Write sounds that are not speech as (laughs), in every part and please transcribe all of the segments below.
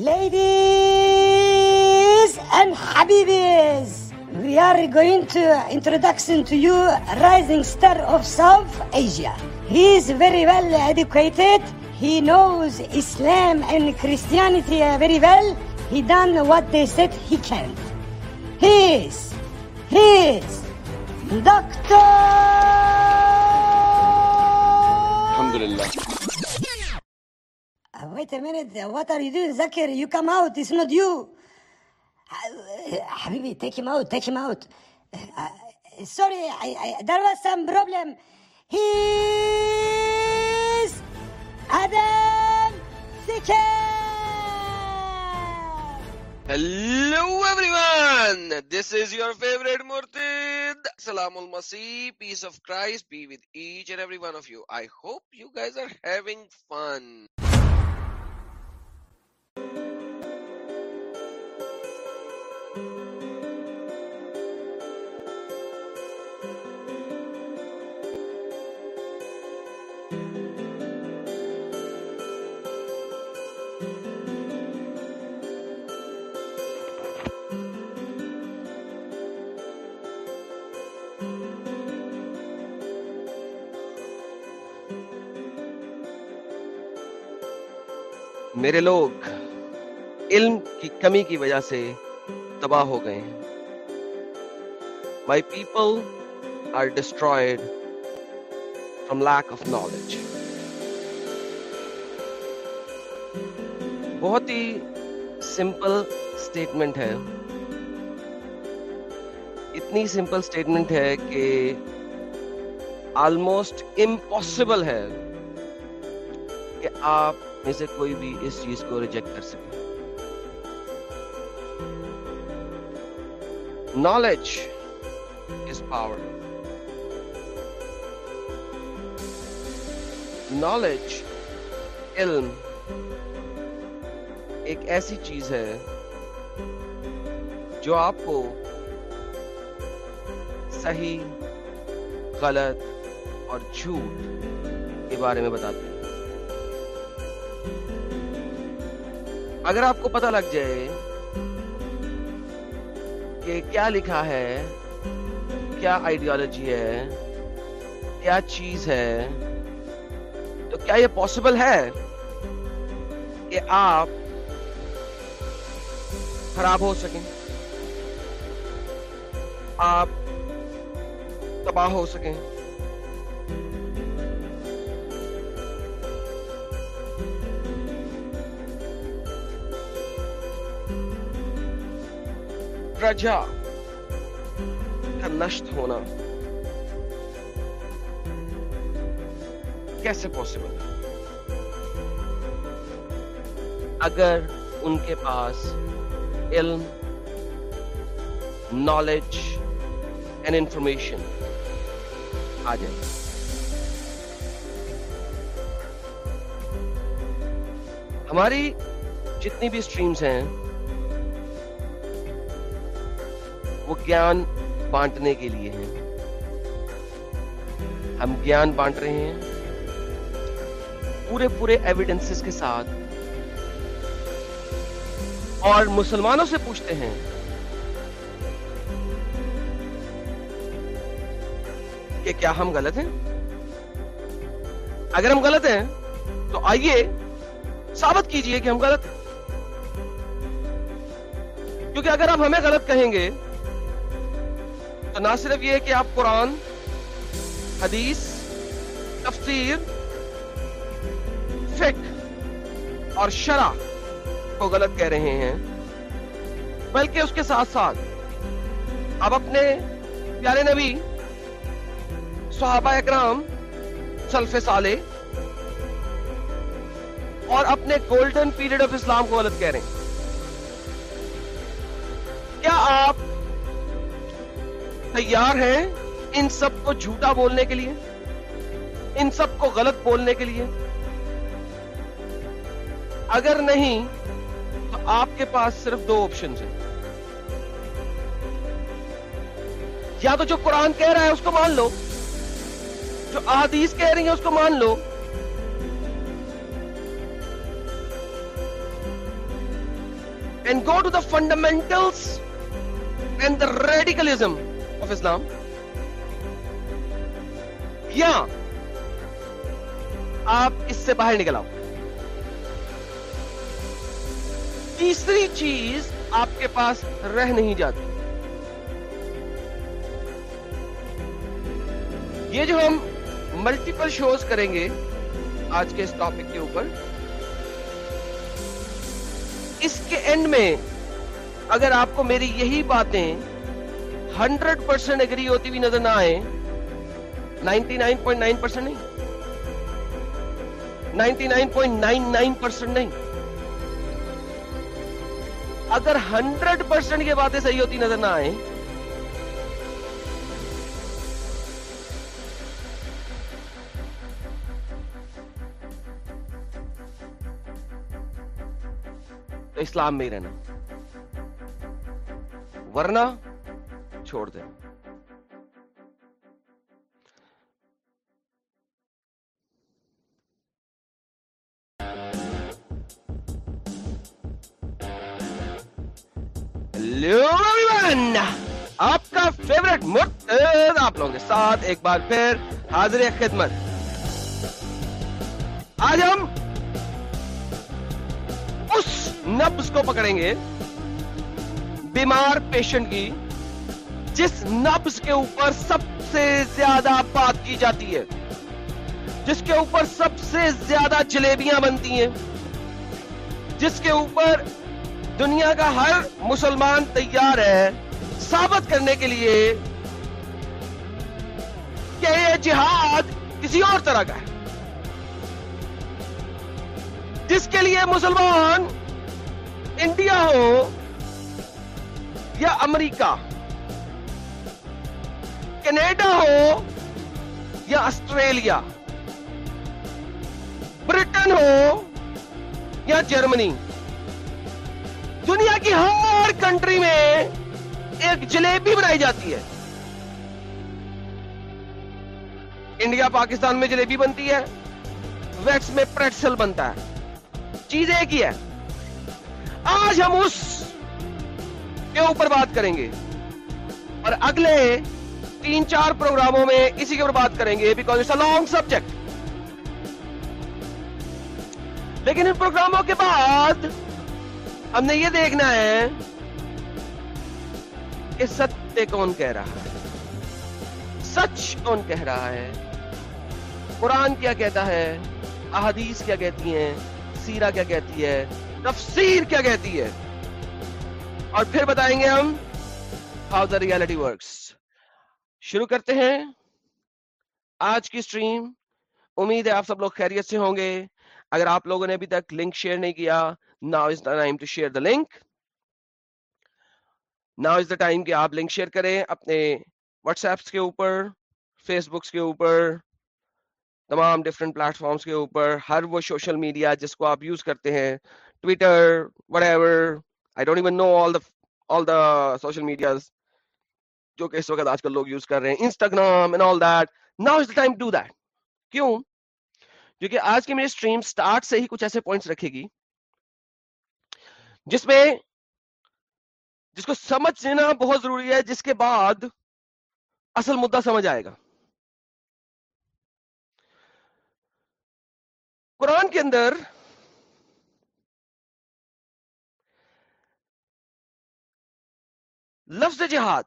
Ladies and Habibis, we are going to introduction to you rising star of South Asia. He is very well educated. He knows Islam and Christianity very well. He done what they said he can. He is, he is Doctor. Alhamdulillah. Uh, wait a minute. What are you doing, Zakir? You come out. It's not you. Habibi, take him out. Take him out. Uh, sorry, I, I, there was some problem. He's Adam Sikar. Hello everyone! This is your favorite Murtid. Salamul Masih, peace of Christ be with each and every one of you. I hope you guys are having fun. میرے لوگ علم کی کمی کی وجہ سے تباہ ہو گئے ہیں۔ My people are destroyed from lack of knowledge بہت ہی سمپل اسٹیٹمنٹ ہے۔ اتنی سمپل اسٹیٹمنٹ ہے کہ آلموسٹ امپاسبل ہے کہ آپ میں سے کوئی بھی اس چیز کو ریجیکٹ کر سکے۔ نالج از پاور نالج علم ایک ایسی چیز ہے جو آپ کو صحیح، غلط اور جھوٹ کے بارے میں بتاتے ہیں اگر آپ کو پتہ لگ جائے کہ کیا لکھا ہے؟ کیا آئیڈیالوجی ہے؟ کیا چیز ہے؟ تو کیا یہ پاسبل ہے کہ آپ خراب ہو سکیں؟ آپ تباہ ہو سکیں؟ پرجا کا نشٹ ہونا کیسے پاسبل ہے؟ اگر ان کے پاس علم نالج اینڈ انفارمیشن آ جائے۔ ہماری جتنی بھی اسٹریمز ہیں گیان بانٹنے کے لیے ہیں ہم گیان بانٹ رہے ہیں پورے پورے ایویڈنس کے ساتھ اور مسلمانوں سے پوچھتے ہیں کہ کیا ہم غلط ہیں اگر ہم غلط ہیں تو آئیے ثابت کیجیے کہ ہم غلط ہیں کیونکہ اگر آپ ہمیں غلط کہیں گے تو نہ صرف یہ کہ آپ قرآن، حدیث، تفسیر فکر اور شرح کو غلط کہہ رہے ہیں، بلکہ اس کے ساتھ ساتھ آپ اپنے پیارے نبی، صحابہ اکرام، سلف سالے اور اپنے گولڈن پیریڈ آف اسلام کو غلط کہہ رہے ہیں۔ کیا آپ تیار ہیں ان سب کو جھوٹا بولنے کے لیے؟ ان سب کو غلط بولنے کے لیے؟ اگر نہیں، تو آپ کے پاس صرف دو آپشن ہیں۔ یا تو جو قرآن کہہ رہا ہے اس کو مان لو، جو احادیث کہہ رہی ہیں اس کو مان لو۔ And go to the fundamentals and the radicalism of Islam. یا آپ اس سے باہر نکل آؤ تیسری چیز آپ کے پاس رہ نہیں جاتی یہ جو ہم ملٹیپل شوز کریں گے آج کے اس ٹاپک کے اوپر اس کے اینڈ میں اگر آپ کو میری یہی باتیں ہنڈریڈ پرسینٹ اگری ہوتی ہوئی نظر نہ آئے۔ Ninety nine point nine percent نہیں۔ Ninety nine point nine nine percent نہیں۔ اگر ہنڈریڈ پرسینٹ یہ باتیں صحیح ہوتی نظر نہ آئے، تو اسلام میں ہی رہنا۔ ورنہ چھوڑ دیں آپ کا فیوریٹ مرتد آپ لوگوں کے ساتھ ایک بار پھر حاضر خدمت آج ہم اس نبز کو پکڑیں گے بیمار پیشنٹ کی جس نبز کے اوپر سب سے زیادہ بات کی جاتی ہے، جس کے اوپر سب سے زیادہ جلیبیاں بنتی ہیں، جس کے اوپر دنیا کا ہر مسلمان تیار ہے ثابت کرنے کے لیے کہ یہ جہاد کسی اور طرح کا ہے۔ جس کے لیے مسلمان انڈیا ہو یا امریکہ کینیڈا ہو یا آسٹریلیا، برٹن ہو یا جرمنی۔ دنیا کی ہر کنٹری میں ایک جلیبی بنائی جاتی ہے۔ انڈیا پاکستان میں جلیبی بنتی ہے، ویکس میں پریٹسل بنتا ہے۔ چیز ایک ہی ہے۔ آج ہم اس کے اوپر بات کریں گے۔ اور اگلے تین چار پروگراموں میں اسی کے اوپر بات کریں گے because it's a long subject لیکن ان پروگراموں کے بعد ہم نے یہ دیکھنا ہے کہ ستیہ کون کہہ رہا ہے؟ سچ کون کہہ رہا ہے؟ قرآن کیا کہتا ہے؟ احادیث کیا کہتی ہیں؟ سیرہ کیا کہتی ہے؟ تفسیر کیا کہتی ہے؟ اور پھر بتائیں گے ہم ہاؤ دا ریالٹی ورکس شروع کرتے ہیں۔ آج کی سٹریم امید ہے آپ سب لوگ خیریت سے ہوں گے۔ اگر آپ لوگوں نے ابھی تک لنک شیئر نہیں کیا now is the time to share the link now is the time کہ آپ لنک شیئر کریں اپنے واٹس ایپس کے اوپر فیس بکس کے اوپر، تمام ڈفرینٹ پلیٹ فارمس کے اوپر، ہر وہ سوشل میڈیا جس کو آپ یوز کرتے ہیں Twitter whatever I don't even know all the all the social medias جو کہ اس وقت آج کل لوگ یوز کر رہے ہیں Instagram and all that now is the time to that کیوں؟ کیونکہ آج کی میری اسٹریم سٹارٹ سے ہی کچھ ایسے پوائنٹس رکھے گی، جس میں، جس کو سمجھ لینا بہت ضروری ہے، جس کے بعد اصل مدعا سمجھ آئے گا۔ قرآن کے اندر لفظ جہاد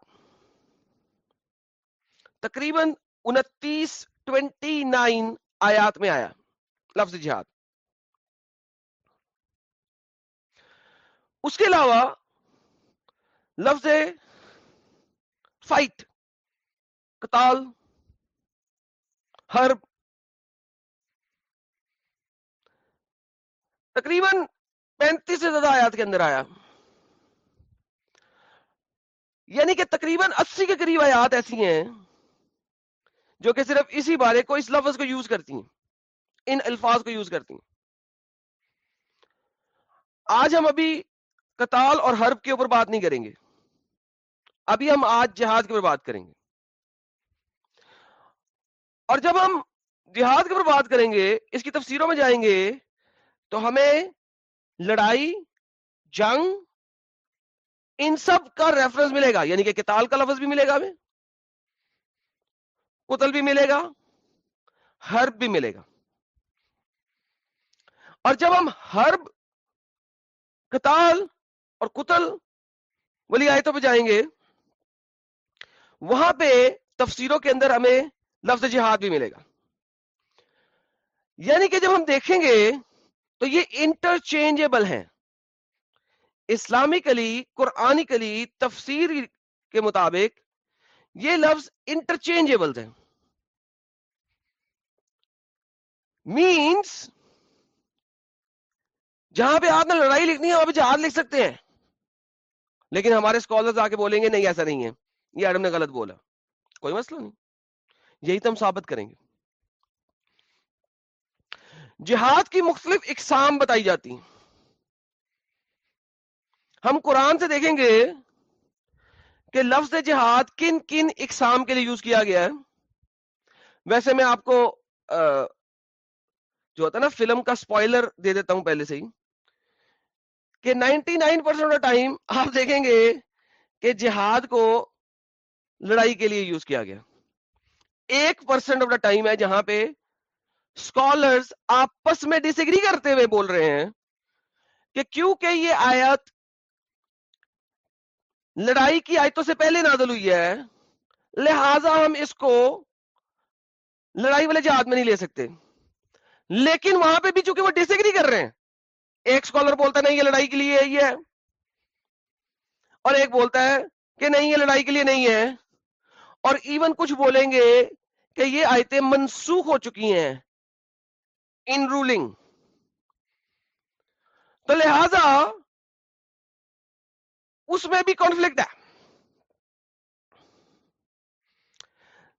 تقریباً انتیس ٹوینٹی نائن آیات میں آیا، لفظ جہاد۔ اس کے علاوہ لفظ فائٹ کتال حرب۔ تقریباً پینتیس سے زیادہ آیات کے اندر آیا۔ یعنی کہ تقریباً اسی کے قریب آیات ایسی ہیں جو کہ صرف اسی بارے کو اس لفظ کو یوز کرتی ہیں، ان الفاظ کو یوز کرتی ہیں۔ آج ہم ابھی کتال اور حرب کے اوپر بات نہیں کریں گے۔ ابھی ہم آج جہاد کے اوپر بات کریں گے۔ اور جب ہم جہاد کے اوپر بات کریں گے، اس کی تفسیروں میں جائیں گے، تو ہمیں لڑائی، جنگ، ان سب کا ریفرنس ملے گا۔ یعنی کہ کتال کا لفظ بھی ملے گا ہمیں۔ قتل بھی ملے گا، حرب بھی ملے گا۔ اور جب ہم حرب کتال اور قتل والی آیتوں پہ جائیں گے، وہاں پہ تفسیروں کے اندر ہمیں لفظ جہاد بھی ملے گا۔ یعنی کہ جب ہم دیکھیں گے تو یہ انٹرچینجبل ہیں۔ اسلامکلی قرآنکلی تفسیر کے مطابق یہ لفظ انٹرچینجبل ہیں۔ مینس جہاں پہ آپ نے لڑائی لکھنی ہے، وہاں پہ جہاد لکھ سکتے ہیں۔ لیکن ہمارے اسکالر آ کے بولیں گے، نہیں، ایسا نہیں ہے۔ یہ ایڈم نے غلط بولا۔ کوئی مسئلہ نہیں۔ یہی تو ہم ثابت کریں گے۔ جہاد کی مختلف اقسام بتائی جاتی ہیں۔ ہم قرآن سے دیکھیں گے کہ لفظ جہاد کن کن اقسام کے لیے یوز کیا گیا ہے؟ ویسے میں آپ کو جو ہوتا ہے نا، فلم کا سپوائلر دے دیتا ہوں پہلے سے ہی۔ کہ نائنٹی نائن پرسینٹ ٹائم آپ دیکھیں گے کہ جہاد کو لڑائی کے لیے یوز کیا گیا۔ ایک پرسینٹ آف دا ٹائم ہے جہاں پہ اسکالرس آپس میں ڈس ایگری کرتے ہوئے بول رہے ہیں کہ کیونکہ یہ آیت لڑائی کی آیتوں سے پہلے نازل ہوئی ہے۔ لہذا ہم اس کو لڑائی والے جہاد میں نہیں لے سکتے۔ لیکن وہاں پہ بھی چونکہ وہ ڈس ایگری کر رہے ہیں، ایک اسکالر بولتا ہے، نہیں، یہ لڑائی کے لیے یہ ہے۔ اور ایک بولتا ہے کہ، نہیں، یہ لڑائی کے لیے نہیں ہے۔ اور ایون کچھ بولیں گے کہ یہ آیتیں منسوخ ہو چکی ہیں ان رولنگ تو لہذا اس میں بھی کانفلکٹ ہے۔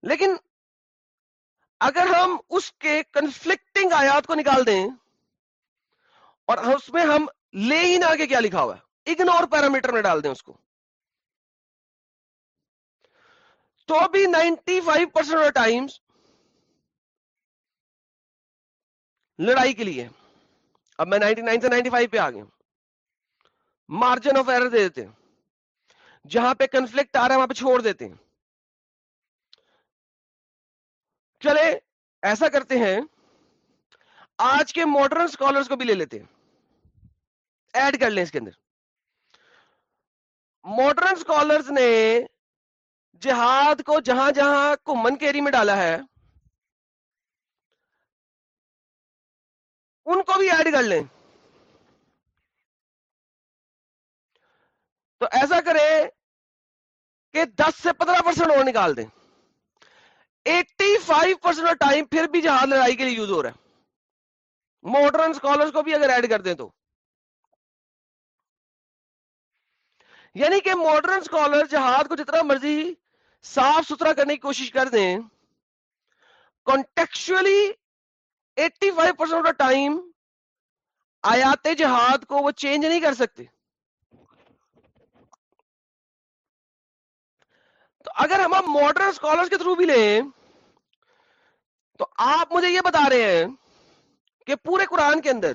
لیکن اگر ہم اس کے کنفلکٹنگ آیات کو نکال دیں اور اس میں ہم لے ہی نہ آگے کیا لکھا ہوا ہے اگنور پیرامیٹر میں ڈال دیں اس کو۔ تو بھی نائنٹی فائیو پرسینٹ ٹائمس لڑائی کے لیے۔ اب میں نائنٹی نائن سے نائنٹی فائیو پہ آ گیا۔ مارجن آف ایرر دے دیتے۔ ہیں جہاں پہ کنفلکٹ آ رہا ہے، وہاں پہ چھوڑ دیتے ہیں۔ چلے ایسا کرتے ہیں، آج کے ماڈرن اسکالرس کو بھی لے لیتے ہیں۔ ایڈ کر لیں اس کے اندر۔ ماڈرن اسکالرس نے جہاد کو جہاں جہاں کمن کیری میں ڈالا ہے، ان کو بھی ایڈ کر لیں۔ تو ایسا کرے کہ دس سے پندرہ پرسینٹ اور نکال دیں۔ ایٹی فائیو پرسینٹ ٹائم پھر بھی جہاز لڑائی کے لیے یوز ہو رہا ہے۔ ماڈرن اسکالرس کو بھی اگر ایڈ کر دیں تو۔ یعنی کہ ماڈرن اسکالر جہاد کو جتنا مرضی صاف ستھرا کرنے کی کوشش کر دیں contextually eighty five percent of time آیات جہاد کو وہ چینج نہیں کر سکتے۔ اگر ہم ماڈرن اسکالر کے تھرو بھی لیں، تو آپ مجھے یہ بتا رہے ہیں کہ پورے قرآن کے اندر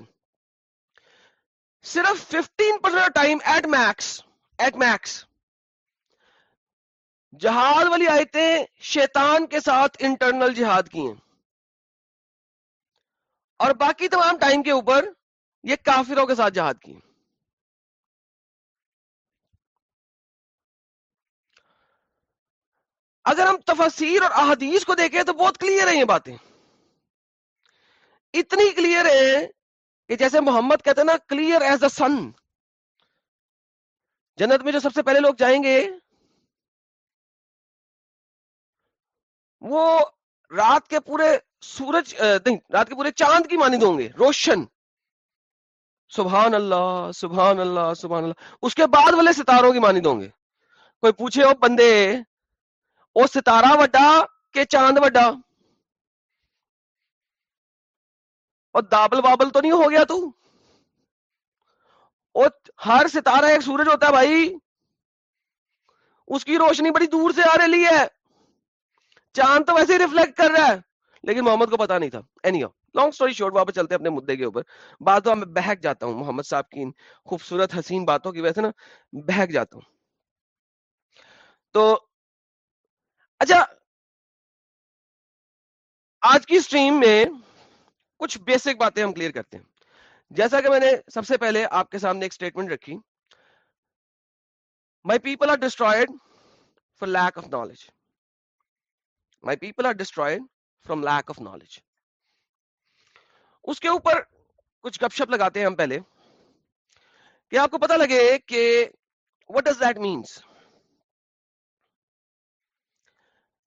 صرف fifteen percent time at max at max جہاد والی آیتیں شیطان کے ساتھ انٹرنل جہاد کی ہیں۔ اور باقی تمام ٹائم کے اوپر یہ کافروں کے ساتھ جہاد کی ہیں۔ اگر ہم تفسیر اور احادیث کو دیکھیں تو بہت کلیئر ہیں یہ باتیں۔ اتنی کلیئر ہے کہ جیسے محمد کہتے ہیں نا کلیئر ایز دا سن جنت میں جو سب سے پہلے لوگ جائیں گے، وہ رات کے پورے سورج نہیں، رات کے پورے چاند کی مانند ہوں گے، روشن۔ سبحان اللہ سبحان اللہ سبحان اللہ۔ اس کے بعد والے ستاروں کی مانند ہوں گے۔ کوئی پوچھے ہو بندے وہ ستارہ وڈا کہ چاند وڈا اور دابل بابل تو نہیں ہو گیا تو ہر ستارہ ایک سورج ہوتا ہے بھائی اس کی روشنی بڑی دور سے آ رہی ہے چاند تو ویسے ہی ریفلیکٹ کر رہا ہے لیکن محمد کو پتا نہیں تھا اینی لانگ اسٹوری شورٹ واپس چلتے ہیں اپنے مدعے کے اوپر باتوں میں بہک جاتا ہوں محمد صاحب کی خوبصورت حسین باتوں کی وجہ سے نا بہک جاتا ہوں تو اچھا آج کی اسٹریم میں کچھ بیسک باتیں ہم کلیئر کرتے ہیں۔ جیسا کہ میں نے سب سے پہلے آپ کے سامنے ایک اسٹیٹمنٹ رکھی۔ My people are destroyed for lack of knowledge my people are destroyed from lack of knowledge اس کے اوپر کچھ گپ شپ لگاتے ہیں ہم پہلے۔ کہ آپ کو پتا لگے کہ وٹ ڈز دیٹ مینس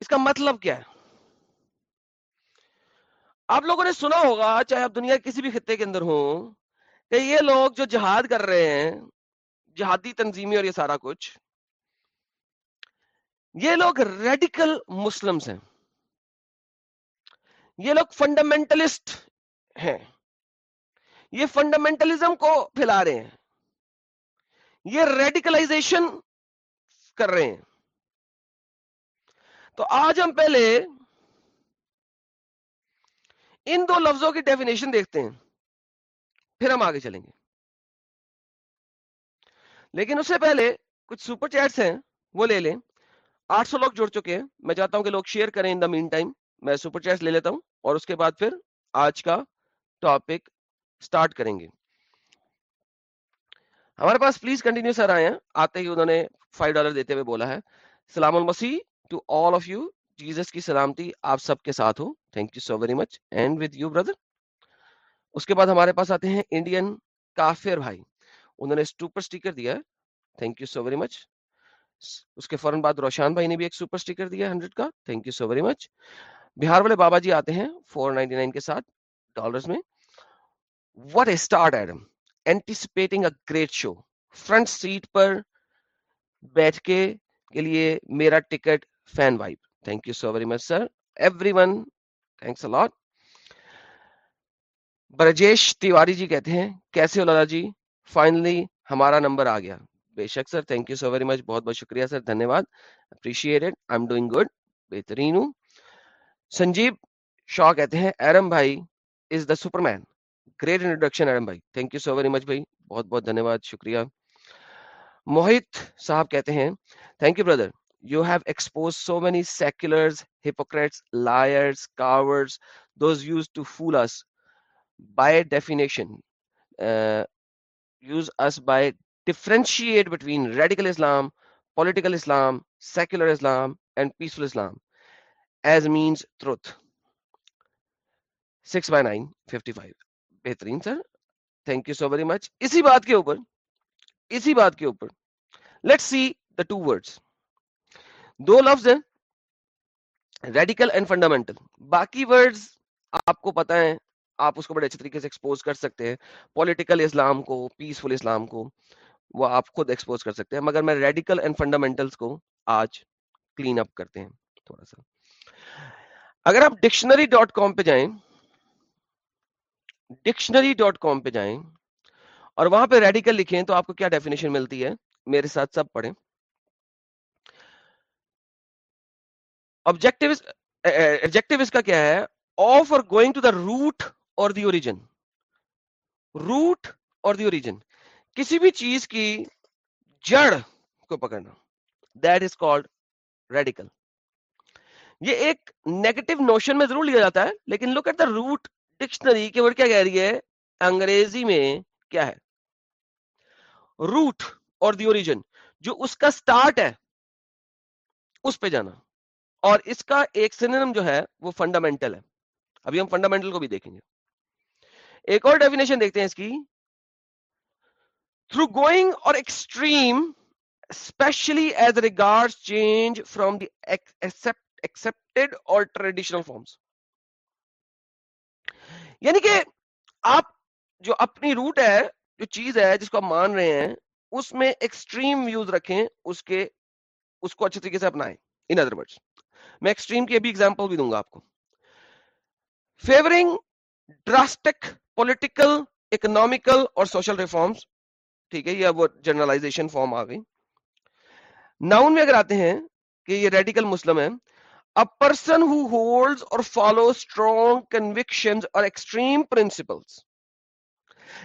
اس کا مطلب کیا ہے؟ آپ لوگوں نے سنا ہوگا، چاہے آپ دنیا کسی بھی خطے کے اندر ہوں، کہ یہ لوگ جو جہاد کر رہے ہیں، جہادی تنظیمی اور یہ سارا کچھ، یہ لوگ ریڈیکل مسلمس ہیں۔ یہ لوگ فنڈامنٹلسٹ ہیں۔ یہ فنڈامنٹلزم کو پھیلا رہے ہیں۔ یہ ریڈیکلائزیشن کر رہے ہیں۔ تو آج ہم پہلے ان دو لفظوں کی ڈیفینیشن دیکھتے ہیں۔ پھر ہم آگے چلیں گے۔ لیکن اس سے پہلے کچھ سپر چیٹس ہیں، وہ لے لیں۔ آٹھ سو لوگ جڑ چکے ہیں۔ میں چاہتا ہوں کہ لوگ شیئر کریں ان دا مین ٹائم میں سپر چیٹس لے لیتا ہوں اور اس کے بعد پھر آج کا ٹاپک سٹارٹ کریں گے۔ ہمارے پاس پلیز کنٹینیو سر آئے ہیں۔ آتے ہی انہوں نے فائیو ڈالر دیتے ہوئے بولا ہے۔ سلام المسی to all of you Jesus کی سلامتی آپ سب کے ساتھ ہو thank you so very much and with you brother اس کے بعد ہمارے پاس آتے ہیں انڈین کافر بھائی انہوں نے سپر سٹیکر دیا thank you so very much اس کے فوراً بعد روشان بھائی نے بھی ایک سپر سٹیکر دیا ہنڈریڈ کا thank you so very much Bihar والے بابا جی آتے ہیں فور نائنٹی نائن کے ساتھ ڈالرز میں what a start Adam anticipating a great show front seat پر بیٹھ کے کے لیے میرا ticket fan vibe thank you so very much sir everyone thanks a lot Brijesh Tiwari ji کہتے ہیں کیسے ہو لالا جی فائنلی ہمارا نمبر آ گیا بے شک sir thank you so very much بہت بہت شکریہ سر دھنیہ واد appreciate I am doing good بہترین ہوں سنجیب شاہ کہتے ہیں ایرم بھائی is the superman great introduction Iram بھائی thank you so very much بھائی بہت بہت دھنیہ واد شکریہ موہت صاحب کہتے ہیں thank you brother you have expose so many seculars hypocrites liars cowards those use to fool us by definition use us by differentiate between radical Islam, political Islam, secular Islam, and peaceful Islam as means truth. 6 by 9, 55. بہترین sir thank you so very much اسی بات کے اوپر اسی بات کے اوپر let see the two words دو لفظ ہیں ریڈیکل اینڈ فنڈامنٹل باقی ورڈز آپ کو پتا ہے آپ اس کو بڑے اچھے طریقے سے ایکسپوز کر سکتے ہیں پولیٹیکل اسلام کو پیسفل اسلام کو، وہ آپ خود ایکسپوز کر سکتے ہیں۔ مگر میں ریڈیکل اینڈ فنڈامنٹلس کو آج کلین اپ کرتے ہیں، تھوڑا سا۔ اگر آپ ڈکشنری ڈاٹ کام پہ جائیں ڈکشنری ڈاٹ کام پہ جائیں اور وہاں پہ ریڈیکل لکھیں تو آپ کو کیا ڈیفینیشن ملتی ہے؟ میرے ساتھ سب پڑھیں۔ آبجیکٹو eh, eh, اس کا کیا ہے? آف اور گوئنگ ٹو دا روٹ اور دی اوریجن روٹ اور دی اوریجن کسی بھی چیز کی جڑ کو پکڑنا. دیٹ از کالڈ ریڈیکل یہ ایک نیگیٹو نوشن میں ضرور لیا جاتا ہے، لیکن look at the root dictionary کے ورڈ کیا کہہ رہی ہے؟ انگریزی میں کیا ہے؟ روٹ اور دی اوریجن جو اس کا سٹارٹ ہے، اس پہ جانا. اور اس کا ایک سینم جو ہے وہ فنڈامنٹل ہے۔ ابھی ہم فنڈامنٹل کو بھی دیکھیں گے۔ ایک اور ڈیفینیشن دیکھتے ہیں اس کی۔ Thoroughgoing or extreme especially as regard change from the expected or traditional forms یعنی کہ آپ جو اپنی روٹ ہے، جو چیز ہے، جس کو آپ مان رہے ہیں، اس میں ایکسٹریم ویوز رکھیں، اس کے، اس کو اچھے طریقے سے اپنائیں۔ ان ادر ورڈس میں ایکسٹریم کی ابھی ایگزامپل بھی دوں گا آپ کو۔ Favouring drastic political economical or social reforms ٹھیک ہے، یہ وہ جنرلائزیشن فارم آ گئی۔ ناؤن میں اگر آتے ہیں کہ یہ ریڈیکل مسلم ہے a person who holds or follows strong convictions or extreme principles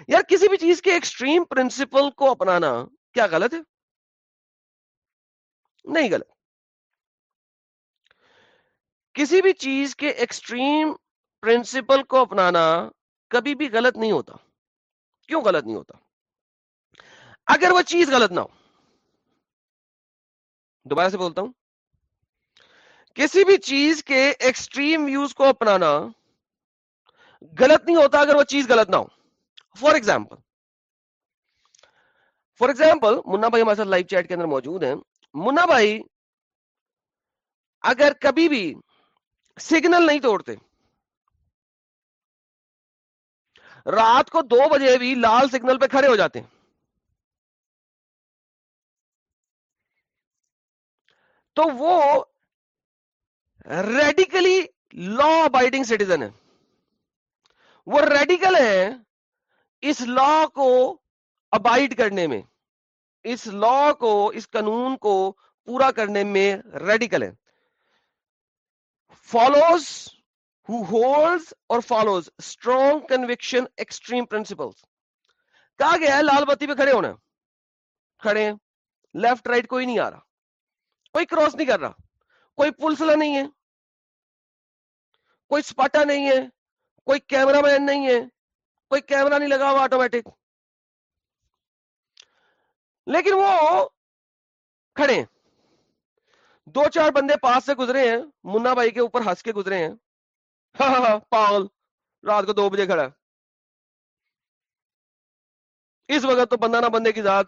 یار، کسی بھی چیز کے ایکسٹریم پرنسپل کو اپنانا کیا غلط ہے؟ نہیں غلط۔ کسی بھی چیز کے ایکسٹریم پرنسپل کو اپنانا کبھی بھی غلط نہیں ہوتا۔ کیوں غلط نہیں ہوتا؟ اگر وہ چیز غلط نہ ہو۔ دوبارہ سے بولتا ہوں۔ کسی بھی چیز کے ایکسٹریم ویوز کو اپنانا غلط نہیں ہوتا اگر وہ چیز غلط نہ ہو۔ For example for example Munna بھائی ہمارے ساتھ لائیو چیٹ کے اندر موجود ہیں۔ منا بھائی، اگر کبھی بھی سگنل نہیں توڑتے۔ رات کو دو بجے بھی لال سگنل پہ کھڑے ہو جاتے۔ ہیں تو وہ ریڈیکلی لا ابائڈنگ سٹیزن ہے۔ وہ ریڈیکل ہے اس لا کو ابائڈ کرنے میں۔ اس لا کو، اس قانون کو پورا کرنے میں ریڈیکل ہے۔ فالوز ہو ہولڈ اور follows strong conviction extreme principle کہا گیا ہے لال بتی پہ کھڑے ہونا کھڑے ہیں۔ لیفٹ رائٹ کوئی نہیں آ رہا۔ کوئی کراس نہیں کر رہا۔ کوئی پلسلا نہیں ہے۔ کوئی سپاٹا نہیں ہے۔ کوئی کیمرہ مین نہیں ہے۔ کوئی کیمرہ نہیں لگا ہوا آٹومیٹک لیکن وہ کھڑے ہیں۔ دو چار بندے پاس سے گزرے ہیں، منا بھائی کے اوپر ہنس کے گزرے ہیں۔ (laughs) ہاں، ہاں، پاگل۔ رات کو دو بجے کھڑا اس وقت تو بندہ نہ بندے کی ذات۔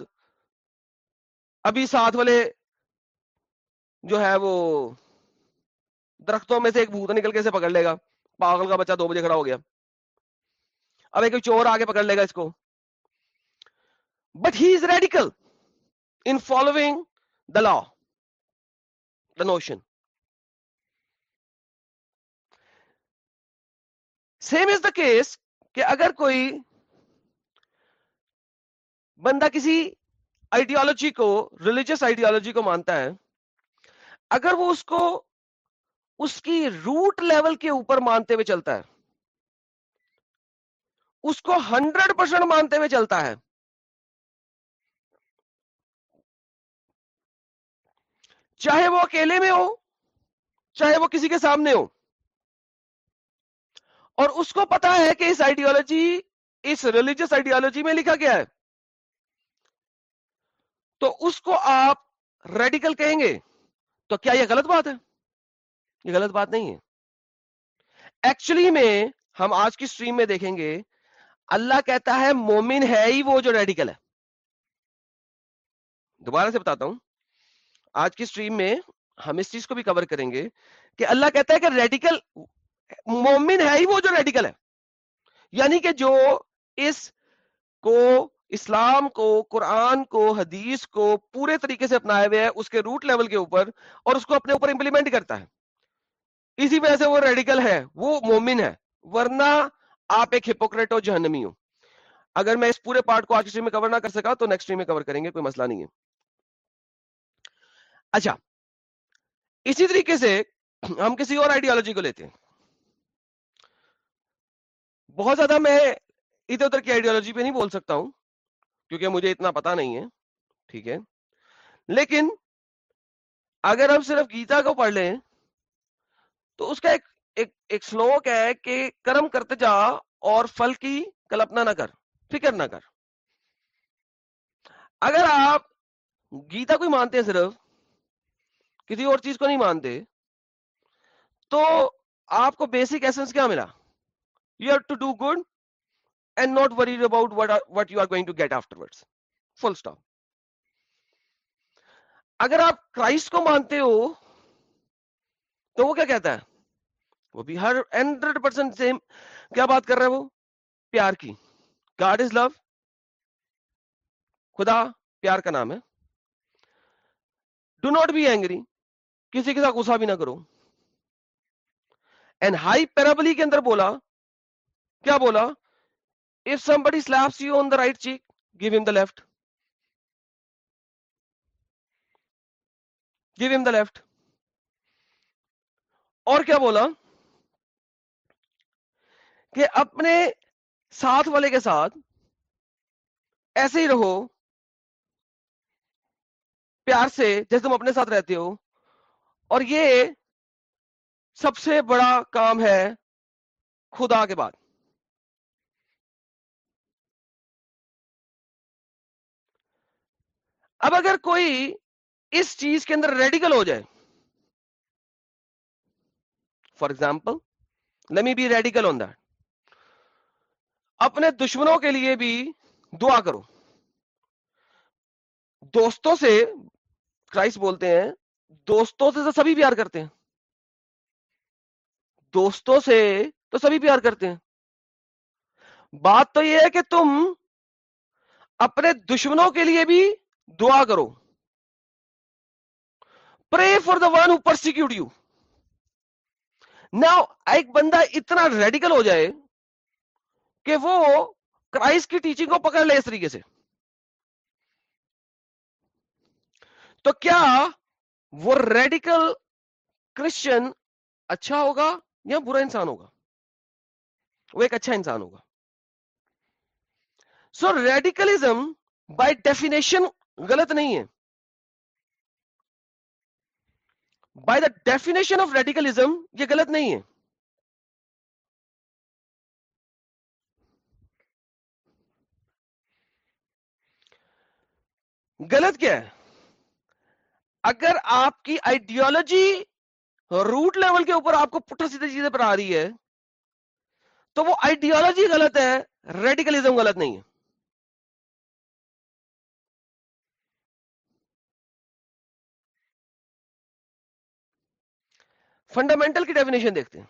ابھی ساتھ والے جو ہے وہ درختوں میں سے ایک بھوت نکل کے سے پکڑ لے گا۔ پاگل کا بچہ دو بجے کھڑا ہو گیا۔ اب ایک چور آگے پکڑ لے گا اس کو۔ But he is radical in following the law the notion same is the case کہ اگر کوئی بندہ کسی آئیڈیالوجی کو ریلیجس آئیڈیالوجی کو مانتا ہے، اگر وہ اس کو اس کی روٹ لیول کے اوپر مانتے ہوئے چلتا ہے، اس کو ہنڈریڈ پرسینٹ مانتے ہوئے چلتا ہے چاہے وہ اکیلے میں ہو، چاہے وہ کسی کے سامنے ہو۔ اور اس کو پتا ہے کہ اس آئیڈیالوجی اس ریلیجس آئیڈیالوجی میں لکھا گیا ہے۔ تو اس کو آپ ریڈیکل کہیں گے، تو کیا یہ غلط بات ہے؟ یہ غلط بات نہیں ہے۔ ایکچولی میں، ہم آج کی سٹریم میں دیکھیں گے، اللہ کہتا ہے مومن ہے ہی وہ جو ریڈیکل ہے۔ دوبارہ سے بتاتا ہوں۔ آج کی سٹریم میں ہم اس چیز کو بھی کور کریں گے کہ اللہ کہتا ہے کہ ریڈیکل مومن ہے ہی وہ جو ریڈیکل ہے۔ یعنی کہ جو اس کو، اسلام کو، قرآن کو، حدیث کو پورے طریقے سے اپنائے ہوئے ہے اس کے روٹ لیول کے اوپر اور اس کو اپنے اوپر امپلیمنٹ کرتا ہے۔ اسی وجہ سے وہ ریڈیکل ہے، وہ مومن ہے، ورنہ آپ ایک ہپوکریٹ ہو جہنمی ہو۔ اگر میں اس پورے پارٹ کو آج کی میں کور نہ کر سکا تو نیکسٹ میں کور کریں گے، کوئی مسئلہ نہیں ہے۔ اچھا اسی طریقے سے ہم کسی اور آئیڈیالوجی کو لیتے ہیں۔ بہت زیادہ میں ادھر ادھر کی آئیڈیالوجی پہ نہیں بول سکتا ہوں کیونکہ مجھے اتنا پتا نہیں ہے ٹھیک ہے۔ لیکن اگر ہم صرف گیتا کو پڑھ لیں تو اس کا ایک ایک, ایک سلوک ہے کہ کرم کرتے جا اور فل کی کلپنا نہ کر فکر نہ کر۔ اگر آپ گیتا کو ہی مانتے ہیں صرف کسی اور چیز کو نہیں مانتے، تو آپ کو بیسک ایسنس کیا ملا؟ You have to do good and not worry about what you are going to get after full stop اگر آپ کرائسٹ کو مانتے ہو، تو وہ کیا کہتا ہے؟ وہ بھی ہر ہنڈریڈ پرسینٹ سیم کیا بات کر رہا ہے وہ؟ پیار کی. گاڈ از لو خدا پیار کا نام ہے. ڈو ناٹ بی اینگری کسی کے ساتھ غصہ بھی نہ کرو۔ اینڈ ہائی پیرابلی کے اندر بولا، کیا بولا؟ If somebody slaps you on the right cheek give him the left give him the left اور کیا بولا؟ کہ اپنے ساتھ والے کے ساتھ ایسے ہی رہو، پیار سے، جیسے تم اپنے ساتھ رہتے ہو۔ اور یہ سب سے بڑا کام ہے خدا کے بعد۔ اب اگر کوئی اس چیز کے اندر ریڈیکل ہو جائے، for example let me be radical on that اپنے دشمنوں کے لیے بھی دعا کرو۔ دوستوں سے کرائس بولتے ہیں دوستوں سے تو سبھی پیار کرتے ہیں۔ دوستوں سے تو سبھی پیار کرتے ہیں۔ بات تو یہ ہے کہ تم اپنے دشمنوں کے لیے بھی دعا کرو۔ Pray for the one persecute you نہ ایک بندہ اتنا ریڈیکل ہو جائے کہ وہ کرائس کی ٹیچنگ کو پکڑ لے اس طریقے سے۔ تو کیا وہ ریڈیکل کرسچن اچھا ہوگا یا برا انسان ہوگا؟ وہ ایک اچھا انسان ہوگا۔ سو ریڈیکلزم بائی ڈیفینیشن غلط نہیں ہے۔ By the definition of radicalism یہ غلط نہیں ہے۔ غلط کیا ہے؟ اگر آپ کی آئیڈیالوجی روٹ لیول کے اوپر آپ کو پٹھا سیدھے چیزیں پر آ رہی ہے، تو وہ آئیڈیالوجی غلط ہے ریڈیکلزم غلط نہیں ہے۔ فنڈامنٹل کی ڈیفینیشن دیکھتے ہیں۔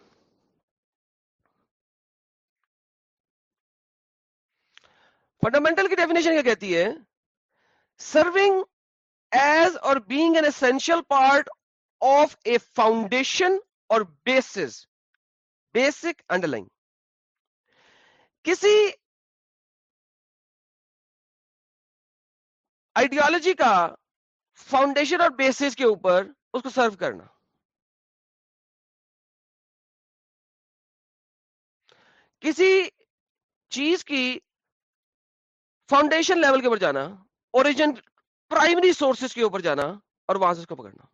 فنڈامنٹل کی ڈیفینیشن کیا کہتی ہے؟ Serving as or being an essential part of a foundation or basis basic underline کسی آئیڈیالوجی کا فاؤنڈیشن اور بیسس کے اوپر اس کو سرو کرنا. کسی چیز کی فاؤنڈیشن لیول کے اوپر جانا. اوریجن پرائمری سورسز کے اوپر جانا اور وہاں سے اس کو پکڑنا۔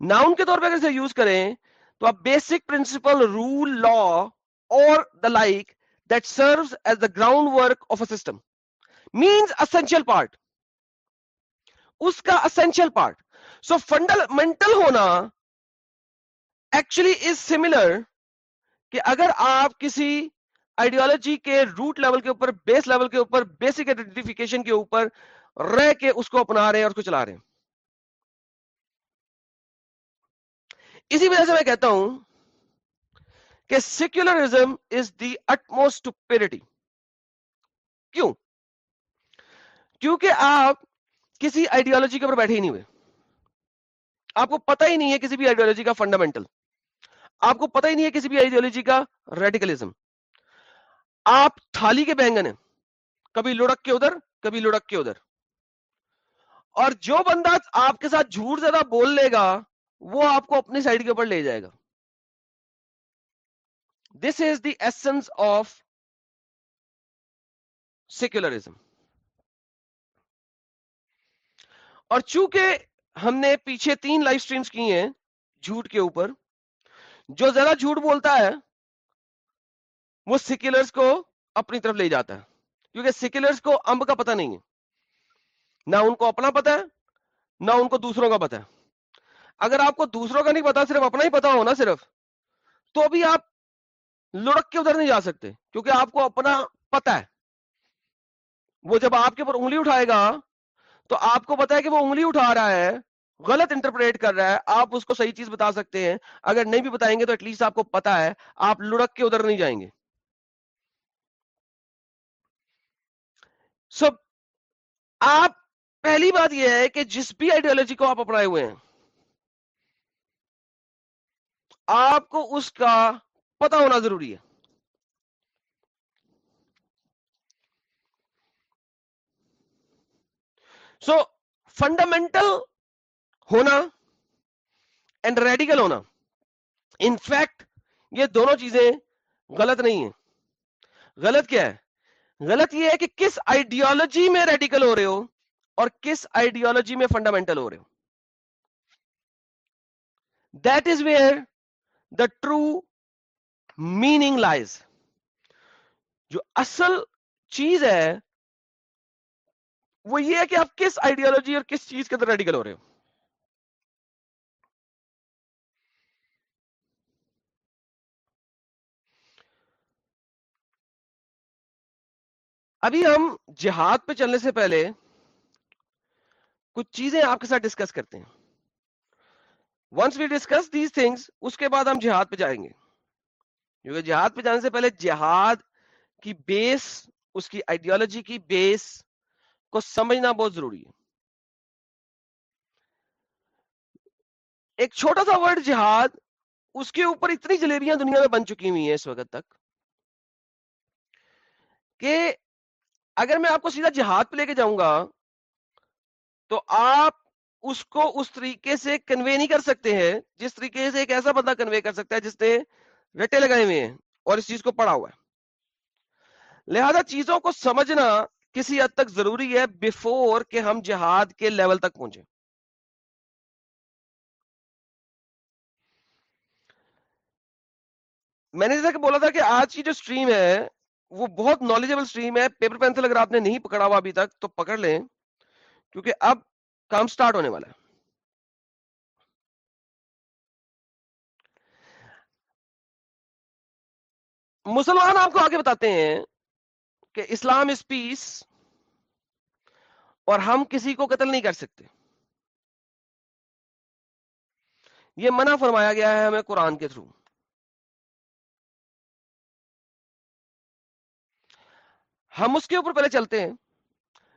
ناؤن کے طور پہ اگر اسے یوز کریں تو آپ basic principle rule law or the like that serves as the groundwork of a system means essential part اس کا اسینشیل پارٹ سو فنڈامنٹل ہونا ایکچولی از سملر کہ اگر آپ کسی آئیڈیالوجی کے روٹ لیول کے اوپر بیس لیول کے اوپر بیسک آئیڈینٹیفیکیشن کے اوپر رہ کے اس کو اپنا رہے ہیں اور اس کو چلا رہے ہیں۔ اسی وجہ سے میں کہتا ہوں کہ secularism is the utmost parity کیوں؟ کیونکہ آپ کسی آئیڈیالوجی کے اوپر بیٹھے ہی نہیں ہوئے۔ آپ کو پتہ ہی نہیں ہے کسی بھی آئیڈیالوجی کا فنڈامنٹل آپ کو پتہ ہی نہیں ہے کسی بھی آئیڈیالوجی کا ریڈیکلزم آپ تھالی کے بینگن ہیں۔ کبھی لڑک کے ادھر، کبھی لڑک کے ادھر۔ اور جو بندہ آپ کے ساتھ جھوٹ زیادہ بول لے گا، وہ آپ کو اپنی سائڈ کے اوپر لے جائے گا۔ This is the essence of secularism اور چونکہ ہم نے پیچھے تین لائف سٹریمز کی ہیں جھوٹ کے اوپر، جو زیادہ جھوٹ بولتا ہے وہ سیکولرز کو اپنی طرف لے جاتا ہے۔ کیونکہ سیکولرز کو امب کا پتہ نہیں ہے۔ نہ ان کو اپنا پتا ہے، نہ ان کو دوسروں کا پتا ہے۔ اگر آپ کو دوسروں کا نہیں پتا صرف اپنا ہی پتا ہو نا صرف، تو بھی آپ لڑک کے ادھر نہیں جا سکتے، کیونکہ آپ کو اپنا پتا ہے۔ وہ جب آپ کے اوپر انگلی اٹھائے گا، تو آپ کو پتا ہے کہ وہ انگلی اٹھا رہا ہے، غلط انٹرپریٹ کر رہا ہے، آپ اس کو صحیح چیز بتا سکتے ہیں۔ اگر نہیں بھی بتائیں گے تو ایٹ لیسٹ آپ کو پتا ہے، آپ لڑک کے ادھر نہیں جائیں گے۔ سب آپ، پہلی بات یہ ہے کہ جس بھی آئیڈیالوجی کو آپ اپنائے ہوئے ہیں، آپ کو اس کا پتا ہونا ضروری ہے۔ سو فنڈامنٹل ہونا اینڈ ریڈیکل ہونا انفیکٹ یہ دونوں چیزیں غلط نہیں ہیں۔ غلط کیا ہے؟ غلط یہ ہے کہ کس آئیڈیالوجی میں ریڈیکل ہو رہے ہو اور کس آئیڈیالوجی میں فنڈامنٹل ہو رہے ہو؟ That is where the true meaning lies جو اصل چیز ہے وہ یہ ہے کہ آپ کس آئیڈیالوجی اور کس چیز کے اندر ریڈیکل ہو رہے ہو؟ ابھی ہم جہاد پہ چلنے سے پہلے کچھ چیزیں آپ کے ساتھ ڈسکس کرتے ہیں۔ Once we discuss these things اس کے بعد ہم جہاد پہ جائیں گے۔ کیونکہ جہاد پہ جانے سے پہلے جہاد کی بیس اس کی آئیڈیالوجی کی بیس کو سمجھنا بہت ضروری ہے۔ ایک چھوٹا سا ورڈ جہاد، اس کے اوپر اتنی جلیبیاں دنیا میں بن چکی ہوئی ہیں اس وقت تک کہ اگر میں آپ کو سیدھا جہاد پہ لے کے جاؤں گا، تو آپ اس کو اس طریقے سے کنوے نہیں کر سکتے ہیں، جس طریقے سے ایک ایسا بندہ کنوے کر سکتا ہے جس نے رٹے لگائے ہوئے ہیں اور اس چیز کو پڑھا ہوا ہے۔ لہذا چیزوں کو سمجھنا کسی حد تک ضروری ہے بفور کہ ہم جہاد کے لیول تک پہنچے میں نے جیسا کہ بولا تھا کہ آج کی جو سٹریم ہے وہ بہت نالجبل سٹریم ہے پیپر پینسل اگر آپ نے نہیں پکڑا ہوا ابھی تک تو پکڑ لیں، کیونکہ اب کام سٹارٹ ہونے والا ہے۔ مسلمان آپ کو آگے بتاتے ہیں کہ اسلام از پیس اور ہم کسی کو قتل نہیں کر سکتے۔ یہ منع فرمایا گیا ہے ہمیں قرآن کے تھرو۔ ہم اس کے اوپر پہلے چلتے ہیں۔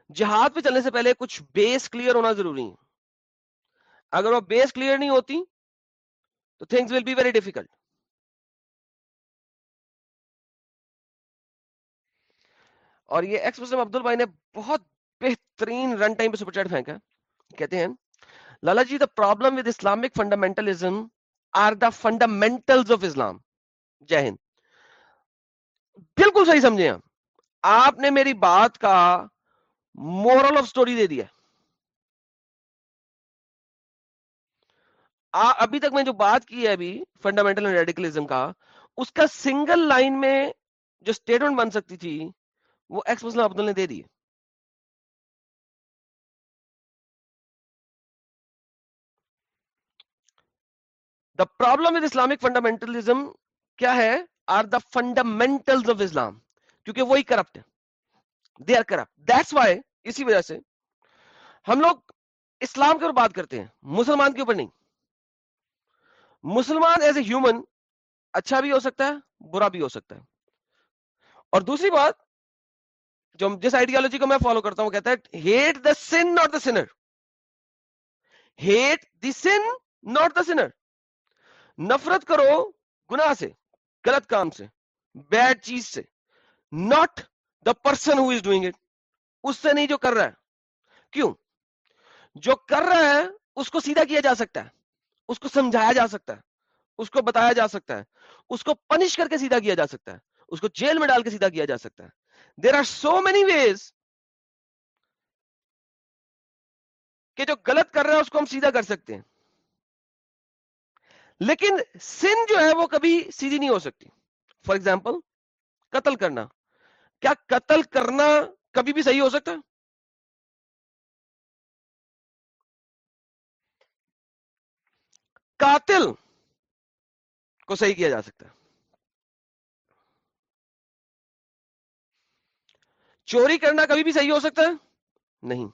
جہاد پہ چلنے سے پہلے کچھ بیس کلیئر ہونا ضروری ہے۔ اگر وہ بیس کلیئر نہیں ہوتی تو things will be very difficult اور یہ ایکس مسلم عبد البائی نے بہت بہترین رن ٹائم پہ سپر چیٹ پھینکا کہتے ہیں، Lala ji the problem with Islamic fundamentalism are the fundamental of Islam Jai Hind. بالکل صحیح سمجھے آپ۔ آپ نے میری بات کا مورل آف سٹوری دے دیا ابھی تک میں جو بات کی ہے ابھی فنڈامنٹل ریڈیکلزم کا، اس کا سنگل لائن میں جو اسٹیٹمنٹ بن سکتی تھی، وہ ایکس مسلم عبدال نے دے دی۔ The problem with Islamic fundamentalism کیا ہے؟ Are the fundamental of Islam کیونکہ وہی کرپٹ ہے they are corrupt that's why اسی وجہ سے ہم لوگ اسلام کے اوپر بات کرتے ہیں، مسلمان کے اوپر نہیں۔ مسلمان ایز اے ہیومن اچھا بھی ہو سکتا ہے، برا بھی ہو سکتا ہے۔ اور دوسری بات جو جس آئیڈیالوجی کو میں فالو کرتا ہوں، وہ کہتا ہے hate the sin not the sinner hate the sin not the sinner نفرت کرو گناہ سے، غلط کام سے بیڈ چیز سے۔ Not the person who is doing it اس سے نہیں جو کر رہا ہے۔ کیوں؟ جو کر رہا ہے، اس کو سیدھا کیا جا سکتا ہے۔ اس کو سمجھایا جا سکتا ہے۔ اس کو بتایا جا سکتا ہے۔ اس کو پنش کر کے سیدھا کیا جا سکتا ہے۔ اس کو جیل میں ڈال کے سیدھا کیا جا سکتا ہے۔ There are so many ways کہ جو غلط کر رہا ہے، اس کو ہم سیدھا کر سکتے ہیں۔ لیکن سن جو ہے، وہ کبھی سیدھی نہیں ہو سکتی۔ فار ایگزامپل قتل کرنا۔ کیا قتل کرنا کبھی بھی صحیح ہو سکتا قاتل کو صحیح کیا جا سکتا ہے؟ چوری کرنا کبھی بھی صحیح ہو سکتا ہے؟ نہیں۔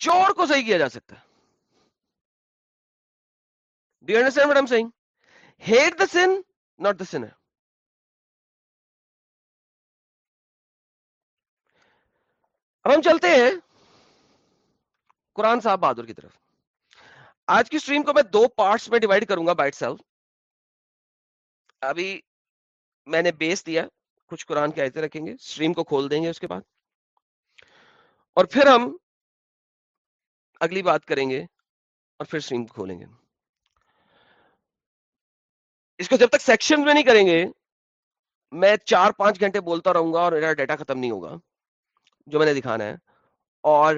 چور کو صحیح کیا جا سکتا ہے؟ D understand what am saying hate the sin not the sinner اب ہم چلتے ہیں قرآن صاحب بہادر کی طرف۔ آج کی سٹریم کو میں دو پارٹس میں ڈیوائڈ کروں گا بائٹ سیلف ابھی میں نے بیس دیا، کچھ قرآن کے آیتیں رکھیں گے سٹریم کو کھول دیں گے اس کے بعد۔ اور پھر ہم اگلی بات کریں گے اور پھر اسٹریم کھولیں گے۔ اس کو جب تک سیکشن میں نہیں کریں گے، میں چار پانچ گھنٹے بولتا رہوں گا اور میرا ڈیٹا ختم نہیں ہوگا۔ جو میں نے دکھانا ہے۔ اور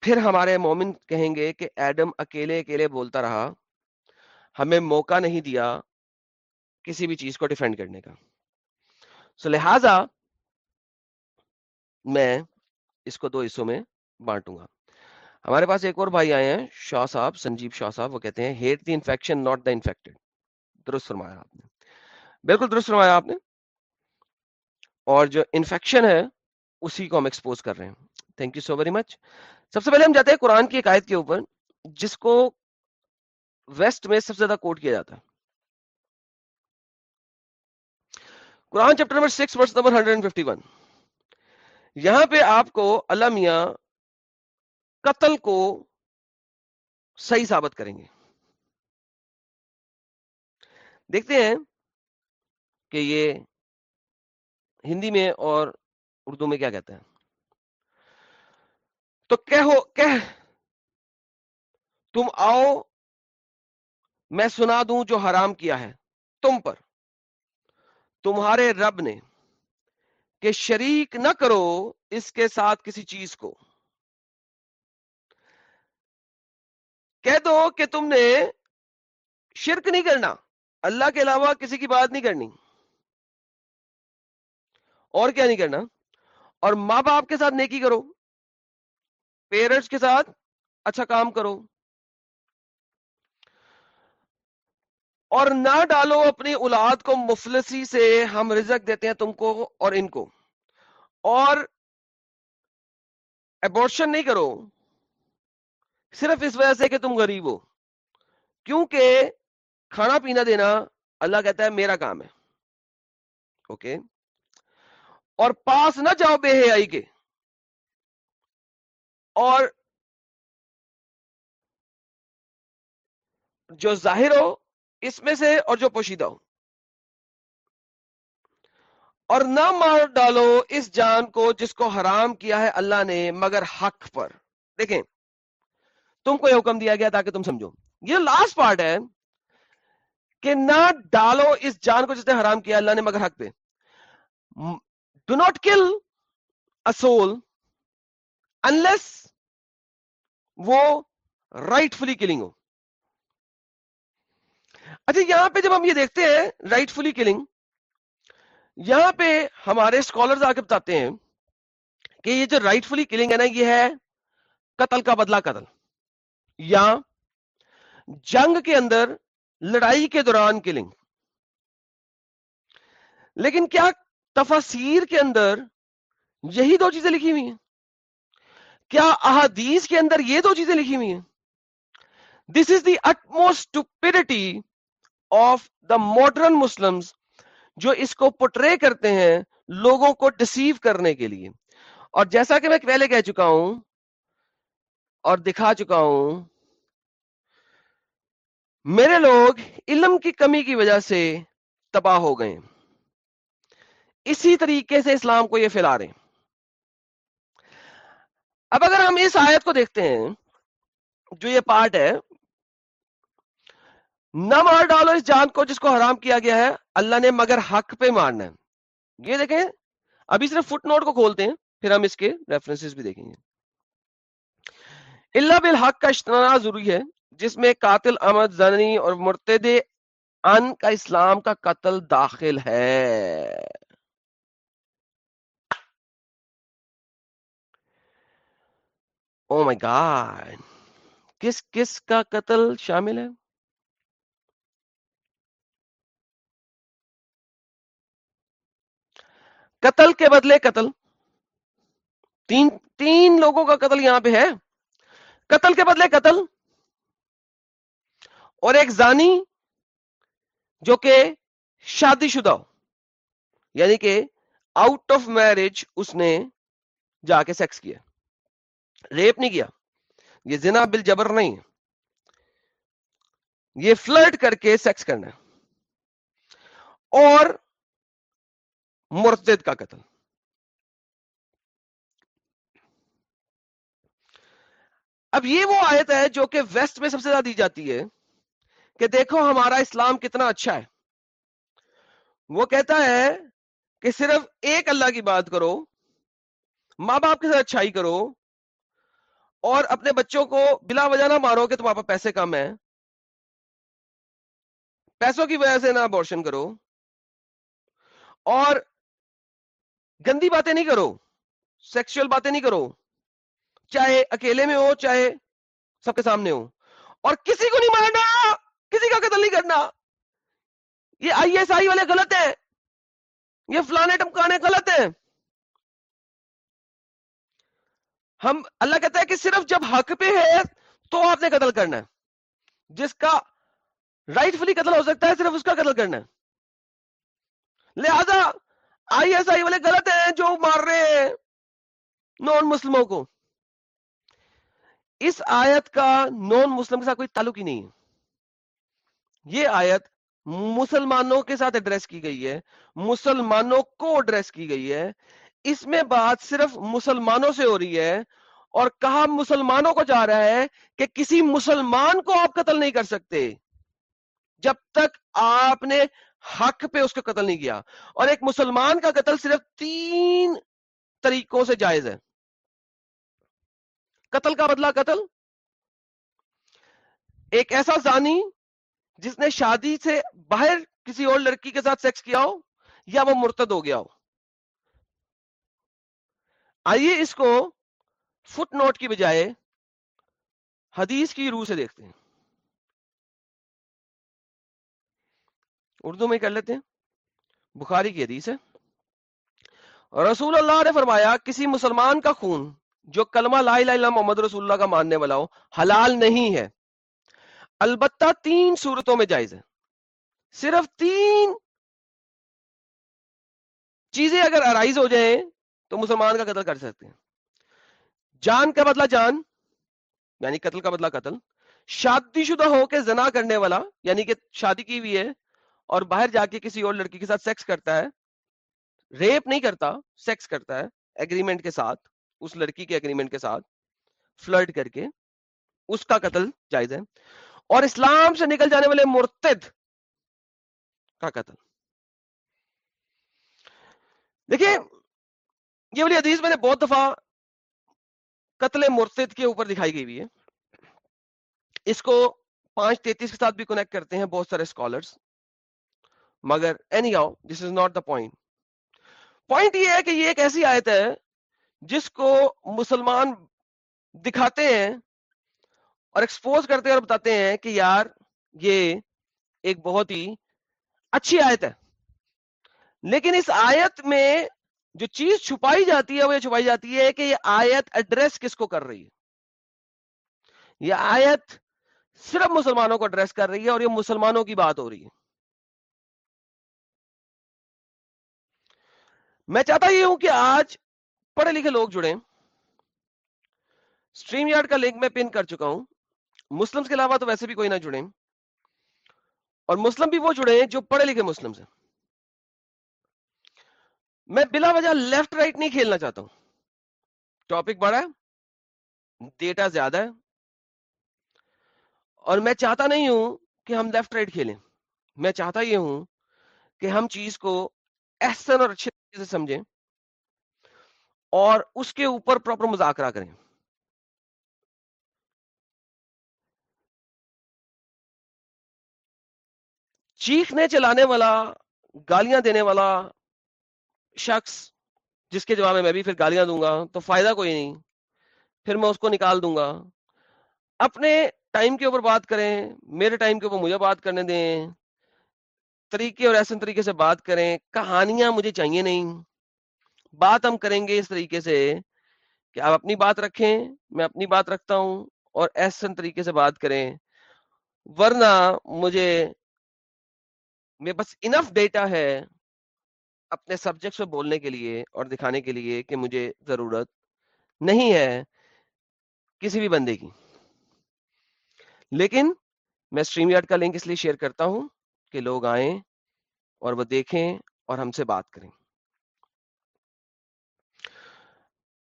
پھر ہمارے مومن کہیں گے کہ ایڈم اکیلے اکیلے بولتا رہا۔ ہمیں موقع نہیں دیا کسی بھی چیز کو ڈیفینڈ کرنے کا۔ سو لہذا میں اس کو دو حصوں میں بانٹوں گا۔ ہمارے پاس ایک اور بھائی آئے ہیں، شاہ صاحب، سنجیب شاہ صاحب، وہ کہتے ہیں hate the infection not the infected درست فرمایا آپ نے۔ بالکل درست فرمایا آپ نے۔ اور جو انفیکشن ہے اسی کو ہم ایکسپوز کر رہے ہیں۔ Thank you so very much سب سے پہلے ہم جاتے ہیں قرآن کی ایک آیت کے اوپر، جس کو ویسٹ میں سب سے زیادہ کوٹ کیا جاتا ہے۔ قرآن chapter number six verse number hundred fifty one یہاں پہ آپ کو اللہ میاں قتل کو صحیح ثابت کریں گے۔ دیکھتے ہیں کہ یہ ہندی میں اور اردو میں کیا کہتے ہیں؟ تو کہو کہ تم آؤ، میں سنا دوں جو حرام کیا ہے تم پر۔ تمہارے رب نے کہ شریک نہ کرو اس کے ساتھ کسی چیز کو۔ کہہ دو کہ تم نے شرک نہیں کرنا، اللہ کے علاوہ کسی کی بات نہیں کرنی۔ اور کیا نہیں کرنا؟ اور ماں باپ کے ساتھ نیکی کرو۔ پیرنٹس کے ساتھ اچھا کام کرو۔ اور نہ ڈالو اپنی اولاد کو مفلسی سے ہم رزق دیتے ہیں تم کو اور ان کو۔ اور ایبورشن نہیں کرو۔ صرف اس وجہ سے کہ تم غریب ہو۔ کیونکہ کھانا پینا دینا اللہ کہتا ہے میرا کام ہے۔ اوکے اور پاس نہ جاؤ بے حیائی کے۔ اور جو ظاہر ہو، اس میں سے اور جو پوشیدہ ہو۔ اور نہ مار ڈالو اس جان کو جس کو حرام کیا ہے اللہ نے، مگر حق پر۔ دیکھیں، تم کو یہ حکم دیا گیا تاکہ تم سمجھو۔ یہ لاسٹ پارٹ ہے کہ نہ ڈالو اس جان کو جس نے حرام کیا اللہ نے، مگر حق پہ۔ ڈو ناٹ کل اصول انلیس وہ رائٹ فلی کلنگ ہو۔ اچھا یہاں پہ جب ہم یہ دیکھتے ہیں رائٹ فلی کلنگ یہاں پہ ہمارے اسکالر آ کے بتاتے ہیں کہ یہ جو رائٹ فلی کلنگ ہے نا، یہ ہے قتل کا بدلہ قتل۔ یا جنگ کے اندر لڑائی کے دوران کلنگ لیکن کیا تفاصیر کے اندر یہی دو چیزیں لکھی ہوئی ہیں۔ کیا احادیث کے اندر یہ دو چیزیں لکھی ہوئی ہیں؟ This is the utmost of the modern Muslim جو اس کو پٹرے کرتے ہیں لوگوں کو ڈسیو کرنے کے لیے۔ اور جیسا کہ میں پہلے کہہ چکا ہوں اور دکھا چکا ہوں، میرے لوگ علم کی کمی کی وجہ سے تباہ ہو گئے اسی طریقے سے اسلام کو یہ پھیلا رہے ہیں اب اگر ہم اس آیت کو دیکھتے ہیں، جو یہ پارٹ ہے، نہ مار ڈالو اس جان کو جس کو حرام کیا گیا ہے، اللہ نے مگر حق پہ مارنا ہے۔ یہ دیکھیں، ابھی صرف فٹ نوٹ کو کھولتے ہیں، پھر ہم اس کے ریفرنس بھی دیکھیں گے۔ اللہ بالحق کا اشتنا ضروری ہے، جس میں قاتل احمد زنی اور مرتد ان کا اسلام کا قتل داخل ہے۔ او مائی گاڈ کس کس کا قتل شامل ہے؟ قتل کے بدلے قتل۔ تین تین لوگوں کا قتل یہاں پہ ہے۔ قتل کے بدلے قتل۔ اور ایک زانی جو کہ شادی شدہ ہو یعنی کہ آؤٹ آف میرج اس نے جا کے سیکس کیا۔ ریپ نہیں کیا، یہ زنا بل جبر نہیں، یہ فلرٹ کر کے سیکس کرنا اور مرتد کا قتل۔ اب یہ وہ آیت ہے جو کہ ویسٹ میں سب سے زیادہ دی جاتی ہے کہ دیکھو ہمارا اسلام کتنا اچھا ہے۔ وہ کہتا ہے کہ صرف ایک اللہ کی بات کرو، ماں باپ کے ساتھ اچھائی کرو اور اپنے بچوں کو بلا وجہ نہ مارو کہ تمہارے پاس پیسے کم ہیں۔ پیسوں کی وجہ سے نہ ابورشن کرو۔ اور گندی باتیں نہیں کرو۔ سیکشل باتیں نہیں کرو۔ چاہے اکیلے میں ہو، چاہے سب کے سامنے ہو۔ اور کسی کو نہیں مارنا، کسی کا قتل نہیں کرنا۔ یہ آئی ایس آئی والے غلط ہیں۔ یہ فلانے ٹمکانے غلط ہیں۔ ہم اللہ کہتا ہے کہ صرف جب حق پہ ہے تو آپ نے قتل کرنا ہے۔ جس کا رائٹ فلی قتل ہو سکتا ہے، صرف اس کا قتل کرنا ہے۔ لہذا آئی ایس آئی والے غلط ہیں جو مار رہے ہیں نان مسلموں کو۔ اس آیت کا نان مسلم کے ساتھ کوئی تعلق ہی نہیں ہے۔ یہ آیت مسلمانوں کے ساتھ ایڈریس کی گئی ہے۔ مسلمانوں کو ایڈریس کی گئی ہے۔ اس میں بات صرف مسلمانوں سے ہو رہی ہے اور کہا مسلمانوں کو جا رہا ہے کہ کسی مسلمان کو آپ قتل نہیں کر سکتے جب تک آپ نے حق پہ اس کا قتل نہیں کیا اور ایک مسلمان کا قتل صرف تین طریقوں سے جائز ہے۔ قتل کا بدلہ قتل۔ ایک ایسا زانی جس نے شادی سے باہر کسی اور لڑکی کے ساتھ سیکس کیا ہو یا وہ مرتد ہو گیا ہو۔ آئیے اس کو فٹ نوٹ کی بجائے حدیث کی روح سے دیکھتے ہیں۔ اردو میں کر لیتے ہیں۔ بخاری کی حدیث ہے۔ رسول اللہ نے فرمایا، کسی مسلمان کا خون جو کلمہ لا الہ الا محمد رسول اللہ کا ماننے والا ہو، حلال نہیں ہے۔ البتہ تین صورتوں میں جائز ہے۔ صرف تین چیزیں اگر ارائیز ہو جائیں تو مسلمان کا قتل کر سکتے ہیں۔ جان کا بدلہ جان یعنی قتل کا بدلہ قتل، شادی شدہ ہو کے زنا کرنے والا یعنی کہ شادی کی ہوئی ہے اور باہر جا کے کسی اور لڑکی کے ساتھ سیکس کرتا ہے ریپ نہیں کرتا سیکس کرتا ہے ایگریمنٹ کے ساتھ، اس لڑکی کے اگریمنٹ کے ساتھ فلرٹ کر کے، اس کا قتل جائز ہے۔ اور اسلام سے نکل جانے والے مرتد کا قتل۔ دیکھیے یہ والی حدیث میں نے بہت دفعہ قتل مرتد کے اوپر دکھائی گئی ہوئی ہے۔ اس کو پانچ تینتیس کے ساتھ بھی کنیکٹ کرتے ہیں بہت سارے اسکالرس مگر anyhow this is not the point point یہ ہے کہ یہ ایک ایسی آیت ہے جس کو مسلمان دکھاتے ہیں اور ایکسپوز کرتے ہیں اور بتاتے ہیں کہ یار یہ ایک بہت ہی اچھی آیت ہے۔ لیکن اس آیت میں جو چیز چھپائی جاتی ہے وہ یہ چھپائی جاتی ہے کہ یہ آیت ایڈریس کس کو کر رہی ہے؟ یہ آیت صرف مسلمانوں کو ایڈریس کر رہی ہے اور یہ مسلمانوں کی بات ہو رہی ہے۔ میں چاہتا یہ ہوں کہ آج پڑھے لکھے لوگ جڑے اسٹریم یارڈ کا لنک میں پن کر چکا ہوں۔ مسلم کے علاوہ تو ویسے بھی کوئی نہ جڑے اور مسلم بھی وہ جڑے ہیں جو پڑھے لکھے مسلم سے میں بلا وجہ لیفٹ رائٹ نہیں کھیلنا چاہتا ہوں۔ ٹاپک بڑا ہے۔ ڈیٹا زیادہ ہے۔ اور میں چاہتا نہیں ہوں کہ ہم لیفٹ رائٹ کھیلیں۔ میں چاہتا یہ ہوں کہ ہم چیز کو احسن اور اچھے طریقے سے سمجھیں اور اس کے اوپر پراپر مذاکرہ کریں۔ چیخنے چلانے والا، گالیاں دینے والا شخص جس کے جواب میں میں بھی پھر گالیاں دوں گا، تو فائدہ کوئی نہیں۔ پھر میں اس کو نکال دوں گا۔ اپنے ٹائم کے اوپر بات کریں، میرے ٹائم کے اوپر مجھے بات کرنے دیں، طریقے اور ایسے طریقے سے بات کریں، کہانیاں مجھے چاہیے نہیں۔ بات ہم کریں گے اس طریقے سے کہ آپ اپنی بات رکھیں، میں اپنی بات رکھتا ہوں اور ایسے طریقے سے بات کریں۔ ورنہ مجھے، میں بس انف ڈیٹا ہے۔ اپنے سبجیکٹ سے بولنے کے لیے اور دکھانے کے لیے کہ مجھے ضرورت نہیں ہے کسی بھی بندے کی۔ لیکن میں اسٹریم یارڈ کا لنک اس لیے شیئر کرتا ہوں کہ لوگ آئیں اور وہ دیکھیں اور ہم سے بات کریں۔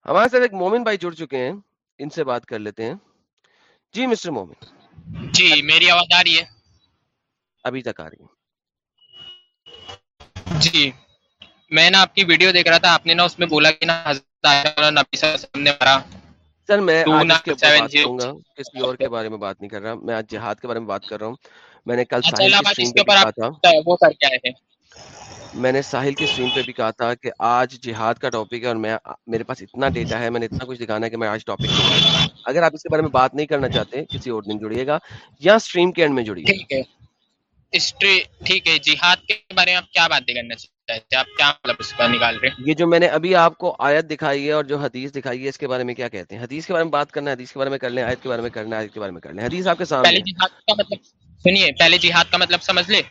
ہمارے ساتھ ایک مومن بھائی جڑ چکے ہیں ان سے بات کر لیتے ہیں۔ جی مسٹر مومن۔ جی میری آواز آ رہی ہے؟ ابھی تک آ رہی ہے۔ جی۔ میں نا آپ کی ویڈیو دیکھ رہا تھا آپ نے نا اس میں بولا کہ نا حضرت نبی صلی اللہ علیہ وسلم نے مارا۔ سر میں آج اس کے بات. کروں گا کسی اور کے بارے میں بات نہیں کر رہا۔ میں آج جہاد کے بارے میں بات کر رہا ہوں۔ میں نے کل اچھا ساحل کی اس پہ کہا تھا۔ وہ کر کے آئے تھے میں نے ساحل کی اسٹریم پہ بھی کہا تھا کہ آج جہاد کا ٹاپک ہے اور میں میرے پاس اتنا ڈیٹا ہے میں نے اتنا کچھ دکھانا ہے کہ میں آج ٹاپک اگر آپ اس کے بارے میں بات نہیں کرنا چاہتے کسی اور دن جڑیے گا یا اسٹریم کے اینڈ میں جڑیے۔ ٹھیک ہے۔ ٹھیک ہے جہاد کے بارے میں آپ کیا باتیں کرنا چاہتے ہیں؟ آپ کیا مطلب اس کا نکال رہے ہیں؟ یہ جو میں نے ابھی آپ کو آیت دکھائی ہے اور جو حدیث دکھائی ہے اس کے بارے میں کیا کہتے ہیں؟ حدیث کے بارے میں بات کرنا ہے حدیث کے بارے میں کر لیں آیت کے بارے میں کرنا ہے آیت کے بارے میں کر لیں۔ حدیث آپ کے سامنے پہلے جہاد کا مطلب سنیے پہلے جہاد کا مطلب سمجھ لے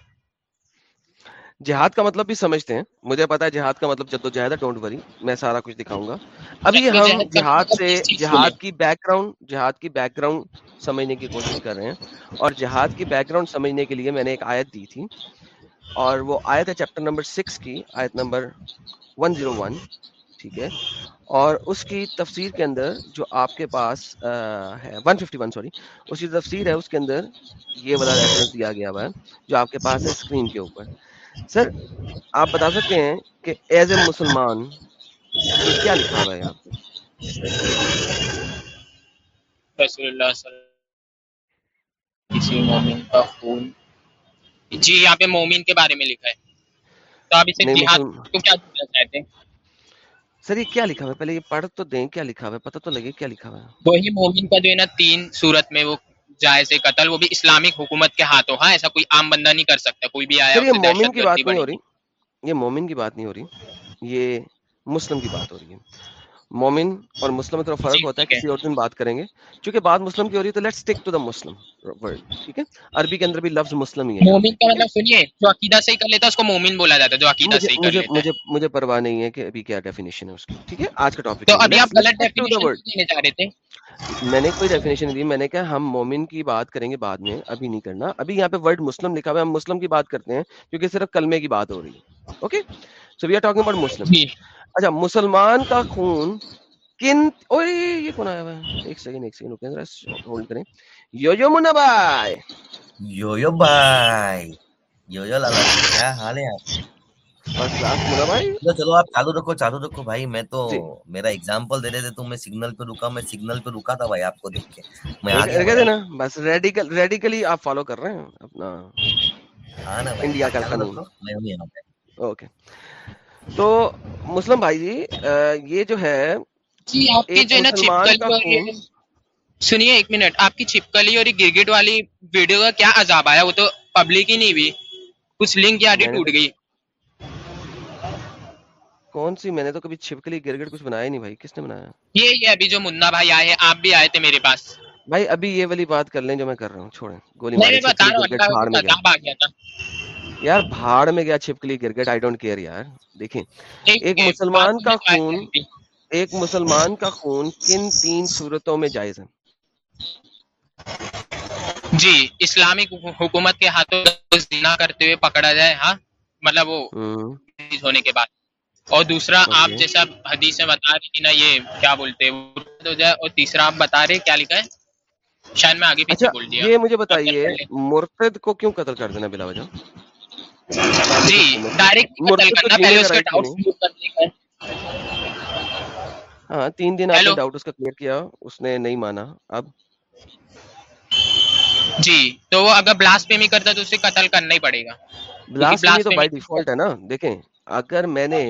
جہاد کا مطلب بھی سمجھتے ہیں۔ مجھے پتا ہے جہاد کا مطلب جدوجہد ہے ڈونٹ وری میں سارا کچھ دکھاؤں گا۔ ابھی ہم جہاد مطلب سے جہاد؟ کی بیک گراؤنڈ جہاد کی بیک گراؤنڈ سمجھنے کی کوشش کر رہے ہیں۔ اور جہاد کی بیک گراؤنڈ سمجھنے کے لیے میں نے ایک آیت دی تھی۔ اور وہ آیت ہے چیپٹر نمبر سکس کی، آیت نمبر ون زیرو ون ٹھیک ہے؟ اور اس کی تفسیر کے اندر جو آپ کے پاس ہے ون ففٹی ون سوری، اس کی تفسیر ہے، اس کے اندر یہ والا ریفرنس دیا گیا ہوا ہے جو آپ کے پاس ہے اسکرین کے اوپر۔ سر آپ بتا سکتے ہیں کہ ایز اے مسلمان کیا لکھا ہوا ہے یہاں پہ؟ رسول اللہ صلی اللہ علیہ وسلم، کسی مومن کا خون جی یہاں پہ مومن کے بارے میں لکھا ہے۔ تو آپ اسے جہاد کو کیا چاہتے ہیں؟ سر یہ کیا لکھا ہوا ہے؟ پہلے یہ پڑھ تو دیں کیا لکھا ہوا ہے؟ پتہ تو لگے کیا لکھا ہوا ہے۔ وہی مومن کا جو ہے نا تین صورت میں وہ جائز قتل وہ بھی اسلامک حکومت کے ہاتھوں۔ ہاں ایسا کوئی عام بندہ نہیں کر سکتا کوئی بھی آیا یہ مومن کی بات نہیں ہو رہی۔ یہ مومن کی بات نہیں ہو رہی۔ یہ مسلم کی بات ہو رہی ہے۔ مومن اور مسلم میں تھوڑا فرق جی ہوتا ہے کسی اور دن بات کریں گے۔ چونکہ بات مسلم کی ہو رہی ہے تو let's take to the Muslim word ٹھیک ہے؟ عربی کے اندر بھی لفظ مسلم ہی ہے۔ مومن کا مطلب سنیے جو عقیدہ صحیح کر لیتا ہے اس کو مومن بولا جاتا ہے جو عقیدہ صحیح کر لیتا ہے۔ مجھے مجھے پرواہ نہیں ہے کہ ابھی کیا ڈیفینیشن ہے اس کی ٹھیک ہے؟ آج کا ٹاپک تو ابھی آپ غلط ڈیفینیشن دینے جا رہے تھے۔ میں نے کوئی ڈیفینیشن دی میں نے کہا ہم مومن کی بات کریں گے بعد میں ابھی نہیں کرنا۔ ابھی یہاں پہ ورڈ مسلم لکھا ہوا ہے ہم مسلم کی بات کرتے ہیں کیونکہ صرف کلمے کی بات ہو رہی ہے۔ Okay so we are talking about Muslim اچھا مسلمان کا خون کن اوے یہ کون آیا ہوا ہے؟ ایک سیکنڈ ایک سیکنڈ رکیں ذرا ہولڈ کریں۔ یو یو منا بھائی۔ یو یو بھائی یو یو لالا کیا حال ہے آپ؟ فرسٹ کلاس منا بھائی چلو آپ چالو رکھو چالو رکھو بھائی۔ میں تو جی۔ میرا اگزامپل دے تھے تو میں سگنل پہ رکا میں سگنل پہ رکا تھا بھائی آپ کو دیکھ کے۔ میں دینا بس ریڈیکل ریڈیکلی آپ فالو کر رہے ہیں۔ اپنا ہاں نا انڈیا کا قانون میں ہوں یہاں پہ۔ اوکے تو مسلم بھائی جی یہ جو ہے جی آپ کی جو ہے نا چھپکلی سنیے ایک منٹ آپ کی چھپکلی اور گرگٹ والی ویڈیو کا کیا عذاب آیا؟ وہ تو پبلک ہی نہیں ہوئی۔ کچھ لنک نے ٹوٹ گئی۔ کون سی؟ میں نے تو کبھی چھپکلی گرگٹ کچھ بنایا ہی نہیں بھائی کس نے بنایا؟ یہ یہ ابھی جو منا بھائی آئے آپ بھی آئے تھے میرے پاس۔ بھائی ابھی یہ والی بات کر لیں جو میں کر رہا ہوں چھوڑیں گولی نہیں یار بھاڑ میں گیا چھپکلی گرگٹ آئی ڈونٹ کیئر یار۔ دیکھیں ایک مسلمان کا خون ایک مسلمان کا خون کن تین صورتوں میں جائز ہے؟ جی اسلامک حکومت کے ہاتھوں زنا کرتے ہوئے پکڑا جائے ہاں؟ مطلب وہ ہونے کے بعد۔ اور دوسرا آپ جیسا حدیث میں بتا رہے کہ نا یہ کیا بولتے ہیں ہو جائے۔ اور تیسرا آپ بتا رہے کیا لکھا ہے؟ شاید میں آگے پیچھے اچھا بول دیا یہ مجھے بتائیے مرتد کو کیوں قتل کر دینا بلا وجہ؟ جی ڈائریکٹ کرنا پہلے اس کے ہاں تین دن آپ نے ڈاؤٹ اس کا کلیئر کیا اس نے نہیں مانا۔ اب؟ جی تو وہ اگر کرتا تو اسے قتل کرنا ہی پڑے گا۔ بلاسفیمی تو بائی ڈیفالٹ ہے نا۔ دیکھیں اگر میں نے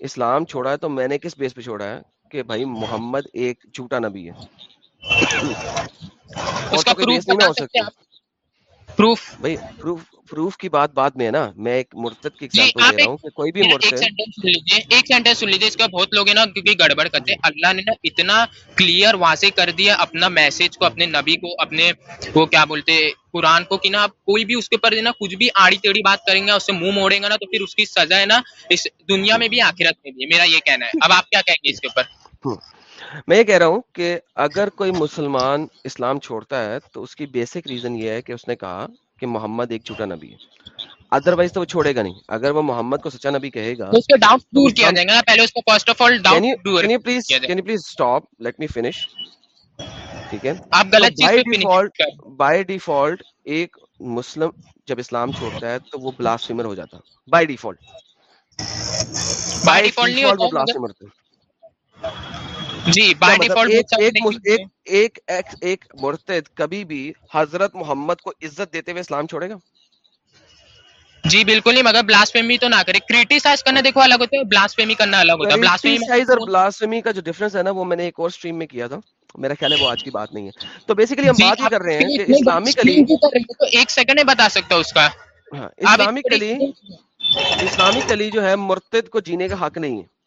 اسلام چھوڑا ہے تو میں نے کس بیس پہ چھوڑا ہے؟ کہ بھائی محمد ایک جھوٹا نبی ہے۔ اس کا پروف نہیں ہو آپ۔ پروف بھائی پروف پروف کی بات بعد میں ہے نا میں ایک مرتد کی جی ایگزامپل دے رہا ہوں کہ کوئی بھی مرتد ایک سینٹینس سن لیجیے اس کا بہت لوگ ہیں نا کیونکہ گڑبڑ کرتے ہیں اللہ نے نا اتنا کلیئر واضح کر دیا اپنا میسج کو اپنے نبی کو اپنے وہ کیا بولتے قرآن کو کہ نا آپ کوئی بھی اس کے اوپر نا کچھ بھی آڑی ٹیڑھی بات کریں گے اس سے منہ موڑیں گا نا تو پھر اس کی سزا ہے نا اس دنیا میں بھی آخرت میں بھی۔ میرا یہ کہنا ہے اب آپ کیا کہیں گے اس کے اوپر۔ میں یہ کہہ رہا ہوں کہ اگر کوئی مسلمان اسلام چھوڑتا ہے تو اس کی بیسک ریزن یہ ہے کہ اس نے کہا کہ محمد ایک جھوٹا نبی ہے۔ ادروائز تو وہ چھوڑے گا نہیں۔ اگر وہ محمد کو سچا نبی کہے گا تو اس کے ڈاؤٹ تو دور وہ کیا اسلام جائے گا۔ نا پہلے اس کو first of all can doubt you دور کین یو پلیز کیا جائے can you please stop let me finish ٹھیک ہے؟ آپ غلط چیز بائی پہ ڈیفالٹ۔ بائی ایک مسلم جب اسلام چھوڑتا ہے تو وہ بلاسفیمر ہو جاتا۔ بائی ڈیفالٹ بائی ڈیفالٹ نہیں ہوتا ہے، بلاسفیمر تھا مگر- جی مطلب ایک ایک مرتد کبھی بھی حضرت محمد کو عزت دیتے ہوئے اسلام چھوڑے گا؟ جی بالکل نہیں مگر بلاسفیمی تو نہ کرے۔ کریٹیسائز کرنا دیکھو الگ ہوتا ہے بلاسفیمی کرنا الگ ہوتا ہے۔ بلاسفیمی Criticize اور blasphemy کا جو ڈفرنس ہے نا وہ میں نے ایک اور اسٹریم میں کیا تھا۔ میرا خیال ہے وہ آج کی بات نہیں ہے۔ تو بیسیکلی ہم جی، بات یہ کر رہے ہیں کہ اسلامکلی؟ تو ایک سیکنڈ میں بتا سکتا ہوں اس کا۔ ہاں اسلامکلی اسلامکلی جو ہے مرتد کو جینے کا حق نہیں ہے۔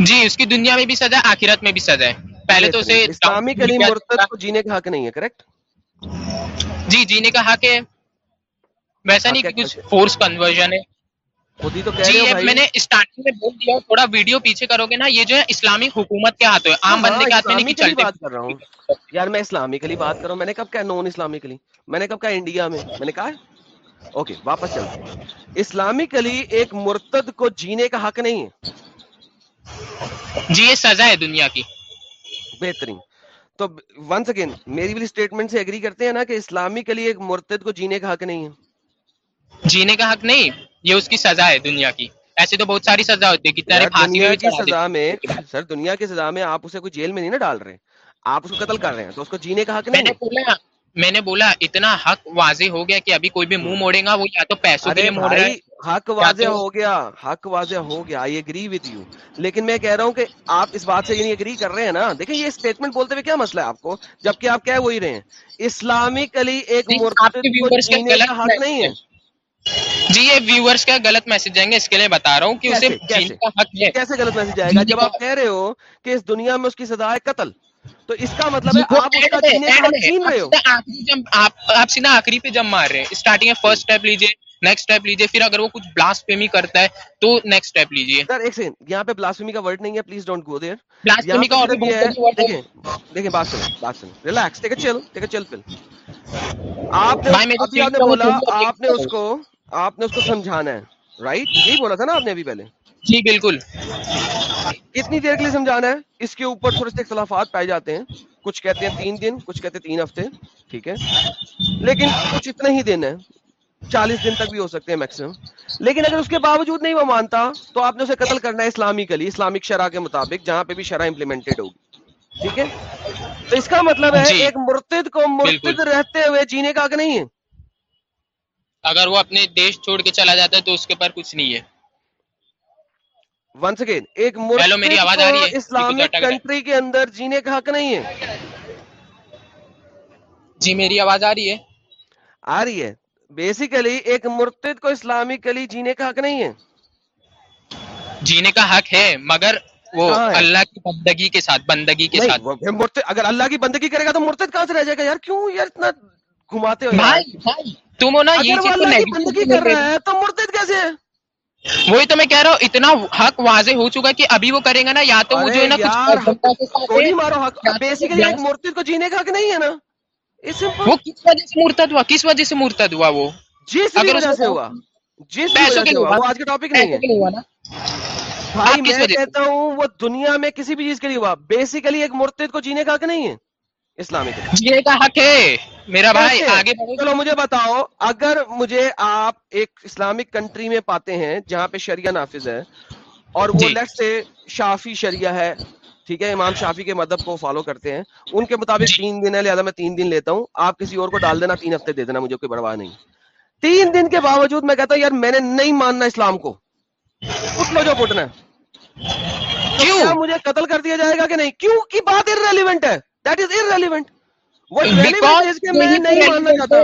جی اس کی دنیا میں بھی سزا ہے آخرت میں بھی سزا ہے۔ پہلے تو اسے اسلامکلی مرتد کو جینے کا حق نہیں ہے کریکٹ جی جینے کا حق ہے۔ ویسا نہیں کہ کچھ؟ فورس کنورژن ہے۔ جی میں نے اسٹارٹنگ میں بول دیا تھوڑا ویڈیو پیچھے کرو گے نا یہ جو ہے اسلامک حکومت کے ہاتھ ہے۔ عام ہاں، بندے کے ہاتھ میں نہیں چلتے بات کر رہا ہوں۔ یار میں اسلامکلی بات کر رہا ہوں۔ میں نے کب کہا نان اسلامکلی میں نے کب کہا انڈیا میں؟ میں نے کہا اوکے واپس چلتے ہیں۔ اسلامکلی ایک مرتد کو جینے کا حق نہیں ہے۔ جی یہ سزا ہے دنیا کی۔ بہترین۔ تو ونس اگین میری بھی اسٹیٹمنٹ سے اگری کرتے ہیں نا کہ اسلامکلی ایک مرتد کو جینے کا حق نہیں ہے۔ جینے کا حق نہیں یہ اس کی سزا ہے دنیا کی۔ ایسے تو بہت ساری سزا ہوتی ہے کتنے پھانسی میں کی سزا میں۔ سر دنیا کی سزا میں آپ اسے کوئی جیل میں نہیں نا ڈال رہے۔ آپ اس کو قتل کر رہے ہیں تو اس کو جینے کا حق نہیں میں نے بولا اتنا حق واضح ہو گیا کہ ابھی کوئی بھی منہ موڑے گا وہ یا تو پیسوں کے لیے موڑ رہا ہے حق واضح ہو گیا حق واضح ہو گیا آئی اگری وتھ یو لیکن میں کہہ رہا ہوں کہ آپ اس بات سے یعنی اگری کر رہے ہیں نا۔ دیکھیں یہ اسٹیٹمنٹ بولتے ہوئے کیا مسئلہ ہے آپ کو؟ جبکہ آپ کہہ وہی رہے ہیں۔ اسلامکلی ایک جی، حق نہیں ہے۔ جی یہ ویورز کا غلط میسج جائیں گے اس کے لیے بتا رہا ہوں کہ اسے کا حق ہے۔ کیسے غلط میسج آئے گا؟ جب آپ کہہ رہے ہو کہ اس دنیا میں اس کی سزا ہے قتل۔ تو اس کا مطلب ہے جی، آپ اس کا end میں- جینے کا end حق میں۔ چھین رہے ہو؟ آپ سیدھا آخری جمپ- آپ آپ سیدھا آخری پہ جم مار رہے ہیں۔ اسٹارٹنگ میں فرسٹ اسٹیپ لیجیے نیکسٹ اسٹیپ لیجیے پھر اگر وہ کچھ بلاسٹ پیمی کرتا ہے تو نیکسٹ اسٹیپ لیجیے سر ایک سیکنڈ یہاں پہ بلاسفیمی کا ورڈ نہیں ہے please don't go there blasphemy کا اور ہے۔ دیکھیں دیکھیں بات سنیں بات سنیں۔ ریلیکس ٹیک چل ٹیک چل پل آپ نے ابھی آپ نے بولا آپ نے اس کو آپ نے اس کو سمجھانا ہے رائٹ یہی بولا تھا نا آپ نے ابھی پہلے۔ جی بالکل۔ کتنی دیر کے لیے سمجھانا ہے؟ اس کے اوپر تھوڑے سے اختلافات پائے جاتے ہیں۔ کچھ کہتے ہیں تین دن کچھ کہتے ہیں تین ہفتے ٹھیک ہے؟ لیکن کچھ اتنے ہی دن ہے چالیس دن تک بھی ہو سکتے ہیں میکسیمم لیکن اگر اس کے باوجود نہیں وہ مانتا تو آپ نے اسے قتل کرنا ہے اسلامی کلی اسلامک شرح کے مطابق جہاں پہ بھی شرح امپلیمنٹڈ ہوگی۔ ٹھیک ہے؟ تو اس کا مطلب ہے جی۔ ایک مرتد کو مرتد۔ رہتے ہوئے جینے کا حق نہیں ہے۔ اگر وہ اپنے دیش چھوڑ کے چلا جاتا ہے تو اس کے اوپر کچھ نہیں ہے۔ ونس اگین ایک؟ کو اسلامک۔ کنٹری کے اندر جینے کا حق نہیں ہے جی میری آواز آ رہی ہے آ رہی ہے بیسیکلی ایک مرتد کو اسلامک کلی جینے کا حق نہیں ہے جینے کا حق ہے مگر وہ؟ اللہ کی بندگی کے ساتھ بندگی کے ساتھ اگر اللہ کی بندگی کرے گا تو مرتد کہاں سے رہ جائے گا یار کیوں یار اتنا گھماتے ہو تم ہو نا یہ بندگی کر رہا ہے تو مرتد کیسے ہے وہی تو میں کہہ رہا ہوں اتنا حق واضح ہو چکا کہ ابھی وہ کریں گا نا یا تو وہ جو ہے نا بیسیکلی مرتد کو جینے کا حق نہیں ہے نا۔ وہ کس وجہ سے مرتد ہوا؟ کس وجہ سے مرتد ہوا وہ؟ جس وجہ سے ہوا۔ جس پیسوں کے ہوا۔ آج کا ٹاپک نہیں ہے۔ بھائی میں؟ کہتا ہوں وہ دنیا میں کسی بھی چیز کے لیے ہوا۔ بیسیکلی ایک مرتد کو جینے کا حق نہیں ہے۔ اسلامی جینے کا حق ہے۔ میرا بھائی؟ آگے چلو مجھے بتاؤ اگر مجھے آپ ایک اسلامک کنٹری میں پاتے ہیں جہاں پہ شریعہ نافذ ہے اور وہ جی۔ لیٹ سے شافی شریعہ ہے ٹھیک ہے امام شافی کے مذہب کو فالو کرتے ہیں ان کے مطابق جی۔ تین دن ہے لہٰذا میں تین دن لیتا ہوں۔ آپ کسی اور کو ڈال دینا تین ہفتے دے دینا مجھے کوئی پرواہ نہیں۔ تین دن کے باوجود میں کہتا ہوں یار میں نے نہیں ماننا اسلام کو۔ اٹھ لو جو پٹنا۔ ہے مجھے قتل کر دیا جائے گا کہ نہیں؟ کیوں؟ کی بات ارریلیونٹ ہے۔ دیٹ از ارریلیونٹ میں نہیں ماننا چاہتا۔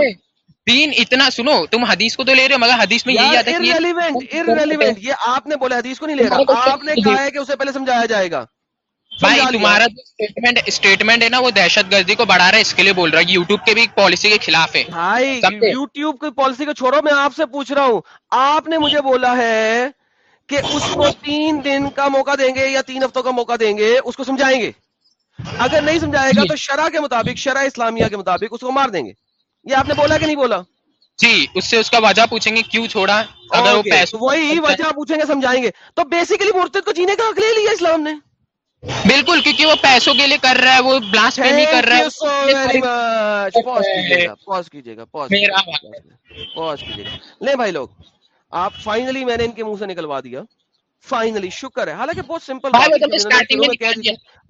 دین اتنا سنو تم حدیث کو تو لے رہے ہو مگر حدیث میں یہی آتا ہے یہ- آپ نے بولا حدیث کو نہیں لے رہا۔ آپ نے کہا ہے کہ اسے پہلے سمجھایا جائے گا۔ بھائی۔ تمہارا اسٹیٹمنٹ اسٹیٹمنٹ ہے نا وہ دہشت گردی کو بڑھا رہا ہے اس کے لیے بول رہا ہے یوٹیوب کے بھی پالیسی کے خلاف ہے۔ بھائی؟ یوٹیوب کی پالیسی کو چھوڑو میں آپ سے پوچھ رہا ہوں۔ آپ نے مجھے بولا ہے کہ اس کو تین دن کا موقع دیں گے یا تین ہفتوں کا موقع دیں گے اس کو سمجھائیں گے؟ اگر نہیں سمجھائے گا جی۔ تو شرح کے مطابق شرح اسلامیہ کے مطابق اس کو مار دیں گے۔ یہ آپ نے بولا کہ نہیں بولا؟ جی اس سے اس کا وجہ پوچھیں گے کیوں چھوڑا؟ اگر وہ وہی وجہ پوچھیں گے سمجھائیں گے۔ تو بیسیکلی مرتد کو جینے کا حق لے لیا اسلام نے۔ بالکل کیونکہ وہ پیسوں کے لیے کر رہا ہے وہ بلاسٹ نہیں کر رہا ہے۔ pause کیجیے گا میرا کیجیے گا pause کیجیے گا۔ لے بھائی لوگ آپ فائنلی میں نے ان کے منہ سے نکلوا دیا۔ فائنلی شکر ہے۔ حالانکہ بہت سمپل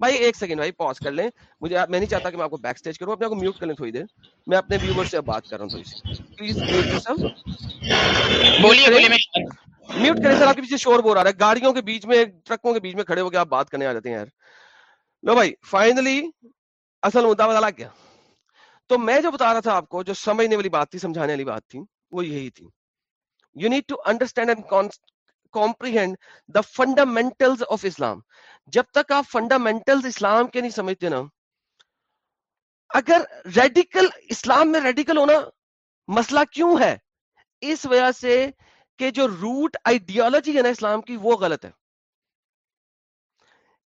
بھائی ایک سیکنڈ بھائی پاز کر لیں۔ مجھے میں نہیں چاہتا کہ میں آپ کو بیک اسٹیج کروں اپنے آپ کو میوٹ کر لیں تھوڑی دیر۔ میں اپنے ویور سے بات کر رہا ہوں تھوڑی سی پلیز بولیے بولیے میں میوٹ کریں سر آپ کے پیچھے شور بور آ رہا ہے۔ گاڑیوں کے بیچ میں ٹرکوں کے بیچ میں کھڑے ہو کے آپ بات کرنے آ جاتے ہیں یار۔ لو بھائی فائنلی اصل مدعا لگ گیا تو میں جو بتا رہا تھا آپ کو جو سمجھنے والی بات تھی سمجھانے والی بات تھی وہ یہی تھی۔ You need to understand and comprehend the fundamentals of Islam جب تک آپ فنڈامنٹلز اسلام کے نہیں سمجھتے نا، اگر ریڈیکل اسلام میں ریڈیکل ہونا مسئلہ کیوں ہے؟ اس وجہ سے کہ جو روٹ آئیڈیالوجی ہے نا اسلام کی، وہ غلط ہے۔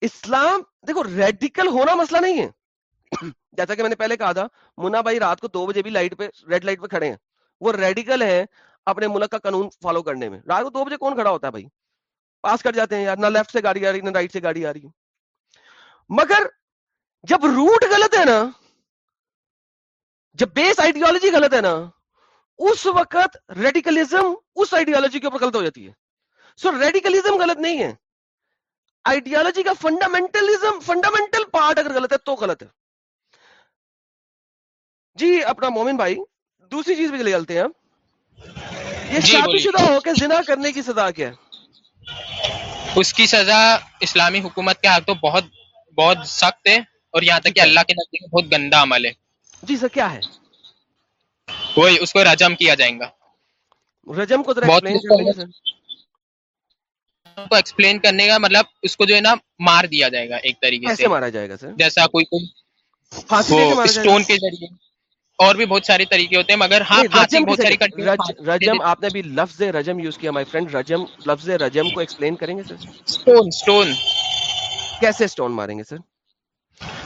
اسلام، دیکھو ریڈیکل ہونا مسئلہ نہیں ہے۔ (coughs) جیسا کہ میں نے پہلے کہا تھا، منا بھائی رات کو دو بجے بھی لائٹ پہ ریڈ لائٹ پہ کھڑے ہیں۔ وہ ریڈیکل ہے اپنے ملک کا قانون فالو کرنے میں۔ رات کو دو بجے کون کھڑا ہوتا ہے بھائی؟ پاس کر جاتے ہیں یار نہ لیفٹ سے گاڑی آ رہی نہ رائٹ سے گاڑی آ رہی۔ مگر جب روٹ غلط ہے نا جب بیس آئیڈیالوجی غلط ہے نا اس وقت ریڈیکلزم اس آئیڈیالوجی کے اوپر غلط ہو جاتی ہے۔ سو so, ریڈیکلزم غلط نہیں ہے۔ آئیڈیالوجی کا فنڈامنٹلزم فنڈامنٹل پارٹ اگر غلط ہے تو غلط ہے۔ جی اپنا مومن بھائی دوسری چیز پہ چلے چلتے ہیں یہ جی، شادی۔ شدہ ہو کے زنا کرنے کی سزا کیا ہے؟ اس کی سزا اسلامی حکومت کے ہاتھ تو بہت بہت سخت ہے اور یہاں تک کہ اللہ کے نزدیک بہت گندا عمل ہے۔ جی سر کیا ہے؟ وہی اس کو رجم کیا جائے گا۔ رجم کو کو ایکسپلین کرنے کا مطلب اس کو جو ہے نا مار دیا جائے گا ایک طریقے سے۔ مارا جائے گا سر؟ جیسا کوئی کوئی اسٹون کے ذریعے۔ اور بھی بہت سارے طریقے ہوتے ہیں مگر ہاں رجم بہت ساری آپ نے بھی لفظ رجم یوز کیا مائی فرینڈ رجم لفظ رجم کو ایکسپلین کریں گے سر کیسے اسٹون ماریں گے سر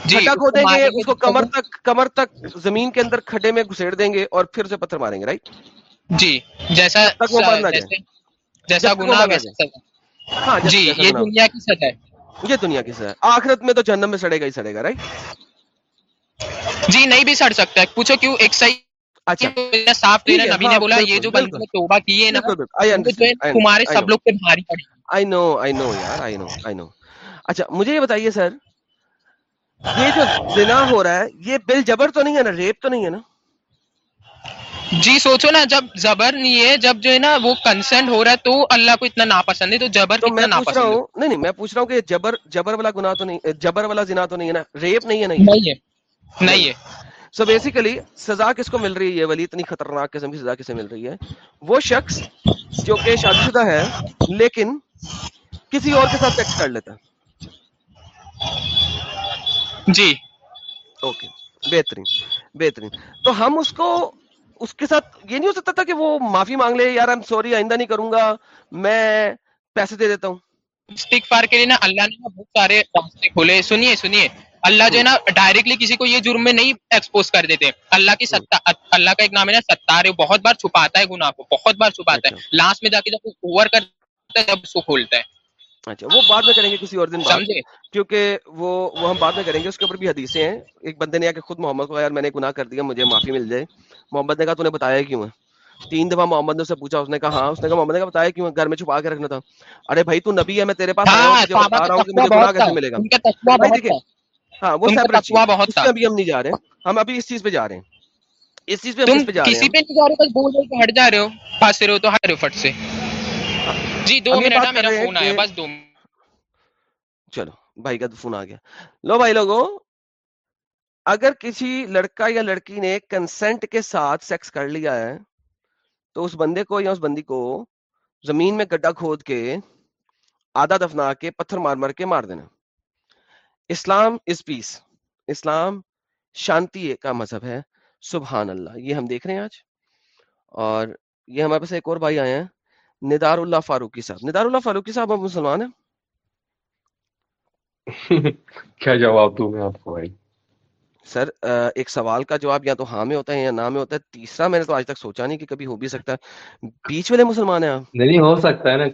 جی کھڈا اس کو کھودیں گے۔ مارنے اس کو کے کمر تک کمر تک زمین کے اندر کھڈے میں گھسیڑ دیں گے اور پھر پتھر ماریں گے رائٹ جی جیسا جیسا گناہ ہاں جی یہ۔ دنیا کی سزا ہے۔ یہ دنیا کی سزا ہے۔ آخرت میں تو جہنم میں سڑے گا ہی سڑے گا رائٹ جی نہیں بھی سڑ سکتا ہے۔ پوچھو کیوں ایک صحیح اچھا۔ صاف ٹھیک تیرا ہے، نبی نے بولا یہ بالکل، جو بندے بالکل۔ نے توبہ کی ہے نا بالکل بالکل۔ آئی ان کو جو ہے انڈرسٹینڈ تمہارے سب لوگ پہ بھاری پڑی۔ آئی نو آئی نو یار آئی نو آئی نو مجھے یہ بتائیے سر یہ جو زنا ہو رہا ہے یہ بل جبر تو نہیں ہے نا؟ ریپ تو نہیں ہے نا؟ جی سوچو نا جب زبر نہیں ہے جب جو ہے نا وہ کنسنٹ ہو رہا ہے تو اللہ کو اتنا ناپسند ہے تو جبر تو میں پوچھ رہا ہوں نہیں نہیں میں پوچھ رہا ہوں کہ جبر جبر والا گناہ تو نہیں جبر والا زنا تو نہیں ہے نا؟ ریپ نہیں ہے۔ نہیں ہے۔ نہیں ہے۔ سو بیسیکلی سزا کس کو مل رہی ہے؟ یہ والی اتنی خطرناک قسم کی سزا کسے مل رہی ہے؟ وہ شخص جو کہ شادی شدہ ہے لیکن کسی اور کے ساتھ سیکس کر لیتا ہے۔ جی۔ اوکے بہترین بہترین۔ تو ہم اس کو اس کے ساتھ یہ نہیں ہو سکتا تھا کہ وہ معافی مانگ لے یار ایم سوری آئندہ نہیں کروں گا میں پیسے دے دیتا ہوں۔ استغفار کے لیے نا اللہ نے بہت سارے راستے کھولے۔ سنیے سنیے۔ اللہ جو ہے نا ڈائریکٹلی کسی کو یہ جرم میں نہیں ایکسپوز کر دیتے. اللہ کی ستا اللہ کا ایک نام ہے نا ستار بہت بار چھپاتا ہے گناہ کو بہت بار چھپاتا ہے. لاسٹ میں جا کے جب اوور کرتا ہے جب اس کو کھولتا ہے. اچھا وہ بعد میں کریں گے کسی اور دن بعد؟ سمجھے؟ کیونکہ وہ وہ ہم بعد میں کریں گے اس کے اوپر بھی حدیثیں ہیں. ایک بندے نے آ کے خود محمد کو یار میں نے گناہ کر دیا مجھے معافی مل جائے. محمد نے کہا تو نے بتایا کیوں ہے؟ تین دفعہ محمد نے اس سے پوچھا اس نے کہا ہاں. اس نے کہا محمد نے کہا بتایا کیوں گھر میں چھپا کے رکھنا تھا. ارے بھائی تو نبی ہے میں تیرے پاس آیا ہوں ہاں رہا ہوں کہ مجھے گناہ کیسے ملے گا؟ ہاں وہ بہت ابھی ہم نہیں جا رہے ہم ابھی اس چیز پہ جا رہے ہیں۔ اس چیز پہ کسی پہ نہیں جا رہے بس بول رہے کہ ہٹ جا رہے ہو رہے ہو تو ہٹ رہے فٹ سے۔ جی دو منٹ کر میرا فون آیا بس دو چلو بھائی کا فون آ گیا۔ لو بھائی لوگوں اگر کسی لڑکا یا لڑکی نے کنسنٹ کے ساتھ سیکس کر لیا ہے تو اس بندے کو یا اس بندی کو زمین میں گڈھا کھود کے آدھا دفنا کے پتھر مار مار کے مار دینا۔ اسلام از پیس اسلام شانتی کا مذہب ہے سبحان اللہ یہ ہم دیکھ رہے ہیں آج۔ اور یہ ہمارے پاس ایک اور بھائی آئے ہیں ندار اللہ فاروقی صاحب۔ ندار اللہ فاروقی صاحب آپ مسلمان ہیں؟ (laughs) کیا جواب دوں میں آپ کو بھائی؟ سر ایک سوال کا جواب یا تو ہاں میں ہوتا ہے یا نہ میں ہوتا ہے تیسرا میں نے تو آج تک سوچا نہیں کہ کبھی ہو بھی سکتا ہے۔ بیچ والے مسلمان ہیں آپ؟ نہیں ہو سکتا ہے نا۔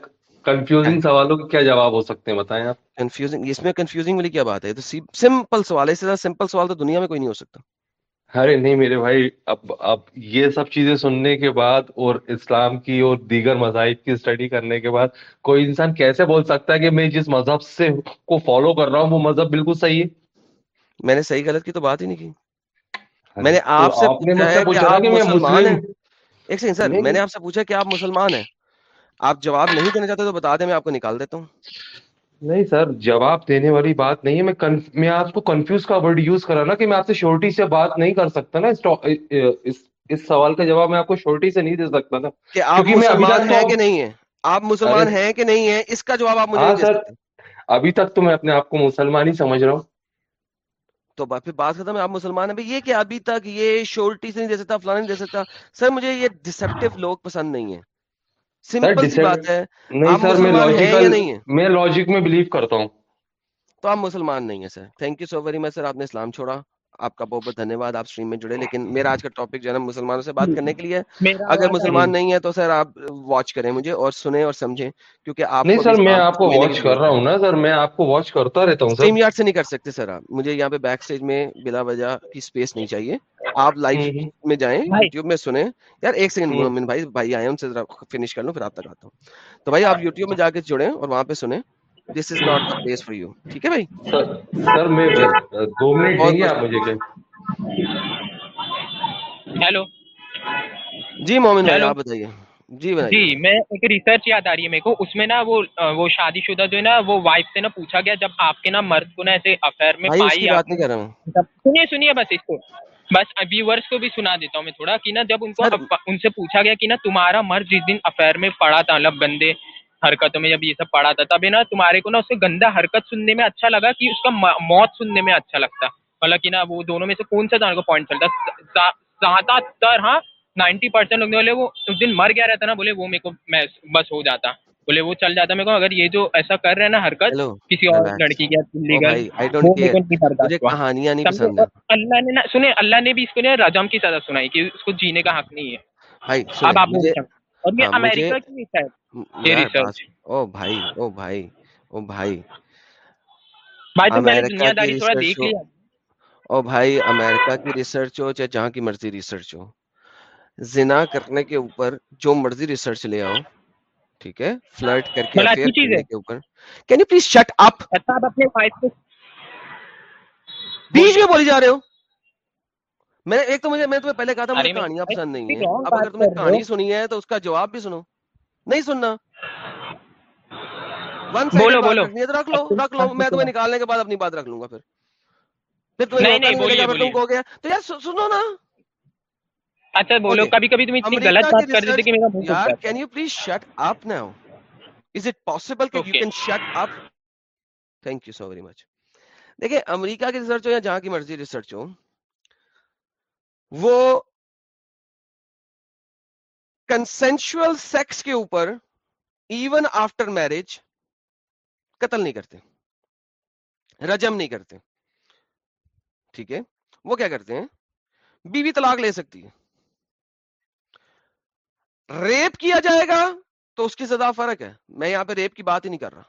کنفیوزنگ سوالوں کے کیا جواب ہو سکتے ہیں؟ بتائیں آپ۔ کنفیوزنگ اس میں کنفیوزنگ والی کیا بات ہے؟ تو سمپل سوال ہے اس سے سمپل سوال تو دنیا میں کوئی نہیں ہو سکتا۔ ارے نہیں میرے بھائی اب اب یہ سب چیزیں سننے کے بعد اور اسلام کی اور دیگر مذاہب کی اسٹڈی کرنے کے بعد کوئی انسان کیسے بول سکتا ہے کہ میں جس مذہب سے کو فالو کر رہا ہوں وہ مذہب بالکل صحیح ہے؟ میں نے صحیح غلط کی تو بات ہی نہیں کی۔ میں نے آپ سے پوچھا کہ میں مسلمان ہیں؟ ایک سیکنڈ سر میں نے آپ سے پوچھا کہ آپ مسلمان ہیں؟ آپ جواب نہیں دینا چاہتے تو بتا دیں میں آپ کو نکال دیتا ہوں۔ نہیں سر جواب دینے والی بات نہیں ہے۔ میں میں آپ کو کنفیوز کا ورڈ یوز کرا نا کہ میں آپ سے شورٹی سے بات نہیں کر سکتا نا۔ اس سوال کا جواب میں آپ کو شورٹی سے نہیں دے سکتا نا۔ کہ آپ مسلمان ہیں کہ نہیں ہیں؟ آپ مسلمان ہیں کہ نہیں ہیں؟ اس کا جواب آپ مجھے ہاں ابھی تک تو میں اپنے آپ کو مسلمان ہی سمجھ رہا ہوں۔ تو پھر بات کرتا ہے آپ مسلمان ہیں۔ یہ کہ ابھی تک یہ شورٹی سے نہیں دے سکتا فلانا نہیں دے سکتا۔ سر مجھے یہ ڈسپٹیو لوگ پسند نہیں ہیں۔ سمپل سی بات ہے۔ نہیں سر میں میں لاجک میں بلیو کرتا ہوں۔ تو آپ مسلمان نہیں ہیں sir thank you so very much sir آپ نے اسلام چھوڑا۔ آپ کا بہت بہت دھنیہ واد آپ اسٹریم میں جڑے لیکن میرا آج کا ٹاپک جو ہے نا مسلمانوں سے بات کرنے کے لیے اگر مسلمان نہیں ہے تو سر آپ واچ کریں مجھے اور سنیں اور سمجھیں کیونکہ آپ سر میں آپ کو واچ کر رہا ہوں نا سر میں آپ کو واچ کرتا رہتا ہوں اسٹریم یارڈ سے نہیں کر سکتے سر آپ مجھے یہاں پہ بیک سٹیج میں بلا وجہ کی اسپیس نہیں چاہیے۔ آپ لائف میں جائیں یوٹیوب میں سنیں۔ یار ایک سیکنڈ بھائی بھائی آئے ان سے فنش کر لوں پھر آپ تک آتا ہوں۔ تو بھائی آپ ہاں۔ یوٹیوب میں جا کے جڑیں اور وہاں پہ سنیں۔ This is not place for you ٹھیک ہے بھائی؟ سر میں دو منٹ دیں گے آپ مجھے ہیلو۔ جی مومن بھائی آپ بتائیے۔ جی میں ایک ریسرچ یاد آ رہی ہے میرے کو۔ اس میں نا وہ شادی شدہ جو ہے نا وہ وائف سے نا پوچھا گیا جب آپ کے نا مرد کو نا ایسے افیئر میں پائی سنیے سنیے بس اس کو۔ بس ویورس کو بھی سنا دیتا ہوں میں تھوڑا کہ نا جب ان کو ان سے پوچھا گیا کہ نا تمہارا مرد جس دن افیئر میں پڑا تھا مطلب بندے حرکتوں میں جب یہ سب پڑھا تھا تبھی نا تمہارے کو نا اس گندا حرکت سننے میں اچھا لگا کہ اس کا موت سننے میں اچھا لگتا۔ حالانکہ نا وہ دونوں میں سے کون سا تمہارے کو پوائنٹ چلتا؟ زیادہ تر ہاں نائنٹی پرسینٹ لوگ بولے وہ اس دن مر گیا رہتا نا بولے وہ میرے کو میں بس ہو جاتا۔ بولے وہ چل جاتا میرے کو اگر یہ جو ایسا کر رہے ہیں نا حرکت کسی اور لڑکی کی کہانیاں اللہ نے نا سنے اللہ نے بھی اس کو رجم کی سزا سنائی کہ اس کو جینے کا حق نہیں ہے۔ اب آپ ہاں، امریکہ کی ریسرچ ہو۔ چاہے جہاں کی مرضی ریسرچ ہو۔ زنا کرنے کے اوپر جو مرضی ریسرچ لے آؤ ٹھیک ہے؟ فلرٹ کر کے اوپر۔ کین یو پلیز شٹ اپنے بیچ میں بولی جا رہے ہو۔ میں نے ایک تو مجھے میں تمہیں پہلے کہا تھا مجھے کہانیاں پسند نہیں ہیں۔ اب اگر تم کہانی سنی ہے تو اس کا جواب بھی سنو۔ نہیں سننا۔ نکالنے کے بعد اپنی بات رکھ لوں گا پھر۔ مچ دیکھیں امریکہ کی ریسرچ ہو یا جہاں کی مرضی ریسرچ ہو وہ کنسینشل سیکس کے اوپر ایون آفٹر میرج قتل نہیں کرتے، رجم نہیں کرتے۔ ٹھیک ہے؟ وہ کیا کرتے ہیں؟ بیوی بی طلاق لے سکتی ہے۔ ریپ کیا جائے گا تو اس کی سزا فرق ہے۔ میں یہاں پہ ریپ کی بات ہی نہیں کر رہا۔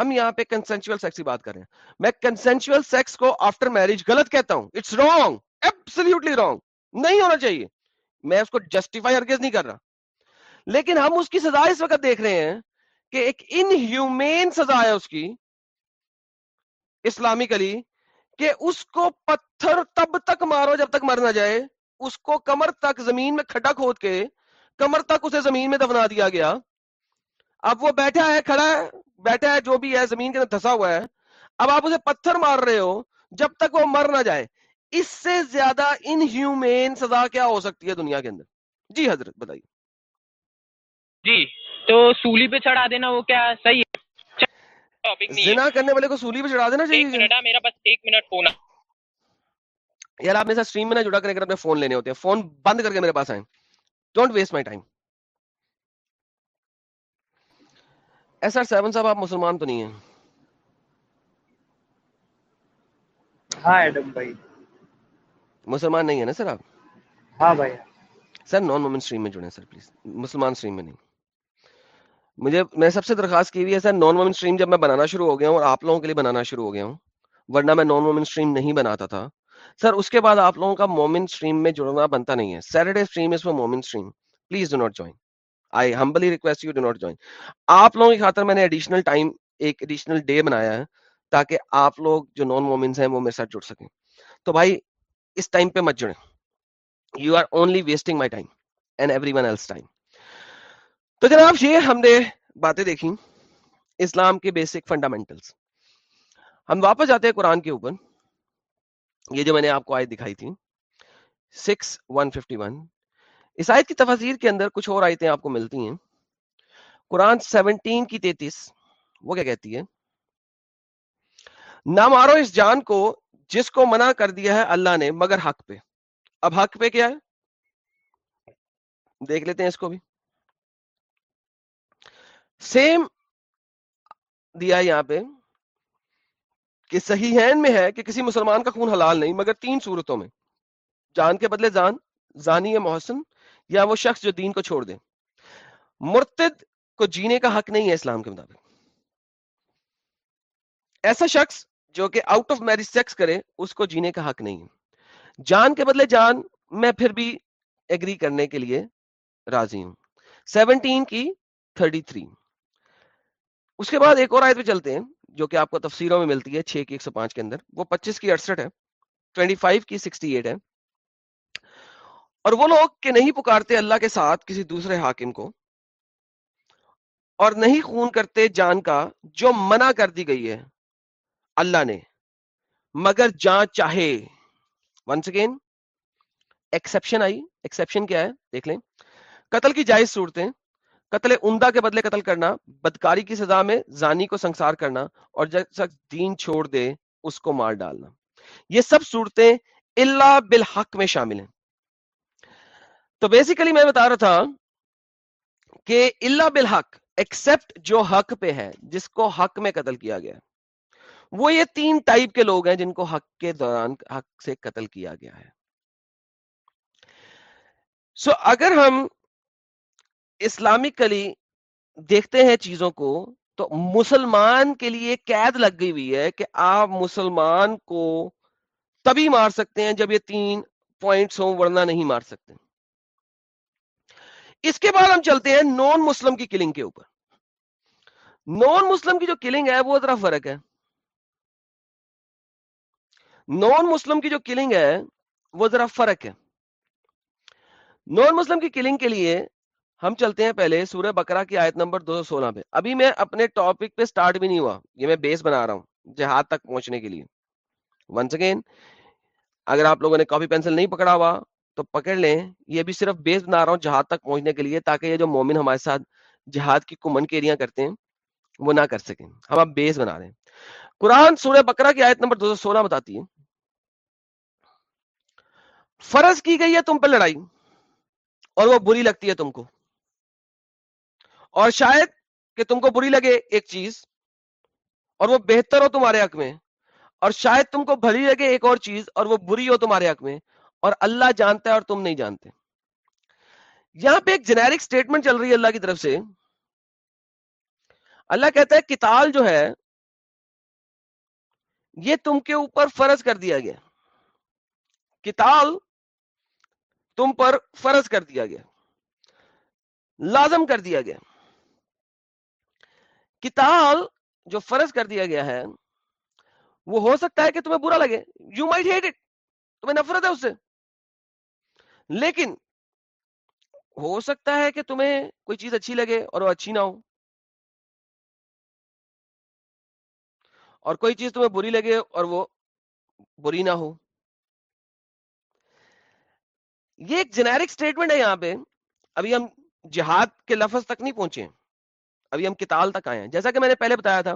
ہم یہاں پہ کنسینچل سیکس کی بات کر رہے ہیں۔ میں کنسینچل سیکس کو آفٹر میرج غلط کہتا ہوں۔ اٹس رانگ ایبسلیوٹلی رانگ نہیں ہونا چاہیے۔ میں اس کو جسٹیفائی ہرگز نہیں کر رہا۔ لیکن ہم اس کی سزا اس وقت دیکھ رہے ہیں کہ ایک انہیومین سزا ہے اس کی، اسلامی کلی، کہ اس کو پتھر تب تک مارو جب تک مر نہ جائے۔ اس کو کمر تک زمین میں کھڈا کھود کے، کمر تک اسے زمین میں دفنا دیا گیا۔ اب وہ بیٹھا ہے، کھڑا ہے، بیٹھا ہے، جو بھی ہے، زمین کے اندر دھسا ہوا ہے۔ اب آپ اسے پتھر مار رہے ہو جب تک وہ مر نہ جائے۔ اس سے زیادہ انہیومین سزا کیا ہو سکتی ہے دنیا کے اندر؟ جی حضرت بتائیے۔ جی تو سولی پہ چڑھا دینا وہ کیا صحیح ہے؟ زنا کرنے والے کو سولی پہ چڑھا دینا چاہیے ہاں، میرا بس ایک منٹ فون یار آپ میرے ساتھ میں نہ جڑا اگر اپنے فون لینے ہوتے ہیں۔ فون بند کر کے میرے پاس آئے don't waste my time S R seven صاحب آپ مسلمان تو نہیں ہیں؟ ہاں ایڈم بھائی۔ مسلمان نہیں ہے نا سر آپ؟ ہاں بھائی۔ سر نان مومن اسٹریم میں جڑیں سر پلیز۔ مسلمان اسٹریم میں نہیں۔ مجھے میں سب سے درخواست کی ہوئی ہے سر نان مومن اسٹریم جب میں بنانا شروع ہو گیا ہوں اور آپ لوگوں کے لیے بنانا شروع ہو گیا ہوں ورنہ میں نان مومن اسٹریم نہیں بناتا تھا۔ سر اس کے بعد آپ لوگوں کا مومن اسٹریم میں جڑنا بنتا نہیں ہے۔ سیٹرڈے اسٹریم اس میں مومن stream please do not join I humbly request you do not join آپ لوگوں کی خاطر میں نے ایڈیشنل ٹائم ایک ایڈیشنل ڈے بنایا ہے تاکہ آپ لوگ جو نان مومنس ہیں وہ میرے ساتھ جڑ سکیں۔ تو بھائی اس ٹائم پہ مت جڑیں۔ You are only wasting my time and everyone else time تو جناب، یہ ہم نے باتیں دیکھی اسلام کے بیسک فنڈامنٹلس ہم واپس جاتے ہیں قرآن کے اوپر۔ یہ جو میں نے آپ کو آیت دکھائی تھی سکس ون ففٹی ون اس آیت کی تفاصیر کے اندر کچھ اور آیتیں آپ کو ملتی ہیں۔ قرآن سیونٹین کی تینتیس، وہ کیا کہتی ہے؟ نہ مارو اس جان کو جس کو منع کر دیا ہے اللہ نے مگر حق پہ۔ اب حق پہ کیا ہے؟ دیکھ لیتے ہیں اس کو بھی۔ سیم دیا یہاں پہ کہ صحیح میں ہے کہ کسی مسلمان کا خون حلال نہیں، مگر تین صورتوں میں۔ جان کے بدلے جان زانی محسن، یا وہ شخص جو دین کو چھوڑ دے۔ مرتد کو جینے کا حق نہیں ہے اسلام کے مطابق۔ ایسا شخص جو کہ آؤٹ آف میرج سیکس کرے، اس کو جینے کا حق نہیں ہے۔ جان کے بدلے جان میں پھر بھی ایگری کرنے کے لیے راضی ہوں۔ سیونٹین کی تھرٹی تھری اس کے بعد ایک اور آیت پہ چلتے ہیں، جو کہ آپ کو تفسیروں میں ملتی ہے، چھ کی ایک سو پانچ کے اندر۔ وہ پچیس کی اڑسٹھ ہے ٹوینٹی فائیو کی سکسٹی ایٹ ہے۔ اور وہ لوگ کہ نہیں پکارتے اللہ کے ساتھ کسی دوسرے حاکم کو، اور نہیں خون کرتے جان کا، جو منع کر دی گئی ہے۔ اللہ نے۔ مگر جان چاہے۔ ونس اگین ایکسپشن آئی۔ ایکسپشن کیا ہے؟ دیکھ لیں۔ قتل کی جائز صورتیں۔ قتل عمدہ کے بدلے قتل کرنا، بدکاری کی سزا میں زانی کو سنسار کرنا اور جب دین چھوڑ دے، اس کو مار ڈالنا۔ یہ سب صورتیں اللہ بالحق میں شامل ہیں۔ تو بیسیکلی میں بتا رہا تھا کہ اللہ بالحق ایکسپٹ جو حق پہ ہے، جس کو حق میں قتل کیا گیا۔ وہ یہ تین ٹائپ کے لوگ ہیں جن کو حق کے دوران حق سے قتل کیا گیا ہے۔ سو so, اگر ہم اسلامکلی دیکھتے ہیں چیزوں کو تو مسلمان کے لیے قید لگ گئی ہوئی ہے کہ آپ مسلمان کو تبھی مار سکتے ہیں جب یہ تین پوائنٹس ہوں ورنہ نہیں مار سکتے۔ اس کے بعد ہم چلتے ہیں نان مسلم کی کلنگ کے اوپر۔ نان مسلم کی جو کلنگ ہے وہ ذرا فرق ہے۔ نان مسلم کی جو کلنگ ہے، وہ ذرا فرق ہے۔ نان مسلم کی کلنگ کے لیے ہم چلتے ہیں پہلے سورہ بکرا کی آیت نمبر دو سو سولہ پہ۔ ابھی میں اپنے ٹاپک پہ سٹارٹ بھی نہیں ہوا، یہ میں بیس بنا رہا ہوں جہاد تک پہنچنے کے لیے۔ ونس اگین اگر آپ لوگوں نے کاپی پینسل نہیں پکڑا ہوا، تو پکڑ لیں۔ یہ بھی صرف بیس بنا رہا ہوں جہاد تک پہنچنے کے لیے، تاکہ یہ جو مومن ہمارے ساتھ جہاد کی کمن کیریاں کرتے ہیں، وہ نہ کر سکیں۔ ہم اب بیس بنا رہے ہیں۔ قرآن سورہ بکرا کی آیت نمبر دو سو سولہ بتاتی ہے۔ فرض کی گئی ہے تم پہ لڑائی اور وہ بری لگتی ہے تم کو۔ اور شاید کہ تم کو بری لگے ایک چیز اور وہ بہتر ہو تمہارے حق میں، اور شاید تم کو بھلی لگے ایک اور چیز اور وہ بری ہو تمہارے حق میں، اور اللہ جانتا ہے اور تم نہیں جانتے۔ یہاں پہ ایک جنیرک سٹیٹمنٹ چل رہی ہے اللہ کی طرف سے۔ اللہ کہتا ہے کتال جو ہے، یہ تم کے اوپر فرض کر دیا گیا۔ کتال تم پر فرض کر دیا گیا، لازم کر دیا گیا۔ کتال جو فرض کر دیا گیا ہے، وہ ہو سکتا ہے کہ تمہیں برا لگے۔ یو مائٹ ہیٹ اٹ تمہیں نفرت ہے اس سے۔ لیکن ہو سکتا ہے کہ تمہیں کوئی چیز اچھی لگے اور وہ اچھی نہ ہو۔ اور کوئی چیز تمہیں بری لگے اور وہ بری نہ ہو۔ یہ ایک جنیرک سٹیٹمنٹ ہے یہاں پہ۔ ابھی ہم جہاد کے لفظ تک نہیں پہنچے ابھی ہم کتال تک آئے ہیں۔ جیسا کہ میں نے پہلے بتایا تھا،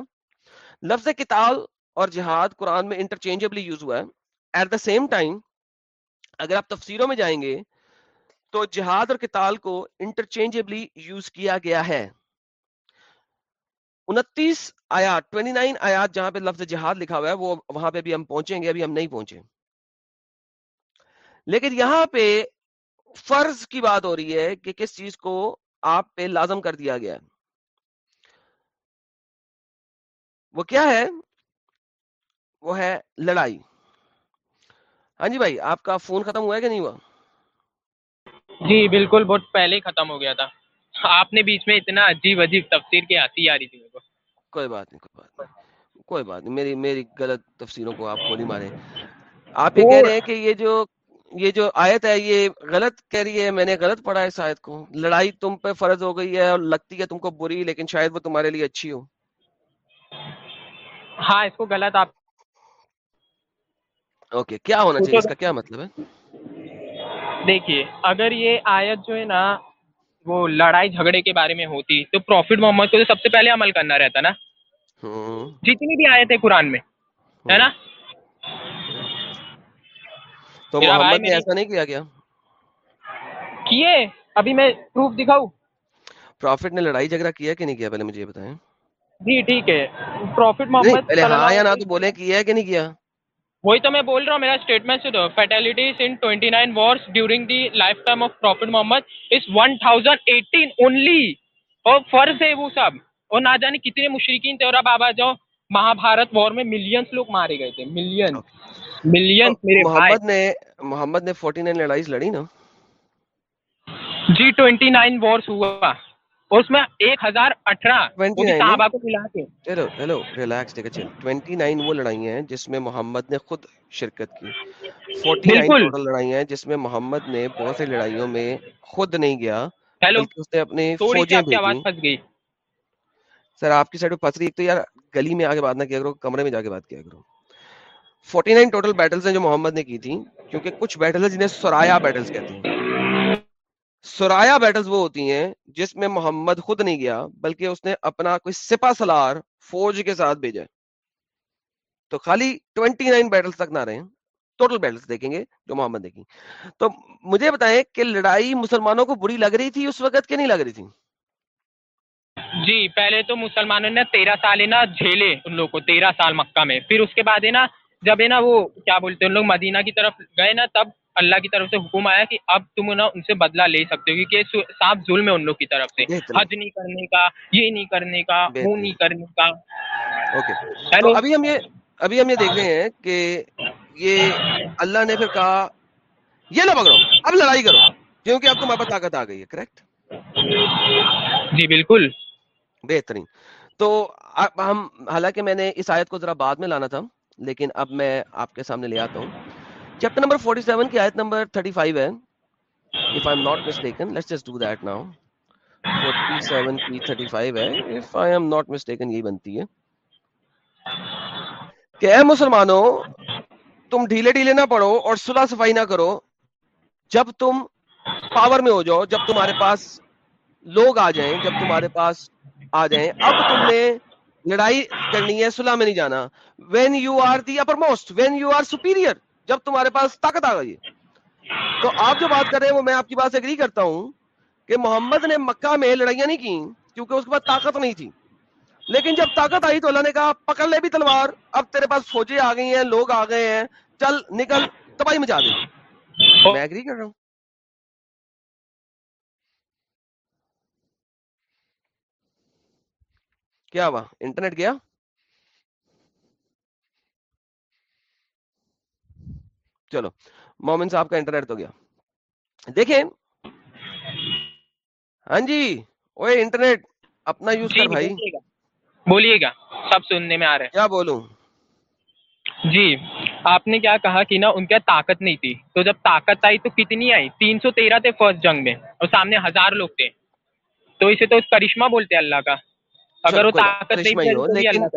لفظ کتال اور جہاد قرآن میں انٹرچینجبلی یوز ہوا ہے۔ ایٹ دا سیم ٹائم اگر آپ تفسیروں میں جائیں گے، تو جہاد اور کتال کو انٹرچینجبلی یوز کیا گیا ہے۔ انتیس آیات ٹوینٹی نائن آیات جہاں پہ لفظ جہاد لکھا ہوا ہے، وہ وہاں پہ بھی ہم پہنچیں گے، ابھی ہم نہیں پہنچے۔ لیکن یہاں پہ فرض کی بات ہو رہی ہے کہ کس چیز کو آپ پہ لازم کر دیا گیا ہے۔ وہ کیا ہے؟ وہ ہے لڑائی۔ ہاں جی بھائی آپ کا فون ختم ہوا ہے کہ نہیں ہوا؟ جی بالکل بہت پہلے ہی ختم ہو گیا تھا۔ آپ نے بیچ میں اتنا عجیب عجیب تفسیر کی ہنسی آ رہی تھی میرے کو۔ کوئی بات نہیں کوئی بات نہیں کوئی بات نہیں میری میری غلط تفسیروں کو آپ گولی مارے آپ یہ کہہ رہے ہیں کہ یہ جو یہ جو آیت ہے یہ غلط کہہ رہی ہے میں نے غلط پڑھا ہے اس آیت کو۔ لڑائی تم پہ فرض ہو گئی ہے اور لگتی ہے تم کو بری لیکن شاید وہ تمہارے لیے اچھی ہو۔ ہاں اس کو غلط آپ اوکے کیا ہونا چاہیے؟ اس کا کیا مطلب ہے؟ دیکھیے اگر یہ آیت جو ہے نا وہ لڑائی جھگڑے کے بارے میں ہوتی تو پروفٹ محمد کو تو سب سے پہلے عمل کرنا رہتا نا۔ جتنی بھی آیت ہے قرآن میں ہے نا؟ تو محمد نے ایسا نہیں کیا کیا؟ کیے؟ ابھی میں پروف دکھاؤں۔ پروفٹ نے لڑائی جھگڑا کیا کہ نہیں کیا؟ پہلے مجھے یہ بتائیں۔ جی ٹھیک ہے۔ پروفٹ محمد پہلے ہاں یا نہ تو بولے کیا ہے کہ نہیں کیا؟ وہی تو میں بول رہا ہوں میرا اسٹیٹمنٹ سے تو fatalities in 29 nine wars during the life time of prophet Muhammad us 1018 only اور فرض ہے وہ سب۔ اور نہ جانے کتنے مشرقین تھے اور اب آبا جو مہا بھارت وار میں ملینس لوگ مارے گئے تھے ملین ملینس تو میرے محمد نے محمد نے فورٹی نائن لڑائی لڑی نا؟ جی ٹوینٹی نائن وارس ہوا۔ اس میں ایک ہزار اٹھارہ۔ 29 صحابہ کو ملا کے۔ چلو hello relax take twenty nine وہ لڑائی ہیں جس میں محمد نے خود شرکت کی۔ فورٹی نائن بالکل۔ ٹوٹل لڑائی ہیں جس میں محمد نے بہت سی لڑائیوں میں خود نہیں گیا ہیلو۔ اس نے سی فوجیں کی آواز بھیجی پھنس گئی۔ سر آپ کی سائڈ پہ پھنس رہی۔ ایک تو یار گلی میں آگے بات نہ کیا کرو کمرے میں جا کے بات کیا کرو۔ فورٹی نائن ٹوٹل بیٹلز ہیں جو محمد نے کی تھی کیونکہ کچھ بیٹلز ہیں جنہیں سرایا بیٹلز کہتے ہیں۔ سرایا بیٹلز وہ ہوتی ہیں جس میں محمد خود نہیں گیا، بلکہ اس نے اپنا کوئی سپا سلار فوج کے ساتھ بھیجا تو خالی ٹوینٹی نائن بیٹلز تک نہ رہے ہیں ٹوٹل بیٹلز دیکھیں گے جو محمد نے کی۔ تو مجھے بتائیں کہ لڑائی مسلمانوں کو بری لگ رہی تھی، اس وقت کہ نہیں لگ رہی تھی؟ جی پہلے تو مسلمانوں نے تیرہ سال ہے نا جھیلے ان لوگوں کو، تیرہ سال مکہ میں۔ پھر اس کے بعد ہے نا جب ہے نا وہ کیا بولتے ہیں لوگ مدینہ کی طرف گئے نا تب اللہ کی طرف سے حکم آیا کہ اب تم نا ان سے بدلہ لے سکتے ہو کیونکہ صاف ظلم ہے ان لوگ کی طرف سے۔ حج نہیں کرنے کا یہ نہیں کرنے کا وہ۔ نہیں کرنے کا۔ اوکے۔ ابھی ہم یہ ابھی ہم یہ دیکھ رہے ہیں کہ یہ اللہ نے پھر کہا یہ نہ پکڑو اب لڑائی کرو کیونکہ اب تمہارے پاس طاقت آ گئی ہے کریکٹ جی بالکل۔ بہترین۔ تو ہم حالانکہ میں نے اس آیت کو ذرا بعد میں لانا تھا۔ لیکن اب میں آپ کے سامنے لے آتا ہوں۔ چیپٹر نمبر 47 کی آیت نمبر 35 ہے۔ If I'm not mistaken let's just do that now. 47 کی 35 ہے۔ If I am not mistaken یہی بنتی ہے۔ کہ اے مسلمانوں، تم ڈھیلے ڈھیلے نہ پڑو اور صلح صفائی نہ کرو۔ جب تم پاور میں ہو جاؤ، جب تمہارے پاس لوگ آ جائیں، جب تمہارے پاس آ جائیں، اب تم نے لڑائی کرنی ہے صلح میں نہیں جانا۔ When you are the uppermost when you are superior جب تمہارے پاس طاقت آ گئی۔ تو آپ جو بات کر رہے ہیں وہ میں آپ کی بات سے اگری کرتا ہوں کہ محمد نے مکہ میں لڑائیاں نہیں کی کیونکہ اس کے پاس طاقت نہیں تھی۔ لیکن جب طاقت آئی تو اللہ نے کہا پکڑ لے بھی تلوار۔ اب تیرے پاس فوجیں آ گئی ہیں لوگ آ گئے ہیں چل نکل تباہی مچا دے۔ میں اگری کر رہا ہوں۔ کیا ہوا؟ انٹرنیٹ گیا؟ چلو مومن صاحب کا انٹرنیٹ تو گیا۔ دیکھیں۔ ہاں جی اوے انٹرنیٹ اپنا یوز جی کر بھائی۔ بولیے گا۔ سب سننے میں آ رہے کیا بولوں؟ ہیں جی آپ نے کیا کہا کہ نا ان کے طاقت نہیں تھی۔ تو جب طاقت آئی تو کتنی آئی؟ تین سو تیرہ تھے فرسٹ جنگ میں اور سامنے ہزار لوگ تھے۔ تو اسے تو کرشمہ بولتے ہیں اللہ کا۔ اگر وہ طاقت نہیں ہو، لیکن-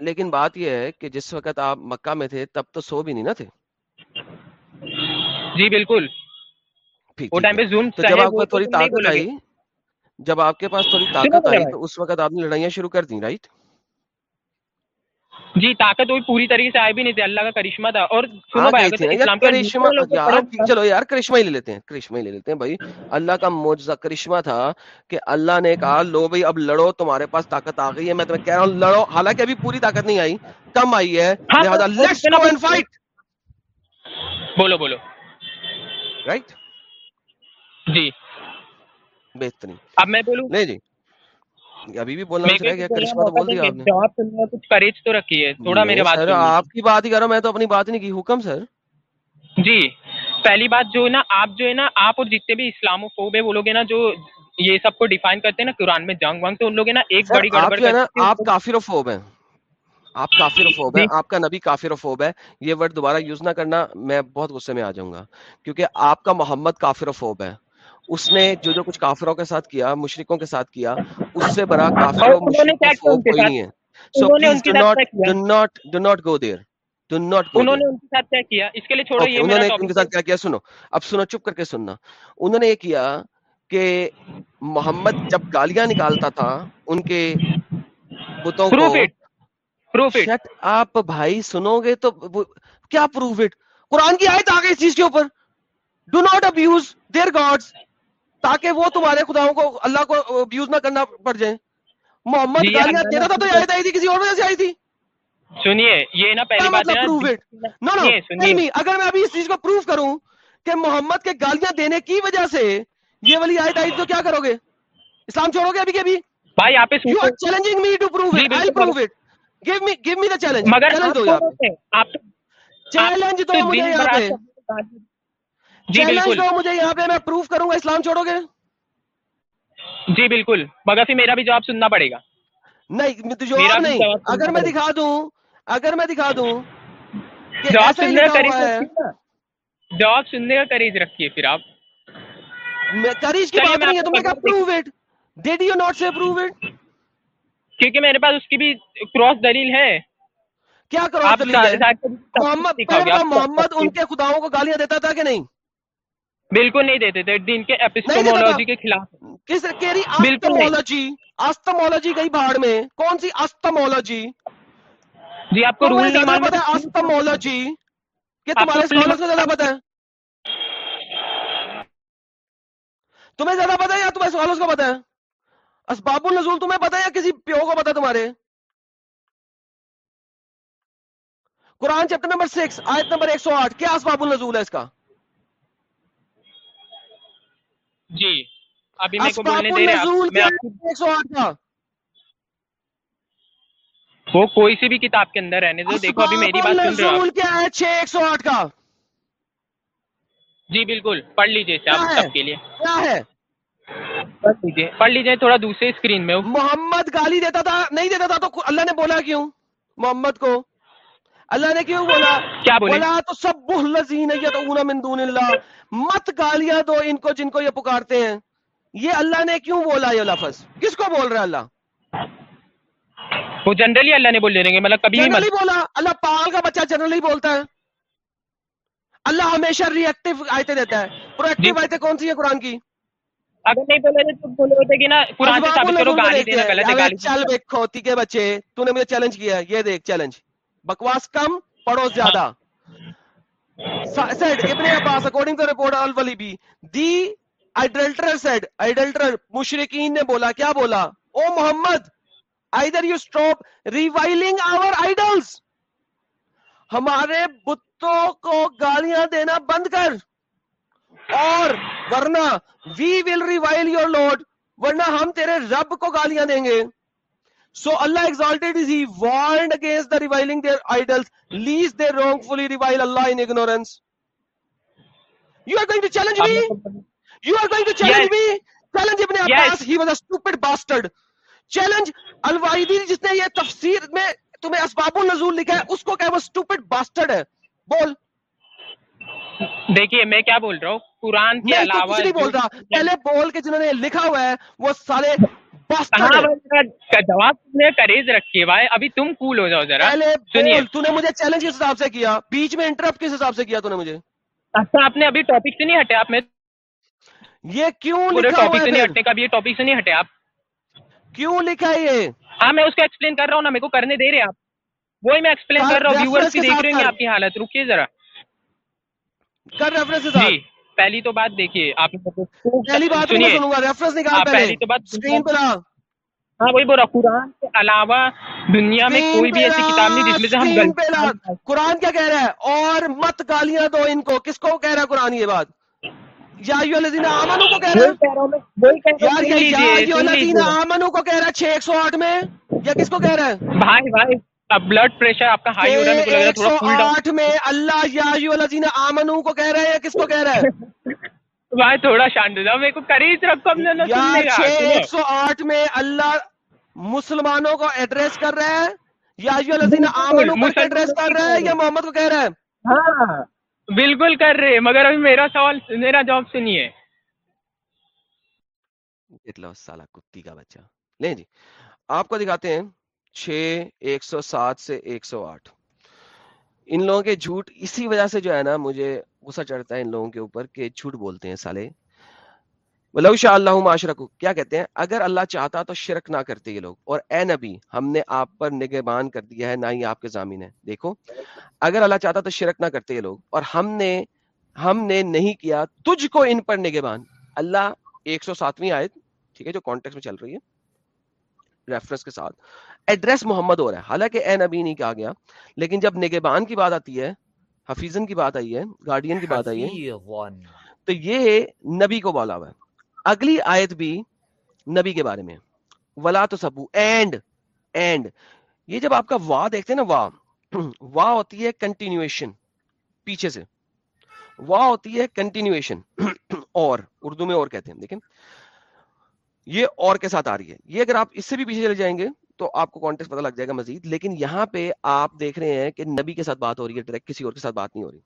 لیکن بات یہ ہے کہ جس وقت آپ مکہ میں تھے تب تو سو بھی نہیں نا تھے۔ جی بالکل۔ وہ ٹائم پہ تو چاہے جب آپ کو تھوڑی طاقت آئی جب آپ کے پاس تھوڑی طاقت آئی۔ تو اس وقت آپ نے لڑائیاں شروع کر دی رائٹ جی طاقت وہی پوری طریقے سے آئی بھی نہیں تھی اللہ کا کرشمہ تھا۔ اور سنو بھائی کرشمہ پر- چلو یار کرشمہ ہی لے لیتے ہیں کرشمہ ہی لے لیتے ہیں۔ بھائی اللہ کا معجزہ کرشمہ تھا کہ اللہ نے کہا لو بھائی اب لڑو تمہارے پاس طاقت آ گئی ہے۔ میں تمہیں کہہ رہا ہوں لڑو۔ حالانکہ ابھی پوری طاقت نہیں آئی کم آئی ہے۔ ہاں، لہذا لیٹس گو اینڈ فائٹ بولو بولو۔ رائٹ جی۔ بہترین۔ اب میں بولوں؟ نہیں جی۔ ابھی بھی بولنا تو بول دیا آپ نے۔ جواب سننا کچھ کریج تو رکھیے تھوڑا جی، میرے بات آپ کی بات ہی کر رہا ہوں میں تو اپنی بات نہیں کی۔ حکم سر؟ جی پہلی بات جو ہے نا آپ جو ہے نا آپ اور جتنے بھی اسلامو فوب ہے وہ لوگ ہیں نا جو یہ سب کو ڈیفائن کرتے ہیں نا قرآن میں جنگ ونگ تو ان لوگ ہے نا ایک بڑی گڑبڑ کرتے ہیں۔ آپ کافر فوب ہیں۔ آپ کافر فوب ہیں جی۔ آپ کا نبی کافر فوب ہے۔ یہ ورڈ دوبارہ یوز نہ کرنا میں بہت غصے میں آ جاؤں گا۔ کیونکہ آپ کا محمد کافر فوب ہے۔ اس نے جو جو کچھ کافروں کے ساتھ کیا مشرکوں کے ساتھ کیا اس سے بڑا یہ کیا۔ محمد جب گالیاں نکالتا تھا ان کے پتوں آپ بھائی سنو گے تو کیا پروف اٹ؟ قرآن کی آئے تو آگے اس چیز کے اوپر۔ Do not abuse their gods تاکہ وہ تمہارے خداؤں کو اللہ کو ابیوز نہ کرنا پڑ جائے۔ محمد گالیاں دے رہا تھا تو آیت آئی تھی کسی اور وجہ سے آئی تھی۔ سنیے یہ نا پہلی بات ہے پروف اٹ نو نو نہیں اگر میں ابھی اس چیز کو پروف کروں کہ محمد کے گالیاں دینے کی وجہ سے یہ والی آیت آئی تو کیا کرو گے؟ اسلام چھوڑو گے ابھی کے ابھی؟ بھائی آپ اس you challenging me to prove it I prove it give me give me the challenge مگر چیلنج دو یار۔ آپ چیلنج تو مجھے یاد ہے۔ جی بالکل۔ مجھے یہاں پہ میں کروں گا اسلام چھوڑو گے؟ جی بالکل۔ مگر میرا بھی جواب سننا پڑے گا۔ نہیں اگر میں دکھا دوں اگر میں دکھا دوں جواب سننے کا جواب سننے کا کریز رکھیے پھر آپ۔ کریج کی بات نہیں ہے it did you not say it کیونکہ میرے پاس اس کی بھی کراس دلیل ہے۔ کیا کراس دلیل ہے؟ محمد ان کے خداؤں کو گالیاں دیتا تھا کہ نہیں؟ بالکل نہیں دیتے تھے دین کے ایپسٹومولوجی کے خلاف۔ کس آستمولوجی آستمولوجی گئی بھاڑ میں۔ کون سی آستمولوجی جی آپ کو رول نہیں معلوم۔ ہے آستمولوجی تمہارے اسکالرز کو زیادہ پتہ ہے۔ تمہیں زیادہ پتہ ہے یا تمہارے اسکالرز کو پتہ ہے؟ اسباب النزول تمہیں پتہ ہے یا کسی پیو کو پتہ ہے تمہارے؟ قرآن چیپٹر نمبر سکس آیت نمبر 108 کیا اسباب النزول ہے اس کا؟ جی۔ ابھی میں کو بولنے دے رہا میں آپ کو وہ کوئی سی بھی کتاب کے اندر رہنے دو دیکھو ابھی میری بات سن رہے ہو کیا ہے 6 108 کا۔ جی بالکل۔ پڑھ لیجیے سے آپ سب کے لیے۔ کیا ہے؟ پڑھ لیجیے پڑھ لیجیے تھوڑا دوسرے اسکرین میں۔ محمد گالی دیتا تھا نہیں دیتا تھا تو اللہ نے بولا کیوں؟ محمد کو۔ اللہ نے کیوں بولا؟ کیا بولا تو سب لذین من دون اللہ مت گالیاں دو ان کو جن کو یہ پکارتے ہیں۔ یہ اللہ نے کیوں بولا یہ لفظ؟ کس کو بول رہا اللہ؟ وہ جنرلی اللہ نے بول لیں گے مطلب کبھی جنرلی بولا۔ اللہ پاگل کا بچہ جنرلی بولتا ہے۔ اللہ ہمیشہ ریئیکٹو آیتیں دیتا ہے۔ پرویکٹو جی۔ آیتیں کون سی ہیں قرآن کی؟ اگر نہیں بولے تو بولے ہوتے کہ نا قرآن سے ثابت ہے چل بچے تو نے مجھے چیلنج کیا یہ دیکھ چیلنج بکواس کم، پڑھو زیادہ۔ said ابن عباس، according to report al-Walibi the adulterer said adulterer مشرقین نے بولا، کیا بولا؟ او محمد، either you stop reviling our idols ہمارے بتوں کو گالیاں دینا بند کر، اور ورنہ وی ول ریوائل یور لوڈ ورنہ ہم تیرے رب کو گالیاں دیں گے۔ جس نے اسباب نظور لکھا ہے اس کو کیا بول رہا ہوں؟ بول رہا۔ پہلے بول کے جنہوں نے لکھا ہوا ہے وہ سارے جواب نے کریز رکھی ہوا ہے ابھی تم کول ہو جاؤ ذرا۔ سنیے۔ مجھے چیلنج کس حساب سے کیا؟ بیچ میں انٹرپٹ کس حساب سے کیا تو نے مجھے؟ اچھا آپ نے ابھی ٹاپک سے نہیں ہٹے آپ میں۔ یہ کیوں لکھا ٹاپک سے نہیں ہٹے کا ٹاپک سے نہیں ہٹے آپ۔ کیوں لکھا یہ؟ ہاں میں اس کو ایکسپلین کر رہا ہوں نا میرے کو کرنے دے رہے آپ۔ وہی میں ایکسپلین کر رہا ہوں ویورز کی دیکھ رہے ہیں آپ کی حالت۔ رکیے ذرا۔ کر ریفرنس جی۔ پہلی تو بات دیکھیے آپ پہلی بات ہاں وہی بول رہا قرآن کے علاوہ دنیا میں کوئی بھی ایسی کتاب نہیں جس میں سے ہم قرآن کیا کہہ رہا ہے؟ اور مت گالیاں دو ان کو۔ کس کو کہہ رہا ہے قرآن یہ بات؟ کو کہہ رہا ہے چھ ایک سو آٹھ میں؟ یا کس کو کہہ رہا ہے؟ بھائی بھائی۔ بلڈ پریشر آپ کا ہائی ہو رہا ہے میرے کو لگ رہا ہے ایک تھوڑا سو ڈاؤن آٹھ میں اللہ یا ایو الذین آمنو کو کہہ رہا ہے یا کس کو کہہ رہا ہے؟ (laughs) بھائی تھوڑا شانت ہو جاؤ میرے کو قریب رکھو اپنے نا سننے کا چھ سنو ایک سو آٹھ میں اللہ مسلمانوں کو ایڈریس کر رہا ہے یا ایو الذین بالکل آمنو کو ایڈریس کر رہے یا ہیں محمد کو کہہ رہا ہے؟ ہاں۔ بالکل کر رہے ہیں، مگر ابھی میرا سوال میرا جواب سنیے۔ لو سالہ کتی کا بچہ۔ لیں جی آپ کو دکھاتے ہیں۔ چھ، ایک سو سات سے ایک سو آٹھ۔ ان لوگوں کے جھوٹ اسی وجہ سے جو ہے نا مجھے غصہ چڑھتا ہے ان لوگوں کے اوپر کہ جھوٹ بولتے ہیں سالے۔ ولو شاء اللہ معاشرکو کیا کہتے ہیں؟ اگر اللہ چاہتا تو شرک نہ کرتے یہ لوگ۔ اور اے نبی، ہم نے آپ پر نگہبان کر دیا ہے، نہ ہی آپ کے ضامین ہے۔ دیکھو، اگر اللہ چاہتا تو شرک نہ کرتے یہ لوگ۔ اور ہم نے ہم نے نہیں کیا، تجھ کو ان پر نگہبان۔ اللہ، ایک سو ساتویں آیت، ٹھیک ہے، جو کانٹیکس میں چل رہی ہے۔ ریفرنس کے ساتھ۔ ایڈریس محمد ہو رہا ہے۔ حالانکہ اے نبی نہیں کہا گیا۔ لیکن جب نگہبان کی بات آتی ہے حفیظن کی بات آئی ہے گارڈین کی بات آئی ہے تو یہ نبی کو بولا ہوا ہے۔ اگلی آیت بھی نبی کے بارے میں۔ ولا تو سبو اینڈ اینڈ یہ جب آپ کا وا دیکھتے ہیں نا وا۔ (clears throat) وا ہوتی ہے کنٹینیویشن پیچھے سے۔ وا ہوتی ہے کنٹینیویشن (clears throat) اور اردو میں اور کہتے ہیں۔ دیکھیں۔ یہ اور کے ساتھ آ رہی ہے۔ یہ اگر آپ اس سے بھی پیچھے چلے جائیں گے تو آپ کو کانٹیکس پتہ لگ جائے گا مزید، لیکن یہاں پہ آپ دیکھ رہے ہیں کہ نبی کے ساتھ بات ہو رہی ہے ڈائریکٹ کسی اور کے ساتھ بات نہیں ہو رہی۔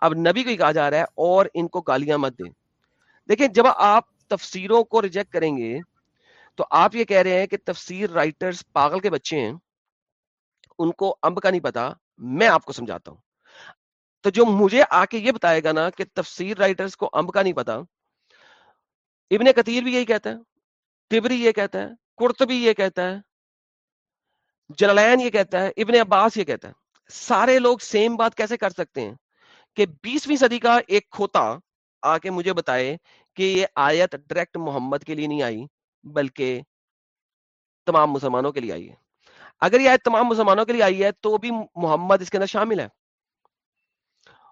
اب نبی کو ہی کہا جا رہا ہے اور ان کو گالیاں مت دیں۔ دیکھیں، جب آپ تفسیروں کو ریجیکٹ کریں گے تو آپ یہ کہہ رہے ہیں کہ تفسیر رائٹرز پاگل کے بچے ہیں، ان کو امب کا نہیں پتا میں آپ کو سمجھاتا ہوں۔ تو جو مجھے آ کے یہ بتائے گا نا کہ تفسیر رائٹرز کو امب کا نہیں پتا ابن کثیر بھی یہی کہتا ہے۔ تبری یہ کہتا ہے، قرطبی یہ کہتا ہے، جلالین یہ کہتا ہے، ابن عباس یہ کہتا ہے۔ سارے لوگ سیم بات کیسے کر سکتے ہیں؟ کہ بیسویں صدی کا ایک کھوتا آ کے مجھے بتائے کہ یہ آیت ڈائریکٹ محمد کے لیے نہیں آئی، بلکہ تمام مسلمانوں کے لیے آئی ہے۔ اگر یہ آیت تمام مسلمانوں کے لیے آئی ہے تو بھی محمد اس کے اندر شامل ہے۔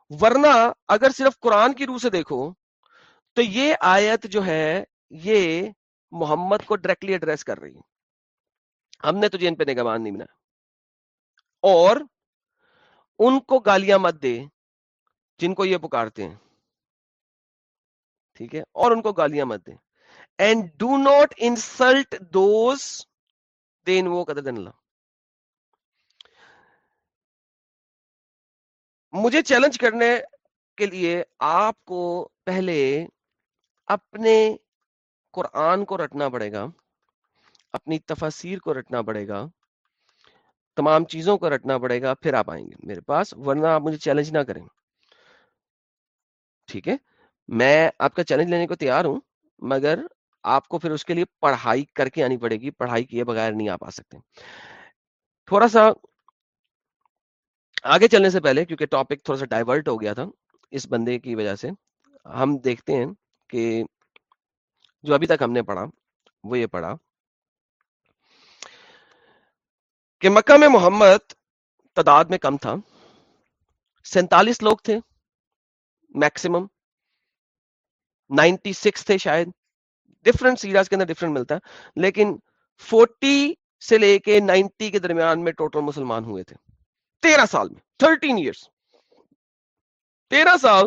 ورنہ اگر صرف قرآن کی روح سے دیکھو، تو یہ آیت جو ہے، یہ محمد کو ڈائریکٹلی ایڈریس کر رہی ہے ہم نے تجھے ان پہ نگمان نہیں بنا اور ان کو گالیاں مت دے جن کو یہ پکارتے ہیں۔ ٹھیک ہے؟ اور ان کو گالیاں مت دیں and do not insult those دین وہ قدر دن اللہ۔ مجھے چیلنج کرنے کے لیے آپ کو پہلے اپنے قرآن کو رٹنا پڑے گا، اپنی تفاسیر کو رٹنا پڑے گا، تمام چیزوں کو رٹنا پڑے گا، پھر آپ آئیں گے میرے پاس، ورنہ آپ مجھے چیلنج نہ کریں۔ ٹھیک ہے؟ میں آپ کا چیلنج لینے کو تیار ہوں، مگر آپ کو پھر اس کے لیے پڑھائی کر کے آنی پڑے گی، پڑھائی کیے بغیر نہیں آپ آ سکتے۔ تھوڑا سا آگے چلنے سے پہلے، کیونکہ ٹاپک تھوڑا سا ڈائیورٹ ہو گیا تھا، اس بندے کی وجہ سے، ہم دیکھتے ہیں کہ جو ابھی تک ہم نے پڑھا، وہ یہ پڑھا کہ مکہ میں محمد تعداد میں کم تھا، سینتالیس لوگ تھے میکسیمم نائنٹی سکس تھے شاید ڈفرنٹ سیریز کے اندر ڈفرنٹ ملتا ہے، لیکن فورٹی سے لے کے نائنٹی کے درمیان میں ٹوٹل مسلمان ہوئے تھے۔ تیرہ سال میں، تھرٹین ایئرس تیرہ سال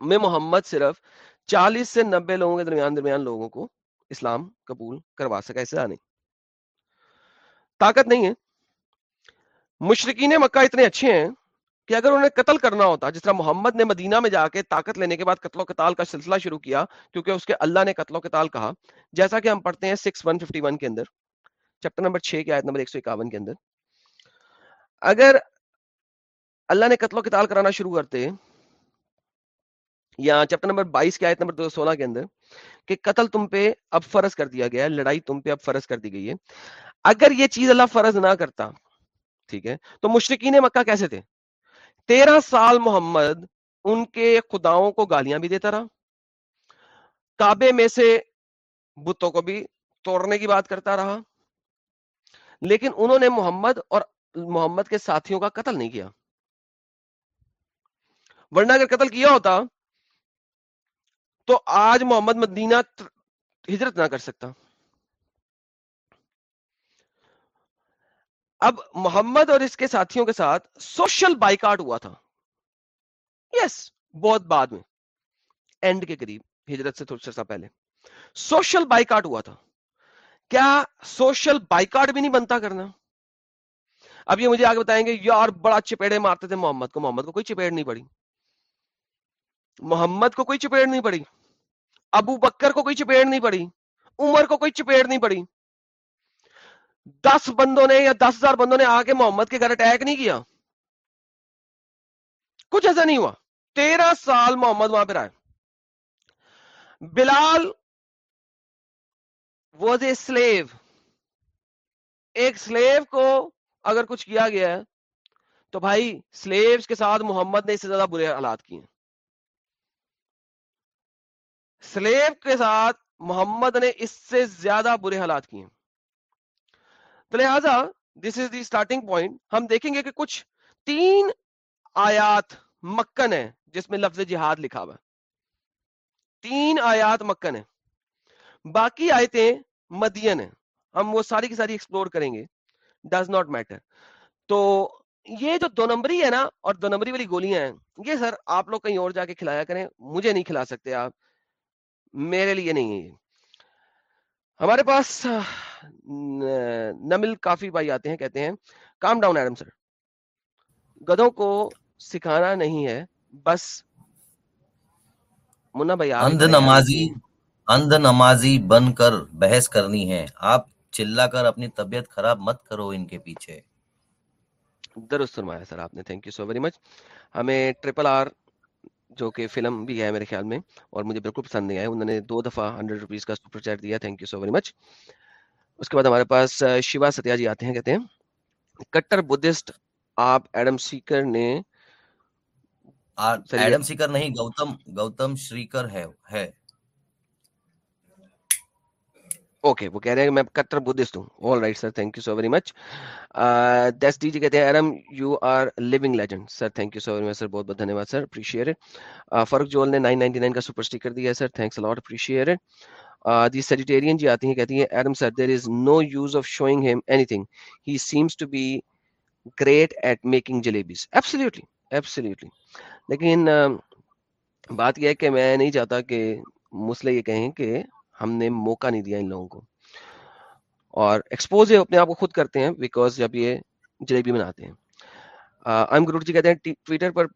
میں محمد صرف چالیس سے نبے لوگوں کے درمیان درمیان لوگوں کو اسلام قبول کروا سکا ایسا نہیں۔ طاقت نہیں ہے۔ مشرقین مکہ اتنے اچھے ہیں کہ اگر انہیں قتل کرنا ہوتا، جس طرح محمد نے مدینہ میں جا کے طاقت لینے کے بعد قتل و قتال کا سلسلہ شروع کیا، کیونکہ اس کے اللہ نے قتل و قتال کہا، جیسا کہ ہم پڑھتے ہیں سکس ون ففٹی ون کے اندر، چیپٹر نمبر چھ کے آیت نمبر ایک سو اکاون کے اندر۔ اگر اللہ نے قتل و قتال کرانا شروع کرتے یا چیپٹر نمبر بائیس کے آیت نمبر دو سولہ کے اندر کہ قتل تم پہ اب فرض کر دیا گیا ہے، لڑائی تم پہ اب فرض کر دی گئی ہے۔ اگر یہ چیز اللہ فرض نہ کرتا، ٹھیک ہے، تو مشرقین مکہ کیسے تھے؟ تیرہ سال محمد ان کے خداؤں کو گالیاں بھی دیتا رہا۔ کعبے میں سے بتوں کو بھی توڑنے کی بات کرتا رہا۔ لیکن انہوں نے محمد اور محمد کے ساتھیوں کا قتل نہیں کیا۔ ورنہ اگر قتل کیا ہوتا تو آج محمد مدینہ ہجرت نہ کر سکتا۔ اب محمد اور اس کے ساتھیوں کے ساتھ سوشل بائیکاٹ ہوا تھا۔ یس، بہت بعد میں۔ اینڈ کے قریب، ہجرت سے تھوڑا سا پہلے۔ سوشل بائیکاٹ ہوا تھا۔ کیا سوشل بائیکاٹ بھی نہیں بنتا کرنا؟ اب یہ مجھے آگے بتائیں گے، یار، بڑا چپیڑے مارتے تھے محمد کو۔ محمد کو کوئی چپیڑ نہیں پڑی۔ محمد کو کوئی چپیڑ نہیں پڑی۔ ابو بکر کو کوئی چپیڑ نہیں پڑی، عمر کو کوئی چپیڑ نہیں پڑی۔ دس بندوں نے یا دس ہزار بندوں نے آ کے محمد کے گھر اٹیک نہیں کیا۔ کچھ ایسا نہیں ہوا۔ تیرہ سال محمد وہاں پہ آئے۔ بلال واز اے سلیو ایک سلیو کو اگر کچھ کیا گیا ہے تو بھائی سلیوز کے ساتھ محمد نے اس سے زیادہ برے حالات کیے۔ سلیو کے ساتھ محمد نے اس سے زیادہ برے حالات کیے تو لہذا دس از دی اسٹارٹنگ پوائنٹ ہم دیکھیں گے کہ کچھ تین آیات مکن ہے جس میں لفظ جہاد لکھا ہوا تین آیات مکن ہے باقی آیتیں مدین ہیں۔ ہم وہ ساری کی ساری ایکسپلور کریں گے۔ ڈز ناٹ میٹر تو یہ جو دو نمبری ہے نا اور دو نمبری والی گولیاں ہیں، یہ سر آپ لوگ کہیں اور جا کے کھلایا کریں۔ مجھے نہیں کھلا سکتے آپ۔ میرے لیے نہیں ہے ہمارے پاس نمل کافی بھائی آتے ہیں کہتے ہیں کام ڈاؤن ایڈم سر گدوں کو سکھانا نہیں ہے بس منا بھائی اندھ نمازی اندھ نمازی بن کر بحث کرنی ہے۔ آپ چلا کر اپنی طبیعت خراب مت کرو ان کے پیچھے۔ درست فرمایا سر آپ نے thank you so very much ہمیں ٹریپل آر جو کہ فلم بھی ہے میرے خیال میں اور مجھے بالکل پسند نہیں آیا انہوں نے دو دفعہ ہنڈریڈ روپیز کا سپر چیٹ دیا۔ Thank you so very much اس کے بعد ہمارے پاس شیوا ستیا جی آتے ہیں کہتے ہیں کٹر بدھسٹ آپ ایڈم سیکر نے ایڈم سیکر نہیں گوتم گوتم شریکر ہے ہے۔ اوکے وہ کہہ رہے ہیں میں کٹر بدھسٹ ہوں۔ All right sir thank you so very much this D G کہتے ہیں Iram you are living legend sir thank you so very much sir بہت بہت دھنیہ واد سر اپریشیٹ فرق جول نے 999 کا سپر اسٹیکر دیا ہے sir thanks a lot appreciate the Sagittarian ji آتی ہیں، کہتی ہیں Adam sir there is no use of showing him anything he seems to be great at making jalebis absolutely absolutely لیکن بات یہ ہے کہ میں نہیں چاہتا کہ مسئلہ یہ کہیں کہ ہم نے موقع نہیں دیا ان لوگوں کو۔ اور ایکسپوز اپنے آپ کو خود کرتے ہیں بیکاز جب یہ جلیبی بناتے ہیں۔ ایم گروٹ جی کہتے ہیں ٹویٹر پر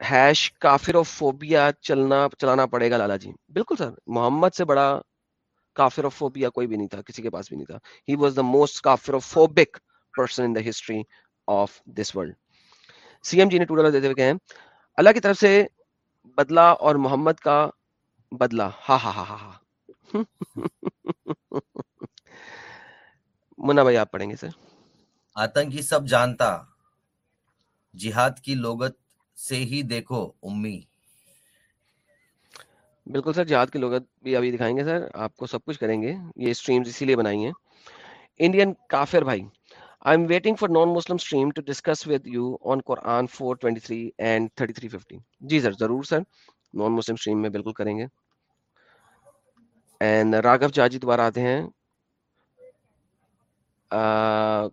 ہیش کافر و فوبیا چلنا، چلانا پڑے گا لالا جی۔ بالکل سر، محمد سے بڑا کافر و فوبیا کوئی بھی نہیں تھا، کسی کے پاس بھی نہیں تھا۔ ہی واز دا موسٹ کافر و phobic person in the history of this world C M G نے ٹو ڈالر دیتے ہوئے کہیں اللہ کی طرف سے بدلہ اور محمد کا بدلہ۔ ہاں ہاں ہاں ہاں ہاں منا بھائی آپ پڑھیں گے سر آتنکی سب جانتا جہاد کی لوگت سے ہی دیکھو امی بالکل سر جہاد کی لوگت بھی ابھی دکھائیں گے سر آپ کو سب کچھ کریں گے یہ اسٹریمز اسی لیے بنائی ہیں انڈین کافر بھائی I am waiting for non Muslim stream to discuss with you on Quran four twenty three and thirty three fifty G sir ضرور سر نان مسلم اسٹریم میں بالکل کریں گے اینڈ راگو جاجی دوبارہ آتے ہیں۔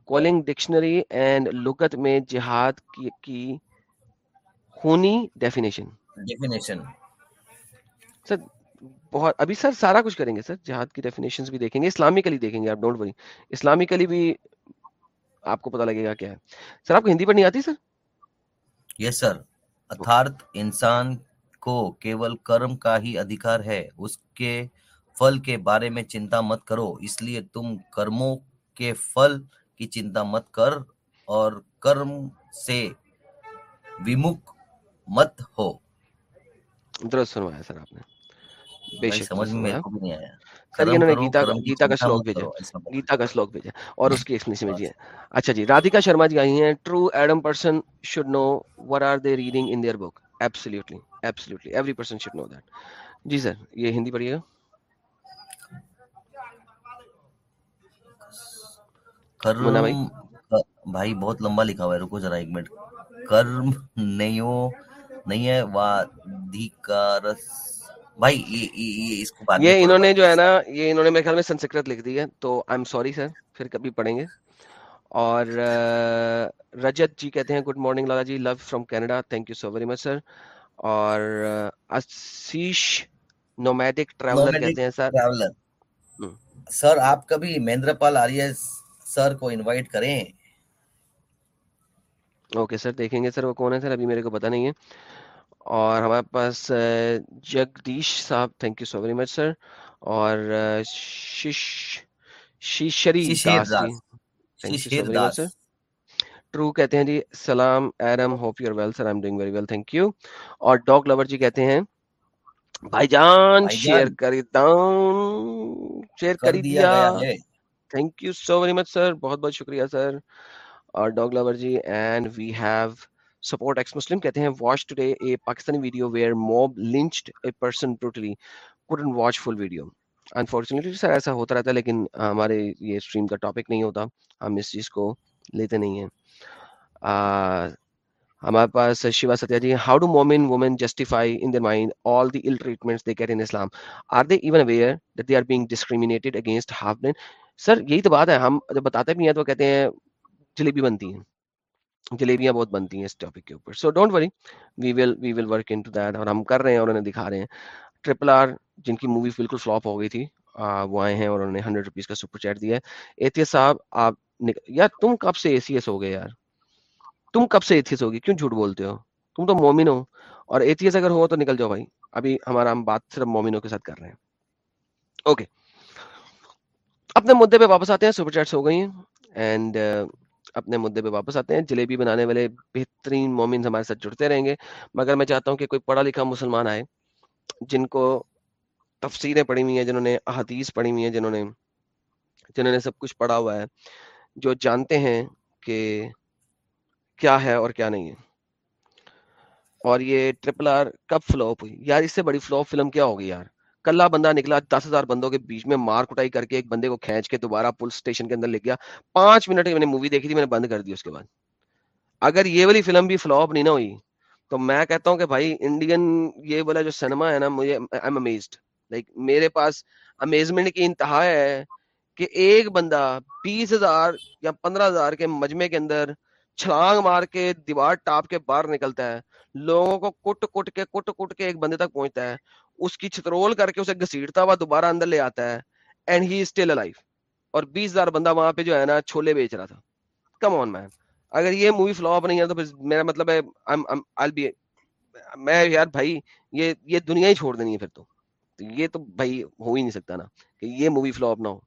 کالنگ ڈکشنری اینڈ لغت میں جہاد کی, خونی ڈیفینیشن ڈیفینیشن سر بہت ابھی سر سارا کچھ کریں گے سر جہاد کی ڈیفینیشن بھی دیکھیں گے اسلامکلی دیکھیں گے آپ ڈونٹ وری اسلامکلی بھی آپ کو پتہ لگے گا کیا ہے۔ سر آپ کو ہندی نہیں آتی سر؟ یس سر اتھارت انسان کو کیول کرم کا ہی ادھیکار ہے اس کے فل کے بارے میں چنتا مت کرو اس لیے تم کرموں کے فل کی چنتا مت کر اور کرم سے ومک مت ہو۔ درست فرمایا سر آپ نے۔ بے شک سمجھ میں نہیں آیا۔ سر انہوں نے گیتا گیتا کا شلوک بھیجا۔ گیتا کا شلوک بھیجا۔ اور اس کی ایکسپلینیشن بھیجی ہے اچھا جی رادھیکا شرما جی آئی ہیں۔ True Adam person should know what are they reading in their book? Absolutely absolutely. Every person should know that. G sir یہ ہندی پڑھیے گا۔ کرم بھائی۔ بھائی بہت لمبا لکھا ہوا ہے رکو ذرا ایک منٹ۔ کرم نیو نہیں ہے وادیکارس بھائی یہ انہوں نے جو ہے نا یہ انہوں نے میرے خیال میں سنسکرت لکھ دی ہے تو آئی ایم سوری سر پھر کبھی پڑھیں گے۔ اور رجت جی کہتے ہیں good morning Lala ji love from Canada thank you so very much sir اور آشیش نومیڈک ٹریولر کہتے ہیں سر سر آپ کبھی مہندر پال آریہ سر کو انوائٹ کریں۔ اوکے سر دیکھیں گے سر وہ کون ہے سر ابھی میرے کو پتہ نہیں ہے۔ اور ہمارے پاس Jagdish Sahab thank you so very much sir اور ٹرو جی۔ کہتے ہیں جی سلام Eram hope you well sir I doing very well thank you اور ڈاک لور جی کہتے ہیں بھائی جان شیئر کر شیئر کر دیا thank you so very much sir بہت بہت شکریہ، سر. اور dog lover ji and we have support ex Muslim کہتے ہیں watch today a Pakistani video where mob lynched a person brutally couldn't watch full video unfortunately sir ایسا ہوتا رہتا ہے، لیکن ہمارے یہ اسٹریم کا ٹاپک نہیں ہوتا. ہم اس چیز کو لیتے نہیں ہیں. ہمارے پاس شیوا ستیا جی ہاؤ ڈو مومن women justify in their mind all the ill treatments they get in Islam are they even aware that they are being discriminated against half man sir, یہی تو بات ہے، ہم جب بتاتے بھی ہیں تو کہتے ہیں جلیبی بنتی ہیں۔ جلیبیاں بہت بنتی ہیں اس ٹاپک کے اوپر۔ So don't worry we will we will work into that اور ہم کر رہے ہیں اور انہیں دکھا رہے ہیں۔ ٹرپل آر جن کی مووی بالکل فلاپ ہو گئی تھی وہ آئے ہیں اور انہوں نے ہنڈریڈ روپیز کا سپر چیٹ دیا ہے۔ ایتھیس صاحب، آپ یار تم کب سے اے سی ایس ہو گئے یار؟ تم کب سے ایتھیس ہو گئے کیوں جھوٹ بولتے ہو؟ تم تو مومن ہو۔ اور ایتھیس اگر ہو تو نکل جاؤ بھائی۔ ابھی ہمارا ہم بات صرف مومنوں کے ساتھ کر رہے ہیں۔ Okay okay. اپنے مدعے پہ واپس آتے ہیں، سپر چیٹس ہو گئی ہیں۔ اینڈ اپنے مدعے پہ واپس آتے ہیں۔ جلیبی بنانے والے بہترین مومن ہمارے ساتھ جڑتے رہیں گے۔ مگر میں چاہتا ہوں کہ کوئی پڑھا لکھا مسلمان آئے جن کو تفسیریں پڑھی ہوئی ہیں، جنہوں نے احادیث پڑھی ہوئی ہیں، جنہوں نے جنہوں نے سب کچھ پڑھا ہوا ہے، جو جانتے ہیں کہ کیا ہے اور کیا نہیں ہے۔ اور یہ ٹرپل آر کب فلوپ ہوئی؟ یار، اس سے بڑی فلوپ فلم کیا ہوگی یار؟ کلا بندہ نکلا، دس ہزار بندوں کے بیچ میں مار کٹائی کر کے ایک بندے کو کھینچ کے دوبارہ پولیس اسٹیشن کے اندر لے گیا۔ پانچ منٹ میں نے مووی دیکھی تھی، میں نے بند کر دی اس کے بعد۔ اگر یہ والی فلم بھی فلوپ نہیں نہ ہوئی، تو میں کہتا ہوں کہ بھائی انڈین یہ والا جو سنیما ہے نا، مجھے ایم امیزڈ لائک میرے پاس امیزمنٹ کی انتہا ہے کہ ایک بندہ بیس ہزار یا پندرہ ہزار کے مجمے کے اندر چھلانگ مار کے دیوار ٹاپ کے باہر نکلتا ہے۔ لوگوں کو کٹ کٹ کے، کٹ کٹ کے ایک بندے تک پہنچتا ہے۔ اس کی چترول کر کے اسے گھسیٹتا ہوا دوبارہ اندر لے آتا ہے اینڈ ہی اسٹل الائف اور بیس ہزار بندہ وہاں پہ جو ہے نا چھولے بیچ رہا تھا. کم آن مین اگر یہ مووی فلاپ نہیں ہے تو پھر میرا مطلب ہے میں یار بھائی یہ یہ دنیا ہی چھوڑ دینی ہے پھر تو. یہ تو بھائی ہو ہی نہیں سکتا نا کہ یہ مووی فلاپ نہ ہو.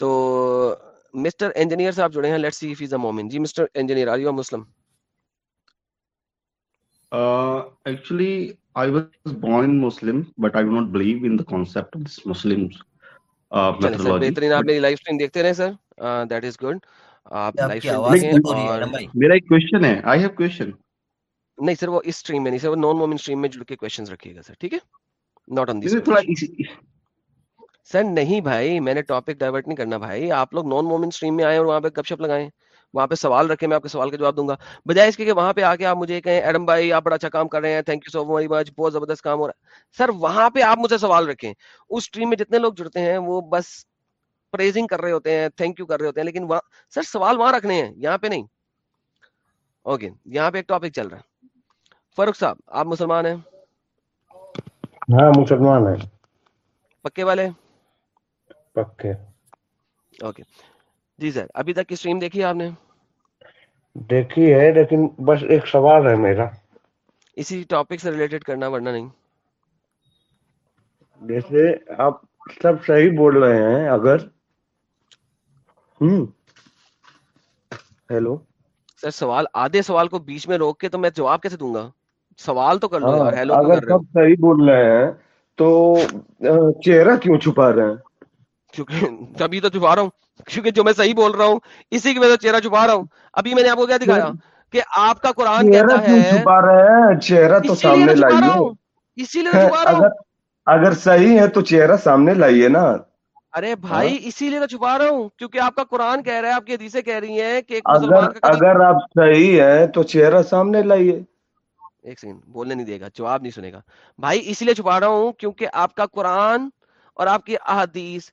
تو مسٹر انجینئر صاحب جڑے ہیں let see if is a مومن. جی mister engineer are you Muslim actually I was born Muslim but I do not believe in the concept of this Muslim بہترین آپ میری لائف اسٹریم دیکھتے رہے سر دیٹ از گڈ آپ life stream دیکھیں میرا ایک کوسچن ہے آئی ہیو کوسچن نہیں سر وہ اس سٹریم میں نہیں سر وہ نان مومن سٹریم میں جڑ کے کوسچنز رکھیے گا سر ٹھیک ہے ناٹ آن دس سر نہیں بھائی میں نے ٹاپک ڈائیورٹ نہیں کرنا بھائی آپ لوگ نان مومن سٹریم میں آئے اور وہاں پہ گپ شپ لگائیں وہاں پہ سوال رکھے میں آپ کے سوال کا جواب دوں گا۔ بجائے اس کے کہ وہاں پہ آ کے آپ مجھے کہیں ایڈم بھائی آپ بڑا اچھا کام کر رہے ہیں thank you so very much بہت زبردست کام ہو رہا ہے۔ سر وہاں پہ آپ مجھے سوال رکھیں۔ اس ٹیم میں جتنے لوگ جڑتے ہیں وہ بس پریزنگ کر رہے ہوتے ہیں تھینک یو کر رہے ہوتے ہیں لیکن وہاں سر سوال وہاں رکھنے ہیں یہاں پہ نہیں۔ اوکے یہاں پہ ایک ٹاپک چل رہا ہے۔ فاروق صاحب آپ مسلمان ہیں؟ ہاں مسلمان ہیں۔ پکے والے؟ پکے۔ اوکے جی سر ابھی تک کی اسٹریم دیکھی آپ نے؟ دیکھی ہے لیکن بس ایک سوال ہے میرا۔ اسی ٹاپک سے ریلیٹڈ کرنا ورنہ نہیں۔ جیسے آپ سب صحیح بول رہے ہیں اگر۔ ہیلو۔ سر سوال آدھے سوال کو بیچ میں روک کے تو میں جواب کیسے دوں گا؟ سوال تو کر لو ہیلو ہاں، اگر سب صحیح بول رہے ہیں تو چہرہ کیوں چھپا رہے ہیں؟ کیونکہ تبھی تو چھپا رہا ہوں۔ کیونکہ جو میں صحیح بول رہا ہوں اسی کی وجہ سے چہرہ چھپا رہا ہوں۔ ابھی میں نے آپ کو کیا دکھایا کہ آپ کا قرآن کہتا ہے چہرہ تو سامنے لائیے۔ اسی لیے اگر صحیح ہے تو چہرہ سامنے لائیے نا۔ ارے ہاں؟ بھائی اسی لیے تو چھپا رہا ہوں کیونکہ آپ کا قرآن کہہ رہا ہے آپ کی حدیثیں کہہ رہی ہیں کہ اگر اگر آپ صحیح ہیں تو چہرہ سامنے لائیے۔ ایک سیکنڈ بولنے نہیں دے گا جواب نہیں سنے گا۔ بھائی اسی لیے چھپا رہا ہوں کیونکہ آپ کا قرآن اور آپ کی احادیث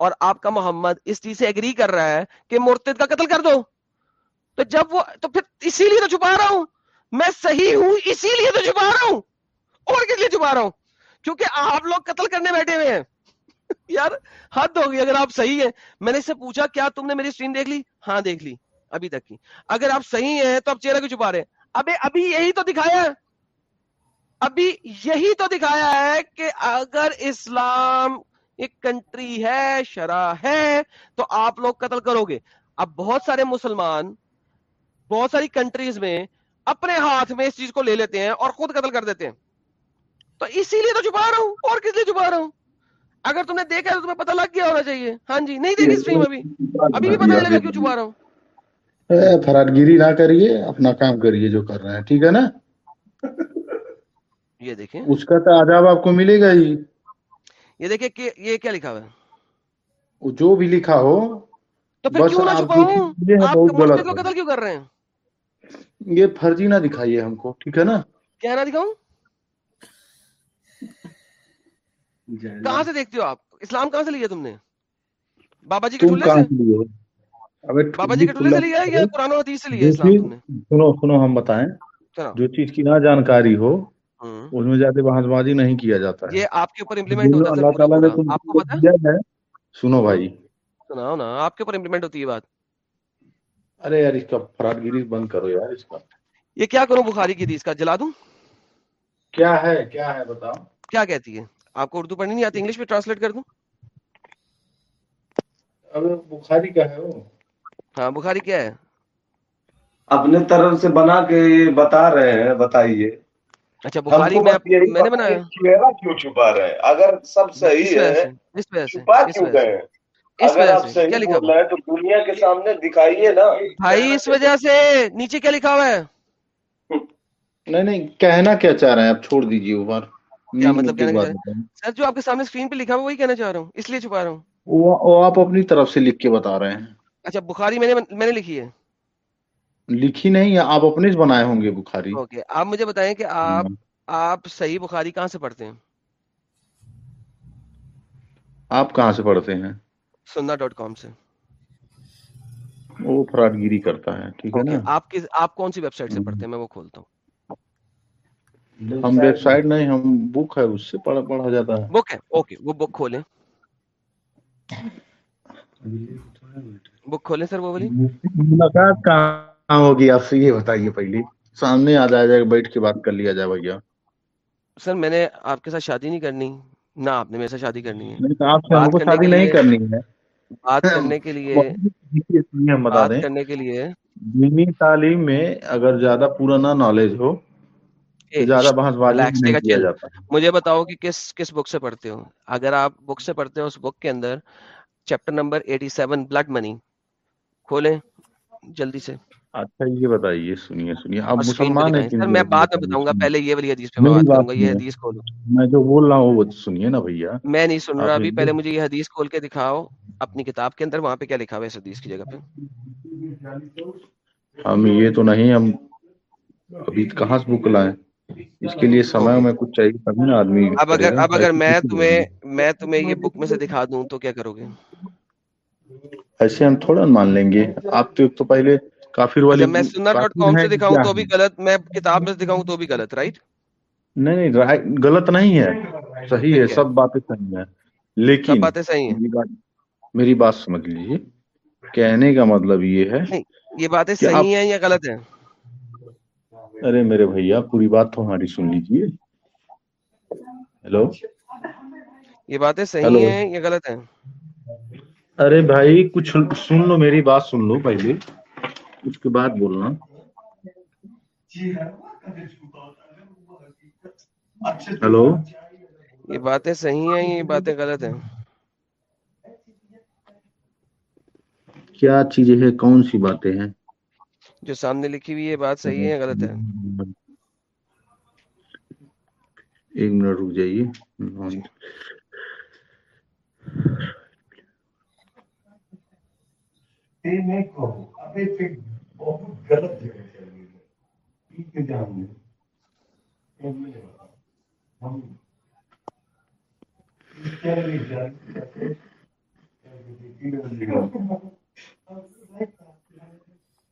اور آپ کا محمد اس چیز سے ایگری کر رہا ہے کہ مرتد کا قتل کر دو۔ تو جب وہ تو پھر اسی لیے تو چھپا رہا ہوں۔ میں صحیح ہوں، اسی لیے تو چھپا رہا ہوں۔ اور کس لیے چھپا رہا ہوں؟ کیونکہ آپ لوگ قتل کرنے بیٹھے ہوئے ہیں۔ (laughs) یار، حد ہوگی اگر آپ صحیح ہیں۔ میں نے اس سے پوچھا، کیا تم نے میری اسکرین دیکھ لی؟ ہاں دیکھ لی۔ ابھی تک کی۔ اگر آپ صحیح ہیں تو آپ چہرہ کیوں چھپا رہے ہیں۔ ابھی ابھی یہی تو دکھایا۔ ہے ابھی یہی تو دکھایا ہے کہ اگر اسلام ایک کنٹری ہے شرح ہے تو آپ لوگ قتل کرو گے۔ اب بہت سارے مسلمان بہت ساری کنٹریز میں اپنے ہاتھ میں اس چیز کو لے لیتے ہیں اور خود قتل کر دیتے ہیں۔ تو اسی لیے تو چھپا رہا ہوں۔ اور کس لیے چھپا رہا ہوں؟ اگر تم نے دیکھا تو تمہیں پتہ لگ گیا ہونا چاہیے۔ ہاں جی نہیں دیکھی اسٹریم ابھی۔ ابھی بھی پتہ نہیں لگا کیوں چھپا رہا ہوں۔ فراد گیری نہ کریے اپنا کام کریے جو کر رہے ہیں ٹھیک ہے نا؟ یہ دیکھیں۔ اس کا تو عذاب آپ کو ملے گا ہی۔ یہ دیکھیں کہ یہ کیا لکھا ہوا ہے؟ جو بھی لکھا ہو تو پھر کیوں نہ چھپاؤں آپ غلط کو قتل کیوں کر رہے ہیں؟ یہ فرضی نہ دکھائیے ہم کو ٹھیک ہے نا؟ کیا نہ دکھاؤں؟ کہاں سے دیکھتے ہو آپ؟ اسلام کہاں سے لیا تم نے؟ بابا جی کے کہاں سے؟ بابا جی کے ٹھلے سے لیا یا قرآن و حدیث سے لیا اسلام تم نے؟ سنو سنو ہم بتائیں۔ جو چیز کی نہ جانکاری ہو۔ اس میں زیادہ بحث بازی نہیں کیا جاتا ہے۔ یہ آپ کے اوپر امپلیمنٹ ہوتا ہے اللہ تعالیٰ نے تم آپ کو ہے؟ دیا ہے سنو بھائی۔ سناؤ نا آپ کے اوپر امپلیمنٹ ہوتی ہے بات؟ ارے یار اس کا فراد گیری بند کرو یار اس کا۔ یہ کیا کروں بخاری کی حدیث کا؟ جلا دوں؟ کیا ہے کیا ہے بتاؤ؟ کیا کہتی ہے؟ آپ کو اردو پڑھنی نہیں آتی انگلش میں ٹرانسلیٹ کر دوں؟ اب بخاری کا ہے وہ۔ ہاں بخاری کیا ہے؟ اپنے طرف سے بنا کے بتا رہے ہیں بتائیے۔ اچھا بخاری میں میں نے بنایا ہے چہرہ کیوں چھپا رہے ہیں؟ اگر سب صحیح ہے اس وجہ سے چھپا اس کیوں وجہ سے گئے اس وجہ کیا لکھا ہوا ہیں تو دنیا کے سامنے دکھائیے نا۔ بھائی اس وجہ سے نیچے کیا لکھا ہوا ہے؟ نہیں نہیں کہنا کیا چاہ رہے ہیں؟ آپ چھوڑ دیجیے اوپر کیا مطلب کہنا بات چاہ رہے بتائیں ہیں؟ سر جو آپ کے سامنے اسکرین پہ لکھا ہوا وہی کہنا چاہ رہا ہوں اس لیے چھپا رہا ہوں۔ وہ وہ آپ اپنی طرف سے لکھ کے بتا رہے ہیں۔ اچھا بخاری میں نے میں نے لکھی ہے۔ لکھی نہیں ہے آپ اپنے سے بنائے ہوں گے بخاری۔ اوکے آپ مجھے بتائیں کہ آپ ہاں۔ آپ صحیح بخاری کہاں سے پڑھتے ہیں؟ آپ کہاں سے پڑھتے ہیں؟ سننا ڈاٹ کام سے۔ وہ فراد گیری کرتا ہے ٹھیک ہے نا؟ آپ کس آپ کون سی ویب سائٹ سے پڑھتے ہیں؟ میں وہ کھولتا ہوں۔ ہم ویب سائٹ نہیں ہم بک ہے اس سے پڑھا پڑھا جاتا ہے۔ بک ہے اوکے وہ بک کھولیں۔ بک کھولیں سر وہ والی؟ ملاقات کہاں ہوگی آپ سے یہ بتائیے پہلے سامنے آ جائے بیٹھ کے بات کر لیا جائے بھیا۔ سر میں نے آپ کے ساتھ شادی نہیں کرنی۔ نہ آپ نے میرے ساتھ شادی کرنی ہے۔ آپ سے ہم کو شادی نہیں کرنی ہے۔ بات کرنے کے لیے بات کرنے کے لیے دینی تعلیم میں اگر زیادہ پورا نہ نالج ہو زیادہ بحث نہیں کیا جاتا۔ مجھے بتاؤ کہ کس کس بک سے پڑھتے ہو؟ اگر آپ بک سے پڑھتے ہو اس بک کے اندر چیپٹر نمبر 87 بلڈ منی کھولیں جلدی سے۔ اچھا یہ بتائیے سنیے سنیے۔ آپ مسلمان ہیں سر میں بعد بتاؤں گا پہلے یہ والی حدیث پہ میں بات کروں گا یہ حدیث کھولو۔ میں جو بول رہا ہوں وہ سنیے نا بھیا۔ میں نہیں سن رہا ابھی پہلے مجھے یہ حدیث کھول کے دکھاؤ اپنی کتاب کے اندر وہاں پہ کیا لکھا ہوا ہے اس حدیث کی جگہ پہ؟ ہم یہ تو نہیں ہم ابھی کہاں سے بک لائیں اس کے لیے سمے میں کچھ چاہیے تبھی نا آدمی اب اگر اب اگر میں تمہیں میں تمہیں یہ بک میں سے دکھا دوں تو کیا کرو گے؟ گے ایسے ہم تھوڑا مان لیں گے۔ آپ تو ایک تو پہلے کافر والی میں سننا ڈاٹ کام سے دکھاؤں تو بھی غلط میں کتاب میں دکھاؤں تو بھی غلط رائٹ نہیں نہیں غلط نہیں ہے۔ صحیح ہے سب باتیں صحیح ہیں۔ سب لیکن باتیں صحیح ہیں۔ میری بات سمجھ لیجیے کہنے کا مطلب یہ ہے یہ باتیں صحیح ہیں یا غلط ہیں؟ ارے میرے بھیا پوری بات تو ہماری سن لیجیے ہیلو؟ یہ باتیں صحیح ہیں یا غلط ہیں؟ ارے بھائی کچھ سن لو میری بات سن لو پہلے۔ اس کے بعد بولنا۔ ہیلو۔ یہ باتیں صحیح ہیں یہ باتیں غلط ہیں۔ کیا چیزیں ہے کون سی باتیں ہیں؟ جو سامنے لکھی ہوئی ہے یہ بات صحیح ہے یا غلط ہے؟ ایک منٹ رک جائیے۔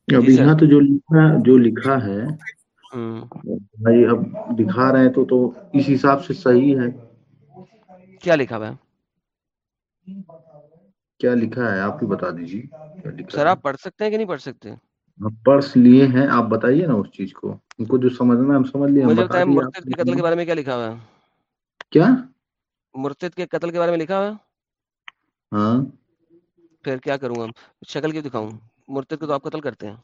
اب جی سر۔ یہاں تو جو لکھا جو لکھا ہے ہم، بھائی اب دکھا رہے ہیں تو تو اس حساب سے صحیح ہے۔ کیا لکھا ہے؟ کیا لکھا ہے؟ آپ ہی بتا دیجیے سر آپ پڑھ سکتے ہیں کہ نہیں پڑھ سکتے؟ آپ پرس لیے ہیں آپ بتائیے نا اس چیز کو۔ ہم کو جو سمجھنا ہم سمجھ لیے مجھے بتائیں مرتد کے قتل کے بارے میں کیا لکھا ہوا ہے؟ کیا؟ مرتد کے قتل کے بارے میں لکھا ہوا ہے؟ ہاں۔ پھر کیا کروں گا شکل کیوں دکھاؤں؟ مرتد کو تو آپ قتل کرتے ہیں۔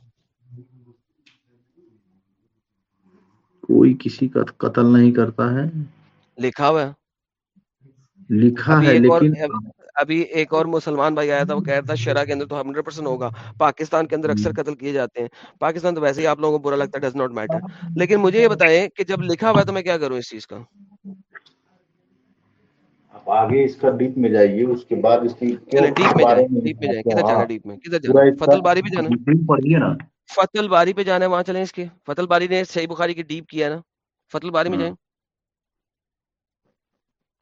کوئی کسی کا قتل نہیں کرتا ہے۔ لکھا ہوا ہے۔ لکھا ہے لیکن ابھی ایک اور مسلمان بھائی آیا تھا وہ کہہ رہا تھا شرح کے اندر تو ہنڈریڈ پرسینٹ ہوگا۔ پاکستان کے اندر اکثر قتل کیے جاتے ہیں۔ پاکستان تو ویسے ہی آپ لوگوں کو برا لگتا ہے ڈز ناٹ میٹر لیکن مجھے یہ بتائیں کہ جب لکھا ہوا ہے تو میں کیا کروں اس چیز کا؟ آپ آگے اس کا ڈیپ میں جائیے اس کے بعد اس کی چلیں کیوں ڈیپ میں بارے جائیں میں ڈیپ میں جائیں۔ کیوں کدھر جانا ڈیپ میں؟ کدھر پورا جانا اس کا فتل باری جانا فتل باری پہ جانا ہے وہاں چلیں اس کے۔ فتل باری نے صحیح بخاری کی ڈیپ کیا نا۔ فتل باری میں ہاں۔ جائیں۔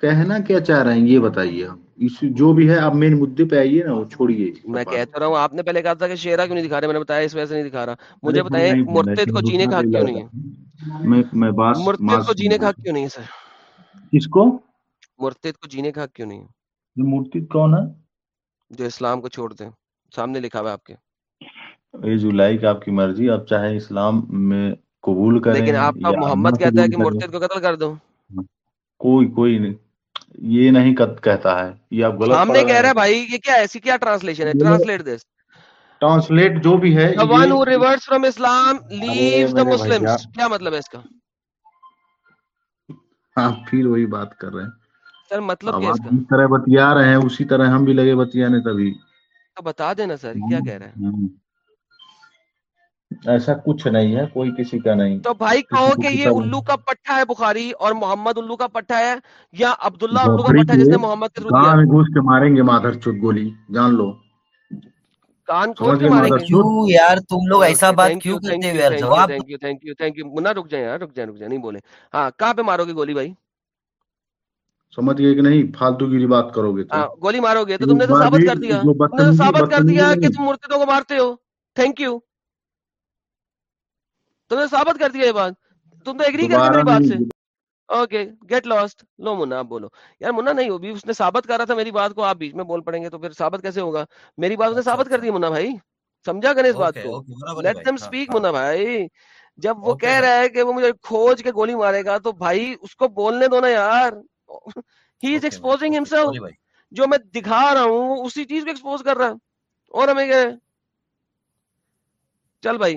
کہنا کیا چاہ رہے ہیں یہ بتائیے آپ۔ جو بھی ہے آپ مین مدے پہ آئیے نا وہ چھوڑیے۔ میں کہتا رہا ہوں آپ نے پہلے کہا تھا کہ شیرا کیوں نہیں دکھا رہے؟ میں نے بتایا اس وجہ سے نہیں دکھا رہا۔ مجھے رہے مرتد کو جینے کا حق دے کیوں نہیں ہے؟ مرتد کو جینے کا حق کیوں نہیں ہے سر؟ کس کو؟ مرتد کو جینے کا حق کیوں نہیں ہے؟ مورتی کون ہے؟ جو اسلام کو چھوڑ دیں سامنے لکھا ہوا ہے آپ کے۔ یہ جو لائک آپ کی مرضی آپ چاہے اسلام میں قبول کریں لیکن آپ کا محمد کہتا ہے کہ مرتد کو قتل کر دو۔ کوئی کوئی نہیں۔ یہ نہیں کت- کہتا ہے یہ آپ غلط پڑھ سامنے کہہ رہے رہا ہے ہیں۔ بھائی یہ کیا ایسی کیا ٹرانسلیشن ہے؟ ٹرانسلیٹ دس ٹرانسلیٹ جو بھی ہے The one who reverts from Islam leaves the Muslims. کیا مطلب ہے اس کا؟ آپ پھر وہی بات کر رہے ہیں۔ سر مطلب کیا ہے اس کا؟ جس طرح بتیا رہے ہیں اسی طرح ہم بھی لگے بتیانے تبھی۔ تو بتا دینا سر کیا کہہ رہا ہے ہم، ایسا کچھ نہیں ہے کوئی کسی کا نہیں۔ تو بھائی کہو کہ یہ الو کا پٹھا ہے بخاری اور محمد الو کا پٹھا ہے یا عبداللہ الو کا پٹھا جس نے محمد گھوس کے ماریں گے مادر چوت گولی۔ جان لو۔ کان کھول کے ماریں گے۔ کیوں یار تم لوگ ایسا بات کیوں کرتے ہو یار؟ جواب thank you thank you thank you Munna رک جائیں یار رک جائیں رک جائیں نہیں بولے ہاں کہاں پہ مارو گے گولی بھائی؟ سمجھ گئے کہ نہیں؟ فالتو گیری بات کرو گے تو۔ ہاں گولی مارو گے تو تم نے تو ثابت کر دیا۔ تم نے تو ثابت کر دیا کہ تم مرتدوں کو مارتے ہو۔ تھینک یو تم نے ثابت کر دیا یہ بات۔ تم تو ایگری کر میری بات سے۔ اوکے گیٹ لاسٹ لو منا آپ بولو۔ یار منا نہیں ہو بھی اس نے ثابت کرا تھا میری بات کو۔ آپ بیچ میں بول پڑیں گے تو پھر ثابت کیسے ہوگا؟ میری بات اس نے ثابت کر دی منا بھائی۔ سمجھا کریں اس بات کو؟ لیٹ بھائی۔ دم ہاں اسپیک ہاں۔ منا بھائی۔ جب وہ کہہ بھائی رہا ہے کہ وہ مجھے کھوج کے گولی مارے گا تو بھائی اس کو بولنے دو نا یار۔ ہی از ایکسپوزنگ ہمسیلف جو میں دکھا رہا ہوں اسی چیز کو ایکسپوز کر رہا۔ ہے اور ہمیں کیا؟ چل بھائی۔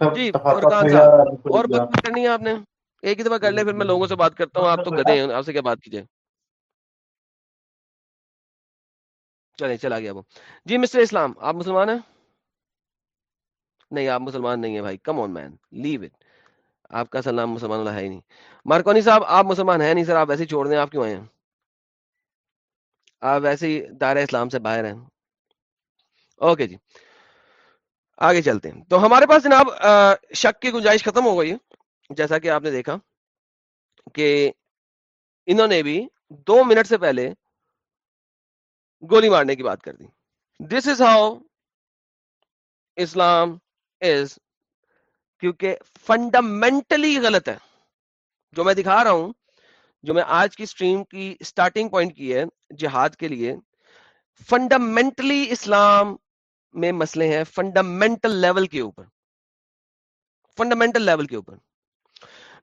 جی فرقان صاحب اور بات کرنی ہے آپ نے؟ ایک ہی دفعہ کر لیں پھر میں لوگوں سے بات کرتا ہوں آپ تو گدے ہیں آپ سے کیا بات کیجیے؟ چلیں چلا گیا وہ۔ جی مسٹر اسلام آپ مسلمان ہیں؟ نہیں آپ مسلمان نہیں ہیں بھائی کم آن مین لیو اٹ۔ آپ کا اصل نام مسلمان والا ہے ہی نہیں۔ مارکونی صاحب آپ مسلمان ہیں نہیں سر؟ آپ ویسے چھوڑ دیں آپ کیوں آئے ہیں؟ آپ ویسے ہی دائرہ اسلام سے باہر ہیں۔ اوکے جی۔ آگے چلتے ہیں۔ تو ہمارے پاس جناب شک کی گنجائش ختم ہو گئی۔ جیسا کہ آپ نے دیکھا کہ انہوں نے بھی دو منٹ سے پہلے گولی مارنے کی بات کر دی۔ دس از ہاؤ اسلام از کیونکہ فنڈامنٹلی غلط ہے۔ جو میں دکھا رہا ہوں، جو میں آج کی سٹریم کی سٹارٹنگ پوائنٹ کی ہے، جہاد کے لیے فنڈامنٹلی اسلام میں مسئلے ہیں فنڈامنٹل لیول کے اوپر۔ فنڈامنٹل لیول کے اوپر۔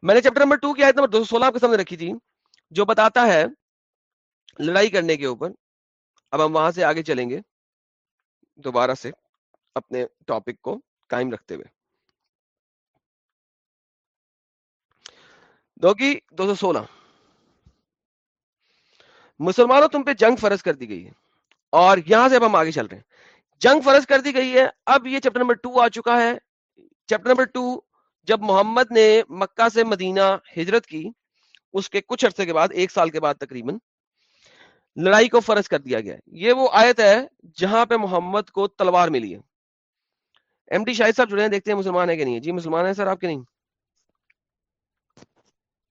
میں نے چیپٹر نمبر ٹو کی آیت نمبر دو سو سولہ آپ کے سامنے رکھی تھی، جو بتاتا ہے لڑائی کرنے کے اوپر۔ اب ہم وہاں سے آگے چلیں گے دوبارہ سے اپنے ٹاپک کو قائم رکھتے ہوئے۔ دو کی دو سو سولہ۔ مسلمانوں تم پہ جنگ فرض کر دی گئی ہے اور یہاں سے اب ہم آگے چل رہے ہیں۔ جنگ فرض کر دی گئی ہے۔ اب یہ چیپٹر نمبر ٹو آ چکا ہے۔ چیپٹر نمبر ٹو جب محمد نے مکہ سے مدینہ ہجرت کی، اس کے کچھ عرصے کے بعد، ایک سال کے بعد تقریباً، لڑائی کو فرض کر دیا گیا۔ یہ وہ آیت ہے جہاں پہ محمد کو تلوار ملی ہے۔ ایم ڈی شاہد صاحب جڑے ہیں، دیکھتے ہیں مسلمان ہے کہ نہیں ہے جی مسلمان ہے سر، آپ کے نہیں؟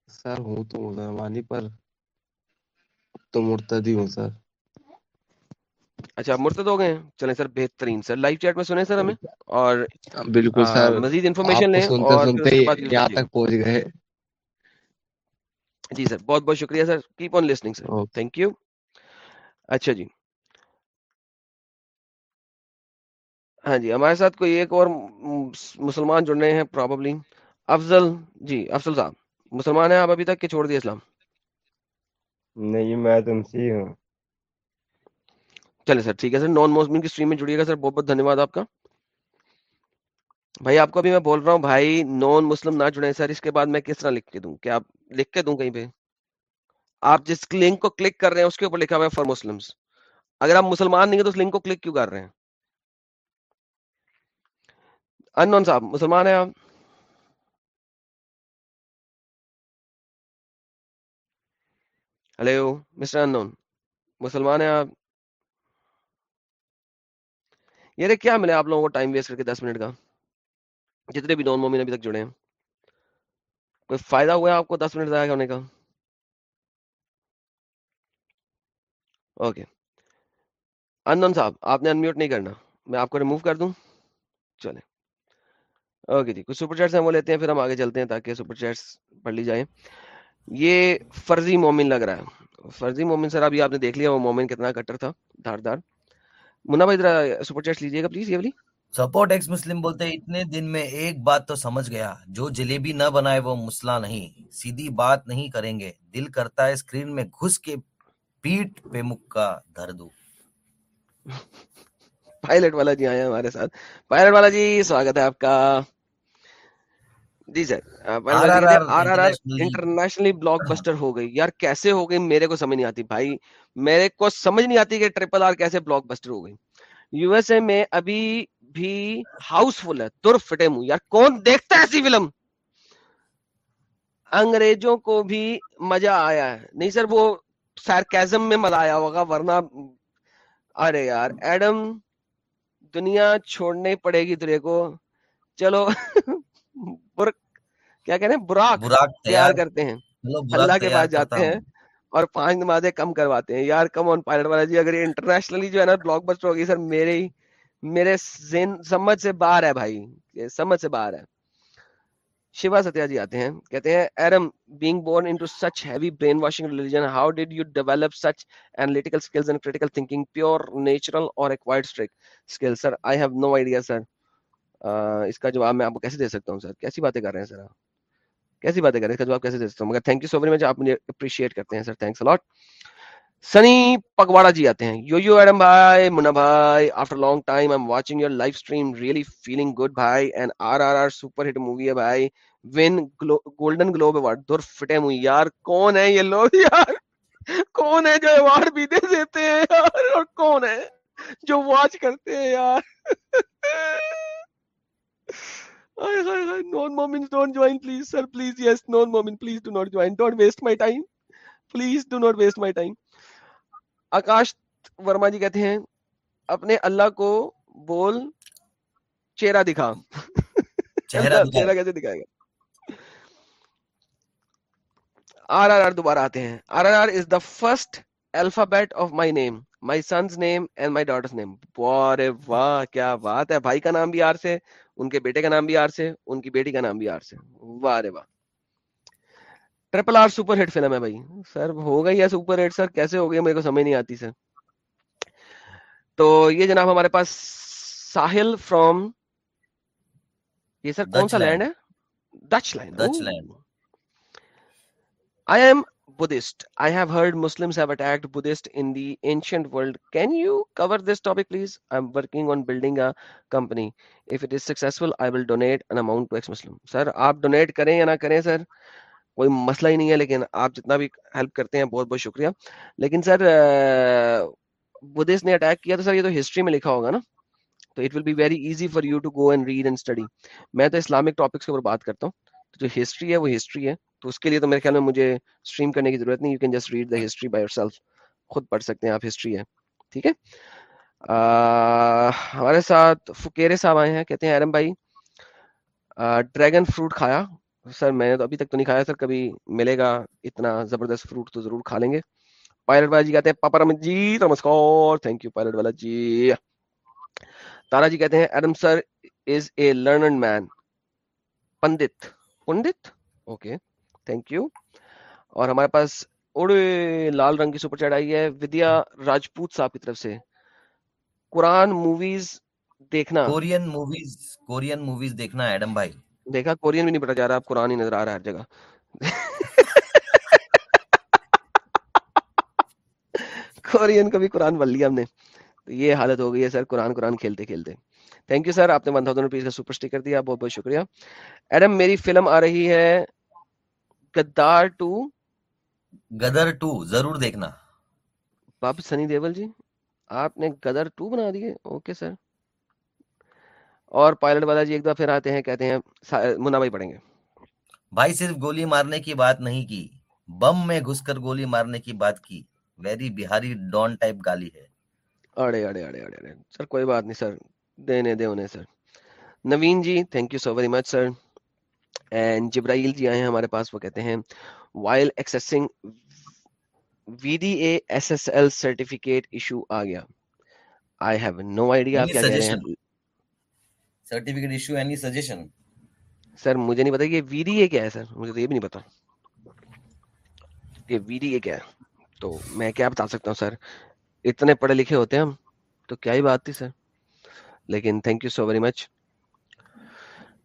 سر، ہوں تو مسلمانی پر تو مرتدی ہوں سر۔ اچھا آپ مرتد ہو گئے ہیں۔ چلیں سر بہترین۔ سر لائیو چیٹ میں سنیں سر ہمیں؟ اور بالکل آ, سر۔ مزید انفارمیشن لیں اور یہاں تک پہنچ گئے۔ جی سر بہت بہت شکریہ sir. Keep on listening sir. Thank you اچھا جی۔ ہاں جی ہمارے ساتھ کوئی ایک اور مسلمان جڑ رہے ہیں پراببلی افضل جی افضل صاحب۔ مسلمان ہیں آپ ابھی تک کہ چھوڑ دیے اسلام۔ نہیں میں تو مسیح ہوں۔ چلے سر، ٹھیک ہے سر نان مسلم کی اسٹریم میں جڑیے گا سر، بہت بہت دھنیہ واد آپ کا۔ بھائی، آپ کو ابھی میں بول رہا ہوں، بھائی نان مسلم نہ جڑے سر، اس کے بعد میں کس طرح لکھ کے دوں؟ کیا آپ لکھ کے دوں کہیں پہ؟ آپ جس لنک کو کلک کر رہے ہیں، اس کے اوپر لکھا ہوا ہے فار مسلمس اگر آپ مسلمان نہیں ہیں تو اس لنک کو کلک کیوں کر رہے ہیں؟ ان صاحب، مسلمان ہیں آپ؟ ہلو مسٹر ان مسلمان ہیں آپ؟ یہ کیا ملے آپ لوگوں کو ٹائم ویسٹ کر کے دس منٹ کا؟ جتنے بھی نان مومن ابھی تک جڑے ہیں۔ کوئی فائدہ ہوا ہے آپ کو دس منٹ ضائع ہونے کا؟ اوکے ان صاحب، آپ نے انمیوٹ نہیں کرنا۔ میں آپ کو ریموو کر دوں۔ چلے اوکے جی کچھ سپر چیٹس ہیں وہ لیتے ہیں، پھر ہم آگے چلتے ہیں تاکہ سپر چیٹس پڑھ لی جائیں۔ یہ فرضی مومن لگ رہا ہے۔ فرضی مومن سر، ابھی آپ نے دیکھ لیا وہ مومن کتنا کٹر تھا دھار دھار منا بھائی ذرا سپر چیٹس لیجیے گا پلیز یہ والی سپورٹ ایکس مسلم بولتے ہیں اتنے دن میں ایک بات تو سمجھ گیا جو جلیبی نہ بنائے وہ مسئلہ نہیں سیدھی بات نہیں کریں گے دل کرتا ہے اسکرین میں گھس کے پیٹ پہ مکہ دھر دوں پائلٹ (laughs) والا جی آئے ہمارے ساتھ۔ پائلٹ والا جی سواگت ہے آپ کا۔ جی سر انٹرنیشنلی بلاک بسٹر ہو گئی یار کیسے ہو گئی؟ میرے کو سمجھ نہیں آتی بھائی میرے کو سمجھ نہیں آتی کہ ٹریپل آر کیسے بلاک بسٹر ہو گئی۔ یو ایس اے میں ابھی بھی ہاؤس فل ہے تر فٹے منہ۔ یار کون دیکھتا ہے ایسی فلم؟ انگریزوں کو بھی مزہ آیا ہے۔ نہیں سر وہ سارکیزم میں مزہ آیا ہوگا ورنہ ارے یار ایڈم دنیا چھوڑنے پڑے گی تیرے کو۔ چلو کیا کہتے ہیں؟ براک تیار کرتے ہیں۔ اللہ کے پاس جاتے ہیں اور پانچ نمازیں کم کرواتے ہیں۔ یار کم آن پائلٹ والا جی اگر یہ انٹرنیشنلی جو ہے نا بلاک بسٹر ہوگی سر میرے ہی میرے ذہن سمجھ سے باہر ہے بھائی۔ سمجھ سے باہر ہے۔ شیوا ستیا جی آتے ہیں۔ کہتے ہیں ایرم being born into such heavy brainwashing religion how did you develop such analytical skills and critical thinking? Pure natural or acquired strict skills sir? I have no idea sir. آ, اس کا جواب میں آپ کو کیسے دے سکتا ہوں سر کیسی باتیں کر رہے ہیں سر آپ؟ کیسی باتیں کر رہے ہیں اس کا جواب کیسے دے سکتا ہوں مگر thank you so very much آپ مجھے اپریشیٹ کرتے ہیں سر تھینکس الاٹ سنی پگواڑا جی آتے ہیں۔ یو یو ایڈم بھائی، منا بھائی after long time I am watching your life stream really feeling good بھائی and R R R super hit movie ہے بھائی۔ ون گولڈن گلوب ایوارڈ دور فٹے منہ یار، کون ہے یہ لوگ؟ (laughs) یار، کون ہے جو ایوارڈ بھی دے دیتے ہیں؟ یار، اور کون ہے جو واچ کرتے ہیں؟ یار۔ (laughs) آکاش ورما جی کہتے ہیں اپنے اللہ کو بول چہرہ دکھا چہرہ چہرہ کیسے دکھائے گا آر آر آر دوبارہ آتے ہیں. R R R is the first alphabet of my name my son's name and my daughter's name. واہ واہ کیا بات ہے۔ بھائی کا نام بھی آر سے ان کے بیٹے کا نام بھی آر سے ان کی بیٹی کا نام بھی آر سے۔ واہ رے واہ۔ Triple R super hit film ہے بھائی۔ سر ہو گئی ہے سپر ہٹ سر کیسے ہو گئی میرے کو سمجھ نہیں آتی سر۔ تو یہ جناب ہمارے پاس ساحل فرام یہ سر کون سا لینڈ ہے؟ Deutschland Deutschland I am Buddhist. I have heard Muslims have attacked Buddhists in the ancient world. Can you cover this topic, please? I'm working on building a company. If it is successful, I will donate an amount to ex-Muslim. Sir, آپ donate کریں یا نہ کریں سر کوئی مسئلہ ہی نہیں ہے لیکن آپ جتنا بھی ہیلپ کرتے ہیں بہت بہت شکریہ لیکن سر بدھسٹ نے اٹیک کیا تو سر یہ تو ہسٹری میں لکھا ہوگا نا تو it will be very easy for you to go and read and study میں تو اسلامک ٹاپکس کے اوپر بات کرتا ہوں جو ہسٹری ہے، وہ ہسٹری ہے۔ تو اس کے لیے تو میرے خیال میں مجھے اسٹریم کرنے کی ضرورت نہیں you can just read the history by yourself خود پڑھ سکتے ہیں آپ ہسٹری ہے۔ ٹھیک ہے؟ ہمارے ساتھ فکیرے صاحب آئے ہیں، کہتے ہیں ارم بھائی ڈریگن فروٹ کھایا۔ سر، میں نے تو ابھی تک تو نہیں کھایا، سر، کبھی ملے گا اتنا زبردست فروٹ تو ضرور کھا لیں گے۔ پائلٹ والا جی کہتے ہیں، پاپا رمن جی نمسکار تھینک یو پائلٹ والا جی۔ تارا جی کہتے ہیں Adam sir is a learned man pandit pandit okay thank you اور ہمارے پاس اڑے لال رنگ کی سپر چیٹ آئی ہے ودیا راجپوت صاحب کی طرف سے۔ قرآن موویز دیکھنا۔ کورین موویز کورین موویز دیکھنا ایڈم بھائی۔ دیکھا کورین بھی نہیں پتا جا رہا اب قرآن ہی نظر آ رہا ہے ہر جگہ۔ کورین کا بھی قرآن بن لیا ہم نے۔ تو یہ حالت ہو گئی ہے سر قرآن قرآن کھیلتے کھیلتے۔ تھینک یو سر آپ نے ون تھاؤزینڈ روپیز کا سپر اسٹیکر دیا. بہت بہت شکریہ. ایڈم میری فلم آ رہی ہے گدار ٹو گدر ٹو ضرور دیکھنا. باب سنی دیول جی آپ نے گدر ٹو بنا دیے. اوکے سر اور پائلٹ والا جی ایک دفعہ پھر آتے ہیں کہتے ہیں منا بھائی پڑھیں گے۔ بھائی صرف گولی مارنے کی بات نہیں کی بم میں گھس کر گولی مارنے کی بات کی۔ ویری بہاری ڈون ٹائپ گالی ہے۔ اڑے اڑے اڑے اڑے۔ سر کوئی بات نہیں سر۔ دینے دے انہیں sir. Naveen ji thank you so very much sir. And Jibrail ji آئے ہیں ہمارے پاس وہ کہتے ہیں while accessing V D A S S L certificate issue آ گیا۔ آئی ہیو نو آئیڈیا آپ کیا کہہ رہے ہیں۔ Certificate issue any suggestion sir مجھے نہیں پتا کہ وی ڈی اے کیا ہے سر۔ مجھے تو یہ بھی نہیں پتا۔ کہ وی ڈی اے کیا ہے؟ تو میں کیا بتا سکتا ہوں سر؟ اتنے پڑھے لکھے ہوتے ہیں ہم تو کیا ہی بات تھی سر؟ لیکن thank you so very much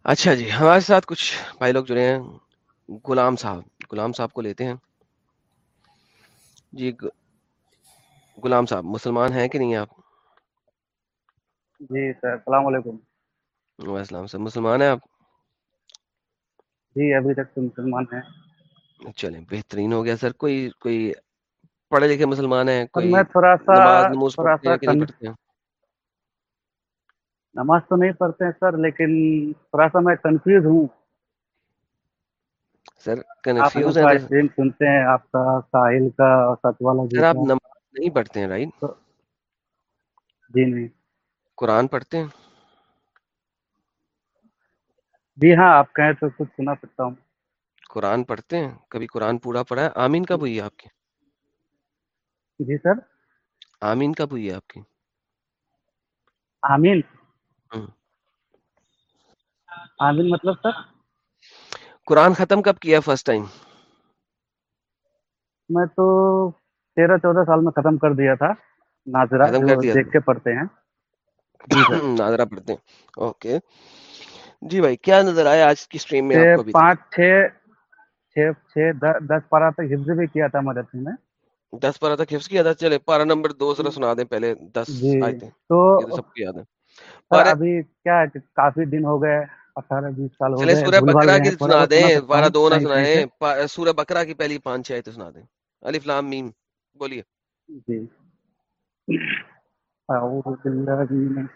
اچھا جی ہمارے ساتھ کچھ بھائی لوگ جڑے ہیں غلام صاحب۔ غلام صاحب کو لیتے ہیں۔ جی غلام صاحب مسلمان ہیں کہ نہیں آپ؟ جی سر السلام علیکم۔ وعلیکم السلام۔ سر مسلمان ہیں آپ؟ جی ابھی تک تو مسلمان ہیں۔ چلیں بہترین ہو گیا سر۔ کوئی کوئی پڑھے لکھے مسلمان ہیں؟ کوئی میں تھوڑا سا تھوڑا سا کہ نہیں کن- پڑھتے ہیں نماز تو نہیں پڑھتے ہیں سر لیکن تھوڑا سا میں کنفیوز ہوں۔ سر کنفیوز ہیں سنتے ہیں آپ کا ساحل کا اور سچ والا جی سر آپ نماز نہیں پڑھتے ہیں رائٹ جی نہیں۔ قرآن پڑھتے ہیں؟ جی ہاں آپ کہیں تو کچھ سنا سکتا ہوں۔ قرآن پڑھتے ہیں؟ کبھی قرآن پورا پڑھا ہے؟ آمین کب ہوئی ہے آپ کی؟ جی سر؟ آمین کب ہوئی ہے آپ کی؟ آمین۔ ہم۔ آمین مطلب سر؟ قرآن ختم کب کیا فرسٹ ٹائم میں تو تیرہ چودہ سال میں ختم کر دیا تھا۔ ناظرہ دیکھ کے پڑھتے ہیں۔ جی (coughs) ناظرہ پڑھتے ہیں۔ اوکے۔ جی بھائی کیا نظر آیا آج کی سٹریم میں آپ کو پانچ چھ چھ چھ دس پارہ تک حفظ بھی کیا تھا مدرسے میں دس پارہ تک حفظ کیا تھا؟ چلے پارہ نمبر دو ذرا سنا دیں پہلے دس جی۔ آئے تھے تو سب کو یاد ہے۔ پارہ ابھی کیا کافی دن ہو گئے اٹھارہ بیس سال ہو گئے سورہ بکرا کی سنا دیں ہوں دو نہ سنائیں سورہ بکرا کی پہلی پانچ چھ آیتیں سنا دیں۔ الف لام میم بولیے۔ جی۔ من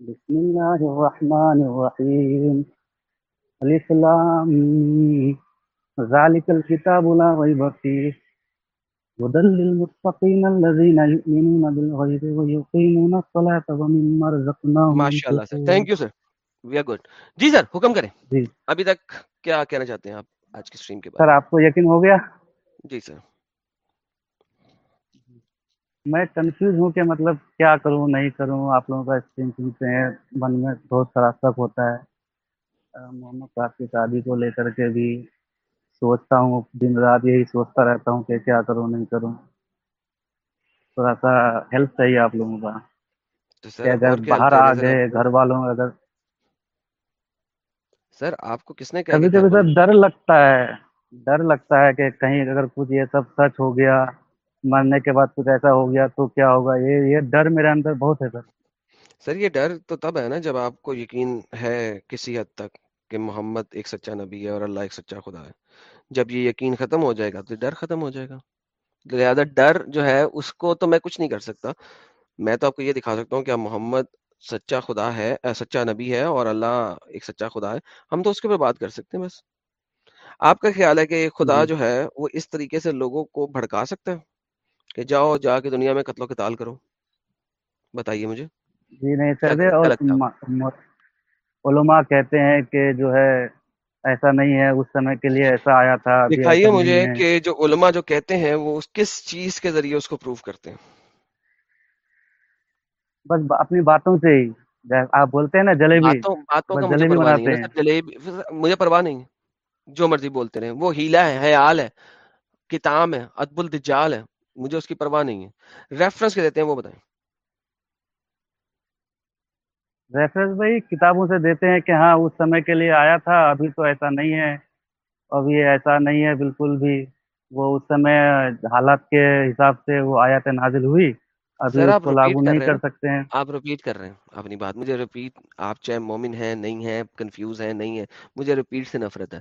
بسم الرحمن لام لا هدى للمتقين الذين يؤمنون بالغيب ويقيمون الصلاة ومما رزقناهم ماشاء اللہ sir. Thank you sir we are good G sir حکم کریں. جی۔ ابھی تک کیا کہنا چاہتے ہیں آپ آج کی سٹریم کے سر بارے آپ کو یقین ہو گیا؟ جی سر۔ میں کنفیوز ہوں کہ مطلب کیا کروں نہیں کروں۔ آپ لوگوں کا اسٹریم سنتے ہیں من میں بہت سارا شک ہوتا ہے۔ محمد صاحب کی شادی کو لے کر کے بھی سوچتا ہوں دن رات یہی سوچتا رہتا ہوں کہ کیا کروں نہیں کروں۔ تھوڑا سا ہیلپ چاہیے آپ لوگوں کا۔ کہ اگر باہر آ گئے گھر والوں اگر سر آپ کو کس نے کبھی کبھی سر ڈر لگتا ہے۔ ڈر لگتا ہے کہ کہیں اگر کچھ یہ سب سچ ہو گیا مرنے کے بعد کچھ ایسا ہو گیا تو کیا ہوگا؟ یہ یہ ڈر میرے اندر بہت ہے سر۔ سر یہ ڈر تو تب ہے نا جب آپ کو یقین ہے کسی حد تک کہ محمد ایک سچا نبی ہے اور اللہ ایک سچا خدا ہے۔ جب یہ یقین ختم ہو جائے گا تو ڈر ختم ہو جائے گا۔ لہذا ڈر جو ہے اس کو تو میں کچھ نہیں کر سکتا۔ میں تو آپ کو یہ دکھا سکتا ہوں کہ محمد سچا خدا ہے سچا نبی ہے اور اللہ ایک سچا خدا ہے۔ ہم تو اس کے اوپر بات کر سکتے ہیں بس۔ آپ کا خیال ہے کہ خدا جی۔ جو ہے وہ اس طریقے سے لوگوں کو بھڑکا سکتا ہے کہ جاؤ جا کے دنیا میں قتل و قتال کرو۔ بتائیے مجھے۔ جی نہیں سر اور علماء کہتے ہیں کہ جو ہے ایسا نہیں ہے اس سمے کے لیے ایسا آیا تھا دکھائیے مجھے کہ جو علماء جو کہتے ہیں وہ کس چیز کے ذریعے اس کو پروف کرتے ہیں؟ بس اپنی باتوں سے ہی۔ آپ بولتے ہیں نا جلیبی۔ جلیبی بناتے ہیں۔ جلیبی مجھے پرواہ نہیں جو مرضی بولتے رہے وہ ہیلا ہے حیال ہے کتاب ہے ادب الدجال ہے۔ مجھے اس کی پرواہ نہیں ہے۔ ریفرنس کے دیتے ہیں وہ بتائیں۔ ریفرنس بھائی کتابوں سے دیتے ہیں کہ ہاں اس سمے کے لیے آیا تھا ابھی تو ایسا نہیں ہے۔ ابھی ایسا نہیں ہے بالکل بھی وہ اس سمے حالات کے حساب سے وہ آیت نازل ہوئی۔ ابھی سر اس آپ کو رپیٹ لاگو کر نہیں رہے ہیں کر نا سکتے ہیں۔ آپ رپیٹ کر رہے ہیں۔ اپنی بات مجھے رپیٹ آپ چاہے مومن ہیں نہیں ہیں کنفیوز ہیں نہیں ہیں مجھے رپیٹ سے نفرت ہے۔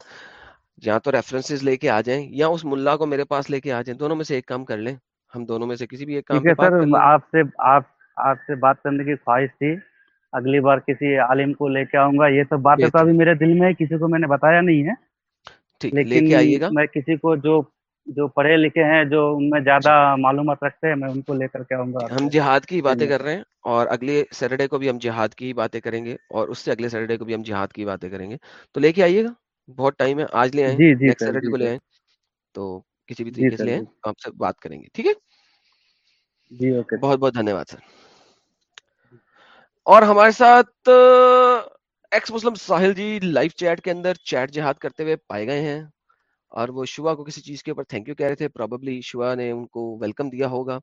یا تو ریفرنسز لے کے آ جائیں یا اس ملا کو میرے پاس لے کے آ جائیں۔ دونوں میں سے ایک کام کر لیں۔ ہم دونوں میں سے کسی بھی ایک کام آپ سے آپ آپ سے بات کرنے کی خواہش تھی۔ اگلی بار کسی عالم کو لے کے آؤں گا۔ یہ سب باتیں تو ابھی میرے دل میں ہے کسی کو میں نے بتایا نہیں ہے۔ لیکن میں کسی کو جو جو پڑھے لکھے ہیں جو ان میں جی۔ زیادہ معلومات رکھتے ہیں میں ان کو لے کر کے آؤں گا۔ آپ ہم جہاد کی باتیں کر رہے ہیں اور اگلے سیٹرڈے کو بھی ہم جہاد کی باتیں کریں گے اور اس سے اگلے سیٹرڈے کو بھی ہم جہاد کی باتیں کریں گے۔ تو لے کے آئیے گا۔ بہت ٹائم ہے آج لے آئیں جی جی نیکسٹ سر سیٹرڈے جی کو لے آئیں تو کسی بھی جی طریقے سے لے آئیں جی تو ہم سے بات کریں گے ٹھیک ہے؟ جی اوکے۔ بہت بہت دھنیہ واد سر۔ اور ہمارے ساتھ ex Muslim Sahil ji live chat کے اندر چیٹ جہاد کرتے ہوئے پائے گئے ہیں اور وہ شوا کو کسی چیز کے اوپر تھینک یو کہہ رہے تھے پروبیبلی شوا نے ان کو ویلکم دیا ہوگا۔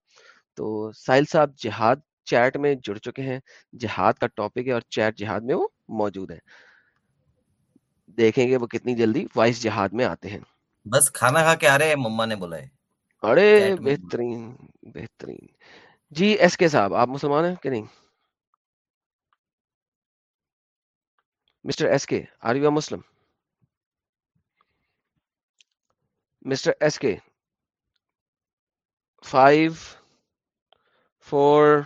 تو ساحل صاحب جہاد چیٹ میں جڑ چکے ہیں جہاد کا ٹاپک ہے اور چیٹ جہاد میں وہ موجود ہے دیکھیں گے وہ کتنی جلدی وائس جہاد میں آتے ہیں۔ بس کھانا کھا کے آ رہے ہیں مما نے چیٹ میں۔ بہترین بہترین۔ جی ایس کے صاحب آپ مسلمان ہیں کہ نہیں؟ Mister S K are you Muslim mister S K five four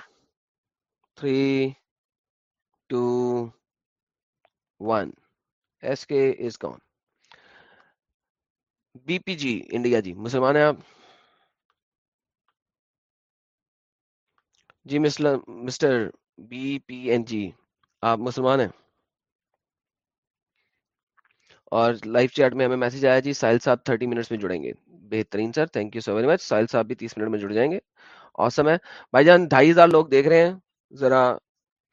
three two one S K is gone B P G India ji مسلمان ہیں آپ جی Muslim mister B P N G آپ مسلمان ہیں اور لائف چیٹ میں ہمیں message آیا جی ساحل صاحب تھرٹی منٹس میں جڑیں گے۔ بہترین sir thank you so very much Sahil Sahab بھی تیس منٹ میں جڑ جائیں گے۔ اوسم ہے۔ بھائی جان، ڈھائی ہزار لوگ دیکھ رہے ہیں۔ ذرا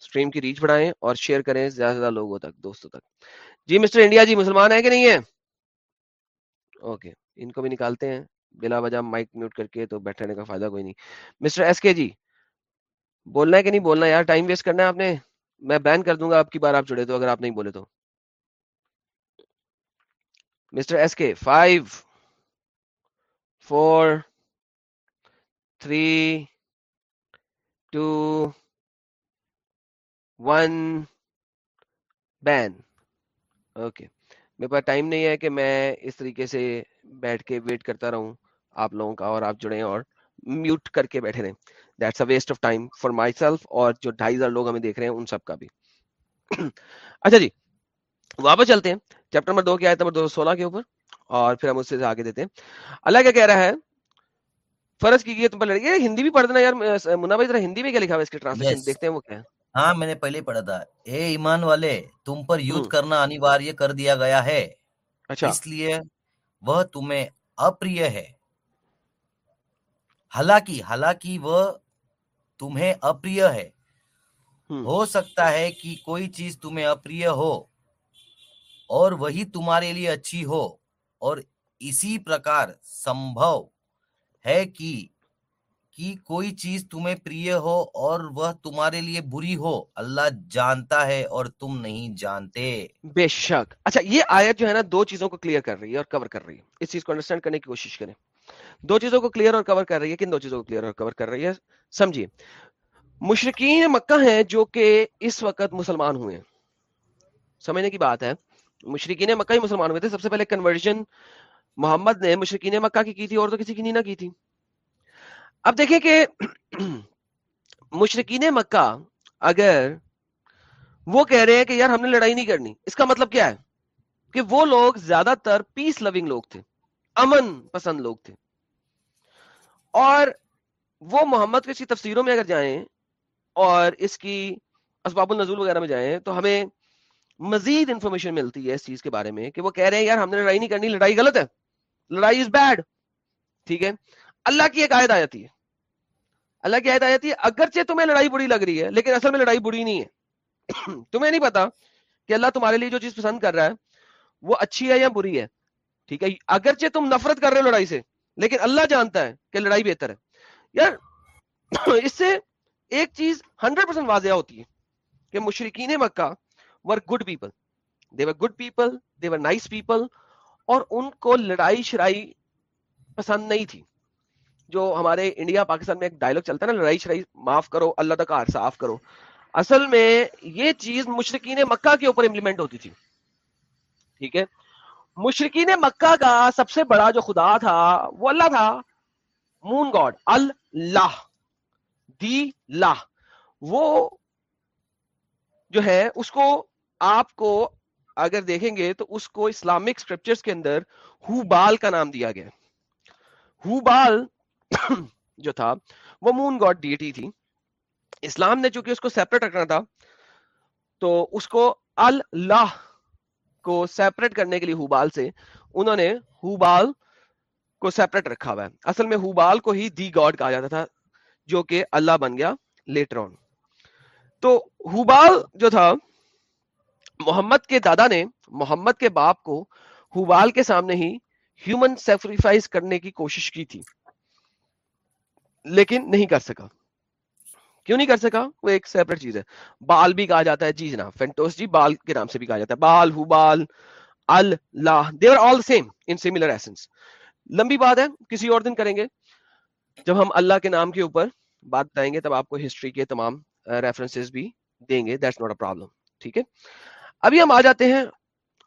اسٹریم کی ریچ بڑھائیں اور شیئر کریں زیادہ سے زیادہ لوگوں تک، دوستوں تک۔ جی مسٹر انڈیا جی مسلمان ہے کہ نہیں ہے اوکے ان کو بھی نکالتے ہیں۔ بلا وجہ مائک میوٹ کر کے تو بیٹھنے کا فائدہ کوئی نہیں۔ مسٹر ایس کے جی بولنا ہے کہ نہیں بولنا؟ یار ٹائم ویسٹ کرنا ہے آپ نے۔ میں بین کر دوں گا آپ کی بار آپ جڑے تو، اگر آپ نہیں بولے تو۔ Mister S K five four three two one ban okay میرے پاس ٹائم نہیں ہے کہ میں اس طریقے سے بیٹھ کے ویٹ کرتا رہوں آپ لوگوں کا اور آپ جڑیں اور میوٹ کر کے بیٹھے رہیں that's a waste of time for myself اور جو ڈھائی ہزار لوگ ہمیں دیکھ رہے ہیں ان سب کا بھی اچھا جی واپس چلتے ہیں چیپٹر نمبر دو کی آیت نمبر دو سو سولہ کے اوپر اور پھر ہم اس سے آگے دیتے ہیں۔ اللہ کیا کہہ رہا ہے؟ فرض کی تم پر لڑکی یہ ہندی بھی پڑھ دینا یار منا بھائی ذرا ہندی میں کیا لکھا ہوا اس کی ٹرانسلیشن دیکھتے ہیں وہ کیا ہے۔ ہاں میں نے پہلے پڑھا تھا۔ اے ایمان والے تم پر یوز کرنا انیواریہ کر دیا گیا ہے۔ اچھا۔ اس لیے وہ تمہیں اپریہ ہے۔ حالانکہ حالانکہ وہ تمہیں اپریہ ہے۔ ہو سکتا ہے کہ کوئی چیز تمہیں اپریہ ہو۔ اور وہی تمہارے لیے اچھی ہو۔ اور اسی پرکار سمبھو ہے کہ کہ کوئی چیز تمہیں پریہ ہو اور وہ تمہارے لیے بری ہو۔ اللہ جانتا ہے اور تم نہیں جانتے۔ بے شک۔ اچھا یہ آیت جو ہے نا، دو چیزوں کو کلیئر کر رہی ہے اور کور کر رہی ہے۔ اس چیز کو انڈرسٹینڈ کرنے کی کوشش کریں۔ دو چیزوں کو کلیئر اور کور کر رہی ہے۔ کن دو چیزوں کو کلیئر اور کور کر رہی ہے؟ سمجھیے مشرقین مکہ ہیں جو کہ اس وقت مسلمان ہوئے ہیں۔ سمجھنے کی بات ہے۔ مشرقین مکہ ہی مسلمان ہوئے تھے۔ سب سے پہلے کنورژن محمد نے مشرقین مکہ کی کی تھی اور تو کسی کی نہیں نہ کی تھی۔ اب دیکھیں کہ (clears throat) مشرقین مکہ اگر وہ کہہ رہے ہیں کہ یار ہم نے لڑائی نہیں کرنی، اس کا مطلب کیا ہے؟ کہ وہ لوگ زیادہ تر پیس لونگ لوگ تھے، امن پسند لوگ تھے۔ اور وہ محمد کی تفسیروں میں اگر جائیں اور اس کی اسباب النزول وغیرہ میں جائیں تو ہمیں مزید انفارمیشن ملتی ہے اس چیز کے بارے میں کہ وہ کہہ رہے ہیں، یار، ہم نے لڑائی نہیں کرنی، لڑائی غلط ہے۔ لڑائی از بیڈ ٹھیک ہے؟ اللہ کی ایک آیت آ جاتی ہے۔ اللہ کی آیت آ جاتی ہے، اگرچہ تمہیں لڑائی بری لگ رہی ہے، لیکن اصل میں لڑائی بری نہیں ہے۔ (clears throat) تمہیں نہیں پتا کہ اللہ تمہارے لیے جو چیز پسند کر رہا ہے، وہ اچھی ہے یا بری ہے۔ ٹھیک ہے؟ اگرچہ تم نفرت کر رہے ہو لڑائی سے، لیکن اللہ جانتا ہے کہ لڑائی بہتر ہے۔ یار، (clears throat) اس سے ایک چیز ہنڈریڈ پرسینٹ واضح ہوتی ہے کہ مشرقین Makkah were good people they were good people they were nice people اور ان کو لڑائی شرائی پسند نہیں تھی۔ جو ہمارے انڈیا پاکستان میں ایک ڈائلگ چلتا ہے نا، لڑائی شرائی، معاف کرو، اللہ تک صاف کرو۔ اصل میں یہ چیز مشرقین مکہ کے اوپر امپلیمنٹ ہوتی تھی۔ ٹھیک ہے؟ مشرقین مکہ کا سب سے بڑا جو خدا تھا، وہ اللہ تھا۔ مون گاڈ اللہ، دی لا وہ جو ہے، اس کو آپ کو اگر دیکھیں گے تو اس کو اسلامک اسکرپچرز کے اندر ہو بال کا نام دیا گیا۔ ہو بال (coughs) جو تھا، وہ مون گاڈ ڈیٹی تھی۔ اسلام نے چونکہ اس کو سیپریٹ رکھنا تھا، تو اس کو اللہ کو سیپریٹ کرنے کے لیے ہوبال سے انہوں نے ہوبال کو سیپریٹ رکھا ہوا ہے۔ اصل میں ہوبال کو ہی دی گاڈ کہا جاتا تھا، جو کہ اللہ بن گیا لیٹر آن تو ہوبال جو تھا محمد کے دادا نے محمد کے باپ کو ہوبال کے سامنے ہی ہیومن سیکریفائز کرنے کی کوشش کی تھی۔ لیکن نہیں کر سکا۔ کیوں نہیں کر سکا؟ وہ ایک سیپریٹ چیز ہے۔ بال بھی کہا جاتا ہے۔ جی جناب، فینٹوس جی بال کے نام سے بھی کہا جاتا ہے۔ بال ہو اللہ they are all same in similar essence لمبی بات ہے، کسی اور دن کریں گے۔ جب ہم اللہ کے نام کے اوپر بات بتائیں گے، تب آپ کو ہسٹری کے تمام ریفرنسز بھی دیں گے۔ دیٹس ناٹ اے پرابلم ٹھیک ہے؟ ابھی ہم آ جاتے ہیں۔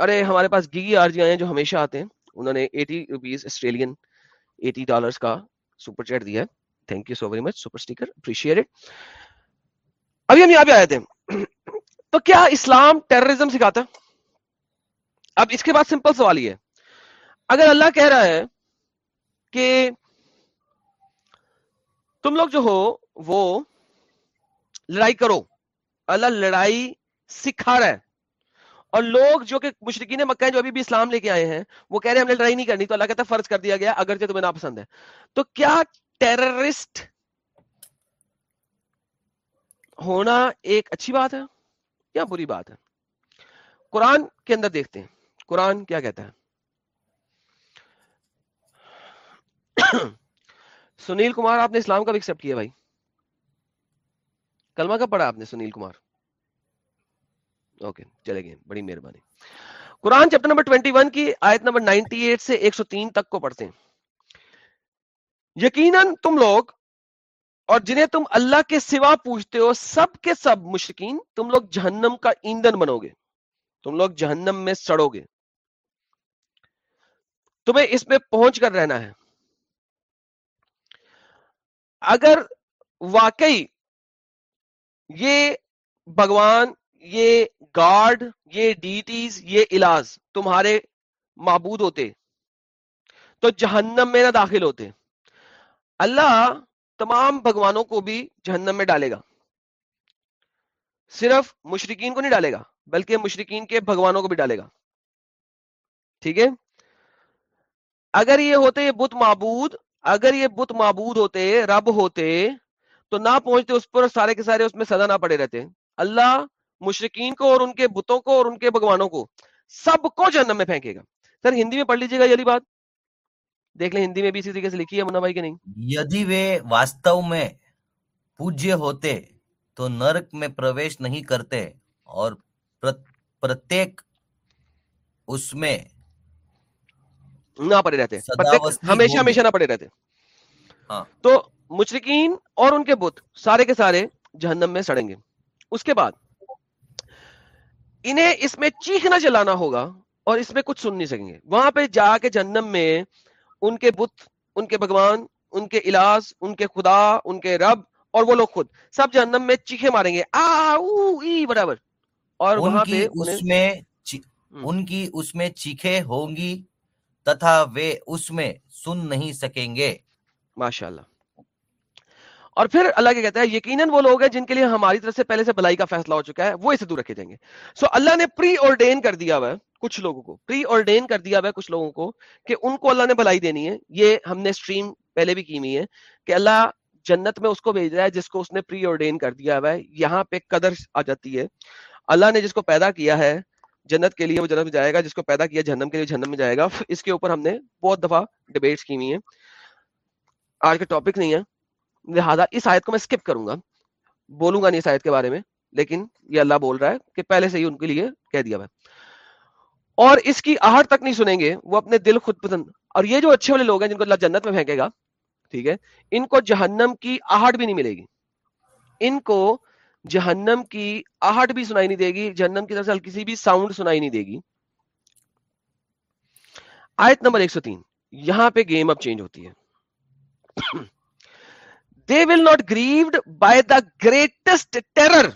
ارے، ہمارے پاس گیگی آر جی آئے ہیں جو ہمیشہ آتے ہیں۔ انہوں نے eighty rupees Australian eighty dollars کا سپر چیٹ دیا ہے۔ Thank you so very much super sticker appreciate ابھی ہم یہاں پہ آئے تھے تو کیا اسلام ٹیررزم سکھاتا اب اس کے بعد سمپل سوال یہ ہے۔ اگر اللہ کہہ رہا ہے کہ تم لوگ جو ہو، وہ لڑائی کرو۔ اللہ لڑائی سکھا رہا ہے۔ اور لوگ جو کہ مشرقین مکہ جو ابھی بھی اسلام لے کے آئے ہیں، وہ کہہ رہے ہیں ہم نے لڑائی نہیں کرنی، تو اللہ کہتا ہے فرض کر دیا گیا، اگرچہ تمہیں ناپسند ہے۔ تو کیا ٹیررسٹ ہونا ایک اچھی بات ہے؟ یا بری بات ہے؟ قرآن کے اندر دیکھتے ہیں۔ قرآن کیا کہتا ہے؟ سنیل کمار، آپ نے اسلام کا بھی ایکسپٹ کیا بھائی؟ کلمہ کا پڑھا آپ نے سنیل کمار؟ اوکے چلے گئے، بڑی مہربانی۔ قرآن چیپٹر نمبر 21 کی آیت نمبر 98 سے 103 تک کو پڑھتے ہیں۔ یقیناً تم لوگ اور جنہیں تم اللہ کے سوا پوچھتے ہو، سب کے سب مشرقین تم لوگ جہنم کا ایندھن بنو گے تم لوگ جہنم میں سڑو گے تمہیں اس میں پہنچ کر رہنا ہے۔ اگر واقعی یہ بھگوان یہ گاڈ یہ ڈیٹیز، یہ علاج تمہارے معبود ہوتے، تو جہنم میں نہ داخل ہوتے۔ اللہ تمام بھگوانوں کو بھی جہنم میں ڈالے گا۔ صرف مشرقین کو نہیں ڈالے گا، بلکہ مشرقین کے بھگوانوں کو بھی ڈالے گا۔ ٹھیک ہے؟ اگر یہ ہوتے یہ بت معبود، اگر یہ بت معبود ہوتے، رب ہوتے، تو نہ پہنچتے اس پر سارے کے سارے اس میں سزا نہ پڑے رہتے۔ اللہ مشرقین کو اور ان کے بتوں کو اور ان کے بھگوانوں کو سب کو جہنم میں پھینکے گا۔ سر ہندی میں پڑھ لیجیے گا یہ بات۔ دیکھ لیں ہندی میں بھی اسی طریقے سے لکھی ہے منا بھائی کہ نہیں۔ یدی وے واستو میں پوجیہ ہوتے تو نرک میں پرویش نہیں کرتے اور پرتیک اس میں نہ پڑے رہتے۔ ہمیشہ ہمیشہ نہ پڑے رہتے۔ ہاں۔ تو مشرقین اور ان کے بت سارے کے سارے جہنم میں سڑیں گے۔ اس کے بعد انہیں اس میں چیخنا چلانا ہوگا اور اس میں کچھ سن نہیں سکیں گے۔ وہاں پہ جا کے جہنم میں ان کے بت ان کے بھگوان ان کے علاج ان کے خدا ان کے رب اور وہ لوگ خود سب جہنم میں چیخے ماریں گے۔ ای برابر۔ اور وہاں پہ اس میں ان کی اس میں چیخے ہوں گی تتھا وہ اس میں سن نہیں سکیں گے۔ ماشاء اللہ اور پھر اللہ کیا کہتا ہے، یقیناً وہ لوگ ہیں جن کے لیے ہماری طرف سے پہلے سے بلائی کا فیصلہ ہو چکا ہے، وہ اسے دور رکھے جائیں گے۔ سو اللہ نے پری آرڈین کر دیا ہوا ہے کچھ لوگوں کو۔ پری آرڈین کر دیا ہوا ہے کچھ لوگوں کو کہ ان کو اللہ نے بلائی دینی ہے۔ یہ ہم نے اسٹریم پہلے بھی کی ہوئی ہے کہ اللہ جنت میں اس کو بھیج رہا ہے جس کو اس نے پری آرڈین کر دیا ہوا ہے۔ یہاں پہ قدر آ جاتی ہے۔ اللہ نے جس کو پیدا کیا ہے جنت کے لیے، وہ جنت میں جائے گا۔ جس کو پیدا کیا جہنم کے لیے جہنم میں جائے گا۔ اس کے اوپر ہم نے بہت دفعہ ڈبیٹس کی ہوئی ہیں۔ آج کا ٹاپک نہیں ہے۔ لہٰذا اس آیت کو میں اسکپ کروں گا۔ بولوں گا نہیں اس آیت کے بارے میں، لیکن یہ اللہ بول رہا ہے کہ پہلے سے ہی ان کے لیے کہہ دیا ہوا اور اس کی آہٹ تک نہیں سنیں گے، وہ اپنے دل خود پسند۔ اور یہ جو اچھے والے لوگ ہیں جن کو اللہ جنت میں پھینکے گا، ٹھیک ہے، ان کو جہنم کی آہٹ بھی نہیں ملے گی۔ ان کو جہنم کی آہٹ بھی سنائی نہیں دے گی، جہنم کی طرف سے کسی بھی ساؤنڈ سنائی نہیں دے گی۔ آیت نمبر 103 یہاں پہ گیم اب چینج ہوتی ہے۔ They will not grieved by the greatest terror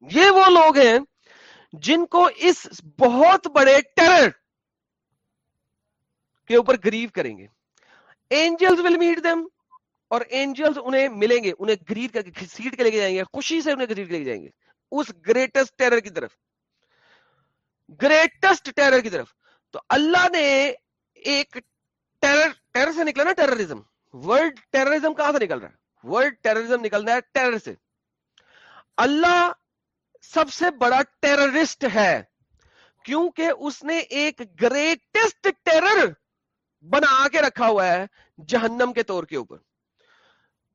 یہ وہ لوگ ہیں جن کو اس بہت بڑے ٹیرر کے اوپر گریو کریں گے۔ اینجلز ول میٹ دم اور اینجلز انہیں ملیں گے، انہیں گریڈ کر کے سیٹ کے لے کے جائیں گے، خوشی سے انہیں گریڈ کے لے کے جائیں گے۔ اس گریٹسٹ ٹیرر کی طرف۔ گریٹسٹ ٹیرر کی طرف۔ تو اللہ نے ایک ٹیرر ٹیرر سے نکلا نا ٹیررزم ورلڈ ٹیررزم کہاں سے نکل رہا ہے؟ ورلڈ ٹیررزم نکلنا ہے ٹیرر سے۔ اللہ سب سے بڑا ٹیررسٹ ہے، کیونکہ اس نے ایک گریٹسٹ ٹیرر بنا کے رکھا ہوا ہے جہنم کے طور کے اوپر۔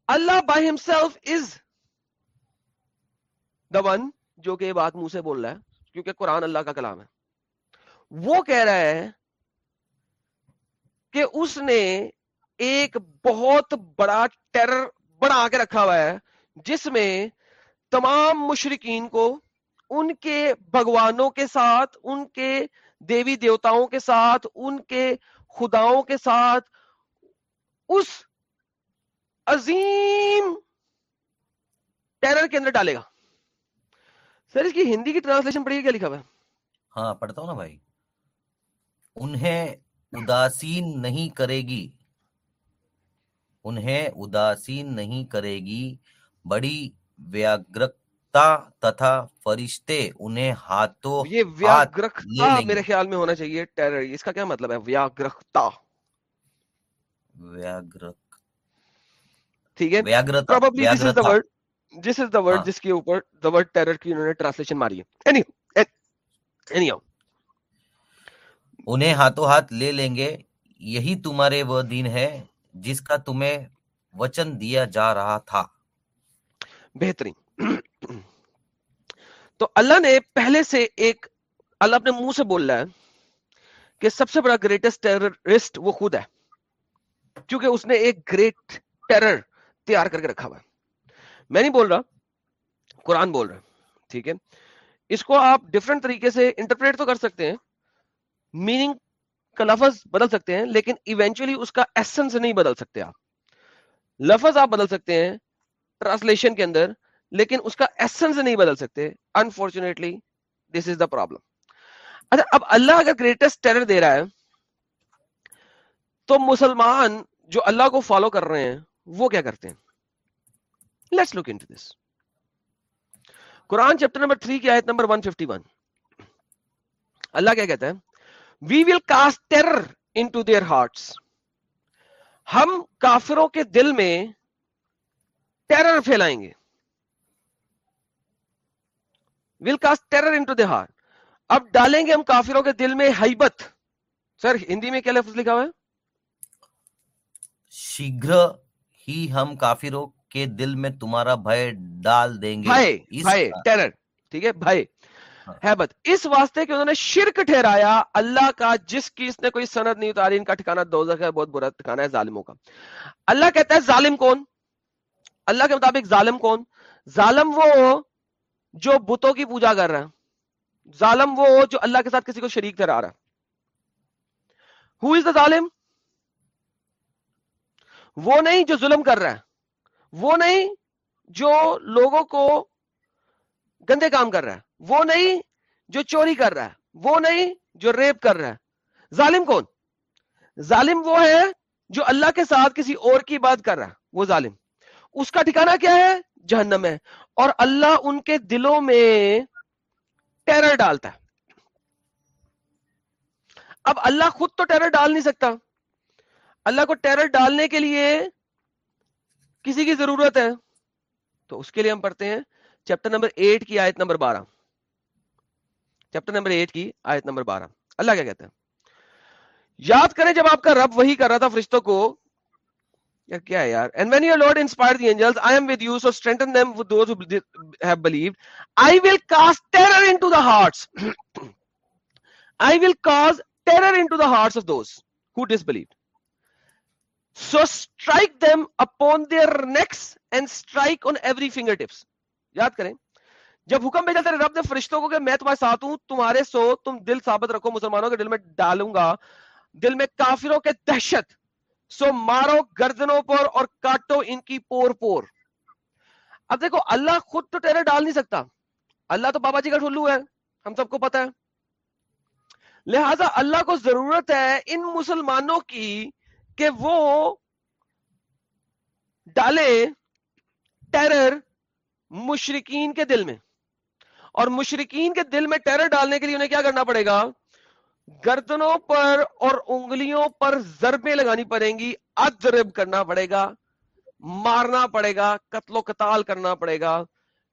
Allah by himself is the one جو کہ بات منہ سے بول رہا ہے، کیونکہ قرآن اللہ کا کلام ہے۔ وہ کہہ رہا ہے کہ اس نے ایک بہت بڑا ٹیرر بنا کے رکھا ہوا ہے، جس میں تمام مشرقین کو، ان کے بھگوانوں کے ساتھ، ان کے دیوی دیوتاؤں کے ساتھ، ان کے خداؤں کے ساتھ، اس عظیم ٹیرر کے اندر ڈالے گا۔ سر، اس کی ہندی کی ٹرانسلیشن پڑھیے کیا لکھا ہوا ہے؟ ہاں پڑھتا ہوں نا بھائی۔ انہیں اداسین نہیں کرے گی۔ انہیں اداسین نہیں کرے گی۔ بڑی ویاگرکتا تتھا فرشتے انہیں ہاتھوں یہ ویاگرکتا میرے خیال میں ہونا چاہیے ٹیرر۔ اس کا کیا مطلب ہے؟ ویاگرکتا۔ ویاگرک ٹھیک ہے۔ جس از دا ورڈ جس کے اوپر دا ورڈ ٹیرر کی انہوں نے ٹرانسلیشن ماری ہے۔ انہیں ہاتھوں ہاتھ لے لیں گے۔ یہی تمہارے وہ دن ہے۔ جس کا تمہیں وچن دیا جا رہا تھا۔ بہترین۔ تو اللہ نے پہلے سے ایک، اللہ اپنے منہ سے بول رہا ہے کہ سب سے بڑا گریٹسٹ ٹیررسٹ وہ خود ہے، کیونکہ اس نے ایک گریٹ ٹیرر تیار کر کے رکھا ہوا ہے۔ میں نہیں بول رہا، قرآن بول رہا ٹھیک ہے۔ اس کو آپ ڈفرنٹ طریقے سے انٹرپریٹ تو کر سکتے ہیں۔ میننگ کا لفظ بدل سکتے ہیں، لیکن ایونچولی اس کا ایسنس نہیں بدل سکتے آپ۔ لفظ آپ بدل سکتے ہیں ٹرانسلیشن کے اندر، لیکن اس کا ایسنس نہیں بدل سکتے۔ Unfortunately this is the problem اچھا اب اللہ اگر گریٹسٹ ٹیرر دے رہا ہے، تو مسلمان جو اللہ کو فالو کر رہے ہیں، وہ کیا کرتے ہیں؟ لیٹس لک ان دس قرآن چیپٹر نمبر تھری کی آیت نمبر 151 اللہ کیا کہتا ہے؟ We will cast terror into their hearts ہم کافروں کے دل میں ٹیرر پھیلائیں گے۔ Will cast terror into the heart اب ڈالیں گے ہم کافروں کے دل میں حیبت سر ہندی میں کیا لفظ لکھا ہوا ہے؟ شیگر ہی ہم کافروں کے دل میں تمہارا بھائی ڈال دیں گے۔ ٹیرر ٹھیک ہے؟ بھائی ہے اس واسطے کہ انہوں نے شرک ٹھہرایا، اللہ کا جس کی اس نے کوئی سند نہیں اتاری، ان کا ٹھکانا دوزخ ہے، بہت برا ٹھکانا ہے ظالموں کا۔ اللہ کہتا ہے ظالم کون؟ اللہ کے مطابق ظالم کون؟ ظالم وہ جو بتوں کی پوجا کر رہا ہے۔ ظالم وہ جو اللہ کے ساتھ کسی کو شریک ٹھہرا رہا ہے۔ ہو از دا ظالم؟ وہ نہیں جو ظلم کر رہا ہے۔ وہ نہیں جو لوگوں کو گندے کام کر رہا ہے۔ وہ نہیں جو چوری کر رہا ہے، وہ نہیں جو ریپ کر رہا ہے۔ ظالم کون؟ ظالم وہ ہے جو اللہ کے ساتھ کسی اور کی بات کر رہا ہے، وہ ظالم۔ اس کا ٹھکانہ کیا ہے؟ جہنم ہے۔ اور اللہ ان کے دلوں میں ٹیرر ڈالتا ہے۔ اب اللہ خود تو ٹیرر ڈال نہیں سکتا۔ اللہ کو ٹیرر ڈالنے کے لیے کسی کی ضرورت ہے۔ تو اس کے لیے ہم پڑھتے ہیں چیپٹر نمبر ایٹ کی آیت نمبر بارہ۔ چیپٹر نمبر ایٹ کی آیت نمبر بارہ۔ اللہ کیا کہتے ہیں؟ یاد کریں جب آپ کا رب وہی کر رہا تھا فرشتوں کو کیا ہے یار؟ And when your Lord inspire the angels I am with you so them with those who have I will cast terror into the hearts I will cause terror into the hearts of those who so strike them upon their necks and strike on every fingertips یاد کریں؟ جب حکم بھیجا تیرے رب نے فرشتوں کو کہ میں تمہارے ساتھ ہوں، تمہارے سو تم دل ثابت رکھو مسلمانوں کے دل میں ڈالوں گا، دل میں کافروں کے دہشت، سو مارو گردنوں پر اور کاٹو ان کی پور پور۔ اب دیکھو، اللہ خود تو ٹیرر ڈال نہیں سکتا۔ اللہ تو بابا جی کا ٹھلو ہے، ہم سب کو پتا ہے۔ لہذا اللہ کو ضرورت ہے ان مسلمانوں کی کہ وہ ڈالے ٹیرر مشرقین کے دل میں۔ اور مشرقین کے دل میں ٹیرر ڈالنے کے لیے انہیں کیا کرنا پڑے گا؟ گردنوں پر اور انگلیوں پر ضربیں لگانی پڑیں گی ادرب کرنا پڑے گا، مارنا پڑے گا، قتل و قتال کرنا پڑے گا،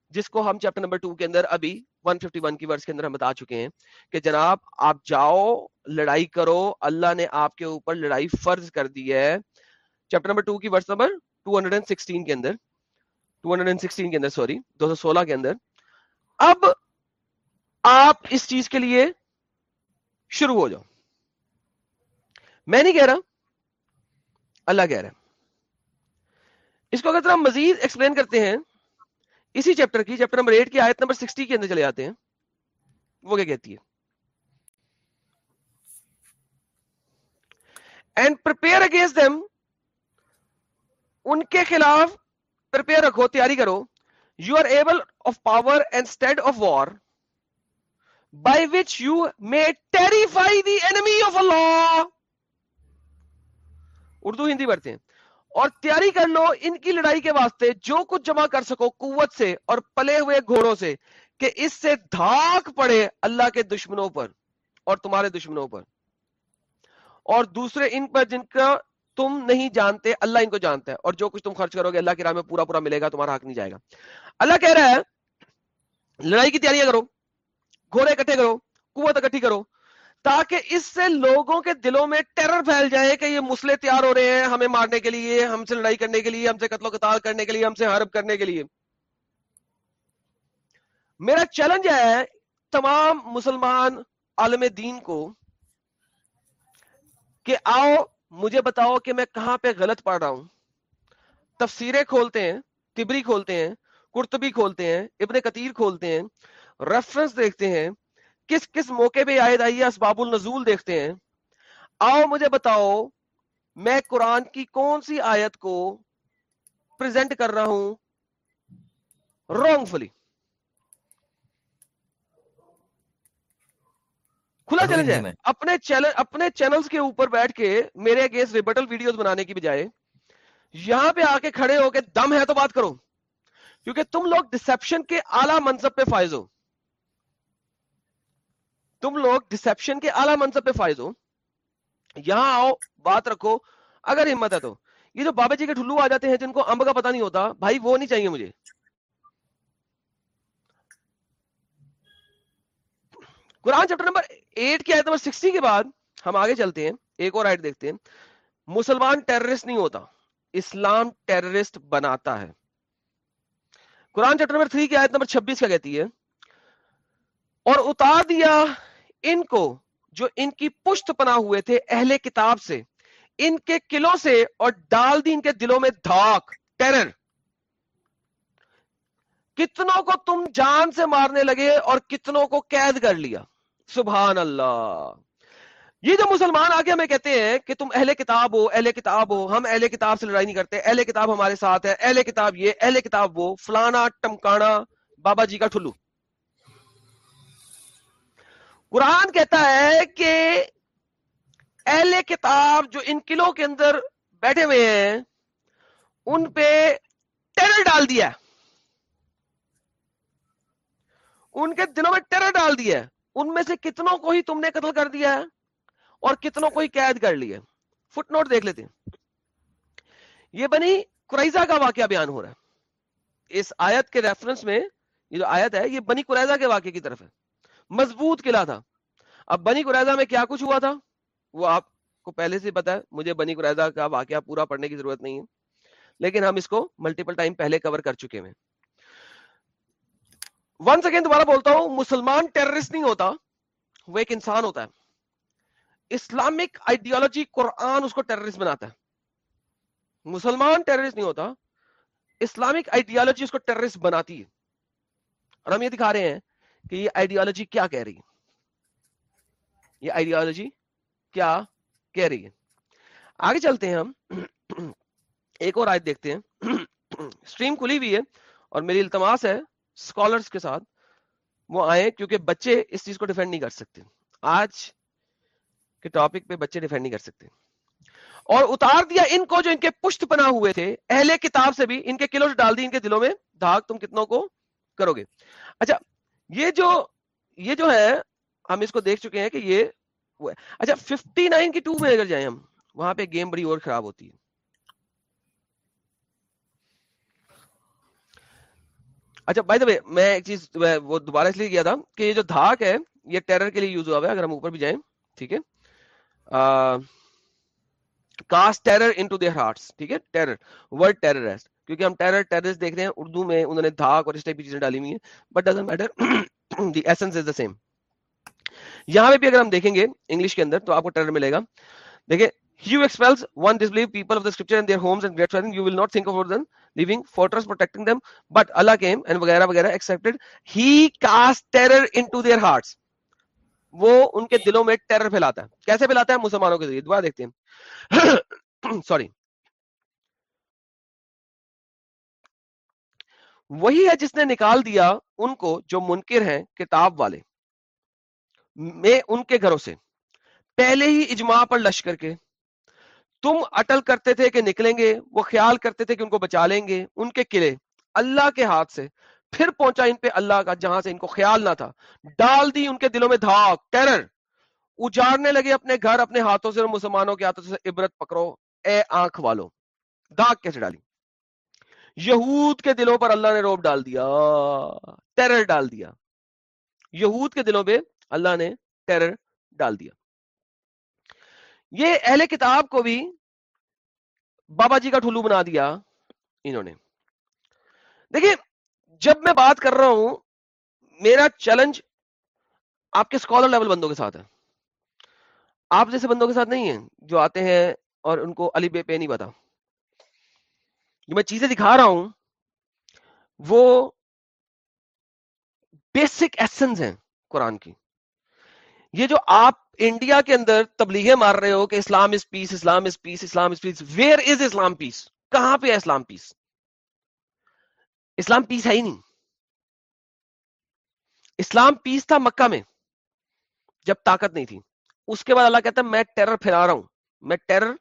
جس کو ہم چیپٹر نمبر ٹو کے اندر ابھی 151 کی ورس کے اندر ہم بتا چکے ہیں کہ جناب آپ جاؤ، لڑائی کرو، اللہ نے آپ کے اوپر لڑائی فرض کر دی ہے۔ چیپٹر نمبر ٹو کی ورس نمبر 216 کے اندر 216 کے اندر، سوری 216 کے اندر۔ اب آپ اس چیز کے لیے شروع ہو جاؤ۔ میں نہیں کہہ رہا، اللہ کہہ رہا ہے۔ اس کو اگر ہم مزید ایکسپلین کرتے ہیں، اسی چیپٹر کی چیپٹر نمبر ایٹ کی آیت نمبر سکسٹی کے اندر چلے جاتے ہیں۔ وہ کیا کہتی ہے؟ اینڈ پرپیئر اگینسٹ دم ان کے خلاف پرپیئر رکھو، تیاری کرو۔ You are able of power and steed of war by which you may terrify the enemy of اللہ اردو ہندی پڑھتے ہیں. اور تیاری کر لو ان کی لڑائی کے واسطے جو کچھ جمع کر سکو قوت سے اور پلے ہوئے گھوڑوں سے کہ اس سے دھاک پڑے اللہ کے دشمنوں پر اور تمہارے دشمنوں پر. اور دوسرے ان پر جن کا تم نہیں جانتے، اللہ ان کو جانتا ہے اور جو کچھ تم خرچ کرو گے، اللہ کی راہ میں پورا پورا ملے گا، تمہارا حق نہیں جائے گا۔ اللہ کہہ رہا ہے، لڑائی کی تیاریاں کرو، گھوڑے اکٹھے کرو، قوت اکٹھی کرو، تاکہ اس سے لوگوں کے دلوں میں ٹیرر پھیل جائے کہ یہ مسلے تیار ہو رہے ہیں ہمیں مارنے کے لیے، ہم سے لڑائی کرنے کے لیے، ہم سے قتل و قتال کرنے کے لیے، ہم سے حرب کرنے کے لیے۔ میرا چیلنج ہے تمام مسلمان عالم دین کو کہ آؤ مجھے بتاؤ کہ میں کہاں پہ غلط پڑھ رہا ہوں؟ تفسیریں کھولتے ہیں، تبری کھولتے ہیں کرتبی کھولتے ہیں، ابن کتیر کھولتے ہیں ریفرنس دیکھتے ہیں، کس کس موقع پہ آئے آئی اسباب النزول دیکھتے ہیں۔ آؤ مجھے بتاؤ، میں قرآن کی کون سی آیت کو پریزنٹ کر رہا ہوں؟ رونگ فلی کھلا چیلنج ہے۔ اپنے چینل اپنے چینلز کے اوپر بیٹھ کے میرے اگینسٹ ریبٹل ویڈیوز بنانے کی بجائے یہاں پہ آ کے کھڑے ہو کے دم ہے تو بات کرو۔ کیونکہ تم لوگ ڈسپشن کے اعلی منصب پہ فائز ہو۔ تم لوگ ڈسپشن کے اعلی منصب پہ فائز ہو۔ یہاں آؤ بات رکھو۔ اگر ہمت ہے تو۔ یہ جو بابا جی کے ٹھلو آ جاتے ہیں جن کو امب کا پتہ نہیں ہوتا بھائی وہ نہیں چاہیے مجھے۔ قرآن چیپٹر نمبر ایٹ کی آیت نمبر سکسٹی کے بعد ہم آگے چلتے ہیں، ایک اور آیت دیکھتے ہیں۔ مسلمان ٹیررسٹ نہیں ہوتا، اسلام ٹیررسٹ بناتا ہے۔ قرآن چیپٹر نمبر تھری کی آیت نمبر چھبیس کا کہتی ہے؟ اور اتار دیا ان کو جو ان کی پشت پنا ہوئے تھے اہل کتاب سے، ان کے قلعوں سے اور ڈال دی ان کے دلوں میں دھاک ٹیرر کتنوں کو تم جان سے مارنے لگے اور کتنوں کو قید کر لیا۔ سبحان اللہ۔ یہ جو مسلمان آگے ہمیں کہتے ہیں کہ تم اہل کتاب ہو، اہل کتاب ہو، ہم اہل کتاب سے لڑائی نہیں کرتے، اہل کتاب ہمارے ساتھ ہے، اہل کتاب یہ، اہل کتاب وہ، فلانا ٹمکانا بابا جی کا ٹھلو۔ قرآن کہتا ہے کہ اہل کتاب جو ان قلعوں کے اندر بیٹھے ہوئے ہیں، ان پہ ٹیرر ڈال دیا ان کے دنوں میں ٹیرر ڈال دیا ان میں سے کتنوں کو ہی تم نے قتل کر دیا ہے اور کتنوں کو ہی قید کر لیے۔ فٹ نوٹ دیکھ لیتے ہیں۔ یہ بنی قریضا کا واقعہ بیان ہو رہا ہے۔ اس آیت کے ریفرنس میں یہ جو آیت ہے، یہ بنی قریضا کے واقعے کی طرف ہے۔ مضبوط قلعہ تھا۔ اب بنی قریضا میں کیا کچھ ہوا تھا؟ وہ آپ کو پہلے سے پتا ہے، مجھے بنی قریضا کا واقعہ پورا پڑھنے کی ضرورت نہیں ہے۔ لیکن ہم اس کو ملٹیپل ٹائم پہلے کور کر چکے ہیں۔ ونس اگین دوبارہ بولتا ہوں، مسلمان ٹیررسٹ نہیں ہوتا، وہ ایک انسان ہوتا ہے۔ اسلامک آئیڈیالوجی قرآن اس کو ٹیررسٹ بناتا ہے۔ مسلمان ٹیررسٹ نہیں ہوتا اسلامک آئیڈیالوجی اس کو ٹیررسٹ بناتی ہے۔ اور ہم یہ دکھا رہے ہیں کہ یہ آئیڈیالوجی کیا کہہ رہی ہے۔ یہ آئیڈیالوجی کیا کہہ رہی ہے۔ آگے چلتے ہیں ہم۔ ایک اور آیت دیکھتے ہیں۔ (clears throat) اسٹریم کھلی ہوئی ہے اور میری التماس ہے۔ اسکالرس کے ساتھ وہ آئے کیونکہ بچے اس چیز کو ڈیفینڈ نہیں کر سکتے۔ آج کے ٹاپک پہ بچے ڈیفینڈ نہیں کر سکتے۔ اور اتار دیا ان کو جو ان کے پشت بنا ہوئے تھے، اہل کتاب سے بھی، ان کے کلو ڈال دی ان کے دلوں میں، دھاگ تم کتنوں کو کرو گے۔ اچھا یہ جو یہ جو ہے، ہم اس کو دیکھ چکے ہیں کہ یہ اچھا ففٹی نائن کی ٹو میں اگر جائیں ہم، وہاں پہ گیم بڑی اور خراب ہوتی ہے۔ اچھا بھائی دا میں ایک چیز وہ دوبارہ اس لیے کیا تھا کہ یہ جو دھاک ہے، یہ ٹیرر کے لیے یوز ہوا ہے، اگر ہم اوپر بھی جائیں، ٹھیک ہے؟ Cast terror in to their hearts ٹھیک ہے؟ ٹیرر ورڈ ٹیررسٹ کیونکہ ہم ٹیرر ٹیررسٹ دیکھ رہے ہیں، اردو میں انہوں نے دھاک اور اس ٹائپ کی چیزیں ڈالی ہوئی ہیں but doesn't matter the essence is the same یہاں پہ بھی اگر ہم دیکھیں گے انگلش کے اندر، تو آپ کو ٹیرر ملے گا۔ دیکھیں have expels one disbelieve people of the scripture in their homes and great you will not think of then leaving fortress protecting them. But Allah came and وغیرہ وغیرہ accepted. He cast terror into their hearts. وہ ان کے دلوں میں terror پھیلاتا ہے کیسے پھیلاتا ہے مسلمانوں کے ذریعے دوبارہ دیکھتے ہیں سوری وہی ہے جس نے نکال دیا ان کو جو منکر ہیں کتاب والے میں ان کے گھروں سے پہلے ہی اجماع پر لشکر کے تم اٹل کرتے تھے کہ نکلیں گے، وہ خیال کرتے تھے کہ ان کو بچا لیں گے، ان کے قلعے، اللہ کے ہاتھ سے۔ پھر پہنچا ان پہ اللہ کا جہاں سے ان کو خیال نہ تھا۔ ڈال دی ان کے دلوں میں دھاک ٹیرر۔ اجاڑنے لگے اپنے گھر، اپنے ہاتھوں سے اور مسلمانوں کے ہاتھوں سے، عبرت پکڑو، اے آنکھ والوں داغ کیسے ڈالی؟ یہود کے دلوں پر اللہ نے روب ڈال دیا، ٹیرر ڈال دیا۔ یہود کے دلوں پہ اللہ نے ٹیرر ڈال دیا۔ یہ اہل کتاب کو بھی بابا جی کا ٹھلو بنا دیا انہوں نے۔ دیکھیے، جب میں بات کر رہا ہوں، میرا چیلنج آپ کے اسکالر لیول بندوں کے ساتھ ہے۔ آپ جیسے بندوں کے ساتھ نہیں ہے جو آتے ہیں اور ان کو علی بے پہ نہیں پتا۔ جو میں چیزیں دکھا رہا ہوں، وہ بیسک ایسنز ہیں قرآن کی۔ یہ جو آپ انڈیا کے اندر تبلیغے مار رہے ہو کہ اسلام از پیس، اسلام از پیس، اسلام از پیس ویئر از اسلام پیس؟ کہاں پہ ہے اسلام پیس؟ اسلام پیس ہے ہی نہیں۔ اسلام پیس تھا مکہ میں، جب طاقت نہیں تھی۔ اس کے بعد اللہ کہتا ہے، میں ٹیرر پھیلا رہا ہوں۔ میں ٹیرر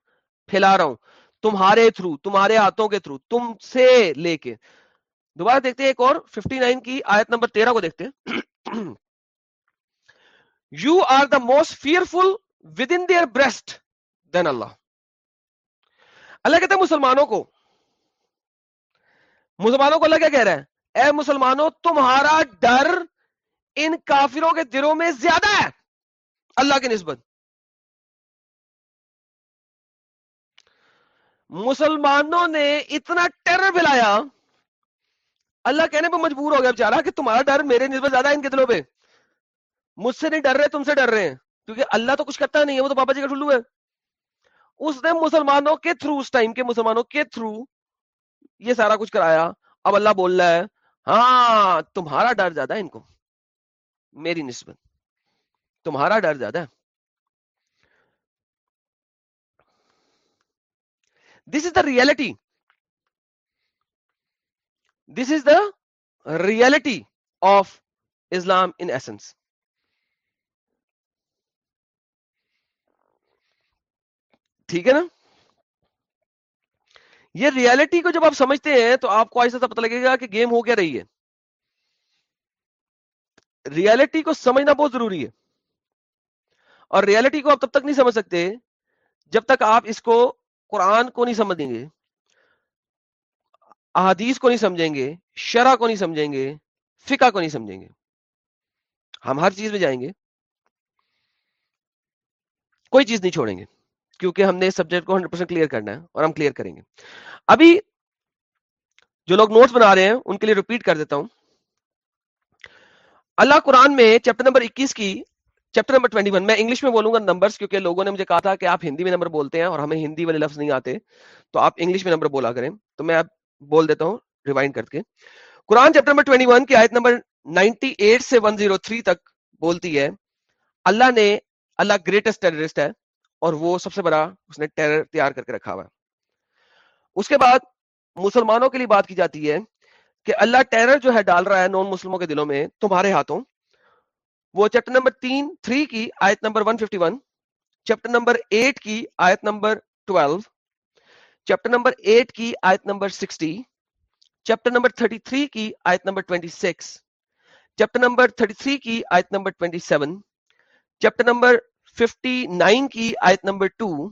پھیلا رہا ہوں۔ تمہارے تھرو تمہارے ہاتھوں کے تھرو تم سے لے کے۔ دوبارہ دیکھتے ہیں ایک اور 59 کی آیت نمبر 13 کو دیکھتے ہیں۔ You are the most fearful within their breast then اللہ اللہ کہتے ہیں مسلمانوں کو مسلمانوں کو اللہ کیا کہہ رہا ہے؟ اے مسلمانوں، تمہارا ڈر ان کافروں کے دلوں میں زیادہ ہے۔ اللہ کی نسبت۔ مسلمانوں نے اتنا ٹیرر بلایا اللہ کہنے پہ مجبور ہو گیا بیچارہ کہ تمہارا ڈر میرے نسبت زیادہ ہے ان کے دلوں پہ۔ مجھ سے نہیں ڈر رہے، تم سے ڈر رہے ہیں۔ کیونکہ اللہ تو کچھ کرتا نہیں ہے، وہ تو بابا جی کا ٹھلو ہے۔ اس نے مسلمانوں کے تھرو اس ٹائم کے مسلمانوں کے تھرو یہ سارا کچھ کرایا۔ اب اللہ بول رہا ہے ہاں تمہارا ڈر زیادہ ہے ان کو۔ میری نسبت، تمہارا ڈر زیادہ ہے۔ This is the reality this is the reality of Islam in essence ٹھیک ہے نا؟ یہ ریالٹی کو جب آپ سمجھتے ہیں تو آپ کو ایسا سا پتہ لگے گا کہ گیم ہو کیا رہی ہے۔ ریالٹی کو سمجھنا بہت ضروری ہے۔ اور ریالٹی کو آپ تب تک نہیں سمجھ سکتے جب تک آپ اس کو قرآن کو نہیں سمجھیں گے، احادیث کو نہیں سمجھیں گے، شرح کو نہیں سمجھیں گے، فقہ کو نہیں سمجھیں گے۔ ہم ہر چیز میں جائیں گے۔ کوئی چیز نہیں چھوڑیں گے۔ کیونکہ ہم نے سبجیکٹ کو 100% کلیئر کرنا ہے اور ہم کلیئر کریں گے۔ ابھی جو لوگ نوٹس بنا رہے ہیں، ان کے لیے ریپیٹ کر دیتا ہوں۔ اللہ قرآن میں چیپٹر نمبر 21 کی چیپٹر نمبر 21 میں انگلش میں بولوں گا نمبرز کیونکہ لوگوں نے مجھے کہا تھا کہ آپ ہندی میں نمبر بولتے ہیں اور ہمیں ہندی والے لفظ نہیں آتے، تو آپ انگلش میں نمبر بولا کریں۔ تو میں اب بول دیتا ہوں ریوائنڈ کر کے۔ قرآن چیپٹر نمبر 21 کی آیت نمبر 98 سے 103 تک بولتی ہے، اللہ نے، اللہ گریٹسٹ ٹیررسٹ ہے۔ اور وہ سب سے بڑا اس نے ٹیرر تیار کر کے رکھا ہوا ہے۔ اس کے بعد مسلمانوں کے لیے بات کی جاتی ہے کہ اللہ ٹیرر جو ہے ڈال رہا ہے نون مسلموں کے دلوں میں تمہارے ہاتھوں، وہ چیپٹر نمبر تین، تھری کی آیت نمبر 151 چیپٹر نمبر ایٹ کی آیت نمبر 12 چیپٹر نمبر ایٹ کی آیت نمبر 60 چیپٹر نمبر 33 کی آیت نمبر 26 چیپٹر نمبر 33 کی آیت نمبر 27 چیپٹر نمبر 59 کی آیت نمبر 2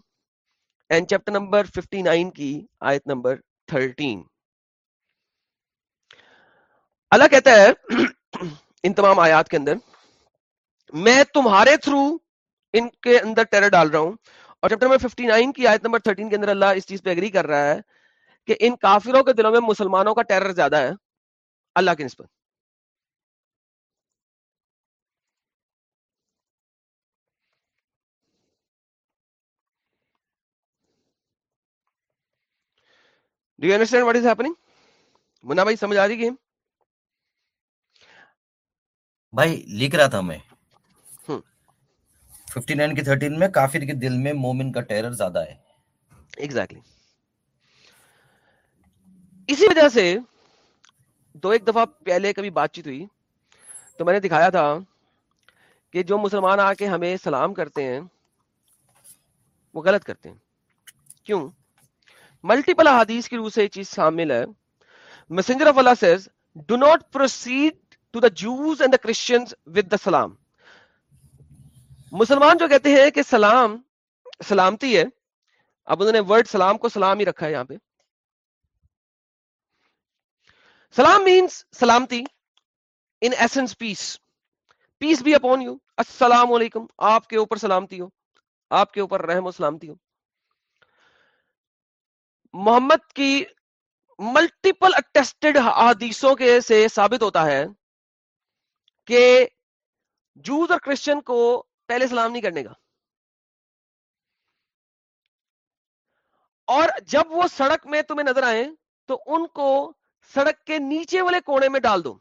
اینڈ چیپٹر نمبر 59 کی آیت نمبر 13 اللہ کہتا ہے ان تمام آیات کے اندر، میں تمہارے تھرو ان کے اندر ٹیرر ڈال رہا ہوں اور چیپٹر نمبر 59 کی آیت نمبر 13 کے اندر اللہ اس چیز پہ اگری کر رہا ہے کہ ان کافروں کے دلوں میں مسلمانوں کا ٹیرر زیادہ ہے، اللہ کی نسبت۔ Do you understand what is happening Munna بھائی سمجھ آ رہی گیم بھائی لکھ رہا تھا میں ہم۔ 59 کی 13 میں کافر کے دل میں مومن کا ٹیرر زیادہ ہے ایگزیکٹلی اسی وجہ سے دو ایک دفعہ پہلے کبھی بات چیت ہوئی تو میں نے دکھایا تھا کہ جو مسلمان آ کے ہمیں سلام کرتے ہیں وہ غلط کرتے ہیں کیوں ملٹیپل احادیث کی روح سے یہ چیز شامل ہے messenger of Allah says do not proceed to the Jews and the Christians with the سلام مسلمان جو کہتے ہیں کہ سلام سلامتی ہے اب انہوں نے ورڈ سلام کو سلام ہی رکھا ہے یہاں پہ سلام مینس سلامتی ان ایسنس پیس پیس بھی اپون یو السلام علیکم آپ کے اوپر سلامتی ہو آپ کے اوپر رحم و سلامتی ہو محمد کی ملٹیپل اٹیسٹڈ حدیثوں کے سے ثابت ہوتا ہے کہ جوز اور کرسچن کو پہلے سلام نہیں کرنے کا۔ اور جب وہ سڑک میں تمہیں نظر آئے تو ان کو سڑک کے نیچے والے کونے میں ڈال دو۔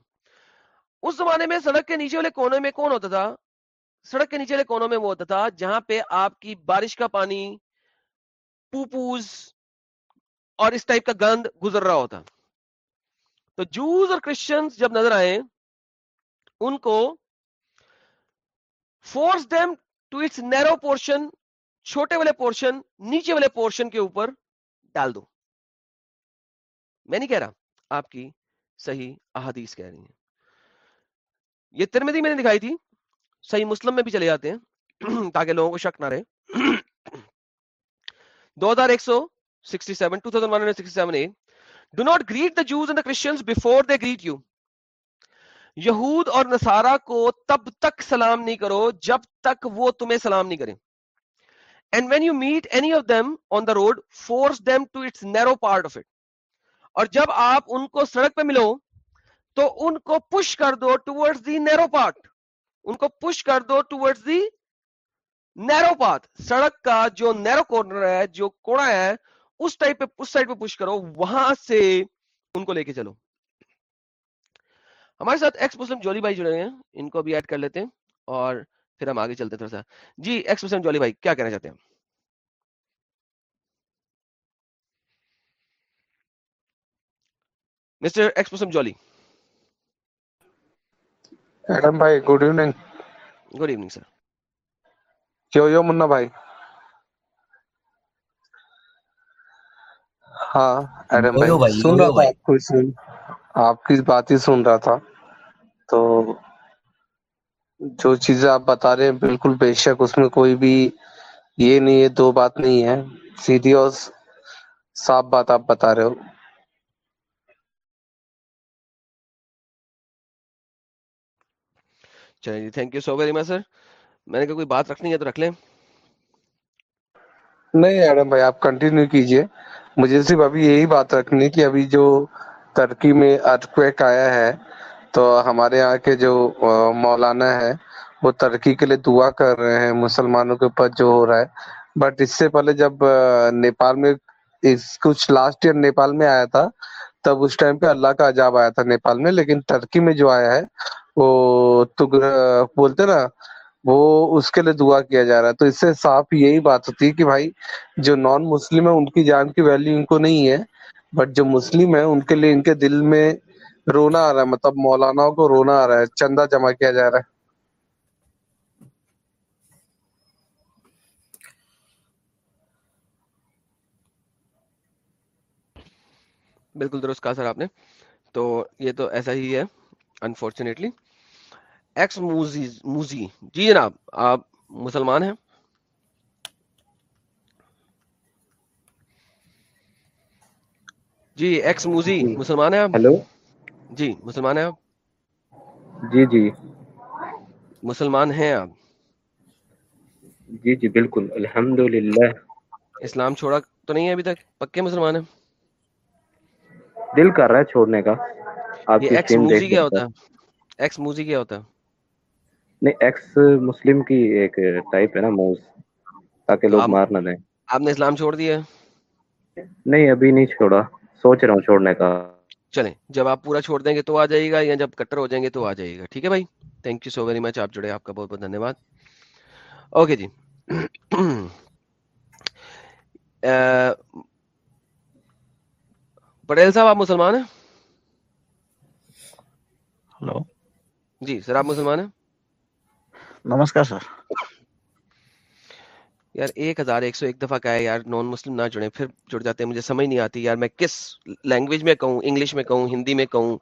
اس زمانے میں سڑک کے نیچے والے کونے میں کون ہوتا تھا؟ سڑک کے نیچے والے کونوں میں وہ ہوتا تھا جہاں پہ آپ کی بارش کا پانی، پوپوز اور اس ٹائپ کا گند گزر رہا ہوتا۔ تو جوز اور کرسچنز جب نظر آئے، ان کو force them to its narrow portion چھوٹے والے پورشن نیچے والے پورشن کے اوپر ڈال دو۔ میں نہیں کہہ رہا، آپ کی صحیح احادیث کہہ رہی ہیں۔ یہ ترمدی میں نے دکھائی تھی، صحیح مسلم میں بھی چلے جاتے ہیں، تاکہ لوگوں کو شک نہ رہے۔ دو ہزار ایک سو sixty seven two thousand one hundred sixty seven a do not greet the Jews and the Christians before they greet you یہود اور نصارہ کو تب تک سلام نہیں کرو جب تک وہ تمہیں سلام نہیں کریں۔ And when you meet any of them on the road force them to its narrow part of it اور جب آپ ان کو سڑک پہ ملو، تو ان کو پش کر دو towards the narrow part in کو پش کر دو ٹوورڈز دی نیرو پاتھ سڑک کا جو نیرو کارنر ہے، جو کوڑا ہے اس ٹائپ پہ اس سائڈ پہ پش کرو وہاں سے ان کو لے کے چلو۔ ہمارے ساتھ ایکس مسلم جولی بھائی جڑے ہیں ان کو بھی ایڈ کر لیتے ہیں اور پھر ہم آگے چلتے تھوڑا سا۔ جی ایکس مسلم جولی بھائی کیا کہنا چاہتے ہیں؟ Mister ex Muslim Julie Adam بھائی good evening good evening sir you you Munna بھائی ہاں ایڈم یو بھائی سن رہا تھا آپ کو سن آپ کی بات ہی سن رہا تھا۔ تو جو چیزیں آپ بتا رہے ہیں بالکل بے شک اس میں کوئی بھی یہ نہیں ہے دو بات نہیں ہے۔ سیدھی اور صاف بات آپ بتا رہے ہو۔ چلیں جی thank you so very much sir میں نے کہا کوئی بات رکھنی ہے تو رکھ لیں۔ نہیں ایڈم بھائی آپ کنٹینیو کیجیے۔ مجھے صرف ابھی یہی بات رکھنی کہ ابھی جو ترکی میں ارتھ آیا ہے، تو ہمارے یہاں کے جو مولانا ہے، وہ ترکی کے لیے دعا کر رہے ہیں مسلمانوں کے اوپر جو ہو رہا ہے۔ بٹ اس سے پہلے جب نیپال میں اس کچھ لاسٹ ایئر نیپال میں آیا تھا، تب اس ٹائم پہ اللہ کا عذاب آیا تھا نیپال میں، لیکن ترکی میں جو آیا ہے، وہ تگر بولتے نا وہ اس کے لیے دعا کیا جا رہا ہے۔ تو اس سے صاف یہی بات ہوتی ہے کہ بھائی، جو نان مسلم ہے ان کی جان کی ویلیو ان کو نہیں ہے بٹ جو مسلم ہے ان کے لیے، ان کے دل میں رونا آ رہا ہے۔ مطلب مولاناؤں کو رونا آ رہا ہے، چندہ جمع کیا جا رہا ہے۔ بالکل درست کہا سر آپ نے۔ تو یہ تو ایسا ہی ہے انفارچونیٹلی ایکس موزی موزی. جی جناب آپ مسلمان ہیں؟ جی ایکس موزی. جی۔ مسلمان ہیں آپ؟ ہیلو جی مسلمان ہیں آپ؟ جی جی۔ مسلمان ہیں آپ؟ جی جی بالکل۔ الحمد اسلام چھوڑا تو نہیں ہے ابھی تک؟ پکے مسلمان ہیں؟ دل کر رہا ہے چھوڑنے کا۔ ایکس موزی کیا ہوتا ہے؟ ایکس موزی کیا ہوتا ہے؟ نہیں ایکس مسلم کی ایک ٹائپ ہے نا موز تاکہ لوگ مار نہ دیں۔ آپ نے اسلام چھوڑ دیا نہیں ابھی نہیں چھوڑا۔ سوچ رہا ہوں چھوڑنے کا۔ چلیں جب آپ پورا چھوڑ دیں گے تو آ جائے گا یا جب کٹر ہو جائیں گے تو آ جائے گا۔ ٹھیک ہے بھائی؟ Thank you so very much آپ جڑے آپ کا بہت بہت دھنیہ واد اوکے جی (clears throat) پٹیل صاحب آپ مسلمان ہیں؟ ہلو جی سر آپ مسلمان ہیں؟ نمسکار سر۔ یار، ایک ہزار ایک سو ایک دفعہ کا ہے، یار نان مسلم نہ جڑے پھر جڑ جاتے ہیں، مجھے سمجھ نہیں آتی، یار، میں کس لینگویج میں کہوں انگلش میں کہوں ہندی میں کہوں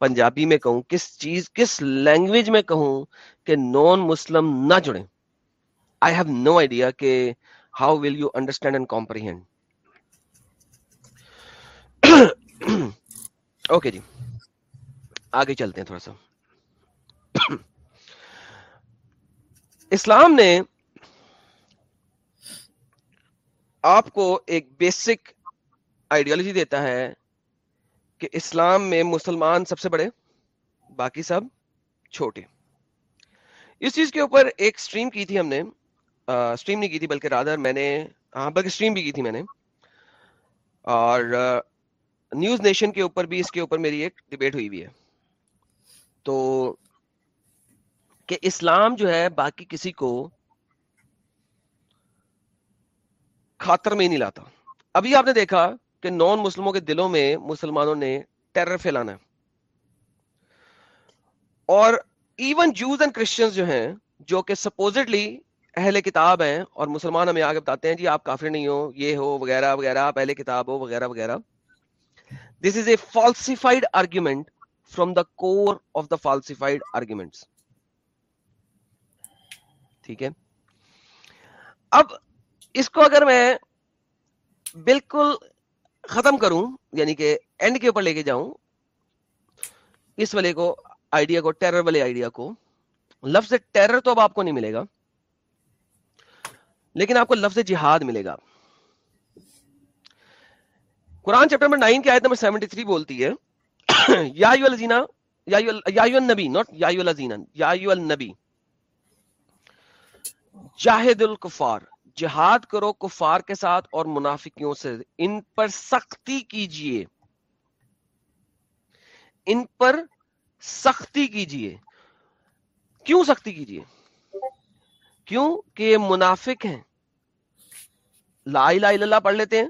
پنجابی میں کہوں، کس چیز، کس لینگویج میں کہوں کہ نان مسلم نہ جڑیں۔ آئی ہیو نو آئیڈیا کہ how will you understand and comprehend okay جی آگے چلتے ہیں تھوڑا سا۔ (coughs) اسلام نے آپ کو ایک بیسک آئیڈیالوجی دیتا ہے کہ اسلام میں مسلمان سب سے بڑے، باقی سب چھوٹے۔ اس چیز کے اوپر ایک سٹریم کی تھی ہم نے۔ سٹریم نہیں کی تھی بلکہ رادر میں نے ہاں بلکہ سٹریم بھی کی تھی میں نے۔ اور نیوز نیشن کے اوپر بھی اس کے اوپر میری ایک ڈیبیٹ ہوئی ہوئی ہے۔ تو کہ اسلام جو ہے باقی کسی کو خاطر میں ہی نہیں لاتا۔ ابھی آپ نے دیکھا کہ نان مسلموں کے دلوں میں مسلمانوں نے ٹیرر پھیلانا ہے۔ اور ایون جوز اینڈ کرسچنز جو ہیں، جو کہ سپوزٹلی اہل کتاب ہیں اور مسلمان ہمیں آگے بتاتے ہیں جی آپ کافر نہیں ہو، یہ ہو، وغیرہ وغیرہ، آپ اہل کتاب ہو، وغیرہ وغیرہ۔ This is a falsified argument from the core of the falsified arguments ٹھیک ہے۔ اب اس کو اگر میں بالکل ختم کروں یعنی کہ اینڈ کے اوپر لے کے جاؤں، اس والے کو آئیڈیا کو ٹیرر والے آئیڈیا کو۔ لفظ ٹیرر تو اب آپ کو نہیں ملے گا، لیکن آپ کو لفظ جہاد ملے گا۔ قرآن چیپٹر نمبر نائن کی آیت نمبر سیونٹی تھری بولتی ہے، (clears throat) یا یو الزینا یا یو النبی ناٹ یا یو الزینا یا یو النبی۔ جاہد الکفار، جہاد کرو کفار کے ساتھ اور منافقیوں سے۔ ان پر سختی کیجیے۔ ان پر سختی کیجیے۔ کیوں سختی کیجیے؟ کیوں کہ یہ منافق ہیں۔ لا الہ الا اللہ پڑھ لیتے ہیں،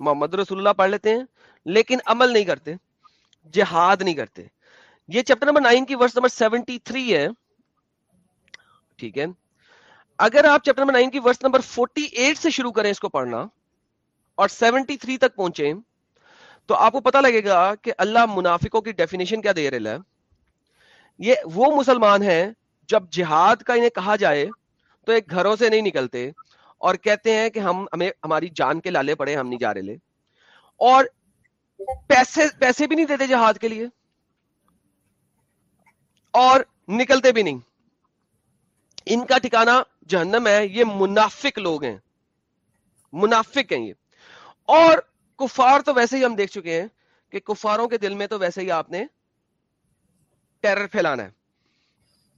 محمد رسول اللہ پڑھ لیتے ہیں، لیکن عمل نہیں کرتے، جہاد نہیں کرتے۔ یہ چیپٹر نمبر نائن کی ورس نمبر سیونٹی تھری ہے۔ ٹھیک ہے۔ اگر آپ چیپٹر نمبر نائن کی ورس نمبر فورٹی ایٹ سے شروع کریں اس کو پڑھنا اور سیونٹی تھری تک پہنچے تو آپ کو پتا لگے گا کہ اللہ منافقوں کی ڈیفینیشن کیا دے رہا ہے یہ وہ مسلمان ہیں، جب جہاد کا انہیں کہا جائے تو ایک گھروں سے نہیں نکلتے اور کہتے ہیں کہ ہم، ہمیں، ہماری جان کے لالے پڑے، ہم نہیں جا رہے لے۔ اور پیسے پیسے بھی نہیں دیتے جہاد کے لیے۔ اور نکلتے بھی نہیں۔ ان کا ٹھکانا جہنم ہے، یہ منافق لوگ ہیں۔ منافق ہیں یہ۔ اور کفار تو ویسے ہی ہم دیکھ چکے ہیں کہ کفاروں کے دل میں تو ویسے ہی آپ نے ٹیرر پھیلانا ہے۔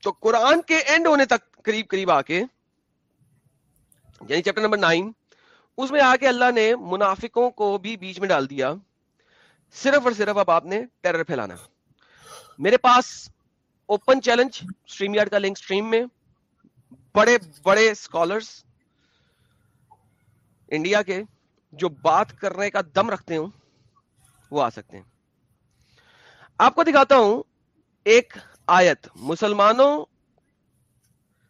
تو قرآن کے اینڈ ہونے تک قریب قریب آ کے یعنی چیپٹر نمبر نائن اس میں آ کے اللہ نے منافقوں کو بھی بیچ میں ڈال دیا۔ صرف اور صرف اب آپ نے ٹیرر پھیلانا میرے پاس اوپن چیلنج اسٹریم یارڈ کا لنک اسٹریم میں۔ بڑے بڑے اسکالرس انڈیا کے جو بات کرنے کا دم رکھتے ہوں، وہ آ سکتے ہیں۔ آپ کو دکھاتا ہوں ایک آیت، مسلمانوں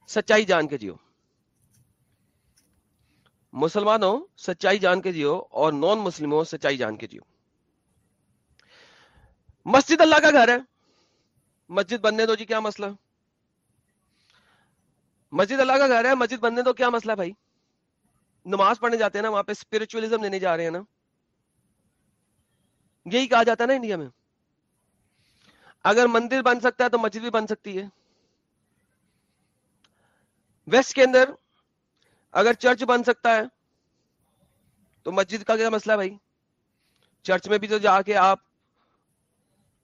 سچائی جان کے جیو۔ مسلمانوں سچائی جان کے جیو اور نان مسلموں سچائی جان کے جیو۔ مسجد اللہ کا گھر ہے۔ مسجد بننے دو جی کیا مسئلہ؟ مسجد اللہ کا گھر ہے، مسجد بننے دو کیا مسئلہ بھائی؟ نماز پڑھنے جاتے ہیں نا، وہاں پہ اسپرچولیزم لینے جا رہے ہیں نا۔ یہی کہا جاتا ہے نا انڈیا میں۔ اگر مندر بن سکتا ہے تو مسجد بھی بن سکتی ہے۔ ویسٹ کے اندر اگر چرچ بن سکتا ہے تو مسجد کا کیا مسئلہ بھائی؟ چرچ میں بھی تو جا کے آپ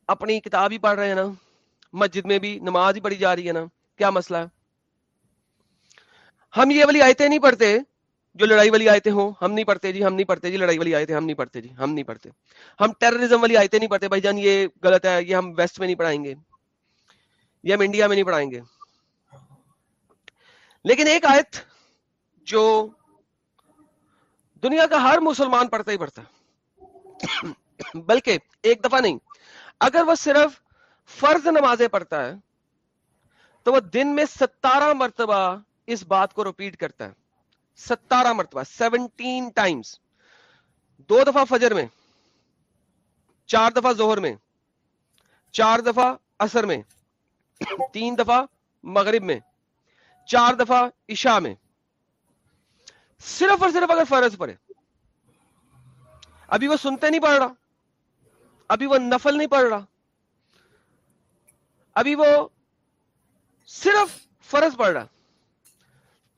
اپنی کتاب ہی پڑھ رہے ہیں نا۔ مسجد میں بھی نماز ہی پڑھی جا رہی ہے نا۔ کیا مسئلہ ہے؟ ہم یہ والی آیتیں نہیں پڑھتے جو لڑائی والی آیتیں ہوں، ہم نہیں پڑھتے جی ہم نہیں پڑھتے جی لڑائی والی آیتیں ہم نہیں پڑھتے جی ہم نہیں پڑھتے۔ ہم ٹیررزم والی آیتیں نہیں پڑھتے، بھائی جان، یہ غلط ہے، یہ ہم ویسٹ میں نہیں پڑھائیں گے۔ یہ ہم انڈیا میں نہیں پڑھائیں گے۔ لیکن ایک آیت جو دنیا کا ہر مسلمان پڑھتا ہی پڑھتا ہے۔ بلکہ ایک دفعہ نہیں، اگر وہ صرف فرض نمازیں پڑھتا ہے، تو وہ دن میں ستارہ مرتبہ اس بات کو رپیٹ کرتا ہے۔ ستارہ مرتبہ، سیونٹین ٹائمز دو دفعہ فجر میں، چار دفعہ زہر میں، چار دفعہ اثر میں، تین دفعہ مغرب میں، چار دفعہ عشاء میں۔ صرف اور صرف اگر فرض پڑے، ابھی وہ سنتے نہیں پڑھ رہا، ابھی وہ نفل نہیں پڑھ رہا، ابھی وہ صرف فرض پڑھ رہا۔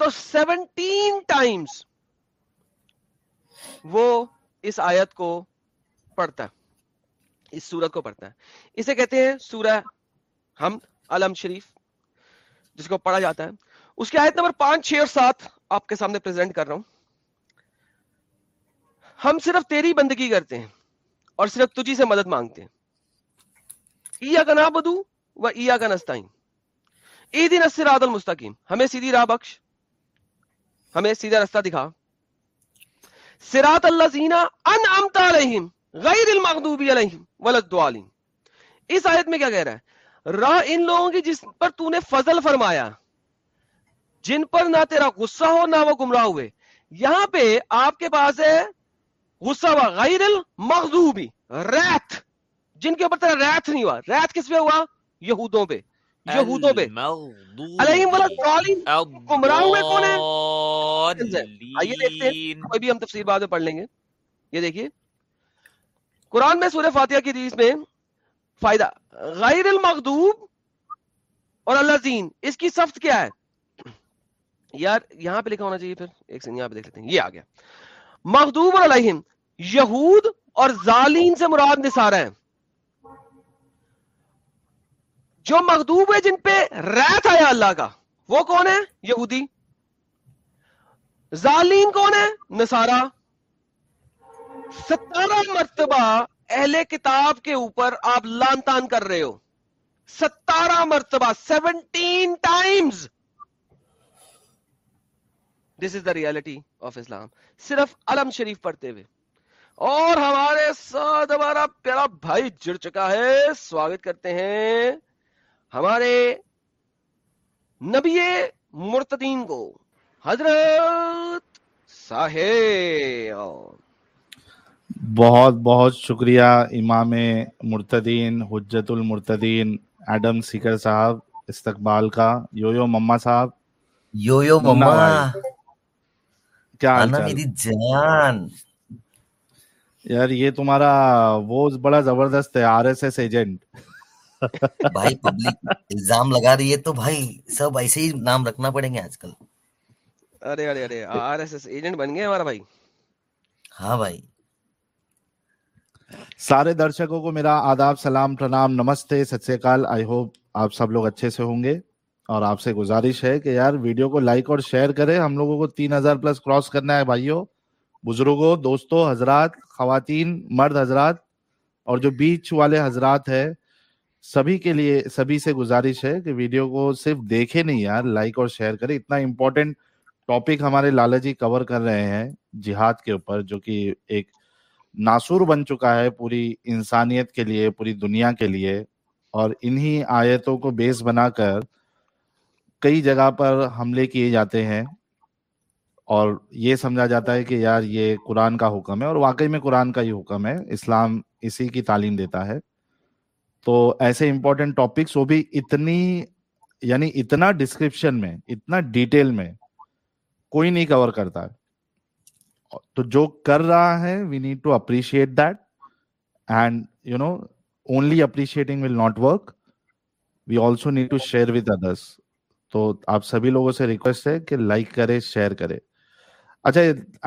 تو سیونٹین ٹائمز وہ اس آیت کو پڑھتا ہے، اس سورت کو پڑھتا ہے۔ اسے کہتے ہیں سورہ ہم علم شریف، جس کو پڑھا جاتا ہے۔ اس کی آیت نمبر پانچ، چھ اور سات آپ کے سامنے پریزنٹ کر رہا ہوں۔ ہم صرف تیری بندگی کرتے ہیں اور صرف تجھی سے مدد مانگتے ہیں۔ ایا کا نا بدو و ایا کا نستعین۔ ای دن المستقیم۔ ہمیں سیدھی راہ بخش۔ ہمیں سیدھا رستہ دکھا۔ سراط اللہ زینا ان امتا علیہم، غیر المغضوب علیہم ولدوالین اس آیت میں کیا کہہ رہا ہے؟ راہ ان لوگوں کی جس پر تو نے فضل فرمایا، جن پر نہ تیرا غصہ ہو نہ وہ گمراہ ہوئے۔ یہاں پہ آپ کے پاس ہے غصہ ہوا، غیر المغضوبی ریت۔ جن کے اوپر تیرا ریت نہیں ہوا۔ ریت کس پہ ہوا؟ یہودوں پہ۔ یہودوں پہ علیہم ولدوالین گمراہ ہوئے کون ہیں؟ آئیے دیکھتے ہیں۔ کوئی بھی ہم تفسیر بعد میں پڑھ لیں گے۔ یہ دیکھیے۔ قرآن میں سورہ فاتحہ کی حدیث میں فائدہ۔ غیر المغضوب اور اللہ زین اس کی صفت کیا ہے؟ یار یہاں پہ لکھا ہونا چاہیے پھر۔ ایک سن یہاں پہ دیکھ لیتے ہیں۔ یہ آ گیا۔ مغضوب اور علیہم یہود اور ظالین سے مراد نثارہ ہیں۔ جو مغدوب ہے جن پہ ریت آیا اللہ کا، وہ کون ہے یہودی۔ ظالین کون ہے نسارا ستارہ مرتبہ اہل کتاب کے اوپر آپ لان تان کر رہے ہو۔ ستارہ مرتبہ seventeen times this is the reality of Islam صرف علم شریف پڑھتے ہوئے۔ اور ہمارے ساتھ ہمارا پیارا بھائی جڑ چکا ہے۔ سواگت کرتے ہیں۔ ہمارے نبی مرتدین کو حضرت صاحب بہت بہت شکریہ امام مرتدین حجت المرتدین ایڈم سیکر صاحب استقبال کا یو یو مما صاحب۔ یو یو مما کیا میری جان۔ یار یہ تمہارا وہ بڑا زبردست ہے آر ایس ایس ایجنٹ۔ بھائی پبلک الزام لگا رہی ہے تو بھائی سب ایسے ہی نام رکھنا پڑیں گے آج کل۔ ارے ارے ارے آر ایس ایس ایجنٹ بن گئے ہمارا بھائی۔ ہاں بھائی۔ سارے درشکوں کو میرا آداب سلام پرنام نمستے ست سے کال آئی ہوپ آپ سب لوگ اچھے سے ہوں گے اور آپ سے گزارش ہے کہ یار ویڈیو کو لائک اور شیئر کرے۔ ہم لوگوں کو تین ہزار پلس کراس کرنا ہے بھائیوں بزرگوں دوستوں حضرات خواتین مرد حضرات اور جو بیچ والے حضرات ہے سبھی کے لیے، سبھی سے گزارش ہے کہ ویڈیو کو صرف دیکھے نہیں یار، لائک اور شیئر کرے اتنا امپورٹنٹ ٹاپک ہمارے لالا جی کور کر رہے ہیں جہاد کے اوپر، جو کہ ایک ناسور بن چکا ہے پوری انسانیت کے لیے، پوری دنیا کے لیے۔ اور انہی آیتوں کو بیس بنا کر کئی جگہ پر حملے کیے جاتے ہیں۔ اور یہ سمجھا جاتا ہے کہ یار یہ قرآن کا حکم ہے اور واقعی میں قرآن کا ہی حکم ہے۔ اسلام اسی کی تعلیم دیتا ہے۔ تو ایسے امپورٹنٹ ٹاپکس وہ بھی اتنی یعنی اتنا ڈسکرپشن میں، اتنا ڈیٹیل میں کوئی نہیں کور کرتا۔ تو جو کر رہا ہے we need to appreciate that and you know only appreciating will not work we also need to share with others تو آپ سبھی لوگوں سے ریکویسٹ ہے کہ لائک کرے شیئر کرے۔ اچھا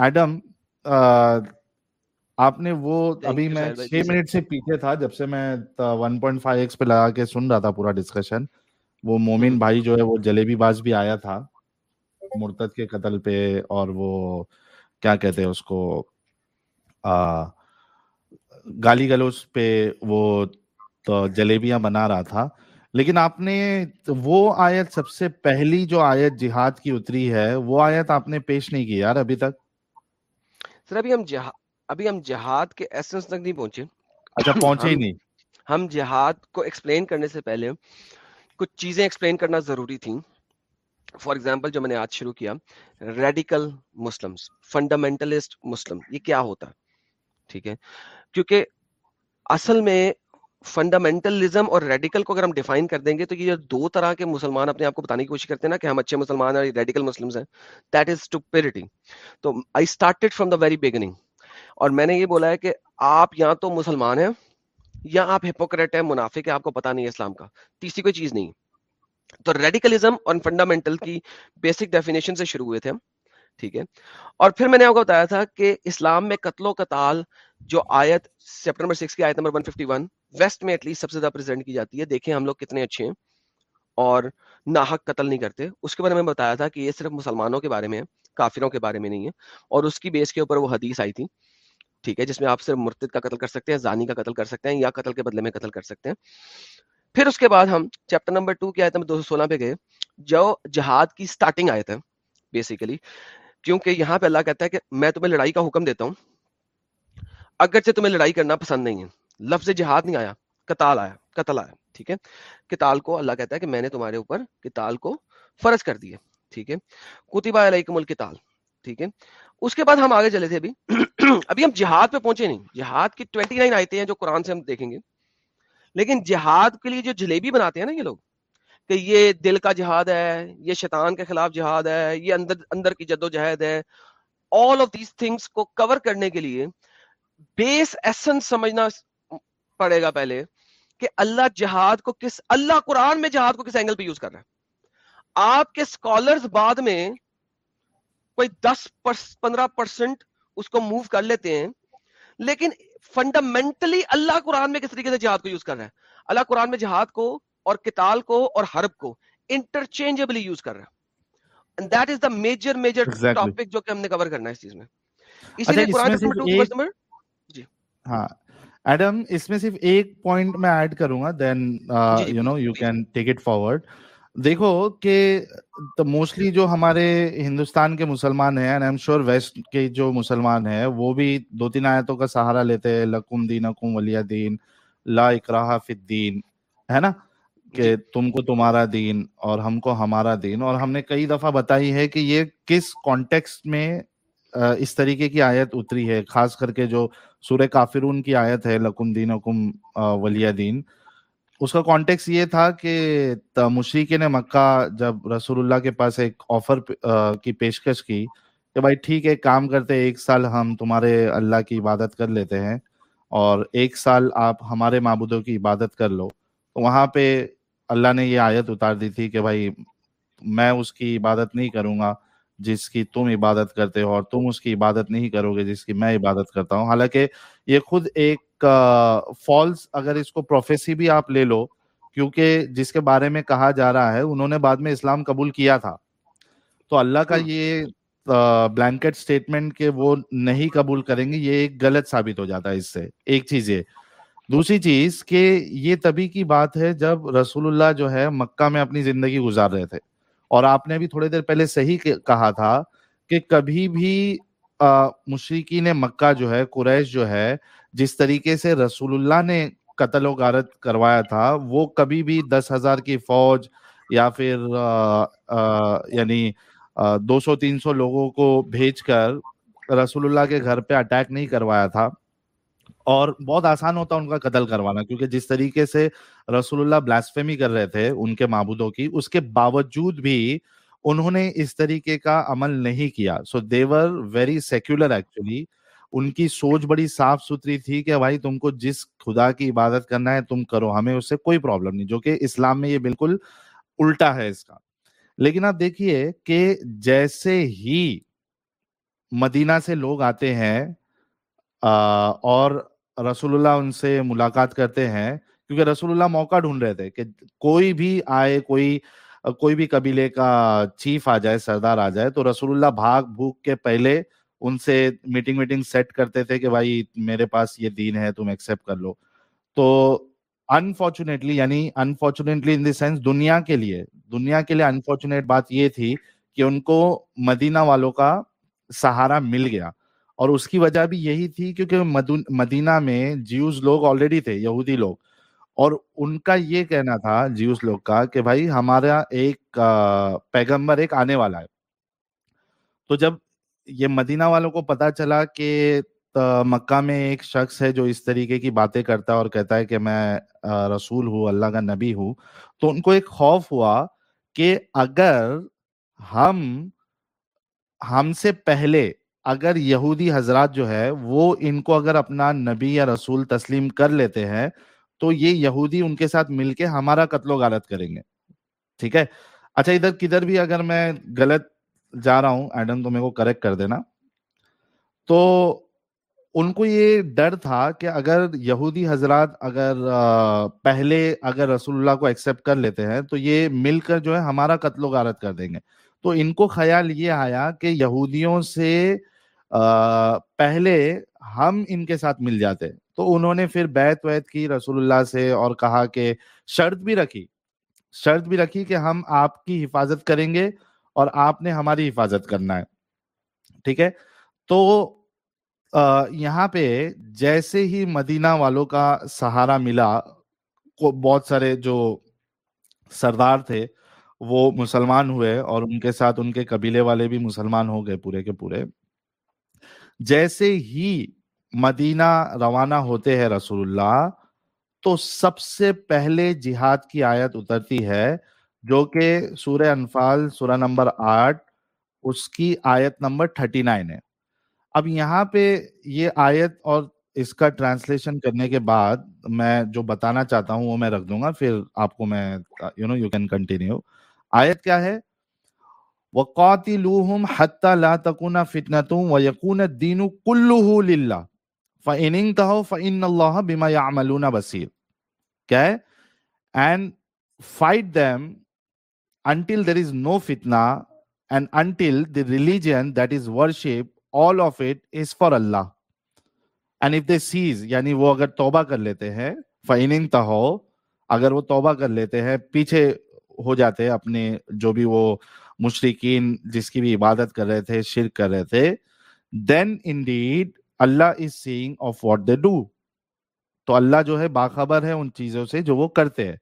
ایڈم آپ نے وہ ابھی میں چھ منٹ سے پیچھے تھا جب سے میں ون پوائنٹ فائیو ایکس پہ لگا کے سن رہا تھا پورا ڈسکشن وہ مومن بھائی جو ہے وہ جلیبی باز بھی آیا تھا مرتد کے قتل پہ اور وہ کیا کہتے ہیں اس کو گالی گلوچ پہ وہ جلیبیاں بنا رہا تھا۔ لیکن آپ نے وہ آیت سب سے پہلی جو آیت جہاد کی اتری ہے وہ آیت آپ نے پیش نہیں کی یار ابھی تک۔ سر ابھی ہم جہاد ابھی ہم جہاد کے ایسنس تک نہیں پہنچے۔ اچھا پہنچے ہی نہیں۔ ہم جہاد کو ایکسپلین کرنے سے پہلے کچھ چیزیں ایکسپلین کرنا ضروری تھیں۔ فار ایگزامپل جو میں نے آج شروع کیا ریڈیکل مسلم فنڈامنٹلسٹ مسلم یہ کیا ہوتا؟ ہے ٹھیک ہے؟ کیونکہ اصل میں فنڈامنٹلزم اور ریڈیکل کو اگر ہم ڈیفائن کر دیں گے تو یہ دو طرح کے مسلمان اپنے آپ کو بتانے کی کوشش کرتے ہیں نا کہ ہم اچھے مسلمان ہیں ریڈیکل مسلم ہیں دیٹ از اسٹوپیرٹی تو I started from the very beginning اور میں نے یہ بولا ہے کہ آپ یا تو مسلمان ہیں یا آپ ہپوکریٹ ہیں، منافق ہے آپ کو پتا نہیں ہے اسلام کا۔ تیسری کوئی چیز نہیں۔ تو ریڈیکلزم اور فنڈامنٹل کی بیسک ڈیفینیشن سے شروع ہوئے تھے ہم، ٹھیک ہے۔ اور پھر میں نے آپ کو بتایا تھا کہ اسلام میں قتل و قتال جو آیت چیپٹر نمبر سکس کی آیت نمبر 151 ویسٹ میں ایٹ لیسٹ سب سے زیادہ پریزنٹ کی جاتی ہے۔ دیکھیں ہم لوگ کتنے اچھے ہیں اور ناحق قتل نہیں کرتے۔ اس کے بارے میں بتایا تھا کہ یہ صرف مسلمانوں کے بارے میں ہے۔ کافروں کے بارے میں نہیں ہے۔ اور اس کی بیس کے اوپر وہ حدیث آئی تھی، ٹھیک ہے، جس میں آپ صرف مرتد کا قتل کر سکتے ہیں، زانی کا قتل کر سکتے ہیں یا قتل کے بدلے میں قتل کر سکتے ہیں۔ پھر اس کے بعد ہم چیپٹر نمبر ٹو کی آیت نمبر دو سو سولہ پہ گئے، جو جہاد کی سٹارٹنگ آیت ہے بیسیکلی کیونکہ یہاں پہ اللہ کہتا ہے کہ میں تمہیں لڑائی کا حکم دیتا ہوں، اگرچہ تمہیں لڑائی کرنا پسند نہیں ہے۔ لفظ جہاد نہیں آیا، قتال آیا، قتل آیا، ٹھیک ہے۔ کتال کو اللہ کہتا ہے کہ میں نے تمہارے اوپر کتال کو فرض کر دیا۔ ٹھیک ہے۔ کتبہ علیکم القتال۔ ٹھیک ہے۔ اس کے بعد ہم آگے چلے تھے ابھی۔ (clears throat) ابھی ہم جہاد پہ پہنچے نہیں۔ جہاد کی 29 نائن آیتیں ہیں جو قرآن سے ہم دیکھیں گے۔ لیکن جہاد کے لیے جو جلیبی بناتے ہیں نا یہ لوگ، کہ یہ دل کا جہاد ہے، یہ شیطان کے خلاف جہاد ہے، یہ اندر اندر کی جد و جہد ہے۔ آل آف دیز تھنگس کو کور کرنے کے لیے بیس ایسنس سمجھنا پڑے گا پہلے کہ اللہ جہاد کو کس، اللہ قرآن میں جہاد کو کس اینگل پہ یوز کر رہا ہے۔ آپ کے اسکالرز بعد میں کوئی دس پندرہ پرسنٹ اس کو موو کر لیتے ہیں۔ لیکن فنڈامنٹلی اللہ قرآن میں کس طریقے سے جہاد کو یوز کر رہا ہے؟ اللہ قرآن میں جہاد کو اور کتال کو اور حرب کو انٹرچینجبلی یوز کر رہا ہے۔ That is the major major topic جو کہ ہم نے کور کرنا ہے اس چیز میں۔ اسی لیے قرآن جی۔ ہاں۔ ایڈم اس میں صرف ایک پوائنٹ میں ایڈ کروں گا then you know you can take it forward دیکھو کہ موسٹلی جو ہمارے ہندوستان کے مسلمان ہیں اینڈ ایم شیور ویسٹ کے جو مسلمان ہیں وہ بھی دو تین آیتوں کا سہارا لیتے ہیں لکم دین اکم ولی دین لا اکراہ فی الدین ہے نا؟ کہ تم کو تمہارا دین اور ہم کو ہمارا دین۔ اور ہم نے کئی دفعہ بتائی ہے کہ یہ کس کانٹیکس میں اس طریقے کی آیت اتری ہے خاص کر کے جو سورہ کافرون کی آیت ہے لکم دینکم آ، ولی دین۔ اس کا کانٹیکس یہ تھا کہ ت- مشرقین مکہ جب رسول اللہ کے پاس ایک آفر کی پیشکش کی کہ بھائی ٹھیک ہے کام کرتے، ایک سال ہم تمہارے اللہ کی عبادت کر لیتے ہیں اور ایک سال آپ ہمارے معبودوں کی عبادت کر لو۔ تو وہاں پہ اللہ نے یہ آیت اتار دی تھی کہ بھائی میں اس کی عبادت نہیں کروں گا۔ جس کی تم عبادت کرتے ہو اور تم اس کی عبادت نہیں کرو گے جس کی میں عبادت کرتا ہوں۔ حالانکہ یہ خود ایک فالس اگر اس کو پروفیسی بھی آپ لے لو کیونکہ جس کے بارے میں کہا جا رہا ہے انہوں نے بعد میں اسلام قبول کیا تھا۔ تو اللہ کا یہ بلینکٹ اسٹیٹمنٹ کہ وہ نہیں قبول کریں گے یہ ایک غلط ثابت ہو جاتا ہے اس سے۔ ایک چیز یہ۔ دوسری چیز کہ یہ تبھی کی بات ہے جب رسول اللہ جو ہے مکہ میں اپنی زندگی گزار رہے تھے۔ اور آپ نے بھی تھوڑی دیر پہلے صحیح کہا تھا کہ کبھی بھی آ، مشرقین مکہ جو ہے قریش جو ہے جس طریقے سے رسول اللہ نے قتل و غارت کروایا تھا وہ کبھی بھی دس ہزار کی فوج یا پھر آ، آ، یعنی دو سو تین سو لوگوں کو بھیج کر رسول اللہ کے گھر پہ اٹیک نہیں کروایا تھا۔ اور بہت آسان ہوتا ان کا قتل کروانا، کیونکہ جس طریقے سے رسول اللہ بلاسفیمی کر رہے تھے ان کے معبودوں کی، اس کے باوجود بھی انہوں نے اس طریقے کا عمل نہیں کیا۔ So they're very secular actually ان کی سوچ بڑی صاف ستھری تھی کہ بھائی تم کو جس خدا کی عبادت کرنا ہے تم کرو، ہمیں اس سے کوئی پرابلم نہیں، جو کہ اسلام میں یہ بالکل الٹا ہے اس کا۔ لیکن آپ دیکھیے کہ جیسے ہی مدینہ سے لوگ آتے ہیں اور رسول اللہ ان سے ملاقات کرتے ہیں، کیونکہ رسول اللہ موقع ڈھونڈ رہے تھے کہ کوئی بھی آئے، کوئی کوئی بھی قبیلے کا چیف آ جائے، سردار آ جائے، تو رسول اللہ بھاگ بھوک کے پہلے ان سے میٹنگ میٹنگ سیٹ کرتے تھے کہ بھائی میرے پاس یہ دین ہے، تم ایکسیپٹ کر لو۔ تو انفارچونیٹلی یعنی انفارچونیٹلی ان دی سینس دنیا کے لیے، دنیا کے لیے انفارچونیٹ بات یہ تھی کہ ان کو مدینہ والوں کا سہارا مل گیا۔ اور اس کی وجہ بھی یہی تھی کیونکہ مدینہ میں جیوز لوگ آلریڈی تھے، یہودی لوگ۔ اور ان کا یہ کہنا تھا جیوس لوگ کا کہ بھائی ہمارا ایک پیغمبر ایک آنے والا ہے۔ تو جب یہ مدینہ والوں کو پتا چلا کہ مکہ میں ایک شخص ہے جو اس طریقے کی باتیں کرتا ہے اور کہتا ہے کہ میں رسول ہوں، اللہ کا نبی ہوں، تو ان کو ایک خوف ہوا کہ اگر ہم ہم سے پہلے اگر یہودی حضرات جو ہے وہ ان کو اگر اپنا نبی یا رسول تسلیم کر لیتے ہیں، تو یہ یہودی ان کے ساتھ مل کے ہمارا قتل و غارت کریں گے۔ ٹھیک ہے؟ اچھا ادھر کدھر بھی اگر میں غلط جا رہا ہوں، ایڈم تو میرے کو کریکٹ کر دینا۔ تو ان کو یہ ڈر تھا کہ اگر یہودی حضرات اگر پہلے اگر رسول اللہ کو ایکسیپٹ کر لیتے ہیں، تو یہ مل کر جو ہے ہمارا قتل و غارت کر دیں گے۔ تو ان کو خیال یہ آیا کہ یہودیوں سے پہلے ہم ان کے ساتھ مل جاتے۔ تو انہوں نے پھر بیت ویت کی رسول اللہ سے اور کہا کہ شرط بھی رکھی۔ شرط بھی رکھی کہ ہم آپ کی حفاظت کریں گے اور آپ نے ہماری حفاظت کرنا ہے۔ ٹھیک ہے؟ تو آ، یہاں پہ جیسے ہی مدینہ والوں کا سہارا ملا بہت سارے جو سردار تھے وہ مسلمان ہوئے اور ان کے ساتھ ان کے قبیلے والے بھی مسلمان ہو گئے پورے کے پورے۔ جیسے ہی مدینہ روانہ ہوتے ہیں رسول اللہ، تو سب سے پہلے جہاد کی آیت اترتی ہے، جو کہ سورہ انفال، سورہ نمبر آٹھ، اس کی آیت نمبر تھرٹی نائن ہے۔ اب یہاں پہ یہ آیت اور اس کا ٹرانسلیشن کرنے کے بعد میں جو بتانا چاہتا ہوں وہ میں رکھ دوں گا، پھر آپ کو میں you know you can continue آیت کیا ہے؟ وَقَاتِلُوهُمْ حَتَّى لَا تَكُونَ فِتْنَةٌ وَيَكُونَ الدِّينُ كُلُّهُ لِلَّهِ فَإِنِ انْتَهَوْا فَإِنَّ اللَّهَ بِمَا يَعْمَلُونَ بَصِيرٌ کیا and fight them until there is no fitna and until the religion that is worship all of it is for Allah and if they cease یعنی وہ اگر توبہ کر لیتے ہیں فَإِنِ انْتَهَوْا اگر وہ توبہ کر لیتے ہیں، پیچھے ہو جاتے ہیں اپنے جو بھی وہ مشرقین جس کی بھی عبادت کر رہے تھے، شرک کر رہے تھے then indeed Allah is saying of what they do تو اللہ جو ہے باخبر ہے ان چیزوں سے جو وہ کرتے ہیں۔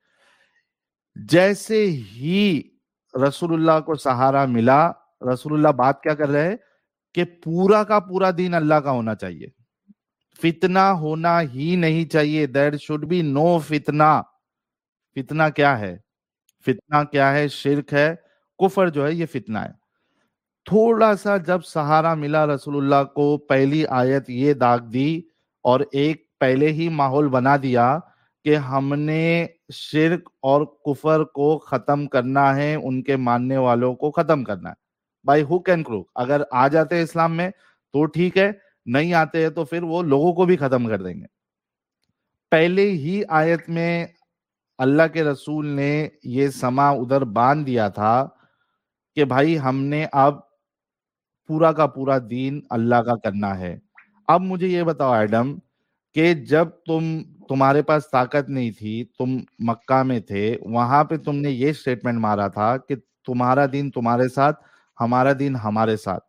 جیسے ہی رسول اللہ کو سہارا ملا، رسول اللہ بات کیا کر رہے ہیں؟ کہ پورا کا پورا دین اللہ کا ہونا چاہیے۔ فتنہ ہونا ہی نہیں چاہیے۔ دیر شوڈ بی نو فتنہ۔ فتنہ کیا ہے؟ فتنہ کیا ہے؟ شرک ہے۔ کفر جو ہے یہ فتنہ ہے۔ تھوڑا سا جب سہارا ملا رسول اللہ کو، پہلی آیت یہ داغ دی اور ایک پہلے ہی ماحول بنا دیا کہ ہم نے شرک اور کفر کو ختم کرنا ہے، ان کے ماننے والوں کو ختم کرنا ہے۔ بائی ہو کین کروک اگر آ جاتے اسلام میں تو ٹھیک ہے، نہیں آتے ہیں تو پھر وہ لوگوں کو بھی ختم کر دیں گے۔ پہلے ہی آیت میں اللہ کے رسول نے یہ سما ادھر باندھ دیا تھا۔ کہ بھائی ہم نے اب پورا کا پورا دین اللہ کا کرنا ہے۔ اب مجھے یہ بتاؤ ایڈم کہ جب تم، تمہارے پاس طاقت نہیں تھی، تم مکہ میں تھے، وہاں پہ تم نے یہ سٹیٹمنٹ مارا تھا کہ تمہارا دین تمہارے ساتھ، ہمارا دین ہمارے ساتھ۔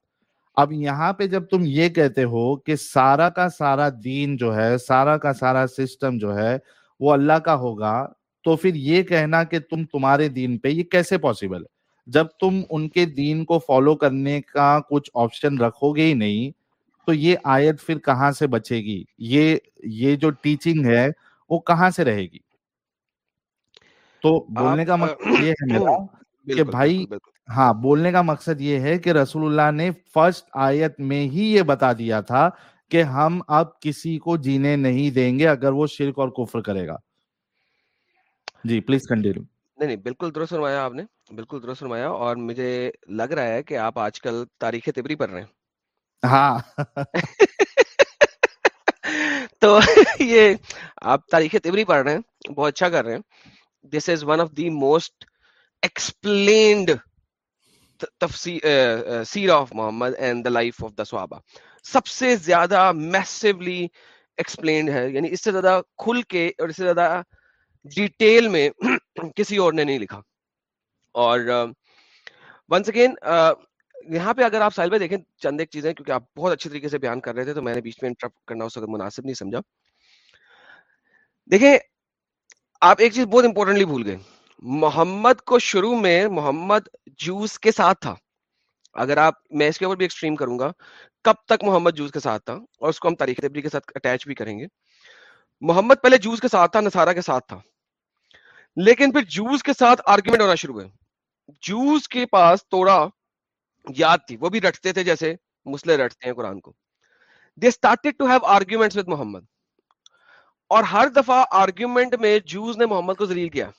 اب یہاں پہ جب تم یہ کہتے ہو کہ سارا کا سارا دین جو ہے، سارا کا سارا سسٹم جو ہے، وہ اللہ کا ہوگا، تو پھر یہ کہنا کہ تم تمہارے دین پہ یہ کیسے پاسبل ہے؟ جب تم ان کے دین کو فالو کرنے کا کچھ آپشن رکھو گے ہی نہیں تو یہ آیت پھر کہاں سے بچے گی؟ یہ یہ جو ٹیچنگ ہے وہ کہاں سے رہے گی؟ تو بولنے کا مقصد یہ ہے میرا کہ بھائی ہاں بولنے کا مقصد یہ ہے کہ رسول اللہ نے فرسٹ آیت میں ہی یہ بتا دیا تھا کہ ہم اب کسی کو جینے نہیں دیں گے اگر وہ شرک اور کفر کرے گا۔ جی پلیز کنٹینیو نہیں نہیں بالکل درست فرمایا آپ نے بالکل درست فرمایا اور مجھے لگ رہا ہے کہ آپ آج کل تاریخ تبری پڑھ رہے ہیں۔ ہاں۔ (laughs) تو (laughs) یہ آپ تاریخ تبری پڑھ رہے ہیں بہت اچھا کر رہے ہیں۔ This is one of the most explained seerah of Muhammad and the life of the Sahaba سب سے زیادہ میسولی ایکسپلینڈ ہے یعنی اس سے زیادہ کھل کے اور اس سے زیادہ ڈیٹیل میں کسی اور نے نہیں لکھا۔ اور ونس اگین یہاں پہ اگر آپ سائل دیکھیں چند ایک چیزیں، کیونکہ آپ بہت اچھے طریقے سے بیان کر رہے تھے، تو میں نے بیچ میں انٹرپٹ کرنا اس وقت مناسب نہیں سمجھا۔ دیکھیں، آپ ایک چیز بہت امپورٹنٹلی بھول گئے۔ محمد کو شروع میں محمد جوس کے ساتھ تھا۔ اگر آپ، میں اس کے اوپر بھی ایکسٹریم کروں گا، کب تک محمد جوس کے ساتھ تھا، اور اس کو ہم تاریخ تبری کے ساتھ اٹیچ بھی کریں گے۔ محمد پہلے جوس کے ساتھ تھا، نصارہ کے ساتھ تھا۔ لیکن پھر جوس کے ساتھ آرگیومنٹ ہونا شروع ہوئے۔ جوس کے پاس توڑا یاد تھی، وہ بھی رٹتے تھے جیسے مسلے رٹتے ہیں قرآن کو۔ They started to have argument with Muhammad اور ہر دفعہ آرگیومنٹ میں جوز نے محمد کو ذلیل کیا۔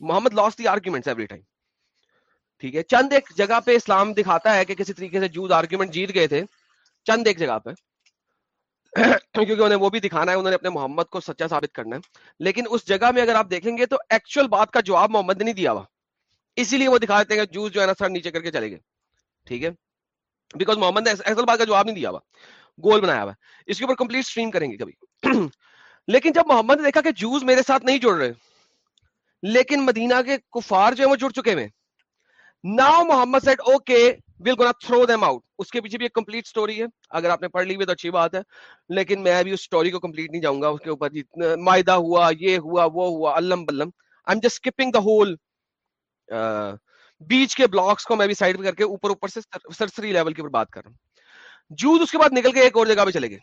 Muhammad lost the argument every time ٹھیک ہے، چند ایک جگہ پہ اسلام دکھاتا ہے کہ کسی طریقے سے جوز آرگیومنٹ جیت گئے تھے۔ چند ایک جگہ پہ۔ (clears throat) کیونکہ انہیں وہ بھی دکھانا ہے، انہوں نے اپنے محمد کو سچا ثابت کرنا ہے۔ لیکن اس جگہ میں اگر آپ دیکھیں گے تو ایکچوئل بات کا جواب محمد نے نہیں دیا ہوا۔ اسی لیے وہ دکھا دیتے ہیں کہ جو ہے نا سر نیچے کر کے چلے گئے۔ ٹھیک ہے؟ بیکاز محمد نے ایکچوئل بات کا جواب نہیں دیا ہوا۔ گول بنایا ہوا۔ اس کے اوپر کمپلیٹ اسٹریم کریں گے کبھی۔ (clears throat) لیکن جب محمد نے دیکھا کہ جوز میرے ساتھ نہیں جڑ رہے، لیکن مدینہ کے کفار جو ہے وہ جڑ چکے ہوئے now Muhammad said okay will gonna throw them out اس کے پیچھے بھی ایک کمپلیٹ سٹوری ہے اگر آپ نے پڑھ لی ہوئی تو اچھی بات ہے لیکن میں بھی اس سٹوری کو کمپلیٹ نہیں جاؤں گا اس کے اوپر جتنا معاہدہ ہوا یہ ہوا وہ ہوا علم بلم I am just skipping the whole بیچ کے بلاکس کو میں بھی سائڈ پہ کر کے اوپر اوپر سے سرسری لیول کے اوپر بات کر رہا ہوں جوز اس کے بعد نکل کے ایک اور جگہ پہ چلے گئے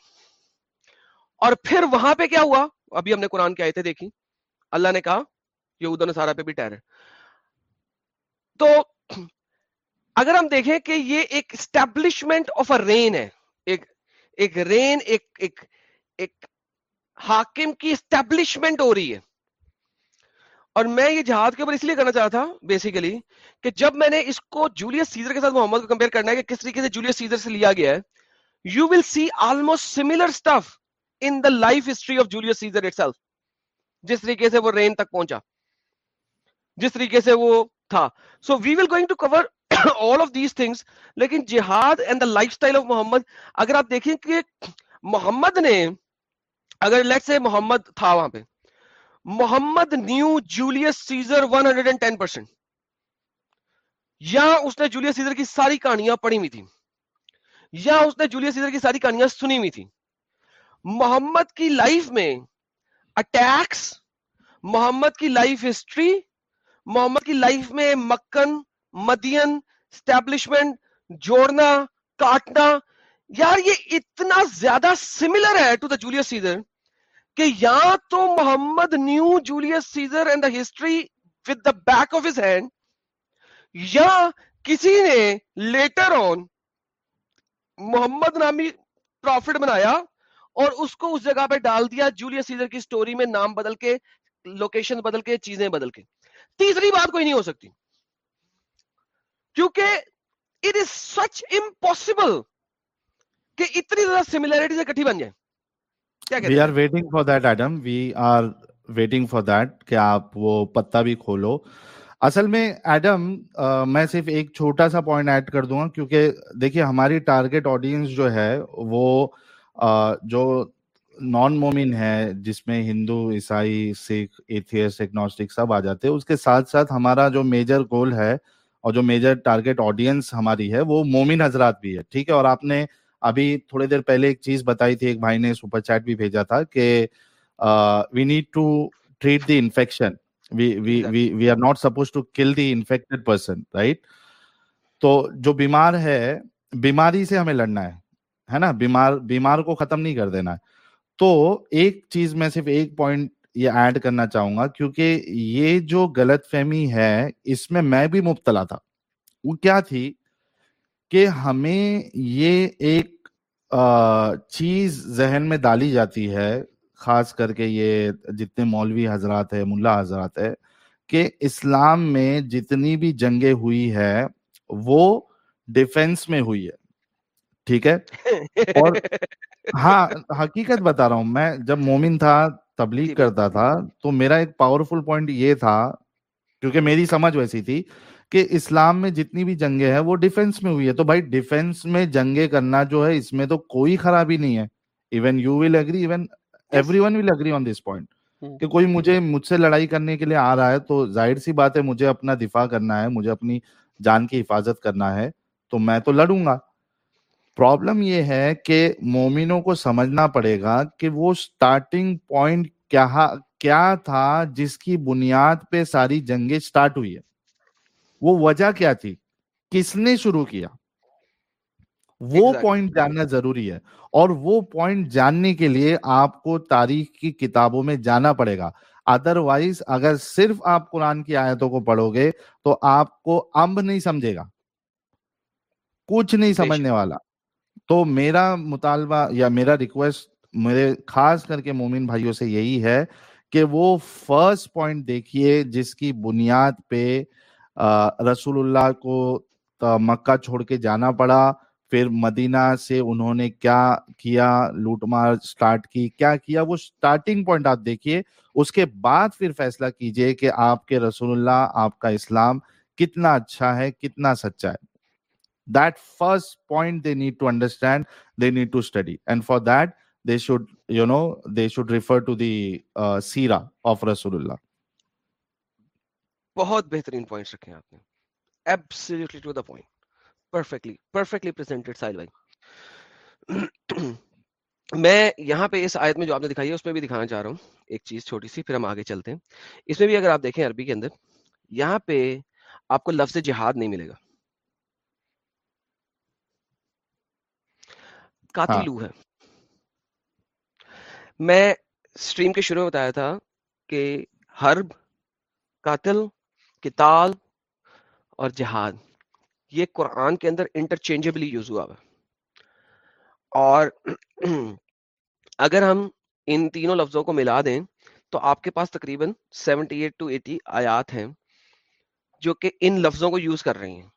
اور پھر وہاں پہ کیا ہوا ابھی ہم نے قرآن کی آیتیں دیکھی اللہ نے کہا یہود و نصارہ پہ بھی ٹہر تو اگر ہم دیکھیں کہ یہ ایک اسٹیبلشمنٹ آف اے رین ہے، ایک ایک رین ایک ایک ایک حاکم کی اسٹیبلشمنٹ ہو رہی ہے۔ اور میں یہ جہاد کے اوپر اس لیے کرنا چاہتا تھا بیسیکلی کہ جب میں نے اس کو جولیس سیزر کے ساتھ محمد کو کمپیئر کرنا ہے کہ کس طریقے سے جولیس سیزر سے لیا گیا ہے you will see almost similar stuff in the life history of Julius Caesar itself جس طریقے سے وہ رین تک پہنچا، جس طریقے سے وہ تھا۔ So we will going to cover all of these things لیکن jihad and the lifestyle of Muhammad, اگر آپ دیکھیں کہ محمد نے، اگر لیٹ سے محمد تھا وہاں پہ، Muhammad new Julius Caesar 110 percent یا اس نے جولیس سیزر کی ساری کہانیاں پڑھی ہوئی تھی۔ یا اس نے جولیس سیزر کی ساری کہانیاں سنی ہوئی تھی۔ محمد کی لائف میں اٹیکس محمد کی لائف ہسٹری محمد کی لائف میں مکن، مدین اسٹیبلشمنٹ جوڑنا، کاٹنا۔ یار یہ اتنا زیادہ سملر ہے ٹو دا جولیس سیزر کہ یا تو Muhammad knew Julius Caesar and the history with the back of his hand یا کسی نے لیٹر آن محمد نامی پروفٹ بنایا اور اس کو اس جگہ پہ ڈال دیا جولیس سیزر کی سٹوری میں نام بدل کے لوکیشن بدل کے، چیزیں بدل کے۔ تیسری بات کوئی نہیں ہو سکتی۔ کیونکہ اٹ از سچ امپاسبل کہ اتنی زیادہ سملیرٹی سے کٹھی بن جائے کیا we are waiting for that Adam we are waiting for that کہ آپ وہ پتا بھی کھولو۔ اصل میں ایڈم میں صرف ایک چھوٹا سا پوائنٹ ایڈ کر دوں گا کیونکہ دیکھیے ہماری ٹارگیٹ آڈینس جو ہے وہ جو نان مومن ہے، جس میں ہندو، عیسائی، سکھ ایتھیس ایگنوسٹک سب آ جاتے ہیں۔ اس کے ساتھ ساتھ ہمارا جو میجر گول ہے اور جو میجر ٹارگیٹ آڈینس ہماری ہے، وہ مومن حضرات بھی ہے۔ ٹھیک ہے؟ اور آپ نے ابھی تھوڑی دیر پہلے ایک چیز بتائی تھی، ایک بھائی نے سپر چیٹ بھی بھیجا تھا کہ we need to treat the infection we are not suppose to kill the infected person right تو جو بیمار ہے، بیماری سے ہمیں لڑنا ہے ہے نا؟ بیمار بیمار کو ختم نہیں کر دینا ہے۔ تو ایک چیز میں صرف ایک پوائنٹ یہ ایڈ کرنا چاہوں گا کیونکہ یہ جو غلط فہمی ہے اس میں میں بھی مبتلا تھا۔ وہ کیا تھی کہ ہمیں یہ ایک چیز ذہن میں ڈالی جاتی ہے خاص کر کے یہ جتنے مولوی حضرات ہے ملا حضرات ہے کہ اسلام میں جتنی بھی جنگیں ہوئی ہے وہ ڈیفenس میں ہوئی ہے ٹھیک ہے؟ (laughs) اور ہاں حقیقت بتا رہا ہوں۔ میں جب مومن تھا تبلیغ کرتا تھا تو میرا ایک پاورفل پوائنٹ یہ تھا کیونکہ میری سمجھ ویسی تھی کہ اسلام میں جتنی بھی جنگیں ہیں وہ ڈیفنس میں ہوئی ہے تو بھائی ڈیفنس میں جنگیں کرنا جو ہے اس میں تو کوئی خرابی نہیں ہے۔ Even you will agree even everyone will agree on this point کہ کوئی مجھے مجھ سے لڑائی کرنے کے لیے آ رہا ہے تو ظاہر سی بات ہے مجھے اپنا دفاع کرنا ہے مجھے اپنی جان کی حفاظت کرنا ہے تو میں تو لڑوں گا۔ پرابلم یہ ہے کہ مومنوں کو سمجھنا پڑے گا کہ وہ سٹارٹنگ پوائنٹ کیا کیا تھا جس کی بنیاد پہ ساری جنگیں سٹارٹ ہوئی ہے وہ وجہ کیا تھی؟ کس نے شروع کیا؟ وہ پوائنٹ جاننا ضروری ہے۔ اور وہ پوائنٹ جاننے کے لیے آپ کو تاریخ کی کتابوں میں جانا پڑے گا۔ ادر وائز اگر صرف آپ قرآن کی آیتوں کو پڑھو گے تو آپ کو امب نہیں سمجھے گا۔ کچھ نہیں سمجھنے والا۔ تو میرا مطالبہ یا میرا ریکویسٹ میرے خاص کر کے مومن بھائیوں سے یہی ہے کہ وہ فرسٹ پوائنٹ دیکھیے جس کی بنیاد پہ رسول اللہ کو مکہ چھوڑ کے جانا پڑا، پھر مدینہ سے انہوں نے کیا کیا، لوٹ مار سٹارٹ کی، کیا کیا؟ وہ سٹارٹنگ پوائنٹ آپ دیکھیے، اس کے بعد پھر فیصلہ کیجیے کہ آپ کے رسول اللہ، آپ کا اسلام کتنا اچھا ہے، کتنا سچا ہے۔ That first point they need to understand they need to study. And for that they should you know they should refer to the uh, sira of rasulullah. بہت بہترین پوائنٹس رکھے ہیں آپ نے. Absolutely to the point perfectly perfectly presented Sahil بھائی میں یہاں پہ اس آیت میں جو آپ نے دکھائی ہے اس میں بھی دکھانا چاہ رہا ہوں ایک چیز چھوٹی سی پھر ہم آگے چلتے ہیں۔ اس میں بھی اگر آپ دیکھیں عربی کے اندر یہاں پہ آپ کو لفظ جہاد نہیں ملے گا۔ قاتلو ہے۔ میں سٹریم کے شروع میں بتایا تھا کہ حرب قاتل قتال اور جہاد یہ قرآن کے اندر انٹرچینجبلی یوز ہوا ہے۔ اور اگر ہم ان تینوں لفظوں کو ملا دیں تو آپ کے پاس تقریباً سیونٹی ایٹ ٹو ایٹی آیات ہیں جو کہ ان لفظوں کو یوز کر رہی ہیں۔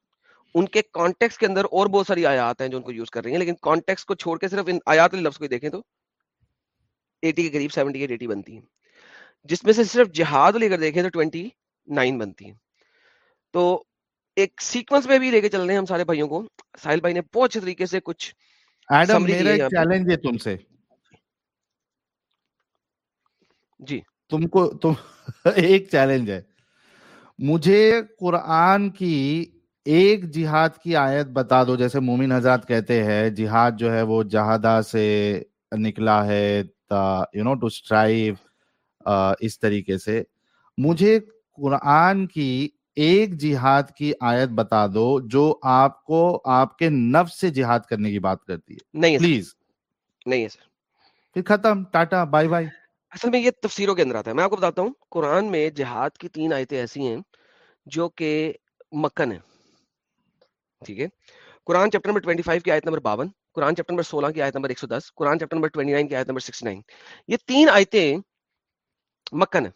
ان کے کانٹیکس کے اندر اور بہت ساری آیات ہیں جو ان کو یوز کر رہی ہیں لیکن کانٹیکس کو چھوڑ کے صرف ان آیات والے لفظ کو دیکھیں تو ایٹی کے قریب سیونٹی ایٹ ایٹی بنتی ہیں۔ جس میں سے صرف جہاد لے کر دیکھیں تو ٹوینٹی نائن بنتی ہیں۔ تو ایک سیکوینس میں بھی لے کے چل رہے ہیں ہم سارے بھائیوں کو۔ ساحل بھائی نے بہت اچھے طریقے سے کچھ ایڈم میرا ایک چیلنج ہے تم سے۔ جی۔ تم کو تم (laughs) ایک چیلنج ہے۔ مجھے قرآن کی ایک جہاد کی آیت بتا دو جیسے مومن حضرات کہتے ہیں جہاد جو ہے وہ جہادہ سے نکلا ہے یو نو ٹو اسٹرائیو اس طریقے سے۔ مجھے قرآن کی ایک جہاد کی آیت بتا دو جو آپ کو آپ کے نفس سے جہاد کرنے کی بات کرتی ہے۔ نہیں پلیز۔ نہیں ہے سر۔ پھر ختم۔ ٹاٹا بائی بائی اصل میں یہ تفسیروں کے اندر آتا ہے۔ میں آپ کو بتاتا ہوں قرآن میں جہاد کی تین آیتیں ایسی ہیں جو کہ مکن ہیں۔ ٹھیک ہے۔ قرآن چیپٹر نمبر 25 کی آیت نمبر 52 قرآن چیپٹر نمبر 16 کی آیت نمبر 110 قرآن چیپٹر نمبر 29 کی آیت نمبر 69 یہ تین آیتیں مکن ہیں۔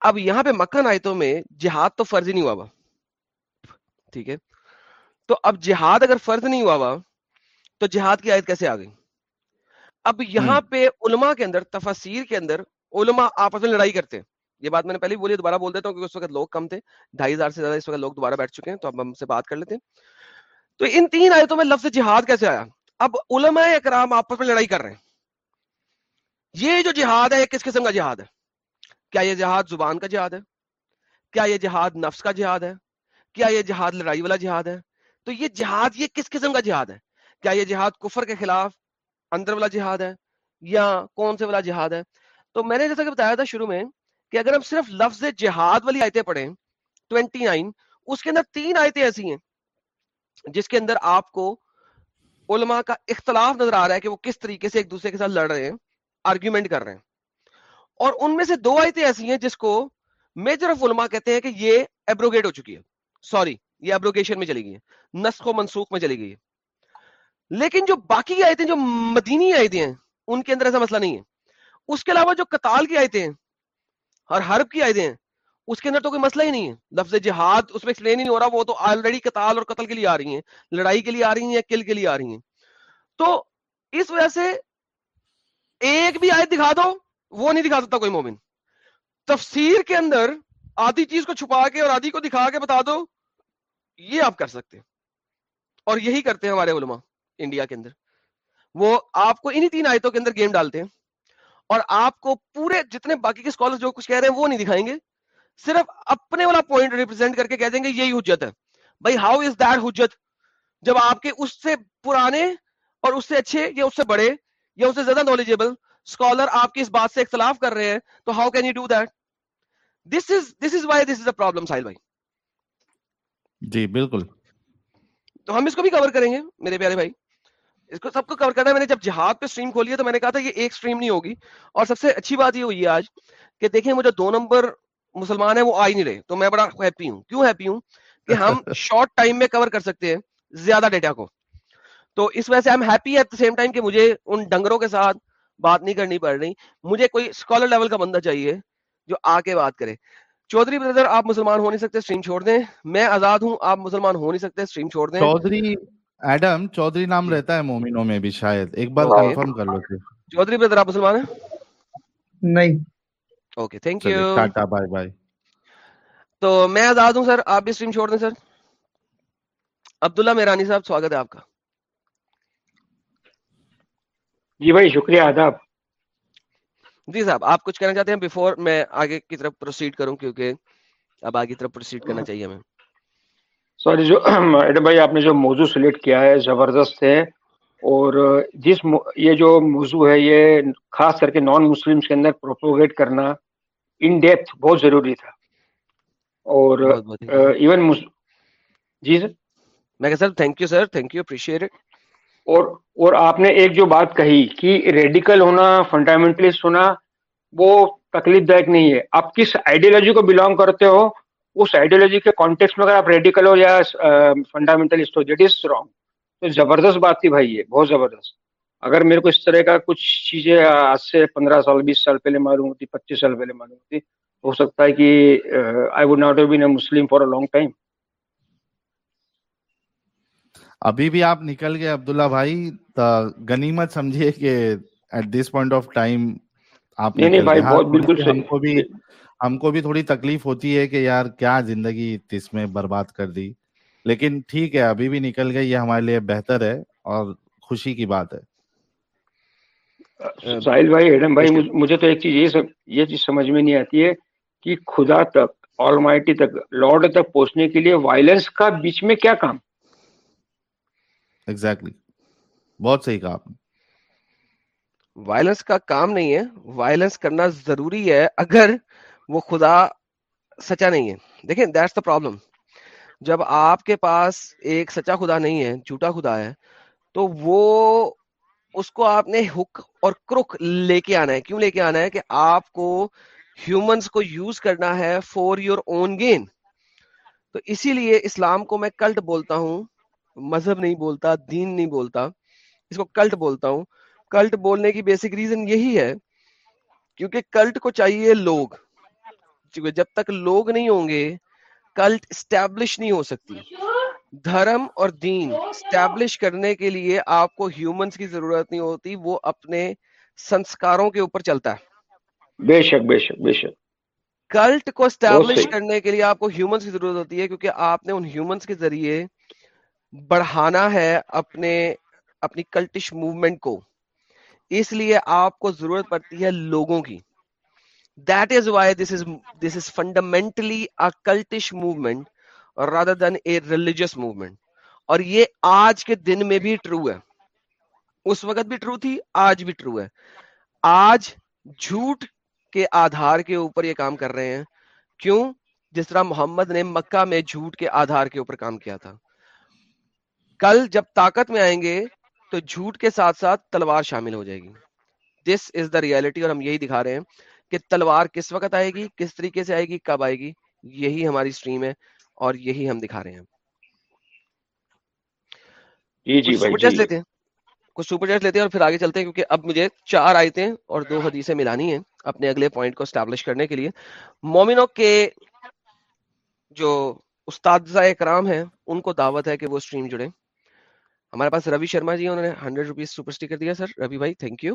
اب یہاں پہ مکن آیتوں میں جہاد تو فرض ہی نہیں ہوا ہوا ٹھیک ہے۔ تو اب جہاد اگر فرض نہیں ہوا ہوا تو جہاد کی آیت کیسے آ گئی؟ اب یہاں پہ علماء کے اندر تفسیر کے اندر علماء آپس میں لڑائی کرتے ہیں۔ یہ بات میں نے پہلے بھی بولی دوبارہ بول دیتا ہوں کیونکہ اس وقت لوگ کم تھے، ڈھائی ہزار سے زیادہ اس وقت لوگ دوبارہ بیٹھ چکے ہیں، تو اب ہم سے بات کر لیتے ہیں۔ تو ان تین آیتوں میں لفظ جہاد کیسے آیا؟ اب علماء اکرام آپس میں لڑائی کر رہے ہیں۔ یہ جو جہاد ہے، یہ کس قسم کا جہاد ہے؟ کیا یہ جہاد زبان کا جہاد ہے؟ کیا یہ جہاد نفس کا جہاد ہے؟ کیا یہ جہاد لڑائی والا جہاد ہے؟ تو یہ جہاد یہ کس قسم کا جہاد ہے؟ کیا یہ جہاد کفر کے خلاف اندر والا جہاد ہے یا کون سے والا جہاد ہے؟ تو میں نے جیسا کہ بتایا تھا شروع میں کہ اگر ہم صرف لفظ جہاد والی آیتیں پڑھیں 29 اس کے اندر تین آیتیں ایسی ہیں، جس کے اندر آپ کو علماء کا اختلاف نظر آ رہا ہے کہ وہ کس طریقے سے ایک دوسرے کے ساتھ لڑ رہے ہیں آرگیومنٹ کر رہے ہیں۔ اور ان میں سے دو آیتیں ایسی ہیں جس کو میجر آف علماء کہتے ہیں کہ یہ ایبروگیٹ ہو چکی ہے۔ سوری یہ ایبروگیشن میں چلی گئی ہے، نسخ و منسوخ میں چلی گئی ہے۔ لیکن جو باقی آیتیں، جو مدینی آیتیں ہیں، ان کے اندر ایسا مسئلہ نہیں ہے۔ اس کے علاوہ جو قتال کی آیتیں ہیں اور حرب کی آیتیں ہیں۔ اس کے اندر تو کوئی مسئلہ ہی نہیں ہے۔ لفظ جہاد اس میں ایکسپلین ہی نہیں ہو رہا، وہ تو آلریڈی قتال اور قتل کے لیے آ رہی ہیں، لڑائی کے لیے آ رہی ہیں یا کل کے لیے آ رہی ہیں۔ تو اس وجہ سے ایک بھی آیت دکھا دو، وہ نہیں دکھا سکتا کوئی مومن۔ تفسیر کے اندر آدھی چیز کو چھپا کے اور آدھی کو دکھا کے بتا دو، یہ آپ کر سکتے ہیں۔ اور یہی کرتے ہیں ہمارے علماء انڈیا کے اندر۔ وہ آپ کو انہی تین آیتوں کے اندر گیم ڈالتے ہیں۔ اور آپ کو پورے جتنے باقی کے اسکالر جو کچھ کہہ رہے ہیں وہ نہیں دکھائیں گے۔ صرف اپنے والا پوائنٹ ریپرزینٹ کر کے کہہ دیں گے یہی حجت ہے۔ بھائی ہاؤ از دیٹ حجت؟ جب آپ کے اس سے پرانے اور اس سے اچھے یا اس سے بڑے یا اس سے زیادہ نالجیبل اسکالر آپ کی اس بات سے اختلاف کر رہے ہیں تو how can you do that this is this is why this is a problem Sahil بھائی جی بالکل۔ تو ہم اس کو بھی کور کریں گے میرے پیارے بھائی۔ اس کو سب کو کور کرنا ہے۔ میں نے جب جہاد پہ سٹریم کھولی ہے تو میں نے کہا تھا یہ ایک سٹریم نہیں ہوگی۔ اور سب سے اچھی بات یہ ہوئی ہے آج کہ دیکھیں مجھے دو نمبر مسلمان ہیں وہ آ ہی نہیں رہے۔ تو میں بڑا ہیپی ہوں۔ کیوں ہیپی ہوں؟ کہ ہم (laughs) شارٹ ٹائم میں کور کر سکتے ہیں زیادہ ڈیٹا کو۔ تو اس وجہ سے ہم happy at the same time کہ مجھے ان ڈنگروں کے ساتھ بات نہیں کرنی پڑ رہی۔ مجھے کوئی اسکالر لیول کا بندہ چاہیے جو آ کے بات کرے۔ چودھری بردر آپ مسلمان ہو نہیں سکتے اسٹریم چھوڑ دیں۔ میں آزاد ہوں آپ مسلمان ہو نہیں سکتے اسٹریم چھوڑ دیں۔ چودھری ایڈم چودھری نام رہتا ہے مومنوں میں بھی شاید ایک بار کنفرم کر لو چودھری بردر آپ مسلمان ہیں نہیں okay thank you tata bye bye تو میں آزاد ہوں سر. آپ بھی اسٹریم چھوڑ دیں سر. عبداللہ میرانی صاحب سواگت ہے آپ کا. جی بھائی شکریہ آداب. جی صاحب آپ کچھ کہنا چاہتے ہیں بیفور میں آگے کی طرف پروسیڈ کروں کیونکہ اب آگے کی طرف پروسیڈ کرنا چاہیے ہمیں. سوری جو (clears throat) ایڈم بھائی آپ نے جو موضوع سلیکٹ کیا ہے زبردست ہے۔ اور جس یہ جو موضوع ہے یہ خاص کر کے نان مسلمس کے اندر پروپوگیٹ کرنا ان ڈیپتھ بہت ضروری تھا۔ اور ایون جی سر؟ میں کہ sir thank you sir thank you appreciate اور اور آپ نے ایک جو بات کہی کہ ریڈیکل ہونا فنڈامنٹلسٹ ہونا وہ تکلیف دائک نہیں ہے۔ آپ کس آئیڈیالوجی کو بلانگ کرتے ہو؟ اس آئیڈیالوجی کے کانٹیکس میں اگر آپ ریڈیکل ہو یا فنڈامنٹلسٹ ہو دیٹ از رانگ تو زبردست بات تھی بھائی یہ بہت زبردست۔ اگر میرے کو اس طرح کا کچھ چیزیں آج سے پندرہ سال بیس سال پہلے معلوم ہوتی پچیس سال پہلے معلوم ہوتی ہو سکتا ہے کہ I would not been a Muslim for a long time ابھی بھی آپ نکل گئے عبداللہ بھائی گنیمت سمجھیے کہ at this point of time آپ ہم کو بھی ہم کو بھی تھوڑی تکلیف ہوتی ہے کہ یار کیا زندگی اس میں برباد کر دی۔ لیکن ٹھیک ہے ابھی بھی نکل گئے یہ ہمارے لیے بہتر ہے اور خوشی کی بات ہے۔ ساحل بھائی ایڈم بھائی مجھے تو ایک چیز یہ سب یہ چیز سمجھ میں نہیں آتی ہے کہ خدا تک آلمائٹی تک لارڈ تک پہنچنے کے لیے وائلنس کا بیچ میں کیا کام؟ ایگزیکٹلی بہت صحیح کہا آپ نے۔ وائلنس کا کام نہیں ہے۔ وائلنس کرنا ضروری ہے۔ اگر وہ خدا سچا نہیں ہے۔ دیکھیں دیٹس دا پرابلم جب آپ کے پاس ایک سچا خدا نہیں ہے، جھوٹا خدا ہے، تو وہ اس کو آپ نے ہک اور کرک لے کے آنا ہے۔ کیوں لے کے آنا ہے؟ کہ آپ کو ہیومنس کو یوز کرنا ہے فور یور اون گین تو اسی لیے اسلام کو میں کلٹ بولتا ہوں، مذہب نہیں بولتا، دین نہیں بولتا، اس کو کلٹ بولتا ہوں۔ کلٹ بولنے کی بیسک ریزن یہی ہے، کیونکہ کلٹ کو چاہیے لوگ۔ جب تک لوگ نہیں ہوں گے کلٹ اسٹیبلش نہیں ہو سکتی۔ دھرم اور دین اسٹیبلش کرنے کے لیے آپ کو ہیومنس کی ضرورت نہیں ہوتی وہ اپنے سنسکاروں کے اوپر چلتا ہے۔ بے شک بے شک بے شک۔ کلٹ کو اسٹیبلش کرنے کے لیے آپ کو ہیومنس کی ضرورت ہوتی ہے کیونکہ آپ نے ان ہیومنس کے ذریعے بڑھانا ہے اپنے اپنی کلٹش موومنٹ کو۔ اس لیے آپ کو ضرورت پڑتی ہے لوگوں کی۔ That is why this is this is fundamentally cultish movement rather than a religious movement اور یہ آج کے دن میں بھی ٹرو ہے۔ اس وقت بھی ٹرو تھی، آج بھی ٹرو ہے۔ آج جھوٹ کے آدھار کے اوپر یہ کام کر رہے ہیں۔ کیوں؟ جس طرح محمد نے مکہ میں جھوٹ کے آدھار کے اوپر کام کیا تھا۔ کل جب طاقت میں آئیں گے تو جھوٹ کے ساتھ ساتھ تلوار شامل ہو جائے گی۔ دس از دا ریالٹی اور ہم یہی دکھا رہے ہیں۔ کہ تلوار کس وقت آئے گی کس طریقے سے آئے گی کب آئے گی یہی ہماری سٹریم ہے اور یہی ہم دکھا رہے ہیں جی جی کچھ سپر جی۔ چیٹ لیتے ہیں۔ کچھ سپر چیٹ لیتے ہیں اور پھر آگے چلتے ہیں کیونکہ اب مجھے چار آیتیں اور دو حدیثیں ملانی ہیں اپنے اگلے پوائنٹ کو اسٹیبلش کرنے کے لیے۔ مومنوں کے جو استاذہ کرام ہیں ان کو دعوت ہے کہ وہ اسٹریم جڑے ہمارے پاس روی شرما جی انہوں نے ہنڈریڈ روپیز سپر اسٹیکر دیا سر۔ روی بھائی تھینک یو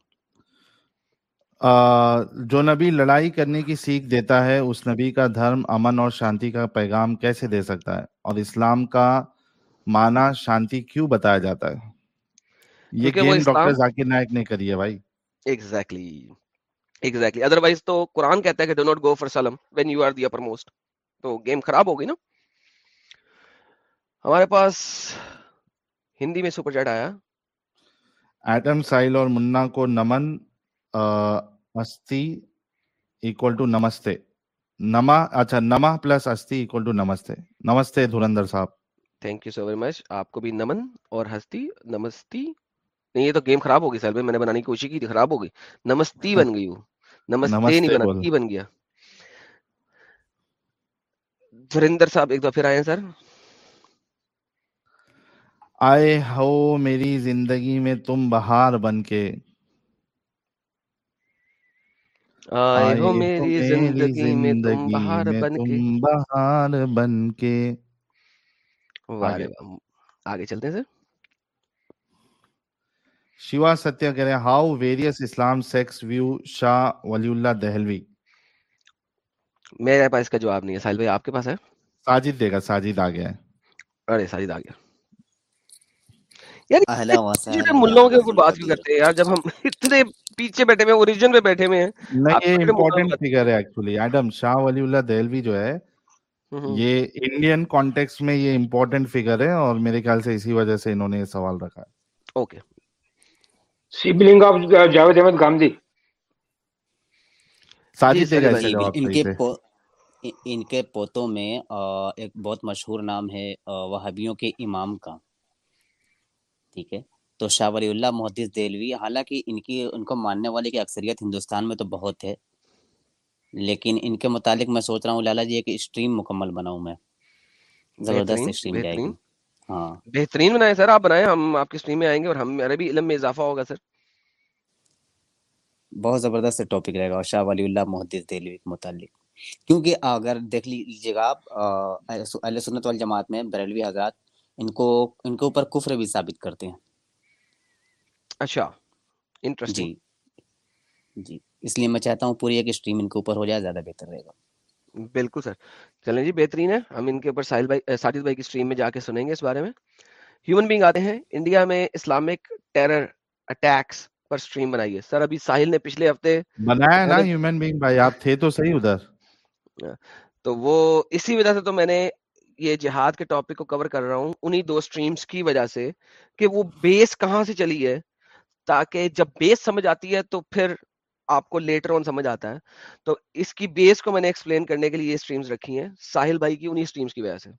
جو نبی لڑائی کرنے کی سیکھ دیتا ہے اس نبی کا دھرم امن اور شانتی کا پیغام کیسے دے سکتا ہے؟ اور اسلام کا معنی شانتی کیوں بتایا جاتا ہے؟ یہ ڈاکٹر ذاکر نائک نے کری ہے بھائی۔ ایگزیکٹلی ایگزیکٹلی ادروائز تو قرآن کہتا ہے کہ ڈو ناٹ گو فار سلم when you are the upper most تو گیم خراب ہو گئی نا؟ ہمارے پاس ہندی میں سپر چیٹ آیا۔ ایٹم سائل اور منا کو نمن استی equal ٹو نمستے نما اچھا نما پلس استی equal ٹو نمستے نمستے دھرندر صاحب thank you so very much آپ کو بھی نمن اور ہستی نمستی نہیں یہ تو گیم خراب ہو گئی سر میں نے بنانے کی کوشش کی تھی خراب ہو گئی نمستی بن گئی وہ نمستے نہیں بنا تی بن گیا دھرندر صاحب ایک دفعہ پھر آئے ہیں سر آئے ہو میری زندگی میں تم بہار بن کے آئے ہو میری زندگی میں تم بہار بن کے۔ بہار بن کے۔ آگے چلتے ہیں سر۔ شیوا ستیہ کہہ رہے ہیں how various Islam sects view Shah Waliullah Dehlvi. میرے پاس اس کا جواب نہیں ہے۔ ساحل بھائی آپ کے پاس ہے؟ ساجد دے گا ساجد آ گیا ہے۔ ارے ساجد آ گیا۔ یار چھوٹے ملوں کے اوپر بات کیوں کرتے ہیں یار جب ہم اتنے پیچھے بیٹھے ہوئے اوریجن پہ بیٹھے ہوئے ہیں۔ نہیں امپورٹنٹ میں فگر ہے ایکچولی ایڈم شاہ ولی اللہ دہلوی جو ہے یہ انڈین کانٹیکس میں یہ امپورٹنٹ فگر ہے اور میرے خیال سے اسی وجہ سے انہوں نے یہ سوال رکھا ہے۔ Okay sibling of Javed Ahmad Gandhi Sajid ji ان کے ان کے پوتوں میں ایک بہت مشہور نام ہے وہابیوں کے امام کا۔ ٹھیک ہے؟ تو شاہ ولی اللہ محدث دہلوی حالانکہ ان کی ان کو ماننے والے کی اکثریت ہندوستان میں تو بہت ہے لیکن ان کے متعلق میں سوچ رہا ہوں لالا جی ایک اسٹریم مکمل بناؤں میں۔ زبردست اسٹریم جائے گی۔ ہاں۔ بہترین بنائے سر آپ بنائیں ہم آپ کی اسٹریم میں آئیں گے اور ہمارے بھی علم میں اضافہ ہوگا سر۔ بہت زبردست ٹاپک رہے گا شاہ ولی اللہ محدث دہلوی کے متعلق۔ کیونکہ اگر دیکھ لیجیے گا آپ اہل سنت والجماعت میں بریلوی حضرات ان کو ان کے اوپر کفر بھی ثابت کرتے ہیں۔ اچھا انٹرسٹنگ جی جی اس لیے میں چاہتا ہوں پوری ایک اسٹریم ان کے اوپر ہو جائے زیادہ بہتر رہے گا۔ بالکل سر۔ چلیں جی بہترین ہے۔ ہم ان کے اوپر ساحل بھائی ساجد بھائی کی اسٹریم میں جا کے سنیں گے اس بارے میں۔ ہیومن بینگ آتے ہیں۔ انڈیا میں اسلامک ٹیرر اٹیکس پر اسٹریم بنائی ہے۔ سر ابھی ساحل نے پچھلے ہفتے بنایا نا ہیومن بینگ بھائی آپ تھے تو صحیح ادھر۔ تو وہ اسی وجہ سے تو میں نے یہ جہاد کے ٹاپک کو کور کر رہا ہوں۔ انہی دو سٹریمز کی وجہ سے کہ وہ بیس کہاں سے چلی ہے؟ تاکہ جب بیس سمجھ آتی ہے تو پھر آپ کو لیٹر آن سمجھ آتا ہے۔ تو اس کی بیس کو میں نے ایکسپلین کرنے کے لیے یہ سٹریمز رکھی ہیں، ساحل بھائی کی انہی سٹریمز کی وجہ سے۔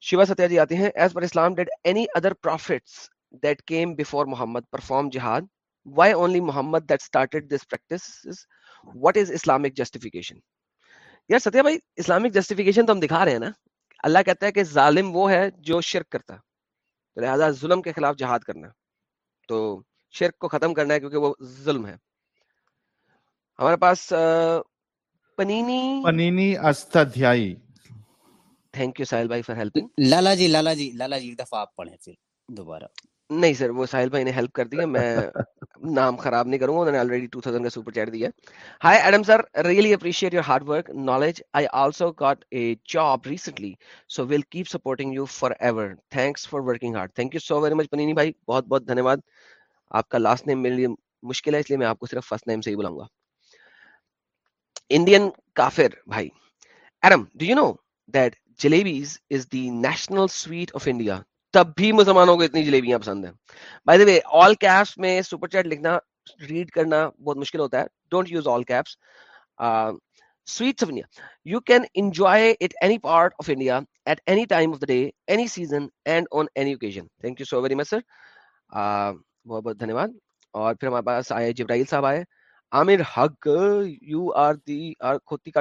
شیوا ستیا جی آتے ہیں as per Islam did any other prophets that came before Muhammad perform jihad why only Muhammad that started this practice what is Islamic justification یار ستیہ بھائی اسلامک جسٹیفیکیشن تو ہم دکھا رہے ہیں نا۔ اللہ کہتا ہے کہ ظالم وہ ہے جو شرک کرتا ہے۔ لہٰذا ظلم کے خلاف جہاد کرنا۔ تو شرک کو ختم کرنا ہے کیونکہ وہ ظلم ہے۔ ہمارے پاس پنینی پنینی استدھیائی۔ تھینک یو ساحل بھائی فار ہیلپنگ لالا جی لالا جی لالا جی ایک دفعہ آپ پڑھیں پھر دوبارہ۔ نہیں سر، وہ ساحل بھائی نے ہیلپ کر دیا، میں نام خراب نہیں کروں گا، انہوں نے آلریڈی 2000 کا سپر چیٹ دیا۔ Hi Adam sir really appreciate your hard work knowledge I also got a job recently so will keep supporting you forever thanks for working hard thank you so very much Panini بھائی بہت بہت دھنیہ واد آپ کا last name میرے لیے مشکل ہے اس لیے میں آپ کو صرف فرسٹ نیم سے ہی بلاؤں گا۔ انڈین کافر بھائی Adam do you know that jalebis is the national sweet of India تب بھی مسلمانوں کو اتنی جلیبیاں پسند ہیں۔ By the way all caps میں سپر چیٹ لکھنا ریڈ کرنا بہت مشکل ہوتا ہے۔ Don't use all caps sweets of India you can enjoy it any part of India at any time of the day any season and on any occasion thank you so very much sir بہت بہت دھنیہ واد اور پھر ہمارے پاس آئے جبرائیل صاحب آئے۔ Aamir Haq you are the are کھوتی کا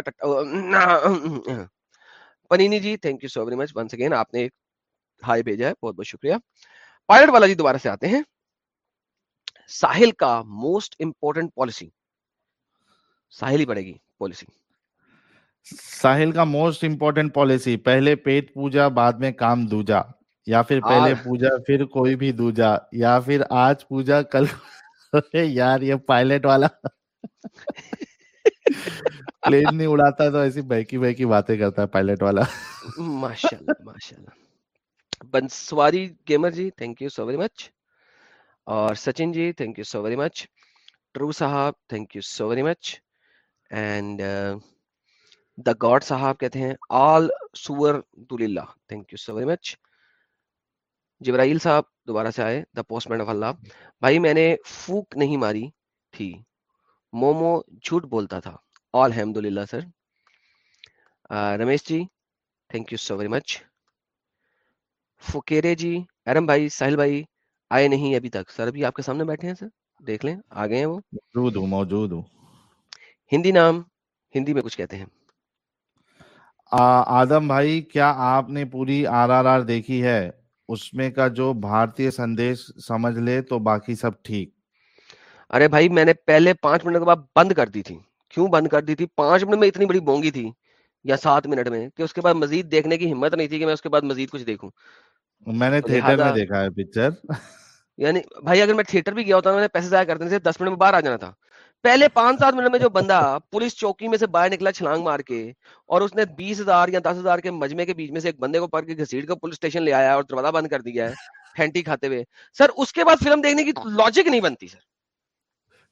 Panini ji thank you so very much once again آپ نے ایک ہائی بھیجا ہے بہت بہت شکریہ۔ پائلٹ والا جی دوبارہ سے آتے ہیں۔ ساحل کا موسٹ امپورٹنٹ پالیسی ساحل ہی پڑے گی پالیسی ساحل کا موسٹ امپورٹنٹ پالیسی پہلے پیٹ پوجا بعد میں کام دوجا۔ یا پھر پہلے پوجا پھر کوئی بھی دوجا۔ یا پھر آج پوجا کل یار یہ پائلٹ والا۔ (laughs) پلین نہیں اڑاتا تو ایسی بہکی بہکی باتیں کرتا ہے پائلٹ والا۔ ماشاء اللہ ماشاء اللہ Banswari gamer ji thank you so very much اور Sachin ji thank you so very much true صاحب thank you so very much and the God صاحب کہتے ہیں، آل سور دللہ thank you so very much Jibrail صاحب دوبارہ سے آئے دا پوسٹ مین آف اللہ بھائی، میں نے پھوک نہیں ماری تھی، مومو جھوٹ بولتا تھا، آل الحمد للہ sir Ramesh ji thank you so very much Fakire ji Iram بھائی ساحل بھائی آئے نہیں ابھی تک۔ سر ابھی آپ کے سامنے بیٹھے ہیں سر۔ دیکھ لیں آ گئے ہیں وہ۔ موجود ہوں موجود ہوں۔ ہندی نام ہندی میں کچھ کہتے ہیں۔ آدم بھائی کیا آپ نے پوری آر آر آر دیکھی ہے؟ اس میں کا جو بھارتی سندیش سمجھ لے تو باقی سب ٹھیک۔ ارے بھائی میں نے پہلے پانچ منٹ کے بعد بند کر دی تھی۔ کیوں بند کر دی تھی؟ پانچ منٹ میں اتنی بڑی بونگی تھی یا سات منٹ میں کہ اس کے بعد مزید دیکھنے کی ہمت نہیں تھی کہ میں اس کے بعد مزید کچھ دیکھوں۔ میں نے تھیٹر میں دیکھا ہے پکچر یعنی بھائی اگر میں تھیٹر بھی گیا ہوتا میں نے پیسے ضائع کر دینے سے دس منٹ میں باہر آ جانا تھا۔ پہلے پانچ سات منٹ میں جو بندہ (laughs) پولیس چوکی میں سے باہر نکلا چھلانگ مار کے اور اس نے بیس ہزار یا دس ہزار کے مجمے کے بیچ میں سے ایک بندے کو پڑھ کے گھسیٹ کے پولیس اسٹیشن لے آیا اور دروازہ بند کر دیا ہے پھینٹی کھاتے ہوئے۔ سر اس کے بعد فلم دیکھنے کی لاجک نہیں بنتی سر۔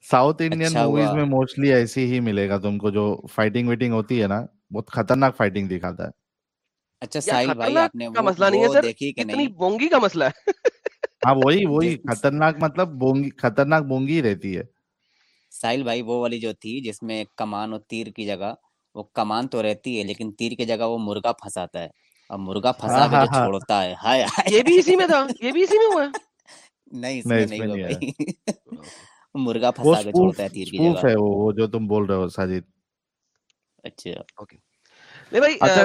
ساؤتھ انڈین موویز میں موسٹلی ایسی ہی ملے گا تم کو جو فائٹنگ ویٹنگ ہوتی ہے نا بہت خطرناک فائٹنگ دکھاتا ہے۔ اچھا ساحل بھائی آپ نے کا مسئلہ نہیں ہے سر اتنی بونگی کا مسئلہ ہے۔ ہاں وہی وہی (laughs) خطرناک مطلب بونگی خطرناک بونگی رہتی ہے۔ ساحل بھائی وہ والی جو تھی جس میں کمان اور تیر کی جگہ وہ کمان تو رہتی ہے لیکن تیر کی جگہ وہ مرغا پھنساتا ہے۔ اور مرغا پھنسا کے جو چھوڑتا ہے۔ ہائے یہ بھی اسی میں تھا یہ بھی اسی میں ہوا (laughs) نہیں اس میں نہیں ہوا بھائی۔ (laughs) مرغا پھنسا کے چھوڑتا ہے تیر کی جگہ۔ ہے وہ جو تم بول رہے ہو ساجد۔ اچھا۔ اوکے لے بھائی اچھا دو اچھا،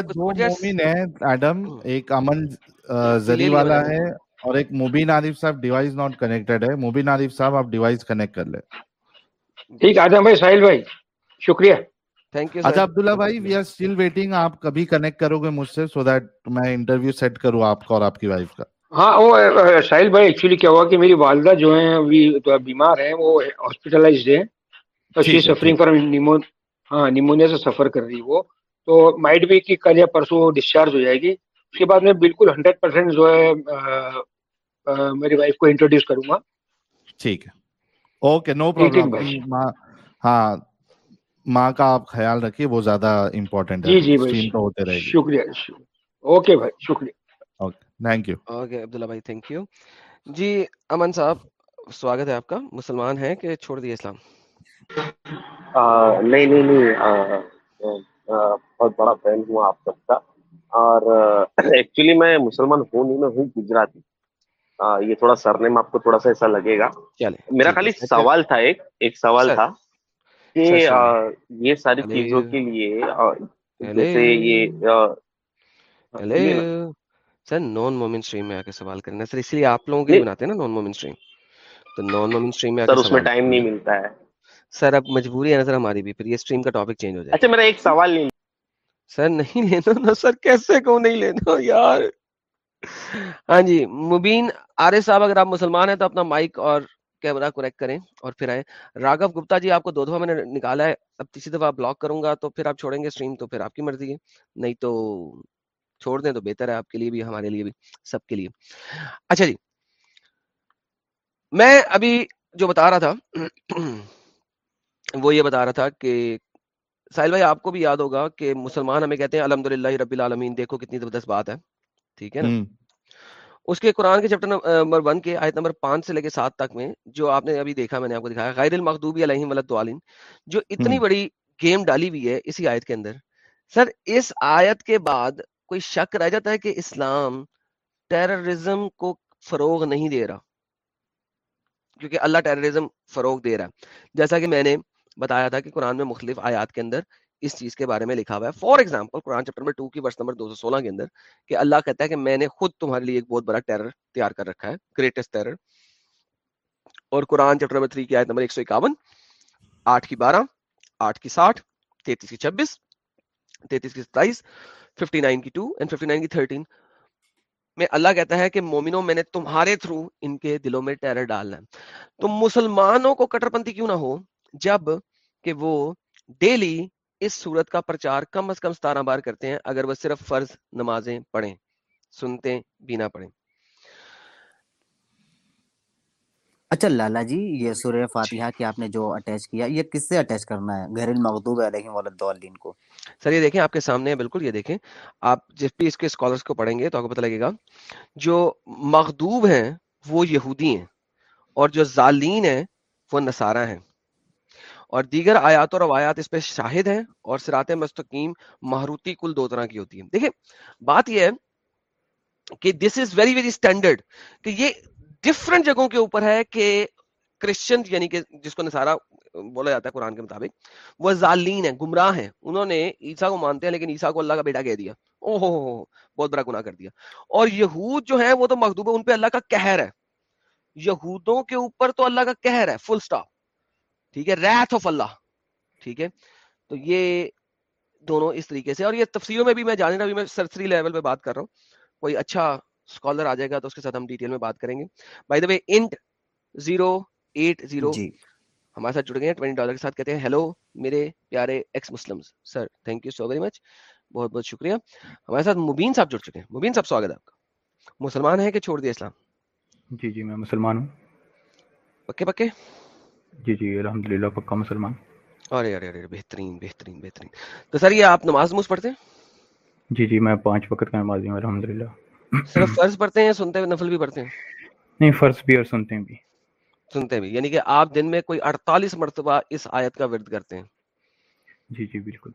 اور ایک مبین عارف صاحب ڈیوائس ناٹ کنیکٹڈ ہے۔ مبین عارف صاحب آپ ڈیوائس کنیکٹ کر لیں۔ ٹھیک آدم بھائی بھائی شکریہ۔ تھینک یو اچھا عبداللہ بھائی وی آر اسٹل ویٹنگ آپ کبھی کنیکٹ کرو گے مجھ سے سو دیٹ میں انٹرویو سیٹ کروں آپ کا اور آپ کی وائف کا۔ ہاں وہ بھائی ایکچولی کیا ہوا کہ میری والدہ جو ہیں ابھی بیمار ہیں وہ ہاسپٹلائزڈ ہیں۔ تو شی سفرنگ فرام نیمونیا سے سفر کر رہی وہ۔ تو مائٹ بھی کہ کل یا پرسوں ڈسچارج ہو جائے گی۔ اس کے بعد میں بالکل ہنڈریڈ پرسینٹ جو ہے میری وائف کو انٹروڈیوس کروں گا۔ ٹھیک ہے۔ اوکے نو پرابلم ہاں ماں کا آپ خیال رکھیے وہ زیادہ امپورٹنٹ ہے۔ جی جی بھائی ہوتے رہے شکریہ اوکے بھائی شکریہ۔ جی امن صاحب سواگت ہے آپ کا۔ مسلمان ہیں کہ چھوڑ دیے اسلام؟ نہیں نہیں بہت بڑا فین ہوں آپ سب کا۔ اور ایکچولی میں مسلمان ہوں نہیں میں ہوں گجراتی۔ یہ تھوڑا سر نیم آپ کو تھوڑا سا ایسا لگے گا۔ میرا خالی سوال تھا ایک ایک سوال تھا کہ یہ ساری چیزوں کے لیے جیسے یہ سر نان مومن اسٹریم میں آ کے سوال کرنا سر اس لیے آپ لوگوں کے بناتے ہیں نا نان مومن اسٹریم تو نان مومن اسٹریم میں ٹائم نہیں ملتا ہے۔ سر اب مجبوری ہے نظر ہماری بھی پھر یہ اسٹریم کا ٹاپک چینج ہو جائے۔ اچھا میرا ایک سوال نہیں سر نہیں لینا نا سر کیسے کو نہیں لینا یار؟ ہاں جی مبین آرے صاحب اگر آپ مسلمان ہیں تو اپنا مائک اور کیمرہ کریکٹ کریں اور پھر آئیں۔ راگو گپتا جی آپ کو دو دفعہ میں نے نکالا ہے۔ اب تیسری دفعہ بلاک کروں گا تو پھر آپ چھوڑیں گے اسٹریم تو پھر آپ کی مرضی ہے۔ نہیں تو چھوڑ دیں تو بہتر ہے آپ کے لیے بھی ہمارے لیے بھی سب کے لیے۔ اچھا جی میں ابھی جو بتا رہا تھا وہ یہ بتا رہا تھا کہ ساحل بھائی آپ کو بھی یاد ہوگا کہ مسلمان ہمیں کہتے ہیں الحمد للہ رب العالمین دیکھو کتنی زبردست بات ہے ٹھیک ہے نا؟ اس کے قرآن کے چیپٹر نمبر ون کے آیت نمبر پانچ سے لے کے سات تک میں جو آپ نے ابھی دیکھا میں نے آپ کو دکھایا غیر المخوبی علیہ ولد جو اتنی بڑی گیم ڈالی ہوئی ہے اسی آیت کے اندر۔ سر اس آیت کے بعد کوئی شک رہ جاتا ہے کہ اسلام ٹیررزم کو فروغ نہیں دے رہا؟ کیونکہ اللہ ٹیررزم فروغ دے رہا ہے۔ جیسا کہ میں نے بتایا تھا کہ قرآن میں مختلف آیات کے اندر اس چیز کے بارے میں لکھا ہوا ہے۔ فار ایگزامپل قرآن چیپٹر میں ٹو کی ورس نمبر 216 کے اندر کہ اللہ کہتا ہے کہ میں نے خود تمہارے لیے ایک بہت بڑا ٹیرر تیار کر رکھا ہے گریٹسٹ ٹیرر اور قرآن چیپٹر نمبر تھری کی آیت نمبر 151 8 کی 12 8 کی 60 33 کی 26 33 کی 27 59 کی ٹو اینڈ 59 کی 13 میں اللہ کہتا ہے کہ مومنوں، میں نے تمہارے تھرو ان کے دلوں میں ٹیرر ڈالنا ہے۔ تو مسلمانوں کو کٹر پنتی کیوں نہ ہو؟ جبکہ وہ ڈیلی اس صورت کا پرچار کم از کم ستارہ بار کرتے ہیں اگر وہ صرف فرض نمازیں پڑھیں سنتے بھی نہ پڑھیں۔ اچھا لالا جی یہ سورہ فاتحہ جی۔ کی آپ نے جو اٹیچ کیا یہ کس سے اٹیچ کرنا ہے؟ گھر المغدوب علیہم والدین کو۔ سر یہ دیکھیں آپ کے سامنے ہے بالکل یہ دیکھیں۔ آپ جب بھی اس کے اسکالرس کو پڑھیں گے تو آپ کو پتہ لگے گا جو مغدوب ہیں وہ یہودی ہیں اور جو ظالین ہیں وہ نصارہ ہیں۔ اور دیگر آیات و روایات اس پہ شاہد ہیں اور سرات مستقیم محروتی کل دو طرح کی ہوتی ہے دیکھیں، بات یہ ہے کہ this is very very standard کہ یہ ڈفرنٹ جگہوں کے اوپر ہے کہ کرسچن یعنی کہ جس کو نصارہ بولا جاتا ہے قرآن کے مطابق، وہ ظالین ہیں، گمراہ ہیں۔ انہوں نے عیسا کو مانتے ہیں لیکن عیسا کو اللہ کا بیٹا کہہ دیا۔ او ہو ہو بہت بڑا گناہ کر دیا۔ اور یہود جو ہیں، وہ تو مخدوب ہے ان پہ اللہ کا کہر ہے۔ یہودوں کے اوپر تو اللہ کا کہر ہے فل سٹاپ ٹھیک ہے ریت آف اللہ ٹھیک ہے؟ تو یہ دونوں اس طریقے سے اور یہ تفصیلوں میں بھی میں جانے ابھی میں سرسری لیول پہ بات کر رہا ہوں۔ کوئی اچھا اسکالر آ جائے گا تو اس کے ساتھ ہم ڈیٹیل میں بات کریں گے۔ بائی دا وے انٹ زیرو ایٹ زیرو ہمارے ساتھ جڑ گئے ہیں ٹوینٹی ڈالر کے ساتھ کہتے ہیں ہیلو میرے پیارے ex Muslim sir thank you so very much بہت بہت شکریہ۔ ہمارے ساتھ مبین صاحب جڑ چکے ہیں۔ مبین صاحب سواگت ہے آپ کا۔ مسلمان ہے کہ چھوڑ دیا اسلام؟ جی جی میں مسلمان ہوں۔ پکے پکے؟ جی جی الحمد للہ پکا مسلمان۔ ارے ارے ارے بہترین بہترین بہترین۔ تو سر یہ آپ نماز نماز پڑھتے ہیں؟ جی جی میں پانچ وقت کا نماز ہوں الحمد للہ صرف فرض پڑھتے ہیں یا سنتے ہوئے نفل بھی پڑھتے ہیں؟ نہیں فرض بھی اور سنتے ہیں بھی۔ سنتے بھی یعنی کہ آپ دن میں کوئی اڑتالیس مرتبہ اس آیت کا ورد کرتے ہیں۔ جی جی بالکل۔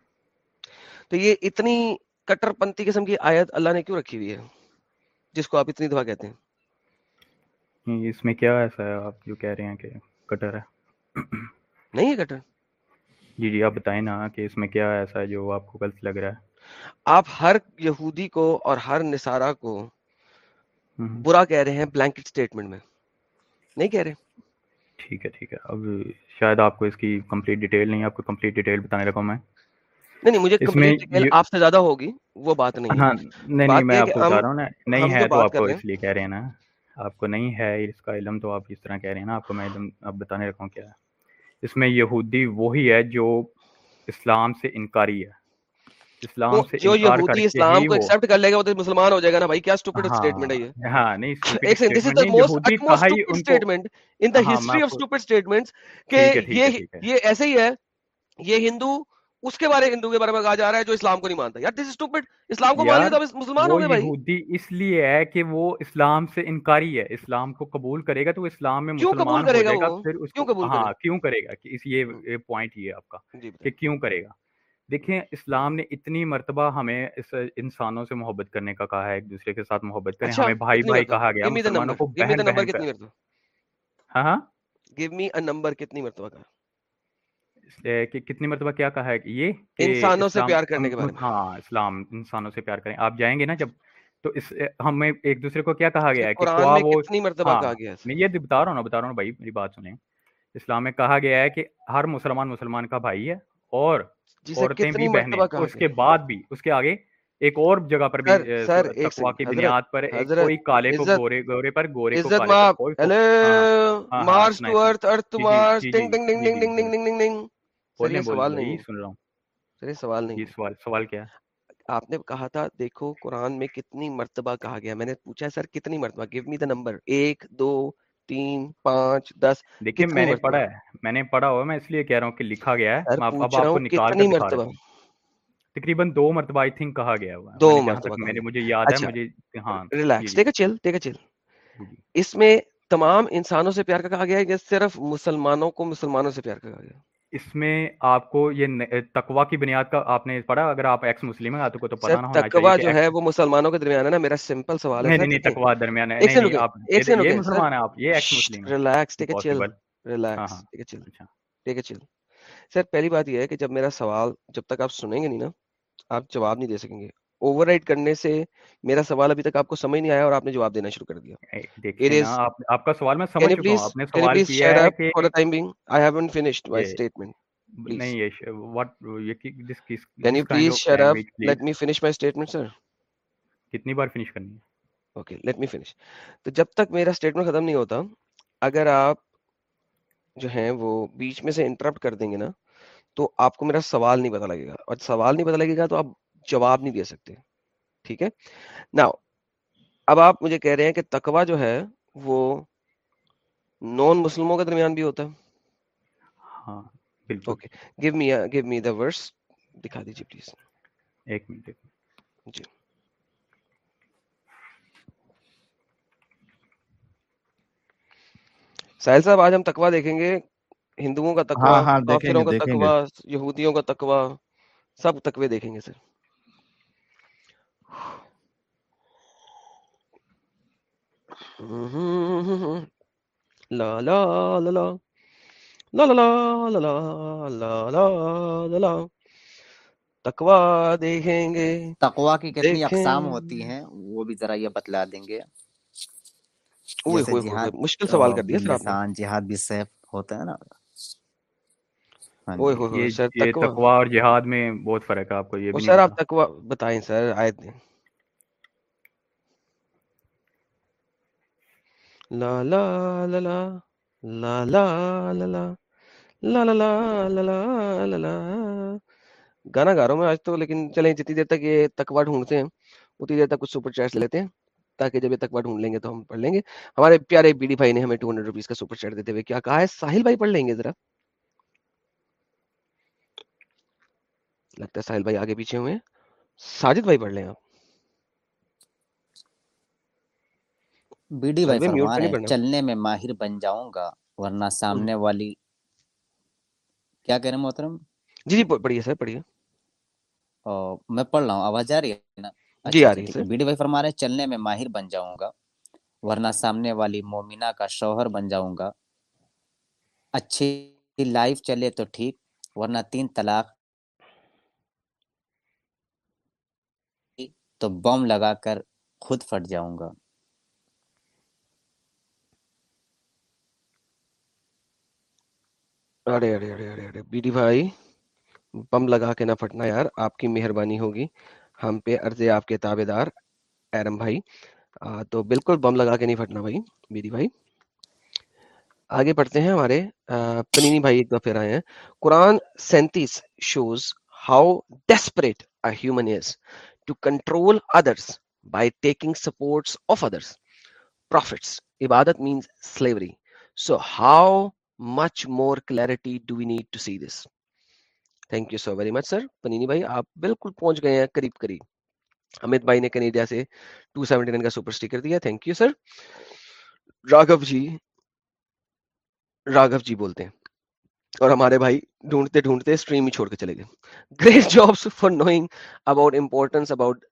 تو یہ اتنی کٹر پنتی قسم کی آیت اللہ نے کیوں رکھی ہوئی ہے؟ جس کو آپ اتنی دفعہ کہتے ہیں؟ اس میں کیا ایسا ہے؟ آپ جو کہہ رہے ہیں کہ کٹر ہے۔ نہیں ہے کٹر؟ جی جی آپ بتائیں نا کہ اس میں کیا ایسا ہے جو آپ کو غلط لگ رہا ہے؟ آپ ہر یہودی کو اور ہر نسارا کو برا کہہ رہے ہیں بلینکٹ سٹیٹمنٹ میں۔ نہیں کہہ رہے؟ ٹھیک ہے ٹھیک ہے۔ اب شاید آپ کو اس کی کمپلیٹ ڈیٹیل نہیں آپ کو کمپلیٹ ڈیٹیل بتانے لگا میں۔ نہیں نہیں مجھے کمپلیٹ ڈیٹیل آپ سے زیادہ ہوگی وہ بات نہیں ہاں نہیں نہیں میں آپ کو بتا رہا ہوں نہیں ہے تو آپ کو اس لیے کہہ رہے ہیں نا۔ آپ کو نہیں ہے اس کا علم تو آپ اس طرح کہہ رہے ہیں نا۔ آپ کو میں علم اب بتانے لگا ہوں کیا ہے۔ اس میں یہودی وہی ہے جو اسلام سے انکاری ہے۔ اسلام سے جو یہودی اسلام کو کر لے گا وہ مسلمان ہو جائے گا نا بھائی کیا سٹوپڈ سٹیٹمنٹ ہاں، ہے یہ؟ ہاں نہیں ایک second this is the most statement in the history of stupid statements کہ یہ یہ ایسے ہی ہے یہ ہندو اس کے بارے ہندو کے بارے میں کہا جا رہا ہے جو اسلام کو نہیں مانتا۔ یار دس اسٹوپڈ اسلام کو مان لیا تو مسلمان ہو گئے بھائی۔ یہودی اس لیے ہے کہ وہ اسلام سے انکاری ہے۔ اسلام کو قبول کرے گا تو وہ اسلام میں کیوں قبول مسلمان ہو کرے گا جائے گا وہ؟ پھر اس کیوں قبول ہاں کیوں کرے گا؟ کہ اس یہ پوائنٹ یہ ہے آپ کا جی کہ کیوں کرے گا؟ دیکھیں اسلام نے اتنی مرتبہ ہمیں اس انسانوں سے محبت کرنے کا کہا ہے ایک دوسرے کے ساتھ محبت کریں۔ اچھا ہمیں بھائی بھائی کہا گیا مسلمانوں کو بہن بہن پہ کتنی مرتبہ؟ ہاں ہاں۔ گیو می ا نمبر کتنی مرتبہ لیے کہ کتنی مرتبہ کیا کہا ہے یہ انسانوں سے پیار کرنے کے بارے میں ہاں اسلام انسانوں سے پیار کریں آپ جائیں گے نا جب تو اس ہمیں ایک دوسرے کو کیا کہا گیا ہے کہ کتنی مرتبہ ہاں کہا گیا ہے میں یہ بتا رہا ہوں بتا رہا ہوں بھائی میری بات سنیں اسلام میں کہا گیا ہے کہ ہر مسلمان مسلمان کا بھائی ہے اور جی عورتیں بھی بہنیں اس کے بعد بھی اس کے آگے ایک اور جگہ پر بھی تقوا کی بنیاد پر کوئی کالے کو گورے گورے پر گورے کو کالے کو ہاں ہاں مارس ٹو ارتھ ارتھ ٹو جی جی مارس جی ٹنگ جی ٹنگ ٹنگ جی ٹنگ جی ٹنگ ٹنگ ٹنگ ٹنگ ٹنگ سر یہ سوال نہیں سن رہا ہوں۔ سر یہ سوال نہیں سوال سوال کیا آپ نے کہا تھا دیکھو قرآن میں کتنی مرتبہ کہا گیا میں نے پوچھا سر کتنی مرتبہ؟ گیو می دا نمبر ایک دو تین پانچ دس دیکھیے میں نے پڑھا ہے میں نے پڑھا ہوا میں اس لیے کہہ رہا ہوں کہ لکھا گیا ہے۔ اب آپ کو نکال کر مرتبہ؟ تقریباً دو مرتبہ آئی تھنک کہا گیا ہوا دو مرتبہ میں نے مجھے یاد ہے مجھے ہاں ریلیکس ٹیک اے چل ٹیک اے چل اس میں تمام انسانوں سے پیار کا کہا گیا ہے یا صرف مسلمانوں کو مسلمانوں سے پیار کا کہا گیا اس میں آپ کو یہ تقوا کی بنیاد کا آپ نے پڑھا اگر آپ ایکس مسلم ہیں آپ کو تو پتہ نہ ہونا چاہیے تقوا کہ جو ہے وہ مسلمانوں کے درمیان ہے نا میرا سمپل سوال ہے نہیں نہیں تقوا درمیان ہے۔ نہیں آپ یہ مسلمان ہیں آپ یہ ایکس مسلم ہیں۔ ریلیکس ٹیک اے چل ریلیکس ٹیک اے چل ٹیک اے چل سر پہلی بات یہ ہے کہ جب میرا سوال جب تک آپ سنیں گے نہیں نا آپ جواب نہیں دے سکیں گے۔ اوور رائٹ کرنے سے میرا سوال ابھی تک آپ کو سمجھ نہیں آیا اور آپ نے جواب دینا شروع کر دیا اے، It دیکھیے نا is آپ آپ کا سوال میں can سمجھ you چکا ہوں please آپ نے can you سوال please کیا shut ہے up کہ for the time being? I haven't finished my یہ statement please نہیں یہ واٹ یہ کس کس can you کس kind please of shut up? Language please let me finish my statement sir. کتنی بار فنش کرنی ہے تو جب تک میرا اسٹیٹمنٹ ختم نہیں ہوتا اگر آپ جو ہیں وہ بیچ میں سے انٹرپٹ کر دیں گے نا تو آپ کو میرا سوال نہیں پتا لگے گا اور سوال نہیں پتا لگے گا تو آپ جواب نہیں دے سکتے۔ ٹھیک ہے؟ نا اب آپ مجھے کہہ رہے ہیں کہ تقوا جو ہے وہ نان مسلموں کے درمیان بھی ہوتا ہے۔ ہاں بالکل۔ Okay give me give me the verse دکھا دیجیے پلیز ایک منٹ۔ ایک منٹ جی۔ ساحل صاحب آج ہم تقوا دیکھیں گے۔ ہندوؤں کا تقوا ہاں ہاں کافروں کا تقوا یہودیوں کا تقوا سب تقوی دیکھیں گے سر تقوا دیکھیں گے تقوا کی کتنی اقسام ہوتی ہیں وہ بھی ذرا یہ بتلا دیں گے مشکل سوال کر دیا جہاد بھی سیف ہوتا ہے نا یہ تقوا اور جہاد میں بہت فرق ہے آپ کو یہ سر آپ تقوا بتائیں سر آیت لا لا لا لا لا لا لا لا لا لا لا لا لا لا لا گانا گا رہا ہوں میں آج تو لیکن چلیں جتنی دیر تک یہ تقوا ڈھونڈتے ہیں اتنی دیر تک کچھ سپر چیٹس لے لیتے ہیں تاکہ جب یہ تقوا ڈھونڈ لیں گے تو ہم پڑھ لیں گے ہمارے پیارے بی ڈی بھائی نے ہمیں ٹو ہنڈریڈ روپیز کا سپر چیٹ دیتے ہوئے کیا کہا ہے ساحل بھائی پڑھ لیں گے ذرا لگتا ہے ساحل بھائی آگے پیچھے ہوئے ہیں ساجد بھائی پڑھ لیں آپ بی ڈی بھائی فرما رہے ہیں چلنے میں ماہر بن جاؤں گا ورنہ سامنے والی۔ کیا کہہ رہے ہیں محترم؟ جی جی پڑھیے سر پڑھیے۔ میں پڑھ رہا ہوں آواز آ رہی ہے نا؟ جی اچھا آ رہی ہے بی ڈی بھائی فرما رہے ہیں چلنے میں ماہر بن جاؤں گا ورنہ سامنے والی مومنہ کا شوہر بن جاؤں گا۔ اچھی لائف چلے تو ٹھیک ورنہ تین طلاق۔ تو بم لگا کر خود پھٹ جاؤں گا۔ ارے ارے ارے ارے ارے بی ڈی بھائی، بم لگا کے نہ پھٹنا یار، آپ کی مہربانی ہوگی۔ ہم پہ عرض آپ کے تابے دار، ایرم بھائی۔ تو بالکل بم لگا کے نہیں پھٹنا بھائی بی ڈی بھائی۔ آگے پڑھتے ہیں ہمارے پنینی بھائی ایک دفعہ پھر آئے ہیں۔ قرآن سینتیس shows how desperate a human is to control others by taking supports of others. Prophets ibadat means slavery. So much more clarity do we need to see this. Thank you so very much sir. Panini bhai آپ بالکل پہنچ گئے ہیں قریب قریب امت بھائی نے کنیڈیا سے 279 کا سپر اسٹیکر دیا thank you sir Raghav ji Raghav ji بولتے ہیں اور ہمارے بھائی ڈھونڈتے ڈھونڈتے اسٹریم ہی چھوڑ کے چلے گئے great jobs for knowing about importance about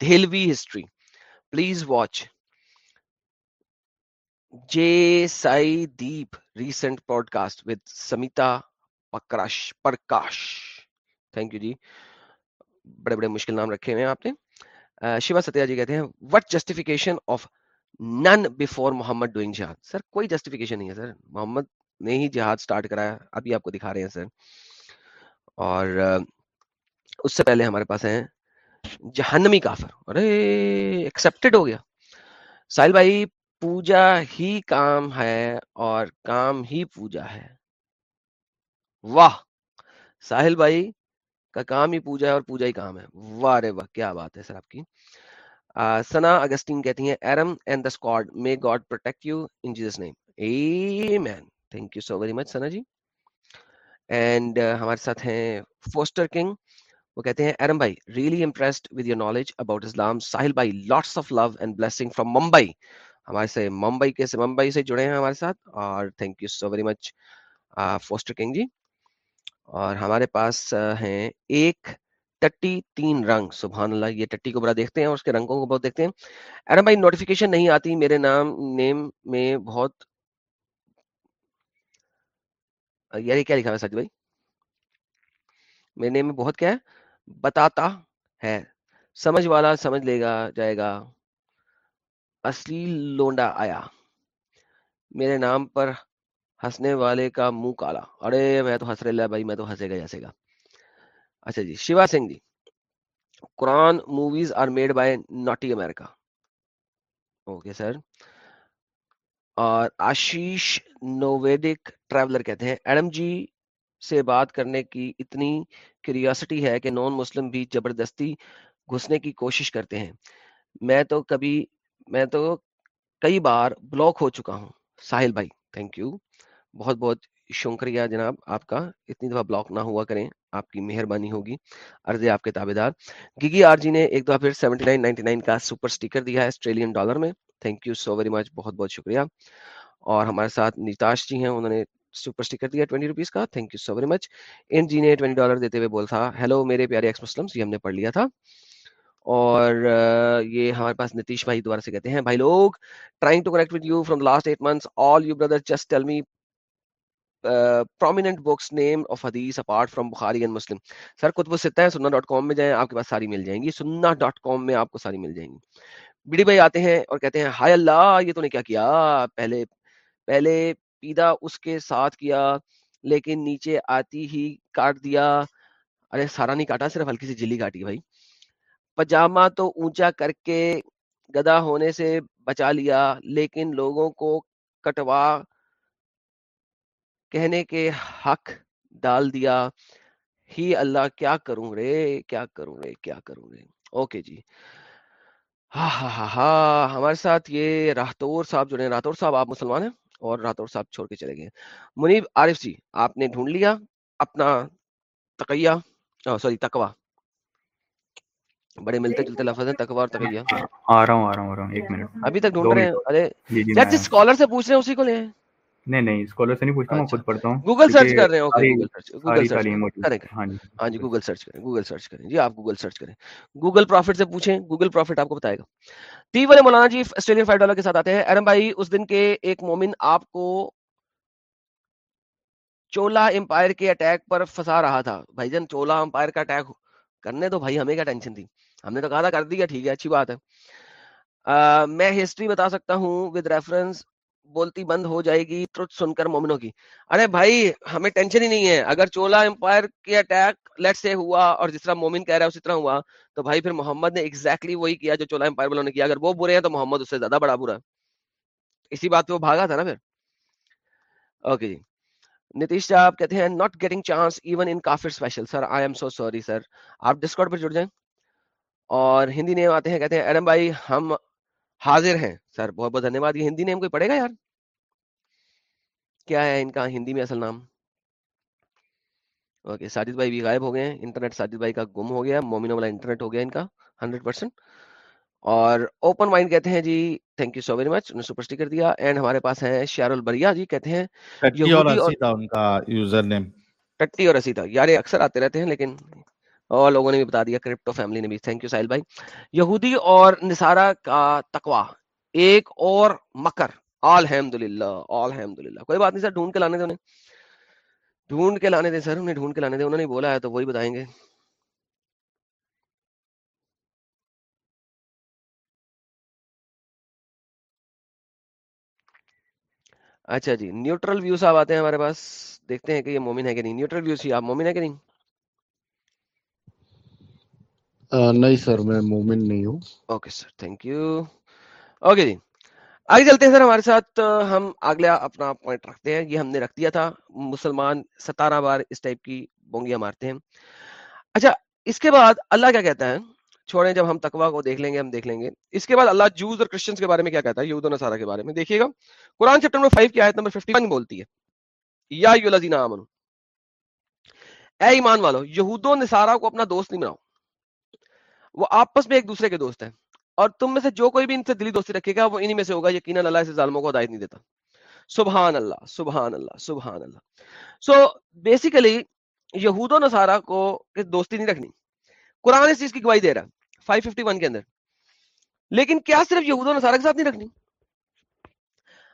Dehlvi history please watch J Sai Deep recent podcast with Smita Prakash Prakash thank you ji بڑے بڑے مشکل نام رکھے ہوئے ہیں آپ نے شیوا ستیا جی کہتے ہیں what justification of none before Muhammad doing jihad sir کوئی جسٹیفیکیشن نہیں ہے سر محمد نے ہی جہاد سٹارٹ کرایا ابھی آپ کو دکھا رہے ہیں سر اور اس سے پہلے ہمارے پاس ہیں جہنمی کافر ارے ایکسپٹڈ ہو گیا ساحل بھائی پوجا ہی کام ہے اور کام ہی پوجا ہے۔ واہ! ساحل بھائی کا کام ہی پوجا ہے اور پوجا ہی کام ہے۔ واہ رے واہ! کیا بات ہے سر آپ کی۔ سنا اگسٹین کہتی ہیں، Iram and the squad may God protect you in Jesus name. آمین thank you so very much Sana ji. And ہمارے ساتھ ہیں فوسٹر کنگ، وہ کہتے ہیں، ایرم بھائی، really impressed with your knowledge about Islam. Sahil بھائی، lots of love and blessing from Mumbai. ہمارے سے ممبئی کے سے، ممبئی سے جڑے ہیں ہمارے ساتھ اور thank you so very much Foster King ji. اور ہمارے پاس ہیں ایک ٹٹی تین رنگ، سبحان اللہ، یہ ٹٹی کو بڑا دیکھتے ہیں اور اس کے رنگوں کو بہت دیکھتے ہیں۔ ارم بھائی نوٹیفیکیشن نہیں آتی، میرے نام نیم میں بہت۔ یار، یہ کیا لکھا ہے سچ بھائی؟ میرے نیم میں بہت کیا ہے؟ بتاتا ہے۔ سمجھ والا، سمجھ لے گا، جائے گا۔ اصلی لونڈا آیا۔ میرے نام پر ہنسنے والے کا منہ کالا۔ ارے میں تو ہنس رہا، بھائی، میں تو ہنسے گا جیسے گا۔ اچھا جی Shiva Singh ji. Quran movies are made by naughty America okay sir. اور آشیش نوویدک ٹریولر کہتے ہیں۔ ایڈم جی سے بات کرنے کی اتنی کیوریاسٹی ہے کہ نان مسلم بھی زبردستی گھسنے کی کوشش کرتے ہیں۔ میں تو کبھی میں تو کئی بار بلاک ہو چکا ہوں۔ ساحل بھائی تھینک یو بہت بہت شکریہ جناب، آپ کا۔ اتنی دفعہ بلاک نہ ہوا کریں، آپ کی مہربانی ہوگی۔ عرض آپ کے تابے دار گیگی آر جی نے ایک دفعہ پھر سیونٹی نائن نائنٹی نائن کا سپر اسٹیکر دیا ہے آسٹریلین ڈالر میں۔ Thank you so very much بہت بہت شکریہ۔ اور ہمارے ساتھ نیتاش جی ہیں، انہوں نے سپر اسٹیکر دیا ٹوینٹی روپیز کا۔ Thank you so very much ان جی نے ٹوینٹی ڈالر دیتے ہوئے بول تھا ہیلو میرے پیارے ایکس مسلمس یہ ہم نے پڑھ لیا تھا۔ اور یہ ہمارے پاس نتیش بھائی دوبارہ سے کہتے ہیں، بھائی لوگ trying to connect with you from last eight months all you brother just tell me prominent books name of حدیث apart from Bukhari and Muslim sir, کتب الستہ ہے سننا ڈاٹ کام میں جائیں، آپ کے پاس ساری مل جائیں گی، سننا ڈاٹ کام میں آپ کو ساری مل جائیں گی۔ بڑی بھائی آتے ہیں اور کہتے ہیں، ہائے اللہ، یہ تو نے کیا کیا؟ پہلے پہلے پیدا اس کے ساتھ کیا، لیکن نیچے آتی ہی کاٹ دیا۔ ارے، سارا نہیں کاٹا، صرف ہلکی سی جلی کاٹی بھائی۔ پجامہ تو اونچا کر کے گدا ہونے سے بچا لیا، لیکن لوگوں کو کٹوا کہنے کے حق ڈال دیا۔ ہی اللہ، کیا کروں رے؟ کیا کروں رے؟ کیا کروں رے؟ اوکے جی۔ ہاں ہاں ہاں ہاں ہمارے ساتھ یہ راہتور صاحب جڑے ہیں۔ راہتور صاحب، آپ مسلمان ہیں؟ اور راہتور صاحب چھوڑ کے چلے گئے۔ منیب، عارف جی آپ نے ڈھونڈ لیا اپنا تقیہ سوری تقوا بڑے ملتے جلتے لفظ ہیں تقوا اور تقیہ آ رہا ہوں آ رہا ہوں آ رہا ہوں ایک منٹ۔ ابھی تک ڈھونڈ رہے ہیں۔ ارے جی جی یار جس اسکالر سے پوچھ رہے ہیں اسی کو لے آئیں نہیں نہیں اسکالر سے نہیں پوچھتا میں اچھا۔ خود پڑھتا ہوں۔ گوگل سرچ کر رہے ہیں اوکے گوگل سرچ گوگل کریں۔ ہاں جی۔ ہاں جی گوگل گوگل سرچ کریں گوگل سرچ کریں۔ جی آپ گوگل سرچ کریں۔ گوگل پروفٹ سے پوچھیں گوگل پروفٹ آپ کو بتائے گا۔ ٹی والے مولانا جی آسٹریلین فائیو ڈالر کے ساتھ آتے ہیں۔ ارم بھائی اس دن کے ایک مومن آپ کو چولا امپائر کے اٹیک پر پھنسا رہا تھا۔ بھائی جان چولا امپائر کا اٹیک کرنے تو بھائی ہمیں کیا ٹینشن تھی؟ ہم نے تو کہا تھا کر دیا، ٹھیک ہے، اچھی بات ہے۔ میں ہسٹری بتا سکتا ہوں ود ریفرنس بولتی بند ہو جائے گی ٹروت سن کر مومنوں کی۔ ارے بھائی، ہمیں ٹینشن ہی نہیں ہے۔ اگر چولا امپائر کے اٹیک لیٹ سے ہوا اور جس طرح مومن کہہ رہا ہے اسی طرح ہوا، تو بھائی پھر محمد نے ایگزیکٹلی وہی کیا جو چولا امپائر والوں نے کیا۔ اگر وہ برے ہیں تو محمد اس سے زیادہ بڑا برا ہے۔ اسی بات پہ وہ بھاگا تھا نا پھر۔ اوکے جی۔ نتیش صاحب کہتے ہیں not getting chance even in کافر special sir I am so sorry sir آپ ڈسکاؤنٹ پر جڑ جائیں۔ اور ہندی نیم آتے ہیں کہتے ہیں ایڈم بھائی ہم حاضر ہیں۔ سر بہت بہت دھنیہ واد یہ ہندی نیم کوئی پڑھے گا یار؟ کیا ہے ان کا ہندی میں اصل نام؟ اوکے ساجد بھائی بھی غائب ہو گئے ہیں۔ انٹرنیٹ ساجد بھائی کا گم ہو گیا مومنو والا انٹرنیٹ ہو گیا ان کا ہنڈریڈ پرسینٹ اور اوپن مائنڈ کہتے ہیں جی thank you so very much انہوں نے سپر کر دیا۔ اینڈ ہمارے پاس ہیں شیار البریا جی کہتے ہیں ٹٹی اور تھا ان کا یوزر نیم۔ ٹٹی اور اسیتا یار اکثر آتے رہتے ہیں لیکن اور لوگوں نے بھی بتا دیا کرپٹو فیملی نے بھی. تھینک یو ساحل بھائی. یہودی اور نصارہ کا تقوا ایک اور مکر. الحمد للہ الحمد للہ کوئی بات نہیں سر، ڈھونڈ کے لانے دیں انہیں. ڈھونڈ کے لانے دیں سر، انہیں ڈھونڈ کے لانے دیں انہوں نے بولا ہے تو وہی بتائیں گے. اچھا جی نیوٹرل ویو صاحب آتے ہیں ہمارے پاس. دیکھتے ہیں کہ یہ مومن ہے کہ نہیں. نیوٹرل ویو سی آپ مومن ہے کہ نہیں آ, نہیں سر، میں مومن نہیں ہوں۔ Okay sir thank you okay جی۔ آگے چلتے ہیں سر ہمارے ساتھ۔ ہم اگلا اپنا پوائنٹ رکھتے ہیں۔ یہ ہم نے رکھ دیا تھا۔ مسلمان ستارہ بار اس ٹائپ کی بونگیاں مارتے ہیں۔ اچھا اس کے بعد اللہ کیا کہتا ہے؟ چھوڑیں، جب ہم تقوا کو دیکھ لیں گے، ہم دیکھ لیں گے۔ اس کے بعد اللہ جوز اور کرسچنز کے بارے میں کیا کہتا ہے؟ یہود و نصارہ کے بارے میں۔ دیکھیے گا۔ قرآن چیپٹر نمبر 5 کی آیت نمبر 51 بولتی ہے۔ یا ایو الذین آمنو اے ایمان والو، یہود و نصارہ کو اپنا دوست نہیں بناؤ۔ وہ آپس میں ایک دوسرے کے دوست ہیں۔ اور تم میں سے جو کوئی بھی ان سے دلی دوستی رکھے گا، وہ انہی میں سے ہوگا، یقیناً اللہ سے ظالموں کو ہدایت نہیں دیتا۔ سبحان اللہ سبحان اللہ سبحان اللہ۔ سو بیسیکلی یہود و نصارہ کو دوستی نہیں رکھنی۔ قرآن اس چیز کی گواہی دے رہا ہے 551 کے اندر۔ لیکن کیا صرف یہود و نصارہ کے ساتھ نہیں رکھنی؟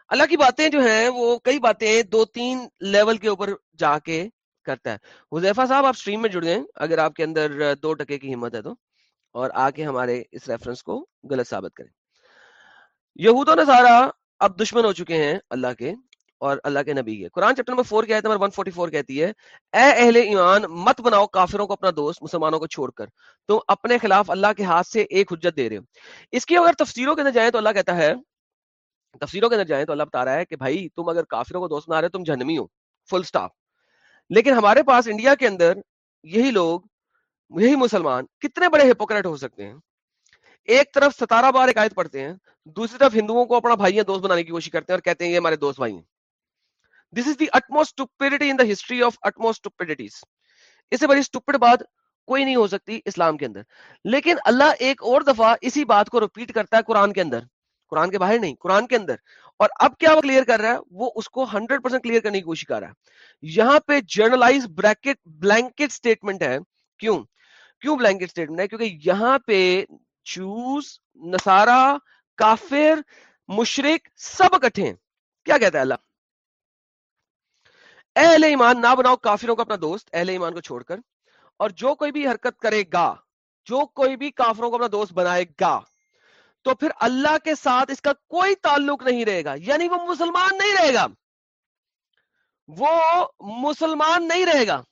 اللہ کی باتیں جو ہیں، وہ کئی باتیں دو تین لیول کے اوپر جا کے کرتا ہے۔ حذیفہ صاحب، آپ سٹریم میں جڑ گئے اگر آپ کے اندر دو ٹکے کی ہمت ہے تو۔ اور آ کے ہمارے اس ریفرنس کو غلط ثابت کریں۔ یہود و نصارہ اب دشمن ہو چکے ہیں اللہ کے اور اللہ کے نبی کے۔ قرآن چیپٹر نمبر 4 کی آیت نمبر 144 کہتی ہے، اے اہل ایمان، مت بناؤ کافروں کو اپنا دوست، مسلمانوں کو چھوڑ کر۔ تم اپنے خلاف اللہ کے ہاتھ سے ایک حجت دے رہے ہو۔ اس کی اگر تفسیروں کے اندر جائیں تو اللہ کہتا ہے، تفسیروں کے اندر جائیں تو اللہ بتا رہا ہے کہ بھائی، تم اگر کافروں کو دوست بنا رہے ہو، تم جہنمی ہو فل سٹاپ لیکن ہمارے پاس انڈیا کے اندر یہی لوگ یہی مسلمان کتنے بڑے ہپوکریٹ ہو سکتے ہیں؟ ایک طرف ستارہ بار ایک آیت پڑھتے ہیں، دوسری طرف ہندوؤں کو اپنا بھائی دوست بنانے کی کوشش کرتے ہیں اور کہتے ہیں یہ ہمارے دوست بھائی ہیں۔ This is the utmost in the history of utmost اس سے بڑی اسٹوپڈ بات کوئی نہیں ہو سکتی اسلام کے اندر۔ لیکن اللہ ایک اور دفعہ اسی بات کو ریپیٹ کرتا ہے قرآن کے اندر۔ قرآن کے باہر نہیں، قرآن کے اندر۔ اور اب کیا وہ کلیئر کر رہا ہے؟ وہ اس کو ہنڈریڈ پرسینٹ کلیئر کرنے کی کوشش کر رہا ہے۔ یہاں پہ جرنلائز بریکٹ بلینکٹ اسٹیٹمنٹ ہے۔ کیوں؟ کیوں بلینکٹ اسٹیٹمنٹ ہے؟ کیونکہ یہاں پہ چوز نسارا کافر مشرق سب اکٹھے ہیں۔ کیا کہتا ہے اللہ؟ اہل ایمان، نہ بناؤ کافروں کو اپنا دوست، اہل ایمان کو چھوڑ کر۔ اور جو کوئی بھی حرکت کرے گا، جو کوئی بھی کافروں کو اپنا دوست بنائے گا، تو پھر اللہ کے ساتھ اس کا کوئی تعلق نہیں رہے گا۔ یعنی وہ مسلمان نہیں رہے گا۔ وہ مسلمان نہیں رہے گا۔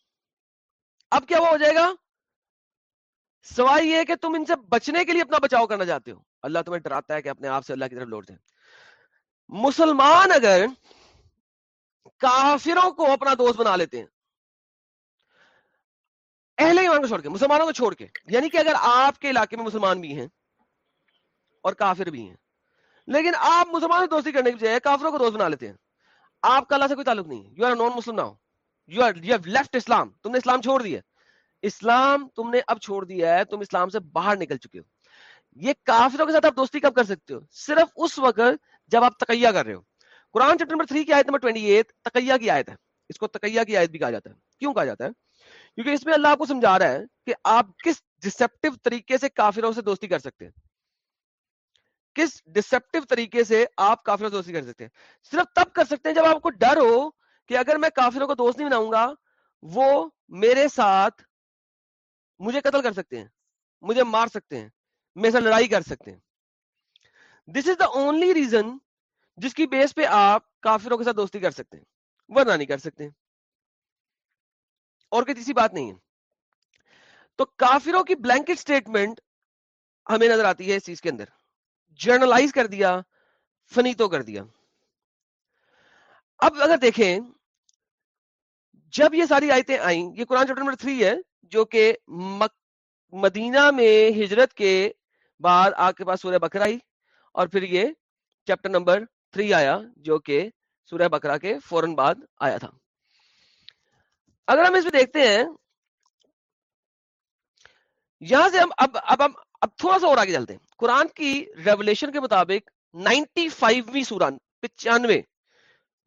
اب کیا وہ ہو جائے گا؟ سوائے یہ کہ تم ان سے بچنے کے لیے اپنا بچاؤ کرنا چاہتے ہو۔ اللہ تمہیں ڈراتا ہے کہ اپنے آپ سے اللہ کی طرف لوٹ جائیں۔ مسلمان اگر کافروں کو اپنا دوست بنا لیتے ہیں، اہل ایمان کو چھوڑ کے، مسلمانوں کو چھوڑ کے یعنی کہ اگر آپ کے علاقے میں مسلمان بھی ہیں اور کافر بھی ہیں، لیکن آپ مسلمانوں سے دوستی کرنے کی بجائے کافروں کو دوست بنا لیتے ہیں، آپ کا اللہ سے کوئی تعلق نہیں you are non Muslim now you are you left Islam تم نے اسلام چھوڑ دیا۔ اسلام تم نے اب چھوڑ دیا ہے، تم اسلام سے باہر نکل چکے ہو۔ یہ کافروں کے ساتھ آپ دوستی کب کر سکتے ہو؟ صرف اس وقت جب آپ تقیہ کر رہے ہو۔ قرآن چیپٹر نمبر 3 کی آیت نمبر 28 تقیہ کی آیت ہے۔ اس کو تقیہ کی آیت بھی کہا جاتا ہے۔ کیوں کہا جاتا ہے؟ کیونکہ اس میں اللہ آپ کو سمجھا رہا ہے کہ آپ کس ڈسپٹیو طریقے سے کافروں سے دوستی کر سکتے ہیں۔ کس ڈسپٹیو طریقے سے آپ کافروں سے دوستی کر سکتے ہیں۔ صرف تب کر سکتے ہیں جب آپ کو ڈر ہو کہ اگر میں کافروں کو دوست نہیں بناؤں گا، وہ میرے ساتھ مجھے قتل کر سکتے ہیں، مجھے مار سکتے ہیں، میرے ساتھ لڑائی کر سکتے ہیں۔ This is the only reason جس کی بیس پہ آپ کافروں کے ساتھ دوستی کر سکتے ہیں، ورنہ نہیں کر سکتے۔ اور کوئی تیسری بات نہیں ہے۔ تو کافروں کی بلینکٹ سٹیٹمنٹ ہمیں نظر آتی ہے اس چیز کے اندر۔ جرنلائز کر دیا فنیتو کر دیا۔ اب اگر دیکھیں، جب یہ ساری آیتیں آئیں، یہ قرآن چیپٹر نمبر تھری ہے جو کہ مک، مدینہ میں ہجرت کے بعد آپ کے پاس سورہ بکرا آئی اور پھر یہ چیپٹر نمبر تھری آیا جو کہ سورہ بکرا کے فوراً بعد آیا تھا۔ اگر ہم اس میں دیکھتے ہیں، یہاں سے ہم اب اب ہم، اب تھوڑا سا اور آگے چلتے ہیں۔ قرآن کی ریولیشن کے مطابق نائنٹی فائیویں سورہ، پچانوے،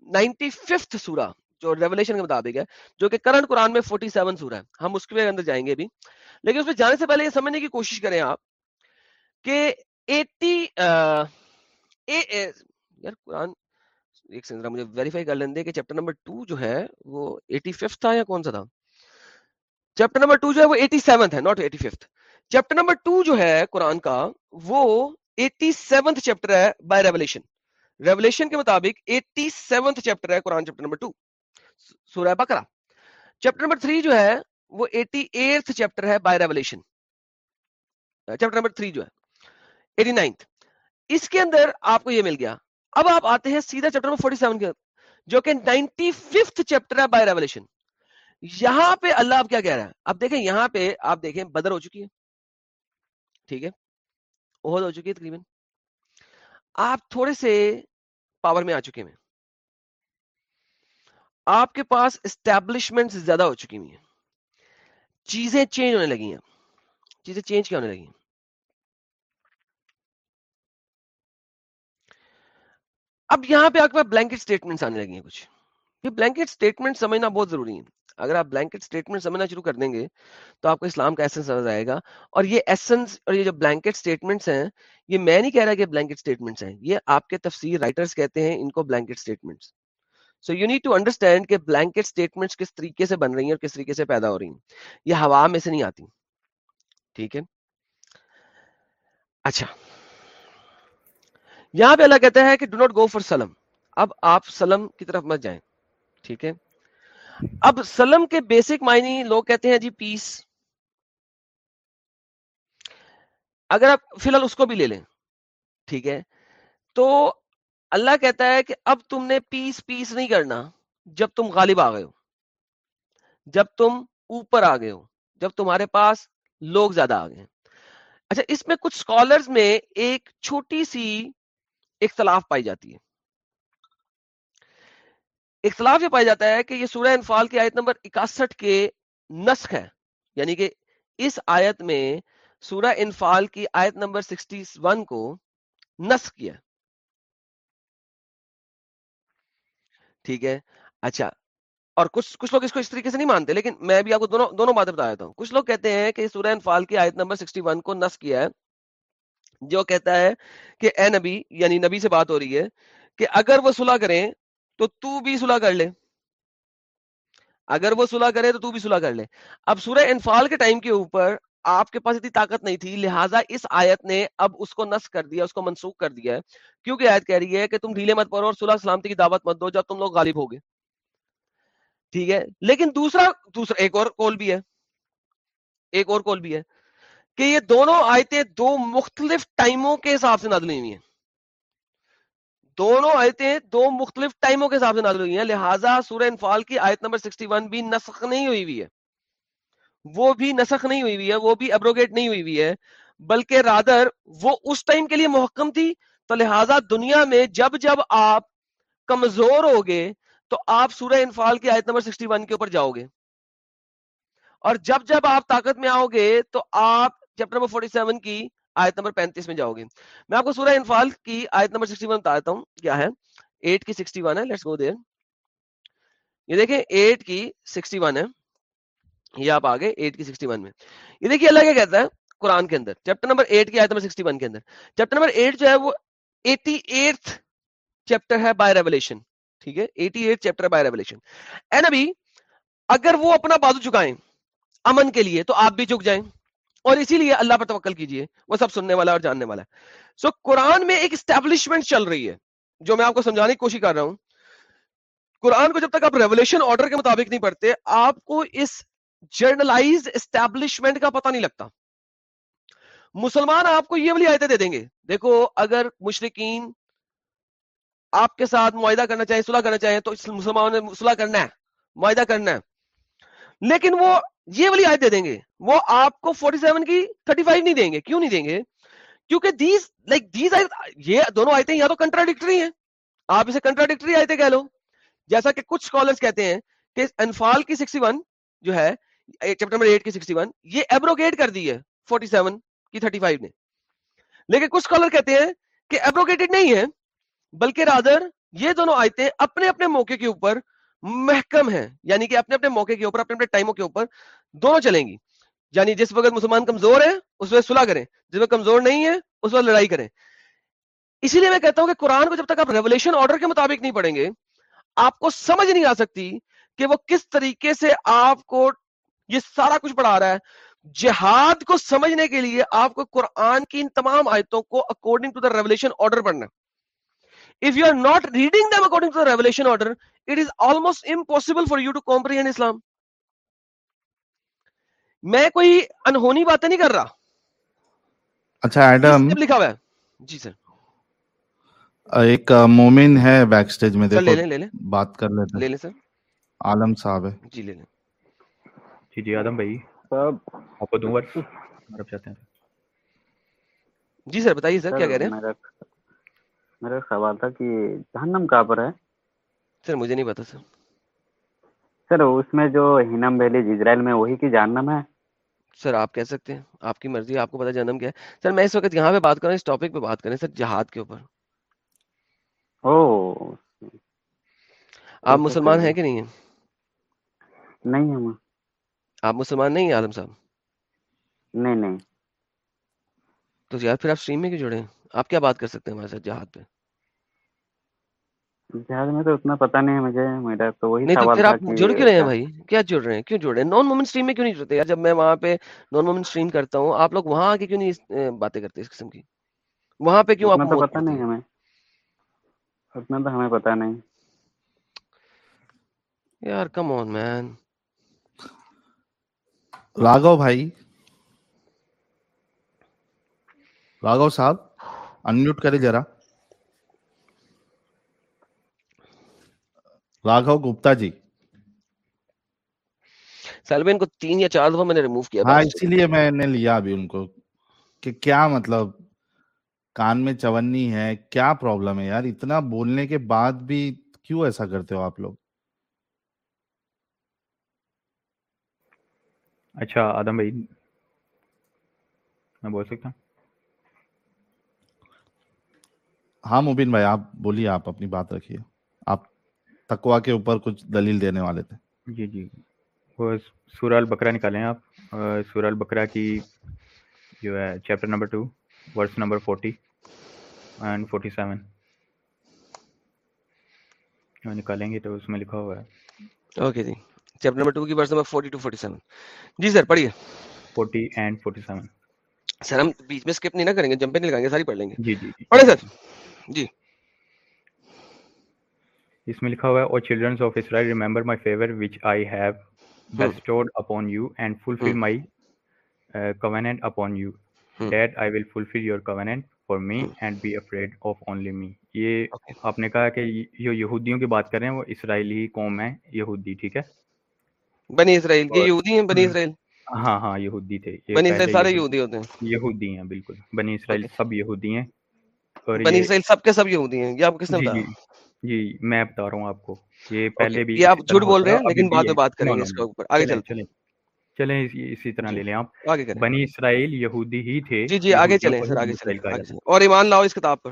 نائنٹی ففتھ سورہ جو ریولیشن کے مطابق ہے، جو کہ کرنٹ قرآن میں فورٹی سیون سورہ ہے۔ ہم اس کے اندر جائیں گے ابھی۔ لیکن اس میں جانے سے پہلے یہ سمجھنے کی کوشش کریں آپ کہ ایٹی یار قرآن ایک سندرا مجھے ویریفائی کر لیں دے کہ چیپٹر نمبر ٹو جو ہے وہ ایٹی ففتھ تھا یا کون سا تھا؟ چیپٹر نمبر ٹو جو ہے وہ ایٹی سیونتھ ہے not eighty fifth chapter number two جو ہے قرآن کا وہ ایٹی سیونتھ چیپٹر ہے بائی ریولیشن ریولیشن کے مطابق ایٹی سیونتھ چیپٹر ہے قرآن چیپٹر نمبر ٹو سورہ بکرا چیپٹر نمبر تھری جو ہے، وہ ایٹی ایٹھ چیپٹر ہے by revelation chapter number three جو ہے ایٹی نائنتھ اس کے اندر آپ کو یہ مل گیا۔ اب آپ آتے ہیں سیدھا چیپٹر نمبر فورٹی سیون کے جو کہ نائنٹی ففتھ چیپٹر ہے بائی ریولیشن یہاں پہ اللہ اب کیا کہہ رہا ہے؟ اب دیکھیں، یہاں پہ آپ دیکھیں، بدر ہو چکی ہے۔ ٹھیک ہے۔ عہد ہو چکی ہے تقریباً۔ آپ تھوڑے سے پاور میں آ چکے ہیں۔ آپ کے پاس اسٹیبلشمنٹ زیادہ ہو چکی ہوئی ہیں۔ چیزیں چینج ہونے لگی ہیں۔ چیزیں چینج کیا ہونے لگی ہیں؟ اب یہاں پہ آپ کے پاس بلینکٹ اسٹیٹمنٹ آنے لگی ہیں کچھ۔ یہ بلینکٹ اسٹیٹمنٹ سمجھنا بہت ضروری ہے اگر آپ بلینکٹ اسٹیٹمنٹ سمجھنا شروع کر دیں گے تو آپ کو اسلام کا ایسنس نظر آئے گا۔ اور یہ ایسنس اور یہ جو بلینکٹ اسٹیٹمنٹس ہیں، یہ میں نہیں کہہ رہا کہ بلینکٹ اسٹیٹمنٹس ہیں۔ یہ آپ کے تفسیر رائٹرز کہتے ہیں، ان کو blanket statements so you need to understand کہ بلینکٹ اسٹیٹمنٹس کس طریقے سے بن رہی ہیں اور کس طریقے سے پیدا ہو رہی ہیں۔ یہ ہوا میں سے نہیں آتی۔ ٹھیک ہے؟ اچھا۔ یہاں پہ اللہ کہتا ہے کہ ڈو ناٹ گو فار سلم اب آپ سلم کی طرف مت جائیں۔ ٹھیک ہے؟ اب سلم کے بیسک معنی لوگ کہتے ہیں جی پیس اگر آپ فی الحال اس کو بھی لے لیں۔ ٹھیک ہے؟ تو اللہ کہتا ہے کہ اب تم نے پیس پیس نہیں کرنا جب تم غالب آ گئے ہو، جب تم اوپر آ گئے ہو، جب تمہارے پاس لوگ زیادہ آ گئے اچھا اس میں کچھ اسکالرز میں ایک چھوٹی سی اختلاف پائی جاتی ہے۔ اختلاف یہ پایا جاتا ہے کہ یہ سورہ انفال کی آیت نمبر اکاسٹھ کے نسخ ہے۔ یعنی کہ اس آیت میں سورہ انفال کی آیت نمبر سکسٹی ون کو نسخ کیا۔ ٹھیک ہے؟ اچھا اور کچھ کچھ لوگ اس کو اس طریقے سے نہیں مانتے، لیکن میں بھی آپ کو دونوں دونوں باتیں بتا دیتا ہوں۔ کچھ لوگ کہتے ہیں کہ سورہ انفال کی آیت نمبر سکسٹی ون کو نسخ کیا ہے، جو کہتا ہے کہ اے نبی یعنی نبی سے بات ہو رہی ہے کہ اگر وہ صلح کریں تو تو بھی صلح کر لے۔ اگر وہ صلح کرے تو تو بھی صلح کر لے۔ اب سورہ انفال کے ٹائم کے اوپر آپ کے پاس اتنی طاقت نہیں تھی، لہٰذا اس آیت نے اب اس کو نس کر دیا، اس کو منسوخ کر دیا ہے۔ کیونکہ آیت کہہ رہی ہے کہ تم ڈھیلے مت پڑھو اور صلح سلامتی کی دعوت مت دو جب تم لوگ غالب ہوگے۔ ٹھیک ہے؟ لیکن دوسرا دوسرا، ایک اور کول بھی ہے۔ ایک اور کول بھی ہے کہ یہ دونوں آیتیں دو مختلف ٹائموں کے حساب سے نازل ہوئی ہیں۔ دونوں آیتیں دو مختلف ٹائموں کے حساب سے نازل ہوئی ہیں، لہٰذا سورہ انفال کی آیت نمبر 61 بھی نسخ نہیں ہوئی ہوئی ہے۔ وہ بھی نسخ نہیں ہوئی ہوئی ہے، وہ بھی ابروگیٹ نہیں ہوئی ہوئی ہے، بلکہ رادر وہ اس ٹائم کے لیے محکم تھی۔ تو لہٰذا دنیا میں جب جب آپ کمزور ہوگے تو آپ سورہ انفال کی آیت نمبر 61 کے اوپر جاؤ گے۔ اور جب جب آپ طاقت میں آؤ گے تو آپ چیپٹر نمبر 47 کی آیت نمبر پینتیس میں جاؤ گے۔ میں آپ کو سورہ انفال کی آیت نمبر سکسٹی ون بتا دیتا ہوں کیا ہے۔ ایٹ کی سکسٹی ون ہے لیٹس گو دیر یہ دیکھیں ایٹ کی سکسٹی ون ہے۔ یہ آپ آگے ایٹ کی سکسٹی ون میں۔ یہ دیکھیے اللہ کیا کہتا ہے قرآن کے اندر۔ چیپٹر نمبر ایٹ کی آیت نمبر سکسٹی ون کے اندر۔ چیپٹر نمبر ایٹ جو ہے وہ ایٹی ایٹ چیپٹر ہے بائی ریولیشن۔ ٹھیک ہے؟ Eighty eight chapter by revelation. اے نبی اگر وہ اپنا بازو چکائیں امن کے لیے تو آپ بھی چک جائیں۔ اور اسی لیے اللہ پر توکل کیجیے وہ سب سننے والا اور جاننے والا ہے۔ سو so, قرآن میں ایک اسٹیبلشمنٹ چل رہی ہے جو میں آپ کو سمجھانے کی کوشش کر رہا ہوں۔ قرآن کو جب تک آپ ریولیشن آرڈر کے مطابق نہیں پڑھتے آپ کو اس جرنلائز اسٹیبلشمنٹ کا پتہ نہیں لگتا۔ مسلمان آپ کو یہ والی آیتیں دے دیں گے۔ دیکھو، اگر مشرقین آپ کے ساتھ معاہدہ کرنا چاہیں، صلح کرنا چاہیں، تو اس مسلمانوں نے صلح کرنا ہے، معاہدہ کرنا ہے۔ لیکن وہ یہ والی آیت دے دیں گے۔ وہ آپ کو 47 کی 35 نہیں دیں گے۔ کیوں نہیں دیں گے؟ کیونکہ دیز لائک دیز یہ دونوں آیتیں یا تو کنٹراڈکٹری ہیں۔ آپ اسے کنٹراڈکٹری آیتیں کہہ لو۔ جیسا کہ کچھ سکولرز کہتے ہیں کہ انفال کی 61 جو ہے چیپٹر نمبر 8 کی 61 یہ ایبروگیٹ کر دی ہے 47 کی 35 نے۔ لیکن کچھ سکولر کہتے ہیں کہ ایبروگیٹڈ نہیں ہے، بلکہ رادر یہ دونوں آیتیں اپنے اپنے موقع کے اوپر محکم ہیں۔ یعنی کہ اپنے اپنے موقع کے اوپر، اپنے اپنے ٹائموں کے اوپر دونوں چلیں گی۔ یعنی جس وقت مسلمان کمزور ہے اس وقت صلح کریں۔ جس وقت کمزور نہیں ہے اس وقت لڑائی کریں۔ اسی لیے میں کہتا ہوں کہ قرآن کو جب تک آپ ریولیشن آرڈر کے مطابق نہیں پڑھیں گے، آپ کو سمجھ نہیں آ سکتی کہ وہ کس طریقے سے آپ کو یہ سارا کچھ پڑھا رہا ہے۔ جہاد کو سمجھنے کے لیے آپ کو قرآن کی ان تمام آیتوں کو according to the revelation order پڑھنا if you are not reading them according to the revelation order it is almost impossible for you to comprehend islam. میں کوئی انہونی باتیں نہیں کر رہا۔ اچھا ایڈم لکھا ہوا ہے۔ جی سر۔ ایک مومن ہے بیک سٹیج میں سر لے دیکھو لیں لے لیں۔ بات کر لیتے لے لیں سر۔ عالم صاحب ہے۔ جی لے لیں۔ جی جی آدم بھائی۔ آپ کو دوں عرب چاہتے ہیں۔ جی سر بتائیے سر کیا کہہ رہے ہیں؟ میرا سوال تھا کہ جہنم کہاں پر ہے؟ سر مجھے نہیں پتا سر۔ سر اس میں جو ہینم ویلی اسرائیل میں وہی کی جہنم ہے؟ سر آپ کہہ سکتے ہیں۔ آپ کی مرضی آپ کو پتا جنم کیا ہے۔ سر میں اس وقت یہاں پہ بات کروں اس ٹاپک پہ بات کریں سر جہاد کے اوپر۔ او۔ آپ مسلمان ہیں کہ نہیں ہیں؟ نہیں ہم۔ آپ مسلمان نہیں ہیں عالم صاحب؟ نہیں نہیں۔ تو یار پھر آپ اسٹریم میں کیوں جڑے ہیں؟ آپ کیا بات کر سکتے ہیں ہمارے ساتھ جہاد پہ؟ جہاز میں تو اتنا پتہ نہیں ہے مجھے میرا تو وہی نہیں تو سوال پھر تھا آپ کہ جڑ کیوں رہے ہیں بھائی؟ کیا جڑ رہے ہیں؟ کیوں جڑ رہے ہیں؟ نان مومن اسٹریم میں کیوں نہیں جڑتے؟ یار جب میں وہاں پہ نان مومن اسٹریم کرتا ہوں آپ لوگ وہاں آ کے کیوں نہیں باتیں کرتے اس قسم کی؟ وہاں پہ کیوں آپ کو پتہ نہیں ہمیں۔ اتنا تو ہمیں پتہ نہیں۔ یار کم آن مین راگو بھائی۔ راگو صاحب انمیوٹ کرے ذرا۔ راگو گپتا جی۔ سیلوین کو تین یا چار دفعہ میں نے ریموو کیا ہاں اسی لیے میں نے لیا ابھی ان کو۔ کہ کیا مطلب کان میں چونی ہے کیا پرابلم ہے یار؟ اتنا بولنے کے بعد بھی کیوں ایسا کرتے ہو آپ لوگ؟ اچھا آدم بھائی۔ میں بول سکتا ہوں؟ ہاں مبین بھائی آپ بولیے آپ اپنی بات رکھیے۔ آپ تقوا کے اوپر کچھ دلیل دینے والے تھے۔ جی جی۔ وہ سورہ البقرہ نکالیں آپ۔ سورہ البقرہ کی جو ہے chapter number two verse number forty and forty seven نکالیں گے تو اس میں لکھا ہوا ہے۔ اوکے جی۔ چیپٹر نمبر ٹو کی verse number forty two forty seven. جی سر پڑھیے۔ Forty and forty seven. Sir ہم بیچ میں اسکپ نہیں نہ کریں گے جمپے نہیں لگائیں گے ساری پڑھ لیں گے۔ جی جی جی۔ پڑھیں سر؟ جی۔ اس میں لکھا ہوا ہے O childrens of Israel remember my favour which I have bestowed upon you and fulfill Hmm. my uh, covenant upon you. Hmm. that I will fulfill your covenant for me and be afraid of only me. یہ. آپ نے کہا کہ جو یہودیوں کی بات کر رہے ہیں وہ اسرائیلی قوم ہے یہودی ٹھیک ہے؟ بنی اسرائیل یہ یہودی ہیں بنی اسرائیل۔ ہاں ہاں یہودی تھے بنی اسرائیل سارے یہود- یہودی ہوتے ہیں۔ یہودی ہیں بالکل۔ بنی اسرائیل. سب یہودی ہیں اور بنی اسرائیل سب کے سب یہودی ہیں یہ آپ کس نے جی بتایا؟ جی۔ جی میں بتا رہا ہوں آپ کو۔ یہ پہلے. بھی یہ آپ جھوٹ بول رہے ہیں لیکن بعد میں بات کریں گے اس کے اوپر۔ آگے چلیں چلیں۔ چلیں۔ اسی طرح جی لے لیں آپ۔ بنی اسرائیل یہودی ہی تھے جی جی آگے چلیں سر آگے چلیں اور ایمان لاؤ اس کتاب پر۔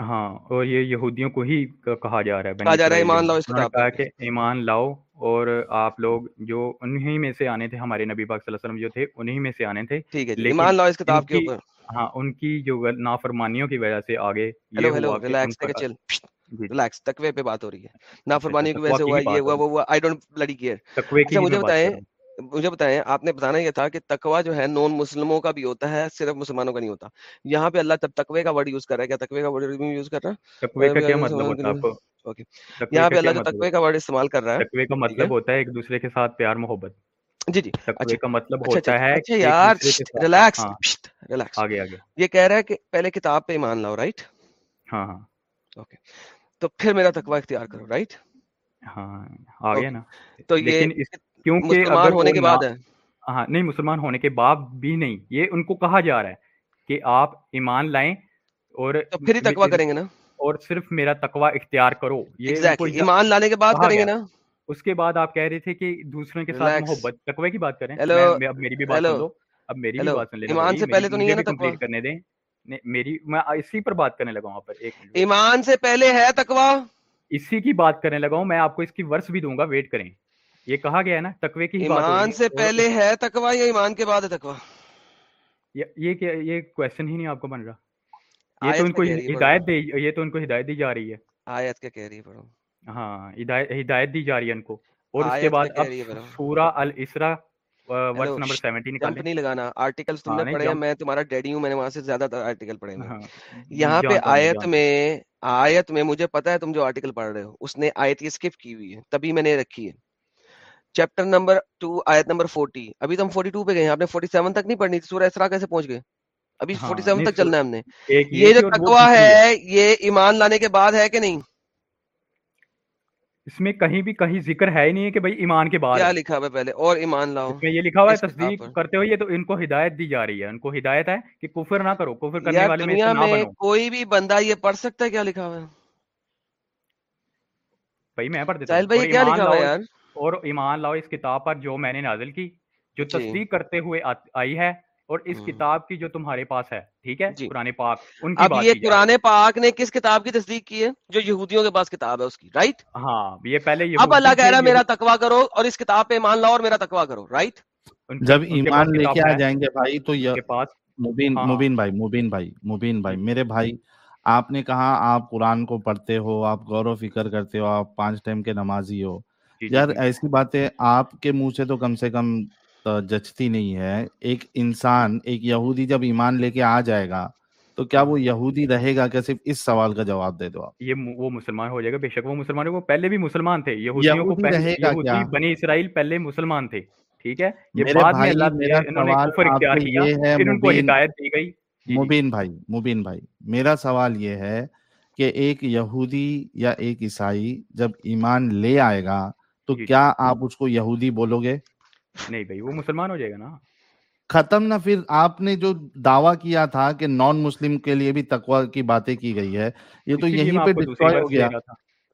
ہاں اور یہ یہودیوں کو ہی کہا جا رہا ہے کہا جا رہا ہے ایمان لاؤ اس کتاب پر۔ کہ ایمان لاؤ اور آپ لوگ جو انہی میں سے آنے تھے ہمارے نبی پاک صلی اللہ علیہ وسلم جو تھے انہی میں سے آنے تھے۔ ٹھیک ہے جی ایمان لاؤ اس کتاب کے اوپر۔ ہاں ان کی جو نافرمانیوں کی وجہ سے آگے یہ ہیلو ہیلو ریلیکس ٹیک چل۔ جی جی۔ ریلیکس تقوی پہ بات ہو رہی ہے۔ اچھا اچھا نافرمانی کی وجہ سے ہوا یہ ہوا وہ ہوا آئی ڈونٹ بلڈی کیئر ہے اچھا مجھے بتائیں مجھے بتائیں آپ نے بتانا یہ تھا کہ تقوی جو ہے نون مسلموں کا بھی ہوتا ہے صرف مسلمانوں کا نہیں ہوتا۔ یہاں پہ اللہ تب تقوی کا ورڈ یوز کر رہا ہے۔ کیا تقوی کا ورڈ یوز کر رہا تقوی کا کیا ہے مطلب ہوتا ہے؟ آپ کو اوکے یہاں پہ اللہ مطلب تقوی کا ورڈ استعمال کر رہا ہے. تقوی کا مطلب ہوتا ہے ایک دوسرے کے ساتھ پیار محبت. جی جی. تقوی اچھا، کا مطلب اچھا، اچھا، ہوتا ہے اچھا یار ریلیکس ریلیکس ہاں۔ آگے آگے۔ یہ کہہ رہا ہے کہ پہلے کتاب پہ ایمان لاؤ رائٹ ہاں ہاں۔ اوکے تو پھر میرا تقوی اختیار کرو رائٹ ہاں آگے نا۔ تو یہ کیونکہ ہونے کے بعد ہے۔ ہاں نہیں مسلمان ہونے کے بعد بھی نہیں۔ یہ ان کو کہا جا رہا ہے کہ آپ ایمان لائیں اور پھر ہی تقوی کریں گے نا؟ اور صرف میرا تقوا اختیار کرو یہ ایمان لانے کے بعد کریں گے نا؟ اس کے بعد آپ کہہ رہے تھے کہ دوسروں کے ساتھ محبت تقوی کی بات کریں؟ اب میری بھی بات سن لو۔ اب میری بھی بات سن لیں ایمان سے پہلے تو نہیں ہے نا تقوی؟ کرنے دیں۔ میری میں اسی پر بات کرنے لگا ہوں پر ایک ایمان سے پہلے ہے تقوی؟ اسی کی بات کرنے لگا ہوں میں آپ کو اس کی ورس بھی دوں گا ویٹ کریں۔ یہ کہا گیا ہے نا تقوی کی ایمان سے پہلے ہے تقوی یا ایمان کے بعد ہے تقوی؟ یہ کوشچن ہی نہیں آپ کو بن رہا۔ یہ تو ان کو ہدایت دی یہ تو ان کو ہدایت دی جا رہی ہے۔ آیت کے کہہ رہی پڑھو ہاں ہدایت دی جا رہی ہے ان کو۔ اور اس کے بعد اب سورہ الاسرا ورس نمبر 17 نکالیں نہیں لگانا آرٹیکلز تم نے ہاں، پڑھے ہیں میں تمہارا ڈیڈی ہوں میں نے وہاں سے زیادہ تر آرٹیکل پڑھے ہیں ہاں، یہاں پہ آیت میں آیت میں مجھے پتہ ہے تم جو آرٹیکل پڑھ رہے ہو اس نے آیت کی سکپ کی ہوئی ہے تب ہی میں نے رکھی ہے۔ چیپٹر نمبر 2 آیت نمبر 40 ابھی تم 42 پہ گئے ہیں آپ نے 47 تک نہیں پڑھنی تھی سورہ اسرا کیسے پہنچ گئے؟ ابھی ہاں، فورٹی سیون تک چلنا ہے ہم نے۔ یہ جو ہے یہ ایمان لانے کے بعد ہے کہ نہیں؟ اس میں کہیں بھی کہیں ذکر ہے ہی نہیں ہے کہ بھائی ایمان کے بعد کیا لکھا پہلے؟ اور ایمان لاؤ۔ میں یہ لکھا ہوا ہے تصدیق کرتے ہوئے تو ان کو ہدایت دی جا رہی ہے۔ ان کو ہدایت ہے کہ کفر نہ کرو کفر کرنے والے کوئی بھی بندہ یہ پڑھ سکتا ہے کیا لکھا ہوا ہے؟ بھائی میں پڑھ دیتا ہوں۔ کیا لکھا ہوا یار؟ اور ایمان لاؤ اس کتاب پر جو میں نے نازل کی جو جی۔ تصدیق کرتے ہوئے آئی ہے۔ اور اس کتاب کی جو تمہارے پاس ہے ٹھیک ہے؟ جی۔ قرآن پاک ان کی اب بات یہ قرآن پاک نے کس کتاب کی تصدیق کی ہے؟ جو یہودیوں کے پاس کتاب ہے اس کی رائٹ ہاں یہ پہلے یہ اب اللہ کہہ رہا میرا تقوا کرو اور اس کتاب پہ ایمان لاؤ اور میرا تقوا کرو رائٹ جب ایمان لے کے آ جائیں گے بھائی تو یہ پاس مبین ہاں۔ مبین بھائی مبین بھائی مبین بھائی میرے بھائی آپ نے کہا آپ قرآن کو پڑھتے ہو آپ غور و فکر کرتے ہو آپ پانچ ٹائم کے نمازی ہو۔ جی، جی، یار ایسی باتیں آپ کے منہ سے تو کم سے کم جچتی نہیں ہے۔ ایک انسان ایک یہودی جب ایمان لے کے آ جائے گا تو کیا وہ یہودی رہے گا کہ صرف اس سوال کا جواب دے دو آپ؟ یہ وہ مسلمان ہو جائے گا بے شک وہ مسلمان وہ پہلے بھی مسلمان تھے۔ یہودیوں کو پہلے بنی اسرائیل پہلے مسلمان تھے۔ ٹھیک ہے؟ یہ بعد میں اللہ میرا سوال اختیار کیا پھر ان کو ہدایت دی گئی۔ جی، جی۔ مبین بھائی مبین بھائی میرا سوال یہ ہے کہ ایک یہودی یا ایک عیسائی جب ایمان لے آئے گا تو جی، کیا آپ اس کو یہودی بولو گے؟ نہیں بھائی وہ مسلمان ہو جائے گا نا۔ ختم نہ پھر آپ نے جو دعویٰ کیا تھا کہ نان مسلم کے لیے بھی تقوی کی باتیں کی گئی ہے یہ تو یہی پہ ڈسٹروائے ہو گیا۔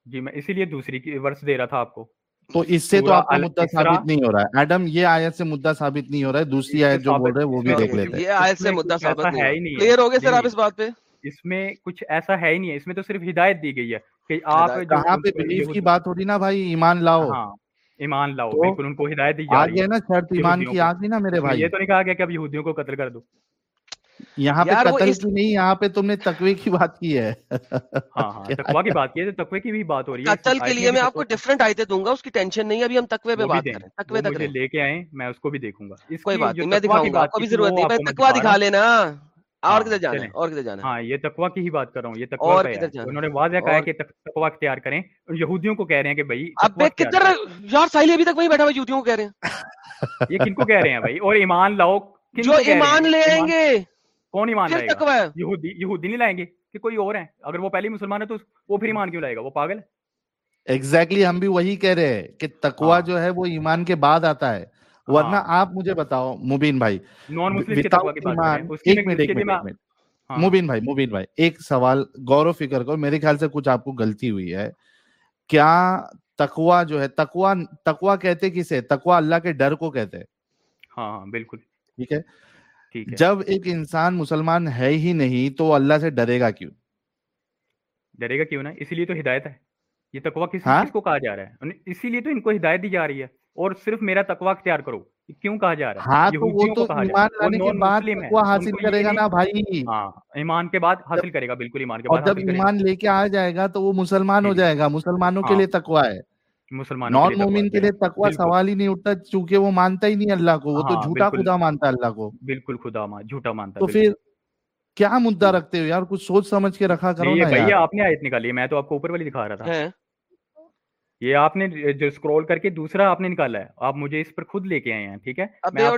جی میں اسی لیے دوسری کی ورس دے رہا تھا آپ کو۔ تو اس سے تو آپ کا مدعا ثابت نہیں ہو رہا ہے۔ ایڈم یہ آیت سے مدعا ثابت نہیں ہو رہا ہے۔ دوسری آیت جو بول رہے وہ بھی دیکھ لیتے ہیں۔ یہ آیت سے مدعا ثابت نہیں کلیئر ہو گئے سر آپ اس بات پہ؟ اس میں کچھ ایسا ہے ہی نہیں۔ ہے اس میں تو صرف ہدایت دی گئی ہے کہ آپ کہاں پہ بلیف کی بات ہو رہی نا بھائی؟ ایمان لاؤ۔ ہاں۔ ایمان لاؤ بالکل ان کو ہدایت دی جا رہی ہے۔ نا شرط ایمان کی آگ نہیں نا میرے بھائی؟ یہ تو نہیں کہا گیا کہ اب یہودیوں کو قتل کر دو۔ یہاں پہ قتل کی نہیں یہاں پہ تم نے تقوی کی بات کی ہے۔ ہاں، ہاں، تقوی کی بات کی ہے تقوی کی بھی بات ہو رہی ہے۔ قتل کے لیے میں آپ کو ڈیفرنٹ آیتیں دوں گا اس کی ٹینشن نہیں ابھی ہم تقوی پہ بات کریں تقوی تک لے کے آئیں میں اس کو بھی دیکھوں گا۔ کوئی بات نہیں میں دکھاؤں گا۔ آپ کو بھی ضرورت نہیں تقوی دکھا لینا۔ ہاں، اور کدھر جانا ہے؟ اور کدھر جانا ہے؟ ہاں یہ تقوی کی ہی بات کر رہا ہوں یہ تقوی اور کدھر جانا انہوں نے واضح کہا کہ تقوی اختیار کریں۔ یہودیوں کو کہہ رہے ہیں کہ بھائی اب کدھر یار سائلی ابھی تک وہی بیٹھا ہوا یہودیوں کو کہہ رہے ہیں۔ یہ کن کو کہہ رہے ہیں بھائی؟ اور ایمان لاؤ جو ایمان لے آئیں گے۔ کون ایمان لائے گا؟ یہودی یہودی نہیں لائیں گے کہ کوئی اور ہیں۔ اگر وہ پہلے مسلمان ہے تو وہ پھر ایمان کیوں لائے گا؟ وہ پاگل ہے ایگزیکٹلی ہم بھی وہی کہہ رہے ہیں کہ تقوی ہاں۔ جو ہے وہ ایمان کے بعد آتا ہے۔ ورنہ ہاں۔ آپ مجھے بتاؤ مبین بھائی ہاں۔ مبین بھائی مبین بھائی ایک سوال غور و فکر کو میرے خیال سے کچھ آپ کو غلطی ہوئی ہے۔ کیا تکوا جو ہے تکوا تکوا کہتے کسے تکوا اللہ کے ڈر کو کہتے ہاں،, ہاں بالکل۔ ٹھیک ہے؟ جب ایک انسان مسلمان ہے ہی نہیں تو اللہ سے ڈرے گا کیوں؟ ڈرے گا کیوں نا؟ اسی لیے تو ہدایت ہے۔ یہ تکوا کس کو کہا جا رہا ہے؟ اسی لیے تو ان کو ہدایت دی جا رہی ہے۔ اور صرف میرا تقوا اختیار کرو کیوں کہا جا رہا ہے؟ ہاں تو وہ تو ایمان لانے کے بعد حاصل کرے گا نا بھائی۔ ہاں ایمان کے بعد حاصل کرے گا بالکل ایمان کے بعد جب ایمان لے کے آ جائے گا تو وہ مسلمان ہو جی، جی۔ جائے گا۔ مسلمانوں کے ہاں۔ لیے تکوا ہے۔ مسلمانوں نان مومن کے لیے سوال ہی نہیں اٹھتا چونکہ وہ مانتا ہی نہیں اللہ کو وہ تو ہاں، جھوٹا خدا مانتا ہے اللہ کو۔ بالکل خدا جھوٹا مانتا تو پھر کیا مدعا جی۔ رکھتے ہو یار؟ کچھ سوچ سمجھ کے رکھا کرو نا بھیا آپ نے آیت نکالی میں تو آپ کو اوپر والی دکھا رہا تھا۔ ہاں۔ یہ آپ نے جو اسکرول کر کے دوسرا آپ نے نکالا ہے آپ مجھے اس پر خود لے کے آئے ہیں ٹھیک ہے؟ میں نے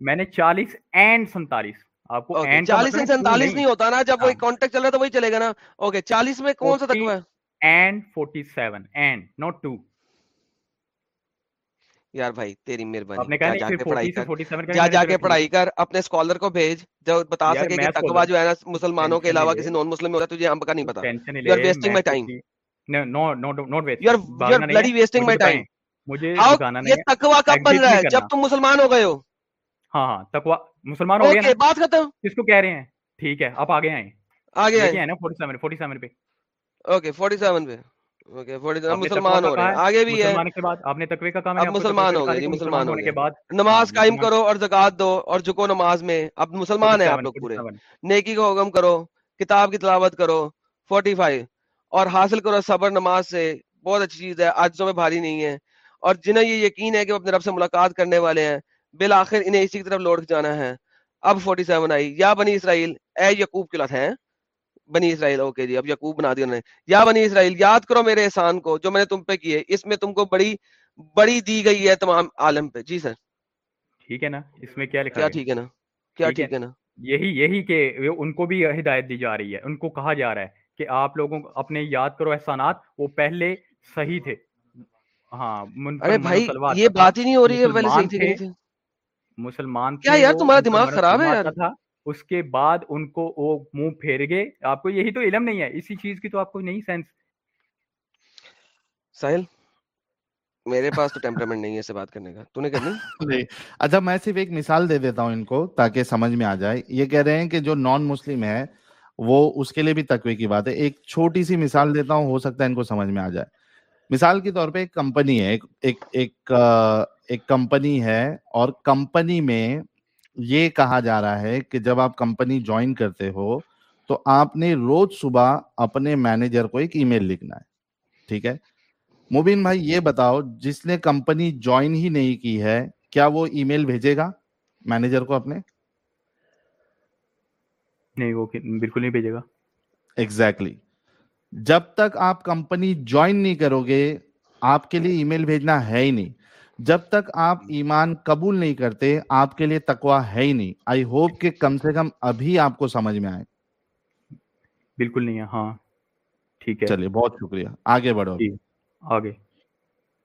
میں نے چالیس اینڈ سینتالیس۔ آپ کو چالیس سینتالیس نہیں ہوتا نا جب ہاں۔ کانٹیکٹ چل رہا تو وہی چلے گا نا۔ اوکے چالیس میں کون سا تک ہے؟ And forty seven and two یار بھائی تیری مہربانی جا کے پڑھائی کر جا جا کے پڑھائی اپنے اسکالر کو بھیج جو بتا سکے کہ تقوا جو ہے نا مسلمانوں کے علاوہ کسی نان مسلم میں ہوتا ہے تجھے ہم کا نہیں پتا۔ You are wasting my time no no not waste you are bloody wasting my time مجھے یہ تقوا کب بن رہا ہے؟ جب تم مسلمان ہو گئے ہو۔ ہاں ہاں تقوا مسلمان ہو اوکے بات ختم۔ کس کو کہہ رہے ہیں؟ ٹھیک ہے آپ آگے آئیں۔ آگے آئے نا فورٹی سیون فورٹی سیون پہ۔ اوکے فورٹی سیون پہ۔ مسلمان ہو رہے ہیں۔ آگے بھی ہے۔ کے آپ نے تقوی کا اب مسلمان ہو گئے جی مسلمان مسلمان ہو ہونے کے بعد نماز قائم کرو اور زکات دو اور جھکو نماز میں۔ اب مسلمان ہیں آپ لوگ پورے۔ نیکی کا حکم کرو کتاب کی تلاوت کرو فورٹی فائیو اور حاصل کرو صبر نماز سے۔ بہت اچھی چیز ہے آجزوں میں بھاری نہیں ہے۔ اور جنہیں یہ یقین ہے کہ وہ اپنے رب سے ملاقات کرنے والے ہیں بالآخر انہیں اسی کی طرف لوٹ جانا ہے۔ اب فورٹی سیون آئی۔ یا بنی اسرائیل اے یقوب کی لت ہے بنی اسرائیل اوکے جی اب یقوب بنا دیا انہوں نے۔ یا بنی اسرائیل یاد کرو میرے احسان کو جو میں نے تم پہ کیے اس میں تم کو بڑی بڑی دی گئی ہے تمام عالم پہ۔ جی سر۔ ٹھیک ہے نا؟ اس میں کیا لکھا کیا ٹھیک ہے نا؟ کیا ٹھیک ہے نا؟ یہی یہی کہ ان کو بھی ہدایت دی جا رہی ہے۔ ان کو کہا جا رہا ہے کہ آپ لوگوں کو اپنے یاد کرو احسانات وہ پہلے صحیح تھے۔ ہاں ارے بھائی یہ بات ہی نہیں ہو رہی ہے پہلے صحیح مسلمان تھے۔ کیا یار تمہارا دماغ خراب ہے یار؟ اس کے بعد ان کو وہ منہ پھیر گئے۔ آپ کو یہی تو علم نہیں ہے اسی چیز کی تو آپ کو نہیں سینس۔ ساحل میرے پاس تو ٹیمپرامنٹ نہیں ہے اسے بات کرنے کا۔ تو نے کرنی؟ (laughs) نہیں۔ اچھا میں صرف ایک مثال دے دیتا ہوں ان کو تاکہ سمجھ میں آ جائے۔ یہ کہہ رہے ہیں کہ جو نان مسلم ہے وہ اس کے لیے بھی تقوی کی بات ہے۔ ایک چھوٹی سی مثال دیتا ہوں ہو سکتا ہے ان کو سمجھ میں آ جائے۔ مثال کے طور پہ ایک کمپنی ہے ایک ایک ایک ایک کمپنی ہے اور کمپنی میں یہ کہا جا رہا ہے کہ جب آپ کمپنی جوائن کرتے ہو تو آپ نے روز صبح اپنے مینیجر کو ایک ای میل لکھنا ہے ٹھیک ہے؟ مبین بھائی یہ بتاؤ جس نے کمپنی جوائن ہی نہیں کی ہے کیا وہ ای میل بھیجے گا مینیجر کو اپنے؟ نہیں وہ بالکل نہیں بھیجے گا۔ ایگزیکٹلی جب تک آپ کمپنی جوائن نہیں کرو گے آپ کے لیے ای میل بھیجنا ہے ہی نہیں۔ جب تک آپ ایمان قبول نہیں کرتے آپ کے لیے تقوا ہے ہی نہیں۔ آئی ہوپ کہ کم سے کم ابھی آپ کو سمجھ میں آئے۔ بالکل نہیں ہاں ٹھیک ہے۔ چلیے بہت شکریہ۔ آگے بڑھو۔ جی آگے۔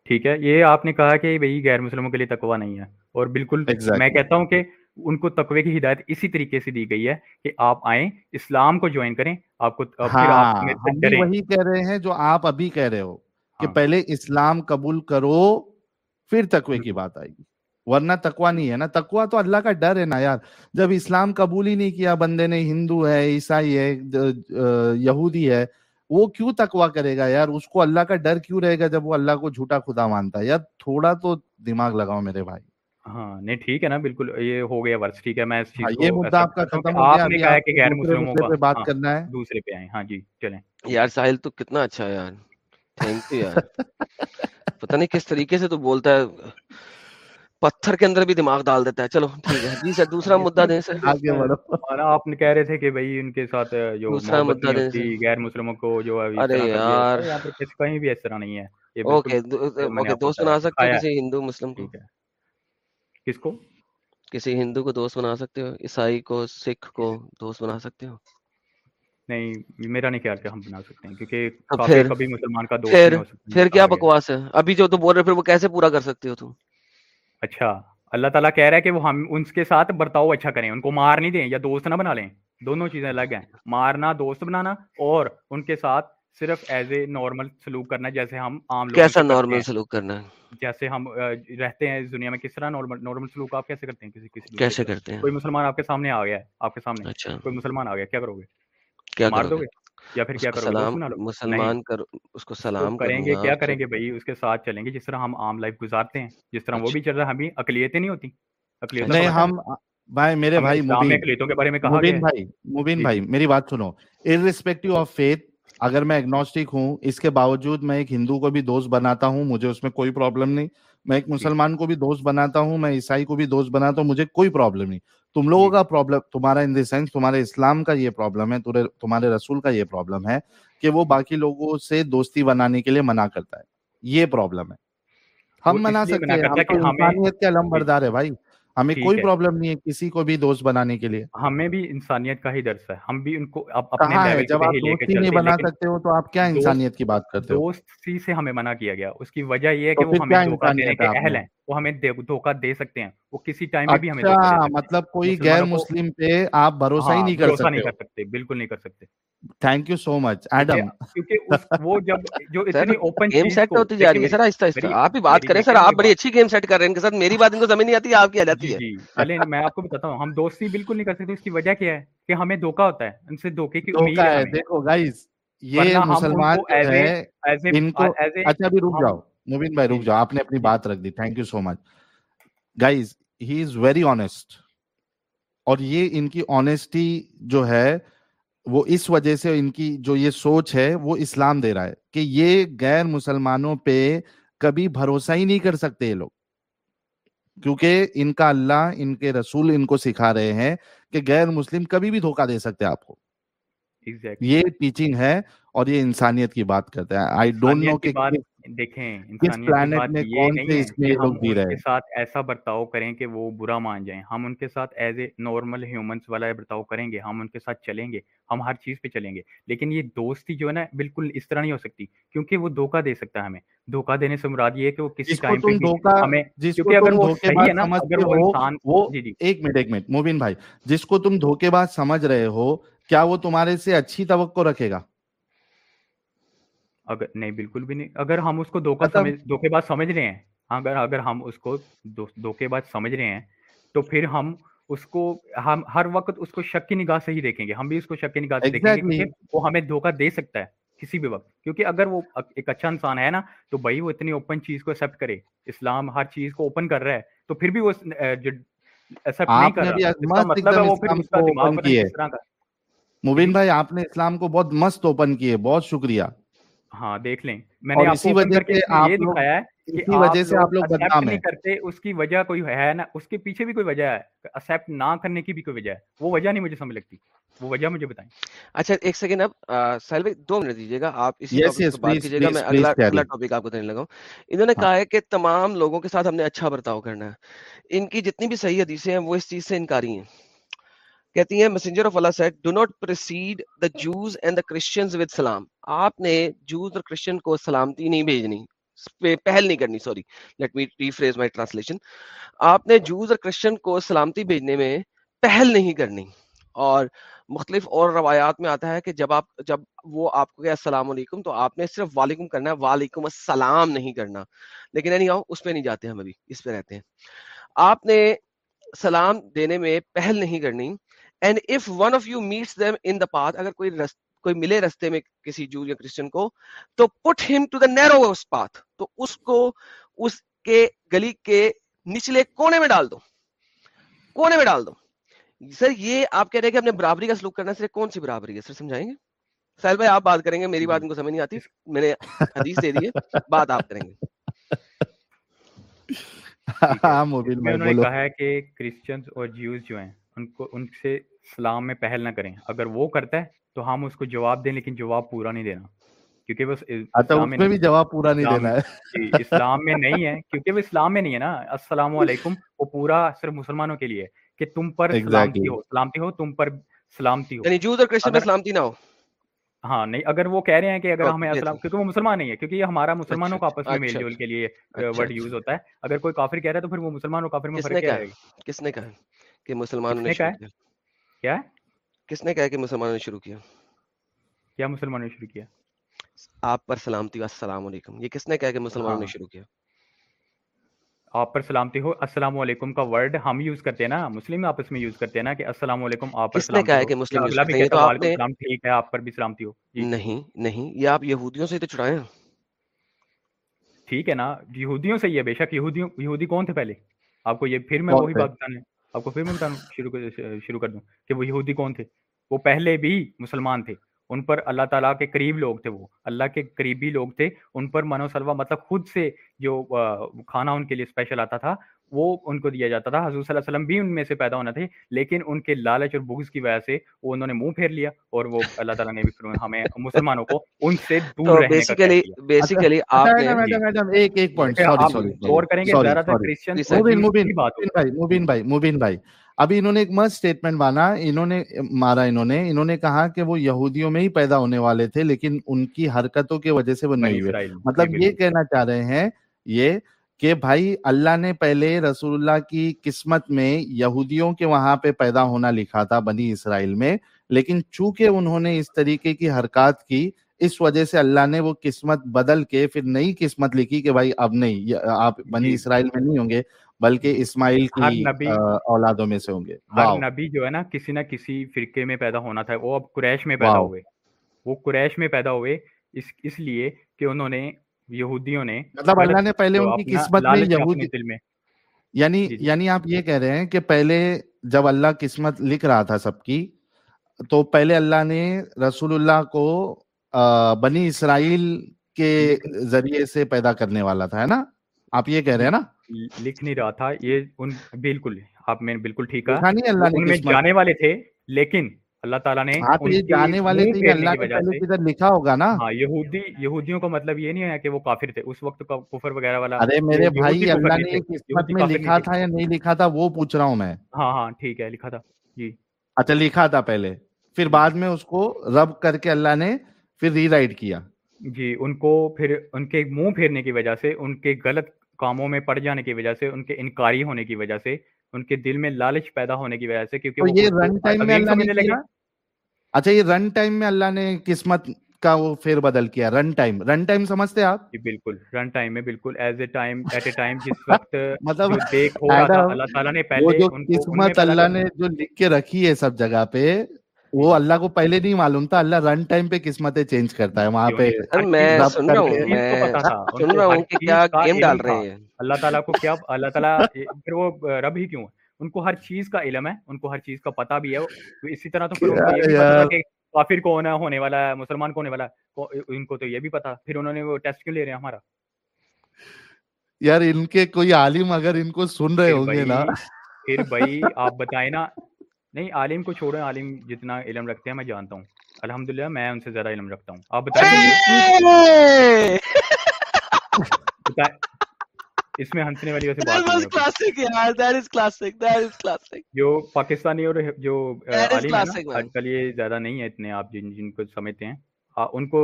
ٹھیک ہے یہ آپ نے کہا کہ بھائی غیر مسلموں کے لیے تقوا نہیں ہے۔ اور بالکل میں کہتا ہوں کہ ان کو تقوی کی ہدایت اسی طریقے سے دی گئی ہے کہ آپ آئیں اسلام کو جوائن کریں آپ کو ہاں وہی کہہ رہے ہیں جو آپ ابھی کہہ رہے ہو کہ ہاں۔ پہلے اسلام قبول کرو۔ پھر تقوی کی بات آئے گی۔ ورنہ تقوا نہیں ہے نا۔ تقوا تو اللہ کا ڈر ہے نا یار۔ جب اسلام قبول ہی نہیں کیا بندے نے ہندو ہے عیسائی ہے یہودی ہے وہ کیوں تقوا کرے گا یار؟ اس کو اللہ کا ڈر کیوں رہے گا جب وہ اللہ کو جھوٹا خدا مانتا ہے؟ یار تھوڑا تو دماغ لگاؤ میرے بھائی۔ ہاں نہیں ٹھیک ہے نا بالکل یہ ہو گیا ورس ٹھیک ہے میں اس ہاں چیز یہ کو مدعا آپ کا ختم ہو گیا۔ آپ نے کہا ہے کہ غیر مسلموں کا بات ہاں کرنا ہے۔ دوسرے پہ آئیں۔ ہاں جی چلیں۔ یار ساحل تو کتنا اچھا ہے یار۔ تھینک یو یار۔ (laughs) پتہ نہیں کس طریقے سے تو بولتا ہے پتھر کے اندر بھی دماغ ڈال دیتا ہے۔ چلو ٹھیک ہے۔ جی سر دوسرا (laughs) مدعا دیں سر۔ آگے بڑھو۔ اور آپ نے کہہ رہے تھے کہ بھائی ان کے ساتھ جو دوسرا مدعا دیں غیر مسلموں کو جو ارے یار۔ کہیں بھی اس طرح نہیں ہے۔ اوکے اوکے دوست بنا سکتے ہے کسی ہندو مسلم کو؟ کس کو؟ کسی ہندو کو دوست بنا سکتے ہو؟ عیسائی کو سکھ کو دوست بنا سکتے ہو؟ نہیں میرا نہیں خیال کہ ہم بنا سکتے ہیں کیونکہ کبھی مسلمان کا دوست نہیں ہو سکتا پھر کیا بکواس ہے؟ ابھی جو تو بول رہے پھر وہ کیسے پورا کر سکتے ہو تم؟ اچھا اللہ تعالیٰ کہہ رہا ہے کہ وہ ہم ان کے ساتھ برتاؤ اچھا کریں ان کو مار نہیں دیں یا دوست نہ بنا لیں دونوں چیزیں الگ ہیں۔ مارنا دوست بنانا اور ان کے ساتھ صرف ایز اے نارمل سلوک کرنا جیسے ہم عام کیسا نارمل سلوک کرنا؟ ہے جیسے ہم رہتے ہیں اس دنیا میں کس طرح نارمل نارمل سلوک آپ کیسے کرتے ہیں کسی کسی کیسے کرتے ہیں؟ کوئی مسلمان آپ کے سامنے آ گیا ہے آپ کے سامنے اچھا۔ کوئی مسلمان آ گیا کیا کرو گے؟ کیا مار دو گے؟ یا پھر کیا سلام مسلمان کرو اس کو سلام کریں گے کیا کریں گے بھائی؟ اس کے ساتھ چلیں گے۔ جس طرح ہم عام لائف گزارتے ہیں جس طرح وہ اچھا۔ بھی چل رہا ہے ہمیں اقلیتیں نہیں ہوتی۔ اقلیتوں کا نہیں ہے ہم بھائی میرے بھائی اقلیتوں کے بارے میں کہا گیا مبین بھائی مبین جی۔ بھائی میری بات سنو۔ ارسپیکٹو آف فیتھ اگر میں اگنوسٹک ہوں اس کے باوجود میں ایک ہندو کو بھی دوست بناتا ہوں مجھے اس میں کوئی پرابلم نہیں۔ میں ایک جی۔ مسلمان کو بھی دوست بناتا ہوں میں عیسائی کو بھی دوست بناتا ہوں مجھے کوئی پرابلم نہیں۔ تم لوگوں جی۔ کا پرابلم تمہارا ان دی سینس تمہارے اسلام کا یہ پرابلم ہے تمہارے رسول کا یہ پرابلم ہے کہ وہ جی۔ باقی لوگوں سے دوستی بنانے کے لیے منع کرتا ہے۔ یہ پرابلم ہے۔ ہم منا سکتے ہیں ہم انسانیت کے علم بردار ہے بھائی۔ ہمیں کوئی پرابلم نہیں ہے کسی کو بھی دوست بنانے کے لیے۔ ہمیں بھی انسانیت کا ہی درس ہے۔ ہم بھی ان کو اپنے جب آپ دوست نہیں بنا سکتے ہو تو آپ کیا انسانیت کی بات کرتے ہو؟ دوستی سے ہمیں منع کیا گیا۔ اس کی وجہ یہ ہے کہ وہ ہمیں دھوکہ دینے کے اہل ہیں۔ وہ ہمیں دھوکہ دے سکتے ہیں۔ وہ کسی ٹائم میں بھی ہمیں اچھا، مطلب کوئی غیر مسلم پہ آپ بھروسہ ہی ہاں، نہیں کر سکتے نہیں کر سکتے بالکل نہیں کر سکتے۔ Thank you so much Adam کیونکہ وہ جب جو اتنی اوپن گیم سیٹ ہوتی جا رہی ہے۔ سر آہستہ آہستہ آپ ہی بات کریں۔ سر آپ بڑی اچھی گیم سیٹ کر رہے ہیں ان کے ساتھ۔ میری بات ان کو سمجھ نہیں آتی آپ کی آ جاتی جی، ہے۔ جی۔ چلے میں آپ کو بتاتا ہوں ہم دوستی بالکل نہیں کر سکتے اس کی وجہ کیا ہے؟ کہ ہمیں دھوکہ ہوتا ہے ان سے دھوکے کی امید ہے۔ دیکھو گائز یہ مسلمان ہے ان کو اچھا بھی رک جاؤ۔ مبین بھائی رک جاؤ آپ نے اپنی بات رکھ دی thank you so much guys he is very honest اور یہ ان کی آنےسٹی جو ہے وہ اس وجہ سے ان کی جو یہ سوچ ہے وہ اسلام دے رہا ہے کہ یہ غیر مسلمانوں پہ کبھی بھروسہ ہی نہیں کر سکتے یہ لوگ کیونکہ ان کا اللہ ان کے رسول ان کو سکھا رہے ہیں کہ غیر مسلم کبھی بھی دھوکہ دے سکتے آپ کو exactly. یہ ٹیچنگ ہے اور یہ انسانیت کی بات کرتے ہیں آئی ڈونٹ نو کہ دیکھیں انسانیت جی کے ساتھ ایسا برتاؤ کریں کہ وہ برا مان جائیں۔ ہم ان کے ساتھ ایز اے نارمل ہیومنس والا برتاؤ کریں گے ہم ان کے ساتھ چلیں گے ہم ہر چیز پہ چلیں گے۔ لیکن یہ دوستی جو ہے نا بالکل اس طرح نہیں ہو سکتی کیونکہ وہ دھوکہ دے سکتا ہے ہمیں۔ دھوکہ دینے سے مراد یہ ہے کہ وہ کسی ٹائم پہ ہمیں کیونکہ اگر وہ صحیح ہے نا اگر وہ انسان جی، جی۔ ایک منٹ ایک منٹ موبین بھائی جس کو تم دھوکے بات سمجھ رہے ہو کیا وہ تمہارے سے اچھی توقع رکھے گا؟ اگر نہیں بالکل بھی نہیں۔ اگر ہم اس کو دھوکہ مطلب دھوکے بعد سمجھ رہے ہیں ہاں، اگر اگر ہم اس کو دھوکے بعد سمجھ رہے ہیں تو پھر ہم اس کو ہم ہر وقت اس کو شک کی نگاہ سے ہی دیکھیں گے۔ ہم بھی اس کو شک کی نگاہ سے دیکھیں گے وہ ہمیں دھوکہ دے سکتا ہے کسی بھی وقت۔ کیونکہ اگر وہ ایک اچھا انسان ہے نا تو بھائی وہ اتنی اوپن چیز کو ایکسیپٹ کرے۔ اسلام ہر چیز کو اوپن کر رہا ہے تو پھر بھی وہ مطلب ایکسیپٹ مبین جی۔ بھائی آپ نے اسلام کو بہت مست اوپن کیے بہت شکریہ۔ ہاں دیکھ لیں۔ میں نے اسی وجہ سے یہ دکھایا ہے اسی وجہ سے آپ لوگ بدنام ہیں۔ کرتے اس کی وجہ کوئی ہے نا؟ اس کے پیچھے بھی کوئی وجہ ہے۔ اسیپٹ نہ کرنے کی بھی کوئی وجہ ہے۔ وہ وجہ نہیں مجھے سمجھ لگتی۔ وہ وجہ مجھے بتائیں۔ اچھا ایک سیکنڈ اب سہیل بھائی دو منٹ دیجیے گا۔ آپ اسی yes, بات کیجیے گا۔ میں اگلا اگلا ٹاپک آپ کو دینے لگا ہوں۔ انہوں نے ہاں۔ کہا ہے کہ تمام لوگوں کے ساتھ ہم نے اچھا برتاؤ کرنا ہے۔ ان کی جتنی بھی صحیح حدیثیں ہیں وہ اس چیز سے انکاری ہیں۔ کہتی ہیں messenger of Allah said do not persuade the Jews and the Christians with سلام آپ نے جوز اور کرسچن کو سلامتی نہیں بھیجنی پہل نہیں کرنی، sorry let me rephrase my translation آپ نے جوز اور کرسچن کو سلامتی بھیجنے میں پہل نہیں کرنی۔ اور مختلف اور روایات میں آتا ہے کہ جب آپ، جب وہ آپ کو کہ السلام علیکم تو آپ نے صرف وعلیکم کرنا ہے، وعلیکم السلام نہیں کرنا۔ لیکن نہیں آؤ اس پہ نہیں جاتے ہم ابھی، اس پہ رہتے ہیں۔ آپ نے سلام دینے میں پہل نہیں کرنی۔ And if one of you meets them in the path اگر کوئی رست, کوئی ملے رستے میں کسی جو یا کرسچن کو تو پٹ ہم ٹو دا نیرو پاتھ تو اس کو اس کے گلی کے نچلے کونے میں ڈال دو. کونے میں ڈال دو. سر یہ آپ کہہ رہے کہ ہم نے برابری کا سلوک کرنا سر کون سی برابری ہے؟ سر سمجھائیں گے؟ سہل بھائی آپ بات کریں گے. میری بات ان کو سمجھ نہیں آتی. میں نے حدیث دے دی ہے. بات آپ کریں گے. (laughs) ہاں موبائل میں نے کہا ہے کہ کرسچنز اور جیوز جو ہیں ان کو ان سے سلام میں پہل نہ کریں۔ اگر وہ کرتا ہے تو ہم اس کو جواب دیں لیکن جواب پورا نہیں دینا۔ کیونکہ بس اچھا، اسلام میں بھی جواب پورا نہیں دینا ہے۔ جی، اسلام میں نہیں ہے۔ کیونکہ وہ اسلام میں نہیں ہے نا۔ السلام علیکم وہ پورا صرف مسلمانوں کے لیے کہ تم پر سلامتی ہو سلامتی ہو تم پر سلامتی ہو۔ یعنی جوز اور کرسچن میں سلامتی نہ ہو۔ ہاں نہیں اگر وہ کہہ رہے ہیں کہ اگر ہمیں اسلام کیونکہ وہ مسلمان نہیں ہے کیونکہ یہ ہمارا اچھا، مسلمانوں کا آپس میں اچھا، میل جول کے لیے ورڈ یوز ہوتا ہے۔ اگر کوئی کافر کہہ رہا ہے تو پھر وہ مسلمان اور کافر میں فرق کیا ہے کس نے کہا؟ کہ مسلمانوں نے کیا۔ کس نے کہا کہ مسلمانوں نے شروع کیا؟ کیا مسلمانوں نے شروع کیا؟ آپ پر سلامتی ہو السلام علیکم۔ یہ کس نے کہا کہ مسلمانوں نے ہاں۔ شروع کیا؟ آپ پر سلامتی ہو السلام علیکم کا ورڈ ہم یوز کرتے ہیں نا مسلم آپس میں یوز کرتے ہیں نا کہ السلام علیکم آپ پر سلامتی کہا کہ مسلم ٹھیک ہے آپ پر بھی سلامتی ہو۔ جی۔ نہیں نہیں یہ آپ یہودیوں سے تو چھڑائے ہیں۔ ٹھیک ہے نا یہودیوں سے یہ بے شک یہودیوں یہودی کون تھے پہلے؟ آپ کو یہ پھر میں وہی بات بتانے آپ کو پھر میں بتانا شروع شروع کر دوں کہ وہ یہودی کون تھے؟ وہ پہلے بھی مسلمان تھے۔ ان پر اللہ تعالیٰ کے قریب لوگ تھے وہ۔ اللہ کے قریبی لوگ تھے۔ ان پر منو سلوا مطلب خود سے جو کھانا ان کے لیے اسپیشل آتا تھا وہ ان کو دیا جاتا تھا۔ حضور صلی اللہ علیہ وسلم بھی ان میں سے پیدا ہونا تھے لیکن ان کے لالچ اور بغض کی وجہ سے وہ انہوں نے منہ پھیر لیا اور وہ اللہ تعالیٰ نے بھی ہمیں مسلمانوں کو ان سے دور رہنے بیسیکلی بیسیکلی اچھا، اچھا، آپ اچھا، نے ایک ایک پوائنٹ سوری سوری غور کریں گے زیادہ تر کرسچن موبین موبین بھائی موبین بھائی موبین بھائی۔ ابھی انہوں نے ایک مست سٹیٹمنٹ مانا انہوں نے مارا انہوں نے۔ انہوں نے کہا کہ وہ یہودیوں میں ہی پیدا ہونے والے تھے لیکن ان کی حرکتوں کی وجہ سے وہ نہیں ہوئے۔ مطلب یہ کہنا چاہ رہے ہیں یہ کہ بھائی اللہ نے پہلے رسول اللہ کی قسمت میں یہودیوں کے وہاں پہ پیدا ہونا لکھا تھا بنی اسرائیل میں لیکن چونکہ انہوں نے اس طریقے کی حرکات کی اس وجہ سے اللہ نے وہ قسمت بدل کے پھر نئی قسمت لکھی کہ بھائی اب نہیں آپ بنی جی اسرائیل میں نہیں ہوں گے بلکہ اسماعیل کی اولادوں میں سے ہوں گے۔ نبی جو ہے نا کسی نہ کسی فرقے میں پیدا ہونا تھا وہ اب قریش میں پیدا ہوئے۔ وہ قریش میں پیدا ہوئے اس اس لیے کہ انہوں نے یہودیوں نے مطلب اللہ نے پہلے ان کی قسمت میں لالچ یہود اپنے دل میں۔ یعنی جی جی۔ یعنی آپ یہ کہہ رہے ہیں کہ پہلے جب اللہ قسمت لکھ رہا تھا سب کی تو پہلے اللہ نے رسول اللہ کو بنی اسرائیل کے ذریعے سے پیدا کرنے والا تھا ہے نا؟ آپ یہ کہہ رہے ہیں نا؟ لکھ نہیں رہا تھا یہ ان بالکل آپ میں بالکل ٹھیک وہ اللہ نے جانے والے تھے لیکن اللہ تعالیٰ نے جانے والے اللہ پہلے کدھر لکھا ہوگا نا؟ ہاں یہودی یہودیوں کا مطلب یہ نہیں ہے کہ وہ کافر تھے۔ اس وقت کفر وغیرہ والا ارے میرے بھائی اللہ نے قسمت میں لکھا تھا یا نہیں لکھا تھا وہ پوچھ رہا ہوں میں۔ ہاں ہاں ٹھیک ہے لکھا تھا۔ جی۔ اچھا لکھا تھا پہلے۔ پھر بعد میں اس کو رب کر کے اللہ نے پھر ری رائٹ کیا۔ جی ان کو پھر ان کے منہ پھیرنے کی وجہ سے ان کے غلط کاموں میں پڑ جانے کی وجہ سے ان کے انکاری ہونے کی وجہ سے ان کے دل میں لالچ پیدا ہونے کی وجہ سے کیونکہ یہ رن ٹائم میں اللہ نے کیا؟ اچھا یہ رن ٹائم میں اللہ نے قسمت کا وہ پھیر بدل کیا رن ٹائم رن ٹائم سمجھتے آپ؟ جی بالکل۔ رن ٹائم میں بالکل as a time at a time جس وقت (laughs) مطلب دیکھ ہو اللہ تعالیٰ نے پہلے قسمت اللہ نے جو لکھ کے رکھی ہے سب جگہ پہ وہ اللہ کو پہلے نہیں معلوم تھا اللہ رن ٹائم پہ قسمتیں چینج کرتا ہے وہاں پہ میں سن رہا ہوں کو میں پتا تھا ان سن کو رہا ہوں کہ کیا گیم ڈال رہے ہیں۔ اللہ تعالیٰ کو کیا اللہ تعالیٰ پھر وہ رب ہی کیوں ہے؟ ان کو ہر چیز کا علم ہے ان کو ہر چیز کا پتہ بھی ہے۔ اسی طرح تو پھر کو کافر کون ہے ہونے والا ہے مسلمان کون ہونے والا ہے۔ کو- ان کو تو یہ بھی پتا۔ پھر انہوں نے وہ ٹیسٹ کیوں لے رہے ہیں ہمارا؟ یار ان کے کوئی عالم اگر ان کو سن رہے ہوں گے نا۔ پھر بھائی آپ بتائیں نا نہیں عالم کو چھوڑیں عالم جتنا علم رکھتے ہیں میں جانتا ہوں۔ الحمدللہ میں ان سے زیادہ علم رکھتا ہوں۔ آپ بتائیں اس میں ہنسنے والی ویسے بات جو پاکستانی اور جو عالم آج کل یہ زیادہ نہیں ہے اتنے آپ جن جن کو سمجھتے ہیں۔ ان کو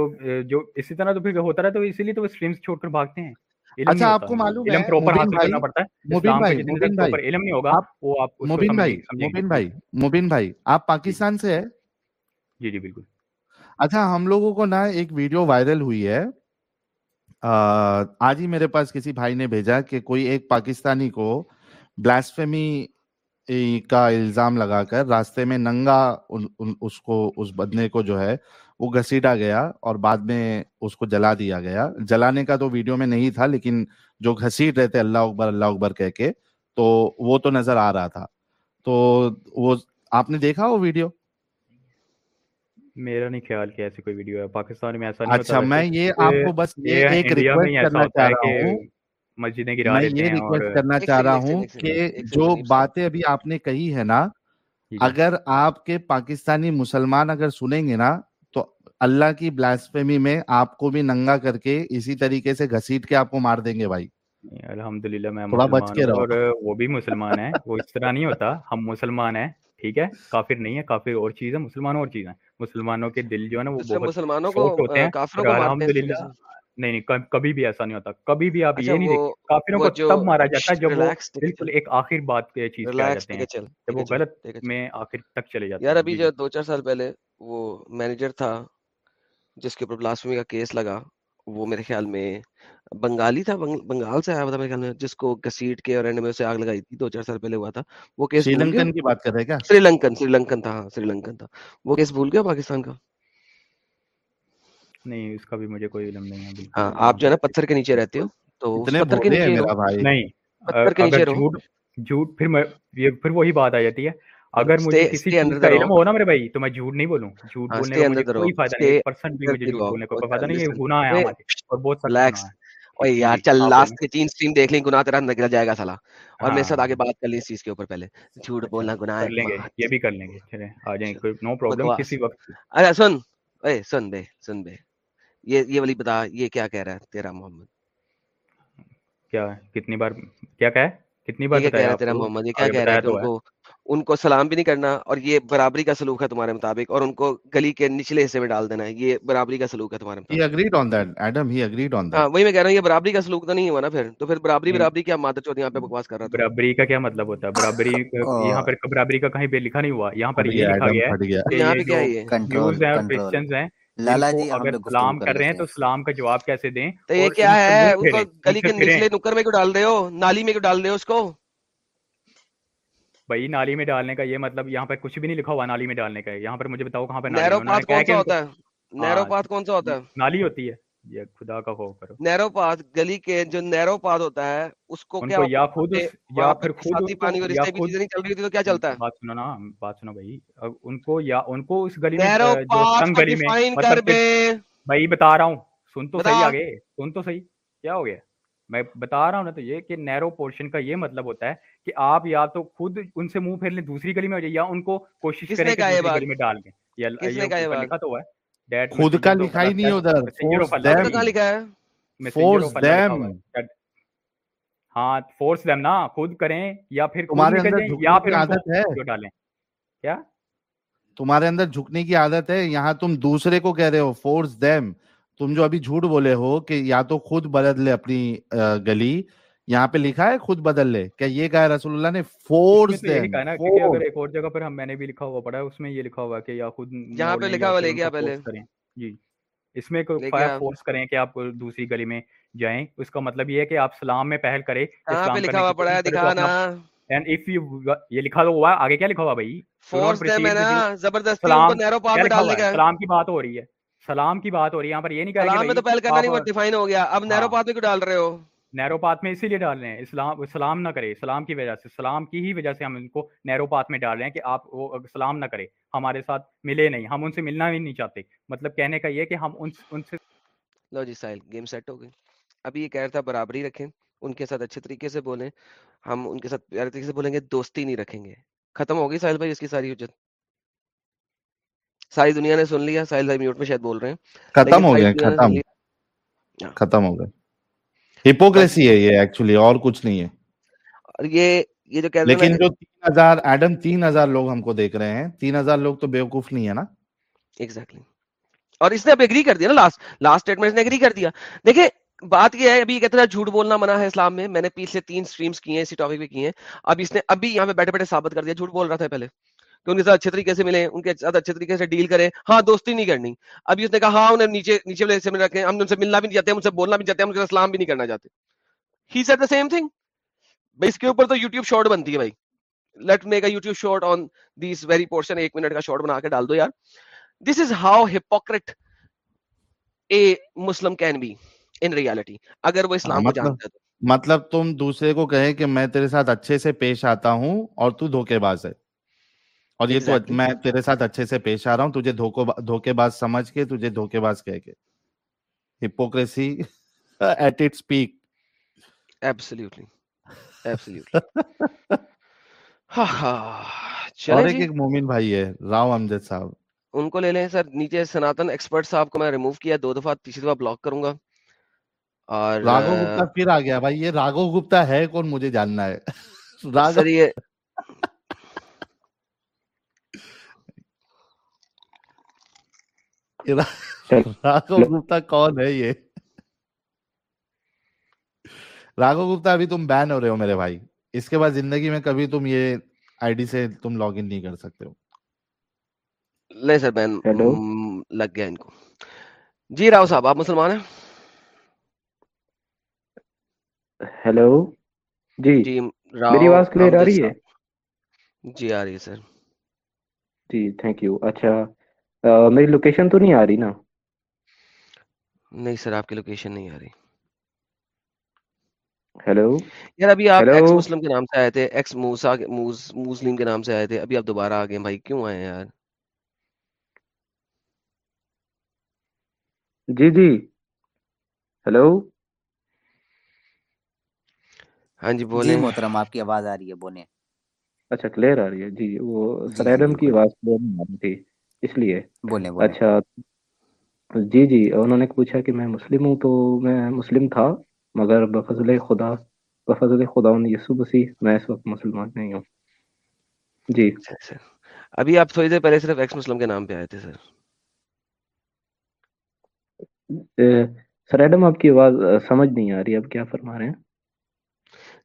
جو اسی طرح تو پھر ہوتا رہا تو اسی لیے تو وہ اسٹریمس چھوڑ کر بھاگتے ہیں۔ اچھا آپ کو معلوم ہے مبین بھائی مبین بھائی مبین بھائی مبین بھائی آپ جی۔ پاکستان سے ہے جی جی بالکل۔ اچھا ہم لوگوں کو نا ایک ویڈیو وائرل ہوئی ہے۔ آج ہی میرے پاس کسی بھائی نے بھیجا کہ کوئی ایک پاکستانی کو بلاسفیمی کا الزام لگا کر راستے میں ننگا اس کو اس بدنے کو جو ہے وہ گھسیٹا گیا اور بعد میں اس کو جلا دیا گیا۔ جلانے کا تو ویڈیو میں نہیں تھا لیکن جو گھسیٹ رہے تھے اللہ اکبر اللہ اکبر کہہ کے تو وہ تو نظر آ رہا تھا۔ تو وہ آپ نے دیکھا وہ ویڈیو؟ میرا نہیں خیال کہ ایسی کوئی ویڈیو ہے۔ پاکستان میں ایسا نہیں ہوتا اچھا میں یہ آپ کو بس ایک ریکویسٹ کرنا چاہ رہا ہوں۔ مسجدیں گرا میں یہ ریکویسٹ کرنا چاہ رہا ہوں کہ جو باتیں ابھی آپ نے کہی ہے نا جی جی۔ اگر آپ کے پاکستانی مسلمان اگر سنیں گے نا اللہ کی بلاسفیمی میں آپ کو بھی ننگا کر کے اسی طریقے سے گھسیٹ کے آپ کو مار دیں گے بھائی۔ الحمد للہ میں تھوڑا بچ کے رہو۔ اور وہ بھی مسلمان ہیں وہ اس طرح نہیں ہوتا۔ ہم مسلمان ہیں ٹھیک ہے؟ کافر نہیں ہے کافر اور چیز ہے مسلمان اور چیز ہے مسلمانوں کے دل جو ہے نا وہ بہت مسلمانوں کو ہوتے ہیں۔ الحمد للہ نہیں نہیں کب- کبھی بھی ایسا نہیں ہوتا۔ کبھی بھی آپ اچھا یہ نہیں وہ دیکھیں کافروں کو تب مارا جاتا ہے جب وہ بالکل ایک آخر بات کے چیز پہ آ جاتے ہیں۔ جب وہ غلط میں آخر تک چلے جاتے یار ہیں۔ ابھی جی جو دو چار سال پہلے وہ مینیجر تھا جس کے اوپر بلاسفمی کا کیس لگا وہ میرے خیال میں بنگالی تھا بنگ- بنگال سے آیا تھا میرے خیال میں جس کو گھسیٹ کے اور میں اسے آگ لگائی تھی دو چار سال پہلے ہوا تھا۔ وہ کیس سری لنکن کی بات کر رہے کیا؟ سری لنکن سری لنکن تھا ہاں سری لنکن تھا۔ وہ کیس بھول گیا پاکستان کا؟ نہیں اس کا بھی مجھے کوئی علم نہیں ہے ہاں آپ جو ہے نا پتھر کے نیچے رہتے ہو تو پتھر کے نیچے نہیں پتھر کے نیچے رہو۔ جھوٹ پھر یہ پھر وہی بات آ جاتی ہے۔ اگر مجھے کسی چیز کا علم ہو نا میرے بھائی تو میں جھوٹ نہیں بولوں۔ ہاں، جھوٹ بولنے کا مجھے کوئی فائدہ نہیں پرسنٹ بھی مجھے جھوٹ بولنے کا کوئی فائدہ نہیں ہے گناہ ہے اور بہت سخت گناہ ہے۔ اوے جی، یار چل لاسٹ کے تین سٹریم دیکھ لیں گناہ تیرا نکل جائے گا سالا اور میرے ساتھ ہاں۔ آگے بات کر لیں اس چیز کے اوپر پہلے۔ جھوٹ اچھا، بولنا گناہ ہے یہ بھی کر لیں گے۔ چلیں آ جائیں اچھا۔ کوئی نو پرابلم کسی وقت۔ ارے سن اے سن بے سن بے۔ یہ یہ والی بتا یہ کیا کہہ رہا ہے تیرا محمد؟ کیا کتنی بار کیا کہہ کتنی بار بتایا تیرا محمد؟ یہ کیا کہہ رہا ہے تم کو؟ ان کو سلام بھی نہیں کرنا اور یہ برابری کا سلوک ہے تمہارے مطابق اور ان کو گلی کے نچلے حصے میں ڈال دینا ہے یہ برابری کا سلوک ہے تمہارے مطابق۔ ہاں وہی میں کہہ رہا ہوں یہ برابری کا سلوک تو نہیں ہوا نا پھر؟ تو پھر برابری برابری کیا مادر چوتھ یہاں پہ بکواس کر رہا تھا؟ برابری کا کیا مطلب ہوتا ہے؟ (laughs) برابری یہاں پر برابری کا کہیں پہ لکھا نہیں ہوا؟ یہاں پر یہ لکھا گیا ہے کیا یہ کنٹرول ہیں لالا جی اگر سلام کر رہے ہیں تو سلام کا جواب کیسے دیں؟ تو یہ کیا ہے؟ ان کو گلی کے نچلے نکر میں کیوں ڈال رہے ہو؟ نالی میں کیوں ڈال رہے ہو اس کو؟ بھائی نالی میں ڈالنے کا یہ مطلب یہاں پر کچھ بھی نہیں لکھا ہوا نالی میں ڈالنے کا یہاں پر مجھے بتاؤ کہاں پہ نیرو پاتھ کون سا ہوتا ہے؟ نیرو ہاں، پاتھ کون سا ہوتا ہے؟ نالی ہوتی ہے۔ یہ خدا کا خوف کرو۔ نیرو پاتھ گلی کے جو نیرو پاتھ ہوتا ہے اس کو کیا یا خود یا پھر خود پانی اور اس کی نہیں چل رہی تو کیا چلتا ہے؟ بات سنو نا بات سنو بھائی۔ ان کو یا ان کو اس گلی میں نیرو پاتھ ڈیفائن مطلب کر بے بھائی بتا رہا ہوں سن تو صحیح آگے سن تو صحیح۔ کیا ہو گیا؟ میں بتا رہا ہوں نا تو یہ کہ نیرو پورشن کا یہ مطلب ہوتا ہے کہ آپ یا تو خود ان سے منہ پھیر لیں دوسری گلی میں ہو جائے یا ان کو کوشش کریں کہ دوسری گلی میں ڈال دیں۔ یہ لکھا تو ہوا ہے۔ خود کا لکھا ہی نہیں ادھر فورس فورس دیم ہاں فورس دیم نا خود کریں یا پھر تمہارے اندر یا پھر عادت ہے؟ جو ڈالیں۔ کیا؟ تمہارے اندر جھکنے کی عادت ہے یہاں تم دوسرے کو کہہ رہے ہو فورس دیم تم جو ابھی جھوٹ بولے ہو کہ یا تو خود بدل لے اپنی گلی یہاں پہ لکھا ہے خود بدل لے کیا یہ کہا رسول اللہ نے؟ فورس دے اگر ایک اور جگہ پر ہم میں نے بھی لکھا ہوا پڑا ہے اس میں یہ لکھا ہوا ہے کہ یا خود یہاں پہ لکھا ہوا لے گیا پہلے۔ جی۔ اس میں کوئی فورس کریں کہ آپ دوسری گلی میں جائیں۔ اس کا مطلب یہ ہے کہ آپ سلام میں پہل کریں یہاں پہ لکھا ہوا پڑا ہے دکھانا۔ اینڈ اف یو یہ لکھا ہوا ہے آگے کیا لکھا ہوا بھائی؟ فورس دے میں نا زبردستی سلام کی بات ہو رہی ہے۔ سلام کی بات ہو رہی ہے یہاں پر یہ نہیں کہا سلام میں تو پہل کرنا نہیں وہ ڈیفائن ہو گیا۔ اب ہاں۔ نیرو پاتھ میں کیوں ڈال رہے ہو؟ نیرو پاتھ میں اسی لیے ڈال رہے ہیں۔ اسلام سلام نہ کرے سلام کی وجہ سے سلام کی ہی وجہ سے ہم ان کو نیرو پاتھ میں ڈال رہے ہیں کہ آپ وہ سلام نہ کرے ہمارے ساتھ ملے نہیں ہم ان سے ملنا بھی نہیں چاہتے۔ مطلب کہنے کا یہ کہ ہم ان ان سے۔ لو جی سائل گیم سیٹ ہو گئی۔ ابھی یہ کہہ رہا تھا برابری رکھیں ان کے ساتھ اچھے طریقے سے بولیں۔ ہم ان کے ساتھ پیارے طریقے سے بولیں گے دوستی نہیں رکھیں گے۔ ختم ہو گئی ساحل بھائی اس کی ساری حجت۔ ساری دنیا نے سن لیا ساحل صاحب میوٹ میں شاید بول رہے ہیں۔ ختم ہو گیا ختم۔ ہاں۔ ختم ہو گیا ہپوکریسی ہے یہ ایکچولی اور کچھ نہیں ہے۔ اور یہ یہ جو کہہ لیکن جو 3000 ایڈم 3000 لوگ ہم کو دیکھ رہے ہیں۔ 3000 لوگ تو بیوقوف نہیں ہے نا۔ ایگزیکٹلی اور اس نے اب ایگری کر دیا نا لاسٹ لاسٹ سٹیٹمنٹ نے ایگری کر دیا۔ دیکھیں بات یہ ہے ابھی کہتا ہے جھوٹ بولنا منع ہے اسلام میں۔ میں نے پیچھے تین سٹریمز کیے ہیں اسی ٹاپک پہ کیے ہیں۔ اب اس نے ابھی یہاں پہ بیٹھے بیٹھے ثابت کر دیا جھوٹ بول رہا تھا پہلے۔ کہ ان کے ساتھ اچھے طریقے سے ملیں ان کے ساتھ اچھے طریقے سے ڈیل کریں۔ ہاں دوستی نہیں کرنی۔ ابھی اس نے کہا ہاں انہیں نیچے نیچے والے میں رکھیں۔ ہم ان سے ملنا بھی نہیں چاہتے ہم ان سے بولنا بھی چاہتے ہیں ہم ان کے ساتھ اسلام بھی نہیں کرنا چاہتے۔ He said the same thing بھائی اس کے اوپر تو یوٹیوب شارٹ بنتی ہے بھائی۔ Let make a YouTube short on this very portion ایک منٹ کا شارٹ بنا کے ڈال دو یار۔ This is how hypocrite a Muslim can be in reality اگر وہ اسلام کو مطلب- جانتے تو۔ مطلب تم دوسرے کو کہے کہ میں تیرے ساتھ اچھے سے پیش آتا ہوں اور تو دھوکے باز ہے۔ اور یہ تو میں تیرے ساتھ اچھے سے پیش آ رہا ہوں تجھے دھوکے باز سمجھ کے تجھے دھوکے باز کہہ کے۔ Hypocrisy at it peak absolutely absolutely اور ایک جی۔ ایک مومن بھائی ہے راو امجد صاحب۔ ان کو لے لیں سر نیچے سناتن ایکسپرٹ صاحب کو میں ریموو کیا دو دفعہ تیسری دفعہ بلاک کروں گا۔ اور راگو گپتا پھر آ گیا بھائی یہ راگو گپتا ہے کون مجھے جاننا ہے؟ (laughs) یہ راگو گپتا کون ہے یہ؟ راگو گپتا ابھی تم بین ہو رہے ہو میرے بھائی۔ اس کے بعد زندگی میں کبھی تم یہ آئی ڈی سے تم لاگ ان نہیں کر سکتے ہو۔ نہیں سر بین لگ گیا ان کو۔ جی راؤ صاحب آپ مسلمان ہیں؟ ہیلو۔ جی جی میری آواز کلیئر آ رہی ہے؟ جی آ رہی ہے سر۔ جی تھینک یو اچھا میری لوکیشن تو نہیں آ رہی نا؟ نہیں سر آپ کی لوکیشن نہیں آ رہی۔ ہیلو یار ابھی آپ مسلم کے نام سے آئے تھے ایکس موسا کے نام سے آئے تھے۔ ابھی آپ دوبارہ آ گئے بھائی کیوں آئے یار؟ جی جی۔ ہیلو ہاں جی بولے جی، محترم آپ کی آواز آ رہی ہے اچھا کلیئر آ رہی ہے۔ جی وہ جی، سر ایڈم کی آواز کلیئر نہیں آ رہی تھی۔ اس لیے۔ بولیں بولیں۔ اچھا جی جی انہوں نے پوچھا کہ میں مسلم ہوں تو میں مسلم تھا مگر بفضل خدا بفضل خدا یسوع مسیح میں اس وقت مسلمان نہیں ہوں۔ جی۔ اچھا اچھا۔ ابھی آپ تھوڑی دیر پہلے صرف ایکس مسلم کے نام پہ آئے تھے سر۔ سر ایڈم آپ کی آواز سمجھ نہیں آ رہی آپ کیا فرما رہے ہیں؟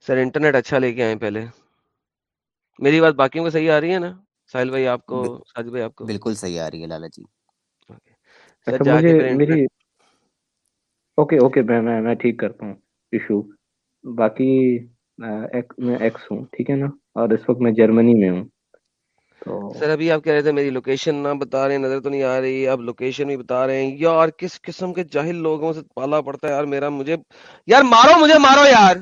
سر انٹرنیٹ اچھا لے کے آئے پہلے۔ میری بات باقیوں کو صحیح آ رہی ہے نا؟ ساحل بھائی آپ کو ساجد بھائی آپ کو؟ بالکل صحیح آ رہی ہے لالا جی۔ سر اچھا مجھے میری اوکے اوکے میں میں میں ٹھیک کرتا ہوں۔ ایشو۔ باقی میں ایکس ہوں ٹھیک ہے نا؟ اور اس وقت میں جرمنی میں ہوں۔ سر ابھی آپ کہہ رہے تھے میری لوکیشن نہ بتا رہے ہیں نظر تو نہیں آ رہی۔ اب لوکیشن بھی بتا رہے ہیں۔ یار کس قسم کے جاہل لوگوں سے پالا پڑتا ہے یار میرا؟ مجھے یار مارو مجھے مارو یار۔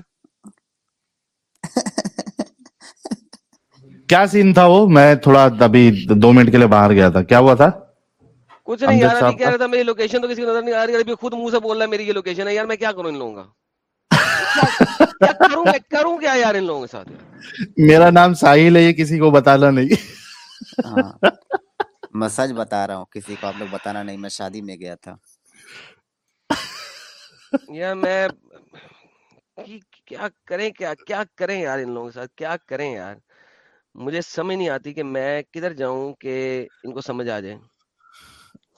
(laughs) کیا سین تھا وہ؟ میں تھوڑا ابھی دو منٹ کے لیے باہر گیا تھا۔ کیا ہوا تھا؟ کچھ نہیں یار ابھی کہہ رہا تھا میری لوکیشن تو کسی کو نظر نہیں آ رہی ابھی خود منہ سے بول رہا ہے میری یہ لوکیشن ہے۔ یار میں کیا کروں ان لوگوں کا؟ کروں میں؟ کروں کیا یار ان لوگوں کے ساتھ؟ میرا نام ساحل ہے یہ کسی کو بتانا نہیں۔ ہاں میں سچ بتا رہا ہوں کسی کو آپ لوگ بتانا نہیں میں شادی میں گیا تھا۔ یار میں کی- کیا کریں کیا کیا کریں یار ان لوگوں کے ساتھ؟ کیا کریں یار؟ مجھے سمجھ نہیں آتی کہ میں کدھر جاؤں کہ ان کو سمجھ آ جائے۔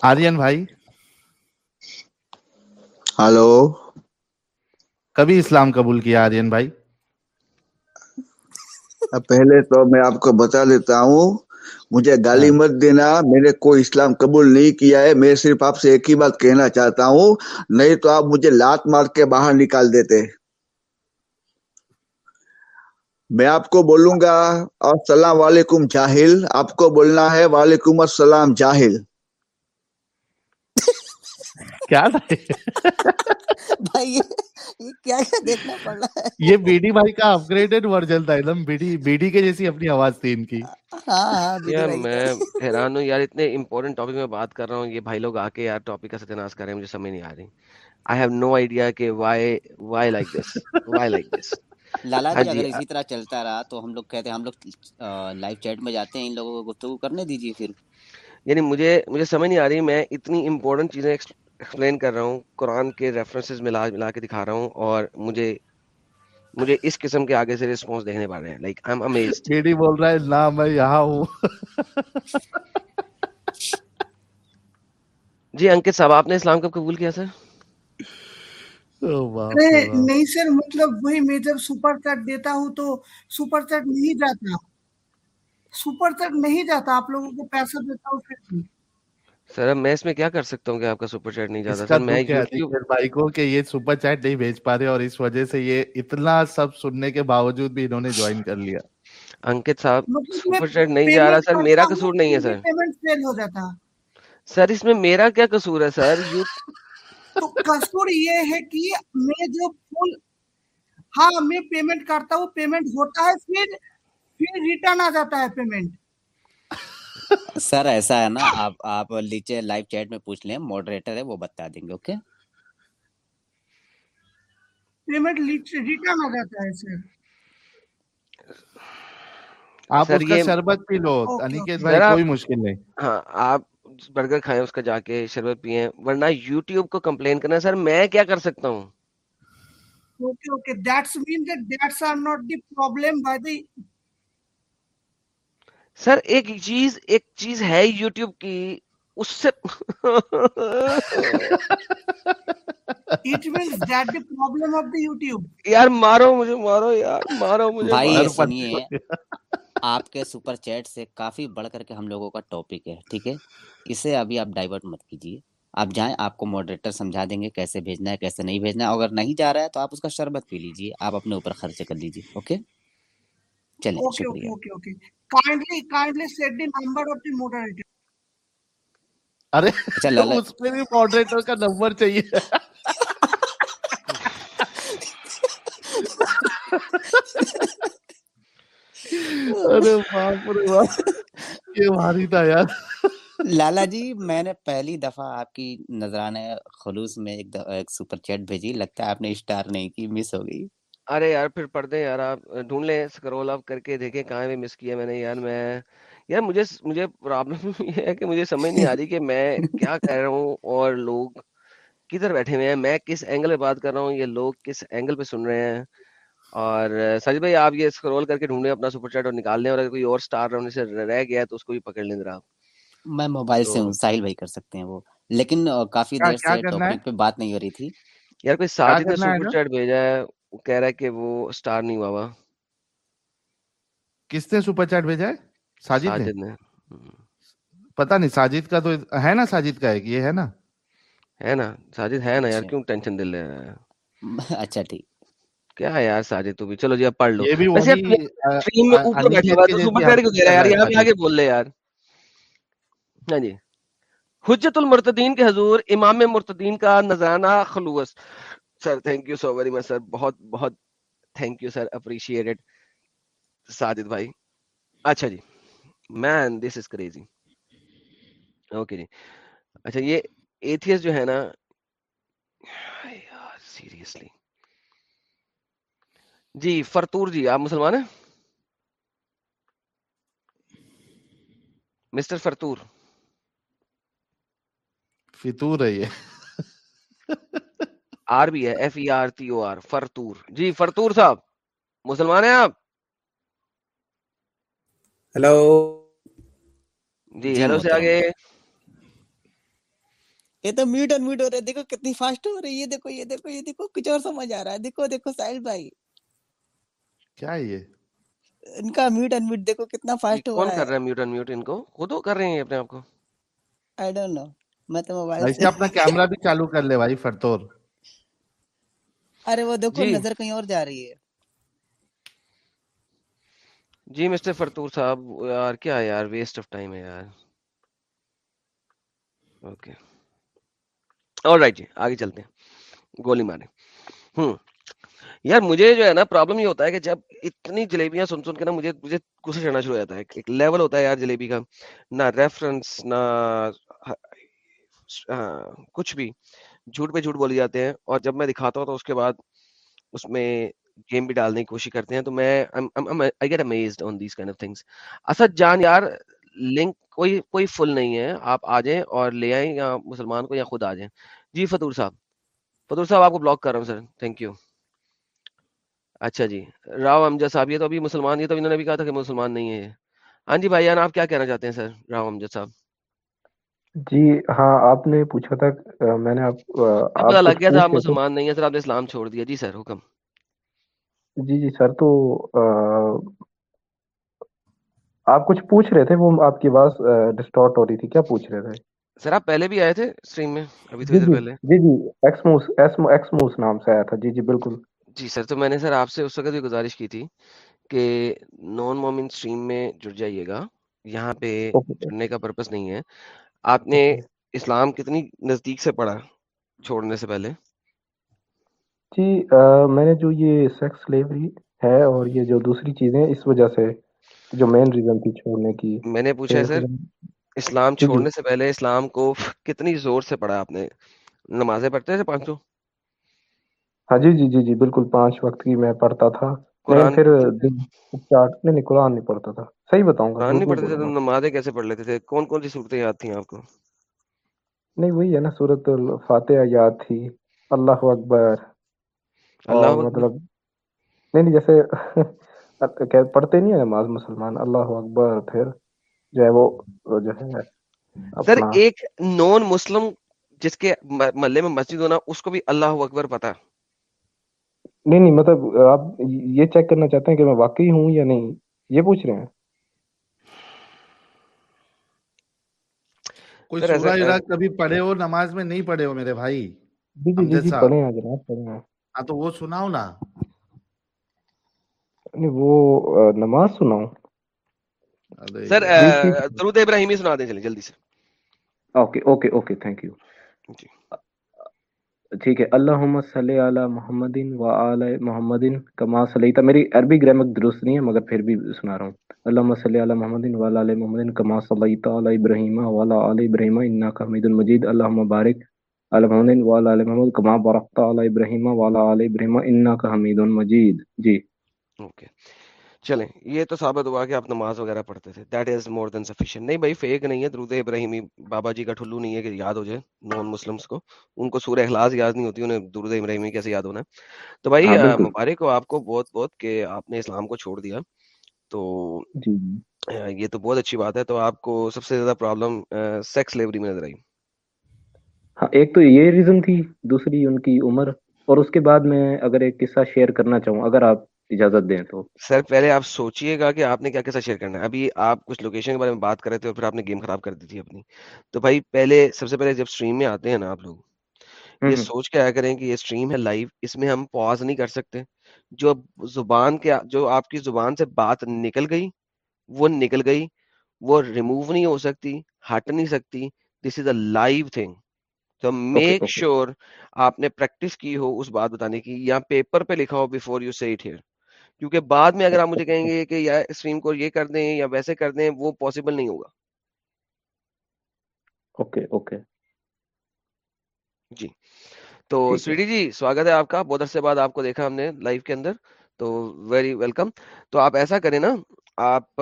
آرین بھائی۔ ہلو۔ کبھی اسلام قبول کیا آرین بھائی؟ پہلے تو میں آپ کو بتا دیتا ہوں مجھے گالی ہاں۔ مت دینا میں نے کوئی اسلام قبول نہیں کیا ہے میں صرف آپ سے ایک ہی بات کہنا چاہتا ہوں نہیں تو آپ مجھے لات مار کے باہر نکال دیتے۔ میں آپ کو بولوں گا السلام علیکم جاہل آپ کو بولنا ہے وعلیکم السلام جاہل۔ کیا یہ؟ بھائی یہ یہ کیا کیا دیکھنا پڑ رہا ہے؟ یہ بیڈی بھائی کا اپ گریڈڈ ورژن تھا ایک دم بیڈی بیڈی کے جیسی اپنی آواز تھی ان کی۔ ہاں ہاں یار میں حیران ہوں یار اتنے امپورٹنٹ ٹاپک میں بات کر رہا ہوں یہ بھائی لوگ آ کے یار ٹاپک کا ستیاناش کر رہے ہیں مجھے سمجھ نہیں آ رہی۔ آئی ہیو نو آئیڈیا کہ why why like this why like this لالا ہاں جی جی اگر اسی طرح چلتا رہا تو ہم لوگ کہتے ہیں ہم لوگ لائیو چیٹ میں جاتے ہیں ان لوگوں کو گفتگو کرنے دیجیے پھر۔ یعنی مجھے مجھے سمجھ نہیں آ رہی میں اتنی امپورٹنٹ چیزیں ایکسپلین کر رہا ہوں قرآن کے ریفرنسز ملا ملا کے دکھا رہا ہوں اور مجھے مجھے اس قسم کے آگے سے رسپانس دیکھنے پڑ رہے ہیں۔ لائک آئی ایم امیزڈ بیڈی بول رہا ہے نہ میں یہاں ہوں. (laughs) جی انکت صاحب آپ نے اسلام کب قبول کیا سر او باپ ارے رے باپ نہیں سر مطلب وہی میں جب سپر چیٹ دیتا ہوں تو سپر چیٹ نہیں جاتا۔ سپر چیٹ نہیں جاتا آپ لوگوں کو پیسہ دیتا ہوں پھر بھی۔ سر اب میں اس میں کیا کر سکتا ہوں کہ آپ کا سپر چیٹ نہیں جاتا؟ سر میں بھائی کو کہ یہ سپر چیٹ نہیں بھیج پا رہے اور اس وجہ سے یہ اتنا سب سننے کے باوجود بھی انہوں نے جوائن کر لیا۔ انکت صاحب مطلب سپر چیٹ نہیں جا رہا۔ سر میرا قصور نہیں ہے سر۔ سر اس میں میرا کیا قصور ہے سر؟ یو تو قصور یہ ہے کہ میں جو فل ہاں میں پیمنٹ کرتا ہوں پیمنٹ ہوتا ہے پھر پھر ریٹرن آ جاتا ہے پیمنٹ سر ایسا ہے نا آپ آپ نیچے لائیو چیٹ میں پوچھ لیں ماڈریٹر ہے وہ بتا دیں گے اوکے پیمنٹ ریٹرن آ جاتا ہے سر آپ اس کا شربت پی لو انیکت بھائی کوئی مشکل نہیں۔ ہاں آپ برگر کھائیں اس کا جا کے شربت پیئیں ورنہ یوٹیوب کو کمپلین کرنا سر میں کیا کر سکتا ہوں Okay, okay. That's mean that that's are not the problem by the سر ایک چیز ایک چیز ہے یوٹیوب کی اس سے it means that the problem of the YouTube. یار مارو مجھے مارو یار مارو مجھے بھائی سنیے آپ کے سپر چیٹ سے کافی بڑھ کر کے ہم لوگوں کا ٹاپک ہے ٹھیک ہے؟ اسے ابھی آپ ڈائیورٹ مت کیجیے آپ جائیں آپ کو ماڈریٹر سمجھا دیں گے کیسے بھیجنا ہے کیسے نہیں بھیجنا ہے۔ اگر نہیں جا رہا ہے تو آپ اس کا شربت پی لیجیے آپ اپنے اوپر خرچ کر لیجیے اوکے؟ چلیں شکریہ. ارے اچھا اس میں بھی ماڈریٹر کا نمبر چاہیے۔ ارے باپ رے باپ۔ یہ بھاری تھا یار۔ لالا جی میں نے پہلی دفعہ آپ کی نذرانہ خلوص میں ایک, ایک سپر چیٹ بھیجی لگتا ہے آپ نے اسٹار نہیں کی مس ہو گئی۔ ارے یار پھر پڑھ دیں یار آپ ڈھونڈ لیں اسکرول اپ کر کے دیکھیں کہاں پہ مس کیا میں نے۔ یار میں یار مجھے مجھے پرابلم (laughs) یہ ہے کہ مجھے سمجھ نہیں آ رہی کہ میں کیا کہہ رہا ہوں اور لوگ کدھر بیٹھے ہوئے ہیں میں کس اینگل پہ بات کر رہا ہوں یہ لوگ کس اینگل پہ سن رہے ہیں۔ اور ساجد بھائی آپ یہ اسکرول کر کے ڈھونڈیں اپنا سپر چیٹ اور نکال لیں اور اگر کوئی اور اسٹار رہنے سے رہ گیا ہے تو اس کو بھی پکڑ لیں ذرا آپ۔ میں موبائل سے ہوں ساحل بھائی کر سکتے ہیں وہ۔ لیکن کافی دیر سے ٹاپک پہ بات نہیں ہو رہی تھی۔ یار کوئی ساجد نے سپر چیٹ بھیجا ہے وہ کہہ رہا ہے کہ وہ اسٹار نہیں ہوا۔ ہوا کس نے سپر چیٹ بھیجا ہے؟ ساجد نے؟ پتا نہیں ساجد کا تو ہے نا ساجد کا ایک یہ ہے نا۔ ہے نا ساجد ہے نا یار اچھا۔ کیوں ٹینشن دل لے رہا ہے؟ اچھا ٹھیک۔ کیا ہے یار ساجد تو بھی؟ چلو جی اب پڑھ لو۔ یہ بھی ویسے اسٹریم میں اوپر بیٹھا ہوا تو سپر چیٹ کیوں دے رہا ہے یار یہاں پہ آگے بول لے یار۔ ہاں جی۔ حجت المرتدین کے حضور امام مرتدین کا نذرانہ خلوص۔ Sir thank you so very much sir بہت بہت thank you sir appreciated Sajid بھائی۔ اچھا جی۔ مین دس از کریزی اوکے جی۔ اچھا یہ ایتھیس جو ہے نا (sighs) یار سیریسلی جی فرتور جی آپ مسلمان ہیں؟ مسٹر فرتور۔ فطور ہے یہ۔ آر بھی ہے F E R T O R فرتور۔ جی فرتور صاحب مسلمان ہیں آپ؟ ہلو جی جی ہیلو سے آگے۔ یہ تو میوٹ اور میوٹ ہو رہا ہے۔ دیکھو کتنی فاسٹ ہو رہی ہے۔ دیکھو یہ دیکھو یہ دیکھو کچھ اور سمجھ آ رہا ہے۔ دیکھو دیکھو ساحل بھائی۔ کیا یہ؟ ان کا میوٹ اور میوٹ دیکھو کتنا فاسٹ ہو کون رہا کر ہے رہا ہے میوٹ ان میوٹ ان کو؟ خود کر رہے ہیں اپنے آپ کو؟ آئی ڈونٹ نو میں تو موبائل سے اپنا کیمرہ بھی چالو کر لے بھائی فرتور۔ ارے وہ دیکھو جی۔ نظر کہیں اور جا رہی ہے۔ جی مسٹر فرتور صاحب یار کیا یار؟ ویسٹ آف ٹائم ہے یار۔ اوکے اور رائٹ جی آگے چلتے ہیں۔ گولی مارے ہوں۔ یار مجھے جو ہے نا پرابلم یہ ہوتا ہے کہ جب اتنی جلیبیاں سن سن کے نا مجھے مجھے غصہ چڑھنا شروع ہو جاتا ہے۔ ایک لیول ہوتا ہے یار جلیبی کا۔ نہ ریفرنس نہ کچھ بھی۔ جھوٹ پہ جھوٹ بولی جاتے ہیں۔ اور جب میں دکھاتا ہوں تو اس کے بعد اس میں گیم بھی ڈالنے کی کوشش کرتے ہیں۔ تو میں I get amazed on these kind of things Asad جان یار لنک کوئی کوئی فل نہیں ہے۔ آپ آ جائیں اور لے آئیں یا مسلمان کو یا خود آ جائیں۔ جی فطور صاحب فطور صاحب آپ کو بلاک کر رہا ہوں سر تھینک یو اچھا جی راؤ امجد صاحب یہ تو ابھی مسلمان یہ تو انہوں نے بھی کہا تھا کہ مسلمان نہیں ہے ہاں جی بھائی جان آپ کیا کہنا چاہتے ہیں سر؟ راؤ امجد صاحب۔ جی ہاں آپ نے پوچھا تھا میں نے آپ پتا لگ گیا تھا آپ مسلمان نہیں ہیں سر آپ نے اسلام چھوڑ دیا۔ جی سر حکم۔ جی جی سر تو آپ کچھ پوچھ رہے تھے؟ وہ آپ کی آواز ڈسٹارٹ ہو رہی تھی۔ کیا پوچھ رہے تھے؟ سر آپ پہلے بھی آئے تھے اسٹریم میں ابھی تھوڑی جی دیر جی۔ پہلے۔ جی جی ایکسموس ایسمو ایکسموس نام سے آیا تھا۔ جی جی بالکل۔ جی سر تو میں نے سر آپ سے اس وقت بھی گزارش کی تھی کہ نان مومن اسٹریم میں جڑ جائیے گا۔ یہاں پہ جڑنے کا پرپس نہیں ہے۔ آپ نے اسلام کتنی نزدیک سے پڑھا چھوڑنے سے پہلے؟ جی میں نے جو یہ سیکس سلیوری ہے اور یہ جو دوسری چیزیں اس وجہ سے جو مین ریزن تھی چھوڑنے کی۔ میں نے پوچھا سر اسلام جی جی۔ چھوڑنے سے پہلے اسلام کو کتنی زور سے پڑھا آپ نے؟ نمازیں پڑھتے تھے پانچوں ہاں جی جی جی جی بالکل پانچ وقت کی میں پڑھتا تھا لیکن قرآن پھر دن اسٹارٹ نہیں نہیں قرآن نہیں پڑھتا تھا۔ صحیح بتاؤں گا قرآن جھوٹ نہیں نہیں پڑھتے تھے تو نمازیں کیسے پڑھ لیتے تھے؟ کون کون سی صورتیں یاد تھیں آپ کو؟ نہیں وہی ہے نا صورت الفاتحہ یاد تھی اللہ اکبر۔ اللہ اور اکبر؟ مطلب نہیں نہیں جیسے (laughs) کہ پڑھتے نہیں ہیں نماز مسلمان اللہ اکبر پھر جو ہے وہ وہ جو ہے سر اپنا ایک نان مسلم جس کے م- محلے میں مسجد ہونا اس کو بھی اللہ اکبر پتا۔ نہیں نہیں مطلب آپ یہ چیک کرنا چاہتے ہیں کہ میں واقعی ہوں یا نہیں؟ یہ پوچھ رہے ہیں۔ کوئی سر ایسا سورہ یورا کبھی پڑھے ہو؟ نماز میں نہیں پڑھے ہو میرے بھائی؟ جی جی جی امجد صاحب۔ پڑھے ہیں جناب پڑھے ہیں۔ ہاں تو وہ سناؤ نا۔ وہ نماز سناؤں۔ سر درود ابراہیمی سنا دیں چلیں جلدی سے۔ Okay okay okay thank you. جی۔ ٹھیک ہے۔ اللہ صلی علی محمد و علی محمد کما صلیتا۔ میری عربی گرامر درست نہیں ہے، مگر پھر بھی سنا رہا ہوں۔ اللہم صلی علی محمد و علی محمد کما صلیتا علی ابراہیم و علی ابراہیم انک حمید المجید اللہ بارک علی محمد و علی محمد کما بارکتا علی ابراہیم و علی ابراہیم انک حمید المجید جی۔ اوکے۔ چلیں یہ تو ثابت ہوا کہ آپ نماز وغیرہ پڑھتے تھے۔ That is more than sufficient نہیں بھائی فیک نہیں ہے۔ درود ابراہیمی بابا جی کا ٹھلو نہیں ہے کہ یاد ہو جائے نان مسلمس کو۔ ان کو سورہ اخلاص یاد نہیں ہوتی انہیں درود ابراہیمی کیسے یاد ہونا ہے؟ تو بھائی ہاں، مبارک ہو آپ کو بہت بہت کہ آپ نے اسلام کو چھوڑ دیا۔ تو جی. جی۔ یہ تو بہت اچھی بات ہے۔ تو آپ کو سب سے زیادہ پرابلم سیکس لیبری میں نظر آئی۔ ہاں ایک تو یہ ریزن تھی دوسری ان کی عمر۔ اور اس کے بعد میں اگر ایک قصہ شیئر کرنا چاہوں اگر آپ اجازت دیں تو۔ سر پہلے آپ سوچئے گا کہ آپ نے کیا کیسا شیئر کرنا ہے۔ ابھی آپ کچھ لوکیشن کے بارے میں بات کر رہے تھے اور پھر آپ نے گیم خراب کر دی تھی اپنی۔ تو بھائی پہلے سب سے پہلے جب اسٹریم میں آتے ہیں نا آپ لوگ یہ سوچ کے آیا کریں کہ یہ اسٹریم ہے لائیو اس میں ہم پاز نہیں کر سکتے۔ جو زبان کے جو آپ کی زبان سے بات نکل گئی وہ نکل گئی وہ ریموو نہیں ہو سکتی ہٹ نہیں سکتی۔ This is a live thing تو میک شیور آپ نے پریکٹس کی ہو اس بات بتانے کی یا پیپر پہ لکھا ہو بفور یو سیٹ ہیئر کیونکہ بعد میں اگر آپ مجھے (laughs) کہیں گے کہ یا اسٹریم کو یہ کر دیں یا ویسے کر دیں وہ پاسبل نہیں ہوگا۔ اوکے اوکے جی۔ تو سویڈی جی سواگت ہے آپ کا۔ بہت عرصے بعد آپ کو دیکھا ہم نے لائف کے اندر۔ تو ویری ویلکم تو آپ ایسا کریں نا آپ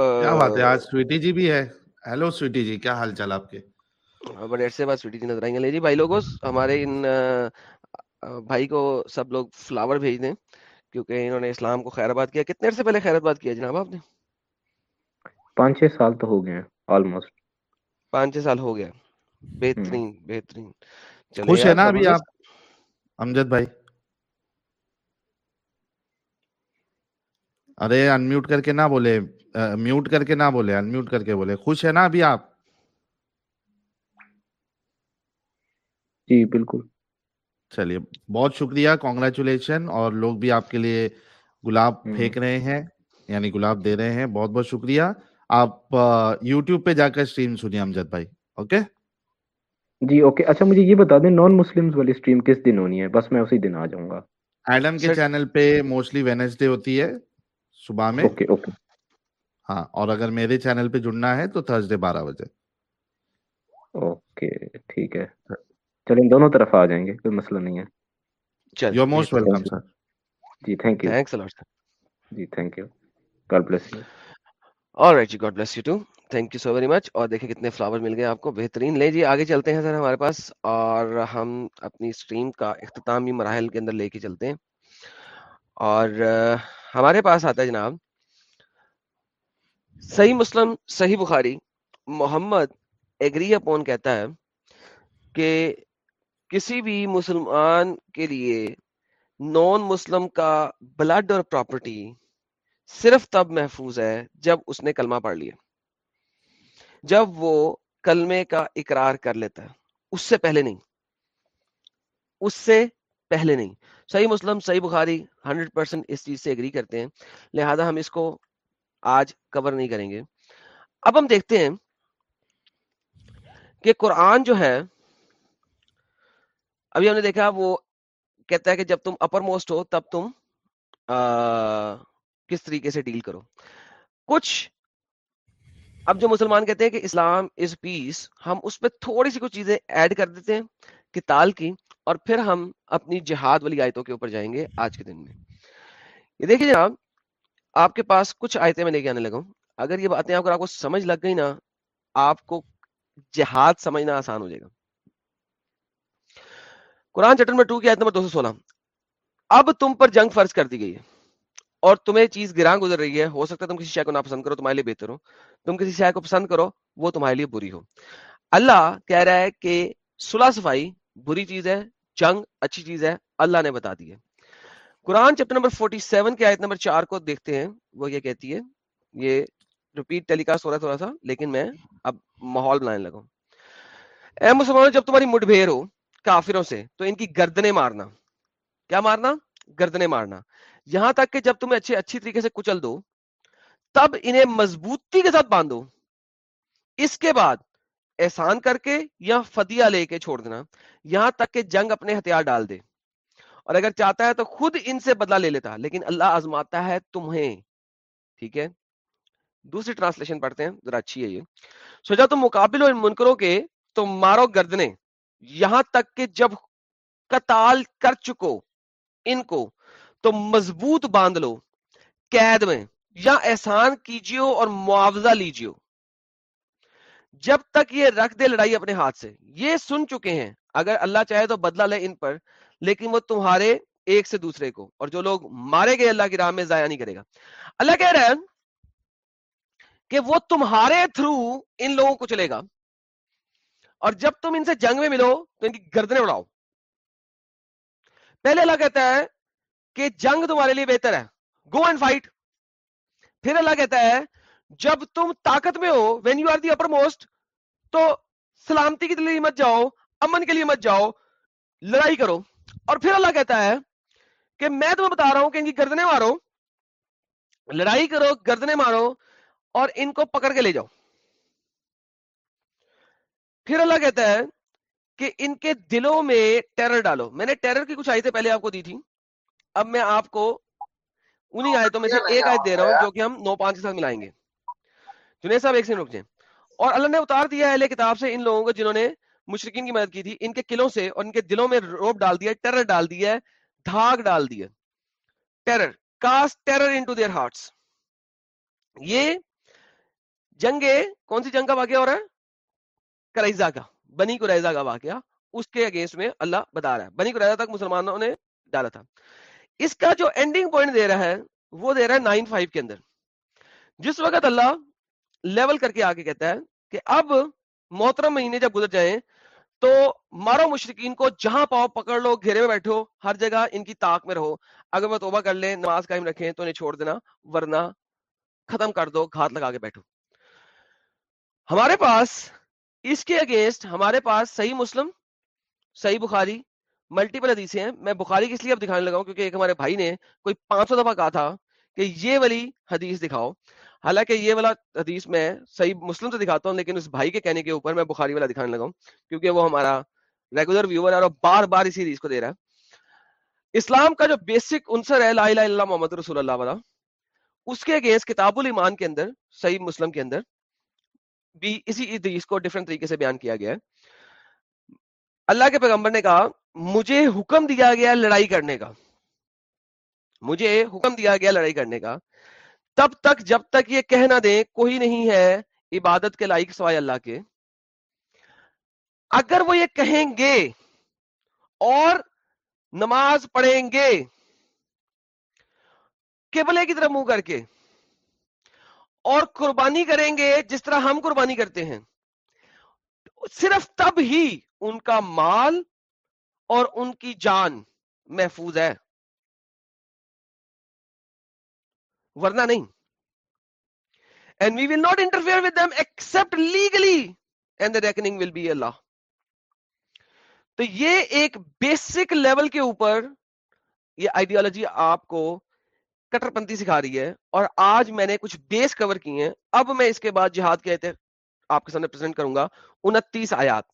سویٹی جی بھی ہے۔ ہیلو سویٹی جی کیا حال چال آپ کے؟ ہاں، بڑے عرصے بعد سویٹی جی نظر آئیں گے۔ لے جی بھائی لوگوں ہمارے ان بھائی کو سب لوگ فلاور بھیج دیں۔ کیونکہ انہوں نے اسلام کو خیر آباد کیا۔ کتنے عرصے پہلے خیر آباد کیا جناب آپ نے؟ پانچ چھ سال تو ہو گئے آلموسٹ پانچ چھ سال ہو گیا۔ بہترین بہترین۔ خوش ہے نا ابھی آپ؟ امجد بھائی۔ ارے انمیوٹ کر کے نہ بولے۔ میوٹ کر کے نہ بولے انمیوٹ کر کے بولے۔ خوش ہے نا ابھی آپ؟ جی بالکل۔ چلیے بہت شکریہ کانگریچولیشن اور لوگ بھی آپ کے لیے گلاب پھینک رہے ہیں یعنی گلاب دے رہے ہیں بہت بہت شکریہ۔ آپ یوٹیوب پہ جا کر اسٹریم سنیے امجد بھائی اوکے جی اوکے اچھا مجھے یہ بتا دیں نان مسلم والی اسٹریم کس دن ہونی ہے؟ بس میں اسی دن آ جاؤں گا۔ ایڈم کے چینل پہ موسٹلی وینسڈے ہوتی ہے صبح میں۔ اوکے اوکے ہاں اور اگر میرے چینل پہ جڑنا ہے تو تھرسڈے بارہ بجے۔ اوکے ٹھیک ہے۔ چلیں دونوں طرف آ جائیں گے کوئی مسئلہ نہیں ہے۔ جی thank you G thank you God bless God bless you too thank you so very much اور دیکھیں کتنے فلاور مل گئے آپ کو۔ بہترین۔ لے جی آگے چلتے ہیں سر ہمارے پاس۔ اور ہم اپنی اسٹریم کا اختتامی مراحل کے اندر لے کے چلتے ہیں۔ اور ہمارے پاس آتا ہے جناب۔ صحیح مسلم صحیح بخاری۔ محمد ایگری اپون کہتا ہے کہ کسی بھی مسلمان کے لیے نون مسلم کا بلڈ اور پراپرٹی صرف تب محفوظ ہے جب اس نے کلمہ پڑھ لیا۔ جب وہ کلمے کا اقرار کر لیتا ہے، اس سے پہلے نہیں۔ اس سے پہلے نہیں۔ صحیح مسلم، صحیح بخاری ہنڈریڈ پرسینٹ اس چیز سے اگری کرتے ہیں، لہذا ہم اس کو آج کور نہیں کریں گے۔ اب ہم دیکھتے ہیں کہ قرآن جو ہے ابھی ہم نے دیکھا وہ کہتا ہے کہ جب تم اپر موسٹ ہو، تب تم کس طریقے سے ڈیل کرو۔ کچھ اب جو مسلمان کہتے ہیں کہ اسلام از پیس ہم اس پہ تھوڑی سی کچھ چیزیں ایڈ کر دیتے ہیں، کتال کی، اور پھر ہم اپنی جہاد والی آیتوں کے اوپر جائیں گے آج کے دن میں۔ یہ دیکھیے جناب، آپ کے پاس کچھ آیتیں میں لے کے آنے لگا ہوں۔ اگر یہ باتیں آپ کو سمجھ لگ گئی نا، آپ کو جہاد سمجھنا آسان ہو جائے گا۔ قرآن چیپٹر نمبر ٹو کی آیت نمبر دو سو سولہ۔ اب تم پر جنگ فرض کر دی گئی ہے اور تمہیں چیز گراں گزر رہی ہے۔ ہو سکتا ہے تم کسی شے کو ناپسند کرو، تمہارے لیے بہتر ہو۔ تم کسی شے کو پسند کرو، وہ تمہارے لیے بری ہو۔ اللہ کہہ رہا ہے کہ صلاح صفائی بری چیز ہے، جنگ اچھی چیز ہے، اللہ نے بتا دی ہے۔ قرآن چیپٹر نمبر 47 کے آیت نمبر 4 کو دیکھتے ہیں، وہ یہ کہتی ہے، یہ ریپیٹ ٹیلی کاسٹ ہو رہا تھوڑا سا، لیکن میں اب ماحول بنانے لگا اے مسلمانوں، جب تمہاری مڈبھیر ہو کافروں سے، تو ان کی گردنے مارنا۔ کیا مارنا؟ گردنے مارنا۔ یہاں تک کہ جب تمہیں اچھے، اچھی طریقے سے کچل دو، تب انہیں مضبوطی کے ساتھ باندھو۔ اس کے بعد احسان کر کے یا فدیا لے کے چھوڑ دینا۔ یہاں تک کہ جنگ اپنے ہتھیار ڈال دے۔ اور اگر چاہتا ہے تو خود ان سے بدلہ لے لیتا، لیکن اللہ آزماتا ہے تمہیں۔ ٹھیک ہے؟ دوسری ٹرانسلیشن پڑھتے ہیں، ذرا اچھی ہے یہ۔ سوچا تم مقابل ہو ان منکروں کے، تم مارو گردنے یہاں تک کہ جب قتال کر چکو، ان کو، تو مضبوط باندھ لو، قید میں، یا احسان کیجیو اور معاوضہ لیجیو۔ جب تک یہ رکھ دے لڑائی اپنے ہاتھ سے۔ یہ سن چکے ہیں۔ اگر اللہ چاہے تو بدلہ لے ان پر، لیکن وہ تمہارے ایک سے دوسرے کو۔ اور جو لوگ مارے گئے اللہ کی راہ میں، ضائع نہیں کرے گا۔ اللہ کہہ رہا ہے کہ وہ تمہارے تھرو ان لوگوں کو چلے گا۔ اور جب تم ان سے جنگ میں ملو تو ان کی گردنیں اڑاؤ۔ پہلے اللہ کہتا ہے کہ جنگ تمہارے لیے بہتر ہے۔ گو اینڈ فائٹ پھر اللہ کہتا ہے، جب تم طاقت میں ہو when you are the uppermost تو سلامتی کے لیے مت جاؤ، امن کے لیے مت جاؤ، لڑائی کرو۔ اور پھر اللہ کہتا ہے کہ میں تمہیں بتا رہا ہوں کہ ان کی گردنے مارو، لڑائی کرو گردنے مارو، اور ان کو پکڑ کے لے جاؤ۔ پھر اللہ کہتا ہے کہ ان کے دلوں میں ٹیرر ڈالو۔ میں نے ٹیرر کی کچھ آیتیں پہلے آپ کو دی تھی اب میں آپ کو انہی آیتوں میں سے ایک آیت دے رہا ہوں جو کہ ہم نو پانچ کے ساتھ ملائیں گے۔ جنید صاحب ایک سے رک جائیں۔ اور اللہ نے اتار دیا اہل کتاب سے ان لوگوں کو جنہوں نے مشرقین کی مدد کی تھی ان کے قلعوں سے اور ان کے دلوں میں روپ ڈال دیا ٹیرر ڈال دیا ہے دھاگ ڈال دیا۔ Terror cast terror into their hearts یہ جنگ کون سی جنگ کا واقعہ ہو رہا ہے؟ کریزا کا، بنی قریضہ کا واقعہ اس کے اگینسٹ میں اللہ بتا رہا ہے۔ بنی قریضہ تک مسلمانوں نے ڈالا تھا۔ اس کا جو اینڈنگ پوائنٹ دے رہا ہے، وہ دے رہا ہے نائن فائیو کے اندر۔ جس وقت اللہ لیول کر کے آگے کہتا ہے کہ اب محترم مہینے جب گزر جائیں تو مارو مشرقین کو جہاں پاؤ پکڑ لو، گھیرے میں بیٹھو، ہر جگہ ان کی طاق میں رہو۔ اگر وہ توبہ کر لیں نماز قائم رکھیں تو انہیں چھوڑ دینا، ورنہ ختم کر دو، گھات لگا کے بیٹھو۔ ہمارے پاس اس کے اگینسٹ ہمارے پاس صحیح مسلم، صحیح بخاری ملٹیپل حدیثیں ہیں۔ میں بخاری کس لیے اب دکھانے لگا ہوں؟ کیونکہ ایک ہمارے بھائی نے کوئی پانچ سو دفعہ کہا تھا کہ یہ والی حدیث دکھاؤ۔ حالانکہ یہ والا حدیث میں صحیح مسلم سے دکھاتا ہوں، لیکن اس بھائی کے کہنے کے اوپر میں بخاری والا دکھانے لگا ہوں، کیونکہ وہ ہمارا ریگولر ویور ہے اور بار بار اسی حدیث کو دے رہا ہے۔ اسلام کا جو بیسک عنصر ہے، لا الہ الا اللہ محمد رسول اللہ والا، اس کے اگینسٹ کتاب الایمان کے اندر، صحیح مسلم کے اندر بھی اسی حدیث کو ڈفرنٹ طریقے سے بیان کیا گیا ہے۔ اللہ کے پیغمبر نے کہا، مجھے حکم دیا گیا لڑائی کرنے کا۔ مجھے حکم دیا گیا لڑائی کرنے کا۔ تب تک، جب تک یہ کہہ نہ دیں، کوئی نہیں ہے عبادت کے لائق سوائے اللہ کے۔ اگر وہ یہ کہیں گے اور نماز پڑھیں گے، قبلے کی طرف منہ کر کے اور قربانی کریں گے جس طرح ہم قربانی کرتے ہیں۔ صرف تب ہی ان کا مال اور ان کی جان محفوظ ہے۔ ورنہ نہیں۔ And we will not interfere with them except legally and the reckoning will be اللہ تو یہ ایک بیسک لیول کے اوپر یہ آئیڈیالوجی آپ کو کٹر پنتھی سکھا رہی ہے اور آج میں نے کچھ بیس کور کی ہیں۔ اب میں اس کے بعد جہاد کے آپ کے سامنے پریزنٹ کروں گا انتیس آیات۔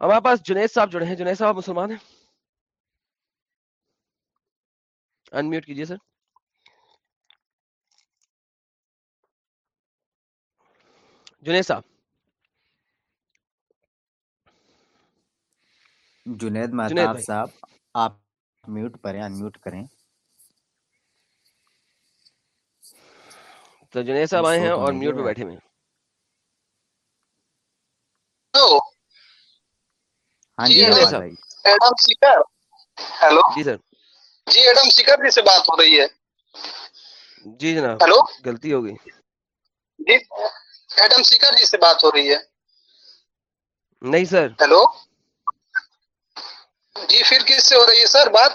ہمارے پاس جنید صاحب جڑے ہیں۔ جنید صاحب مسلمان ہیں؟ انمیوٹ کیجیے سر۔ جنید صاحب۔ جنید صاحب آپ میوٹ پر ہیں انمیوٹ کریں۔ تو جنید صاحب آئے ہیں اور میوٹ پہ بیٹھے ہوئے ہاں جی ہیلو جی سر۔ جی ایڈم سیکر جی سے بات ہو رہی ہے۔ جی جناب ہیلو غلطی ہو گئی۔ جی ایڈم سیکر جی سے بات ہو رہی ہے۔ نہیں سر۔ ہیلو جی پھر کس سے ہو رہی ہے سر بات؟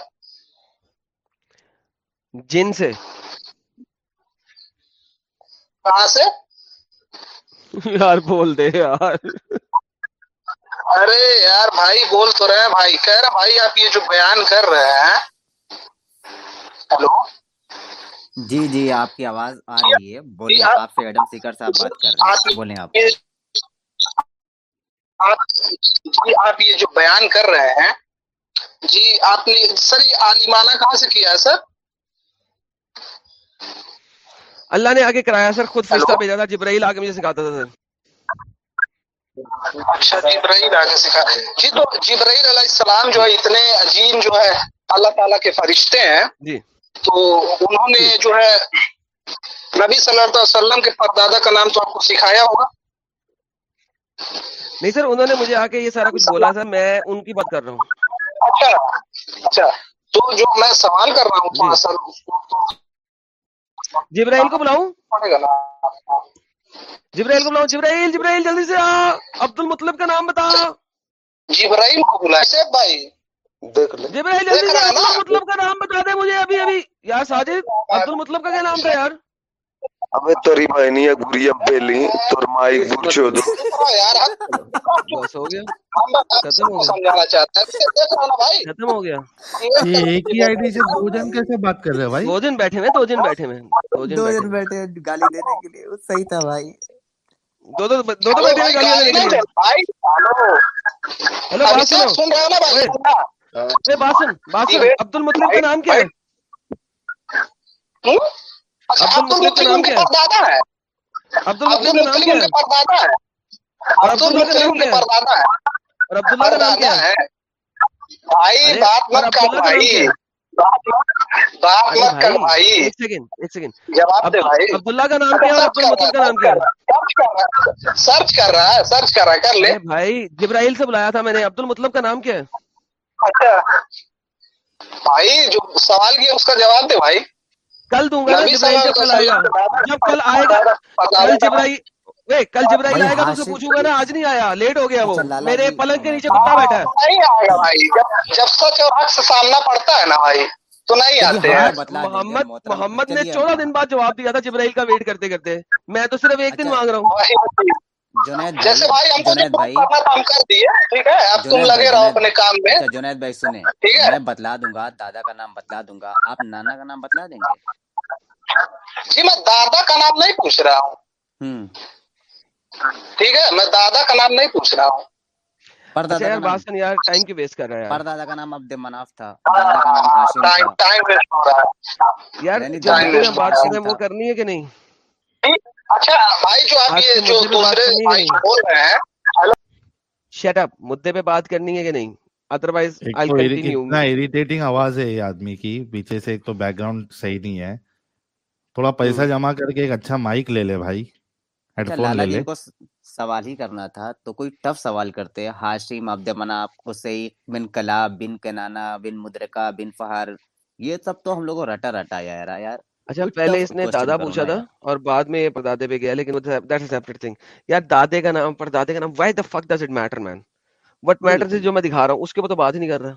جن سے۔ کہاں سے؟ یار بول دے یار۔ ارے یار بھائی بول تو رہے ہیں بھائی کہہ رہا بھائی آپ یہ جو بیان کر رہے ہیں۔ ہیلو۔ جی جی آپ کی آواز آ رہی ہے۔ بولیں آپ سے ایڈم سیکر صاحب بات کر رہے ہیں۔ بولیں آپ۔ جی آپ یہ جو بیان کر رہے ہیں۔ جی آپ نے سر یہ عالمانہ کہاں سے کیا ہے سر؟ اللہ نے آگے کرایا سر خود فرشتہ بھیجا تھا جبرائیل آگے مجھے سکھاتا تھا سر۔ اچھا جبرائیل آگے سکھا۔ جی تو جبرائیل علیہ السلام جو ہے اتنے عظیم جو ہے اللہ تعالیٰ کے فرشتے ہیں۔ جی۔ تو انہوں نے جو ہے نبی صلی اللہ علیہ وسلم کے پردادا کا نام تو آپ کو سکھایا ہوگا؟ نہیں سر انہوں نے مجھے آ کے یہ سارا کچھ بولا سر میں ان کی بات کر رہا ہوں۔ اچھا اچھا۔ تو جو میں سوال کر رہا ہوں تو جبرائیل کو بلاؤں؟ جبرائیل کو بلاؤں؟ جبرائیل جبرائیل جلدی سے آ۔ عبد المطلب کا نام بتا۔ جبرائیل کو بلا بھائی جبرائیل جلدی سے عبد المطلب کا نام بتا دے مجھے ابھی ابھی۔ یار ساجد عبد المطلب کا کیا نام تھا یار؟ ابے تری بہنی ہے گڑیا بیلی تور مائی گڑ چھو عبد المطلب کا نام کیا ہے؟ اچھا، عبد ہے؟ ہے۔ اور عبداللہ کا نام کیا ہے؟ عبداللہ کا نام کیا ہے؟ سرچ کر رہا ہے سرچ کر رہا ہے کر لے۔ بھائی سے بلایا تھا میں نے۔ عبد المطلب کا نام کیا ہے؟ اچھا۔ بھائی جو سوال کیا اس کا جواب دے بھائی۔ کل دوں گا جب کل آئے گا۔ کل آئے کل جبرائیل آئے گا تو پوچھوں گا نا آج نہیں آیا لیٹ ہو گیا وہ۔ میرے پلنگ کے نیچے کتا بیٹھا ہے۔ جب سچ سے سامنا پڑتا ہے نا بھائی محمد محمد نے چودہ دن بعد جواب دیا تھا جبرائیل کا ویٹ کرتے کرتے۔ میں تو صرف ایک دن مانگ رہا ہوں۔ جنید جیسے بھائی ہم جنید بھائی۔ کام کر دیے ٹھیک ہے؟ اب تم لگے رہو اپنے کام میں۔ اچھا، جنید بھائی سنیں۔ میں بتلا دوں گا دادا کا نام بتلا دوں گا۔ آپ نانا کا نام بتلا دیں گے؟ جی میں دادا کا نام نہیں پوچھ رہا ہوں۔ ٹھیک ہے؟ میں دادا کا نام نہیں پوچھ رہا ہوں۔ اچھا، ٹائم کی ویسٹ کر پر دادا کا نام مناف تھا۔ یار وہ کرنی ہے کہ نہیں؟ جی، اچھا بھائی جو آپ یہ جو دوسرے بھائی بول رہے ہیں شٹ اپ مدے پہ بات کرنی ہے کہ نہیں؟ ہے یہ تو بیک گراؤنڈ نہیں ہے۔ تھوڑا پیسہ جمع کر کے ایک اچھا مائک لے لے بھائی اچھا، جی سوال ہی کرنا تھا تو کوئی ٹف سوال کرتے بن کلاب بن کنانا بن مدرکہ بن فہر یہ سب تو ہم لوگوں رٹا رٹا یار یار۔ اچھا پہلے اس نے دادا پوچھا تھا اور بعد میں یہ پردادے پہ گیا لیکن یار دادے کا نام پردادے کا نام why the fuck does it matter man what matter جو میں دکھا رہا ہوں اس کے اوپر تو بات ہی نہیں کر رہا۔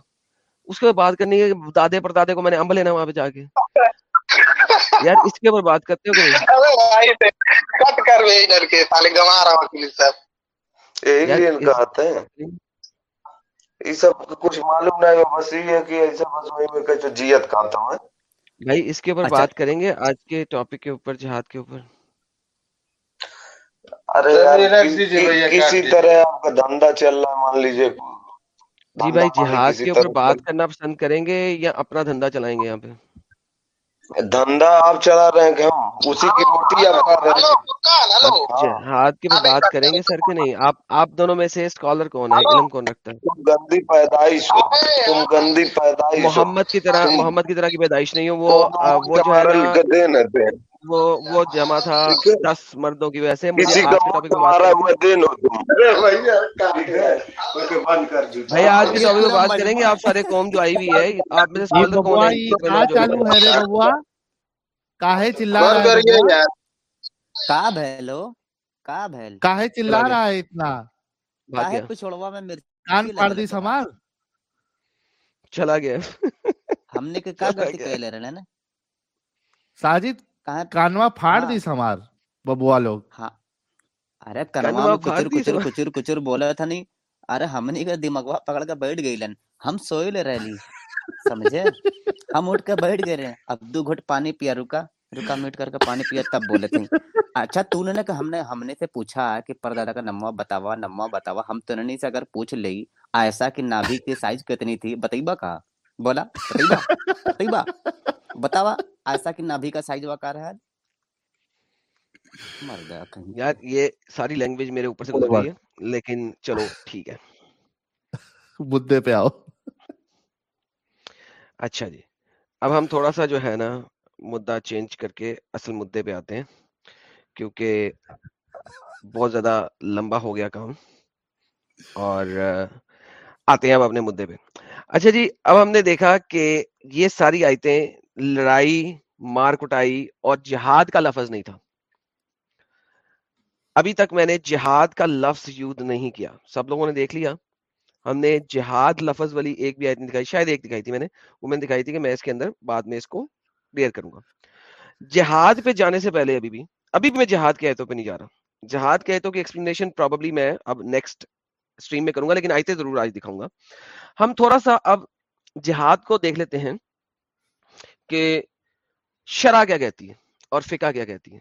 اس کے اوپر بات کرنی ہے دادے پردادے کو میں نے امب لینا وہاں پہ جا کے۔ یار اس کے اوپر بات کرتے ہو یہ سب کچھ معلوم نہیں ہے بس یہ ہے کہ ایسا بس وہی میں جو جیت کھاتا ہوں ہاں؟ بھائی اس کے اوپر اچھا۔ بات کریں گے آج کے ٹاپک کے اوپر جہاد کے اوپر۔ کسی طرح آپ کا دھندا چل رہا ہے مان لیجیے جی بھائی جہاد کے اوپر بات کرنا پسند کریں گے یا اپنا دھندا چلائیں گے یہاں پہ؟ دھندا آپ چلا رہے ہیں کہ ہم اسی کی روٹی آپ کر رہے ہیں؟ اچھا، ہاتھ کی بات کریں گے سر کے نہیں؟ آپ آپ دونوں میں سے اسکالر کون ہے؟ علم کون رکھتا ہے؟ تم گندی پیدائش ہو تم گندی پیدائش محمد کی طرح محمد کی طرح کی پیدائش نہیں ہو وہ جو ہے وہ وہ جمع تھا دس مردوں کی وجہ سے بھائی آج کی ٹاپک بات کریں گے آپ سارے قوم جو آئی ہوئی ہے آپ میں سے چلا جی۔ رہا ہے اتنا۔ میں چلا گیا۔ ہم نے ساجد کانوا پھاڑ ہاں۔ دی سمار ببوا لوگ۔ ہاں۔ ارے کنوا کچر کچر کچر کچر بولا تھا نہیں۔ ارے ہم نے کا دماغ پکڑ کر بیٹھ گئی لن۔ ہم سوئے لے رہ لی سمجھے؟ ہم اٹھ کے بیٹھ گئے رہے۔ اب گھٹ پانی پیا رکا۔ رکا میٹ کر کے پانی پیا تب بولے تھے۔ اچھا تو نے کہ ہم نے ہم نے سے پوچھا کہ پردادا کا نموا بتاوا نموا بتاوا۔ ہم تو نہیں سے اگر پوچھ لی ایسا کہ نابھی کی سائز کتنی تھی؟ بتائیبا کہا۔ بولا بتاوا ایسا کہ نبھی کا سائز وقار ہے مر گیا کہیں یار یہ ساری لینگویج میرے اوپر سے گزر رہی ہے لیکن چلو ٹھیک ہے۔ مدے پہ آؤ۔ اچھا جی۔ اب ہم تھوڑا سا جو ہے نا مدعا چینج کر کے اصل مدعے پہ آتے ہیں کیونکہ بہت زیادہ لمبا ہو گیا کام۔ اور آتے ہیں اب اپنے مدعے پہ۔ اچھا جی اب ہم نے دیکھا کہ یہ ساری آیتیں لڑائی، مار کٹائی اور جہاد کا لفظ نہیں تھا۔ ابھی تک میں نے جہاد کا لفظ یوز نہیں کیا۔ سب لوگوں نے دیکھ لیا۔ ہم نے جہاد لفظ والی ایک بھی آیت نہیں دکھائی، شاید ایک دکھائی تھی میں نے۔ وہ میں نے دکھائی تھی کہ میں اس کے اندر بعد میں اس کو کلیئر کروں گا۔ جہاد پہ جانے سے پہلے ابھی بھی ابھی بھی میں جہاد کے آیتوں پہ نہیں جا رہا۔ جہاد کے آیتوں کی ایکسپلینیشن پرابلی میں اب نیکسٹ اسٹریم میں کروں گا، لیکن آیتیں ضرور آج دکھاؤں گا۔ ہم تھوڑا سا اب جہاد کو دیکھ لیتے ہیں۔ کہ شرع کیا کہتی ہے اور فقہ کیا کہتی ہے۔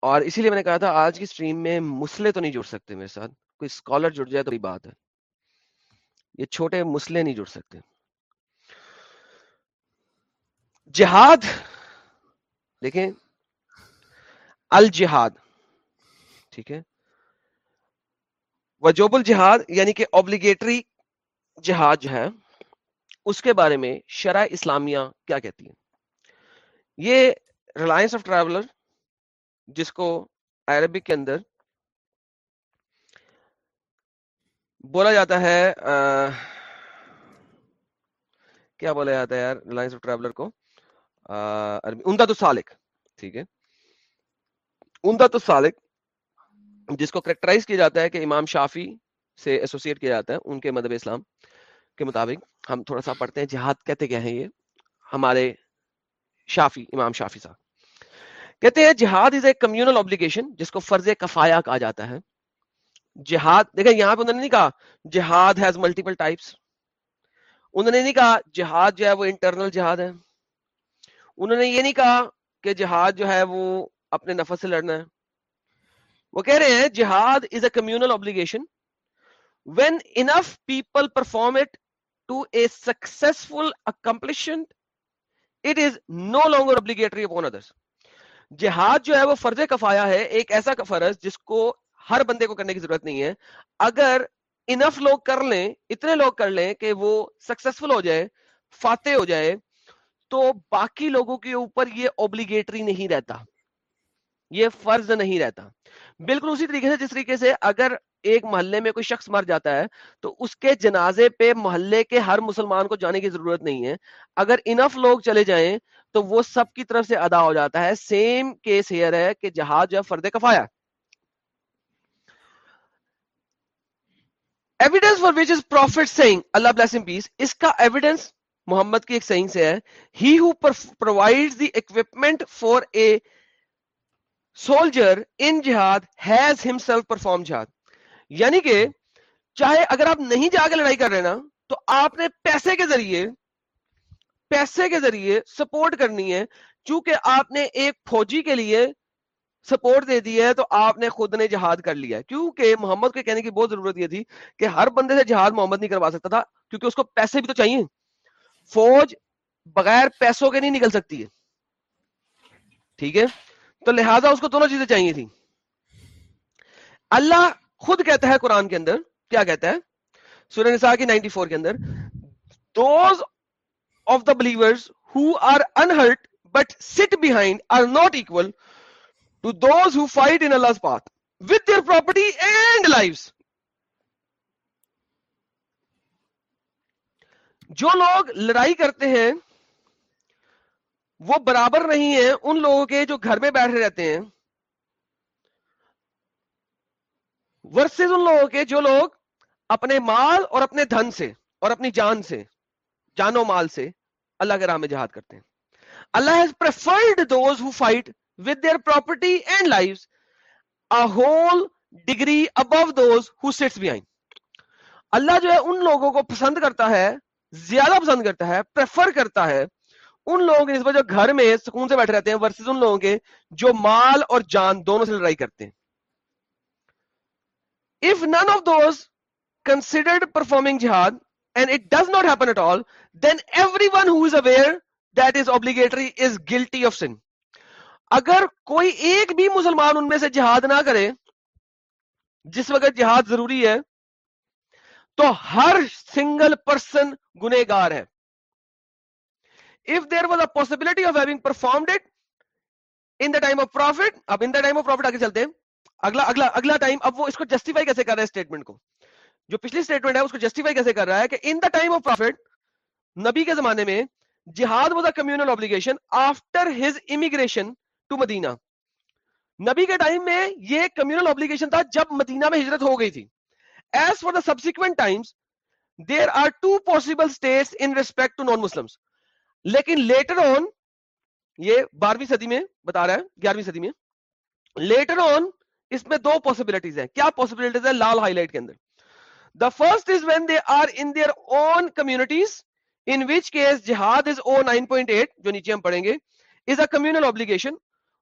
اور اسی لیے میں نے کہا تھا، آج کی اسٹریم میں مسلے تو نہیں جڑ سکتے میرے ساتھ۔ کوئی اسکالر جڑ جائے تو بات ہے۔ یہ چھوٹے مسلے نہیں جڑ سکتے۔ جہاد، دیکھیں، الجہاد، ٹھیک ہے۔ وجوب الجہاد یعنی کہ اوبلیگیٹری جہاد جو ہے اس کے بارے میں شرح اسلامیہ کیا کہتی ہے یہ ریلائنس آف ٹریولر جس کو عربک کے اندر بولا جاتا ہے، آ... کیا بولا جاتا ہے یار ریلائنس آف ٹریولر کو؟ عربی عمدہ تو سالک ٹھیک ہے؟ عمدہ تو سالک جس کو کریکٹرائز کیا جاتا ہے کہ امام شافی سے ایسوسیٹ کیا جاتا ہے، ان کے مدب اسلام۔ کے مطابق ہم تھوڑا سا پڑھتے ہیں۔ جہاد کہتے کیا ہیں یہ؟ ہمارے شافی، امام شافی صاحب۔ کہتے ہیں جہاد از اے کمیونل آبلیگیشن جس کو فرض کفایا کہا جاتا ہے۔ جہاد، دیکھیں یہاں پہ انہوں نے نہیں کہا جہاد ہیز ملٹیپل ٹائپس انہوں نے نہیں کہا جہاد جو ہے وہ انٹرنل جہاد ہے۔ انہوں نے یہ نہیں کہا کہ جہاد جو ہے وہ اپنے نفر سے لڑنا ہے۔ وہ کہہ رہے ہیں جہاد is a communal obligation when enough people perform it to a successful accomplishment it is no longer obligatory upon others. جہاد جو ہے وہ فرض کفایا ہے، ایک ایسا فرض جس کو ہر بندے کو کرنے کی ضرورت نہیں ہے۔ اگر انف لوگ کر لیں، اتنے لوگ کر لیں کہ وہ سکسیسفل ہو جائے، فاتح ہو جائے، تو باقی لوگوں کے اوپر یہ اوبلیگیٹری نہیں رہتا۔ یہ فرض نہیں رہتا۔ بالکل اسی طریقے سے، جس طریقے سے اگر ایک محلے میں کوئی شخص مر جاتا ہے، تو اس کے جنازے پہ محلے کے ہر مسلمان کو جانے کی ضرورت نہیں ہے۔ اگر انف لوگ چلے جائیں، تو وہ سب کی طرف سے ادا ہو جاتا ہے۔ سیم کیس ہیئر ہے کہ جہاز جو ہے فرد کفایا evidence for which is prophet saying Allah blessing peace اس کا ایویڈینس محمد کی ایک سینگ سے ہے۔ He who provide the equipment for a soldier in جہاد ہیز ہمسلف پرفارم جہاد یعنی کہ چاہے اگر آپ نہیں جا کے لڑائی کر رہے نا، تو آپ نے پیسے کے ذریعے، پیسے کے ذریعے سپورٹ کرنی ہے۔ چونکہ آپ نے ایک فوجی کے لیے سپورٹ دے دی ہے، تو آپ نے خود نے جہاد کر لیا ہے۔ کیونکہ محمد کے کہنے کی بہت ضرورت یہ تھی کہ ہر بندے سے جہاد محمد نہیں کروا سکتا تھا، کیونکہ اس کو پیسے بھی تو چاہیے۔ فوج بغیر پیسوں کے نہیں نکل سکتی ہے۔ ٹھیک ہے؟ تو لہٰذا اس کو دونوں چیزیں چاہیے تھیں۔ اللہ خود کہتا ہے قرآن کے اندر، کیا کہتا ہے؟ سورہ نساء کی 94 کے اندر those of the believers who are unhurt but sit behind are not equal to those who fight in Allah path with your property and life جو لوگ لڑائی کرتے ہیں وہ برابر نہیں ہے ان لوگوں کے جو گھر میں بیٹھے رہتے ہیں۔ ورسز ان لوگوں کے جو لوگ اپنے مال اور اپنے دھن سے اور اپنی جان سے، جان و مال سے اللہ کے راہ میں جہاد کرتے ہیں۔ اللہ has preferred those who fight with their property and life whole degree above those who sits behind اللہ جو ہے ان لوگوں کو پسند کرتا ہے، زیادہ پسند کرتا ہے پریفر کرتا ہے ان لوگ اس جو گھر میں سکون سے بیٹھے رہتے ہیں، ورسز ان لوگوں کے جو مال اور جان دونوں سے لڑائی کرتے ہیں۔ If none of those considered performing جہاد and it does not happen at all then everyone who is aware that is obligatory is guilty of sin اگر کوئی ایک بھی مسلمان ان میں سے جہاد نہ کرے، جس وقت جہاد ضروری ہے، تو ہر سنگل پرسن گنہگار ہے۔ If there was a possibility of having performed it in the time of prophet اب in the time of prophet آگے چلتے ہیں۔ اگلا اگلا اگلا ٹائم اب وہ اس کو جسٹیفائی کیسے کر رہا ہے اسٹیٹمنٹ کو؟ جو پچھلی اسٹیٹمنٹ ہے اس کو جسٹیفائی کیسے کر رہا ہے کہ in the time of prophet نبی کے زمانے میں جہاد was a communal obligation after his immigration to Medina نبی کے ٹائم میں یہ کمیونل obligation تھا جب مدینہ میں ہجرت ہو گئی تھی۔ As for the subsequent times there are two possible states in respect to non Muslims لیکن لیٹر آن یہ بارہویں صدی میں بتا رہا ہے، گیارہویں صدی میں۔ لیٹر آن اس میں دو پاسبلٹیز ہیں۔ کیا پاسبلٹیز ہے لال ہائی لائٹ کے اندر۔ The first is when they are in their own communities in which case جہاد از او 9.8 جو نیچے ہم پڑھیں گے از اے کمیونل obligation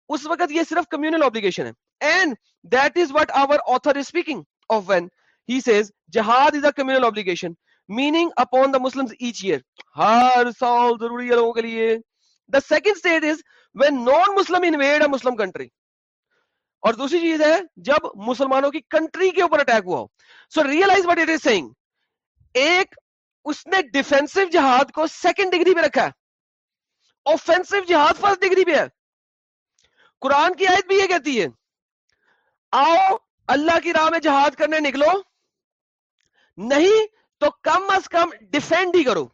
اس وقت یہ صرف کمیونل obligation ہے۔ And that is what our author is speaking of when he says جہاد is a communal obligation meaning upon the Muslim each year ہر سال ضروری ہے لوگوں کے لیے. The second stage is when non Muslim invade a Muslim country اور دوسری چیز ہے جب مسلمانوں کی کنٹری کے اوپر اٹیک ہوا ہو. So realize what it is saying ایک اس نے ڈیفینسو جہاد کو سیکنڈ ڈگری پہ رکھا ہے. اوفینسو جہاد فرسٹ ڈگری پہ ہے. قرآن کی آیت بھی یہ کہتی ہے. آؤ اللہ کی راہ میں جہاد کرنے نکلو. نہیں تو کم از کم ڈیفینڈ ہی کرو۔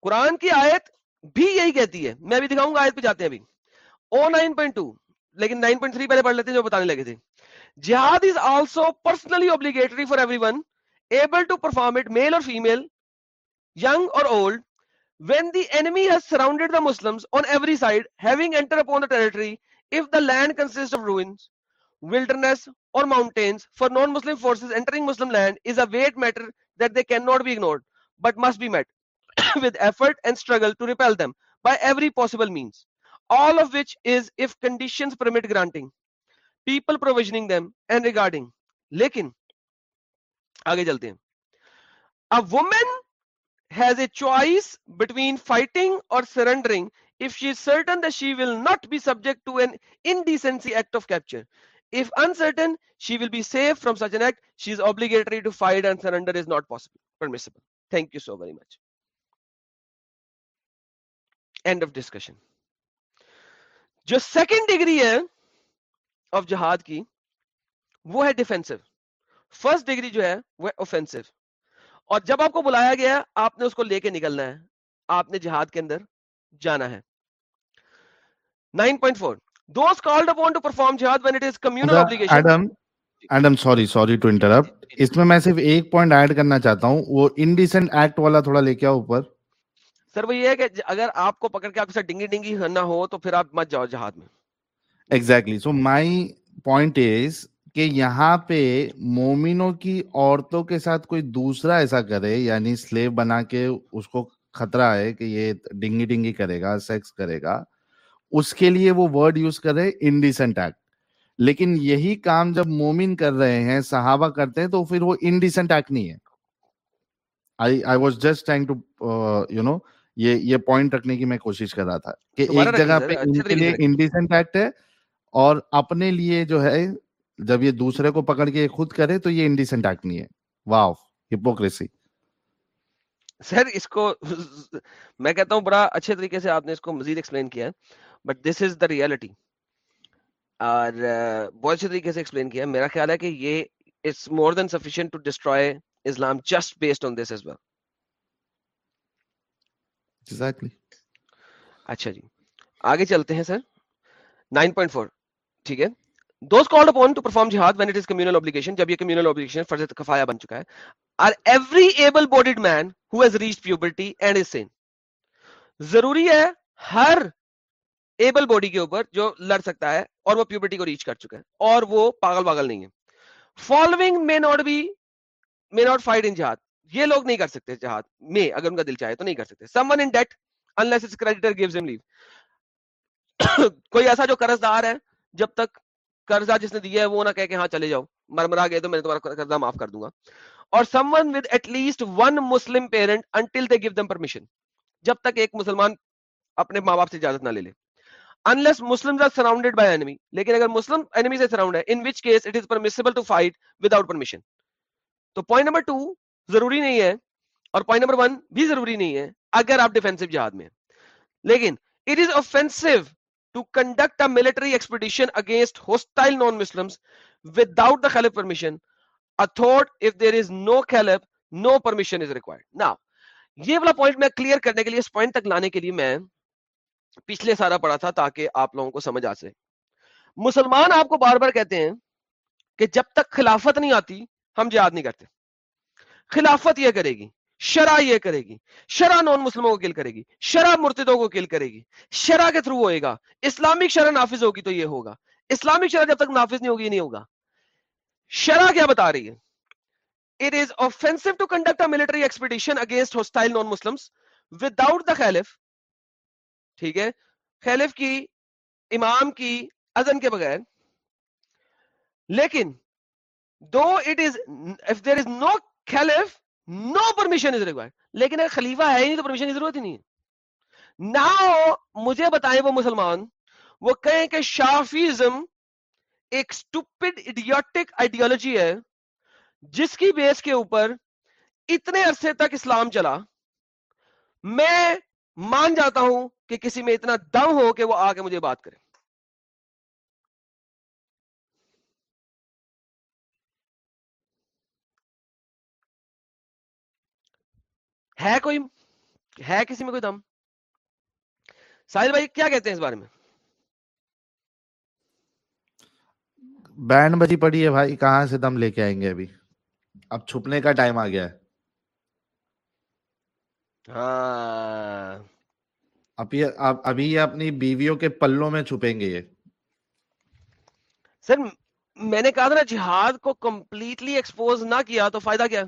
قرآن کی آیت بھی یہی کہتی ہے۔ میں ابھی دکھاؤں گا آیت پہ جاتے ہیں ابھی۔ او نائن پوائنٹ ٹو لیکن نائن پوائنٹ تھری پہلے پڑھ لیتے ہیں جو بتانے لگے تھے۔ Jihad is also personally obligatory for everyone able to perform it male اور فیمل یگ اور old when the enemy has surrounded the Muslim on every side having upon the territory of the land consist of ruins wilderness or mountains for non-muslim forces entering muslim land is a weight matter that they cannot be ignored but must be met with effort and struggle to repel them by every possible means all of which is if conditions permit granting people provisioning them and regarding lekin آگے چلتے ہیں a woman has a choice between fighting or surrendering if she is certain that she will not be subject to an indecency act of capture if uncertain she will be safe from such an act she is obligatory to fight and surrender is not possible permissible thank you so very much end of discussion جو second degree ہے of جہاد کی وہ ہے defensive first degree جو ہے وہ ہے اوفینسو اور جب آپ کو بلایا گیا آپ نے اس کو لے کے نکلنا ہے آپ نے جہاد کے اندر جانا ہے 9.4 those called upon to perform jihad when it is communal obligation. Adam Adam sorry sorry to interrupt اس میں میں صرف ایک پوائنٹ ایڈ کرنا چاہتا ہوں وہ انڈیسنٹ ایکٹ والا تھوڑا لے کے آؤ اوپر سر وہ یہ ہے کہ اگر آپ کو پکڑ کے آپ کے ساتھ ڈنگی ڈنگی کرنا ہو تو پھر آپ مت جاؤ جہاد میں ایگزیکٹلی سو مائی پوائنٹ از کہ یہاں پہ مومنوں کی عورتوں کے ساتھ کوئی دوسرا ایسا کرے یعنی سلیو بنا کے اس کو خطرہ ہے کہ یہ ڈنگی ڈنگی کرے گا سیکس کرے گا اس کے لیے وہ ورڈ یوز کرے انڈیسنٹ ایکٹ لیکن یہی کام جب مومن کر رہے ہیں صحابہ کرتے ہیں تو پھر وہ انڈیسنٹ ایکٹ نہیں ہے. I was just trying to you know یہ یہ پوائنٹ رکھنے کی میں کوشش کر رہا تھا کہ ایک جگہ پہ ان کے لیے انڈیسنٹ ایکٹ ہے اور اپنے لیے جو ہے جب یہ دوسرے کو پکڑ کے خود کرے تو یہ انڈیسنٹ ایکٹ نہیں ہے. واو ہپوکریسی سر اس کو (laughs) میں کہتا ہوں بڑا اچھے طریقے سے آپ نے اس کو مزید ایکسپلین کیا but this is the reality اور بہت اچھے طریقے سے ایکسپلین کیا میرا خیال ہے کہ یہ it's more than sufficient to destroy Islam just based on this as well exactly اچھا جی۔ آگے چلتے ہیں سر۔ 9.4 ٹھیک ہے۔ Those called upon to perform jihad when it is communal obligation جب یہ کمیونل obligation فرض کفایہ بن چکا ہے are every able bodied man who has reached puberty and is sane. ضروری ہے ہر ایبل باڈی کے اوپر جو لڑ سکتا ہے اور وہ پیوبرٹی کو ریچ کر چکا ہے اور وہ پاگل پاگل نہیں ہے۔ فالوئنگ میں ناٹ بی میں ناٹ فائٹ ان جہاد یہ لوگ نہیں کر سکتے جہاد۔ میں اگر ان کا دل چاہے تو نہیں کر سکتے۔ Someone in debt unless it's creditor gives him leave کوئی ایسا جو قرض دار ہے جب تک قرضہ جس نے دیا ہے وہ نہ کہہ کہ ہاں چلے جاؤ مرمرا گئے تو میں نے تمہارا قرضہ معاف کر دوں گا۔ اور someone with at least one Muslim parent until they give them permission جب تک ایک مسلمان اپنے ماں باپ سے اجازت نہ لے لے۔ Unless Muslims are surrounded by enemy لیکن اگر مسلم enemy سے سراؤنڈ ہے in which case it is permissible to fight without permission تو پوائنٹ نمبر ٹو ضروری نہیں ہے اور پوائنٹ نمبر ون بھی ضروری نہیں ہے اگر آپ ڈیفینسو جہاد میں ہیں لیکن it is offensive to conduct a military expedition against hostile non-Muslims without the Khalif permission a thought if there is no Khalif no permission is required now یہ والا پوائنٹ میں کلیئر کرنے کے لیے اس پوائنٹ تک لانے کے لیے میں پچھلے سارا پڑھا تھا تاکہ آپ لوگوں کو سمجھ آ سکے۔ مسلمان آپ کو بار بار کہتے ہیں کہ جب تک خلافت نہیں آتی، ہم جہاد نہیں کرتے۔ خلافت یہ کرے گی، شرع یہ کرے گی۔ شرع نان مسلموں کو کل کرے گی، شرع مرتدوں کو کل کرے گی۔ شرع کے تھرو ہوئے گا۔ اسلامک شرع نافذ ہوگی تو یہ ہوگا۔ اسلامک شرع جب تک نافذ نہیں ہوگی، یہ نہیں ہوگا۔ شرع کیا بتا رہی ہے؟ It is offensive to conduct a military expedition against hostile non-Muslims without the Khalif ٹھیک ہے؟ خیلف کی، امام کی، اذن کے بغیر۔ لیکن، though it is if there is no caliph no permission is required لیکن اگر خلیفہ ہے ہی نہیں تو پرمیشن کی ضرورت ہی نہیں ہے۔ نہ مجھے بتائیں وہ مسلمان، وہ کہیں کہ شافیزم ایک اسٹوپڈ ایڈیوٹک آئیڈیالوجی ہے، جس کی بیس کے اوپر اتنے عرصے تک اسلام چلا۔ میں مان جاتا ہوں کہ کسی میں اتنا دم ہو کہ وہ آ کے مجھے بات کرے۔ ہے کوئی ہے کسی میں کوئی دم؟ ساحل بھائی کیا کہتے ہیں اس بارے میں؟ بینڈ بجی پڑی ہے بھائی کہاں سے دم لے کے آئیں گے ابھی؟ اب چھپنے کا ٹائم آ گیا ہے۔ ہاں۔ ابھی ابھی یہ اپنی بیویوں کے پلوں میں چھپیں گے یہ۔ سر، میں نے کہا تھا نا جہاد کو کمپلیٹلی ایکسپوز نہ کیا تو فائدہ کیا؟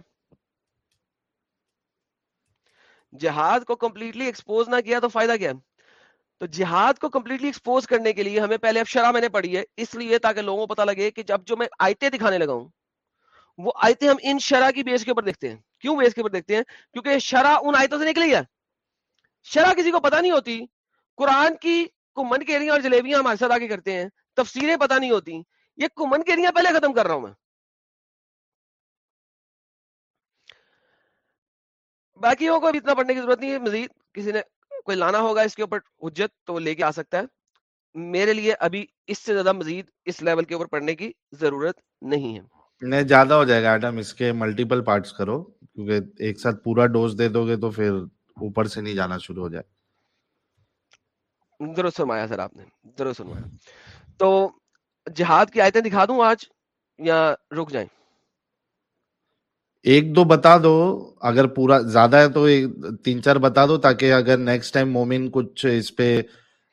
جہاد کو کمپلیٹلی ایکسپوز نہ کیا تو فائدہ کیا؟ تو جہاد کو کمپلیٹلی ایکسپوز کرنے کے لیے ہمیں پہلے اب شرح میں نے پڑھی ہے، اس لیے تاکہ لوگوں کو پتا لگے کہ جب جو میں آیتیں دکھانے لگا ہوں، وہ آیتیں ہم ان شرح کی بیس کے اوپر دیکھتے ہیں۔ کیوں بیس کے اوپر دیکھتے ہیں؟ کیونکہ شرح ان آیتوں سے نکلی ہے۔ شرح کسی کو پتا نہیں ہوتی۔ قرآن کی کمن کیریاں اور جلیبیاں ہمارے ساتھ آگے کرتے ہیں۔ تفسیریں پتا نہیں ہوتی۔ یہ کمن کیریاں پہلے ختم کر رہا ہوں میں۔ باقیوں کو ابھی اتنا پڑھنے کی ضرورت نہیں ہے۔ مزید کسی نے کوئی لانا ہوگا اس کے اوپر حجت تو وہ لے کے آ سکتا ہے۔ میرے لیے ابھی اس سے زیادہ مزید اس لیول کے اوپر پڑھنے کی ضرورت نہیں ہے۔ نہیں، زیادہ ہو جائے گا، ایڈم، اس کے ملٹیپل پارٹس کرو۔ کیونکہ ایک ساتھ پورا ڈوز دے دو گے تو پھر اوپر سے نہیں جانا شروع ہو جائے۔ درست فرمایا سر آپ نے درست فرمایا۔ تو جہاد کی آیتیں دکھا دوں آج یا رک جائیں؟ ایک دو بتا دو اگر پورا زیادہ ہے تو تین چار بتا دو تاکہ اگر نیکسٹ ٹائم مومن کچھ اس پہ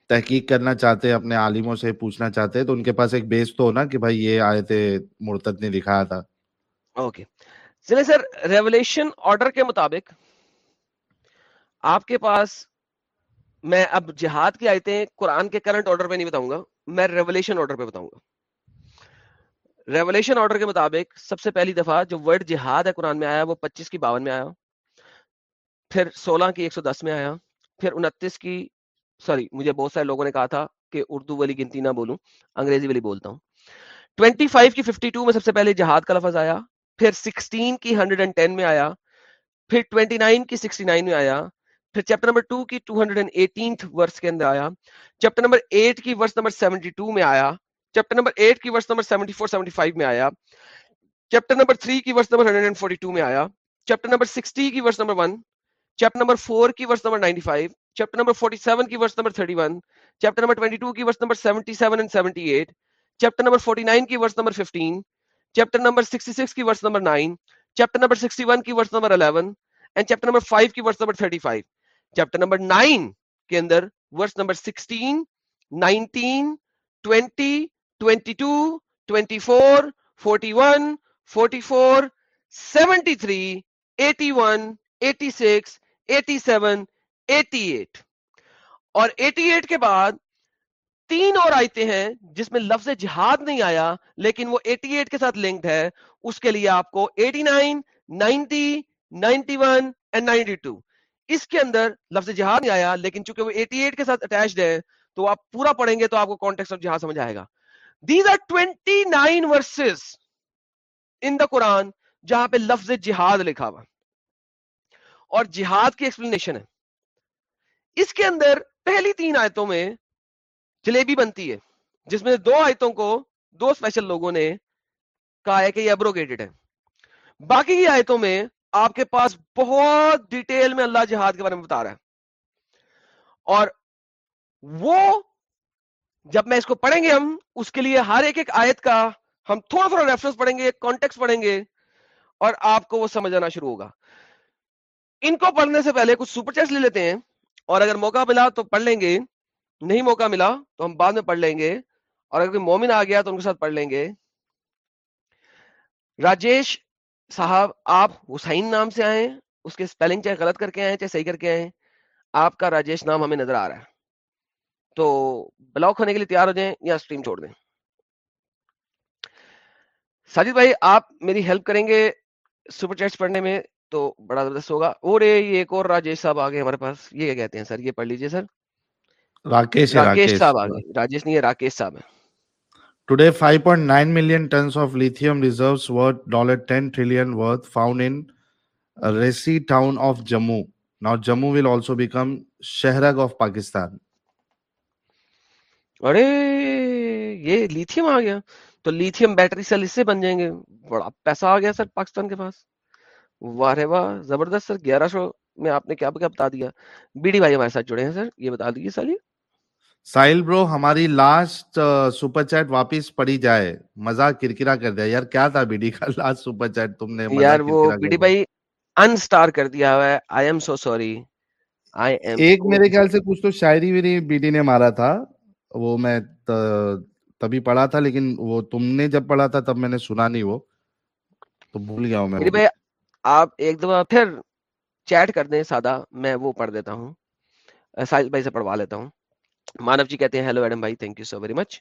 تحقیق کرنا چاہتے ہیں اپنے عالموں سے پوچھنا چاہتے ہیں تو ان کے پاس ایک بیس تو ہونا کہ بھائی یہ آئے تھے مرتد نے دکھایا تھا۔ اوکے۔ چلے سر ریولیشن آرڈر کے مطابق آپ کے پاس میں اب جہاد کی آیتیں قرآن کے کرنٹ آرڈر پہ نہیں بتاؤں گا، میں ریولیشن آرڈر پہ بتاؤں گا۔ ریولیشن آرڈر کے مطابق سب سے پہلی دفعہ جو ورڈ جہاد ہے قرآن میں آیا، وہ پچیس کی باون میں آیا۔ پھر سولہ کی ایک سو دس میں آیا۔ پھر انتیس کی، سوری، مجھے بہت سارے لوگوں نے کہا تھا کہ اردو والی گنتی نہ بولوں، انگریزی والی بولتا ہوں۔ ٹوینٹی فائیو کی ففٹی ٹو میں سب سے پہلے جہاد کا لفظ آیا۔ پھر سکسٹین کی ہنڈریڈ اینڈ ٹین میں آیا۔ پھر ٹوینٹی نائن کی سکسٹی نائن میں آیا۔ پھر چیپٹر نمبر ٹو کی two hundred and eighteen verse کے اندر آیا چیپٹر نمبر ایٹ کی ورس نمبر سیونٹی ٹو میں آیا چیپٹر نمبر ایٹ کی verse number seventy four seventy five میں آیا چیپٹر نمبر تھری کی verse number hundred and forty two میں آیا چیپٹر نمبر سکسٹی کی verse number one chapter number four کی verse number ninety five chapter number forty seven کی verse number thirty one chapter number twenty two کی verse number seventy seven and seventy eight chapter number forty nine کی verse number fifteen chapter number sixty six کی verse number nine chapter number sixty one کی verse number eleven and chapter number five کی verse number thirty five chapter number nine کے اندر verse number sixteen, nineteen, twenty twenty two, twenty four, forty one, forty four, seventy three, eighty one, eighty six, eighty seven, eighty eight. اور eighty eight کے بعد تین اور آیتیں ہیں جس میں لفظ جہاد نہیں آیا، لیکن وہ ایٹی ایٹ کے ساتھ لنکڈ ہے، اس کے لیے آپ کو eighty nine, ninety ninety one, and ninety two. اس کے اندر لفظ جہاد نہیں آیا، لیکن چونکہ وہ 88 کے ساتھ اٹیچڈ ہے، تو آپ پورا پڑھیں گے تو آپ کو کانٹیکس آف جہاد سمجھ آئے گا۔ These are 29 verses in the Quran جہاں پہ لفظ جہاد لکھا ہوا۔ اور جہاد کی ایکسپلینیشن ہے۔ اس کے اندر پہلی تین آیتوں میں جلیبی بنتی ہے، جس میں دو آیتوں کو دو اسپیشل لوگوں نے کہا ہے کہ یہ ابروگیٹڈ ہے۔ باقی کی آیتوں میں آپ کے پاس بہت ڈیٹیل میں اللہ جہاد کے بارے میں بتا رہا ہے۔ اور وہ جب میں اس کو پڑھیں گے ہم، اس کے لیے ہر ایک ایک آیت کا ہم تھوڑا تھوڑا ریفرنس پڑھیں گے کانٹیکس پڑھیں گے اور آپ کو وہ سمجھ آنا شروع ہوگا۔ ان کو پڑھنے سے پہلے کچھ سپر چیٹس لے لیتے ہیں اور اگر موقع ملا تو پڑھ لیں گے، نہیں موقع ملا تو ہم بعد میں پڑھ لیں گے اور اگر کوئی مومن آ گیا تو ان کے ساتھ پڑھ لیں گے۔ راجیش صاحب آپ حسین نام سے آئے اس کے سپیلنگ چاہے غلط کر کے آئے چاہے صحیح کر کے آئے آپ کا راجیش نام ہمیں نظر آ رہا ہے۔ تو بلاک ہونے کے لیے تیار ہو جائیں یا اسٹریم چھوڑ دیں۔ ساجد بھائی آپ میری ہیلپ کریں گے سپر چیٹس پڑھنے میں تو بڑا زبردست ہوگا۔ اور یہ ایک اور راجیش صاحب آگے ہمارے پاس یہ کیا کہتے ہیں سر؟ یہ پڑھ لیجیے سر۔ راکیش راکیش صاحب آگے۔ راجیش نہیں ہے راکیش صاحب ہے Today, 5.9 million tons of lithium reserves worth $10 trillion worth found in Resi town of Jammu. Now, Jammu will also become Shehrag of Pakistan. ارے یہ لیتھیم آ گیا تو لیتھیم بیٹری سیل اس سے بن جائیں گے بڑا پیسہ آ گیا سر پاکستان کے پاس واہ واہ زبردست سر گیارہ سو میں آپ نے کیا کیا بتا دیا بی ڈی بھائی ہمارے ساتھ جڑے ہیں سر یہ بتا دیجیے سر یہ ساحل برو ہماری لاسٹ سپر چیٹ واپس پڑی جائے۔ مزہ کرکرا کر دیا۔ یار کیا تھا بیڈی کا لاسٹ سپر چیٹ تم نے؟ یار وہ بیڈی بھائی ان سٹار کر دیا ہوا ہے۔ آئی ایم سو سوری ایک میرے خیال سے کچھ تو شاعری ویری بی ڈی نے مارا تھا۔ وہ میں تبھی پڑھا تھا لیکن وہ تم نے جب پڑھا تھا تب میں نے سنا نہیں وہ۔ تو بھول گیا ہوں میں بھائی آپ ایک دفعہ پھر چیٹ کر دیں سادہ میں وہ پڑھ دیتا ہوں۔ ساحل بھائی سے پڑھوا لیتا ہوں۔ مانو جی کہتے ہیں ہیلو ایڈم بھائی thank you so very much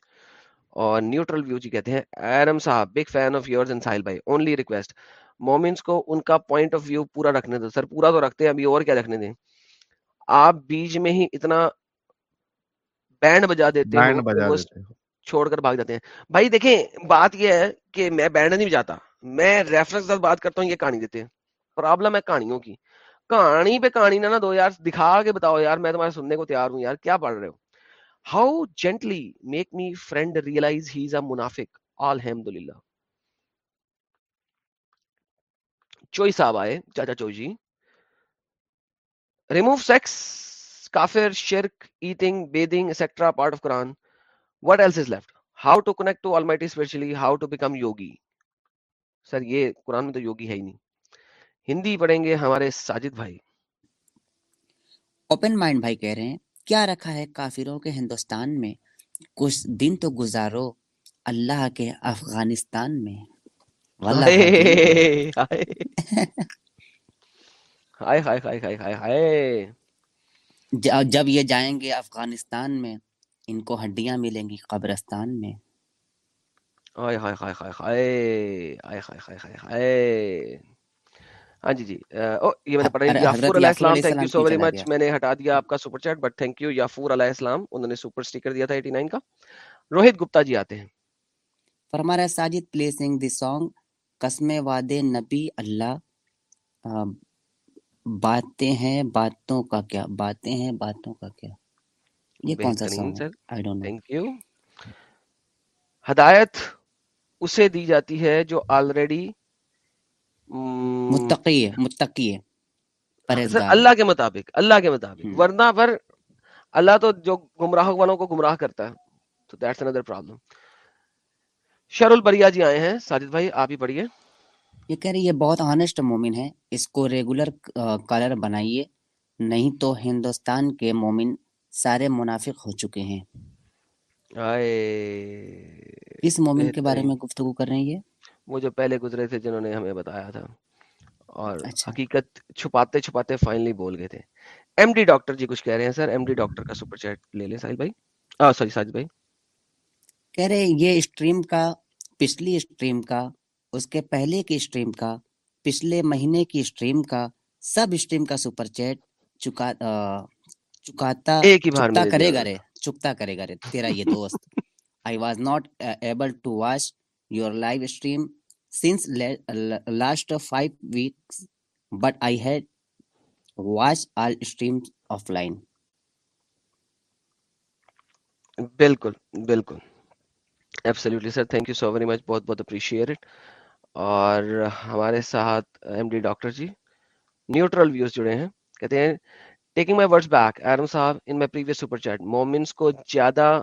اور نیوٹرل ویو جی کہتے ہیں ایڈم صاحب big fan of yours and Sahil بھائی اونلی ریکویسٹ مومنس کو ان کا پوائنٹ آف ویو پورا رکھنے دو سر پورا تو رکھتے ہیں ابھی اور کیا رکھنے دیں؟ آپ بیچ میں ہی اتنا بینڈ بجا دیتے ہیں چھوڑ کر بھاگ جاتے ہیں۔ بھائی دیکھیں بات یہ ہے کہ میں بینڈ نہیں بجاتا۔ میں ریفرنس ساتھ بات کرتا ہوں یہ کہانی دیتے ہیں۔ پرابلم ہے کہانیوں کی۔ کہانی پہ کہانی نہ دو یار دکھا کے بتاؤ یار میں تمہارے سننے کو تیار ہوں یار کیا پڑھ رہے ہو؟ How gently make me friend realize he is a munafiq. Alhamdulillah. چوئی صاحب آئے چاچا چوئی جی ریموو سیکس کافر شرک eating bathing extra part of Quran what else is left how to connect to almighty especially how to become yogi sir یہ قرآن میں تو یوگی ہے ہی نہیں ہندی پڑھیں گے ہمارے ساجد بھائی اوپن مائنڈ بھائی کہہ رہے ہیں کیا رکھا ہے کافروں کے ہندوستان میں؟ کچھ دن تو گزارو اللہ کے افغانستان میں۔ جب یہ جائیں گے افغانستان میں ان کو ہڈیاں ملیں گی قبرستان میں۔ ہائے ہائے ہائے ہائے۔ ہائے ہائے ہائے ہائے۔ ہاں جی جی۔ یہ میں نے پڑھا یافور علیہ السلام thank you so very much میں نے ہٹا دیا آپ کا super chat but thank you یافور علیہ السلام۔ انہوں نے سپر سٹیکر دیا تھا 89 کا۔ روہت گپتا جی آتے ہیں۔ فرما رہا ساجد دی سانگ قسم نبی اللہ۔ باتیں ہیں باتوں کا کیا باتیں ہیں باتوں کا کیا۔ یہ کون سا سانگ ہے؟ تھینک یو ہدایت اسے دی جاتی ہے جو آلریڈی متقی متقی اللہ کے مطابق اللہ کے مطابق ورنہ پر اللہ تو جو گمراہ والوں کو گمراہ کرتا ہے تو دیٹس اندر پرابلم شر البریا جی آئے ہیں ساجد بھائی آپ ہی پڑھیے یہ کہہ رہی ہے بہت آنےسٹ مومن ہے. اس کو ریگولر کالر بنائیے. نہیں تو ہندوستان کے مومن سارے منافق ہو چکے ہیں. آئے. اس مومن کے بارے میں گفتگو کر رہے ہیں یہ؟ وہ جو پہلے گزرے تھے جنہوں نے ہمیں بتایا تھا۔ اور اچھا. حقیقت چھپاتے چھپاتے فائنلی بول گئے تھے۔ ایم ڈی ڈاکٹر جی کچھ کہہ رہے ہیں سر۔ ایم ڈی ڈاکٹر کا سپر چیٹ لے لیں ساحل بھائی۔ سوری ساحل بھائی۔ کہہ رہے یہ اسٹریم کا پچھلی اسٹریم کا اس کے پہلے کی اسٹریم کا پچھلے مہینے کی اسٹریم کا سب اسٹریم کا سپر چیٹ چکا چکاتا کرے گا رے چکتا کرے گا رے تیرا یہ دوست۔ I was not able to watch your live stream since last five weeks, but I had watched all streams offline. بالکل بالکل absolutely sir thank you so very much بہت بہت اپریشیٹ اور ہمارے ساتھ M D doctor ji neutral views جڑے ہیں کہتے ہیں taking my words back Eram صاحب in my previous super chat مومنس کو زیادہ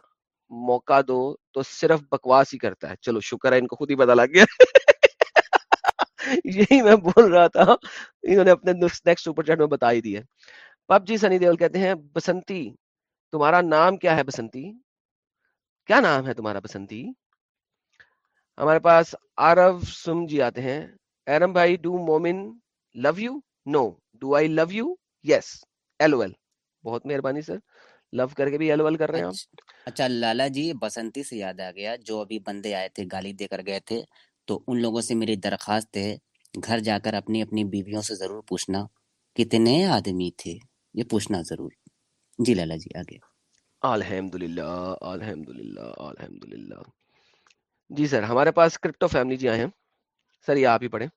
موقع دو تو صرف بکواس ہی کرتا ہے چلو شکر ہے ان کو خود ہی پتا لگ گیا یہی میں بول رہا تھا۔ انہوں نے اپنے نیکسٹ سپر چیٹ میں بتا ہی دیا پب جی سنی دیول کہتے ہیں، بسنتی، تمہارا نام کیا ہے بسنتی؟ کیا نام ہے تمہارا بسنتی؟ ہمارے پاس آرو سم جی آتے ہیں۔ ایرم بھائی، ڈو مومن love you? No. Do I love you? Yes. L L. بہت مہربانی سر۔ لو کر کے بھی ایل ایل کر رہے ہیں اچھا،, اچھا لالا جی بسنتی سے یاد آ گیا۔ جو ابھی بندے آئے تھے، گالی دے کر گئے تھے تو ان لوگوں سے میری درخواست ہے گھر جا کر اپنی اپنی بیویوں سے ضرور پوچھنا کتنے آدمی تھے یہ پوچھنا ضرور۔ جی لالا جی آگے۔ الحمد للہ الحمد للہ الحمد للہ جی سر ہمارے پاس کرپٹو فیملی جی آئے ہیں۔ سر یہ آپ ہی پڑھیں۔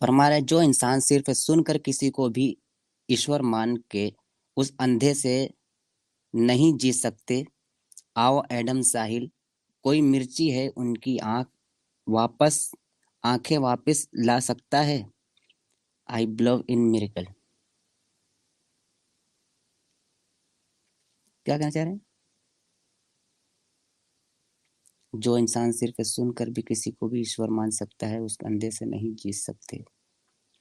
فرما رہے جو انسان صرف سن کر کسی کو بھی ایشور مان کے اس اندھے سے نہیں جی سکتے آؤ ایڈم ساحل کوئی مرچی ہے ان کی آنکھ واپس، آنکھیں واپس لا سکتا ہے؟ آئی بلو ان میریکل کیا کہنا چاہ رہے ہیں؟ جو انسان صرف سن کر بھی کسی کو بھی ایشور مان سکتا ہے، اس اندھے سے نہیں جیت سکتے۔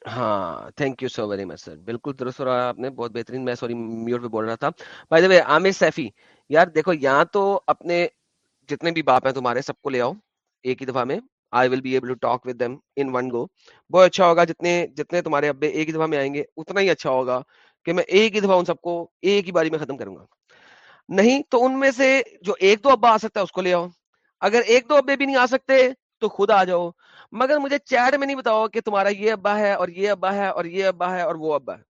ہاں thank you so very much sir بالکل درست ہو رہا آپ نے، بہت بہترین میں سوری میور پہ بول رہا تھا۔ بھائی دا عامر سیفی، یار دیکھو، یہاں تو اپنے جتنے بھی باپ ہیں تمہارے، سب کو لے آؤ ایک ہی دفعہ میں۔ I will be able talk in one go بہت اچھا ہوگا، جتنے جتنے تمہارے ابے ایک ہی دفعہ میں آئیں گے، اتنا ہی اچھا ہوگا کہ میں ایک ہی دفعہ ان سب کو ایک ہی باری میں ختم کروں گا۔ نہیں تو ان میں سے جو ایک دو ابا آ سکتا ہے اس کو لے آؤ۔ اگر ایک دو ابے بھی نہیں آ سکتے تو خود آ جاؤ۔ مگر مجھے چیٹ میں نہیں بتاؤ کہ تمہارا یہ ابا ہے اور یہ ابا ہے اور یہ ابا ہے اور وہ ابا ہے۔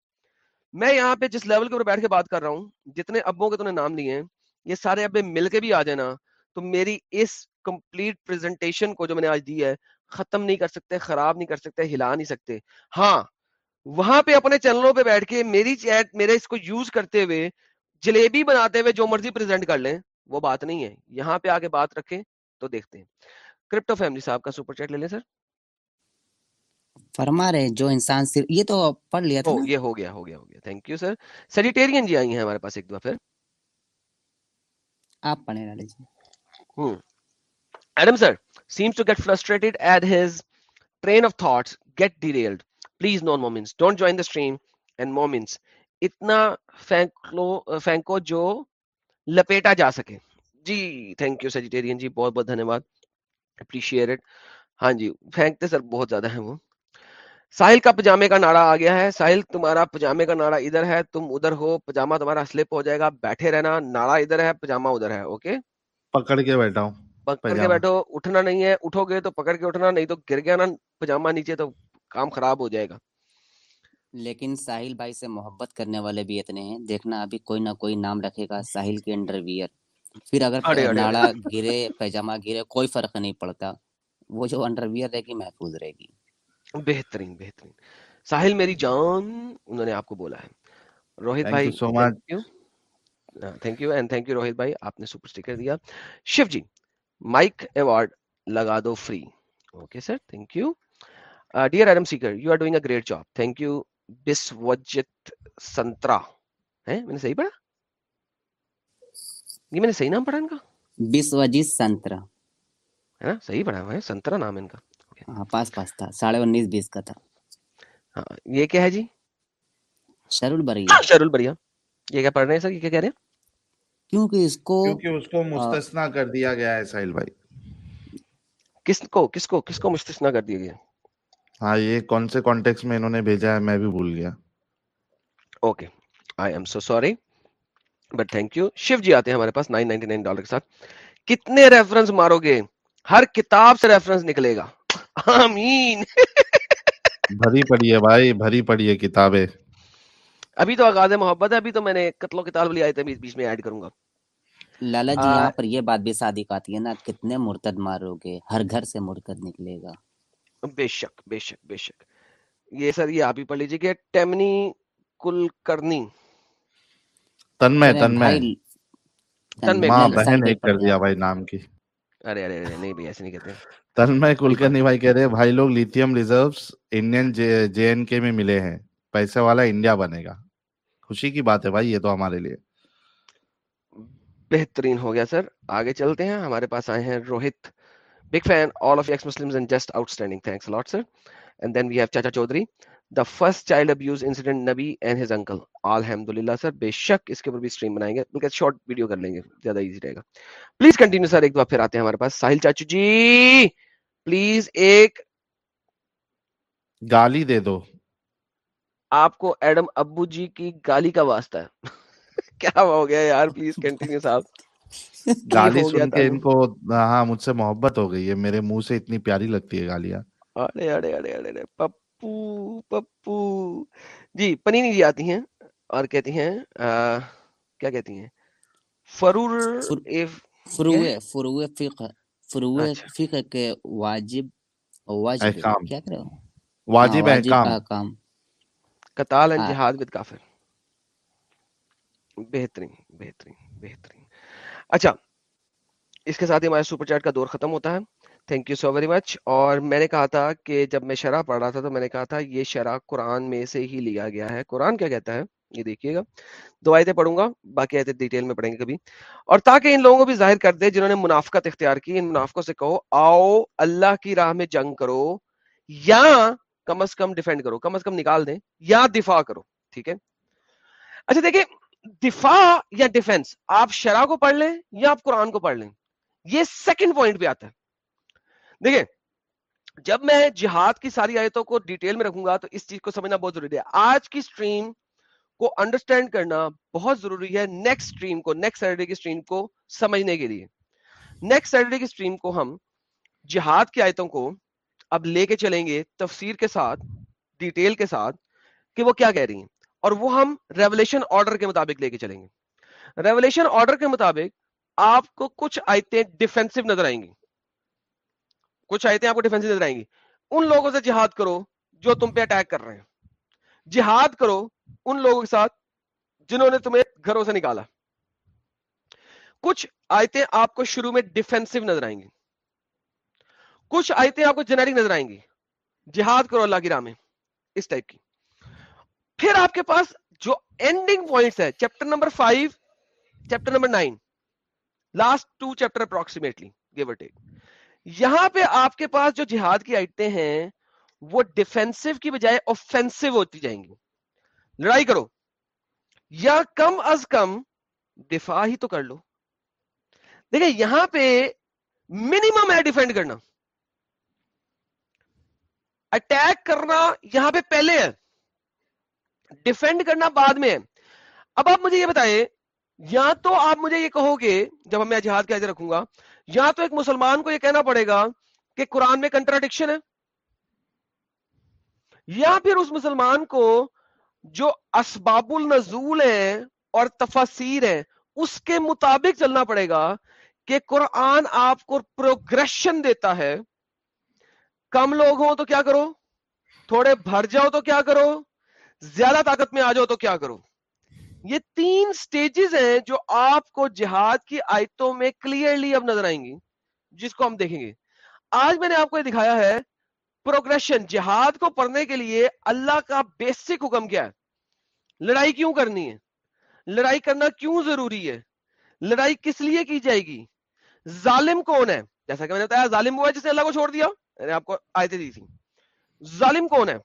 میں یہاں پہ جس لیول کے اوپر بیٹھ کے بات کر رہا ہوں، جتنے ابوں کے تم نے نام لیے ہیں، یہ سارے ابے مل کے بھی آ جائیں نا۔ تو میری اس کمپلیٹ پریزنٹیشن کو جو میں نے آج دی ہے ختم نہیں کر سکتے خراب نہیں کر سکتے ہلا نہیں سکتے۔ ہاں وہاں پہ اپنے چینلوں پہ بیٹھ کے میری چیٹ میرے اس کو یوز کرتے ہوئے جلیبی بناتے ہوئے جو مرضی پریزنٹ کر لیں وہ بات نہیں ہے۔ یہاں پہ آ کے بات رکھیں تو دیکھتے ہیں۔ کرپٹو فیملی صاحب کا سپر چیٹ لے لیں سر۔ فرما رہے جو انسان صرف یہ تو پڑھ لیا تھا یہ ہو گیا ہو گیا ہو گیا۔ تھینک یو سر سیجیٹیرین جی آئی ہیں ہمارے پاس ایک دفعہ پھر۔ آپ پڑھیں ڈالی لیجیے Hmm. Adam sir seems to get frustrated at his train of thoughts get derailed. Please non moments. Don't join the stream. And moments. اتنا فینکلو فینکو جو لپیٹا جا سکے جی تھینک یو سیجیٹیرین جی بہت بہت دھنیہ واد اپریشیٹ ہاں جی پھینکتے سر بہت زیادہ ہیں وہ ساحل کا پجامے کا نعرہ آ گیا ہے ساحل تمہارا پجامے کا نعرہ ادھر ہے تم ادھر ہو پجامہ تمہارا سلپ ہو جائے گا بیٹھے رہنا نعرہ ادھر ہے پجامہ ادھر ہے اوکے okay? پکڑ کے بیٹھا ہوں پکڑ کے بیٹھو اٹھنا نہیں ہے اٹھو گے تو پکڑ کے اٹھنا نہیں تو گر گیا نا پجامہ نیچے تو کام خراب ہو جائے گا۔ لیکن ساحل بھائی سے محبت کرنے والے بھی اتنے ہیں دیکھنا ابھی کوئی نہ کوئی نام رکھے گا ساحل کے انڈر ویئر پھر اگر ناڑا گرے پیجامہ گرے کوئی فرق نہیں پڑتا۔ وہ جو انڈر ویئر رہے گی محفوظ رہے گی۔ بہترین بہترین۔ ساحل میری جان انہوں نے آپ کو بولا ہے۔ روہت بھائی so much thank you and thank you Rohit بھائی آپ نے سپر اسٹیکر دیا شیو جی مائک ایوارڈ لگا دو free okay sir thank you dear Adam Seeker you are doing a great job thank you بس وجت سنترا ہے میں نے صحیح پڑھا یہ میں نے صحیح نام پڑھا ان کا بس وجیت سنترا ہے نا صحیح پڑھا ہوا ہے سنترا نام ان کا پاس پاس تھا ساڑھے انیس بیس کا تھا یہ کیا ہے جی شرول بریا شرول بریا یہ کیا پڑھ رہے ہیں سر یہ کیا کہہ رہے ہیں کیونکہ اس کو کیونکہ اس کو مستثنا کر دیا گیا ہے ساحل بھائی کس کو کس کو کس کو مستثنا کر دیا گیا ہاں یہ کون سے کانٹیکس میں انہوں نے بھیجا ہے میں بھی بھول گیا okay I am so sorry but thank you Shiv ji آتے ہیں ہمارے پاس 999 ڈالر کے ساتھ کتنے ریفرنس مارو گے ہر کتاب سے ریفرنس نکلے گا آمین بھری پڑی ہے بھائی بھری پڑی ہے کتابیں ابھی تو آغاز محبت ہے ابھی تو میں نے قتل و قتال والی بھی بیچ میں ایڈ کروں گا۔ لالا جی یہاں پر یہ بات بھی صادق آتی ہے نا کتنے مرتد مارو گے؟ ہر گھر سے مرتد نکلے گا۔ بے شک بے شک بے شک۔ یہ سر یہ آپ ہی پڑھ لیجیے کہ ٹیمنی کل کرنی تن میں ارے تن میں بھائی تن میں ماں بہن ایک کر دیا بھائی نام کی۔ ارے ارے ارے نہیں بھی ایسے نہیں کہتے۔ تن میں لکھو کلکرنی بھائی کہہ رہے ہیں بھائی لوگ lithium reserves Indian J N K میں ملے ہیں۔ پیسے والا انڈیا بنے گا خوشی کی بات ہے بھائی یہ تو ہمارے لیے بہترین ہو گیا سر آگے چلتے ہیں ہمارے پاس آئے ہیں Rohit big fan all of ex Muslims and just outstanding thanks lot sir and then we have Chacha Chaudhary the first child abuse incident نبی اینڈ ہز انکل الحمد للہ سر بے شک اس کے اوپر بھی اسٹریم بنائیں گے بلکہ شارٹ ویڈیو کر لیں گے زیادہ ایزی رہے گا پلیز کنٹینیو سر ایک بار پھر آتے ہیں ہمارے پاس ساحل چاچو جی پلیز ایک گالی دے دو آپ کو ایڈم ابو جی کی گالی کا واسطہ ہے۔ (laughs) کیا ہو گیا یار پلیز کنٹینیو صاحب۔ (laughs) گالی سن کے ان کو ہاں مجھ سے محبت ہو گئی ہے۔ میرے منہ سے اتنی پیاری لگتی ہے گالیاں۔ ارے ارے ارے ارے ارے پپو پپو۔ جی پنینی جی آتی ہیں اور کہتی ہیں کیا کہتی ہیں؟ فرور فروع فروع فقہ فروع اچھا۔ فقہ کے واجب واجب کیا کرے ہو؟ ہاں واجب احکام۔ قتال ہاں۔ جہاد ود کافر۔ بہترین بہترین بہترین۔ اچھا اس کے ساتھ ہی ہمارا سپر چیٹ کا دور ختم ہوتا ہے۔ Thank you so very much اور میں نے کہا تھا کہ جب میں شرح پڑھ رہا تھا تو میں نے کہا تھا یہ شرح قرآن میں سے ہی لیا گیا ہے۔ قرآن کیا کہتا ہے؟ یہ دیکھیے گا۔ دو آیتیں پڑھوں گا باقی آیتیں ڈیٹیل میں پڑھیں گے کبھی۔ اور تاکہ ان لوگوں کو بھی ظاہر کر دے جنہوں نے منافقت اختیار کی ان منافقوں سے کہو آؤ اللہ کی راہ میں جنگ کرو یا کم از کم ڈیفینڈ کرو، کم از کم نکال دیں یا دفاع کرو، ٹھیک ہے؟ اچھا دیکھیں، دفاع یا ڈیفenس آپ شرح کو پڑھ لیں یا آپ قرآن کو پڑھ لیں؟ یہ سیکنڈ پوائنٹ پہ آتا ہے۔ دیکھیں، جب میں جہاد کی ساری آیتوں کو ڈیٹیل میں رکھوں گا تو اس چیز کو سمجھنا بہت ضروری ہے۔ آج کی سٹریم کو انڈرسٹینڈ کرنا بہت ضروری ہے نیکسٹ سٹریم کو نیکسٹ سیٹرڈے کی سٹریم کو سمجھنے کے لیے۔ نیکسٹ سیٹرڈے کی سٹریم کو ہم جہاد کی آیتوں کو اب لے کے چلیں گے تفسیر کے ساتھ ڈیٹیل کے ساتھ کہ وہ کیا کہہ رہی ہیں۔ اور وہ ہم ریولیشن آرڈر کے مطابق لے کے چلیں گے۔ ریولیشن آرڈر کے مطابق آپ کو کچھ آیتیں ڈیفینسو نظر آئیں گی۔ کچھ آیتیں آپ کو ڈیفینسو نظر آئیں گی۔ ان لوگوں سے جہاد کرو جو تم پہ اٹیک کر رہے ہیں۔ جہاد کرو ان لوگوں کے ساتھ جنہوں نے تمہیں گھروں سے نکالا۔ کچھ آیتیں آپ کو شروع میں ڈیفینسو نظر آئیں گی۔ کچھ آیتیں آپ کو جنیرک نظر آئیں گی۔ جہاد کرو اللہ کی راہ میں، اس ٹائپ کی۔ پھر آپ کے پاس جو اینڈنگ پوائنٹس ہے chapter number five chapter number nine last two chapter approximately give اور ٹیک یہاں پہ آپ کے پاس جو جہاد کی آیتیں ہیں، وہ ڈیفینسو کی بجائے اوفینسو ہوتی جائیں گی۔ لڑائی کرو۔ یا کم از کم دفاع ہی تو کر لو۔ دیکھیں، یہاں پہ منیمم ہے ڈیفینڈ کرنا۔ اٹیک کرنا یہاں پہ پہلے ہے۔ ڈیفینڈ کرنا بعد میں ہے۔ اب آپ مجھے یہ بتائیں، یا تو آپ مجھے یہ کہو گے جب میں جہاد کے رکھوں گا، یا تو ایک مسلمان کو یہ کہنا پڑے گا کہ قرآن میں کنٹراڈکشن ہے۔ یا پھر اس مسلمان کو جو اسباب النزول ہے اور تفاسیر ہے، اس کے مطابق چلنا پڑے گا کہ قرآن آپ کو پروگریشن دیتا ہے۔ کم لوگ ہوں تو کیا کرو؟ تھوڑے بھر جاؤ تو کیا کرو؟ زیادہ طاقت میں آ جاؤ تو کیا کرو؟ یہ تین سٹیجز ہیں جو آپ کو جہاد کی آیتوں میں کلیئرلی اب نظر آئیں گی، جس کو ہم دیکھیں گے۔ آج میں نے آپ کو یہ دکھایا ہے پروگریشن جہاد کو پڑھنے کے لیے اللہ کا بیسک حکم کیا ہے۔ لڑائی کیوں کرنی ہے؟ لڑائی کرنا کیوں ضروری ہے؟ لڑائی کس لیے کی جائے گی؟ ظالم کون ہے؟ جیسا کہ میں نے بتایا، ظالم وہ ہے جس نے اللہ کو چھوڑ دیا۔ نے آپ کو آیتیں دی تھی ظالم کون ہے؟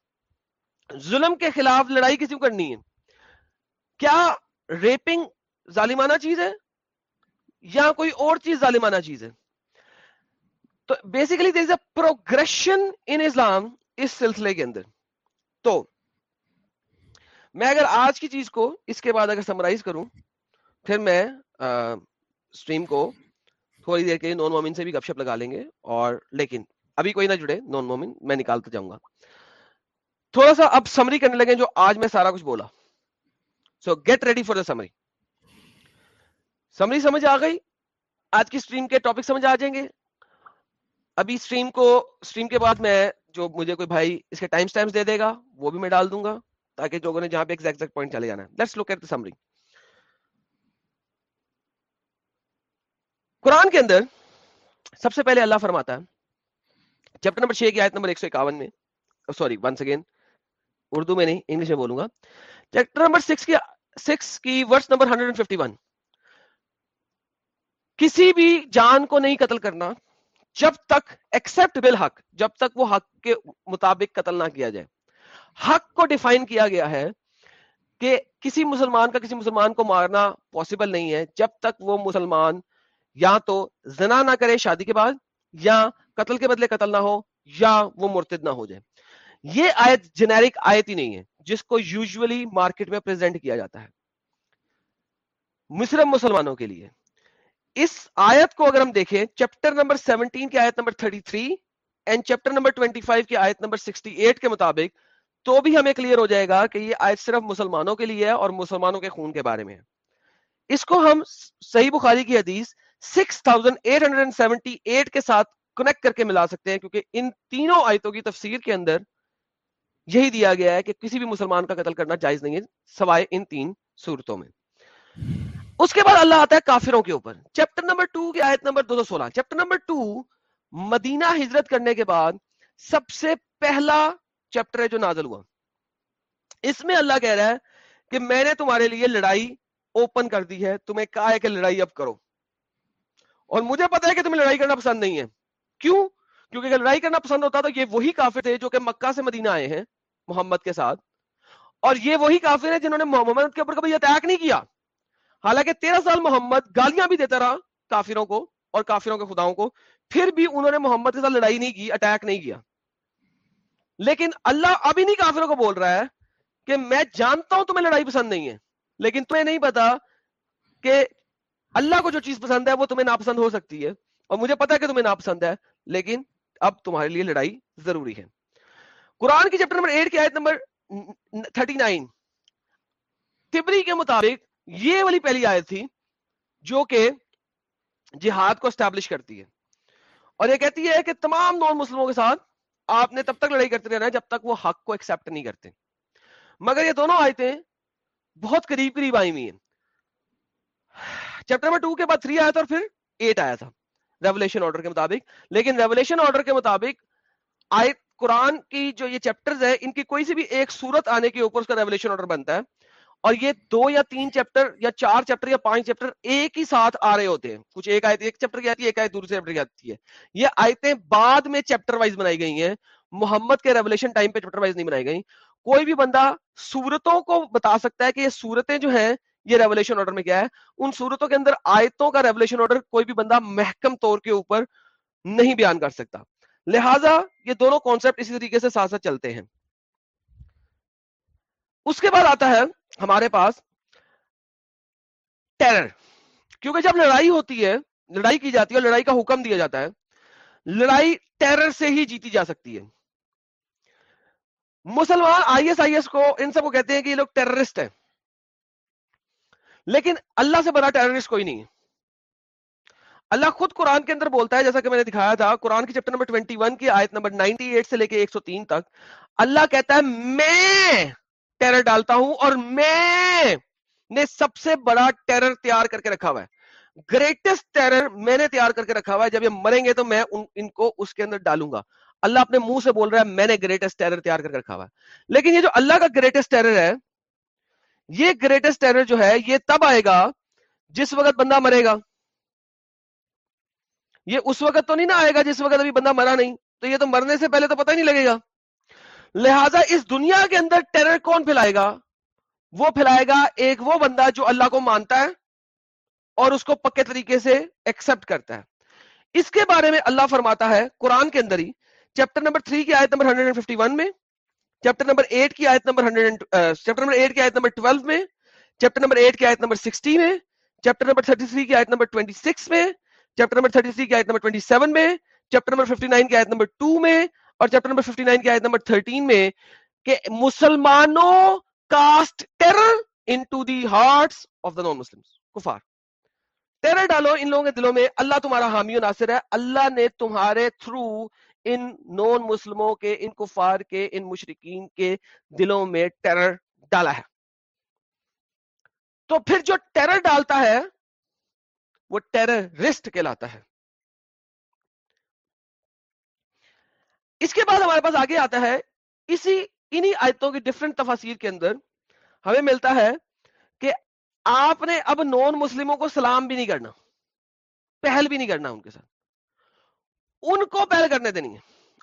ظلم کے خلاف لڑائی کسی کو کرنی ہے؟ کیا ریپنگ ظالمانہ چیز ہے؟ یا کوئی اور چیز ظالمانہ چیز ہے؟ تو basically there is a progression ان اسلام اس سلسلے کے اندر۔ تو میں اگر آج کی چیز کو اس کے بعد اگر سمرائز کروں، پھر میں اسٹریم کو تھوڑی دیر کے لیے نان مومن سے بھی گپ شپ لگا لیں گے اور لیکن ابھی کوئی نہ جڑے نان مومن، میں نکالتا جاؤں گا۔ تھوڑا سا اب سمری کرنے لگے جو آج میں سارا کچھ بولا۔ So get ready for the summary summary سمجھ آ گئی؟ آج کی سٹریم کے ٹاپک سمجھ آ جائیں گے۔ ابھی سٹریم کو سٹریم کے بعد میں جو مجھے کوئی بھائی اس کے ٹائم سٹیمپس دے دے گا، وہ بھی میں ڈال دوں گا تاکہ لوگوں نے جہاں پہ ایگزیکٹ ایگزیکٹ پوائنٹ چلے جانا ہے۔ Let's look at the summary قرآن کے اندر سب سے پہلے اللہ فرماتا ہے چیپٹر نمبر 6 کی آیت نمبر 151 میں سوری ونس اگین اردو میں نہیں انگلش میں بولوں گا چیپٹر نمبر 6 کی 6 کی ورس نمبر 151 کسی بھی جان کو نہیں قتل کرنا جب تک ایکسپٹ بل حق جب تک وہ حق کے مطابق قتل نہ کیا جائے حق کو ڈیفائن کیا گیا ہے کہ کسی مسلمان کا کسی مسلمان کو مارنا پوسیبل نہیں ہے جب تک وہ مسلمان یا تو زنا نہ کرے شادی کے بعد یا قتل کے بدلے قتل نہ ہو یا وہ مرتد نہ ہو جائے۔ یہ آیت جنیرک آیت ہی نہیں ہے، جس کو یوزلی مارکیٹ میں پریزنٹ کیا جاتا ہے۔ مصرم مسلمانوں کے لیے۔ اس آیت کو اگر ہم دیکھیں چیپٹر نمبر 17 کی آیت نمبر 33 اینڈ چیپٹر نمبر 25 کی آیت نمبر 68 کے مطابق، تو بھی ہمیں کلیئر ہو جائے گا کہ یہ آیت صرف مسلمانوں کے لیے ہے اور مسلمانوں کے خون کے بارے میں ہے۔ اس کو ہم صحیح بخاری کی حدیث 6878 کے ساتھ کنیکٹ کر کے ملا سکتے ہیں، کیونکہ ان تینوں آیتوں کی تفسیر کے اندر یہی دیا گیا ہے کہ کسی بھی مسلمان کا قتل کرنا جائز نہیں ہے، سوائے ان تین صورتوں میں۔ اس کے بعد اللہ آتا ہے کافروں کے اوپر۔ چیپٹر نمبر ٹو کی آیت نمبر دو سو سولہ۔ چیپٹر نمبر ٹو مدینہ ہجرت کرنے کے بعد سب سے پہلا چیپٹر ہے جو نازل ہوا۔ اس میں اللہ کہہ رہا ہے کہ میں نے تمہارے لیے لڑائی اوپن کر دی ہے، تمہیں کہا ہے کہ لڑائی اب کرو۔ اور مجھے پتا ہے کہ تمہیں لڑائی کرنا پسند نہیں ہے۔ کیوں؟ کیونکہ اگر لڑائی کرنا پسند ہوتا تو یہ وہی کافر تھے جو کہ مکہ سے مدینہ آئے ہیں، محمد کے ساتھ۔ اور یہ وہی کافر ہیں جنہوں نے محمد کے اوپر کبھی اٹیک نہیں کیا۔ حالانکہ تیرہ سال محمد گالیاں بھی دیتا رہا کافروں کو اور کافروں کے خداؤں کو، پھر بھی انہوں نے محمد کے ساتھ لڑائی نہیں کی اٹیک نہیں کیا۔ لیکن اللہ ابھی نہیں کافروں کو بول رہا ہے کہ میں جانتا ہوں تمہیں لڑائی پسند نہیں ہے۔ لیکن تمہیں نہیں پتا کہ اللہ کو جو چیز پسند ہے وہ تمہیں ناپسند ہو سکتی ہے اور مجھے پتا کہ تمہیں ناپسند ہے، لیکن اب تمہارے لیے لڑائی ضروری ہے۔ قرآن کی چیپٹر نمبر ایٹ کی آیت نمبر 39 تبری کے مطابق یہ والی پہلی آیت تھی جو کہ جہاد کو اسٹیبلش کرتی ہے۔ اور یہ کہتی ہے کہ تمام نان مسلموں کے ساتھ آپ نے تب تک لڑائی کرتے رہنا ہے جب تک وہ حق کو ایکسپٹ نہیں کرتے۔ مگر یہ دونوں آیتیں بہت قریب قریب آئی ہوئی ہیں چیپٹر نمبر ٹو کے بعد تھری آیا تھا اور پھر ایٹ آیا تھا۔ ریولیشن آرڈر کے مطابق۔ لیکن ریولیشن آرڈر کے مطابق آئے قرآن کی جو یہ چیپٹرز ہے ان کی کوئی سی بھی ایک صورت آنے کے اوپر اس کا ریولیشن آرڈر بنتا ہے۔ اور یہ دو یا تین چیپٹر یا چار چیپٹر یا پانچ چیپٹر ایک ہی ساتھ آ رہے ہوتے ہیں۔ کچھ ایک آیت ایک چیپٹر کی آتی ہے، ایک آیت دوسرے چیپٹر کی آتی ہے۔ یہ آیتیں بعد میں چیپٹر وائز بنائی گئی ہیں۔ محمد کے ریولیشن ٹائم پہ چیپٹر وائز نہیں بنائی گئی کوئی بھی بندہ سورتوں کو بتا سکتا ہے کہ یہ سورتیں جو ہیں، یہ ریولیشن آرڈر میں کیا ہے۔ ان صورتوں کے اندر آیتوں کا ریولیشن آرڈر کوئی بھی بندہ محکم طور کے اوپر نہیں بیان کر سکتا۔ لہٰذا یہ دونوں کانسیپٹ اسی طریقے سے ساتھ ساتھ چلتے ہیں۔ اس کے بعد آتا ہے ہمارے پاس ٹیرر کیونکہ جب لڑائی ہوتی ہے، لڑائی کی جاتی ہے اور لڑائی کا حکم دیا جاتا ہے، لڑائی ٹیرر سے ہی جیتی جا سکتی ہے۔ مسلمان آئی ایس آئی ایس کو ان سب کو کہتے ہیں کہ یہ لوگ ٹیررسٹ ہیں۔ لیکن اللہ سے بڑا ٹیررسٹ کوئی نہیں ہے۔ اللہ خود قرآن کے اندر بولتا ہے جیسا کہ میں نے دکھایا تھا قرآن کی چیپٹر نمبر 21 کی آیت نمبر 98 سے لے کے 103 تک اللہ کہتا ہے میں ٹیرر ڈالتا ہوں اور میں نے سب سے بڑا ٹیرر تیار کر کے رکھا ہوا ہے۔ گریٹسٹ ٹیرر میں نے تیار کر کے رکھا ہوا ہے۔ جب یہ مریں گے تو میں ان, ان کو اس کے اندر ڈالوں گا۔ اللہ اپنے منہ سے بول رہا ہے، میں نے گریٹسٹ ٹیرر تیار کر کے رکھا ہوا ہے لیکن یہ جو اللہ کا گریٹسٹ ٹیرر ہے، یہ گریٹسٹ ٹیرر جو ہے، یہ تب آئے گا جس وقت بندہ مرے گا۔ یہ اس وقت تو نہیں نہ آئے گا جس وقت ابھی بندہ مرا نہیں۔ تو یہ تو مرنے سے پہلے تو پتہ ہی نہیں لگے گا۔ لہذا اس دنیا کے اندر ٹیرر کون پھیلائے گا؟ وہ پھیلائے گا ایک وہ بندہ جو اللہ کو مانتا ہے اور اس کو پکے طریقے سے ایکسپٹ کرتا ہے۔ اس کے بارے میں اللہ فرماتا ہے قرآن کے اندر ہی چیپٹر نمبر 3 کی آیت نمبر 151 میں چیپٹر نمبر 8 کی آیت نمبر 100 چیپٹر نمبر 8 کی آیت نمبر 12 میں چیپٹر نمبر 8 کی آیت نمبر 60 میں چیپٹر نمبر 33 کی آیت نمبر 26 میں چیپٹر نمبر 33 کی آیت نمبر 27 میں چیپٹر نمبر 59 کی آیت نمبر 2 میں اور چیپٹر نمبر 59 کی آیت نمبر 13 میں کہ مسلمانوں cast terror into the hearts of the non Muslims کفار. ٹیرر ڈالو ان لوگوں کے دلوں میں، اللہ تمہارا حامی و ناصر ہے، اللہ نے تمہارے تھرو ان نون مسلموں کے، ان کفار کے، ان مشرقین کے دلوں میں ٹیرر ڈالا ہے۔ تو پھر جو ٹیرر ڈالتا ہے، وہ ٹیررسٹ کہلاتا ہے۔ اس کے بعد ہمارے پاس آگے آتا ہے، اسی، انہی آیتوں کی ڈفرنٹ تفاصیر کے اندر ہمیں ملتا ہے کہ آپ نے اب نان مسلموں کو سلام بھی نہیں کرنا، پہل بھی نہیں کرنا ان کے ساتھ۔ ان کو پہل کرنے دینی ہے۔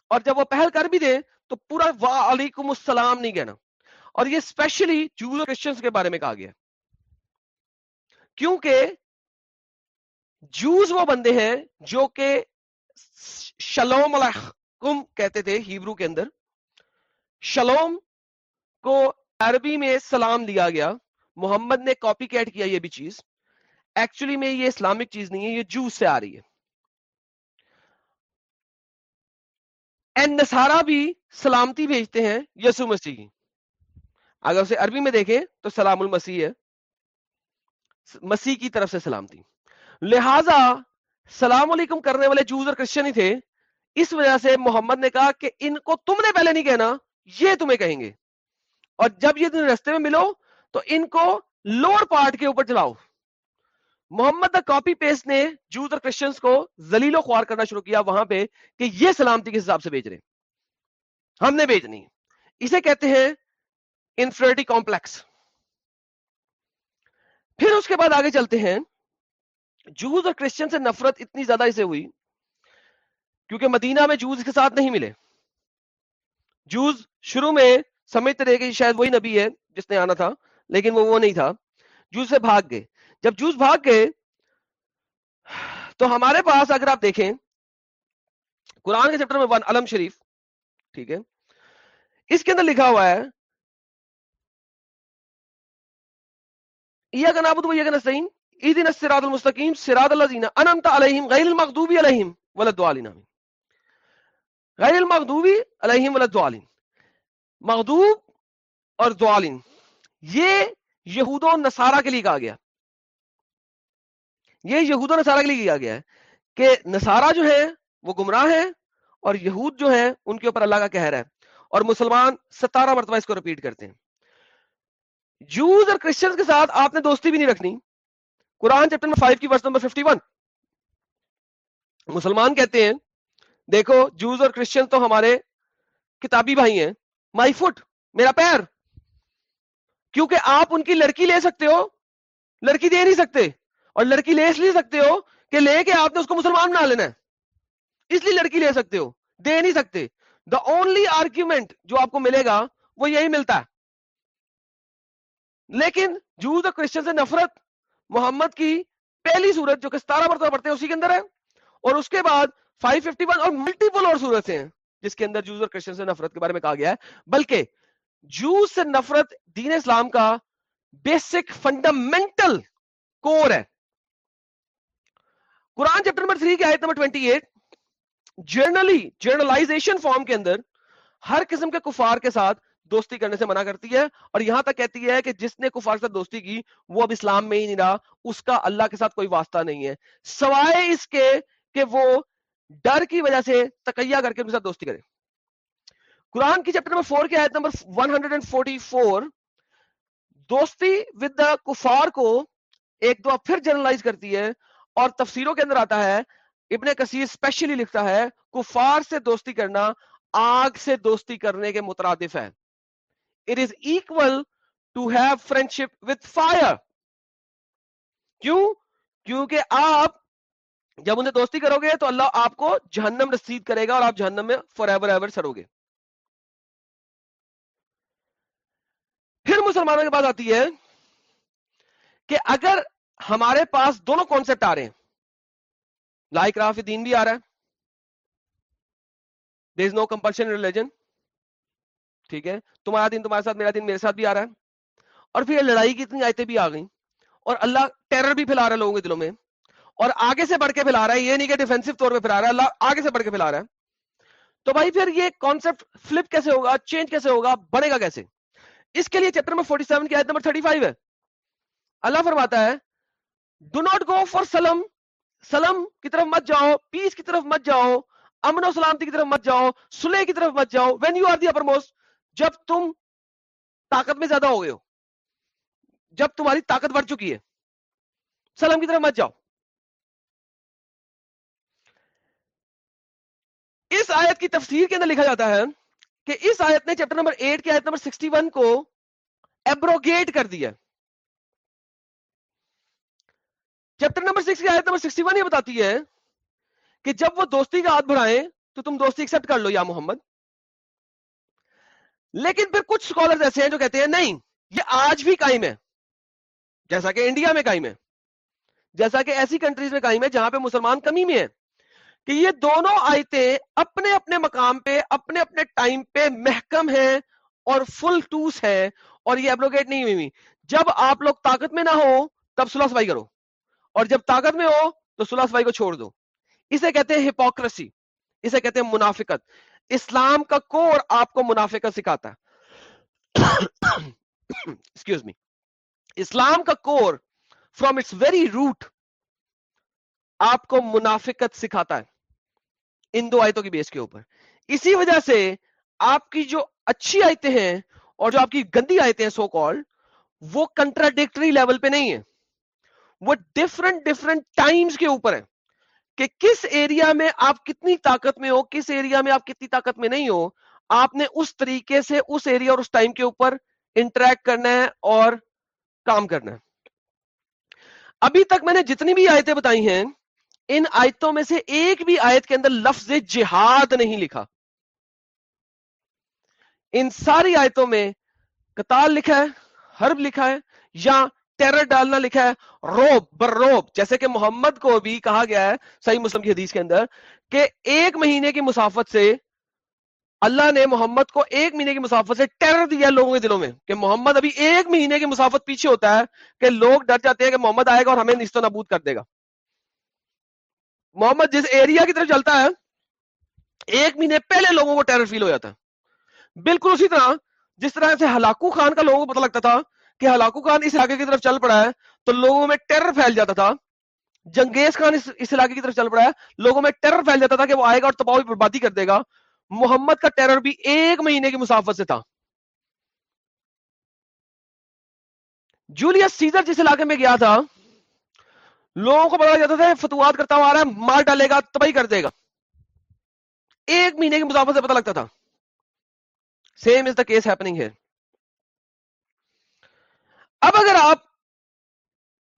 اور جب وہ پہل کر بھی دیں تو پورا وعلیکم السلام نہیں کہنا۔ اور یہ اسپیشلی جوز اور کرسچنس کے بارے میں کہا گیا۔ کیونکہ جوز وہ بندے ہیں جو کہ شلوم علیکم کہتے تھے ہیبرو کے اندر۔ شلوم کو عربی میں سلام دیا گیا۔ محمد نے کاپی کیٹ کیا یہ بھی چیز۔ ایکچولی میں یہ اسلامک چیز نہیں ہے، یہ جوز سے آ رہی ہے۔ اینڈ نسارا بھی سلامتی بھیجتے ہیں یسو مسیح کی۔ اگر اسے عربی میں دیکھیں تو سلام المسیح ہے۔ مسیح کی طرف سے سلامتی۔ لہذا سلام علیکم کرنے والے جوز اور کرسچن ہی تھے۔ اس وجہ سے محمد نے کہا کہ ان کو تم نے پہلے نہیں کہنا، یہ تمہیں کہیں گے۔ اور جب یہ تم رستے میں ملو تو ان کو لوڑ پارٹ کے اوپر چلاؤ۔ محمد دا کاپی پیسٹ نے جوز اور کرسچنس کو زلیل و خوار کرنا شروع کیا وہاں پہ کہ یہ سلامتی کے حساب سے بیچ رہے ہیں؟ ہم نے بیچنی اسے کہتے ہیں انفرٹی کمپلیکس پھر اس کے بعد آگے چلتے ہیں۔ جوز اور کرسچن سے نفرت اتنی زیادہ اسے ہوئی کیونکہ مدینہ میں جوز کے ساتھ نہیں ملے۔ جوز شروع میں سمجھتے رہے کہ شاید وہی نبی ہے جس نے آنا تھا، لیکن وہ وہ نہیں تھا۔ جوز سے بھاگ گئے۔ جب جوس بھاگ گئے، تو ہمارے پاس اگر آپ دیکھیں، قرآن کے چیپٹر میں ون علم شریف، ٹھیک ہے، اس کے اندر لکھا ہوا ہے یہ نابود یہ عیدین المستقیم علیہم غیر علیہم غیر علیہم اور یہ یہود و نصارہ کے لیے کہا گیا۔ یہ یہود و نصارہ کے لیے کیا گیا ہے کہ نصارہ جو ہیں وہ گمراہ ہیں اور یہود جو ہیں ان کے اوپر اللہ کا کہر ہے اور مسلمان ستارہ مرتبہ اس کو رپیٹ کرتے ہیں۔ جوز اور کرسچنز کے ساتھ آپ نے دوستی بھی نہیں رکھنی۔ قرآن چیپٹر میں فائیو کی ورس نمبر 51 مسلمان کہتے ہیں، دیکھو جوز اور کرسچن تو ہمارے کتابی بھائی ہیں۔ مائی فٹ میرا پیر۔ کیونکہ آپ ان کی لڑکی لے سکتے ہو، لڑکی دے نہیں سکتے۔ اور لڑکی لے اس لیے سکتے ہو کہ لے کے آپ نے اس کو مسلمان بنا لینا ہے۔ اس لیے لڑکی لے سکتے ہو، دے نہیں سکتے۔ دا اونلی آرگیومنٹ جو آپ کو ملے گا وہ یہی ملتا ہے۔ لیکن جو کرسچن سے نفرت محمد کی پہلی سورت جو کہ ستارہ مرتبہ پڑھتے ہیں، اسی کے اندر ہے۔ اور اس کے بعد 551 اور ملٹیپل اور سورت ہیں، جس کے اندر جوز اور کرسچن سے نفرت کے بارے میں کہا گیا ہے۔ بلکہ جوز سے نفرت دین اسلام کا بیسک فنڈامنٹل کور ہے۔ قرآن چیپٹر نمبر 3 کی آیت نمبر 28 جرنلی جرنلائزیشن فارم کے اندر ہر قسم کے کفار کے ساتھ دوستی کرنے سے منع کرتی ہے اور یہاں تک کہتی ہے کہ جس نے کفار سے دوستی کی، وہ اب اسلام میں ہی نہیں رہا، اس کا اللہ کے ساتھ کوئی واسطہ نہیں ہے۔ سوائے اس کے کہ وہ ڈر کی وجہ سے تقیہ کر کے ان کے ساتھ دوستی کرے۔ قرآن کی چیپٹر نمبر 4 کی آیت نمبر 144 دوستی ود دا کفار کو ایک دو پھر جرنلائز کرتی ہے اور تفسیروں کے اندر آتا ہے، ابن کثیر اسپیشلی لکھتا ہے، کفار سے دوستی کرنا آگ سے دوستی کرنے کے مترادف ہے۔ It is equal to have friendship with fire کیوں؟ کیونکہ آپ جب انہیں دوستی کرو گے تو اللہ آپ کو جہنم رسید کرے گا اور آپ جہنم میں فار ایور ایور سڑو گے۔ پھر مسلمانوں کے بات آتی ہے کہ اگر ہمارے پاس دونوں کانسیپٹ آ رہے ہیں۔ لائک راف دین بھی آ رہا ہے۔ دیر از نو کمپلشن ریلیجن ٹھیک ہے۔ تمہارا دن تمہارے ساتھ، میرا دن میرے ساتھ بھی آ رہا ہے۔ اور پھر لڑائی کی اتنی آیتیں بھی آ گئیں۔ اور اللہ ٹیرر بھی پھیلا رہا ہے لوگوں کے دلوں میں۔ اور آگے سے بڑھ کے پھیلا رہا ہے، یہ نہیں کہ ڈیفینسو طور پہ پھیلا رہا ہے، اللہ آگے سے بڑھ کے پھیلا رہا ہے۔ تو بھائی پھر یہ کانسیپٹ فلپ کیسے ہوگا؟ چینج کیسے ہوگا؟ بڑھے گا کیسے؟ اس کے لیے چیپٹر میں 47 کی آیت نمبر 35 ہے۔ اللہ فرماتا ہے ڈو ناٹ گو فار سلم سلم کی طرف مت جاؤ پیس کی طرف مت جاؤ امن و سلامتی کی طرف مت جاؤ سلح کی طرف مت جاؤ when you are the uppermost جب تم طاقت میں زیادہ ہو گئے ہو، جب تمہاری طاقت بڑھ چکی ہے سلم کی طرف مت جاؤ۔ اس آیت کی تفسیر کے اندر لکھا جاتا ہے کہ اس آیت نے چیپٹر نمبر ایٹ کی آیت نمبر سکسٹی ون کو ایبروگیٹ کر دیا۔ چیپٹر نمبر سکس کی آیت نمبر سکسٹی ون یہ بتاتی ہے کہ جب وہ دوستی کا ہاتھ بڑھائیں تو تم دوستی ایکسپٹ کر لو یا محمد۔ لیکن پھر کچھ سکولرز ایسے ہیں جو کہتے ہیں، نہیں، یہ آج بھی قائم ہے۔ جیسا کہ انڈیا میں قائم ہے۔ جیسا کہ ایسی کنٹریز میں قائم ہے جہاں پہ مسلمان کمی میں ہے کہ یہ دونوں آیتیں اپنے اپنے مقام پہ، اپنے اپنے ٹائم پہ محکم ہیں اور فل ٹوس ہے اور یہ ایبلوگیٹ نہیں ہوئی۔ جب آپ لوگ طاقت میں نہ ہو تب صلح صفائی کرو۔ اور جب طاقت میں ہو تو صلح صفائی کو چھوڑ دو۔ اسے کہتے ہیں ہپوکریسی اسے کہتے ہیں منافقت۔ اسلام کا کور آپ کو منافقت سکھاتا ہے۔ ایکسکیوز می اسلام کا core from its very root آپ کو منافقت سکھاتا ہے۔ ان دو آیتوں کی بیس کے اوپر۔ اسی وجہ سے آپ کی جو اچھی آیتیں ہیں اور جو آپ کی گندی آیتیں ہیں سو کال وہ کنٹراڈکٹری لیول پہ نہیں ہے وہ ڈفرنٹ ڈفرنٹ ٹائمز کے اوپر ہے کہ کس ایریا میں آپ کتنی طاقت میں ہو، کس ایریا میں آپ کتنی طاقت میں نہیں ہو، آپ نے اس طریقے سے اس ایریا اور اس ٹائم کے اوپر انٹریکٹ کرنا ہے اور کام کرنا ہے۔ ابھی تک میں نے جتنی بھی آیتیں بتائی ہیں، ان آیتوں میں سے ایک بھی آیت کے اندر لفظ جہاد نہیں لکھا۔ ان ساری آیتوں میں قتال لکھا ہے، حرب لکھا ہے یا ٹیرر ڈالنا لکھا ہے، روب بر روب جیسے کہ محمد کو بھی کہا گیا ہے صحیح مسلم کی حدیث کے اندر کہ ایک مہینے کی مسافت سے اللہ نے محمد کو ایک مہینے کی مسافت سے ٹیرر دیا لوگوں کے دلوں میں کہ محمد ابھی ایک مہینے کی مسافت پیچھے ہوتا ہے کہ لوگ ڈر جاتے ہیں کہ محمد آئے گا اور ہمیں نشت و نبود کر دے گا۔ محمد جس ایریا کی طرف چلتا ہے، ایک مہینے پہلے لوگوں کو ٹیرر فیل ہو جاتا ہے۔ بالکل اسی طرح جس طرح سے ہلاکو خان کا لوگوں کو پتہ لگتا تھا کہ ہلاکو خان اس علاقے کی طرف چل پڑا ہے تو لوگوں میں ٹیرر پھیل جاتا تھا۔ جنگیز خان اس, اس علاقے کی طرف چل پڑا ہے۔ لوگوں میں ٹیرر پھیل جاتا تھا کہ وہ آئے گا اور تباہ بربادی کر دے گا۔ محمد کا ٹیرر بھی ایک مہینے کی مسافت سے تھا۔ جولیس سیزر جس علاقے میں گیا تھا لوگوں کو پتا جاتا تھا فتوات کرتا ہوا آ رہا ہے مار ڈالے گا تباہی کر دے گا۔ ایک مہینے کی مسافت سے پتا لگتا تھا۔ Same as the case happening ہے اب اگر آپ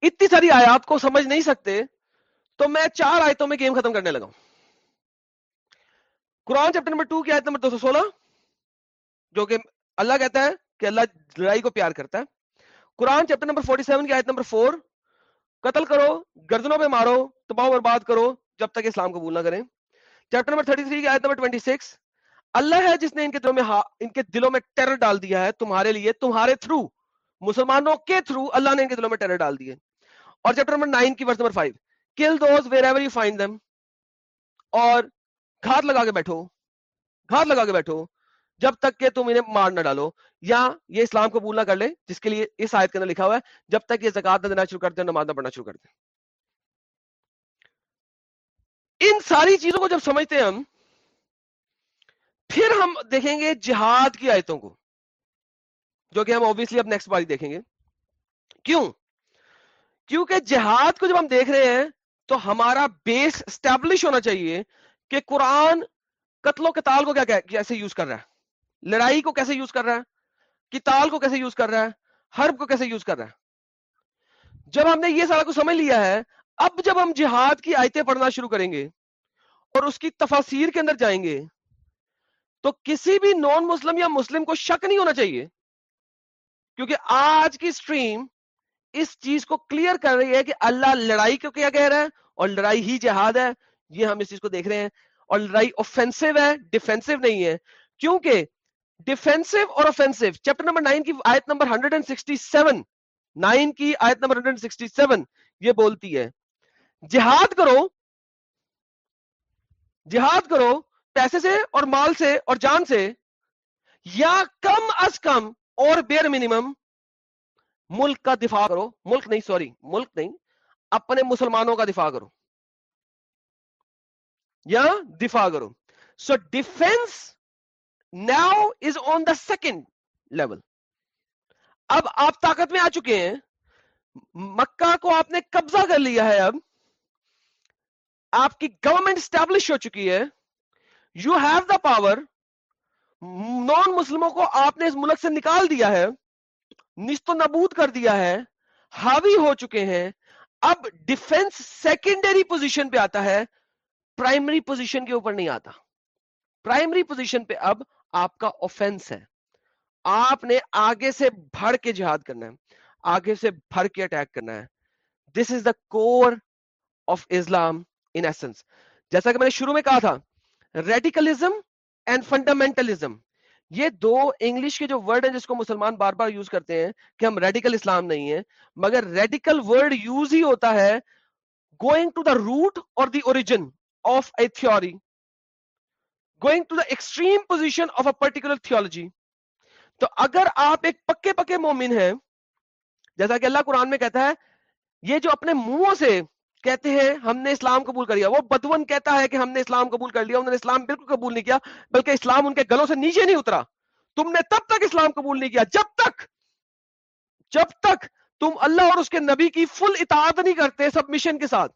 اتنی ساری آیات کو سمجھ نہیں سکتے، تو میں چار آیتوں میں گیم ختم کرنے لگا قرآن چیپٹر نمبر ٹو کی آیت نمبر دو سو سولہ، جو کہ اللہ کہتا ہے کہ اللہ لڑائی کو پیار کرتا ہے۔ قرآن چیپٹر نمبر فورٹی سیون کی آیت نمبر فور قتل کرو، گردنوں پہ مارو، تباہ برباد کرو، جب تک اسلام قبول نہ کریں۔ چیپٹر نمبر 33 کی آیت نمبر 26 اللہ ہے جس نے ان کے دلوں میں ان کے دلوں میں ٹیرر ڈال دیا ہے تمہارے لیے، تمہارے تھرو۔ مسلمانوں کے تھرو اللہ نے ان کے دلوں میں ٹیرر ڈال دیے اور چیپٹر نمبر 9 کی verse number 5 kill those wherever you find them اور گھات لگا کے بیٹھو گھات لگا کے بیٹھو جب تک کہ تم انہیں مار نہ ڈالو۔ یا یہ اسلام قبول نہ کر لے، جس کے لیے اس آیت کے اندر لکھا ہوا ہے، جب تک یہ زکات نہ دینا شروع کرتے ہیں نماز نہ پڑھنا شروع کرتے ان ساری چیزوں کو جب سمجھتے ہیں ہم، پھر ہم دیکھیں گے جہاد کی آیتوں کو۔ جو کہ ہم اوبیسلی اب نیکسٹ باری دیکھیں گے۔ کیوں؟ کیونکہ جہاد کو جب ہم دیکھ رہے ہیں، تو ہمارا بیس اسٹیبلش ہونا چاہیے کہ قرآن قتل و قتال کو کیا کیسے یوز کر رہا ہے۔ لڑائی کو کیسے یوز کر رہا ہے۔ کتال کو کیسے یوز کر رہا ہے۔ حرب کو کیسے یوز کر رہا ہے۔ جب ہم نے یہ سارا کچھ سمجھ لیا ہے، اب جب ہم جہاد کی آیتیں پڑھنا شروع کریں گے اور اس کی تفاصیر کے اندر جائیں گے، تو کسی بھی نان مسلم یا مسلم کو شک نہیں ہونا چاہیے۔ کیونکہ آج کی سٹریم اس چیز کو کلیئر کر رہی ہے کہ اللہ لڑائی کو کیا کہہ رہا ہے اور لڑائی ہی جہاد ہے، یہ ہم اس چیز کو دیکھ رہے ہیں۔ اور لڑائی اوفینسو ہے ڈیفینسو نہیں ہے۔ کیونکہ ڈیفینسو اور اوفینسو چیپٹر نمبر نائن کی آیت نمبر 167 نائن کی آیت نمبر 167 یہ بولتی ہے، جہاد کرو جہاد کرو پیسے سے اور مال سے اور جان سے، یا کم از کم اور بیر منیمم ملک کا دفاع کرو۔ ملک نہیں سوری ملک نہیں، اپنے مسلمانوں کا دفاع کرو۔ یا دفاع کرو۔ So defence now is on the second level اب آپ طاقت میں آ چکے ہیں۔ مکہ کو آپ نے قبضہ کر لیا ہے اب۔ آپ کی گورنمنٹ اسٹیبلش ہو چکی ہے۔ You have the power non مسلموں کو آپ نے اس ملک سے نکال دیا ہے نست و نبود کر دیا ہے، حاوی ہو چکے ہیں۔ اب ڈیفنس سیکنڈری پوزیشن پہ آتا ہے پرائمری پوزیشن کے اوپر نہیں آتا۔ پرائمری پوزیشن پہ اب آپ کا اوفینس ہے۔ آپ نے آگے سے بھڑ کے جہاد کرنا ہے، آگے سے بھر کے اٹیک کرنا ہے۔ This is the core of Islam in essence جیسا کہ میں نے شروع میں کہا تھا ریڈیکلزم اینڈ فنڈامنٹلزم یہ دو انگلش کے جو ورڈ ہیں جس کو مسلمان بار بار یوز کرتے ہیں کہ ہم ریڈیکل اسلام نہیں ہیں، مگر ریڈیکل ورڈ یوز ہی ہوتا ہے گوئنگ ٹو دا روٹ اور the origin of a theory going to the extreme position of a particular theology تو اگر آپ ایک پکے پکے مومن ہیں، جیسا کہ اللہ قرآن میں کہتا ہے، یہ جو اپنے منہوں سے کہتے ہیں ہم نے اسلام قبول کر لیا۔ وہ بدون کہتا ہے کہ ہم نے اسلام قبول کر لیا، انہوں نے اسلام بالکل قبول نہیں کیا، بلکہ اسلام ان کے گلوں سے نیچے نہیں اترا۔ تم نے تب تک اسلام قبول نہیں کیا، جب تک جب تک تم اللہ اور اس کے نبی کی فل اطاعت نہیں کرتے سب مشن کے ساتھ۔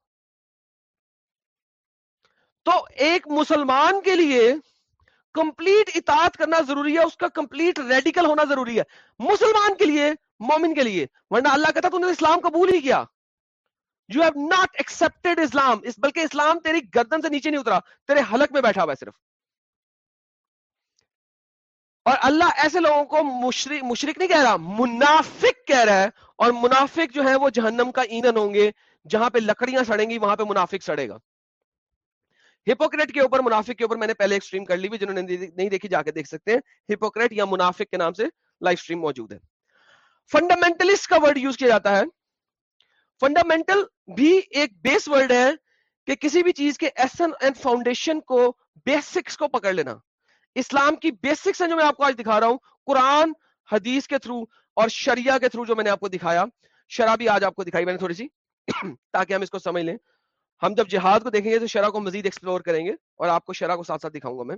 تو ایک مسلمان کے لیے کمپلیٹ اطاعت کرنا ضروری ہے، اس کا کمپلیٹ ریڈیکل ہونا ضروری ہے۔ مسلمان کے لیے، مومن کے لیے۔ ورنہ اللہ کہتا تم نے اسلام قبول ہی کیا۔ You have not accepted Islam اس بلکہ اسلام تیری گردن سے نیچے نہیں اترا، تیرے حلق میں بیٹھا ہوا ہے صرف۔ اور اللہ ایسے لوگوں کو مشرک مشرک نہیں کہہ رہا، منافق کہہ رہا ہے۔ اور منافق جو ہے وہ جہنم کا ایندھن ہوں گے، جہاں پہ لکڑیاں سڑیں گی، وہاں پہ منافق سڑے گا۔ ہپوکریٹ کے اوپر، منافق کے اوپر میں نے پہلے ایک سٹریم کر لی ہوئی جنہوں نے نہیں دیکھی، جا کے دیکھ سکتے ہیں۔ ہپوکریٹ یا منافق کے نام سے لائف سٹریم موجود ہے۔ فنڈامنٹلسٹ کا ورڈ یوز کیا جاتا ہے۔ فنڈامنٹل بھی ایک بیس ورڈ ہے کہ کسی بھی چیز کے ایسن اینڈ فاؤنڈیشن کو بیسکس کو پکڑ لینا۔ اسلام کی بیسکس ہیں جو میں آپ کو آج دکھا رہا ہوں، قرآن، حدیث کے تھرو اور شریعہ کے تھرو جو میں نے آپ کو دکھایا۔ شرح بھی آج آپ کو دکھائی میں نے تھوڑی سی، (coughs) تاکہ ہم اس کو سمجھ لیں۔ ہم جب جہاد کو دیکھیں گے تو شرح کو مزید ایکسپلور کریں گے اور آپ کو شرح کو ساتھ ساتھ دکھاؤں گا میں۔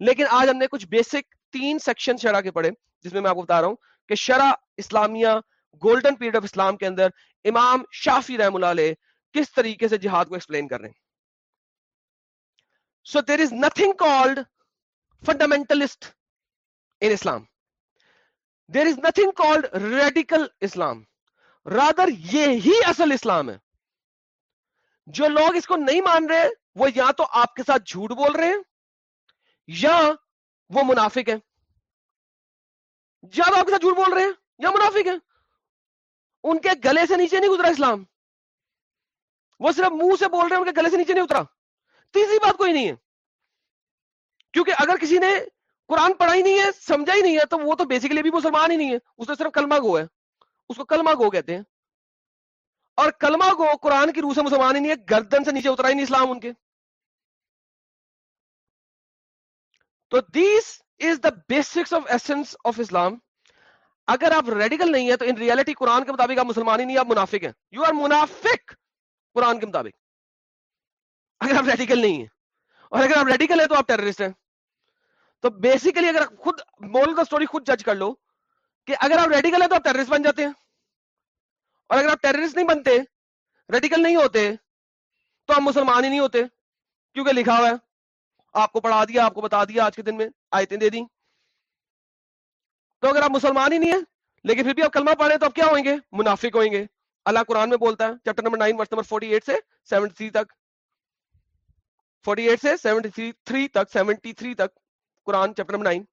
لیکن آج ہم نے کچھ بیسک تین سیکشن شرح کے پڑھے، جس میں میں آپ کو بتا رہا ہوں کہ شرح اسلامیہ گولڈن پیریڈ آف اسلام کے اندر امام شافی رحم اللہ علیہ کس طریقے سے جہاد کو ایکسپلین کر رہے ہیں؟ So there is nothing called fundamentalist in Islam there is nothing called radical Islam rather یہ ہی اصل اسلام ہے جو لوگ اس کو نہیں مان رہے، وہ یا تو آپ کے ساتھ جھوٹ بول رہے ہیں، یا وہ منافق ہیں۔ جب آپ کے ساتھ جھوٹ بول رہے ہیں، یا منافق ہیں۔ ان کے گلے سے نیچے نہیں گزرا اسلام۔ وہ صرف منہ سے بول رہے ہیں، ان کے گلے سے نیچے نہیں اترا۔ تیسری بات کوئی نہیں ہے۔ کیونکہ اگر کسی نے قرآن پڑھا ہی نہیں ہے، سمجھا ہی نہیں ہے، تو وہ تو بیسیکلی بھی مسلمان ہی نہیں ہے۔ اس نے صرف کلمہ گو ہے۔ اس کو کلمہ گو کہتے ہیں۔ اور کلمہ گو قرآن کی روح سے مسلمان ہی نہیں ہے، گردن سے نیچے اترا ہی نہیں اسلام ان کے۔ تو this is the basics of essence of Islam اگر آپ ریڈیکل نہیں ہے تو ان ریالٹی قرآن کے مطابق آپ مسلمان ہی نہیں آپ منافق ہیں۔ یو آر منافق قرآن کے مطابق۔ اگر آپ ریڈیکل نہیں ہیں۔ اور اگر آپ ریڈیکل ہیں تو آپ ٹیررسٹ ہیں۔ تو بیسیکلی اگر خود مول دا اسٹوری خود جج کر لو کہ اگر آپ ریڈیکل ہیں تو آپ ٹیررسٹ بن جاتے ہیں۔ اور اگر آپ ٹیررسٹ نہیں بنتے، ریڈیکل نہیں ہوتے، تو آپ مسلمان ہی نہیں ہوتے۔ کیونکہ لکھا ہوا ہے، آپ کو پڑھا دیا، آپ کو بتا دیا آج کے دن میں، آیتیں دے دی تو اگر آپ مسلمان ہی نہیں ہیں، لیکن پھر بھی آپ کلمہ پڑھیں تو آپ کیا ہوئیں گے؟ منافق ہوئیں گے۔ اللہ قرآن میں بولتا ہے chapter number nine verse number forty eight سے سیونٹی تھری تک۔ فورٹی ایٹ سے سیونٹی تھری تک سیونٹی تھری تک قرآن چیپٹر نمبر نائن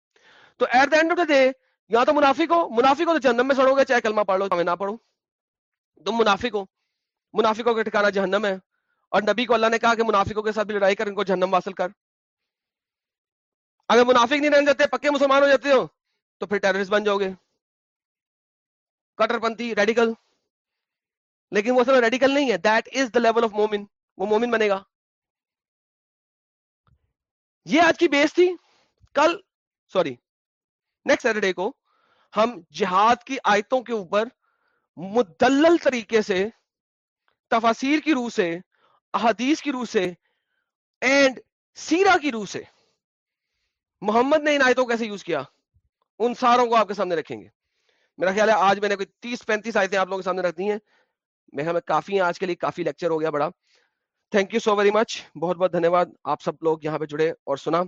تو at the end of the day یا تو منافق ہو منافق ہو تو جہنم میں سڑو گے، چاہے کلمہ پڑھ لو، چاہے نہ پڑھو۔ تم منافق ہو منافقوں کا ٹھکانا جہنم ہے۔ اور نبی کو اللہ نے کہا کہ منافقوں کے ساتھ بھی لڑائی کر، ان کو جہنم حاصل کر۔ اگر منافق نہیں رہ جاتے پکے مسلمان ہو جاتے ہو۔ تو پھر ٹیررسٹ بن جاؤ گے۔ کٹر پنتھی ریڈیکل لیکن وہ سب ریڈیکل نہیں ہے۔ That is the level of مومن۔ وہ مومن بنے گا۔ یہ آج کی بیس تھی۔ کل سوری نیکسٹ سیٹرڈے کو ہم جہاد کی آیتوں کے اوپر مدلل طریقے سے، تفاسیر کی روح سے، احادیث کی روح سے اینڈ سیرا کی روح سے۔ محمد نے ان آیتوں کو کیسے یوز کیا؟ ان ساروں کو آپ کے سامنے رکھیں گے۔ میرا خیال ہے آج میں نے کوئی تیس پینتیس آیتیں آپ لوگوں کے سامنے رکھ دی ہیں۔ میں ہمیں کافی ہیں، آج کے لیے کافی لیکچر ہو گیا بڑا۔ Thank you so very much بہت بہت دھنیہ واد آپ سب لوگ یہاں پہ جڑے اور سنا۔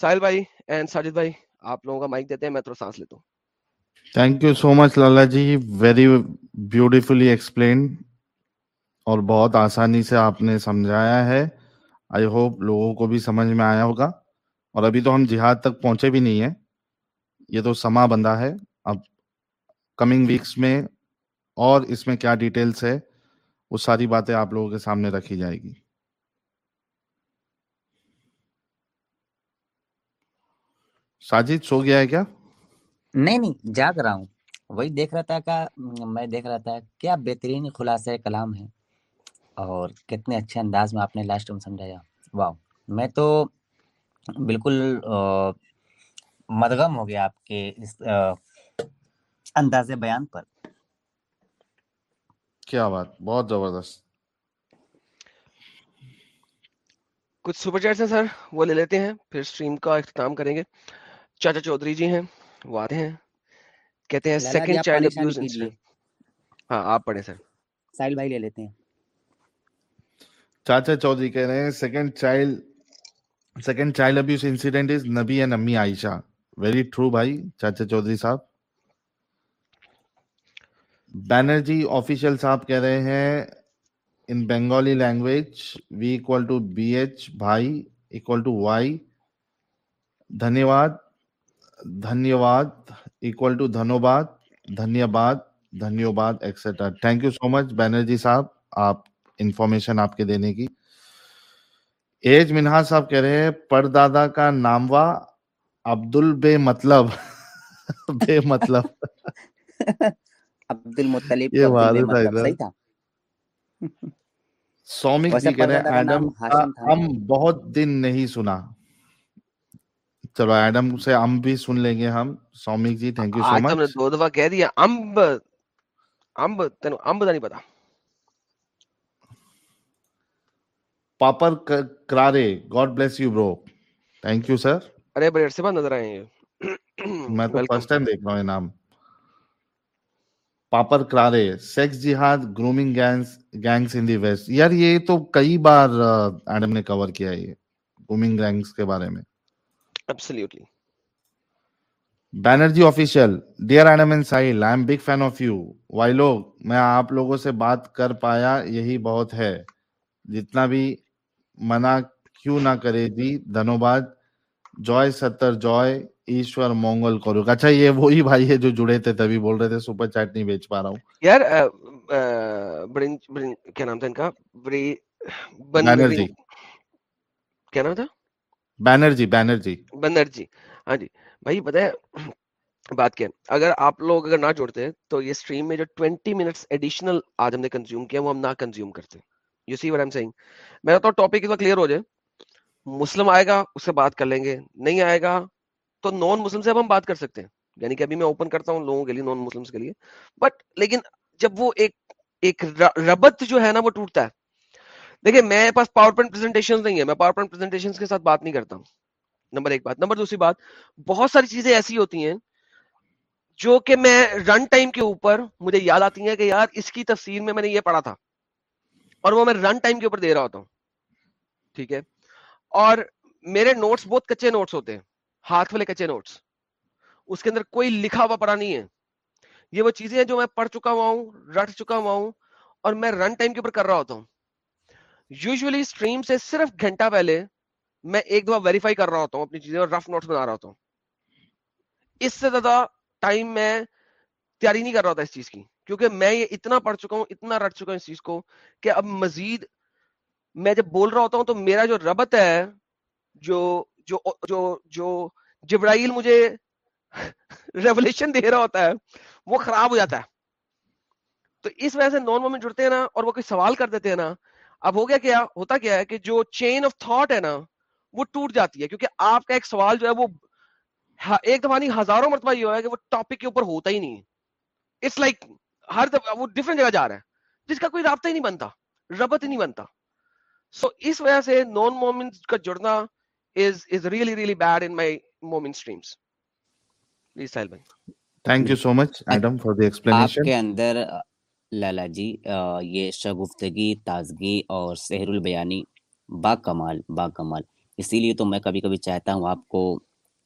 ساحل بھائی اینڈ ساجد بھائی، آپ لوگوں کا مائک دیتے ہیں، میں تھوڑا سانس لیتا ہوں۔ Thank you so much Lala ji very beautifully explain اور بہت آسانی سے آپ نے سمجھایا ہے۔ آئی ہوپ لوگوں کو بھی سمجھ میں آیا ہوگا۔ اور ابھی تو ہم جہاد تک پہنچے بھی نہیں ہیں۔ یہ تو سما بندہ ہے۔ اب کمنگ ویکس میں اور اس میں کیا ڈیٹیلز ہے وہ ساری باتیں آپ لوگوں کے سامنے رکھی جائے گی۔ ساجد سو گیا ہے کیا؟ نہیں نہیں جاگ رہا ہوں۔ وہی دیکھ رہا تھا کہ میں دیکھ رہا تھا کیا بہترین خلاصہ کلام ہے۔ اور کتنے اچھے انداز میں آپ نے لاسٹ میں سمجھایا۔ واہ میں تو بالکل مدغم ہو گیا آپ کے اس انداز بیان پر۔ کیا بات بہت زبردست۔ کچھ سپر چیٹس ہیں سر وہ لے لیتے ہیں پھر سٹریم کا اختتام کریں گے۔ چاچا چودھری جی ہیں وہ آتے ہیں۔ کہتے ہیں سیکنڈ چائلڈ ابیوز کیجیے۔ ہاں آپ پڑھیں سر۔ ساحل بھائی لے لیتے ہیں۔ چاچا چودھری کہہ رہے ہیں second child second child abuse incident is نبی اینڈ امی عائشہ۔ ویری ٹرو بھائی چاچا چودھری صاحب بینرجی آفیشیل صاحب کہہ رہے ہیں in Bengali language we equal to B H بھائی اکول ٹو وائی دھنیہ واد دھنیہ واد اکول ٹو دھنوباد دھنیہ باد دھنیہ باد etcetera thank you so much Banerjee صاحب آپ انفارمیشن آپ کے دینے کی ایج منہا صاحب کہہ رہے ہیں پردادا کا ناموا عبد بے مطلب بے مطلب۔ عبد المطلب یہ بے ہے مطلب ادھر۔ صحیح تھا۔ سومک ویسے جی کہہ رہے ہیں ایڈم تھا ہم بہت دن نہیں سنا۔ چلو ایڈم سے ہم بھی سن لیں گے ہم۔ سومک جی تھینک یو سو نے مچ دو دفعہ کہہ دیا امب امب تینوں امب دا نہیں پتا۔ پاپر کرارے God bless you bro thank you sir ارے بڑے عرصے بعد نظر آئے ہیں میں تو فرسٹ ٹائم دیکھ رہا ہوں یہ نام۔ پاپر کرارے سیکس جہاد grooming gangs gangs in the west. یار یہ تو کئی بار ایڈم نے کور کیا ہے یہ گرومنگ گینگز کے بارے میں۔ Absolutely Banerjee official dear Adam and Sahil I am big fan of you Y لوگ میں آپ لوگوں سے بات کر پایا یہی بہت ہے۔ جتنا بھی منع کیوں نہ کرے جی دھنوباد۔ جوائے ستر جوائے ایشور مونگل کرو اچھا یہ وہی بھائی ہے جو جڑے تھے تبھی بول رہے تھے سپر چیٹ نہیں بیچ پا رہا ہوں یار کیا نام تھا ان کا بری بن بینرجی کیا نام تھا بینرجی بینرجی بنر جی ہاں جی بھائی پتہ ہے بات کیا اگر آپ لوگ اگر نہ جوڑتے تو یہ اسٹریم میں جو 20 منٹس ایڈیشنل آج ہم نے کنزیوم کیا وہ ہم نہ کنزیوم کرتے you see what I'm seeing میرا تو ٹاپک اس کلیئر ہو جائے مسلم آئے گا، اس سے بات کر لیں گے، نہیں آئے گا، تو نان مسلم سے اب ہم بات کر سکتے ہیں۔ یعنی کہ ابھی میں اوپن کرتا ہوں لوگوں کے لیے نان مسلم کے لیے۔ بٹ لیکن جب وہ ایک ایک ربط جو ہے نا وہ ٹوٹتا ہے۔ دیکھیں میرے پاس پاور پوائنٹ پریزنٹیشن نہیں ہے میں پاور پوائنٹ پریزنٹیشن کے ساتھ بات نہیں کرتا ہوں۔ نمبر ایک بات۔ نمبر دوسری بات، بہت ساری چیزیں ایسی ہوتی ہیں جو کہ میں رن ٹائم کے اوپر مجھے یاد آتی ہیں کہ یار، اس کی تفسیر میں میں نے یہ پڑھا تھا۔ اور وہ میں رن ٹائم کے اوپر دے رہا ہوتا ہوں۔ ٹھیک ہے؟ اور میرے نوٹس بہت کچے نوٹس ہوتے ہیں، ہاتھ والے کچے نوٹس۔ اس کے اندر کوئی لکھا ہوا پڑا نہیں ہے۔ یہ وہ چیزیں ہیں جو میں پڑھ چکا ہوا ہوں، رٹ چکا ہوا ہوں اور میں رن ٹائم کے اوپر کر رہا ہوتا ہوں۔ یوزلی اسٹریم سے صرف گھنٹہ پہلے میں ایک دفعہ ویریفائی کر رہا ہوتا ہوں اپنی چیزیں اور رف نوٹس بنا رہا ہوتا ہوں۔ اس سے زیادہ ٹائم میں تیاری نہیں کر رہا ہوتا اس چیز کی، کیونکہ میں یہ اتنا پڑھ چکا ہوں، اتنا رٹ چکا ہوں اس چیز کو کہ اب مزید میں جب بول رہا ہوتا ہوں تو میرا جو ربط ہے جو جو جو جو جبرائیل مجھے ریولیشن دے رہا ہوتا ہے وہ خراب ہو جاتا ہے۔ تو اس وجہ سے نان مومن جڑتے ہیں نا اور وہ کوئی سوال کر دیتے ہیں نا۔ اب ہو گیا کیا ہوتا کیا ہے کہ جو چین آف تھاٹ ہے نا وہ ٹوٹ جاتی ہے۔ کیونکہ آپ کا ایک سوال جو ہے وہ ایک دفعہ نہیں ہزاروں مرتبہ یہ ہوا ہے کہ وہ ٹاپک کے اوپر ہوتا ہی نہیں اٹس لائک like, ہر دفعہ وہ ڈفرینٹ جگہ جا رہا ہے جس کا کوئی رابطہ ہی نہیں بنتا ربط ہی نہیں بنتا۔ سو اس وجہ سے نان مومن کا جڑنا is, is really, really bad in my مومن streams. پلیز سائل بھائی thank you so much Adam for the explanation کے اندر لالا جی یہ شگفتگی تازگی اور سہر البیانی با کمال با کمال اسی لیے تو میں کبھی کبھی چاہتا ہوں آپ کو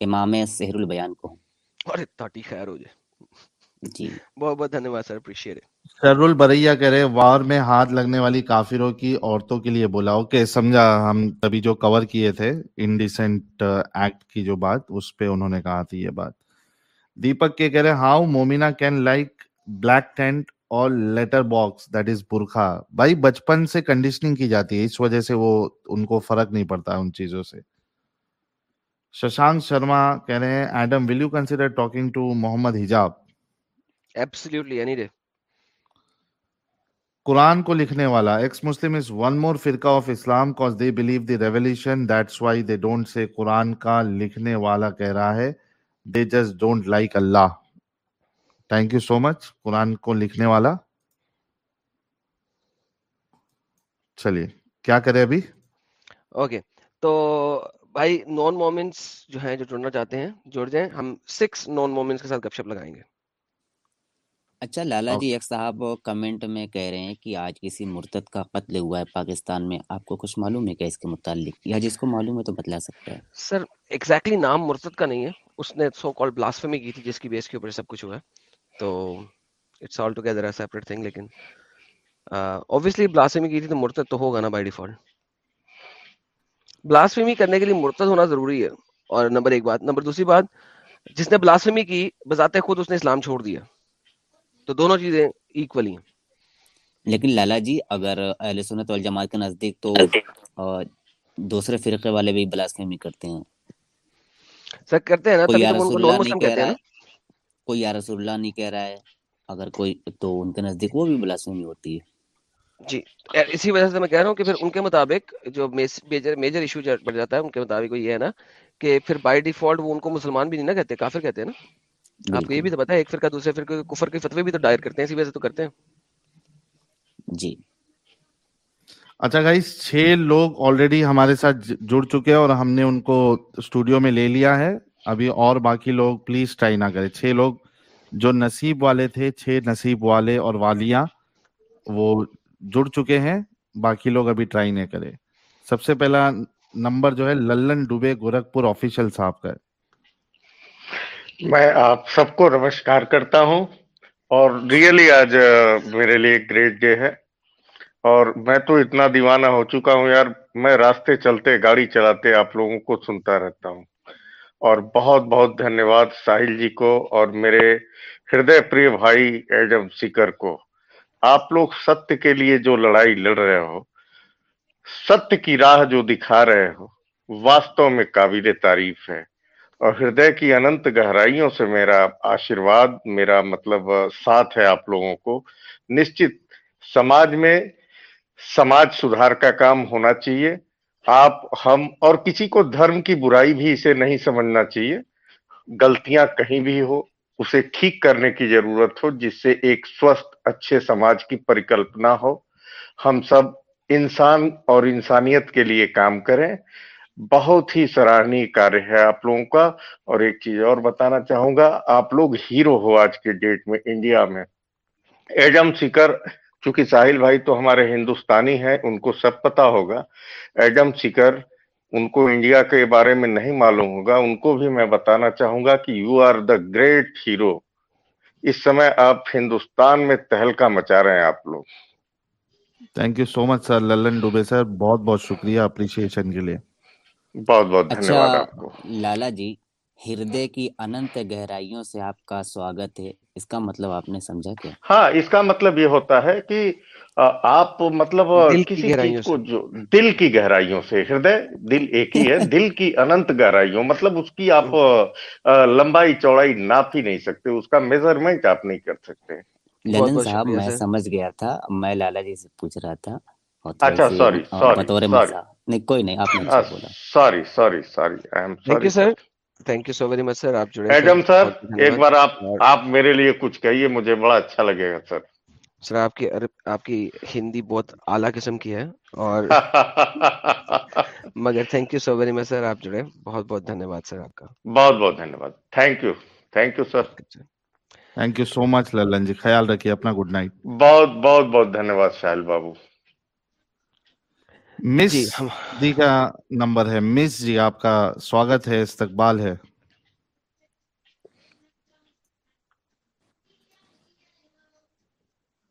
امام سہر البیان کو اور اتنا خیر ہو جائے جی۔ بہت بہت دھنیہ واد سر اپریشیٹ سر البریا کہہ رہے وار میں ہاتھ لگنے والی کافروں کی عورتوں کے لیے بولا کہ سمجھا ہم تبھی جو کور کیے تھے انڈیسنٹ ایکٹ uh, کی جو بات اس پہ انہوں نے کہا تھی یہ بات۔ دیپک کے کہہ رہے ہاؤ مومنا کین لائک بلیک ٹینٹ اور لیٹر باکس دیٹ از برخا بھائی بچپن سے کنڈیشننگ کی جاتی ہے اس وجہ سے وہ ان کو فرق نہیں پڑتا ان چیزوں سے۔ ششانک شرما کہہ رہے ہیں Adam will you consider talking to Mohammed Hijab قرآن کو لکھنے والا ایکس مسلم از ون مور فرقہ of Islam cause they believe the revolution that's why they don't say قرآن کا لکھنے والا کہہ رہا ہے۔ دے جسٹ ڈونٹ لائک اللہ تھینک یو سو مچ قرآن کو لکھنے والا۔ چلیے کیا کرے ابھی؟ اوکے تو بھائی نان مومنٹس جو ہیں جو جڑنا چاہتے ہیں جڑ جائیں ہم سکس نان مومنٹس کے ساتھ گپ شپ لگائیں گے۔ اچھا لالا جی ایک صاحب کمنٹ میں کہہ رہے ہیں کہ آج کسی مرتد کا قتل ہوا ہے پاکستان میں آپ کو کچھ معلوم ہے کیا اس کے متعلق؟ یا جس کو معلوم ہے تو بتلا سکتا ہے۔ سر ایگزیکٹلی نام مرتد کا نہیں ہے اس نے سو کال بلاسفمی کی تھی جس کی بیس کے اوپر سب کچھ ہوا ہے۔ تو it's all together a separate thing لیکن اوبویسلی بلاسفمی کی تھی تو مرتد تو ہوگا نا بائی ڈیفالٹ بلاسفمی کرنے کے لیے مرتد ہونا ضروری ہے۔ اور نمبر ایک بات نمبر دوسری بات جس نے بلاسفمی کی بذات خود اس نے اسلام چھوڑ دیا۔ تو دونوں چیزیں ایکولی ہیں۔ لیکن لالا جی اگر اہل سنت والجماعت کے نزدیک تو دوسرے فرقے والے بھی بلاسفیمی کرتے ہیں۔ سر کرتے ہیں نا کوئی یا رسول اللہ نہیں کہہ رہا ہے کوئی یا رسول اللہ نہیں کہہ رہا ہے۔ اگر کوئی تو ان کے نزدیک وہ بھی بلاسفیمی ہوتی ہے۔ جی اسی وجہ سے میں کہہ رہا ہوں کہ پھر ان کے مطابق جو میجر میجر ایشو بڑھ جاتا ہے ان کے مطابق وہ یہ ہے نا کہ پھر بائی ڈیفالٹ وہ ان کو مسلمان بھی نہیں نا کہتے کافر کہتے ہیں نا۔ آپ کو یہ بھی تو پتا ہے ایک فرقہ دوسرے فرقے کے کفر کے فتوی بھی تو دائر کرتے ہیں اسی وجہ تو کرتے ہیں۔ جی۔ اچھا گائز چھ لوگ آلریڈی ہمارے ساتھ جڑ چکے ہیں اور ہم نے ان کو اسٹوڈیو میں لے لیا ہے۔ ابھی اور باقی لوگ پلیز ٹرائی نہ کریں۔ چھ لوگ جو نصیب والے تھے چھ نصیب والے اور والیاں وہ جڑ چکے ہیں۔ باقی لوگ ابھی ٹرائی نہیں کرے سب سے پہلا نمبر جو ہے للن ڈوبے گورکھپور آفیشیل صاحب کا ہے۔ میں آپ سب کو نمسکار کرتا ہوں اور ریئلی آج میرے لیے گریٹ ڈے ہے اور میں تو اتنا دیوانہ ہو چکا ہوں یار، میں راستے چلتے، گاڑی چلاتے آپ لوگوں کو سنتا رہتا ہوں اور بہت بہت دھنیہ واد ساحل جی کو اور میرے ہردے پری بھائی ایڈم سیکر کو۔ آپ لوگ ستیہ کے لیے جو لڑائی لڑ رہے ہو ستیہ کی راہ جو دکھا رہے ہو، واستو میں قابل تعریف ہے۔ اور ہردے کی انت گہرائیوں سے میرا آشیرواد، میرا مطلب ساتھ ہے آپ لوگوں کو۔ نشچت، سماج میں سماج سدھار کا کام ہونا چاہیے۔ آپ، ہم اور کسی کو دھرم کی برائی بھی اسے نہیں سمجھنا چاہیے۔ گلتیاں کہیں بھی ہو، اسے ٹھیک کرنے کی ضرورت ہو، جس سے ایک سوستھ، اچھے سماج کی پریکلپنا ہو۔ ہم سب انسان اور انسانیت کے لیے کام کریں۔ بہت ہی سراہنی کاریہ ہے آپ لوگوں کا۔ اور ایک چیز اور بتانا چاہوں گا، آپ لوگ ہیرو ہو آج کے ڈیٹ میں انڈیا میں۔ ایڈم سیکر، چونکہ ساحل بھائی تو ہمارے ہندوستانی ہیں، ان کو سب پتا ہوگا۔ ایڈم سیکر، ان کو انڈیا کے بارے میں نہیں معلوم ہوگا۔ ان کو بھی میں بتانا چاہوں گا کہ you are the great hero اس سمے آپ ہندوستان میں تہلکا مچا رہے ہیں آپ لوگ۔ Thank you so much sir Lallan Dubey sir, بہت بہت شکریہ اپریشیشن کے لیے۔ بہت بہت اچھا لالا جی ہردے کی اننت گہرائیوں سے آپ کا سواگت ہے۔ اس کا مطلب آپ نے سمجھا کیا؟ ہاں اس کا مطلب یہ ہوتا ہے کہ آپ مطلب کسی کو جو دل کی گہرائیوں سے۔ ہردے دل ایک ہی ہے (laughs) دل کی انت گہرائیوں۔ مطلب اس کی آپ لمبائی چوڑائی ناپ ہی نہیں سکتے اس کا میزرمنٹ آپ نہیں کر سکتے۔ لندن صاحب میں سمجھ گیا تھا میں لالا جی سے پوچھ رہا تھا اچھا سوری سوری نہیں کوئی نہیں آپ نے sorry thank you so very much sir آپ جڑے سر ایک بار آپ میرے لیے کچھ کہیے مجھے بڑا اچھا لگے گا سر۔ سر آپ کی آپ کی ہندی بہت اعلیٰ قسم کی ہے اور (laughs) مگر thank you so very much sir آپ جڑے۔ بہت بہت دھنیہ واد سر آپ کا۔ بہت بہت دھنیہ واد thank you thank you sir thank you so much Lallan ji. خیال رکھیے اپنا گڈ نائٹ بہت بہت بہت دھنیہ واد شاہل بابو۔ مس جی،, جی کا نمبر ہے۔ مس جی آپ کا سواگت ہے استقبال ہے۔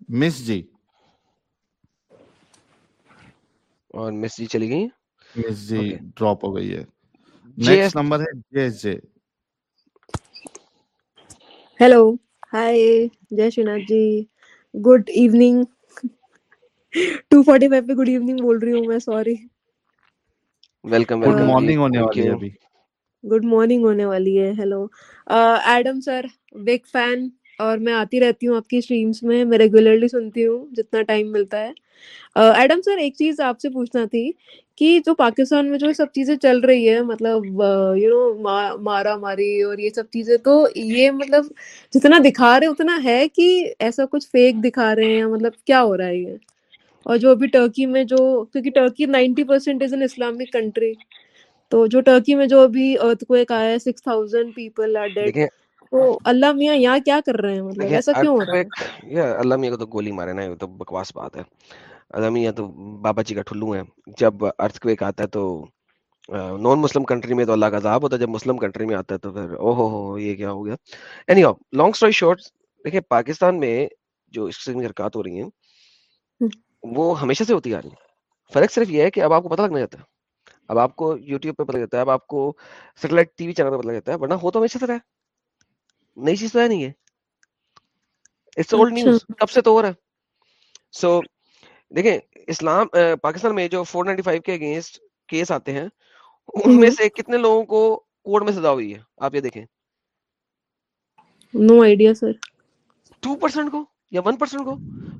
مس جی۔ اور مس جی چلی گئی؟ مس جی ڈراپ ہو گئی ہے۔ جی، نیکسٹ نمبر ہے J S J. Hello hi J Shreena ji. Good evening. Two forty five پہ گڈ ایوننگ بول رہی ہوں میں سوری ویلکم گڈ مارننگ ہونے والی ہے گڈ مارننگ ہونے والی ہے hello Adam sir big fan اور میں آتی رہتی ہوں آپ کی اسٹریمس میں میں ریگولرلی سنتی ہوں جتنا ٹائم ملتا ہے ایڈم سر ایک چیز آپ سے پوچھنا تھی کہ جو پاکستان میں جو سب چیزیں چل رہی ہے مطلب یو نو مارا ماری اور یہ سب چیزیں تو یہ مطلب جتنا دکھا رہے اتنا ہے کہ ایسا کچھ فیک دکھا رہے ہیں مطلب کیا ہو رہا ہے یہ اور جو ابھی ٹرکی میں جو کیونکہ Turkey ninety percent is an Islamic country تو جو ٹرکی میں جو ابھی ارتھ کو ایک آیا ہے six thousand people are dead اللہ میاں یہاں کیا کر رہے ہیں؟ مطلب ایسا کیوں ہو رہا ہے؟ اللہ میاں کو تو گولی مارے نا یہ تو بکواس بات ہے۔ اللہ میاں تو بابا جی کا ٹھلو ہے جب ارتھ کویک آتا ہے تو نان مسلم کنٹری میں تو اللہ کا عذاب ہوتا ہے جب مسلم کنٹری میں آتا ہے تو پھر او ہو ہو یہ کیا ہو گیا۔ Anyhow long story short دیکھیں پاکستان میں جو اس قسم کی حرکات ہو رہی ہیں وہ ہمیشہ سے ہوتی آ رہی ہیں۔ فرق صرف یہ ہے کہ اب آپ کو پتہ لگنا جاتا ہے۔ اب آپ کو یوٹیوب پہ پتہ لگتا ہے اب آپ کو سیٹلائٹ ٹی وی چینل پہ پتہ لگتا ہے ورنہ ہو تو ہمیشہ سے رہا ہے۔ نئی چیز تو ہے نہیں ہے۔ اٹس اولڈ نیوز کب سے تو ہو رہا ہے۔ سو دیکھیں اسلام پاکستان میں جو 495 کے اگینسٹ کیس آتے ہیں ان میں سے کتنے لوگوں کو کوڈ میں سزا ہوئی ہے؟ آپ یہ دیکھیں۔ نو آئیڈیا سر 2% کو؟ یا ون پرسن کو؟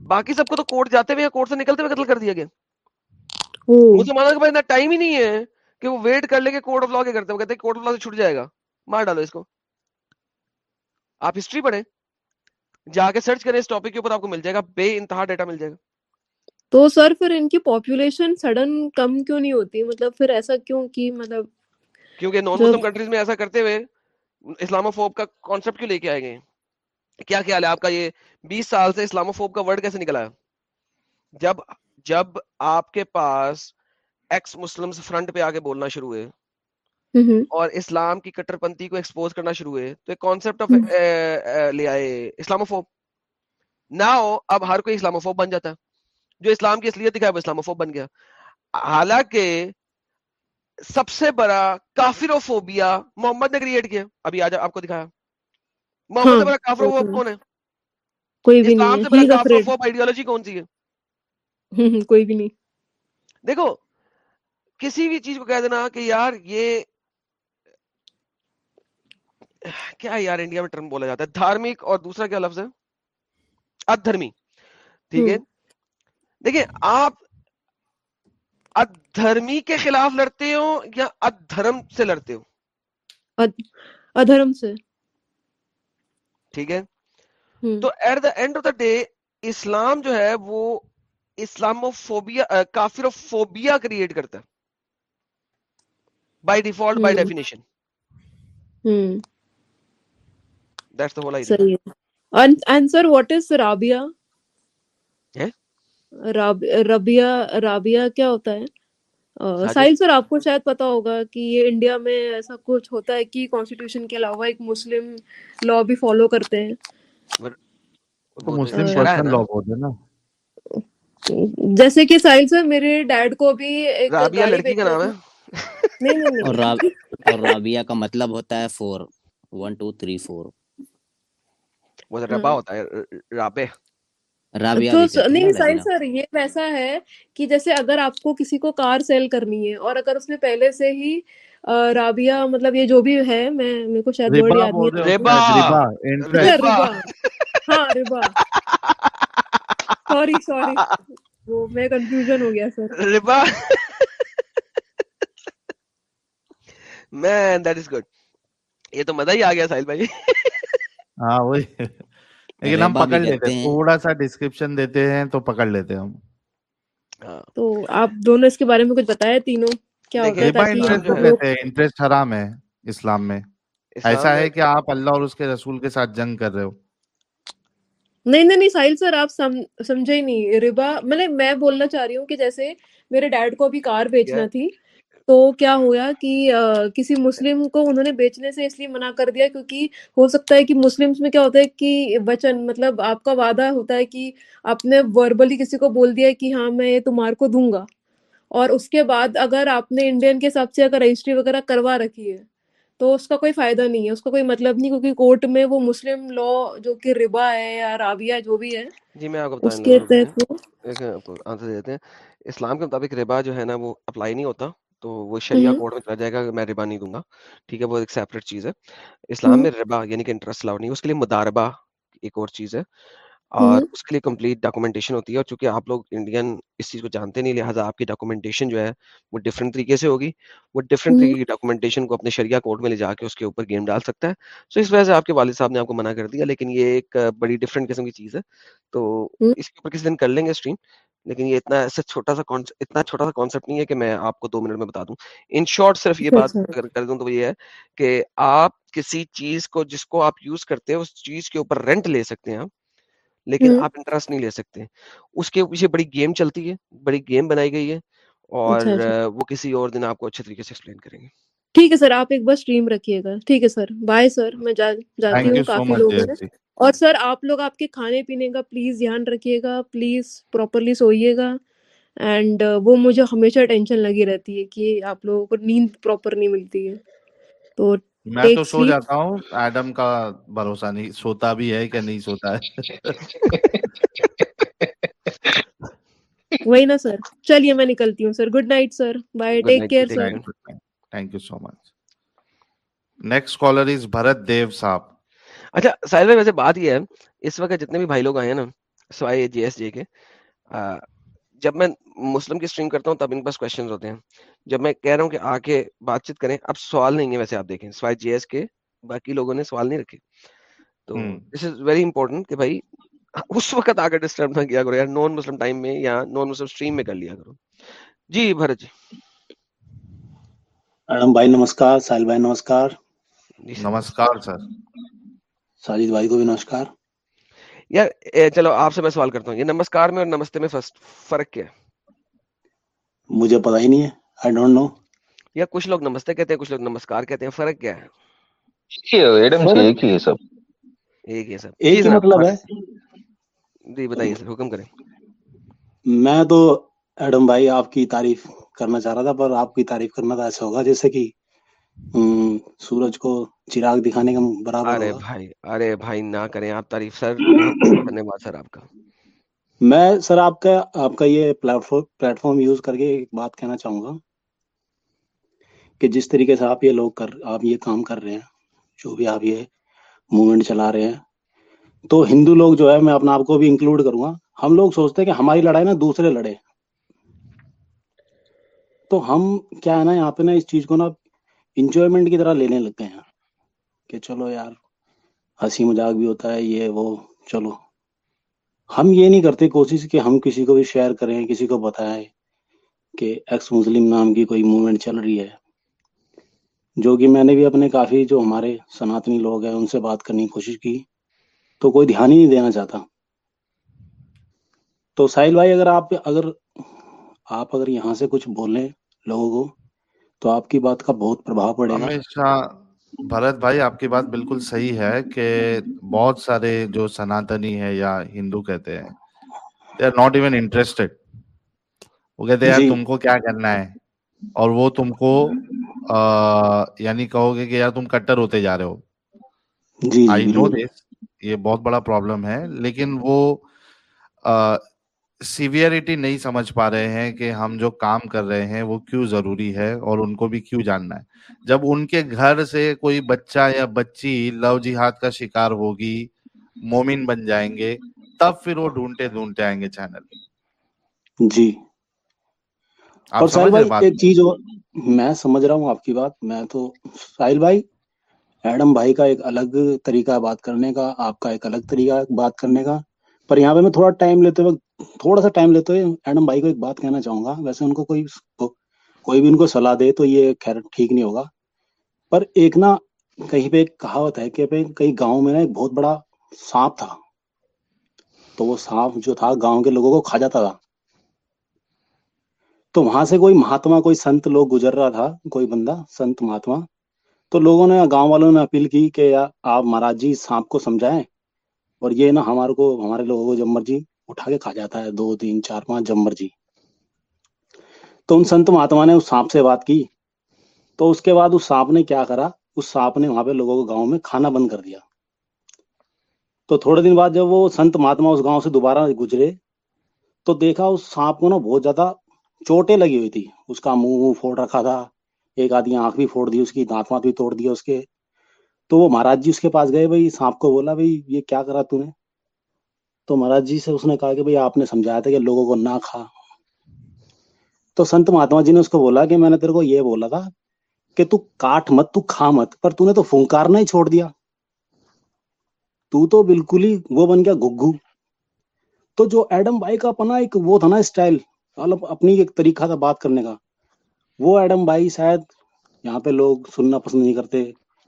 باقی سب کو تو کورٹ جاتے ہوئے یا کورٹ سے نکلتے ہوئے قتل کر دیا گیا۔ مسلمانوں کے پاس اتنا ٹائم ہی نہیں ہے کہ وہ ویٹ کر لے کے کورٹ آف لا کے کرتے ہیں۔ کہتے ہیں کورٹ آف لا سے چھٹ جائے گا۔ مار ڈالو اس کو۔ آپ ہسٹری پڑھیں۔ جا کے سرچ کریں اس ٹاپک کے اوپر آپ کو مل جائے گا۔ بے انتہا ڈیٹا مل جائے گا۔ تو سر پھر ان کی پاپولیشن سڈن کم کیوں نہیں ہوتی؟ مطلب پھر ایسا کیوں کی مطلب کیونکہ نان مسلم کنٹریز میں ایسا کرتے ہوئے اسلامو فوب کا کانسیپٹ کیوں لے کے آئے گئے؟ ہیں کیا خیال ہے آپ کا یہ بیس سال سے اسلاموفوب کا ورڈ کیسے نکلا ہے؟ جب جب آپ کے پاس ایکس مسلم فرنٹ پہ آ کے بولنا شروع ہوئے اور اسلام کی کٹر پنتی کو ایکسپوز کرنا شروع ہوئے تو ایک کانسیپٹ آف لے آئے اسلاموفوب۔ نہ ہو اب ہر کوئی اسلاموفوب بن جاتا ہے۔ جو اسلام کی اصلیت دکھا اسلام وہ اسلاموفوب بن گیا۔ حالانکہ سب سے بڑا کافروفوبیا محمد نے کریٹ کیا۔ ابھی آج آپ کو دکھایا۔ دیکھو کسی بھی چیز کو کہہ دینا کہ یار یہ کیا یار انڈیا میں ٹرم بولا جاتا ہے؟ دھارمک اور دوسرا کیا لفظ ہے؟ ادھرمی۔ ٹھیک ہے؟ دیکھیں آپ ادھرمی کے خلاف لڑتے ہو یا ادھرم سے لڑتے ہو؟ ادھرم سے۔ ٹھیک ہے؟ تو at the end of the day اسلام جو ہے وہ اسلام فوبیا کافر فوبیا کریٹ کرتا ہے۔ By default by definition Rabia Rabia کیا ہوتا ہے؟ ساحل سر آپ کو شاید پتا ہوگا کہ یہ انڈیا میں ایسا کچھ ہوتا ہے کہ کانسٹیٹیوشن کے علاوہ ایک مسلم لا بھی فالو کرتے ہیں۔ جیسے کہ ساحل سر میرے ڈیڈ کو بھی رابیہ لڑکی کا نام ہے۔ اور رابعہ کا مطلب ہوتا ہے four one two three four وہ ربا ہوتا ہے رابے تو نہیں سائل سر یہ ویسا ہے کہ جیسے اگر آپ کو کسی کو کار سیل کرنی ہے اور اگر اس نے پہلے سے ہی رابعہ مطلب یہ جو بھی ہے میں میرے کو شاید ورڈ یاد نہیں اچھا، ربا ہاں ربا۔ سوری سوری وہ میں کنفیوژن ہو گیا سر۔ ربا۔ مین دیٹ از گڈ یہ تو مزہ ہی آ گیا ساحل بھائی۔ ہاں وہی۔ لیکن ہم پکڑ لیتے ہیں تھوڑا سا ڈسکرپشن دیتے ہیں تو پکڑ لیتے ہیں ہم تو آپ دونوں اس کے بارے میں کچھ بتایا تینوں کیا انٹرسٹ حرام ہے اسلام میں ایسا ہے کہ آپ اللہ اور اس کے رسول کے ساتھ جنگ کر رہے ہو نہیں نہیں نہیں ساحل سر آپ سمجھے نہیں ربا مطلب میں بولنا چاہ رہی ہوں کہ جیسے میرے ڈیڈ کو ابھی کار بیچنا تھی تو کیا ہوا کہ کسی مسلم کو انہوں نے بیچنے سے اس لیے منع کر دیا؟ کیونکہ ہو سکتا ہے کہ مسلمس میں کیا ہوتا ہے کہ وچن مطلب آپ کا وعدہ ہوتا ہے کہ آپ نے وربلی کسی کو بول دیا کہ ہاں میں یہ تمہار کو دوں گا۔ اور اس کے بعد اگر آپ نے انڈین کے حساب سے اگر رجسٹری وغیرہ کروا رکھی ہے تو اس کا کوئی فائدہ نہیں ہے۔ اس کا کوئی مطلب نہیں کیونکہ کورٹ میں وہ مسلم لا جو کہ ربا ہے یا راویہ جو بھی ہے جی میں آپ کو اس کے تحت اسلام کے مطابق ربا جو ہے نا وہ اپلائی نہیں ہوتا۔ تو وہ شریا کورٹ میں چلا جائے گا میں ربا نہیں دوں گا ٹھیک ہے؟ وہ ایک سیپریٹ چیز ہے۔ اسلام میں ربا یعنی کہ انٹرسٹ لاؤ نہیں اس کے لیے مداربہ ایک اور چیز ہے۔ اور اس کے لیے کمپلیٹ ڈاکومنٹیشن ہوتی ہے اور چونکہ آپ لوگ انڈین اس چیز کو جانتے نہیں لہٰذا آپ کی ڈاکومنٹیشن جو ہے وہ ڈفرینٹ طریقے سے ہوگی۔ وہ ڈفرینٹ طریقے کی ڈاکومنٹیشن کو اپنے شریعہ کورٹ میں لے جا کے اس کے اوپر گیم ڈال سکتا ہے۔ سو اس وجہ سے آپ کے والد صاحب نے آپ کو منع کر دیا لیکن یہ ایک بڑی ڈفرینٹ قسم کی چیز ہے۔ تو اس کے اوپر کسی دن کر لیں گے اسٹریم لیکن یہ اتنا ایسا چھوٹا سا اتنا چھوٹا سا کانسیپٹ نہیں ہے کہ میں آپ کو دو منٹ میں بتا دوں۔ ان شارٹ صرف یہ بات کر دوں تو یہ ہے کہ آپ کسی چیز کو جس کو آپ یوز کرتے ہیں اس چیز کے اوپر رینٹ لے سکتے ہیں لیکن آپ انٹرسٹ نہیں لے سکتے۔ اس کے پیچھے بڑی گیم چلتی ہے بڑی گیم بنائی گئی ہے اور اچھا، اچھا۔ وہ کسی اور دن آپ کو اچھے طریقے سے ایکسپلین کریں گے۔ ٹھیک ہے سر آپ ایک بار سٹریم رکھیے گا۔ ٹھیک ہے سر۔ بائے سر میں جاتی ہوں کافی لوگ اور سر آپ لوگ آپ کے کھانے پینے کا پلیز دھیان رکھیے گا پلیز پراپرلی سوئیے گا اینڈ وہ مجھے ہمیشہ ٹینشن لگی رہتی ہے کہ آپ لوگوں کو نیند پراپر نہیں ملتی ہے۔ تو میں تو سو جاتا ہوں ایڈم کا بھروسہ نہیں سوتا بھی ہے کہ نہیں سوتا ہے؟ وہی نا سر چلیے میں نکلتی ہوں sir. Good night sir bye take care sir. Thank you so much next caller is Bharat Dev صاحب اچھا سائل بھائی ویسے بات یہ ہے اس وقت جتنے بھی بھائی لوگ آئے ہیں نا سوائے جی ایس جے کے جب میں مسلم کی اسٹریم کرتا ہوں تب ان پاس کوشچن ہوتے ہیں۔ جب میں کہہ رہا ہوں کہ آ کے بات چیت کریں اب سوال نہیں ہے ویسے آپ دیکھیں سوائے جی ایس کے باقی لوگوں نے سوال نہیں رکھے۔ تو دس از ویری امپورٹنٹ کہ بھائی اس وقت آ کے ڈسٹرب نہ کیا کرو یا نان مسلم ٹائم میں یا نان مسلم اسٹریم میں کر لیا کرو۔ جی بھرت جی۔ میڈم بھائی نمسکار ساحل بھائی نمسکار۔ جی۔ نمسکار سر۔ ساجد بھائی کو بھی نمسکار۔ یار چلو آپ سے میں سوال کرتا ہوں۔ یہ نمسکار میں اور نمستے میں فرق کیا ہے؟ مجھے پتا ہی نہیں ہے۔ آئی ڈونٹ نو یا کچھ لوگ نمستے کہتے ہیں کچھ لوگ نمسکار کہتے ہیں فرق کیا ہے؟ ایک ہی ہے سب۔ ایک ہی ہے سب۔ ایک ہی مطلب ہے۔ جی بتائیے سر حکم کریں۔ میں تو ایڈم بھائی آپ کی تعریف کرنا چاہ رہا تھا پر آپ کی تعریف کرنا تھا ایسا ہوگا جیسے کہ سورج کو چراغ دکھانے کا برابر ارے بھائی ارے بھائی نہ کریں آپ تعریف سر۔ دھنیہ واد سر آپ کا۔ میں سر آپ کا آپ کا یہ پلیٹ فارم یوز کر کے ایک بات کہنا چاہوں گا کہ جس طریقے سے آپ یہ لوگ کر آپ یہ کام کر رہے ہیں جو بھی آپ یہ موومنٹ چلا رہے ہیں۔ تو ہندو لوگ جو ہے میں اپنا آپ کو بھی انکلوڈ کروں گا۔ ہم لوگ سوچتے ہیں کہ ہماری لڑائی نا دوسرے لڑے۔ تو ہم کیا ہے نا یہاں پہ نا اس چیز کو نا انجوائمنٹ کی طرح لینے لگتے ہیں۔ کہ چلو یار، ہنسی مذاق بھی ہوتا ہے، یہ وہ، چلو۔ ہم یہ نہیں کرتے کوشش کہ ہم کسی کو بھی شیئر کریں، کسی کو بتائیں کہ ایکس مسلم نام کی کوئی موومنٹ چل رہی ہے۔ جو کہ میں نے بھی اپنے کافی جو ہمارے سناتنی لوگ ہیں، ان سے بات کرنے کی کوشش کی۔ تو کوئی دھیان ہی نہیں دینا چاہتا۔ تو ساحل بھائی، اگر آپ اگر آپ اگر یہاں سے کچھ بولیں لوگوں کو تو آپ کی بات کا بہت پربھاؤ پڑے گا۔ بھرت بھائی آپ کی بات بالکل صحیح ہے کہ بہت سارے جو سناتنی ہے یا ہندو کہتے ہیں they are not even interested وہ کہتے ہیں جی۔ تم کو کیا کرنا ہے؟ اور وہ تم کو یعنی کہو گے کہ یار تم کٹر ہوتے جا رہے ہو۔ آئی نو دس یہ بہت بڑا پرابلم ہے لیکن وہ سیویئرٹی نہیں سمجھ پا رہے ہیں کہ ہم جو کام کر رہے ہیں وہ کیوں ضروری ہے اور ان کو بھی کیوں جاننا ہے۔ جب ان کے گھر سے کوئی بچہ یا بچی لو جہاد کا شکار ہوگی مومن بن جائیں گے تب پھر وہ ڈھونڈتے ڈھونڈتے آئیں گے چینل۔ جی۔ اور ساحل بھائی ایک چیز اور میں سمجھ رہا ہوں آپ کی بات میں تو ساحل بھائی ایڈم بھائی کا ایک الگ طریقہ بات کرنے کا آپ کا ایک الگ طریقہ بات کرنے کا۔ پر یہاں پہ میں تھوڑا ٹائم لیتے وقت تھوڑا سا ٹائم لیتے ہوئے ایڈم بھائی کو ایک بات کہنا چاہوں گا۔ ویسے ان کو کوئی کوئی بھی ان کو صلاح دے تو یہ خیر ٹھیک نہیں ہوگا۔ پر ایک نا کہیں پہ ایک کہاوت ہے کہ کئی گاؤں میں نا ایک بہت بڑا سانپ تھا۔ تو وہ سانپ جو تھا گاؤں کے لوگوں کو کھا جاتا تھا۔ تو وہاں سے کوئی مہاتما، کوئی سنت لوگ گزر رہا تھا، کوئی بندہ سنت مہاتما۔ تو لوگوں نے، گاؤں والوں نے اپیل کی کہ آپ مہاراج جی سانپ کو سمجھائیں۔ اور یہ نا ہمارے کو، ہمارے لوگوں کو جب مرضی اٹھا کے کھا جاتا ہے، دو، تین، چار، پانچ، جب مرضی۔ تو ان سنت مہاتما نے اس سانپ سے بات کی۔ تو اس کے بعد اس سانپ نے کیا کرا؟ اس سانپ نے وہاں پہ لوگوں کو گاؤں میں کھانا بند کر دیا۔ تو تھوڑے دن بعد جب وہ سنت مہاتما اس گاؤں سے دوبارہ گزرے، تو دیکھا اس سانپ کو نا بہت زیادہ چوٹیں لگی ہوئی تھی۔ اس کا منہ منہ پھوڑ رکھا تھا، ایک آدھی آنکھ بھی پھوڑ دی، اس کی دانت وانت بھی توڑ دیا اس کے۔ تو وہ مہاراج جی اس کے پاس گئے، بھائی سانپ کو بولا، بھائی یہ کیا کرا تو نے؟ تو مہاراج جی سے اس نے کہا کہ بھائی آپ نے سمجھایا تھا کہ لوگوں کو نہ کھا۔ تو سنت مہاتما جی نے اس کو بولا کہ میں نے تیرے کو یہ بولا تھا کہ تو کاٹ مت، تو کھا مت، پر تو نے تو فنکارنا ہی چھوڑ دیا۔ تو تو بالکل ہی وہ بن گیا گگو تو جو ایڈم بھائی کا اپنا ایک وہ تھا نا اسٹائل مطلب اپنی ایک طریقہ تھا بات کرنے کا، وہ ایڈم بھائی شاید یہاں پہ لوگ سننا پسند نہیں کرتے،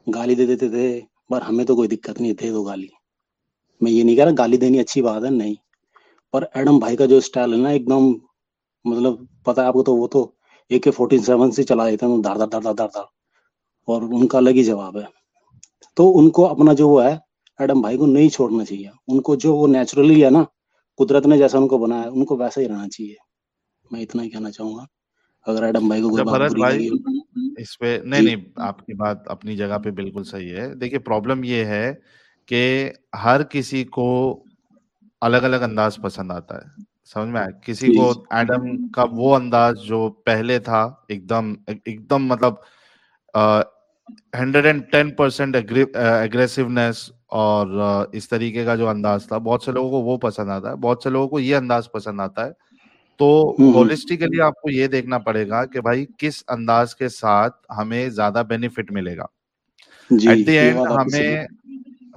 گالی دے دیتے تھے، پر ہمیں تو کوئی دقت نہیں تھے تو گالی۔ میں یہ نہیں کہہ رہا گالی دینی اچھی بات ہے نہیں۔ پر ایڈم بھائی کا جو اسٹائل ہے نا ایک دم مطلب پتا ہے آپ کو تو وہ تو اے کے فورٹی سیون سے چلا دیتے ہیں دار دار دار دار دار دار اور ان کا الگ ہی جواب ہے۔ تو ان کو اپنا جو وہ ہے ایڈم بھائی کو نہیں چھوڑنا چاہیے۔ ان کو جو وہ نیچرلی ہے نا قدرت نے جیسا ان کو بنایا ان کو ویسا ہی رہنا چاہیے۔ میں اتنا ہی کہنا چاہوں گا۔ اگر ایڈم بھائی کو کوئی بھائی اس پہ نہیں جی۔ نہیں آپ کی بات اپنی جگہ پہ بالکل صحیح ہے۔ دیکھیے پرابلم یہ ہے کہ ہر کسی کو الگ الگ انداز پسند آتا ہے۔ سمجھ میں آئے کسی کو ایڈم کا وہ انداز جو پہلے تھا مطلب، ایک دم ایک دم مطلب hundred and ten percent aggressiveness اور اس طریقے کا جو انداز تھا بہت سے لوگوں کو وہ پسند آتا ہے۔ بہت سے لوگوں کو یہ انداز پسند آتا ہے۔ تو ہولسٹیکلی آپ کو یہ دیکھنا پڑے گا کہ بھائی کس انداز کے ساتھ ہمیں زیادہ بینیفٹ ملے گا۔ ایٹ دی اینڈ ہمیں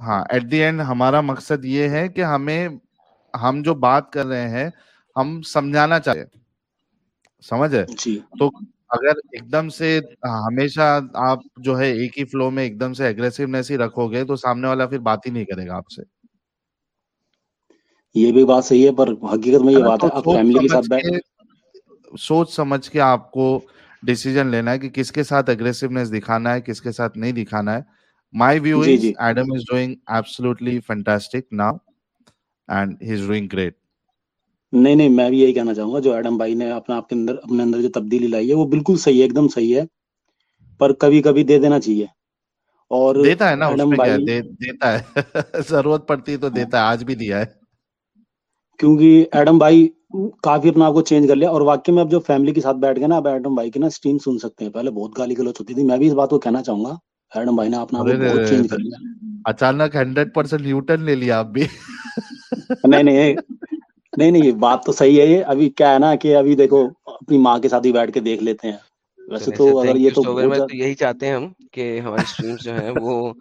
ہاں ایٹ دی اینڈ ہمارا مقصد یہ ہے کہ ہمیں ہم جو بات کر رہے ہیں ہم سمجھانا چاہے سمجھ ہے؟ جی۔ تو اگر ایک دم سے ہمیشہ آپ جو ہے ایک ہی فلو میں ایک دم سے اگریسونیس ہی رکھو گے تو سامنے والا پھر بات ہی نہیں کرے گا آپ سے۔ یہ بھی بات صحیح ہے پر حقیقت میں یہ بات ہے آپ فیملی کے ساتھ سوچ سمجھ کے آپ کو ڈیسیجن لینا ہے کہ کس کے ساتھ اگریسونیس دکھانا ہے کس کے ساتھ نہیں دکھانا ہے۔ My view is Adam is doing absolutely fantastic now and he is doing great نہیں نہیں میں بھی یہی کہنا چاہوں گا جو ایڈم بھائی نے اپنا آپ کے اندر اپنے اندر جو تبدیلی لائی ہے وہ بالکل صحیح ہے ایک دم صحیح ہے پر کبھی کبھی دے دینا چاہیے۔ اور دیتا ہے نا ایڈم بھائی دیتا ہے۔ (laughs) ضرورت پڑتی تو دیتا ہے آج بھی دیا ہے۔ کیونکہ ایڈم بھائی کافی اپنا آپ کو چینج کر لیا اور واقعی میں اب جو فیملی کے ساتھ بیٹھ گئے نا اب ایڈم بھائی کی نا سٹریم سن سکتے ہیں۔ پہلے بہت گالی گلوچ ہوتی تھی میں بھی اس بات کو کہنا چاہوں گا۔ ارنب بھائی نے اپنا اچانک ہنڈریڈ پرسینٹ نیوٹن لے لیا آپ بھی نہیں نہیں نہیں نہیں بات تو صحیح ہے یہ ابھی کیا ہے نا کہ ابھی دیکھو اپنی ماں کے ساتھ ہی بیٹھ کے دیکھ لیتے ہیں ویسے تو اگر یہ تو یہی چاہتے ہیں ہم کہ ہماری اسٹریمز جو ہیں وہ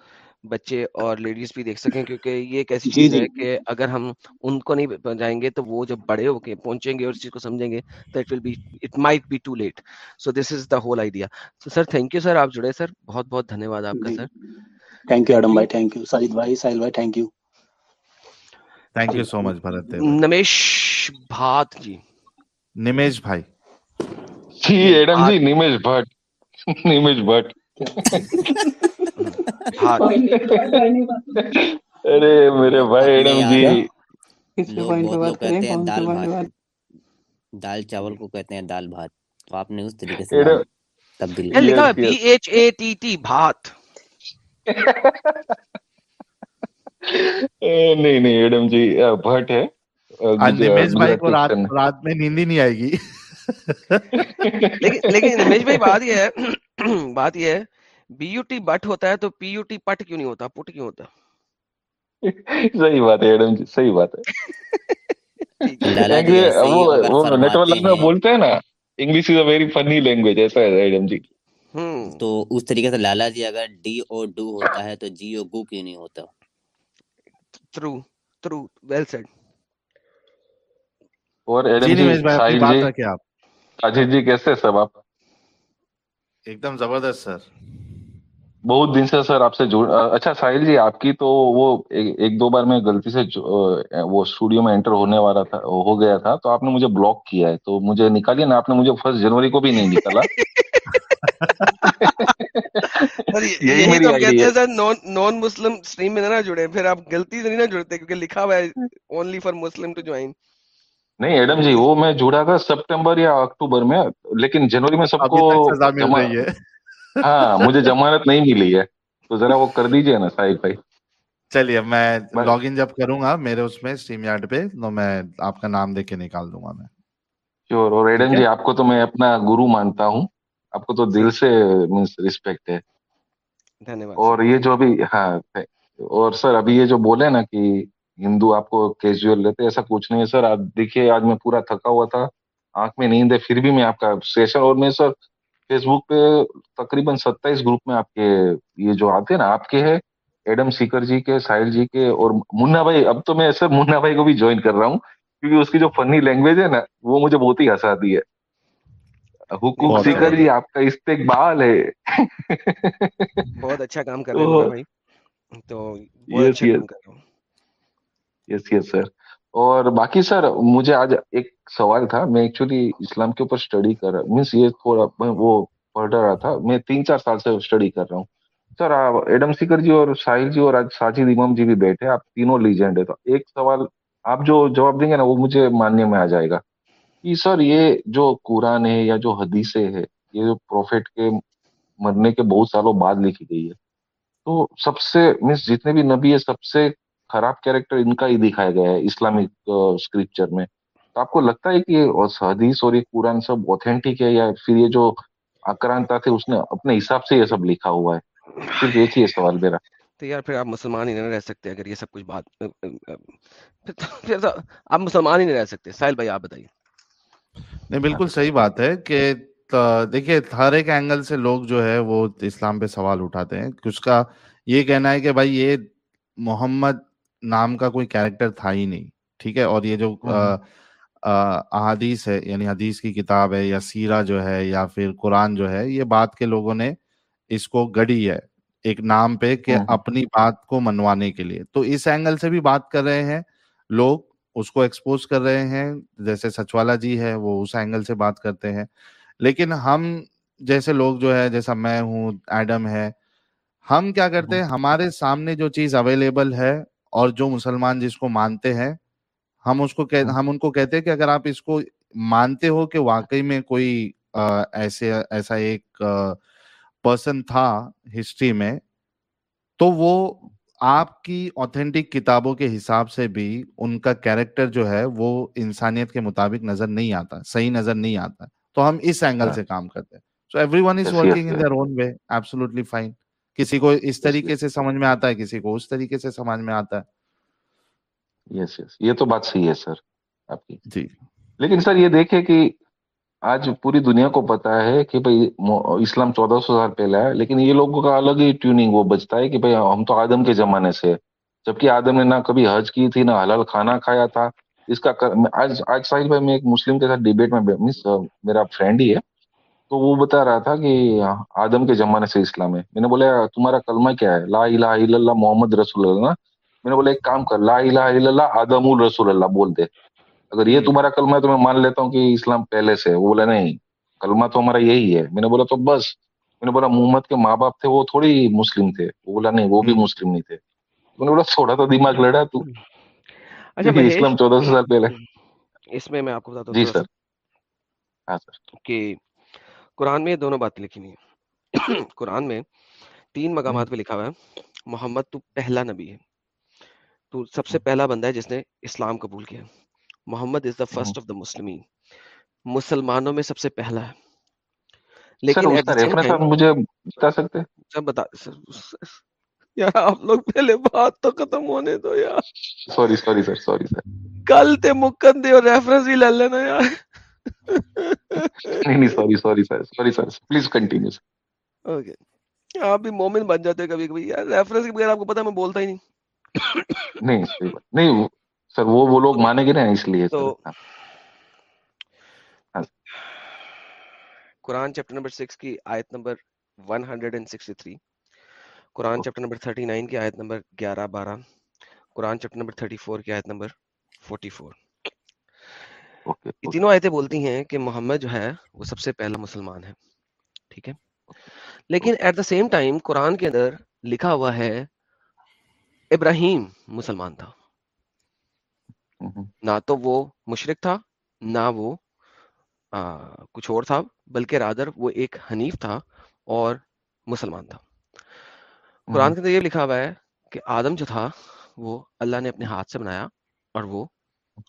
بچے اور لیڈیز بھی دیکھ سکیں کیونکہ یہ ایک ایسی چیز ہے کہ اگر ہم ان کو نہیں پہنچائیں گے تو وہ جب بڑے ہو کے پہنچیں گے اور اس چیز کو سمجھیں گے تو it will be it might be too late so this is the whole idea so sir thank you sir آپ جڑے سر بہت بہت دھنیہ واد آپ کا سر تھینک یو ایڈم بھائی تھینک یو ساجد بھائی ساحل بھائی thank you thank you so much Bharat Namish Bhat ji. Namish بھائی۔ جی ایڈم جی نمیش بھٹ نمیش بھٹ ارے میرے بھائی ایڈم جی۔ دال چاول کو کہتے ہیں دال بھات۔ تو آپ نے اس طریقے سے تبدیل نہیں نہیں ایڈم جی بھٹ ہے۔ ہاں، رات میں نیند ہی نہیں آئے گی۔ (laughs) (laughs) لیکن رمیش بھائی بات یہ ہے (clears throat) بات یہ ہے بی یو ٹی بٹ ہوتا ہے تو پی یو ٹی پٹ کیوں نہیں ہوتا؟ پٹ کیوں ہوتا؟ (laughs) صحیح بات ہے ایڈم جی صحیح بات ہے۔ تو اس طریقے سے لالا جی اگر ڈی او ڈو ہوتا ہے تو جی او گو کیوں نہیں ہوتا؟ سیڈ اور جی، جی۔ جی، سب آپ؟ ایک دم زبردست سر۔ بہت دن سے سر آپ سے جوڑ اچھا ساحل جی آپ کی تو وہ ایک دو بار میں غلطی سے وہ اسٹوڈیو میں انٹر ہونے والا تھا ہو گیا تھا تو آپ نے مجھے بلاک کیا ہے تو مجھے نکالیے نا آپ نے مجھے فرسٹ جنوری کو بھی نہیں نکالا۔ (laughs) (laughs) نان مسلم میں نہ جڑے پھر آپ غلطی سے نہیں نہ جڑتے کیونکہ لکھا ہوا ہے only for Muslim to join نہیں ایڈم جی وہ میں جڑا تھا سپٹمبر یا اکتوبر میں لیکن جنوری میں سب کو ہاں مجھے جمانت نہیں ملی ہے۔ تو ذرا وہ کر دیجیے نا صاحب بھائی۔ چلیے میں لاگ ان جب کروں گا میرے اس میں اسٹریم یارڈ پہ تو میں آپ کا نام دیکھ کے نکال دوں گا میں۔ شیور اور ایڈم جی آپ کو تو میں اپنا گرو مانتا ہوں۔ آپ کو تو دل سے مینس ریسپیکٹ ہے۔ اور یہ جو ابھی ہاں اور سر ابھی یہ جو بولے نا کہ ہندو آپ کو کیجوئل لیتے ایسا کچھ نہیں ہے سر۔ آپ دیکھیے آج میں پورا تھکا ہوا تھا آنکھ میں نیند ہے پھر بھی میں آپ کا سیشن اور میں سر فیس بک پہ تقریباً ستائیس گروپ میں آپ کے یہ جو آتے ہیں نا آپ کے ہیں ایڈم سیکر جی کے ساحل جی کے اور منا بھائی۔ اب تو میں سر منا بھائی کو بھی جوائن کر رہا ہوں کیونکہ اس کی جو فنی لینگویج ہے نا وہ مجھے بہت ہی ہنساتی ہے۔ حکوم سیکر اچھا۔ جی آپ کا استقبال ہے۔ بہت اچھا کام کر رہے ہیں بھائی۔ تو بہت اچھا کام کر رہا ہوں یس یس سر اور باقی سر، مجھے آج ایک سوال تھا، میں ایکچولی اسلام کے اوپر اسٹڈی کر رہا مینس یہ تھوڑا وہ پڑھ رہا تھا، میں تین چار سال سے اسٹڈی کر رہا ہوں۔ سر ایڈم سیکر جی اور ساحل جی اور آج ساجد امام جی بھی بیٹھے، آپ تینوں لیجینڈ ہے تو ایک سوال، آپ جو جواب دیں گے نا، وہ مجھے ماننے میں آ جائے گا۔ کہ سر، یہ جو قرآن ہے یا جو حدیثیں ہے یہ جو پروفیٹ کے مرنے کے بہت سالوں بعد لکھی گئی ہے۔ تو سب سے مینس جتنے بھی نبی ہے سب سے خراب کیریکٹر ان کا ہی دکھایا گیا ہے اسلامک اسکرپچر میں۔ تو آپ کو لگتا ہے کہ حدیث اور یہ قرآن سب اوتھینٹک ہے یا پھر یہ جو اکرانتا تھے اس نے اپنے حساب سے یہ سب لکھا ہوا ہے؟ صرف ایک ہی سوال میرا۔ تو یار پھر آپ مسلمان ہی نہیں رہ سکتے اگر یہ سب کچھ بات پھر آپ مسلمان ہی نہیں رہ سکتے۔ ساحل بھائی آپ بتائیے۔ نہیں بالکل صحیح بات ہے کہ دیکھیے ہر ایک اینگل سے لوگ جو ہے وہ اسلام پہ سوال اٹھاتے ہیں۔ کچھ کا یہ کہنا ہے کہ بھائی یہ محمد نام کا کوئی کیریکٹر تھا ہی نہیں ٹھیک ہے؟ اور یہ جو ہاں، ہاں۔ احادیث ہے یعنی حدیث کی کتاب ہے یا سیرا جو ہے یا پھر قرآن جو ہے یہ بات کے لوگوں نے اس کو گڑی ہے ایک نام پہ کہ ہاں، اپنی بات کو منوانے کے لیے۔ تو اس اینگل سے بھی بات کر رہے ہیں لوگ اس کو ایکسپوز کر رہے ہیں۔ جیسے سچوالا جی ہے وہ اس اینگل سے بات کرتے ہیں۔ لیکن ہم جیسے لوگ جو ہے جیسا میں ہوں ایڈم ہے ہم کیا کرتے ہیں؟ ہمارے سامنے جو چیز اویلیبل ہے اور جو مسلمان جس کو مانتے ہیں ہم اس کو ہاں۔ ہم ان کو کہتے ہیں کہ اگر آپ اس کو مانتے ہو کہ واقعی میں کوئی ایسے ایسا ایک پرسن تھا ہسٹری میں تو وہ آپ کی اوتھینٹک کتابوں کے حساب سے بھی ان کا کیریکٹر جو ہے وہ انسانیت کے مطابق نظر نہیں آتا صحیح نظر نہیں آتا۔ تو ہم اس اینگل ہاں۔ سے کام کرتے ہیں۔ So everyone is working in their own way absolutely fine کسی کو اس طریقے سے سمجھ میں آتا ہے کسی کو اس طریقے سے سمجھ میں آتا ہے۔ یس یس یہ تو بات صحیح ہے سر آپ کی۔ جی۔ لیکن سر یہ دیکھے کہ آج پوری دنیا کو پتا ہے کہ بھائی اسلام چودہ سو سال پہلے ہے لیکن یہ لوگوں کا الگ ہی ٹیوننگ وہ بچتا ہے کہ بھائی ہم تو آدم کے زمانے سے جبکہ آدم نے نہ کبھی حج کی تھی نہ حلال کھانا کھایا تھا۔ اس کا آج آج ساحل بھائی میں ایک مسلم کے ساتھ ڈیبیٹ میں میرا فرینڈ ہی ہے۔ تو وہ بتا رہا تھا کہ آدم کے زمانے سے اسلام ہے۔ میں نے بولا تمہارا کلمہ کیا ہے؟ لا الہ الا اللہ محمد رسول اللہ نا۔ میں نے بولا ایک کام کر لا الہ الا اللہ آدم الرسول اللہ بول دے۔ اگر یہ جی۔ تمہارا کلمہ ہے تو میں مان لیتا ہوں کہ اسلام پہلے سے وہ بولا نہیں کلمہ تو ہمارا یہی ہے۔ میں نے بولا تو بس۔ میں نے بولا محمد کے ماں باپ تھے وہ تھوڑی مسلم تھے۔ وہ بولا نہیں وہ بھی مسلم نہیں تھے۔ میں نے بولا تھوڑا تو دماغ لڑا تو۔ اچھا، اسلام چودہ سو سال پہلے۔ اس میں میں آپ کو بتا دوں جی سر۔ ہاں سر۔ کہ قرآن میں یہ دونوں باتیں لکھی نہیں ہیں۔ (clears throat) قرآن میں تین مقامات پہ لکھا ہوا ہے۔ محمد تو پہلا نبی ہے۔ تو سب سے پہلا بندہ ہے جس نے اسلام قبول کیا۔ محمد از دا فرسٹ آف دا مسلم مسلمانوں میں سب سے پہلا ہے۔ لیکن مجھے بتا سکتے؟ سر بتا یار آپ لوگ پہلے بات تو ختم ہونے دو یار۔ Sorry sorry sir sorry sir. کل تے مکن دے اور ریفرنس ہی لے لینا یار۔ نہیں نہیں sorry sorry sir sorry sir please continue آپ بھی مومن بن جاتے کبھی کبھی۔ ریفرنس کے بغیر آپ کو پتا میں بولتا ہی نہیں۔ نہیں سر وہ لوگ مانیں گے نا اس لیے۔ تو ہاں۔ قرآن چیپٹر نمبر 6 کی آیت نمبر 163 قرآن چیپٹر نمبر 39 کی آیت نمبر 11 12 قرآن چیپٹر نمبر 34 کی آیت نمبر 44 یہ تینوں آیتیں بولتی ہیں کہ محمد جو ہے وہ سب سے پہلا مسلمان ہے ٹھیک ہے؟ لیکن ایٹ دا سیم ٹائم قرآن کے اندر لکھا ہوا ہے ابراہیم مسلمان تھا۔ mm-hmm. نہ تو وہ مشرق تھا نہ وہ کچھ اور تھا بلکہ رادر وہ ایک حنیف تھا اور مسلمان تھا۔ قرآن mm-hmm. کے اندر یہ لکھا ہوا ہے کہ آدم جو تھا وہ اللہ نے اپنے ہاتھ سے بنایا اور وہ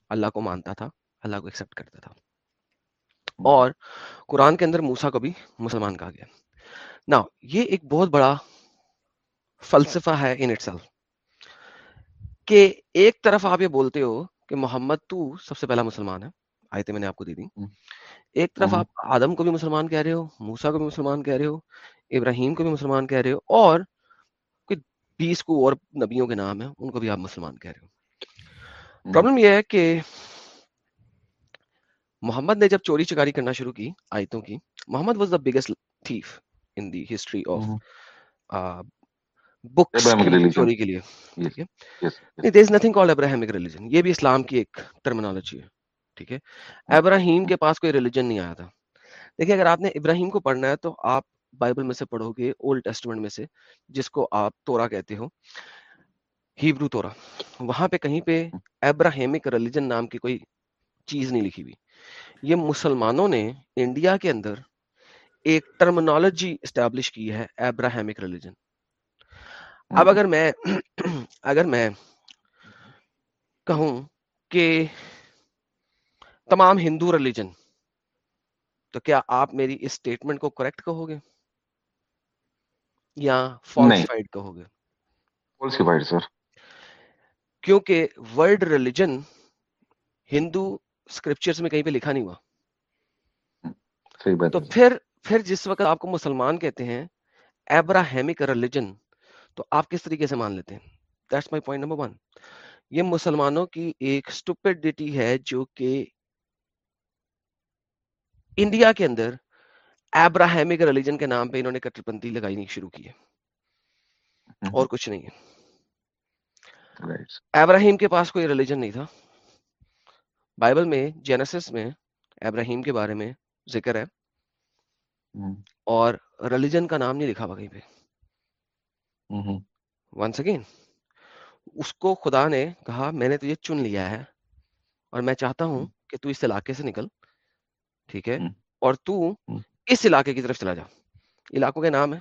اللہ کو مانتا تھا۔ اللہ کو ایکسیپٹ کرتا تھا۔ اور قرآن کے اندر موسا کو بھی مسلمان کہا گیا۔ نا یہ ایک بہت بڑا فلسفہ ہے ان اٹ سیلف کہ ایک طرف آپ یہ بولتے ہو کہ محمد تو سب سے پہلا مسلمان ہے آیتیں میں نے آپ کو دی دی ایک طرف آپ آدم کو بھی مسلمان کہہ رہے ہو موسا کو بھی مسلمان کہہ رہے ہو ابراہیم کو بھی مسلمان کہہ رہے ہو اور کوئی بیس کو اور نبیوں کے نام ہیں ان کو بھی آپ مسلمان کہہ رہے ہو۔ پرابلم یہ ہے کہ محمد نے جب چوری چکاری کرنا شروع کی آیتوں کی Muhammad was the biggest thief in the history of چوری کے لیے۔ اسلام کی ایک ٹرمینالوجی ہے۔ ابراہیم کے پاس کوئی ریلیجن نہیں آیا تھا۔ دیکھیں اگر آپ نے ابراہیم کو پڑھنا ہے تو آپ بائبل میں سے پڑھو گے اولڈ ٹیسٹمنٹ میں سے جس کو آپ تورا کہتے ہو۔ ہیبرو تورا وہاں پہ کہیں پہ ابراہیمک ریلیجن نام کی کوئی چیز نہیں لکھی ہوئی۔ یہ مسلمانوں نے انڈیا کے اندر ایک ٹرمنالوجی اسٹیبلش کی ہے ایبراہمک ریلیجن اب اگر میں (clears throat) اگر میں کہوں کہ تمام ہندو ریلیجن تو کیا آپ میری اس اسٹیٹمنٹ کو کریکٹ کہو گے؟ یا فالسفائڈ کہو گے؟ فالسفائڈ سر کیونکہ ورلڈ ریلیجن ہندو اسکرپچرز میں کہیں پہ لکھا نہیں ہوا۔ تو پھر پھر جس وقت آپ کو مسلمان کہتے ہیں ایبراہیمک ریلیجن تو آپ کس طریقے سے مان لیتے ہیں؟ That's my point number one یہ مسلمانوں کی ایک اسٹوپیڈیٹی ہے جو کہ انڈیا کے اندر ایبراہیمک ریلیجن کے نام پہ انہوں نے کٹر پنتی لگائی نہیں شروع کی ہے۔ اور کچھ نہیں ہے۔ ایبراہیم کے پاس کوئی ریلیجن نہیں تھا۔ بائبل میں جینسس میں ابراہیم کے بارے میں ذکر ہے۔ اور ریلیجن کا نام نہیں لکھا ہوا کہیں پہ۔ ونس اگین اس کو خدا نے کہا میں نے تجھے چن لیا ہے۔ اور میں چاہتا ہوں کہ تو اس علاقے سے نکل۔ ٹھیک ہے؟ اور تو اس علاقے کی طرف چلا جا۔ علاقوں کے نام ہے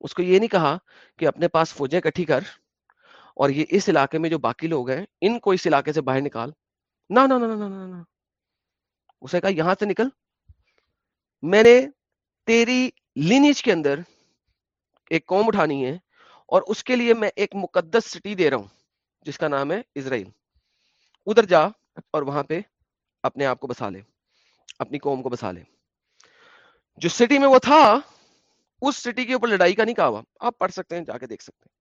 اس کو یہ نہیں کہا کہ اپنے پاس فوجیں کٹھی کر اور یہ اس علاقے میں جو باقی لوگ ہیں ان کو اس علاقے سے باہر نکال۔ نہ نہ نہ نہ اسے کہا، یہاں سے نکل۔ میں نے تیری لینیج کے اندر ایک قوم اٹھانی ہے اور اس کے لیے میں ایک مقدس سٹی دے رہا ہوں، جس کا نام ہے اسرائیل۔ ادھر جا اور وہاں پہ اپنے آپ کو بسا لے، اپنی قوم کو بسا لے۔ جو سٹی میں وہ تھا، اس سٹی کے اوپر لڑائی کا نہیں کہا ہوا۔ آپ پڑھ سکتے ہیں، جا کے دیکھ سکتے ہیں۔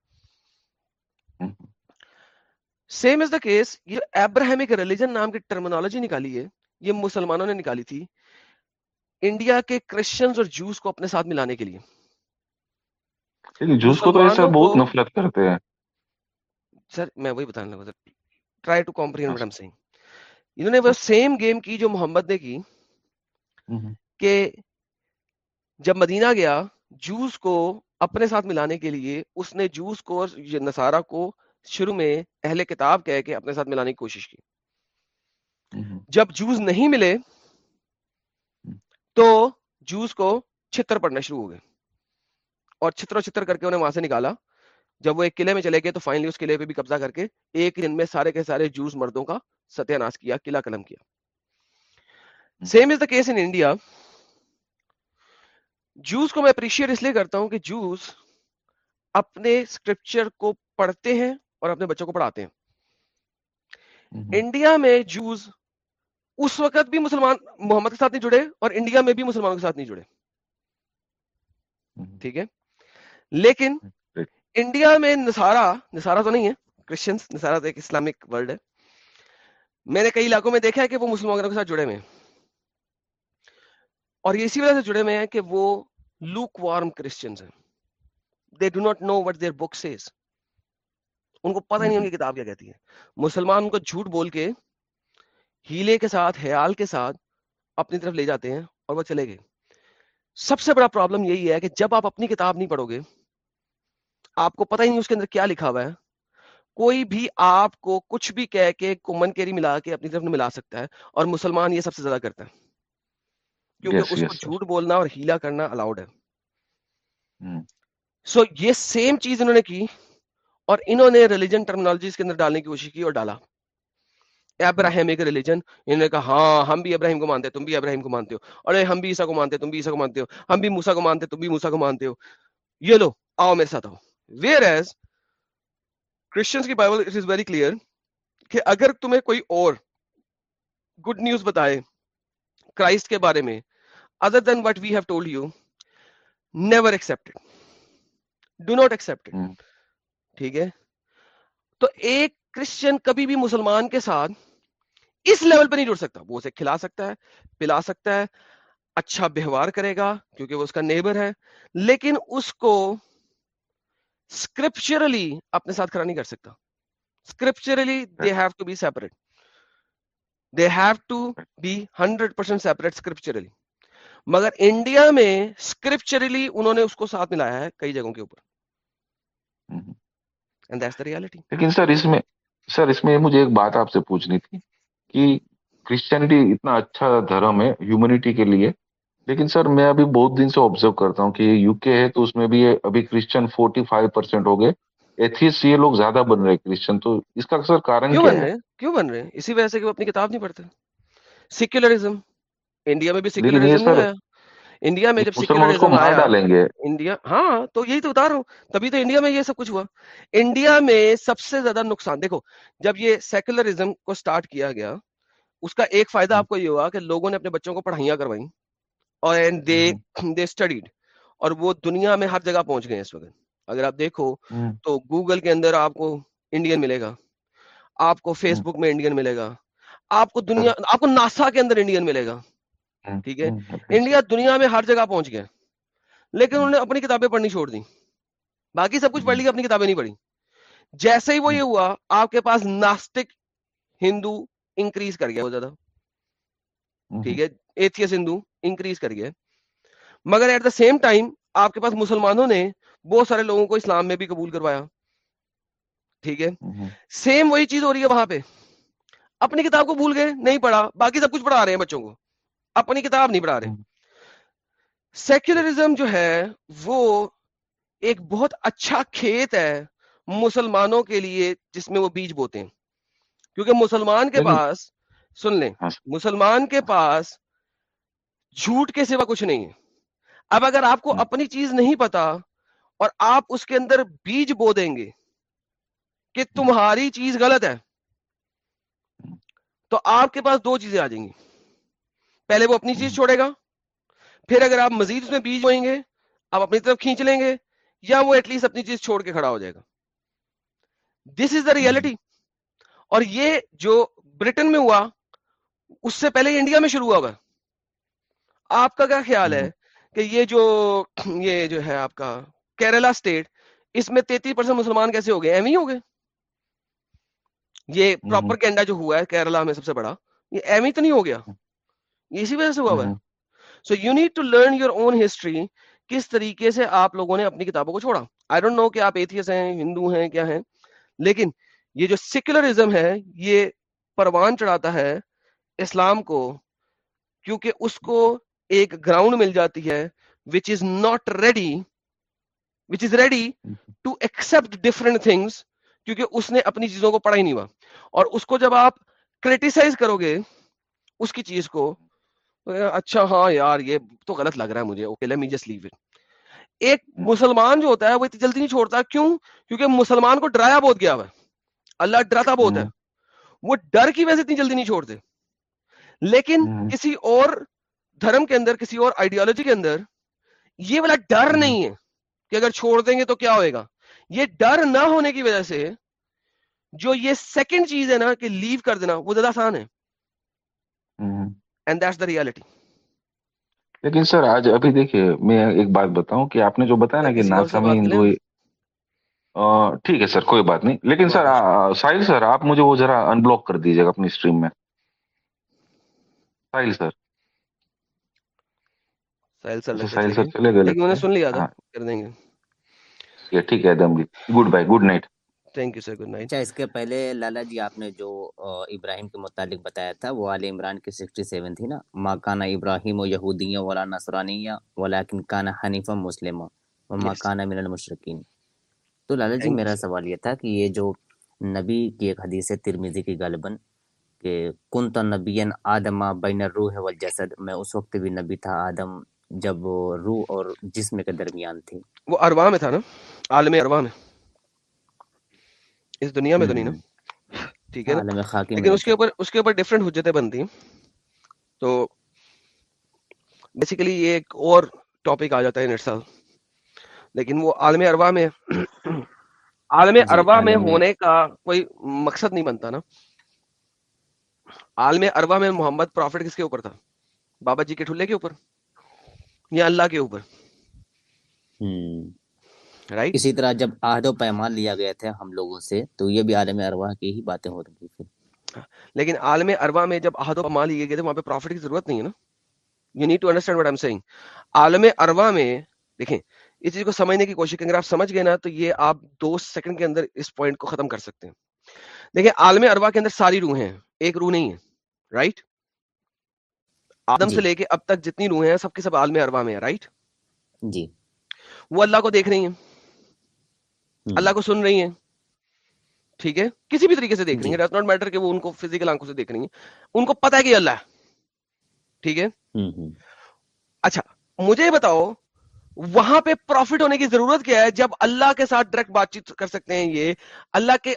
سیم از دا کیس یہ ابراہمک ریلیجن نام کی ٹرمنالوجی نکالی ہے یہ مسلمانوں نے نکالی تھی انڈیا کے کرسچنز اور جوس کو اپنے ساتھ ملانے کے لیے۔ جوس کو تو سر بہت نفرت کرتے ہیں۔ سر میں وہی بتانے لگا sir try to comprehend what am saying انہوں نے وہ اچھا۔ سیم گیم کی جو محمد نے کی کہ جب مدینہ گیا جوس کو اپنے ساتھ ملانے کے لیے اس نے جوس کو اور نصارہ کو شروع میں اہل کتاب کہہ کے اپنے ساتھ ملانے کی کوشش کی۔ جب جوز نہیں ملے تو جوز کو چھتر پڑنا شروع ہو گئے اور چھتر و چھتر کر کے انہیں وہاں سے نکالا۔ جب وہ ایک قلعے میں چلے گئے تو فائنلی اس قلعے پہ بھی قبضہ کر کے ایک دن میں سارے کے سارے جوز مردوں کا ستیہ ناش کیا قلعہ قلم کیا۔ Same is the case India juice کو میں اپریشیٹ اس لیے کرتا ہوں کہ جوس اپنے اسکرپچر کو پڑھتے ہیں اور اپنے بچوں کو پڑھاتے ہیں۔ انڈیا میں جوز اس وقت بھی مسلمان محمد کے ساتھ نہیں جڑے اور انڈیا میں بھی مسلمانوں کے ساتھ نہیں جڑے۔ ٹھیک ہے؟ لیکن انڈیا میں نسارا نسارا تو نہیں ہے کرسچنس نسارا تو ایک اسلامک ورلڈ ہے۔ میں نے کئی علاقوں میں دیکھا ہے کہ وہ مسلمانوں کے ساتھ جڑے ہوئے ہیں۔ اور یہ اسی وجہ سے جڑے ہوئے ہیں کہ وہ لوک وارم کرسچنس ہیں they do not know what their books ان کو پتہ نہیں ان کی کتاب کیا کہتی ہے مسلمان ان کو جھوٹ بول کے ہیلے کے ساتھ حیال کے ساتھ اپنی طرف لے جاتے ہیں اور وہ چلے گئے۔ سب سے بڑا پرابلم یہی ہے کہ جب آپ اپنی کتاب نہیں پڑھو گے آپ کو پتہ ہی نہیں اس کے اندر کیا لکھا ہوا ہے۔ کوئی بھی آپ کو کچھ بھی کہہ کے کمن کیری ملا کے اپنی طرف ملا سکتا ہے اور مسلمان یہ سب سے زیادہ کرتا ہے۔ کیونکہ Yes, اس yes, کو. جھوٹ بولنا اور ہیلا کرنا الاؤڈ ہے۔ سو یہ سیم چیز انہوں نے کی اور انہوں نے ریلیجن ٹرمنالوجیز کے اندر ڈالنے کی کوشش کی اور ڈالا۔ ابراہیم ایک ریلیجن انہوں نے کہا ہاں ہم بھی ابراہیم کو مانتے ہیں تم بھی ابراہیم کو مانتے ہو۔ ارے، ہم بھی عیسیٰ کو مانتے ہیں تم بھی عیسیٰ کو مانتے ہو۔ ہم بھی موسیٰ کو مانتے، تم بھی موسیٰ کو مانتے ہو۔ یہ لو، آؤ میرے ساتھ آؤ۔ ویئر ایز کرسچنس کی Bible it is very clear کہ اگر تمہیں کوئی اور گڈ نیوز بتائے کرائسٹ کے بارے میں other than what we have told you never accept do not accept ٹھیک ہے۔ تو ایک کرسچن کبھی بھی مسلمان کے ساتھ اس لیول پہ نہیں جڑ سکتا، وہ اسے کھلا سکتا ہے، پلا سکتا ہے اچھا بہوار کرے گا کیونکہ وہ اس کا نیبر ہے، لیکن اس کو اسکرپچرلی اپنے ساتھ کھڑا نہیں کر سکتا۔ Scripturally they have to be separate they have to be hundred percent separate scripturally مگر انڈیا میں اسکرپچرلی انہوں نے اس کو ساتھ ملایا ہے کئی جگہوں کے اوپر۔ اینڈ دیٹس لیکن سر اس میں سر اس میں مجھے ایک بات آپ سے پوچھنی تھی کہ کرسچینٹی اتنا اچھا دھرم ہے ہیومنٹی کے لیے لیکن سر میں ابھی بہت دن سے آبزرو کرتا ہوں کہ یو کے ہے تو اس میں بھی ابھی کرسچن فورٹی فائیو پرسینٹ ہو گئے۔ ایتھیس یہ لوگ زیادہ بن رہے کرسچن تو اس کا سر کارن کیوں بن ہے؟ رہے ہیں؟ کیوں بن رہے ہیں؟ اسی وجہ سے کہ وہ اپنی کتاب نہیں پڑھتے۔ سیکولرزم انڈیا میں بھی سیکولرزم نہیں آیا انڈیا میں جب سیکولرزم آیا ڈالیں گے۔ انڈیا ہاں تو یہی تو بتا رہا ہوں تبھی تو انڈیا میں یہ سب کچھ ہوا۔ انڈیا میں سب سے زیادہ نقصان دیکھو جب یہ سیکولرزم کو سٹارٹ کیا گیا اس کا ایک فائدہ آپ کو یہ ہوا کہ لوگوں نے اپنے بچوں کو پڑھائیاں کروائیں اور دے دے اسٹڈیڈ اور وہ دنیا میں ہر جگہ پہنچ گئے اس وقت۔ اگر آپ دیکھو تو گوگل کے اندر آپ کو انڈین ملے گا آپ کو فیس بک میں انڈین ملے گا آپ کو دنیا آپ کو ناسا کے اندر انڈین ملے گا۔ ٹھیک ہے؟ انڈیا دنیا میں ہر جگہ پہنچ گیا لیکن انہوں نے اپنی کتابیں پڑھنی چھوڑ دی باقی سب کچھ پڑھ لی اپنی کتابیں نہیں پڑھی۔ جیسے ہی وہ یہ ہوا آپ کے پاس ناستک ہندو انکریز کر گیا وہ زیادہ۔ ٹھیک ہے ایتھیس ہندو انکریز کر گیا مگر ایٹ دا سیم ٹائم آپ کے پاس مسلمانوں نے بہت سارے لوگوں کو اسلام میں بھی قبول کروایا۔ ٹھیک ہے؟ سیم وہی چیز ہو رہی ہے وہاں پہ۔ اپنی کتاب کو بھول گئے نہیں پڑھا باقی سب کچھ پڑھا رہے ہیں بچوں کو۔ اپنی کتاب نہیں پڑھا رہے۔ سیکولرزم جو ہے وہ ایک بہت اچھا کھیت ہے مسلمانوں کے لیے جس میں وہ بیج بوتے ہیں۔ کیونکہ مسلمان کے لیکن- پاس سن لیں مسلمان کے پاس جھوٹ کے سوا کچھ نہیں ہے۔ اب اگر آپ کو اپنی چیز نہیں پتا اور آپ اس کے اندر بیج بو دیں گے کہ تمہاری چیز غلط ہے تو آپ کے پاس دو چیزیں آ جائیں گی۔ پہلے وہ اپنی چیز چھوڑے گا۔ پھر اگر آپ مزید اس میں بیج بوئیں گے آپ اپنی طرف کھینچ لیں گے یا وہ ایٹ لیسٹ اپنی چیز چھوڑ کے کھڑا ہو جائے گا۔ دس از دا ریالٹی اور یہ جو برٹن میں ہوا اس سے پہلے انڈیا میں شروع ہوا ہوا۔ آپ کا کیا خیال ہے کہ یہ جو (clears throat) یہ جو ہے آپ کا کیرلا اسٹیٹ اس میں تینتیس پرسینٹ مسلمان کیسے ہو گئے؟ ایم ہی ہو گئے۔ یہ پراپر کینڈا جو ہوا ہے کیرلا میں سب سے بڑا یہ ایم ہی تو نہیں ہو گیا۔ اسی وجہ سے ہوا ہوا ہے۔ So you need to learn your own history کس طریقے سے آپ لوگوں نے اپنی کتابوں کو چھوڑا۔ آئی ڈونٹ نو کہ آپ ایتھیس ہیں ہندو ہیں کیا ہیں۔ لیکن یہ جو سیکولرزم ہے یہ پروان چڑھاتا ہے اسلام کو کیونکہ اس کو ایک گراؤنڈ مل جاتی ہے which is not ready which is ready to accept different things کیونکہ اس نے اپنی چیزوں کو پڑھا ہی نہیں ہوا۔ اور اس کو جب آپ کریٹیسائز کرو گے اس کی چیز کو اچھا ہاں یار یہ تو غلط لگ رہا ہے مجھے okay let me just leave it ایک مسلمان جو ہوتا ہے وہ اتنی جلدی نہیں چھوڑتا کیوں؟ کیونکہ مسلمان کو ڈرایا بہت گیا ہوا اللہ ڈراتا بہت ہے۔ وہ ڈر کی وجہ سے اتنی جلدی نہیں چھوڑتے۔ لیکن کسی اور دھرم کے اندر کسی اور آئیڈیالوجی کے اندر یہ والا ڈر نہیں ہے کہ اگر چھوڑ دیں گے تو کیا ہوئے گا۔ یہ ڈر نہ ہونے کی وجہ سے جو یہ سیکنڈ چیز ہے نا کہ لیو کر دینا وہ زیادہ آسان ہے۔ اینڈ دیٹس دا ریالٹی لیکن سر آج ابھی دیکھیے میں ایک بات بتاؤں کہ آپ نے جو بتایا نا کہ کسی اور سے ناسمی بات کریں ہندو آ، ٹھیک ہے سر کوئی بات نہیں۔ لیکن سر ساحل سر آپ مجھے وہ ذرا ان بلاک کر دیجیے گا اپنی اسٹریم میں۔ ساحل سر۔ ساحل سر اچھا ساحل سر چلے گئے لیکن انہوں نے لگتا سن لیا ہے تھا ہاں۔ کر دیں گے۔ ٹھیک ہے ٹھیک ہے دم good bye good night thank you sir good night اچھا اس کے پہلے لالا جی آپ نے جو ابراہیم کے متعلق بتایا تھا وہ آل عمران کی سکسٹی سیون تھی نا؟ ماں کانا ابراہیم و یہودیہ ولا نصرانیہ ولیکن کانا حنیفا مسلم و ماں کانا من المشرقین تو لالا جی میرا سوال یہ تھا کہ یہ جو نبی کی ایک حدیث ہے ترمیزی کی غالباً کہ کن تو نبی آدم بین الروح والجسد میں اس وقت بھی نبی تھا آدم جب روح اور جسم کے درمیان تھی۔ وہ اروا میں تھا نا؟ عالم اروا میں۔ اس دنیا میں تو نہیں نا؟ ٹھیک ہے لیکن اس کے اوپر اس کے اوپر ڈفرینٹ حجتیں بنتی ہیں۔ تو بیسیکلی یہ ایک اور ٹاپک آ جاتا ہے ان لیکن وہ عالم اروا (clears throat) میں عالم جی اروا میں ہونے کا کوئی مقصد نہیں بنتا نا۔ عالم اروا میں محمد پرافٹ کس کے اوپر تھا؟ بابا جی کے ٹھلے کے اوپر یا اللہ کے اوپر؟ رائٹ اسی طرح جب عہد و پیمان لیا گیا تھا ہم لوگوں سے تو یہ بھی عالم ارواح کی ہی باتیں ہو رہی پھر لیکن عالم اروا میں جب عہد و پیمان لیے گئے تھے وہاں پہ پروفٹ کی ضرورت نہیں ہے نا۔ You need to understand what am saying عالم اروا میں دیکھیں اس چیز کو سمجھنے کی کوشش کریں اگر آپ سمجھ گئے نا تو یہ آپ دو سیکنڈ کے اندر اس پوائنٹ کو ختم کر سکتے ہیں۔ دیکھیں عالم اروا کے اندر ساری روحیں ہیں ایک روح نہیں ہے رائٹ آدم جی۔ سے لے کے اب تک جتنی روحیں ہیں سب کے سب عالم اروا میں ہے رائٹ جی۔ وہ اللہ کو دیکھ رہی ہیں۔ اللہ کو سن رہی ہیں۔ ٹھیک ہے؟ کسی بھی طریقے سے دیکھ رہی جی۔ ہیں ڈز ناٹ میٹر کہ وہ ان کو فزیکل آنکھوں سے دیکھ رہی ہیں۔ ان کو پتا ہے کہ اللہ ہے۔ ٹھیک ہے؟ اچھا مجھے بتاؤ وہاں پہ پروفٹ ہونے کی ضرورت کیا ہے جب اللہ کے ساتھ ڈائریکٹ بات چیت کر سکتے ہیں یہ؟ اللہ کے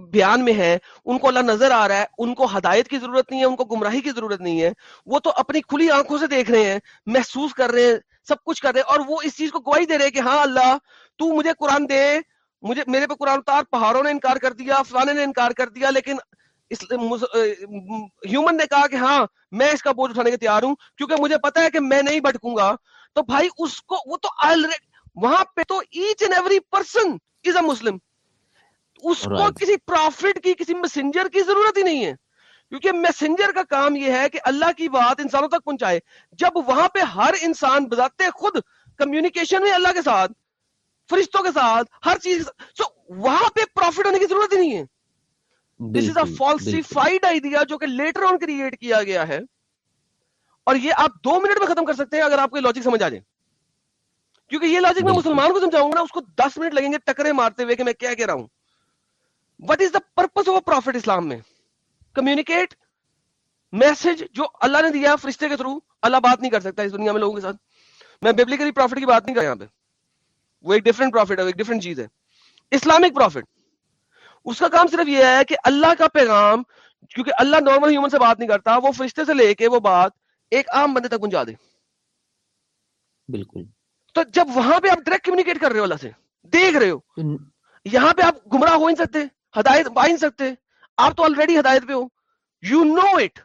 بیان میں ہے ان کو اللہ نظر آ رہا ہے ان کو ہدایت کی ضرورت نہیں ہے ان کو گمراہی کی ضرورت نہیں ہے۔ وہ تو اپنی کھلی آنکھوں سے دیکھ رہے ہیں محسوس کر رہے ہیں سب کچھ کر رہے ہیں اور وہ اس چیز کو گواہی دے رہے ہیں کہ ہاں اللہ تو مجھے قرآن دے مجھے میرے پہ قرآن اتار پہاڑوں نے انکار کر دیا فلانے نے انکار کر دیا لیکن ہیومن نے کہا کہ ہاں میں اس کا بوجھ اٹھانے کے تیار ہوں کیونکہ مجھے پتا ہے کہ میں نہیں بھٹکوں گا۔ تو بھائی اس کو وہ تو وہاں پہ تو each and every person is a Muslim اس کو کسی پروفٹ کی کسی میسنجر کی ضرورت ہی نہیں ہے۔ کیونکہ میسنجر کا کام یہ ہے کہ اللہ کی بات انسانوں تک پہنچائے۔ جب وہاں پہ ہر انسان بذات خود کمیونیکیشن میں اللہ کے ساتھ فرشتوں کے ساتھ ہر چیز سو وہاں پہ پروفٹ ہونے کی ضرورت ہی نہیں ہے۔ This is a falsified idea جو کہ لیٹر آن کریٹ کیا گیا ہے۔ اور یہ آپ دو منٹ میں ختم کر سکتے ہیں اگر آپ کو لاجک سمجھ آ جائے۔ کیونکہ یہ لاجک میں مسلمان کو سمجھاؤں گا نا اس کو دس منٹ لگیں گے ٹکرے مارتے ہوئے کہ میں کیا کہہ رہا ہوں۔ What is the purpose of prophet اسلام میں؟ کمیونیکیٹ میسج جو اللہ نے دیا فرشتے کے تھرو اللہ بات نہیں کر سکتا اس دنیا میں لوگوں کے ساتھ۔ میں بیبلیکلی پروفٹ کی بات نہیں کر یہاں پہ۔ وہ ایک ڈفرنٹ پروفٹ ہے ایک ڈفرنٹ چیز ہے۔ اسلامک پروفٹ اس کا کام صرف یہ ہے کہ اللہ کا پیغام کیونکہ اللہ نارمل ہیومن سے بات نہیں کرتا وہ فرشتے سے لے کے وہ بات ایک عام بندے تک پہنچا دے۔ بالکل۔ تو جب وہاں پہ آپ ڈائریکٹ کمیونیکیٹ کر رہے ہو اللہ سے دیکھ رہے ہو یہاں پہ آپ گمراہ ہو ہی نہیں سکتے ہدایت پا ہی نہیں سکتے۔ آپ تو آلریڈی ہدایت پہ ہو۔ You know it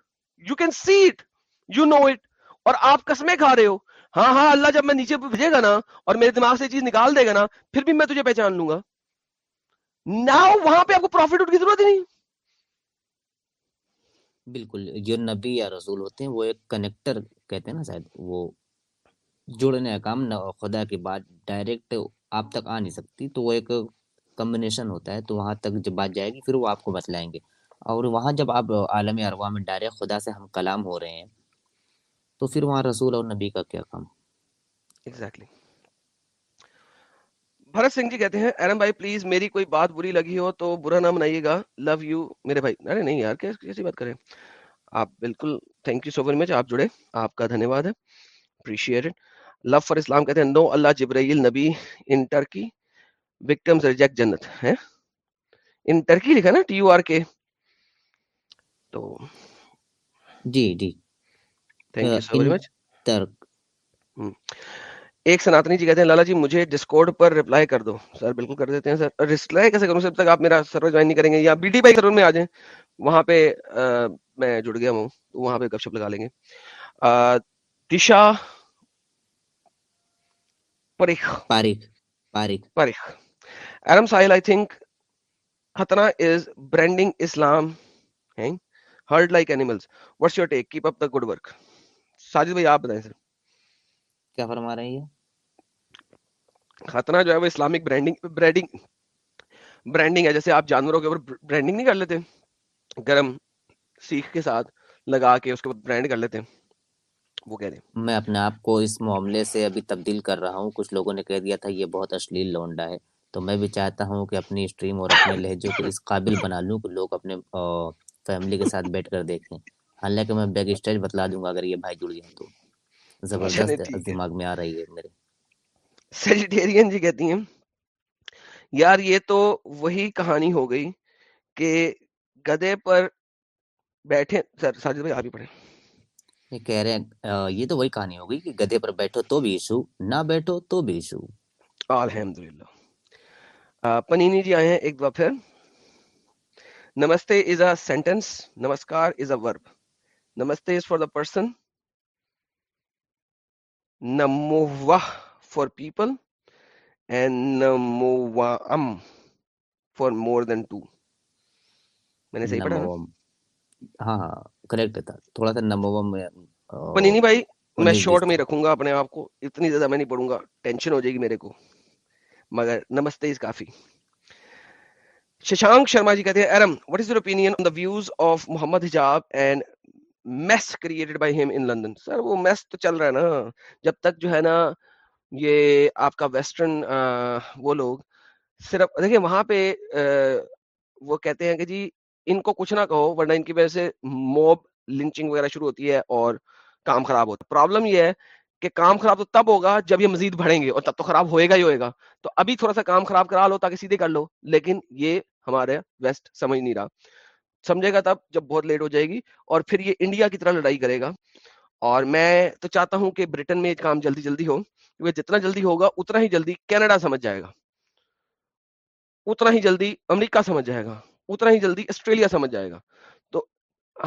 you can see it you know it اور آپ قسمیں کھا رہے ہو۔ ہاں ہاں اللہ جب میں نیچے بھیجے گا نا اور میرے دماغ سے چیز نکال دے گا نا، پھر بھی میں تجھے پہچان لوں گا۔ ناؤ وہاں پہ آپ کو پروفٹ اٹھ کی ضرورت ہی نہیں۔ بالکل، جو نبی یا رسول ہوتے ہیں، وہ ایک کنیکٹر کہتے ہیں نا شاید، وہ جوڑنے کا کام خدا کی بات ڈائریکٹ آپ تک آ نہیں سکتی، تو وہ ایک کمبینیشن ہوتا ہے۔ تو وہاں تک جب بات جائے گی، پھر وہ آپ کو بتلائیں گے۔ اور وہاں جب آپ عالم اروا میں ڈائریکٹ خدا سے ہم کلام ہو رہے ہیں تو پھر وہاں رسول اور نبی کا کیا کام؟ ایگزیکٹلی بھرت سنگھ جی کہتے ہیں ارم بھائی پلیز میری کوئی بات بری لگی ہو تو برا نہ منائیے گا۔ لو یو میرے بھائی۔ ارے نہیں یار کیس- کیسی بات کریں؟ آپ بالکل thank you so very much آپ جڑے۔ آپ کا دھنیہ واد ہے اپریشیٹ لو فار اسلام کہتے ہیں نو اللہ جبرائیل نبی ان ٹرکی وکٹمز ریجیکٹ جنت ہے۔ ان ٹرکی لکھا نا ٹی یو آر کے تو جی جی۔ Thank you so very in much ترک۔ ایک سناتنی جی کہتے ہیں لالا جی مجھے ڈسکورڈ پر ریپلائی کر دو۔ سر بالکل کر دیتے ہیں سر ریپلائی کیسے کروں؟ جب تک آپ میرا سرور جوائن نہیں کریں گے یا بی ٹی بھائی سرور میں آ جائیں۔ وہاں پہ میں جڑ گیا ہوں وہاں پہ گپ شپ لگا لیں گے۔ Disha Parikh Parikh Parikh Parikh Eram Sahil I think ختنا is branding Islam herd like animals what's your take keep up the good work Sajid بھائی آپ بتائیں سر۔ کیا فرما رہے ہیں؟ ختنا جو ہے وہ اسلامک برانڈنگ برانڈنگ برانڈنگ ہے۔ جیسے آپ جانوروں کے اوپر برانڈنگ نہیں کر لیتے گرم سیخ کے ساتھ لگا کے اس کے اوپر برانڈ کر لیتے۔ ہیں وہ کہہ رہے ہیں۔ میں اپنے آپ کو اس معاملے سے ابھی تبدیل کر رہا ہوں۔ کچھ لوگوں نے کہہ دیا تھا یہ بہت اشلیل لونڈا ہے۔ تو میں بھی چاہتا ہوں کہ اپنی اسٹریم اور اپنے لہجے کو اس قابل بنا لوں کہ لوگ اپنے فیملی کے ساتھ بیٹھ کر دیکھیں۔ حالانکہ میں بیک اسٹیج بتلا دوں گا اگر یہ بھائی جڑ جائیں تو۔ زبردست دماغ میں آ رہی ہے میرے۔ سیجیٹیرین جی کہتی ہیں۔ یار یہ تو وہی کہانی ہو گئی کہ گدے پر بیٹھے سر ساجد بھائی آپ ہی پڑھیں۔ یہ کہہ رہے ہیں یہ تو وہی کہانی ہو گئی کہ گدے پر بیٹھو تو بھی ایشو نہ بیٹھو تو بھی ایشو۔ الحمدللہ۔ پنینی جی آئے ہیں ایک دفعہ پھر۔ نمستے از a sentence namaskar is a verb. نمستے از فار دا پرسن نموہ فار پیپل اینڈ نموام فار مور دین ٹو میں نے صحیح پڑھا ہاں ہاں کریکٹ تھا تھوڑا سا نموم پنینی بھائی میں شارٹ میں رکھوں گا اپنے آپ کو اتنی زیادہ میں نہیں پڑھوں گا ٹینشن ہو جائے گی میرے کو مگر نمستے از کافی ششانک شرما جی کہتے ہیں Eram what is your opinion on the views of Mohammed Hijab and mass created by ہم ان لندن سر وہ میس تو چل رہا ہے نا۔ جب تک جو ہے نا یہ آپ کا ویسٹرن وہ لوگ صرف، دیکھیں وہاں پہ وہ کہتے ہیں کہ جی ان کو کچھ نہ کہو ورنہ ان کی وجہ سے موب لنچنگ وغیرہ شروع ہوتی ہے اور کام خراب ہوتا ہے۔ پرابلم یہ ہے کہ کام خراب تو تب ہوگا جب یہ مزید بڑھیں گے اور تب تو خراب ہوئے گا ہی ہوئے گا۔ تو ابھی تھوڑا سا کام خراب کرا لو تاکہ سیدھے کر لو، لیکن یہ ہمارے ویسٹ سمجھ نہیں رہا۔ سمجھے گا تب جب بہت لیٹ ہو جائے گی اور پھر یہ انڈیا کی طرح لڑائی کرے گا۔ اور میں تو چاہتا ہوں کہ برٹن میں کام جلدی جلدی ہو، کیونکہ جتنا جلدی ہوگا اتنا ہی جلدی کینیڈا سمجھ جائے گا۔ اتنا ہی جلدی امریکہ سمجھ جائے گا۔ اتنا ہی جلدی آسٹریلیا سمجھ جائے گا۔ تو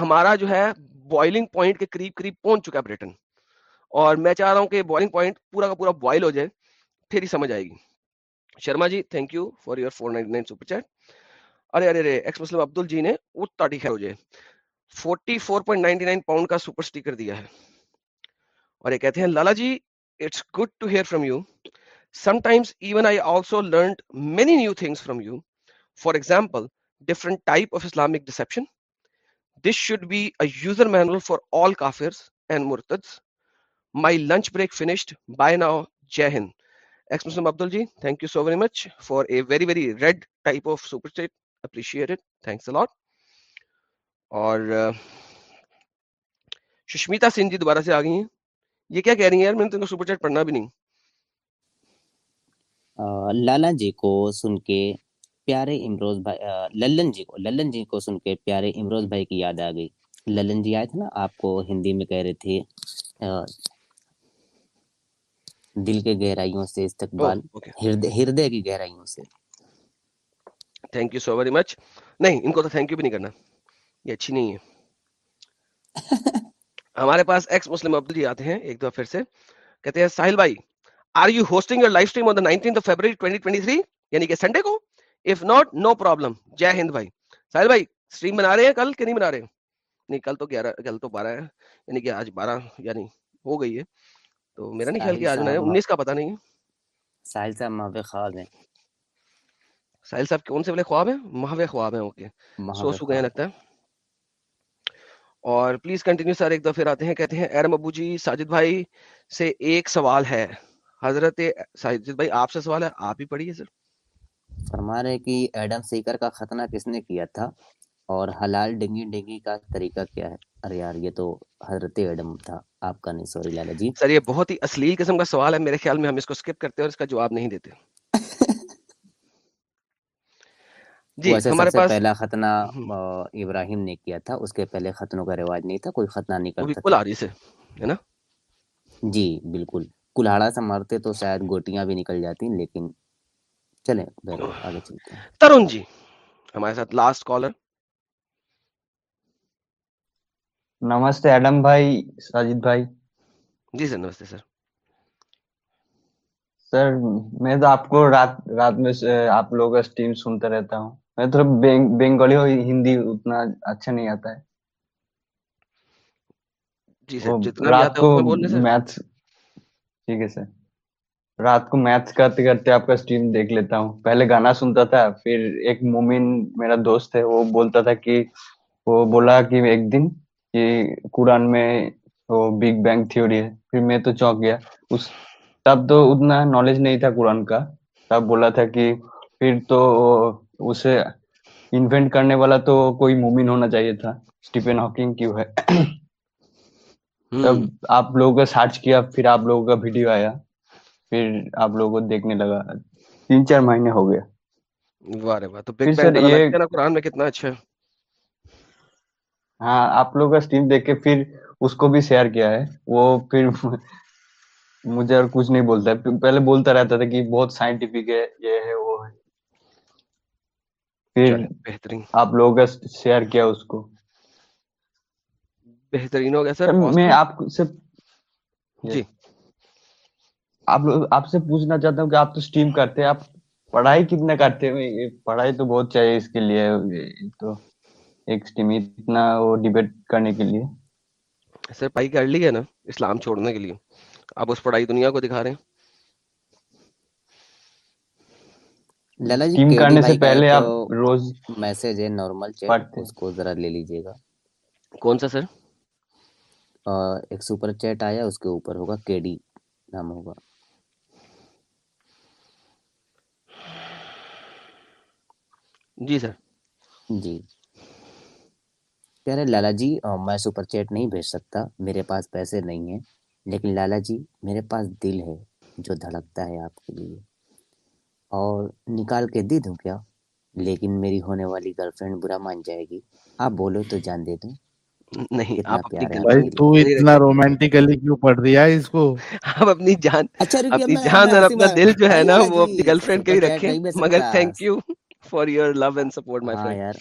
ہمارا جو ہے بوائلنگ پوائنٹ کے قریب قریب پہنچ چکا ہے برٹن اور میں چاہ رہا ہوں کہ بوائلنگ پوائنٹ پورا کا پورا بوائل ہو جائے، پھر ہی سمجھ آئے گی۔ Sharma ji thank you for your four ninety nine super chat ارے ارے ارے ایکس مسلم عبدل جی نے اتنا خیر ہو جائے forty four point ninety nine pound کا سپر سٹیکر دیا ہے اور یہ کہتے ہیں Lala ji it's good to hear from you sometimes even I also learned many new things from you for example different type of Islamic deception this should be a user manual for all کافرز and مرتدس my lunch break finished bye now J Hind ex Muslim Abdul ji thank you so very much for a very very red type of super Appreciate it. Thanks a lot. اور سشمیتا سنگھ جی دوبارہ سے آ گئی ہیں۔ یہ کیا کہہ رہی ہیں یار؟ میں نے تم کو سپر چیٹ پڑھنا بھی نہیں۔ لالا جی کو سن کے پیارے امروز بھائی للن جی کو للن جی کو سن کے پیارے امروز بھائی کی یاد آ گئی۔ للن جی آئے تھے نا آپ کو ہندی میں کہہ رہے تھے دل کے گہرائیوں سے استقبال ہردے کی گہرائیوں سے۔ Thank you so very much نہیں ان کو تو تھینک یو بھی نہیں کرنا۔ یہ اچھی نہیں ہے۔ (laughs) ہمارے پاس ایکس مسلم عبدل جی آتے ہیں ایک دو پھر سے۔ کہتے ہیں ساحل بھائی are you hosting your live stream on the nineteen February twenty twenty three یعنی کہ سنڈے کو؟ اف ناٹ نو پرابلم جے ہند بھائی۔ ساحل بھائی اسٹریم بنا رہے ہیں کل کہ نہیں بنا رہے؟ نہیں کل تو گیارہ کل تو بارہ ہے۔ یعنی کہ آج بارہ یعنی ہو گئی ہے۔ تو میرا نہیں خیال کہ آج میں انیس کا پتا نہیں ہے۔ ساحل صاحب خواب ہیں ساحل صاحب کون سے والے خواب ہیں؟ محو خواب ہیں اوکے۔ سو سو گئے لگتا ہے۔ اور پلیز کنٹینیو سر ایک دفعہ آتے ہیں کہتے ہیں ایرم ابو جی ساجد بھائی سے ایک سوال ہے۔ حضرت ساجد بھائی آپ سے سوال ہے آپ ہی پڑھیے سر۔ فرما رہے کہ ایڈم سیکر کا ختنہ کس نے کیا تھا؟ اور حلال ڈنگی ڈنگی کا طریقہ کیا ہے؟ ارے یار یہ تو حضرت ایڈم تھا۔ آپ کا نہیں سوری لالا جی۔ سر یہ بہت ہی اصلیل قسم کا سوال ہے۔ میرے خیال میں ہم اس کو سکپ کرتے ہیں اور اس کا جواب نہیں دیتے۔ جی ہمارے پاس پہلا ختنہ ابراہیم نے کیا تھا اس کے پہلے ختنوں کا رواج نہیں تھا کوئی ختنہ نہیں کرتا کلہاڑی سے ہے نا؟ جی بالکل۔ کلاڑا سے مارتے تو شاید گوٹیاں بھی نکل جاتی لیکن چلیں آگے چلتے ہیں۔ ترون جی ہمارے ساتھ لاسٹ کالر نمستے ایڈم بھائی ساجد بھائی۔ جی سر نمستے سر۔ سر میں تو آپ کو رات رات میں آپ لوگوں کا سنتا رہتا ہوں۔ میں تھوڑا بنگالی اور ہندی اتنا اچھا نہیں آتا ہے۔ رات کو میتھس کرتے کرتے آپ کا سٹریم دیکھ لیتا ہوں۔ پہلے گانا سنتا تھا پھر ایک مومن میرا دوست ہے وہ بولتا تھا کہ وہ بولا کہ ایک دن کہ قرآن میں وہ بگ بینگ تھیوری ہے۔ پھر میں تو چونک گیا۔ اس تب تو اتنا نالج نہیں تھا قرآن کا۔ تب بولا تھا کہ پھر تو اسے انوینٹ کرنے والا تو کوئی مومن ہونا چاہیے تھا۔ اسٹیفن ہاکنگ کیوں ہے۔ تب آپ لوگوں کا سرچ کیا پھر آپ لوگوں کا ویڈیو آیا۔ پھر آپ لوگوں کو دیکھنے لگا۔ تین چار مہینے ہو گیا قرآن میں کتنا اچھا ہاں آپ لوگ کا اسٹیم دیکھ کے پھر اس کو بھی شیئر کیا ہے۔ وہ پھر مجھے اور کچھ نہیں بولتا۔ ہے پہلے بولتا رہتا تھا کہ بہت سائنٹیفک ہے یہ ہے وہ ہے۔ پھر بہترین۔ آپ لوگ شیئر کیا اس کو؟ بہترین ہو گیا سر میں آپ سے جی۔ آپ آپ سے پوچھنا چاہتا ہوں کہ آپ تو اسٹیم کرتے ہیں آپ پڑھائی کتنا کرتے ہیں؟ پڑھائی تو بہت چاہیے اس کے لیے تو ایک اسٹیم اتنا وہ ڈیبیٹ کرنے کے لیے۔ سر پڑھائی کر لی ہے نا اسلام چھوڑنے کے لیے۔ آپ اس پڑھائی دنیا کو دکھا رہے ہیں۔ لالا جی ٹیم کرنے سے پہلے آپ روز میسج ہے نارمل چیٹ اس کو ذرا لے لیجیے گا کون سا سر ایک سپر چیٹ آیا اس کے اوپر ہوگا کے ڈی نام ہوگا جی سر جی کہہ رہے لالا جی میں سپر چیٹ نہیں بھیج سکتا میرے پاس پیسے نہیں ہیں لیکن لالا جی میرے پاس دل ہے جو دھڑکتا ہے آپ کے لیے اور نکال کے دے دوں کیا؟ لیکن میری ہونے والی گرل فرینڈ برا مان جائے گی۔ آپ بولو تو جان دے دوں۔ نہیں تو اتنا رومانٹیکلی کیوں پڑھ رہی ہے اس کو؟ آپ اپنی جان اچھا، اپنی جان اور اپنا دل جو ہے نا وہ اپنی گرل فرینڈ کے مگر thank you for your love and support my friend یار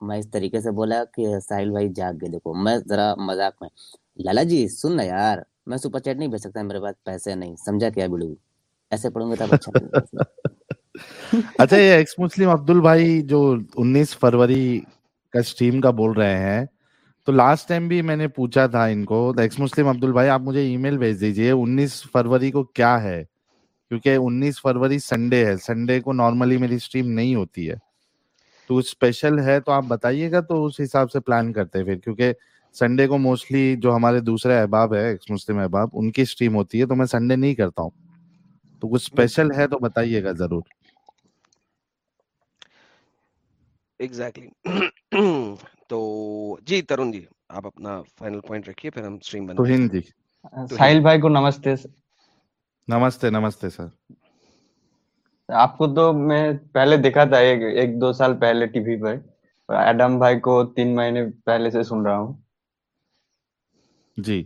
میں اس طریقے سے بولا کہ ساحل بھائی جاگ گئے دیکھو۔ میں ذرا مذاق میں لالا جی سن نا یار میں سپر چیٹ نہیں بھیج سکتا میرے پاس پیسے نہیں۔ سمجھا کیا بلو؟ ایسے پڑھوں گے تب اچھا اچھا یہ ایکس مسلم عبد بھائی جو انیس فروری کا اسٹریم کا بول رہے ہیں تو لاسٹ ٹائم بھی میں نے پوچھا تھا ان کو ایکس مسلم عبد بھائی آپ مجھے ای میل بھیج دیجیے انیس فروری کو کیا ہے کیونکہ انیس فروری سنڈے ہے سنڈے کو نارملی میری اسٹریم نہیں ہوتی ہے تو اسپیشل ہے تو آپ بتائیے گا تو اس حساب سے پلان کرتے پھر کیونکہ سنڈے کو موسٹلی جو ہمارے دوسرے احباب ہے ایکس مسلم احباب ان کی اسٹریم ہوتی ہے تو میں سنڈے نہیں کرتا ہوں تو کچھ اسپیشل ہے تو بتائیے گا ضرور۔ ایگزیکٹلی (clears throat) تو جی ترون جی آپ اپنا فائنل پوائنٹ رکھیے پھر ہم اسٹریم جی۔ ساحل بھائی کو نمستے نمستے نمستے سر۔ آپ کو تو میں پہلے دیکھا تھا ایک دو سال پہلے ٹی وی پر۔ ایڈم بھائی کو تین مہینے پہلے سے سن رہا ہوں۔ جی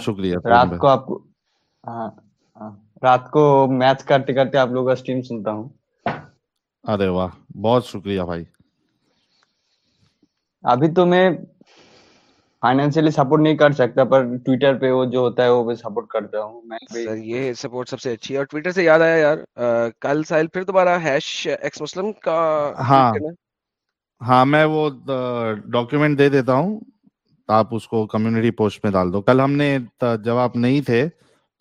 شکریہ رات کو آپ کو ہاں۔ رات کو میچ کرتے کرتے آپ لوگوں کا سٹریم سنتا ہوں۔ ارے واہ بہت شکریہ بھائی۔ ابھی تو میں فائنینشلی سپورٹ نہیں کر سکتا پر ٹویٹر پہ وہ جو ہوتا ہے وہ میں سپورٹ کرتا ہوں۔ میں یہ سپورٹ سب سے اچھی ہے۔ اور ٹویٹر سے یاد آیا یار کل سائل پھر دوبارہ ہیش ایکس مسلم کا ہاں۔ ہاں میں وہ ڈاکیومنٹ دے دیتا ہوں۔ آپ اس کو کمیونٹی پوسٹ میں ڈال دو۔ کل ہم نے جواب نہیں تھے۔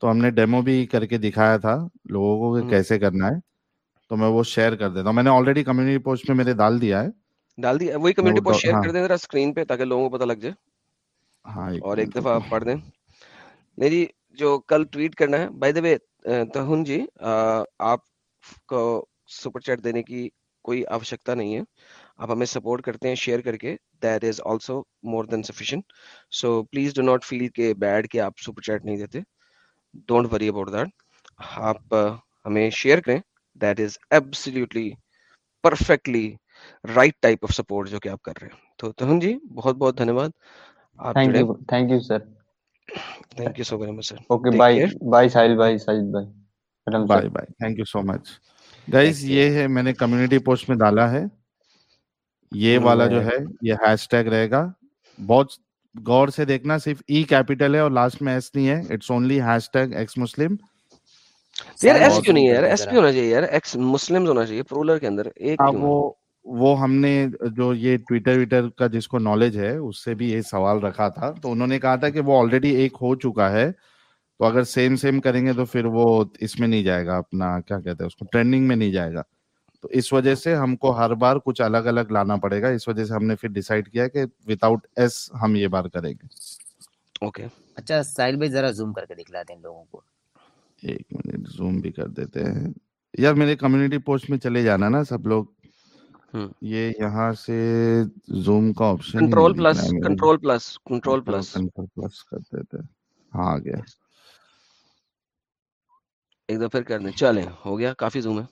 تو ہم نے ڈیمو بھی کر کے دکھایا تھا لوگوں کو کہ کیسے کرنا ہے تو میں وہ شیئر کر دیتا ہوں۔ میں نے آلریڈی کمیونٹی پوسٹ میں میرے ڈال دیا ہے۔ ڈال دیا وہی کمیونٹی پوسٹ شیئر کر دیں ذرا اسکرین پہ تاکہ لوگوں کو پتہ لگ جائے۔ ہاں اور ایک دفعہ پڑھ دیں۔ میری جو کل ٹویٹ کرنا ہے بائی دا وے تہن جی آپ کو سپر چیٹ دینے کی کوئی آوشکتا نہیں ہے۔ آپ ہمیں سپورٹ کرتے ہیں شیئر کر کے that is also more than sufficient so please do not feel کہ بیڈ کہ آپ سپر چیٹ نہیں دیتے۔ ڈونٹ وری اباؤٹ دیٹ آپ ہمیں شیئر کریں. That is absolutely perfectly right type of support جو کہ آپ کر رہے ہیں. تو تہن جی بہت بہت دھنیہ واد thank you sir thank you so very much sir okay bye bye Sahil bye Sajid bye bye bye thank you so much guys یہ ہے میں نے کمیونٹی پوسٹ میں ڈالا ہے. یہ والا جو ہے یہ ہیش ٹیگ رہے گا. بہت غور سے دیکھنا صرف e ای کیپیٹل ہے اور لاسٹ میں ایس نہیں ہے۔ It's only hashtag ex Muslim یار ایس کیوں نہیں ہے یار؟ ایس ہونا چاہیے یار؟ ایکس مسلمز ہونا چاہیے پرولر کے اندر ایک ہاں، وہ وہ ہم نے جو یہ ٹویٹر ویٹر کا جس کو نالج ہے اس سے بھی یہ سوال رکھا تھا۔ تو انہوں نے کہا تھا کہ وہ آلریڈی ایک ہو چکا ہے۔ تو اگر سیم سیم کریں گے تو پھر وہ اس میں نہیں جائے گا اپنا کیا کہتے ہیں اس کو ٹرینڈنگ میں نہیں جائے گا۔ تو اس وجہ سے ہم کو ہر بار کچھ الگ الگ لانا پڑے گا۔ اس وجہ سے ہم نے پھر ڈیسائیڈ کیا کہ ود ایس ہم یہ بار کریں گے۔ اوکے اچھا سائل بھائی ذرا زوم کر کے دکھلاتے ہیں لوگوں کو۔ ایک منٹ زوم بھی کر دیتے ہیں۔ یار میرے کمیونٹی پوسٹ میں چلے جانا نا سب لوگ۔ یہ یہاں سے زوم کا option control plus control plus control plus control plus کر دیتے ہیں۔ ہاں آ گیا۔ ایک دفعہ پھر کر دیں۔ چلیں ہو گیا کافی زوم ہے۔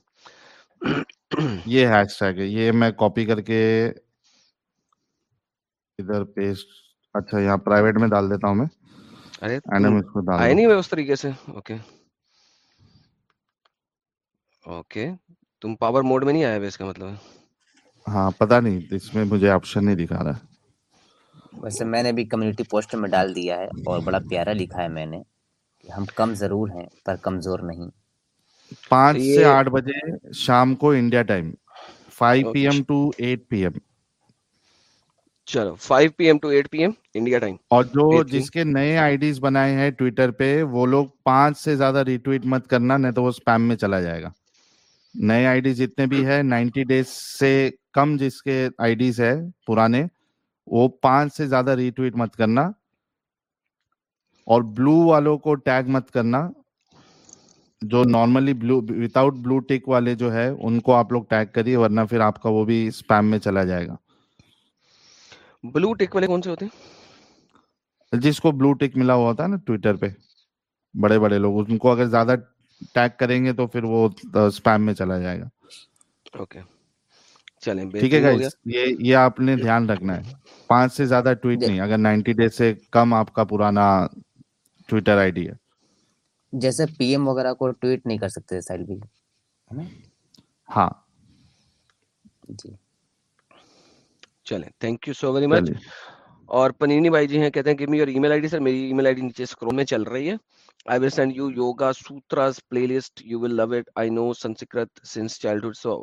یہ ہیش ٹیگ ہے یہ میں کاپی کر کے ادھر پیسٹ اچھا یہاں پرائیویٹ میں ڈال دیتا ہوں میں۔ آئے نہیں اس طریقے سے۔ اوکے اوکے تم پاور موڈ میں نہیں آیا اس کا مطلب؟ ہاں پتا نہیں اس میں مجھے آپشن نہیں دکھا رہا۔ ویسے میں نے بھی کمیونٹی پوسٹ میں ڈال دیا ہے اور بڑا پیارا لکھا ہے میں نے کہ ہم کم ضرور ہیں پر کمزور نہیں۔ پانچ سے آٹھ بجے شام کو India time five P M to eight P M چلو five P M to eight P M India time. اور جو جس کے نئے آئی ڈیز بنائے ہیں ٹویٹر پہ وہ لوگ پانچ سے زیادہ ریٹویٹ مت کرنا نہیں تو وہ اسپیم میں چلا جائے گا۔ نئے آئی ڈی جتنے بھی ہے نائنٹی ڈیز سے کم جس کے آئی ڈیز ہے پرانے وہ پانچ سے زیادہ ریٹویٹ مت کرنا۔ اور بلو والوں کو ٹیگ مت کرنا۔ جو نارملی بلو وداؤٹ بلو ٹیک والے جو ہے ان کو آپ لوگ ٹیگ کریے ورنہ پھر آپ کا وہ بھی اسپیم میں چلا جائے گا۔ بلو ٹیک والے کون سے ہوتے ہیں؟ جس کو بلو ٹیک ملا ہوا ہوتا ہے نا ٹویٹر پہ بڑے بڑے لوگ ان کو اگر زیادہ ٹیگ کریں گے تو پھر وہ اسپیم میں چلا جائے گا۔ اوکے چلیں ٹھیک ہے گائز یہ یہ آپ نے دھیان رکھنا ہے۔ پانچ سے زیادہ ٹویٹ جی۔ نہیں اگر نائنٹی ڈیز سے کم آپ کا پرانا ٹویٹر آئی ڈی ہے۔ جیسے پی ایم وغیرہ کو ٹویٹ نہیں کر سکتے سائل بھی ہاں۔ جی۔ چلیں thank you so very much اور پنینی بھائی جی ہیں کہتے ہیں give me your email I D sir میری ای میل آئی ڈی نیچے اسکرول میں چل رہی ہے۔ I will send you yoga sutras playlist you will love it I know Sanskrit sense so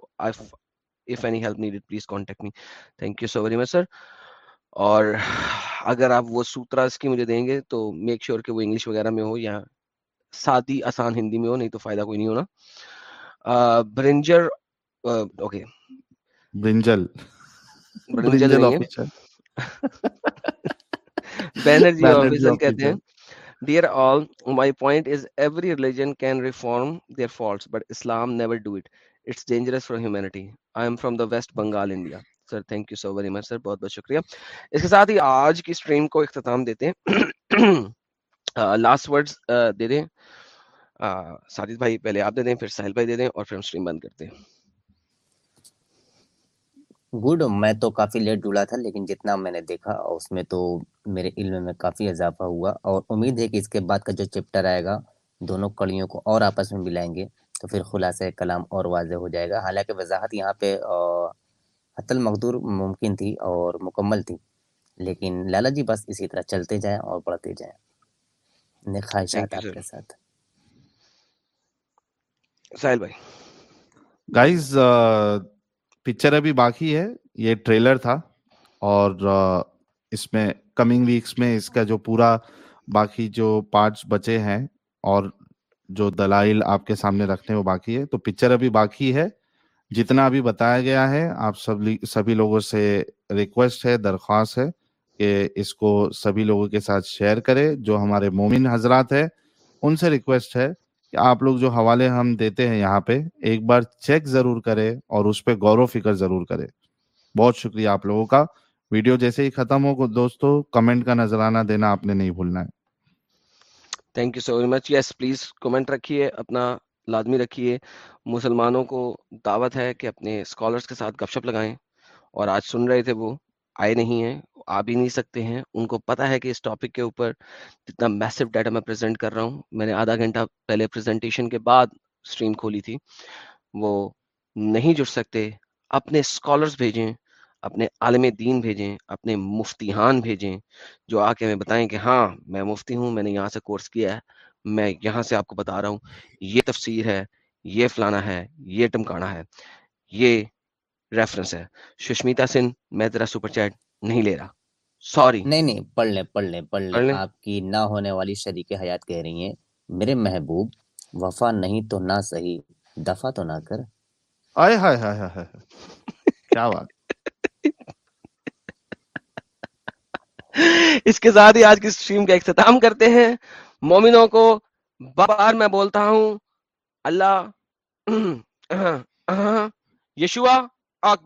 if any help needed please contact me thank you so very much sir اور اگر آپ وہ سوتراز کی مجھے دیں گے تو میک شیور کہ وہ انگلش وغیرہ میں ہو یا سادی آسان ہندی میں ہو نہیں تو فائدہ کوئی نہیں ہونا۔ برنجر اوکے برنجل۔ برنجل بینرجی آفیسر (laughs) کہتے ہیں۔ Dear all my point is every religion can reform their faults but Islam never do it it's dangerous for humanity I am from the West Bengal India sir thank you so very much sir بہت بہت شکریہ اس کے ساتھ ہی آج کی stream کو اختتام دیتے ہیں۔ (clears throat) لاسٹ ورڈ دے دیں۔ ساجد بھائی پہلے آپ دے دیں، پھر ساحل بھائی دے دیں اور پھر ہم اسٹریم بند کرتے ہیں۔ گڈ میں تو کافی لیٹ ڈولا تھا، لیکن جتنا میں نے دیکھا، اس میں تو میرے علم میں کافی اضافہ ہوا۔ اور امید ہے کہ اس کے بعد کا جو چیپٹر آئے گا، دونوں کڑیوں کو اور آپس میں ملائیں گے، تو پھر خلاصہ کلام اور واضح ہو جائے گا۔ حالانکہ وضاحت یہاں پہ حت المقدور ممکن تھی اور مکمل تھی، لیکن لالا جی بس اسی طرح چلتے جائیں اور پڑھتے جائیں۔ اپنے خواہشات آپ کے ساتھ ساحل بھائی گائز پکچر ابھی باقی ہے یہ ٹریلر تھا اور اس میں کمنگ ویکس میں اس کا جو پورا باقی جو پارٹس بچے ہیں اور جو دلائل آپ کے سامنے رکھنے وہ باقی ہے تو پکچر ابھی باقی ہے جتنا ابھی بتایا گیا ہے آپ سب سبھی لوگوں سے ریکویسٹ ہے درخواست ہے کہ اس کو سبھی لوگوں کے ساتھ شیئر کرے، جو ہمارے مومن حضرات ہیں، ان سے ریکویسٹ ہے کہ آپ لوگ جو حوالے ہم دیتے ہیں یہاں پہ، ایک بار چیک ضرور کرے اور اس پہ غور و فکر ضرور کرے۔ بہت شکریہ آپ لوگوں کا۔ ویڈیو جیسے ہی ختم ہو، دوستو، کمنٹ کا نظرانہ دینا آپ نے نہیں بھولنا ہے۔ Thank you so very much yes please comment رکھیے، اپنا لازمی رکھیے۔ مسلمانوں کو دعوت ہے کہ اپنے اسکالرس کے ساتھ گپ شپ لگائیں۔ اور آج سن رہے تھے وہ۔ آئے نہیں ہیں، آ بھی نہیں سکتے ہیں۔ ان کو پتا ہے کہ اس ٹاپک کے اوپر جتنا میسو ڈیٹا میں پریزنٹ کر رہا ہوں۔ میں نے آدھا گھنٹہ پہلے پریزنٹیشن کے بعد اسٹریم کھولی تھی۔ وہ نہیں جڑ سکتے۔ اپنے اسکالرس بھیجیں، اپنے عالم دین بھیجیں، اپنے مفتیحان بھیجیں، جو آ کے ہمیں بتائیں کہ ہاں میں مفتی ہوں، میں نے یہاں سے کورس کیا ہے، میں یہاں سے آپ کو بتا رہا ہوں، یہ تفسیر ہے، یہ فلانا ہے، یہ ٹمکانا ہے۔ یہ ریفرنس ہے۔ سشمیتا سن میں تیرا سپر چیٹ نہیں لے رہا۔ سوری نہیں نہیں پڑھ لیں پڑھ لیں پڑھ لیں۔ آپ کی نہ ہونے والی شریک حیات کہہ رہی ہیں میرے محبوب وفا نہیں تو نہ صحیح دفع تو نہ کر۔ آئے ہائے ہائے ہائے ہائے۔ کیا بات۔ (laughs) اس کے ساتھ ہی آج کی اسٹریم کا اختتام کرتے ہیں۔ مومنوں کو بار میں بولتا ہوں اللہ (clears throat) یشوا او